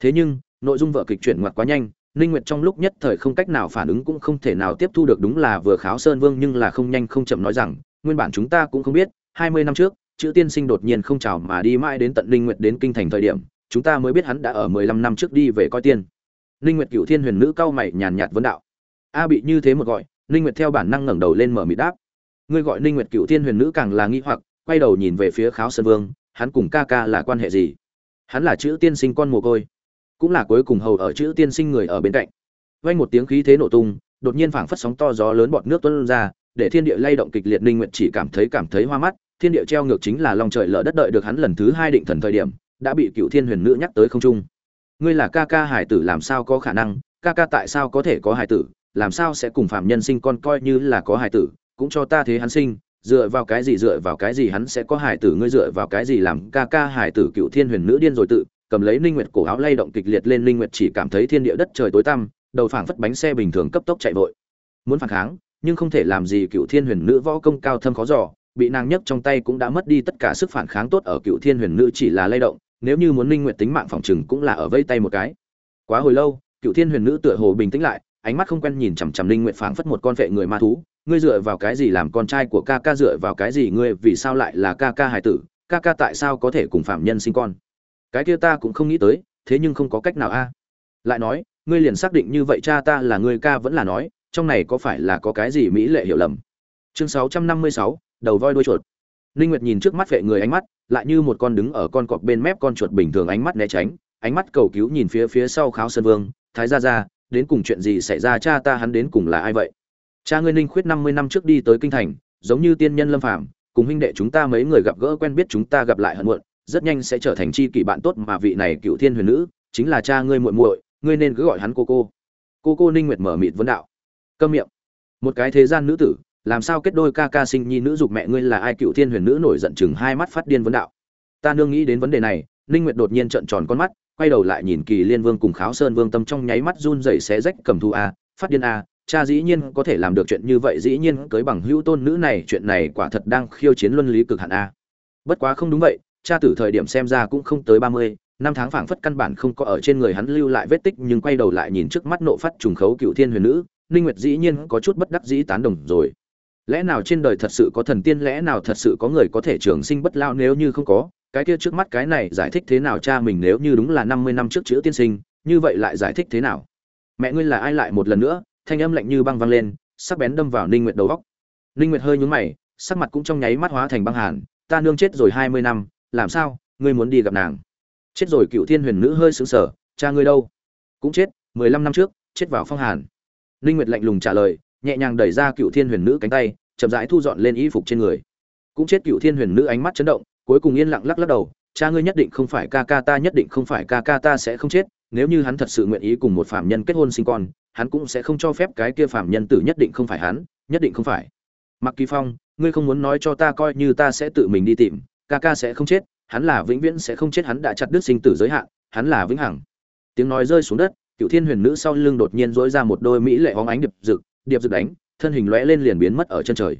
Thế nhưng, nội dung vở kịch chuyển ngoặt quá nhanh ninh nguyệt trong lúc nhất thời không cách nào phản ứng cũng không thể nào tiếp thu được đúng là vừa kháo sơn vương nhưng là không nhanh không chậm nói rằng, nguyên bản chúng ta cũng không biết 20 năm trước, chữ tiên sinh đột nhiên không chào mà đi mãi đến tận ninh nguyệt đến kinh thành thời điểm, chúng ta mới biết hắn đã ở 15 năm trước đi về coi tiên. Ninh nguyệt cửu thiên huyền nữ cao mày nhàn nhạt vấn đạo. A bị như thế một gọi, ninh nguyệt theo bản năng ngẩng đầu lên mở miệng đáp. Ngươi gọi ninh nguyệt cửu thiên huyền nữ càng là nghi hoặc, quay đầu nhìn về phía kháo sơn vương, hắn cùng ca ca là quan hệ gì? Hắn là chữ tiên sinh con mồ côi cũng là cuối cùng hầu ở chữ tiên sinh người ở bên cạnh. Vang một tiếng khí thế nổ tung, đột nhiên phảng phất sóng to gió lớn bọt nước tuôn ra, để thiên địa lay động kịch liệt, ninh nguyện chỉ cảm thấy cảm thấy hoa mắt, thiên địa treo ngược chính là lòng trời lở đất đợi được hắn lần thứ hai định thần thời điểm, đã bị cựu thiên huyền nữ nhắc tới không trung. Ngươi là ca ca hải tử làm sao có khả năng, ca ca tại sao có thể có hải tử, làm sao sẽ cùng phạm nhân sinh con coi như là có hải tử, cũng cho ta thế hắn sinh, dựa vào cái gì dựa vào cái gì hắn sẽ có hải tử, ngươi dựa vào cái gì làm ca ca hải tử cựu thiên huyền nữ điên rồi tự cầm lấy linh nguyệt cổ áo lay động kịch liệt lên linh nguyệt chỉ cảm thấy thiên địa đất trời tối tăm, đầu phảng phất bánh xe bình thường cấp tốc chạy vội. Muốn phản kháng, nhưng không thể làm gì cựu thiên huyền nữ võ công cao thâm khó dò, bị nàng nhấc trong tay cũng đã mất đi tất cả sức phản kháng tốt ở cựu thiên huyền nữ chỉ là lay động, nếu như muốn linh nguyệt tính mạng phòng trừng cũng là ở vây tay một cái. Quá hồi lâu cựu thiên huyền nữ tựa hồ bình tĩnh lại, ánh mắt không quen nhìn chằm chằm linh nguyệt phảng phất một con vệ người ma thú. Ngươi dựa vào cái gì làm con trai của ca ca, dựa vào cái gì ngươi vì sao lại là ca ca hài tử? Ca ca tại sao có thể cùng phạm nhân sinh con? Cái kia ta cũng không nghĩ tới thế nhưng không có cách nào a. À? Lại nói ngươi liền xác định như vậy cha ta là ngươi ca vẫn là nói trong này có phải là có cái gì mỹ lệ hiểu lầm? Chương 656, đầu voi đuôi chuột. Ninh nguyệt nhìn trước mắt vệ người ánh mắt lại như một con đứng ở con cọp bên mép con chuột bình thường ánh mắt né tránh ánh mắt cầu cứu nhìn phía phía sau kháo sơn vương thái gia gia đến cùng chuyện gì xảy ra cha ta hắn đến cùng là ai vậy? Cha ngươi ninh khuyết 50 năm trước đi tới kinh thành giống như tiên nhân lâm phàm cùng huynh đệ chúng ta mấy người gặp gỡ quen biết chúng ta gặp lại hận muộn rất nhanh sẽ trở thành chi kỷ bạn tốt mà vị này cựu thiên huyền nữ, chính là cha ngươi muội muội, ngươi nên cứ gọi hắn cô cô. Cô cô ninh nguyệt mở mịt vấn đạo. Câm miệng. Một cái thế gian nữ tử, làm sao kết đôi ca ca sinh nhi nữ dục mẹ ngươi là ai? Cựu thiên huyền nữ nổi giận chừng hai mắt phát điên vấn đạo. Ta nương nghĩ đến vấn đề này, ninh nguyệt đột nhiên trợn tròn con mắt, quay đầu lại nhìn kỳ liên vương cùng kháo sơn vương tâm trong nháy mắt run rẩy xé rách cầm thu a, phát điên a, cha dĩ nhiên có thể làm được chuyện như vậy, dĩ nhiên cưới bằng hữu tôn nữ này, chuyện này quả thật đang khiêu chiến luân lý cực hạn a. Bất quá không đúng vậy cha tử thời điểm xem ra cũng không tới 30, năm tháng phảng phất căn bản không có ở trên người hắn lưu lại vết tích nhưng quay đầu lại nhìn trước mắt nộ phát trùng khấu cựu thiên huyền nữ ninh nguyệt dĩ nhiên có chút bất đắc dĩ tán đồng rồi. Lẽ nào trên đời thật sự có thần tiên lẽ nào thật sự có người có thể trường sinh bất lao nếu như không có? Cái kia trước mắt cái này giải thích thế nào cha mình nếu như đúng là 50 năm trước chữ tiên sinh như vậy lại giải thích thế nào? Mẹ ngươi là ai lại một lần nữa? Thanh âm lạnh như băng vang lên sắc bén đâm vào ninh nguyệt đầu góc ninh nguyệt hơi nhướng mày sắc mặt cũng trong nháy mắt hóa thành băng hàn. Ta nương chết rồi 20 năm làm sao, ngươi muốn đi gặp nàng? Chết rồi cựu thiên huyền nữ hơi sững sờ, cha ngươi đâu? Cũng chết 15 năm trước, chết vào phong hàn. Ninh nguyệt lạnh lùng trả lời, nhẹ nhàng đẩy ra cựu thiên huyền nữ cánh tay, chậm rãi thu dọn lên y phục trên người. Cũng chết cựu thiên huyền nữ ánh mắt chấn động, cuối cùng yên lặng lắc lắc đầu, cha ngươi nhất định không phải ca ca ta, nhất định không phải ca ca ta sẽ không chết, nếu như hắn thật sự nguyện ý cùng một phạm nhân kết hôn sinh con, hắn cũng sẽ không cho phép cái kia phạm nhân tử nhất định không phải hắn, nhất định không phải. Mặc kỳ phong, ngươi không muốn nói cho ta coi như ta sẽ tự mình đi tìm ca ca sẽ không chết, hắn là vĩnh viễn sẽ không chết, hắn đã chặt đứt sinh tử giới hạn, hắn là vĩnh hằng. Tiếng nói rơi xuống đất, cựu thiên huyền nữ sau lưng đột nhiên dỗi ra một đôi mỹ lệ hóng ánh điệp rực điệp rực đánh, thân hình lóe lên liền biến mất ở chân trời.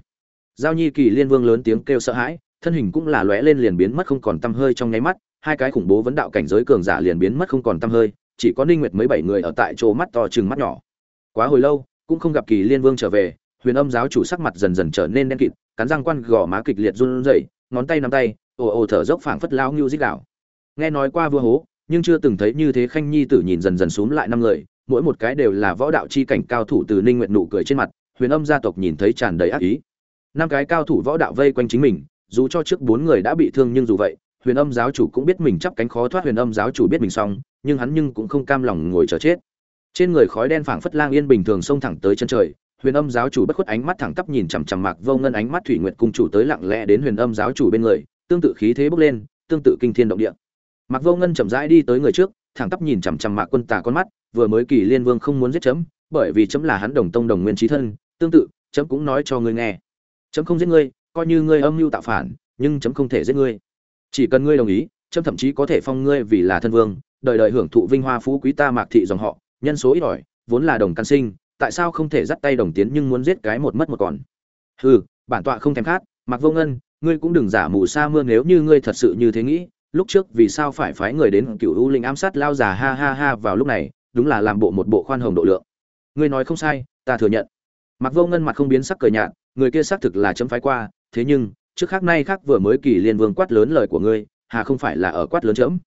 Giao nhi kỳ liên vương lớn tiếng kêu sợ hãi, thân hình cũng là lóe lên liền biến mất không còn tăm hơi trong nháy mắt, hai cái khủng bố vấn đạo cảnh giới cường giả liền biến mất không còn tăm hơi, chỉ có ninh nguyệt mấy bảy người ở tại chỗ mắt to chừng mắt nhỏ. Quá hồi lâu, cũng không gặp kỳ liên vương trở về, huyền âm giáo chủ sắc mặt dần dần trở nên đen kịt, cắn răng quan gò má kịch liệt run rẩy, ngón tay nắm tay ồ ồ thở dốc phảng phất lao ngưu dích đảo nghe nói qua vua hố, nhưng chưa từng thấy như thế khanh nhi tử nhìn dần dần xuống lại năm người, mỗi một cái đều là võ đạo chi cảnh cao thủ từ ninh nguyện nụ cười trên mặt, huyền âm gia tộc nhìn thấy tràn đầy ác ý. Năm cái cao thủ võ đạo vây quanh chính mình, dù cho trước bốn người đã bị thương nhưng dù vậy, huyền âm giáo chủ cũng biết mình chắp cánh khó thoát, huyền âm giáo chủ biết mình xong, nhưng hắn nhưng cũng không cam lòng ngồi chờ chết. Trên người khói đen phảng phất lang yên bình thường xông thẳng tới chân trời, huyền âm giáo chủ bất khuất ánh mắt thẳng tắp nhìn chằm chằm mạc vô ngân, ánh mắt thủy nguyệt cung chủ tới lặng lẽ đến huyền âm giáo chủ bên người tương tự khí thế bốc lên, tương tự kinh thiên động địa. Mạc vô ngân chậm rãi đi tới người trước, thẳng tắp nhìn chằm chằm mạc quân tà con mắt, vừa mới kỳ liên vương không muốn giết chấm, bởi vì chấm là hắn đồng tông đồng nguyên trí thân, tương tự, chấm cũng nói cho ngươi nghe. Chấm không giết ngươi, coi như ngươi âm mưu tạo phản, nhưng chấm không thể giết ngươi. Chỉ cần ngươi đồng ý, chấm thậm chí có thể phong ngươi vì là thân vương, đời đời hưởng thụ vinh hoa phú quý ta mạc thị dòng họ, nhân số ít ỏi, vốn là đồng căn sinh, tại sao không thể dắt tay đồng tiến nhưng muốn giết cái một mất một còn? Hừ, bản tọa không thèm khát, mạc vô ngân ngươi cũng đừng giả mù sa mưa nếu như ngươi thật sự như thế nghĩ, lúc trước vì sao phải phái người đến cựu u linh ám sát lao già ha ha ha vào lúc này, đúng là làm bộ một bộ khoan hồng độ lượng. Ngươi nói không sai, ta thừa nhận. Mặc vô ngân mặt không biến sắc cười nhạt, người kia xác thực là chấm phái qua, thế nhưng, trước khác nay khác vừa mới kỳ liên vương quát lớn lời của ngươi, hà không phải là ở quát lớn chấm.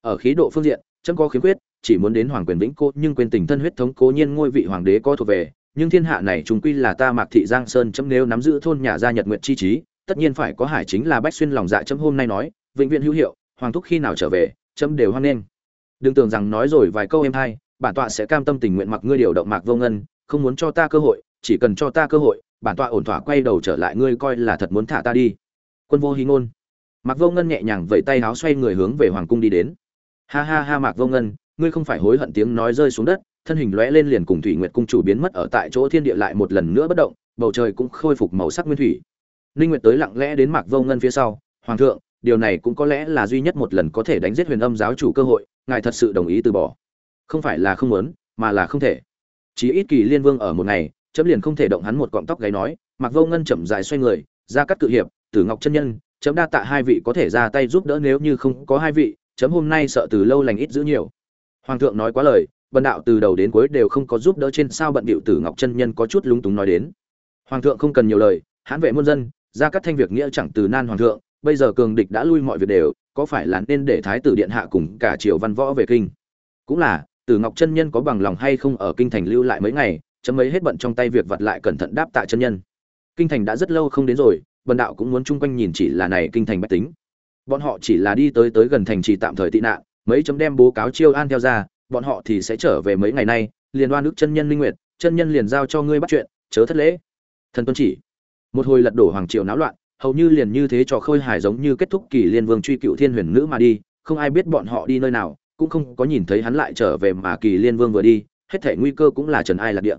Ở khí độ phương diện, chấm có khiếm khuyết, chỉ muốn đến hoàng quyền vĩnh cô, nhưng quên tình thân huyết thống cố nhiên ngôi vị hoàng đế có thuộc về, nhưng thiên hạ này chúng quy là ta mạc thị giang sơn chấm nếu nắm giữ thôn nhà gia nhật nguyện chi trí tất nhiên phải có hải chính là bách xuyên lòng dạ chấm hôm nay nói, vĩnh viễn hữu hiệu, hoàng thúc khi nào trở về, chấm đều hoan nghênh. Đừng tưởng rằng nói rồi vài câu em hay, bản tọa sẽ cam tâm tình nguyện mặc ngươi điều động mạc vô ngân, không muốn cho ta cơ hội, chỉ cần cho ta cơ hội, bản tọa ổn thỏa quay đầu trở lại ngươi coi là thật muốn thả ta đi. Quân vô hí ngôn. Mạc vô ngân nhẹ nhàng vẫy tay áo xoay người hướng về hoàng cung đi đến. Ha ha ha mạc vô ngân, ngươi không phải hối hận tiếng nói rơi xuống đất, thân hình lóe lên liền cùng thủy nguyệt cung chủ biến mất ở tại chỗ thiên địa lại một lần nữa bất động, bầu trời cũng khôi phục màu sắc nguyên thủy ninh nguyệt tới lặng lẽ đến mạc vô ngân phía sau, hoàng thượng, điều này cũng có lẽ là duy nhất một lần có thể đánh giết huyền âm giáo chủ cơ hội, ngài thật sự đồng ý từ bỏ. Không phải là không muốn, mà là không thể. Chí ít kỳ liên vương ở một ngày, chấm liền không thể động hắn một cọng tóc gáy nói mặc vô ngân chậm rãi xoay người, ra cắt cự hiệp, tử ngọc chân nhân, chấm đa tạ hai vị có thể ra tay giúp đỡ nếu như không có hai vị, chấm hôm nay sợ từ lâu lành ít giữ nhiều. Hoàng thượng nói quá lời, bần đạo từ đầu đến cuối đều không có giúp đỡ trên sao bận điệu tử ngọc chân nhân có chút lúng túng nói đến. Hoàng thượng không cần nhiều lời, hãn vệ muôn dân ra các thanh việc nghĩa chẳng từ nan hoàng thượng, bây giờ cường địch đã lui mọi việc đều, có phải là nên để thái tử điện hạ cùng cả triều văn võ về kinh? Cũng là tử ngọc chân nhân có bằng lòng hay không ở kinh thành lưu lại mấy ngày, chấm ấy hết bận trong tay việc vặt lại cẩn thận đáp tạ chân nhân. Kinh thành đã rất lâu không đến rồi, bần đạo cũng muốn chung quanh nhìn chỉ là này kinh thành bách tính. Bọn họ chỉ là đi tới tới gần thành trì tạm thời tị nạn, mấy chấm đem bố cáo chiêu an theo ra, bọn họ thì sẽ trở về mấy ngày nay, liền đoan đức chân nhân linh nguyệt, chân nhân liền giao cho ngươi bắt chuyện, chớ thất lễ. Thần tuân chỉ một hồi lật đổ hoàng triều náo loạn, hầu như liền như thế cho khôi hài giống như kết thúc kỳ liên vương truy cựu thiên huyền nữ mà đi, không ai biết bọn họ đi nơi nào, cũng không có nhìn thấy hắn lại trở về mà kỳ liên vương vừa đi, hết thể nguy cơ cũng là trần ai lạc địa.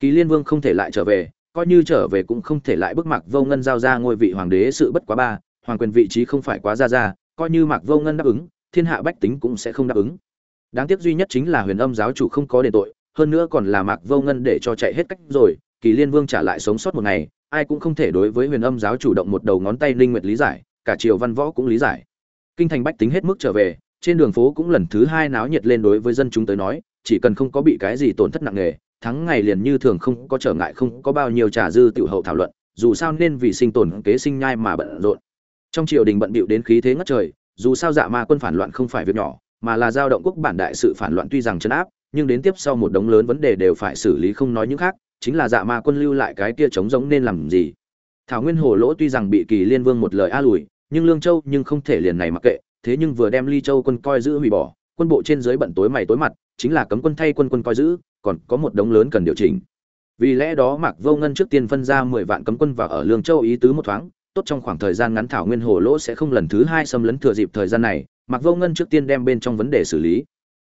Kỳ liên vương không thể lại trở về, coi như trở về cũng không thể lại bức mạc vô ngân giao ra ngôi vị hoàng đế sự bất quá ba, hoàng quyền vị trí không phải quá ra ra, coi như mạc vô ngân đáp ứng, thiên hạ bách tính cũng sẽ không đáp ứng. Đáng tiếc duy nhất chính là huyền âm giáo chủ không có đền tội, hơn nữa còn là mạc vô ngân để cho chạy hết cách rồi, kỳ liên vương trả lại sống sót một ngày ai cũng không thể đối với huyền âm giáo chủ động một đầu ngón tay linh nguyệt lý giải, cả triều văn võ cũng lý giải. Kinh thành bách tính hết mức trở về, trên đường phố cũng lần thứ hai náo nhiệt lên đối với dân chúng tới nói, chỉ cần không có bị cái gì tổn thất nặng nề, thắng ngày liền như thường không có trở ngại không có bao nhiêu trà dư tiểu hậu thảo luận, dù sao nên vì sinh tồn kế sinh nhai mà bận rộn. Trong triều đình bận bịu đến khí thế ngất trời, dù sao dạ ma quân phản loạn không phải việc nhỏ, mà là giao động quốc bản đại sự phản loạn tuy rằng chấn áp, nhưng đến tiếp sau một đống lớn vấn đề đều phải xử lý không nói những khác chính là dạ ma quân lưu lại cái kia trống giống nên làm gì? Thảo nguyên hồ lỗ tuy rằng bị kỳ liên vương một lời a lùi, nhưng lương châu nhưng không thể liền này mặc kệ, thế nhưng vừa đem ly châu quân coi giữ hủy bỏ, quân bộ trên dưới bận tối mày tối mặt, chính là cấm quân thay quân quân coi giữ, còn có một đống lớn cần điều chỉnh. Vì lẽ đó mạc vô ngân trước tiên phân ra mười vạn cấm quân và ở lương châu ý tứ một thoáng, tốt trong khoảng thời gian ngắn thảo nguyên hồ lỗ sẽ không lần thứ hai xâm lấn thừa dịp thời gian này, mạc vô ngân trước tiên đem bên trong vấn đề xử lý.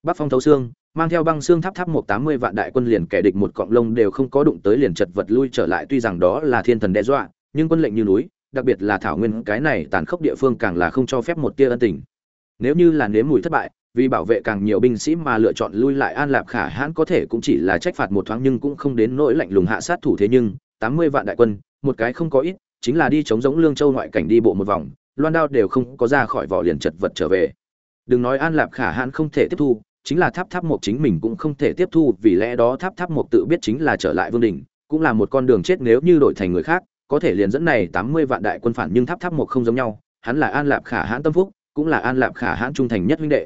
Bắc phong thấu xương mang theo băng xương tháp tháp một tám mươi vạn đại quân liền kẻ địch một cọng lông đều không có đụng tới liền chật vật lui trở lại. Tuy rằng đó là thiên thần đe dọa, nhưng quân lệnh như núi, đặc biệt là thảo nguyên, cái này tàn khốc địa phương càng là không cho phép một tia ân tình. Nếu như là nếm mùi thất bại, vì bảo vệ càng nhiều binh sĩ mà lựa chọn lui lại an lạp khả hãn có thể cũng chỉ là trách phạt một thoáng nhưng cũng không đến nỗi lạnh lùng hạ sát thủ thế nhưng, tám mươi vạn đại quân, một cái không có ít, chính là đi chống giống lương châu ngoại cảnh đi bộ một vòng, loan đao đều không có ra khỏi vỏ liền chật vật trở về. Đừng nói an lạp khả hãn không thể tiếp thu chính là tháp tháp một chính mình cũng không thể tiếp thu, vì lẽ đó tháp tháp một tự biết chính là trở lại vương đình cũng là một con đường chết nếu như đổi thành người khác, có thể liền dẫn này tám mươi vạn đại quân phản nhưng tháp tháp một không giống nhau, hắn là an lạp khả hãn tâm phúc, cũng là an lạp khả hãn trung thành nhất huynh đệ.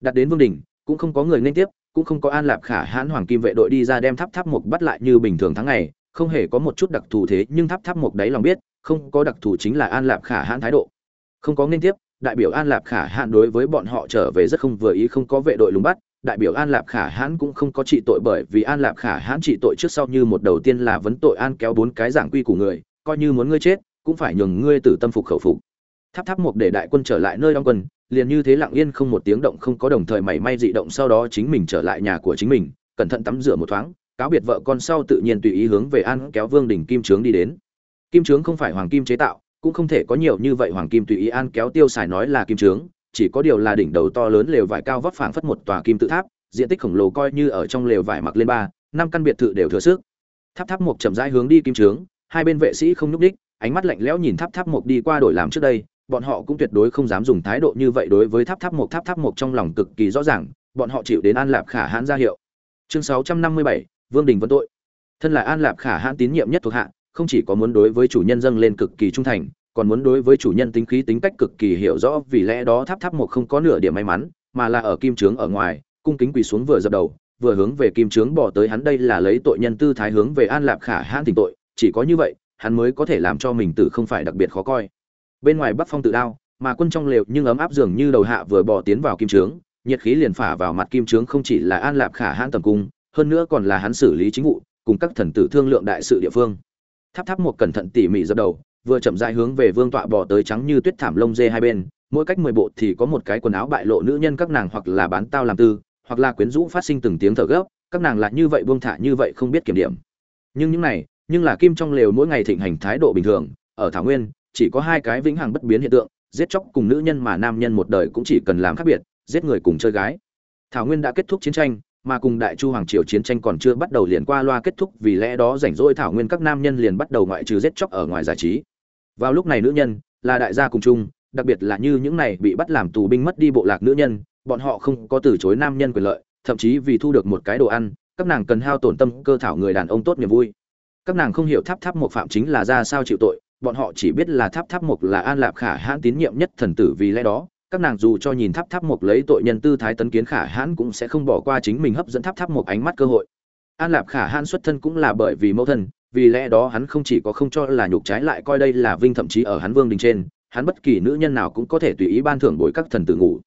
Đặt đến vương đình cũng không có người nên tiếp, cũng không có an lạp khả hãn hoàng kim vệ đội đi ra đem tháp tháp một bắt lại như bình thường tháng ngày, không hề có một chút đặc thù thế, nhưng tháp tháp một đấy lòng biết, không có đặc thù chính là an lạp khả hãn thái độ. Không có nên tiếp đại biểu an lạp khả hãn đối với bọn họ trở về rất không vừa ý, không có vệ đội lùng bắt. Đại biểu an lạp khả hãn cũng không có trị tội bởi vì an lạp khả hãn trị tội trước sau như một đầu tiên là vấn tội an kéo bốn cái giảng quy của người, coi như muốn ngươi chết, cũng phải nhường ngươi tử tâm phục khẩu phục. Tháp tháp một để đại quân trở lại nơi đóng quân, liền như thế lặng yên không một tiếng động, không có đồng thời mảy may dị động, sau đó chính mình trở lại nhà của chính mình, cẩn thận tắm rửa một thoáng, cáo biệt vợ con sau tự nhiên tùy ý hướng về an kéo vương đỉnh kim trướng đi đến. Kim trướng không phải hoàng kim chế tạo cũng không thể có nhiều như vậy hoàng kim tùy ý an kéo tiêu xài nói là kim trướng, chỉ có điều là đỉnh đầu to lớn lều vải cao vóc phảng phất một tòa kim tự tháp, diện tích khổng lồ coi như ở trong lều vải mặc lên ba, năm căn biệt thự đều thừa sức. Tháp tháp một chậm rãi hướng đi kim trướng, hai bên vệ sĩ không nhúc đích ánh mắt lạnh lẽo nhìn tháp tháp một đi qua đổi làm trước đây, bọn họ cũng tuyệt đối không dám dùng thái độ như vậy đối với tháp tháp một tháp tháp một trong lòng cực kỳ rõ ràng, bọn họ chịu đến an lạp khả hãn ra hiệu. Chương sáu trăm năm mươi bảy, vương đình vân tội. Thân là an lạp khả hãn tín nhiệm nhất thuộc hạ không chỉ có muốn đối với chủ nhân dâng lên cực kỳ trung thành, còn muốn đối với chủ nhân tính khí tính cách cực kỳ hiểu rõ, vì lẽ đó tháp tháp một không có nửa điểm may mắn, mà là ở kim trướng ở ngoài, cung kính quỳ xuống vừa dập đầu, vừa hướng về kim trướng bỏ tới hắn đây là lấy tội nhân tư thái hướng về an lạp khả hãn tình tội, chỉ có như vậy, hắn mới có thể làm cho mình tử không phải đặc biệt khó coi. Bên ngoài bắc phong tự đao, mà quân trong lều nhưng ấm áp dường như đầu hạ vừa bỏ tiến vào kim trướng, nhiệt khí liền phả vào mặt kim trướng không chỉ là an lạp khả hãn tầm cung, hơn nữa còn là hắn xử lý chính vụ, cùng các thần tử thương lượng đại sự địa phương tháp tháp một cẩn thận tỉ mỉ dập đầu, vừa chậm rãi hướng về vương tọa bò tới trắng như tuyết thảm lông dê hai bên, mỗi cách mười bộ thì có một cái quần áo bại lộ nữ nhân các nàng hoặc là bán tao làm tư, hoặc là quyến rũ phát sinh từng tiếng thở gấp, các nàng lại như vậy buông thả như vậy không biết kiểm điểm. Nhưng những này, nhưng là kim trong lều mỗi ngày thịnh hành thái độ bình thường, ở thảo nguyên, chỉ có hai cái vĩnh hằng bất biến hiện tượng, giết chóc cùng nữ nhân mà nam nhân một đời cũng chỉ cần làm khác biệt, giết người cùng chơi gái. Thảo nguyên đã kết thúc chiến tranh mà cùng đại chu hoàng triều chiến tranh còn chưa bắt đầu liền qua loa kết thúc, vì lẽ đó rảnh rỗi thảo nguyên các nam nhân liền bắt đầu ngoại trừ giết chóc ở ngoài giải trí. Vào lúc này nữ nhân là đại gia cùng chung, đặc biệt là như những này bị bắt làm tù binh mất đi bộ lạc nữ nhân, bọn họ không có từ chối nam nhân quyền lợi, thậm chí vì thu được một cái đồ ăn, các nàng cần hao tổn tâm cơ thảo người đàn ông tốt niềm vui. Các nàng không hiểu tháp tháp một phạm chính là ra sao chịu tội, bọn họ chỉ biết là tháp tháp mục là an lạp khả hãn tín nhiệm nhất thần tử vì lẽ đó các nàng dù cho nhìn tháp tháp mục lấy tội nhân tư thái tấn kiến khả hãn cũng sẽ không bỏ qua chính mình hấp dẫn tháp tháp mục ánh mắt cơ hội. An lạp khả hãn xuất thân cũng là bởi vì mẫu thân, vì lẽ đó hắn không chỉ có không cho là nhục trái lại coi đây là vinh thậm chí ở hắn vương đình trên, hắn bất kỳ nữ nhân nào cũng có thể tùy ý ban thưởng bồi các thần tử ngủ.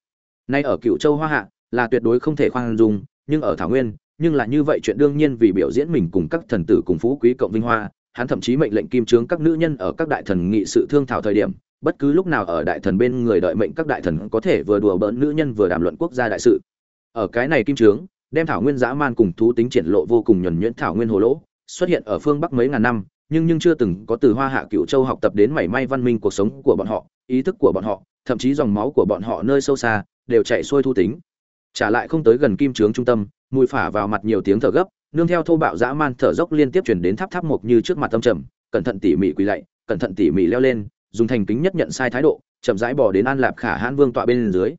Nay ở cựu châu hoa hạ, là tuyệt đối không thể khoan dung, nhưng ở thảo nguyên, nhưng là như vậy chuyện đương nhiên vì biểu diễn mình cùng các thần tử cùng phú quý cộng vinh hoa hắn thậm chí mệnh lệnh kim trướng các nữ nhân ở các đại thần nghị sự thương thảo thời điểm, bất cứ lúc nào ở đại thần bên người đợi mệnh các đại thần có thể vừa đùa bỡn nữ nhân vừa đàm luận quốc gia đại sự. Ở cái này kim trướng đem thảo nguyên dã man cùng thú tính triển lộ vô cùng nhuần nhuyễn thảo nguyên hồ lỗ, xuất hiện ở phương bắc mấy ngàn năm, nhưng nhưng chưa từng có từ hoa hạ cựu châu học tập đến mảy may văn minh cuộc sống của bọn họ, ý thức của bọn họ, thậm chí dòng máu của bọn họ nơi sâu xa, đều chạy xuôi thu tính. Trả lại không tới gần kim trướng trung tâm, mùi phả vào mặt nhiều tiếng thở gấp nương theo thô bạo dã man thở dốc liên tiếp chuyển đến tháp tháp mộc như trước mặt tâm trầm, cẩn thận tỉ mỉ quỳ lạy, cẩn thận tỉ mỉ leo lên, dùng thành kính nhất nhận sai thái độ, chậm rãi bỏ đến an lạp khả hãn vương tọa bên dưới.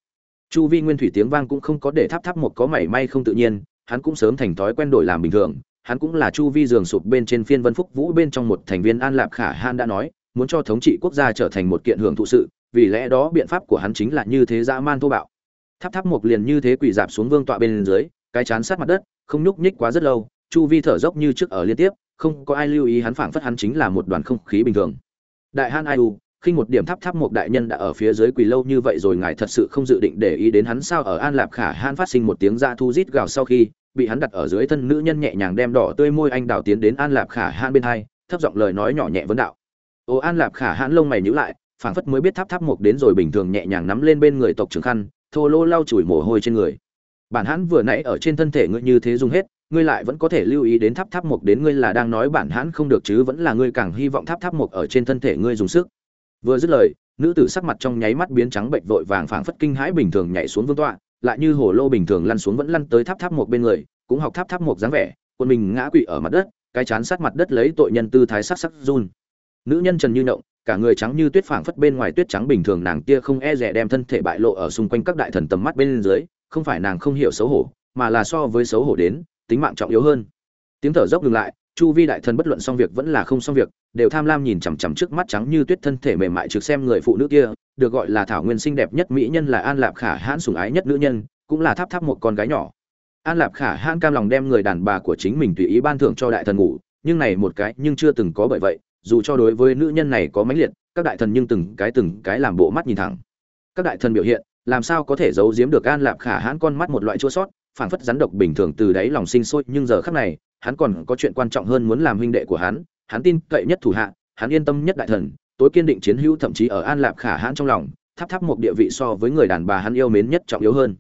Chu vi nguyên thủy tiếng vang cũng không có để tháp tháp mộc có mảy may không tự nhiên, hắn cũng sớm thành thói quen đổi làm bình thường, hắn cũng là chu vi giường sụp bên trên phiên vân phúc vũ bên trong một thành viên an lạp khả hãn đã nói, muốn cho thống trị quốc gia trở thành một kiện hưởng thụ sự, vì lẽ đó biện pháp của hắn chính là như thế dã man thô bạo. Tháp tháp mộc liền như thế quỳ dạp xuống vương tọa bên dưới cái chán sát mặt đất, không nhúc nhích quá rất lâu, chu vi thở dốc như trước ở liên tiếp, không có ai lưu ý hắn, phảng phất hắn chính là một đoàn không khí bình thường. Đại han ai u khi một điểm tháp tháp một đại nhân đã ở phía dưới quỳ lâu như vậy rồi, ngài thật sự không dự định để ý đến hắn sao? Ở an lạp khả han phát sinh một tiếng da thu rít gào sau khi, bị hắn đặt ở dưới thân nữ nhân nhẹ nhàng đem đỏ tươi môi anh đào tiến đến an lạp khả han bên hai, thấp giọng lời nói nhỏ nhẹ vấn đạo. Ô an lạp khả hãn lông mày nhíu lại, phảng phất mới biết tháp tháp một đến rồi bình thường nhẹ nhàng nắm lên bên người tộc trưởng khăn, thô lô lau chùi mồ hôi trên người bản hãn vừa nãy ở trên thân thể ngươi như thế dùng hết, ngươi lại vẫn có thể lưu ý đến tháp tháp mục đến ngươi là đang nói bản hãn không được chứ, vẫn là ngươi càng hy vọng tháp tháp mục ở trên thân thể ngươi dùng sức. Vừa dứt lời, nữ tử sắc mặt trong nháy mắt biến trắng bệnh vội vàng phảng phất kinh hãi bình thường nhảy xuống vương tọa, lại như hồ lô bình thường lăn xuống vẫn lăn tới tháp tháp mục bên người, cũng học tháp tháp mục dáng vẻ, quân mình ngã quỵ ở mặt đất, cái chán sát mặt đất lấy tội nhân tư thái sắc sắc run. Nữ nhân trần như động cả người trắng như tuyết phảng phất bên ngoài tuyết trắng bình thường, nàng kia không e rẻ đem thân thể bại lộ ở xung quanh các đại thần tầm mắt bên dưới không phải nàng không hiểu xấu hổ, mà là so với xấu hổ đến, tính mạng trọng yếu hơn. Tiếng thở dốc ngừng lại, chu vi đại thần bất luận xong việc vẫn là không xong việc, đều tham lam nhìn chằm chằm trước mắt trắng như tuyết thân thể mềm mại trực xem người phụ nữ kia, được gọi là thảo nguyên xinh đẹp nhất mỹ nhân là an lạp khả hãn sủng ái nhất nữ nhân, cũng là tháp tháp một con gái nhỏ. An lạp khả hãn cam lòng đem người đàn bà của chính mình tùy ý ban thưởng cho đại thần ngủ, nhưng này một cái nhưng chưa từng có bởi vậy, dù cho đối với nữ nhân này có mãnh liệt, các đại thần nhưng từng cái từng cái làm bộ mắt nhìn thẳng. Các đại thần biểu hiện làm sao có thể giấu giếm được an lạp khả hãn con mắt một loại chua sót, phảng phất rắn độc bình thường từ đáy lòng sinh sôi, nhưng giờ khắc này, hắn còn có chuyện quan trọng hơn muốn làm huynh đệ của hắn hắn tin cậy nhất thủ hạ, hắn yên tâm nhất đại thần, tối kiên định chiến hữu thậm chí ở an lạp khả hãn trong lòng, tháp tháp một địa vị so với người đàn bà hắn yêu mến nhất trọng yếu hơn.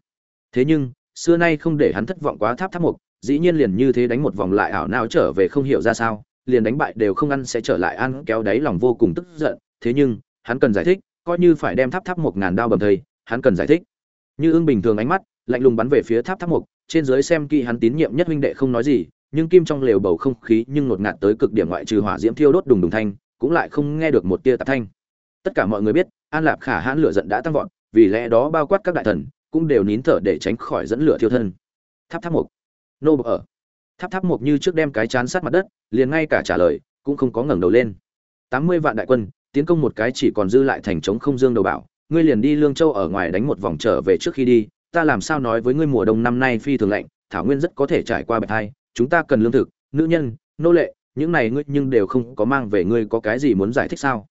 Thế nhưng, xưa nay không để hắn thất vọng quá tháp tháp một, dĩ nhiên liền như thế đánh một vòng lại ảo não trở về không hiểu ra sao, liền đánh bại đều không ăn sẽ trở lại ăn, kéo đáy lòng vô cùng tức giận, thế nhưng, hắn cần giải thích, coi như phải đem tháp tháp một ngàn đao bầm thây hắn cần giải thích. Như ưng bình thường ánh mắt, lạnh lùng bắn về phía tháp tháp mục, trên dưới xem kỹ hắn tín nhiệm nhất huynh đệ không nói gì, nhưng kim trong lều bầu không khí nhưng ngột ngạt tới cực điểm ngoại trừ hỏa diễm thiêu đốt đùng đùng thanh, cũng lại không nghe được một tia tạp thanh. Tất cả mọi người biết, an lạp khả hãn lửa giận đã tăng vọt, vì lẽ đó bao quát các đại thần, cũng đều nín thở để tránh khỏi dẫn lửa thiêu thân. Tháp tháp mục. Nô bộc ở. Tháp tháp mục như trước đem cái chán sát mặt đất, liền ngay cả trả lời, cũng không có ngẩng đầu lên. Tám mươi vạn đại quân, tiến công một cái chỉ còn dư lại thành trống không dương đầu bảo ngươi liền đi lương châu ở ngoài đánh một vòng trở về trước khi đi, ta làm sao nói với ngươi mùa đông năm nay phi thường lạnh, thảo nguyên rất có thể trải qua bạch thai chúng ta cần lương thực, nữ nhân, nô lệ, những này ngươi nhưng đều không có mang về ngươi có cái gì muốn giải thích sao?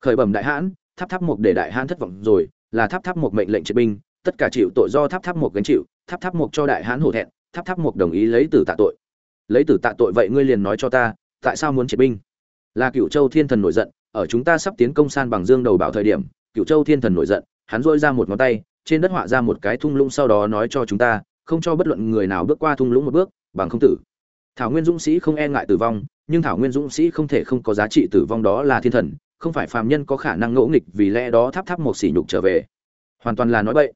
Khởi bẩm đại hãn, tháp tháp một để đại hãn thất vọng rồi, là tháp tháp một mệnh lệnh triệt binh, tất cả chịu tội do tháp tháp một gánh chịu, tháp tháp một cho đại hãn hổ thẹn, tháp tháp một đồng ý lấy tử tạ tội. Lấy tử tạ tội vậy ngươi liền nói cho ta, tại sao muốn triệt binh? Là cựu châu thiên thần nổi giận, ở chúng ta sắp tiến công san bằng dương đầu bảo thời điểm cựu châu thiên thần nổi giận, hắn dôi ra một ngón tay, trên đất họa ra một cái thung lũng sau đó nói cho chúng ta, không cho bất luận người nào bước qua thung lũng một bước, bằng không tử. Thảo nguyên dũng sĩ không e ngại tử vong, nhưng thảo nguyên dũng sĩ không thể không có giá trị tử vong đó là thiên thần, không phải phàm nhân có khả năng ngẫu nghịch vì lẽ đó tháp tháp một sỉ nhục trở về. Hoàn toàn là nói bậy.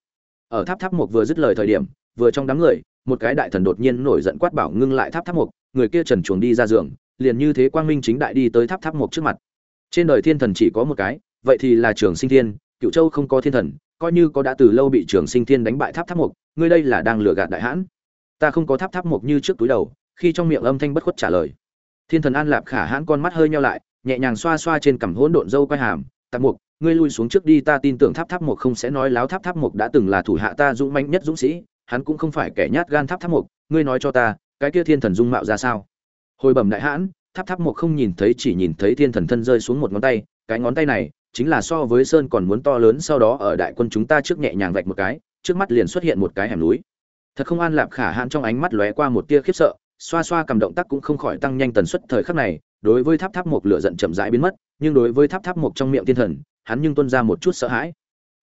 Ở tháp tháp một vừa dứt lời thời điểm, vừa trong đám người, một cái đại thần đột nhiên nổi giận quát bảo ngưng lại tháp tháp một người kia trần chuồng đi ra giường, liền như thế quang minh chính đại đi tới tháp tháp một trước mặt. Trên đời thiên thần chỉ có một cái vậy thì là trường sinh thiên, cựu châu không có thiên thần, coi như có đã từ lâu bị trường sinh thiên đánh bại tháp tháp mục ngươi đây là đang lừa gạt đại hãn. Ta không có tháp tháp mục như trước túi đầu, khi trong miệng âm thanh bất khuất trả lời. Thiên thần an lạp khả hãn con mắt hơi nhau lại, nhẹ nhàng xoa xoa trên cằm hỗn độn dâu quai hàm tạp mục ngươi lui xuống trước đi, ta tin tưởng tháp tháp mục không sẽ nói láo tháp tháp mục đã từng là thủ hạ ta dũng mãnh nhất dũng sĩ, hắn cũng không phải kẻ nhát gan tháp tháp mục ngươi nói cho ta, cái kia thiên thần dung mạo ra sao? Hồi bẩm đại hãn, tháp tháp một không nhìn thấy, chỉ nhìn thấy thiên thần thân rơi xuống một ngón tay, cái ngón tay này chính là so với sơn còn muốn to lớn sau đó ở đại quân chúng ta trước nhẹ nhàng vạch một cái, trước mắt liền xuất hiện một cái hẻm núi. Thật không an lạp khả hãn trong ánh mắt lóe qua một tia khiếp sợ, xoa xoa cầm động tác cũng không khỏi tăng nhanh tần suất thời khắc này, đối với tháp tháp một lửa giận chậm rãi biến mất, nhưng đối với tháp tháp một trong miệng thiên thần, hắn nhưng tuân ra một chút sợ hãi.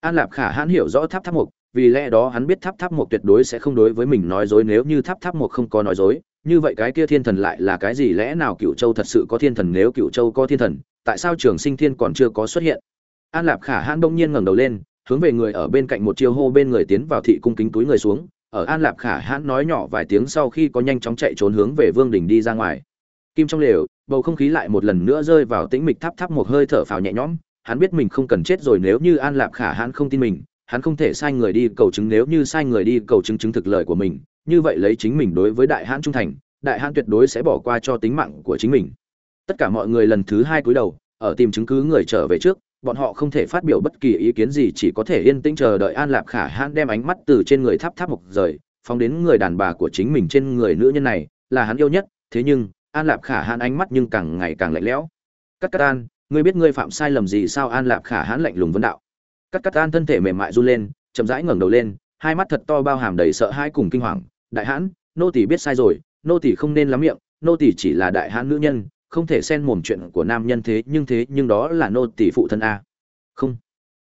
An lạp khả hãn hiểu rõ tháp tháp một vì lẽ đó hắn biết tháp tháp một tuyệt đối sẽ không đối với mình nói dối nếu như tháp tháp một không có nói dối, như vậy cái kia thiên thần lại là cái gì lẽ nào cựu châu thật sự có thiên thần, nếu cựu châu có thiên thần tại sao trường sinh thiên còn chưa có xuất hiện? An lạp khả hãn đông nhiên ngẩng đầu lên, hướng về người ở bên cạnh một chiêu hô bên người tiến vào thị cung kính túi người xuống. Ở an lạp khả hãn nói nhỏ vài tiếng sau khi có nhanh chóng chạy trốn hướng về vương đình đi ra ngoài. Kim trong lều, bầu không khí lại một lần nữa rơi vào tĩnh mịch thắp thắp một hơi thở phào nhẹ nhõm. Hắn biết mình không cần chết rồi nếu như an lạp khả hãn không tin mình, hắn không thể sai người đi cầu chứng nếu như sai người đi cầu chứng chứng thực lời của mình. Như vậy lấy chính mình đối với đại hãn trung thành, đại hãn tuyệt đối sẽ bỏ qua cho tính mạng của chính mình tất cả mọi người lần thứ hai cúi đầu, ở tìm chứng cứ người trở về trước, bọn họ không thể phát biểu bất kỳ ý kiến gì, chỉ có thể yên tĩnh chờ đợi an lạp khả hãn đem ánh mắt từ trên người tháp tháp mộc rời, phóng đến người đàn bà của chính mình trên người nữ nhân này, là hắn yêu nhất, thế nhưng, an lạp khả hãn ánh mắt nhưng càng ngày càng lạnh lẽo. Cắt cắt an, ngươi biết ngươi phạm sai lầm gì sao? An lạp khả hãn lạnh lùng vấn đạo. Cắt cắt an thân thể mềm mại run lên, chậm rãi ngẩng đầu lên, hai mắt thật to bao hàm đầy sợ hãi cùng kinh hoàng. Đại hãn, nô tỷ biết sai rồi, nô tỷ không nên lắm miệng, nô tỷ chỉ là đại hãn nữ nhân không thể xen mồm chuyện của nam nhân thế, nhưng thế, nhưng đó là nô tỷ phụ thân a. Không.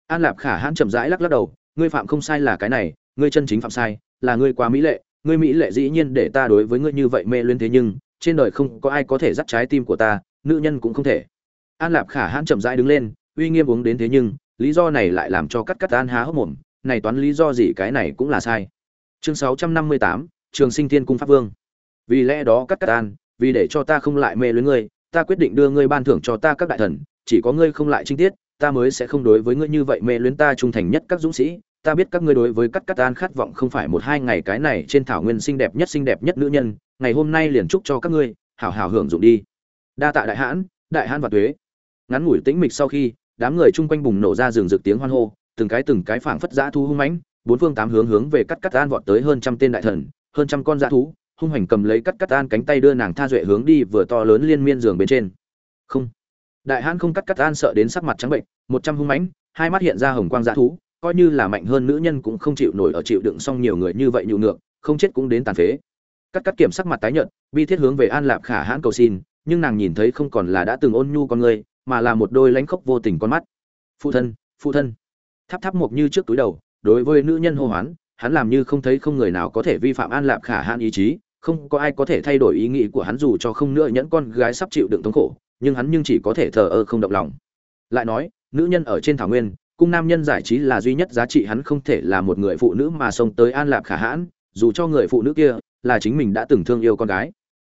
An lạp khả hãn chậm rãi lắc lắc đầu, ngươi phạm không sai là cái này, ngươi chân chính phạm sai, là ngươi quá mỹ lệ, ngươi mỹ lệ dĩ nhiên để ta đối với ngươi như vậy mê luyến thế, nhưng trên đời không có ai có thể dắt trái tim của ta, nữ nhân cũng không thể. An lạp khả hãn chậm rãi đứng lên, uy nghiêm uống đến thế, nhưng lý do này lại làm cho cắt cắt an há hốc mồm, này toán lý do gì, cái này cũng là sai. Chương sáu trăm năm mươi tám, trường sinh thiên cung pháp vương. Vì lẽ đó cắt cắt an, vì để cho ta không lại mê luyến ngươi ta quyết định đưa ngươi ban thưởng cho ta các đại thần, chỉ có ngươi không lại trinh tiết, ta mới sẽ không đối với ngươi như vậy mê luyến ta trung thành nhất các dũng sĩ. Ta biết các ngươi đối với cắt cắt an khát vọng không phải một hai ngày cái này trên thảo nguyên xinh đẹp nhất xinh đẹp nhất nữ nhân, ngày hôm nay liền chúc cho các ngươi, hảo hảo hưởng dụng đi. Đa tạ đại hãn đại hãn và tuế. Ngắn ngủi tĩnh mịch sau khi, đám người chung quanh bùng nổ ra rừng rực tiếng hoan hô, từng cái từng cái phảng phất dã thu hung mãnh, bốn phương tám hướng hướng về cắt cắt an vọt tới hơn trăm tên đại thần, hơn trăm con dã thú hung hành cầm lấy cắt cắt an cánh tay đưa nàng tha duệ hướng đi vừa to lớn liên miên giường bên trên. Không. Đại hãn không cắt cắt an sợ đến sắc mặt trắng bệnh, một trăm hung mãnh, hai mắt hiện ra hồng quang dã thú, coi như là mạnh hơn nữ nhân cũng không chịu nổi ở chịu đựng xong nhiều người như vậy nhụ ngược, không chết cũng đến tàn phế. Cắt cắt kiểm sắc mặt tái nhợt, bi thiết hướng về an lạp khả hãn cầu xin, nhưng nàng nhìn thấy không còn là đã từng ôn nhu con người, mà là một đôi lãnh khốc vô tình con mắt. Phụ thân phụ thân. Tháp tháp mộc như trước túi đầu, đối với nữ nhân hô hoán hắn làm như không thấy không người nào có thể vi phạm an lạp khả hãn ý chí, không có ai có thể thay đổi ý nghĩ của hắn dù cho không nữa nhẫn con gái sắp chịu đựng thống khổ, nhưng hắn nhưng chỉ có thể thờ ơ không động lòng. Lại nói, nữ nhân ở trên thảo nguyên, cung nam nhân giải trí là duy nhất giá trị hắn không thể là một người phụ nữ mà xông tới an lạp khả hãn dù cho người phụ nữ kia là chính mình đã từng thương yêu con gái.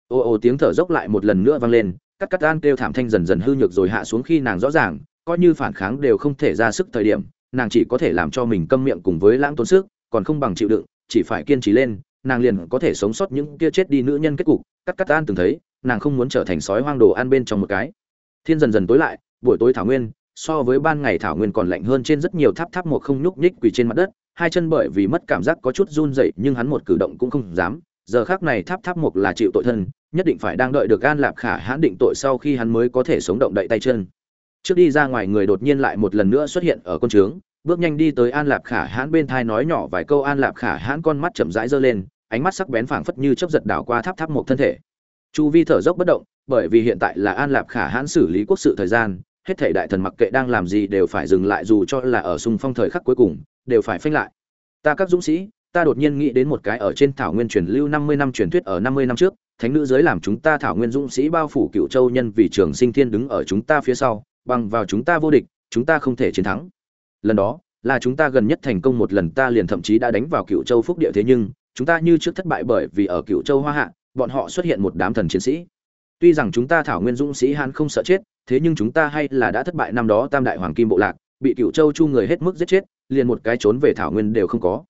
Ô ô tiếng thở dốc lại một lần nữa vang lên, cắt cắt an kêu thảm thanh dần dần hư nhược rồi hạ xuống khi nàng rõ ràng, coi như phản kháng đều không thể ra sức thời điểm, nàng chỉ có thể làm cho mình câm miệng cùng với lãng tốn sức còn không bằng chịu đựng, chỉ phải kiên trì lên, nàng liền có thể sống sót những kia chết đi nữ nhân kết cục. Cắt cắt an từng thấy, nàng không muốn trở thành sói hoang đồ ăn bên trong một cái. Thiên dần dần tối lại, buổi tối thảo nguyên, so với ban ngày thảo nguyên còn lạnh hơn trên rất nhiều tháp tháp một không nhúc nhích quỳ trên mặt đất, hai chân bởi vì mất cảm giác có chút run rẩy nhưng hắn một cử động cũng không dám. Giờ khác này tháp tháp một là chịu tội thân, nhất định phải đang đợi được an lạp khả hãn định tội sau khi hắn mới có thể sống động đậy tay chân. Trước đi ra ngoài người đột nhiên lại một lần nữa xuất hiện ở con trướng bước nhanh đi tới an lạp khả hãn bên thai nói nhỏ vài câu, an lạp khả hãn con mắt chậm rãi giơ lên, ánh mắt sắc bén phảng phất như chớp giật đảo qua tháp tháp một thân thể. Chu vi thở dốc bất động, bởi vì hiện tại là an lạp khả hãn xử lý quốc sự thời gian, hết thể đại thần mặc kệ đang làm gì đều phải dừng lại dù cho là ở sung phong thời khắc cuối cùng, đều phải phanh lại. Ta các dũng sĩ, ta đột nhiên nghĩ đến một cái ở trên thảo nguyên truyền lưu năm mươi năm truyền thuyết ở năm mươi năm trước, thánh nữ giới làm chúng ta thảo nguyên dũng sĩ bao phủ cựu châu nhân vì trường sinh thiên đứng ở chúng ta phía sau, bằng vào chúng ta vô địch, chúng ta không thể chiến thắng lần đó, là chúng ta gần nhất thành công một lần, ta liền thậm chí đã đánh vào cựu châu phúc địa thế nhưng, chúng ta như trước thất bại bởi vì ở cựu châu hoa hạ, bọn họ xuất hiện một đám thần chiến sĩ. Tuy rằng chúng ta thảo nguyên dũng sĩ hán không sợ chết, thế nhưng chúng ta hay là đã thất bại năm đó tam đại hoàng kim bộ lạc, bị cựu châu chu người hết mức giết chết, liền một cái trốn về thảo nguyên đều không có.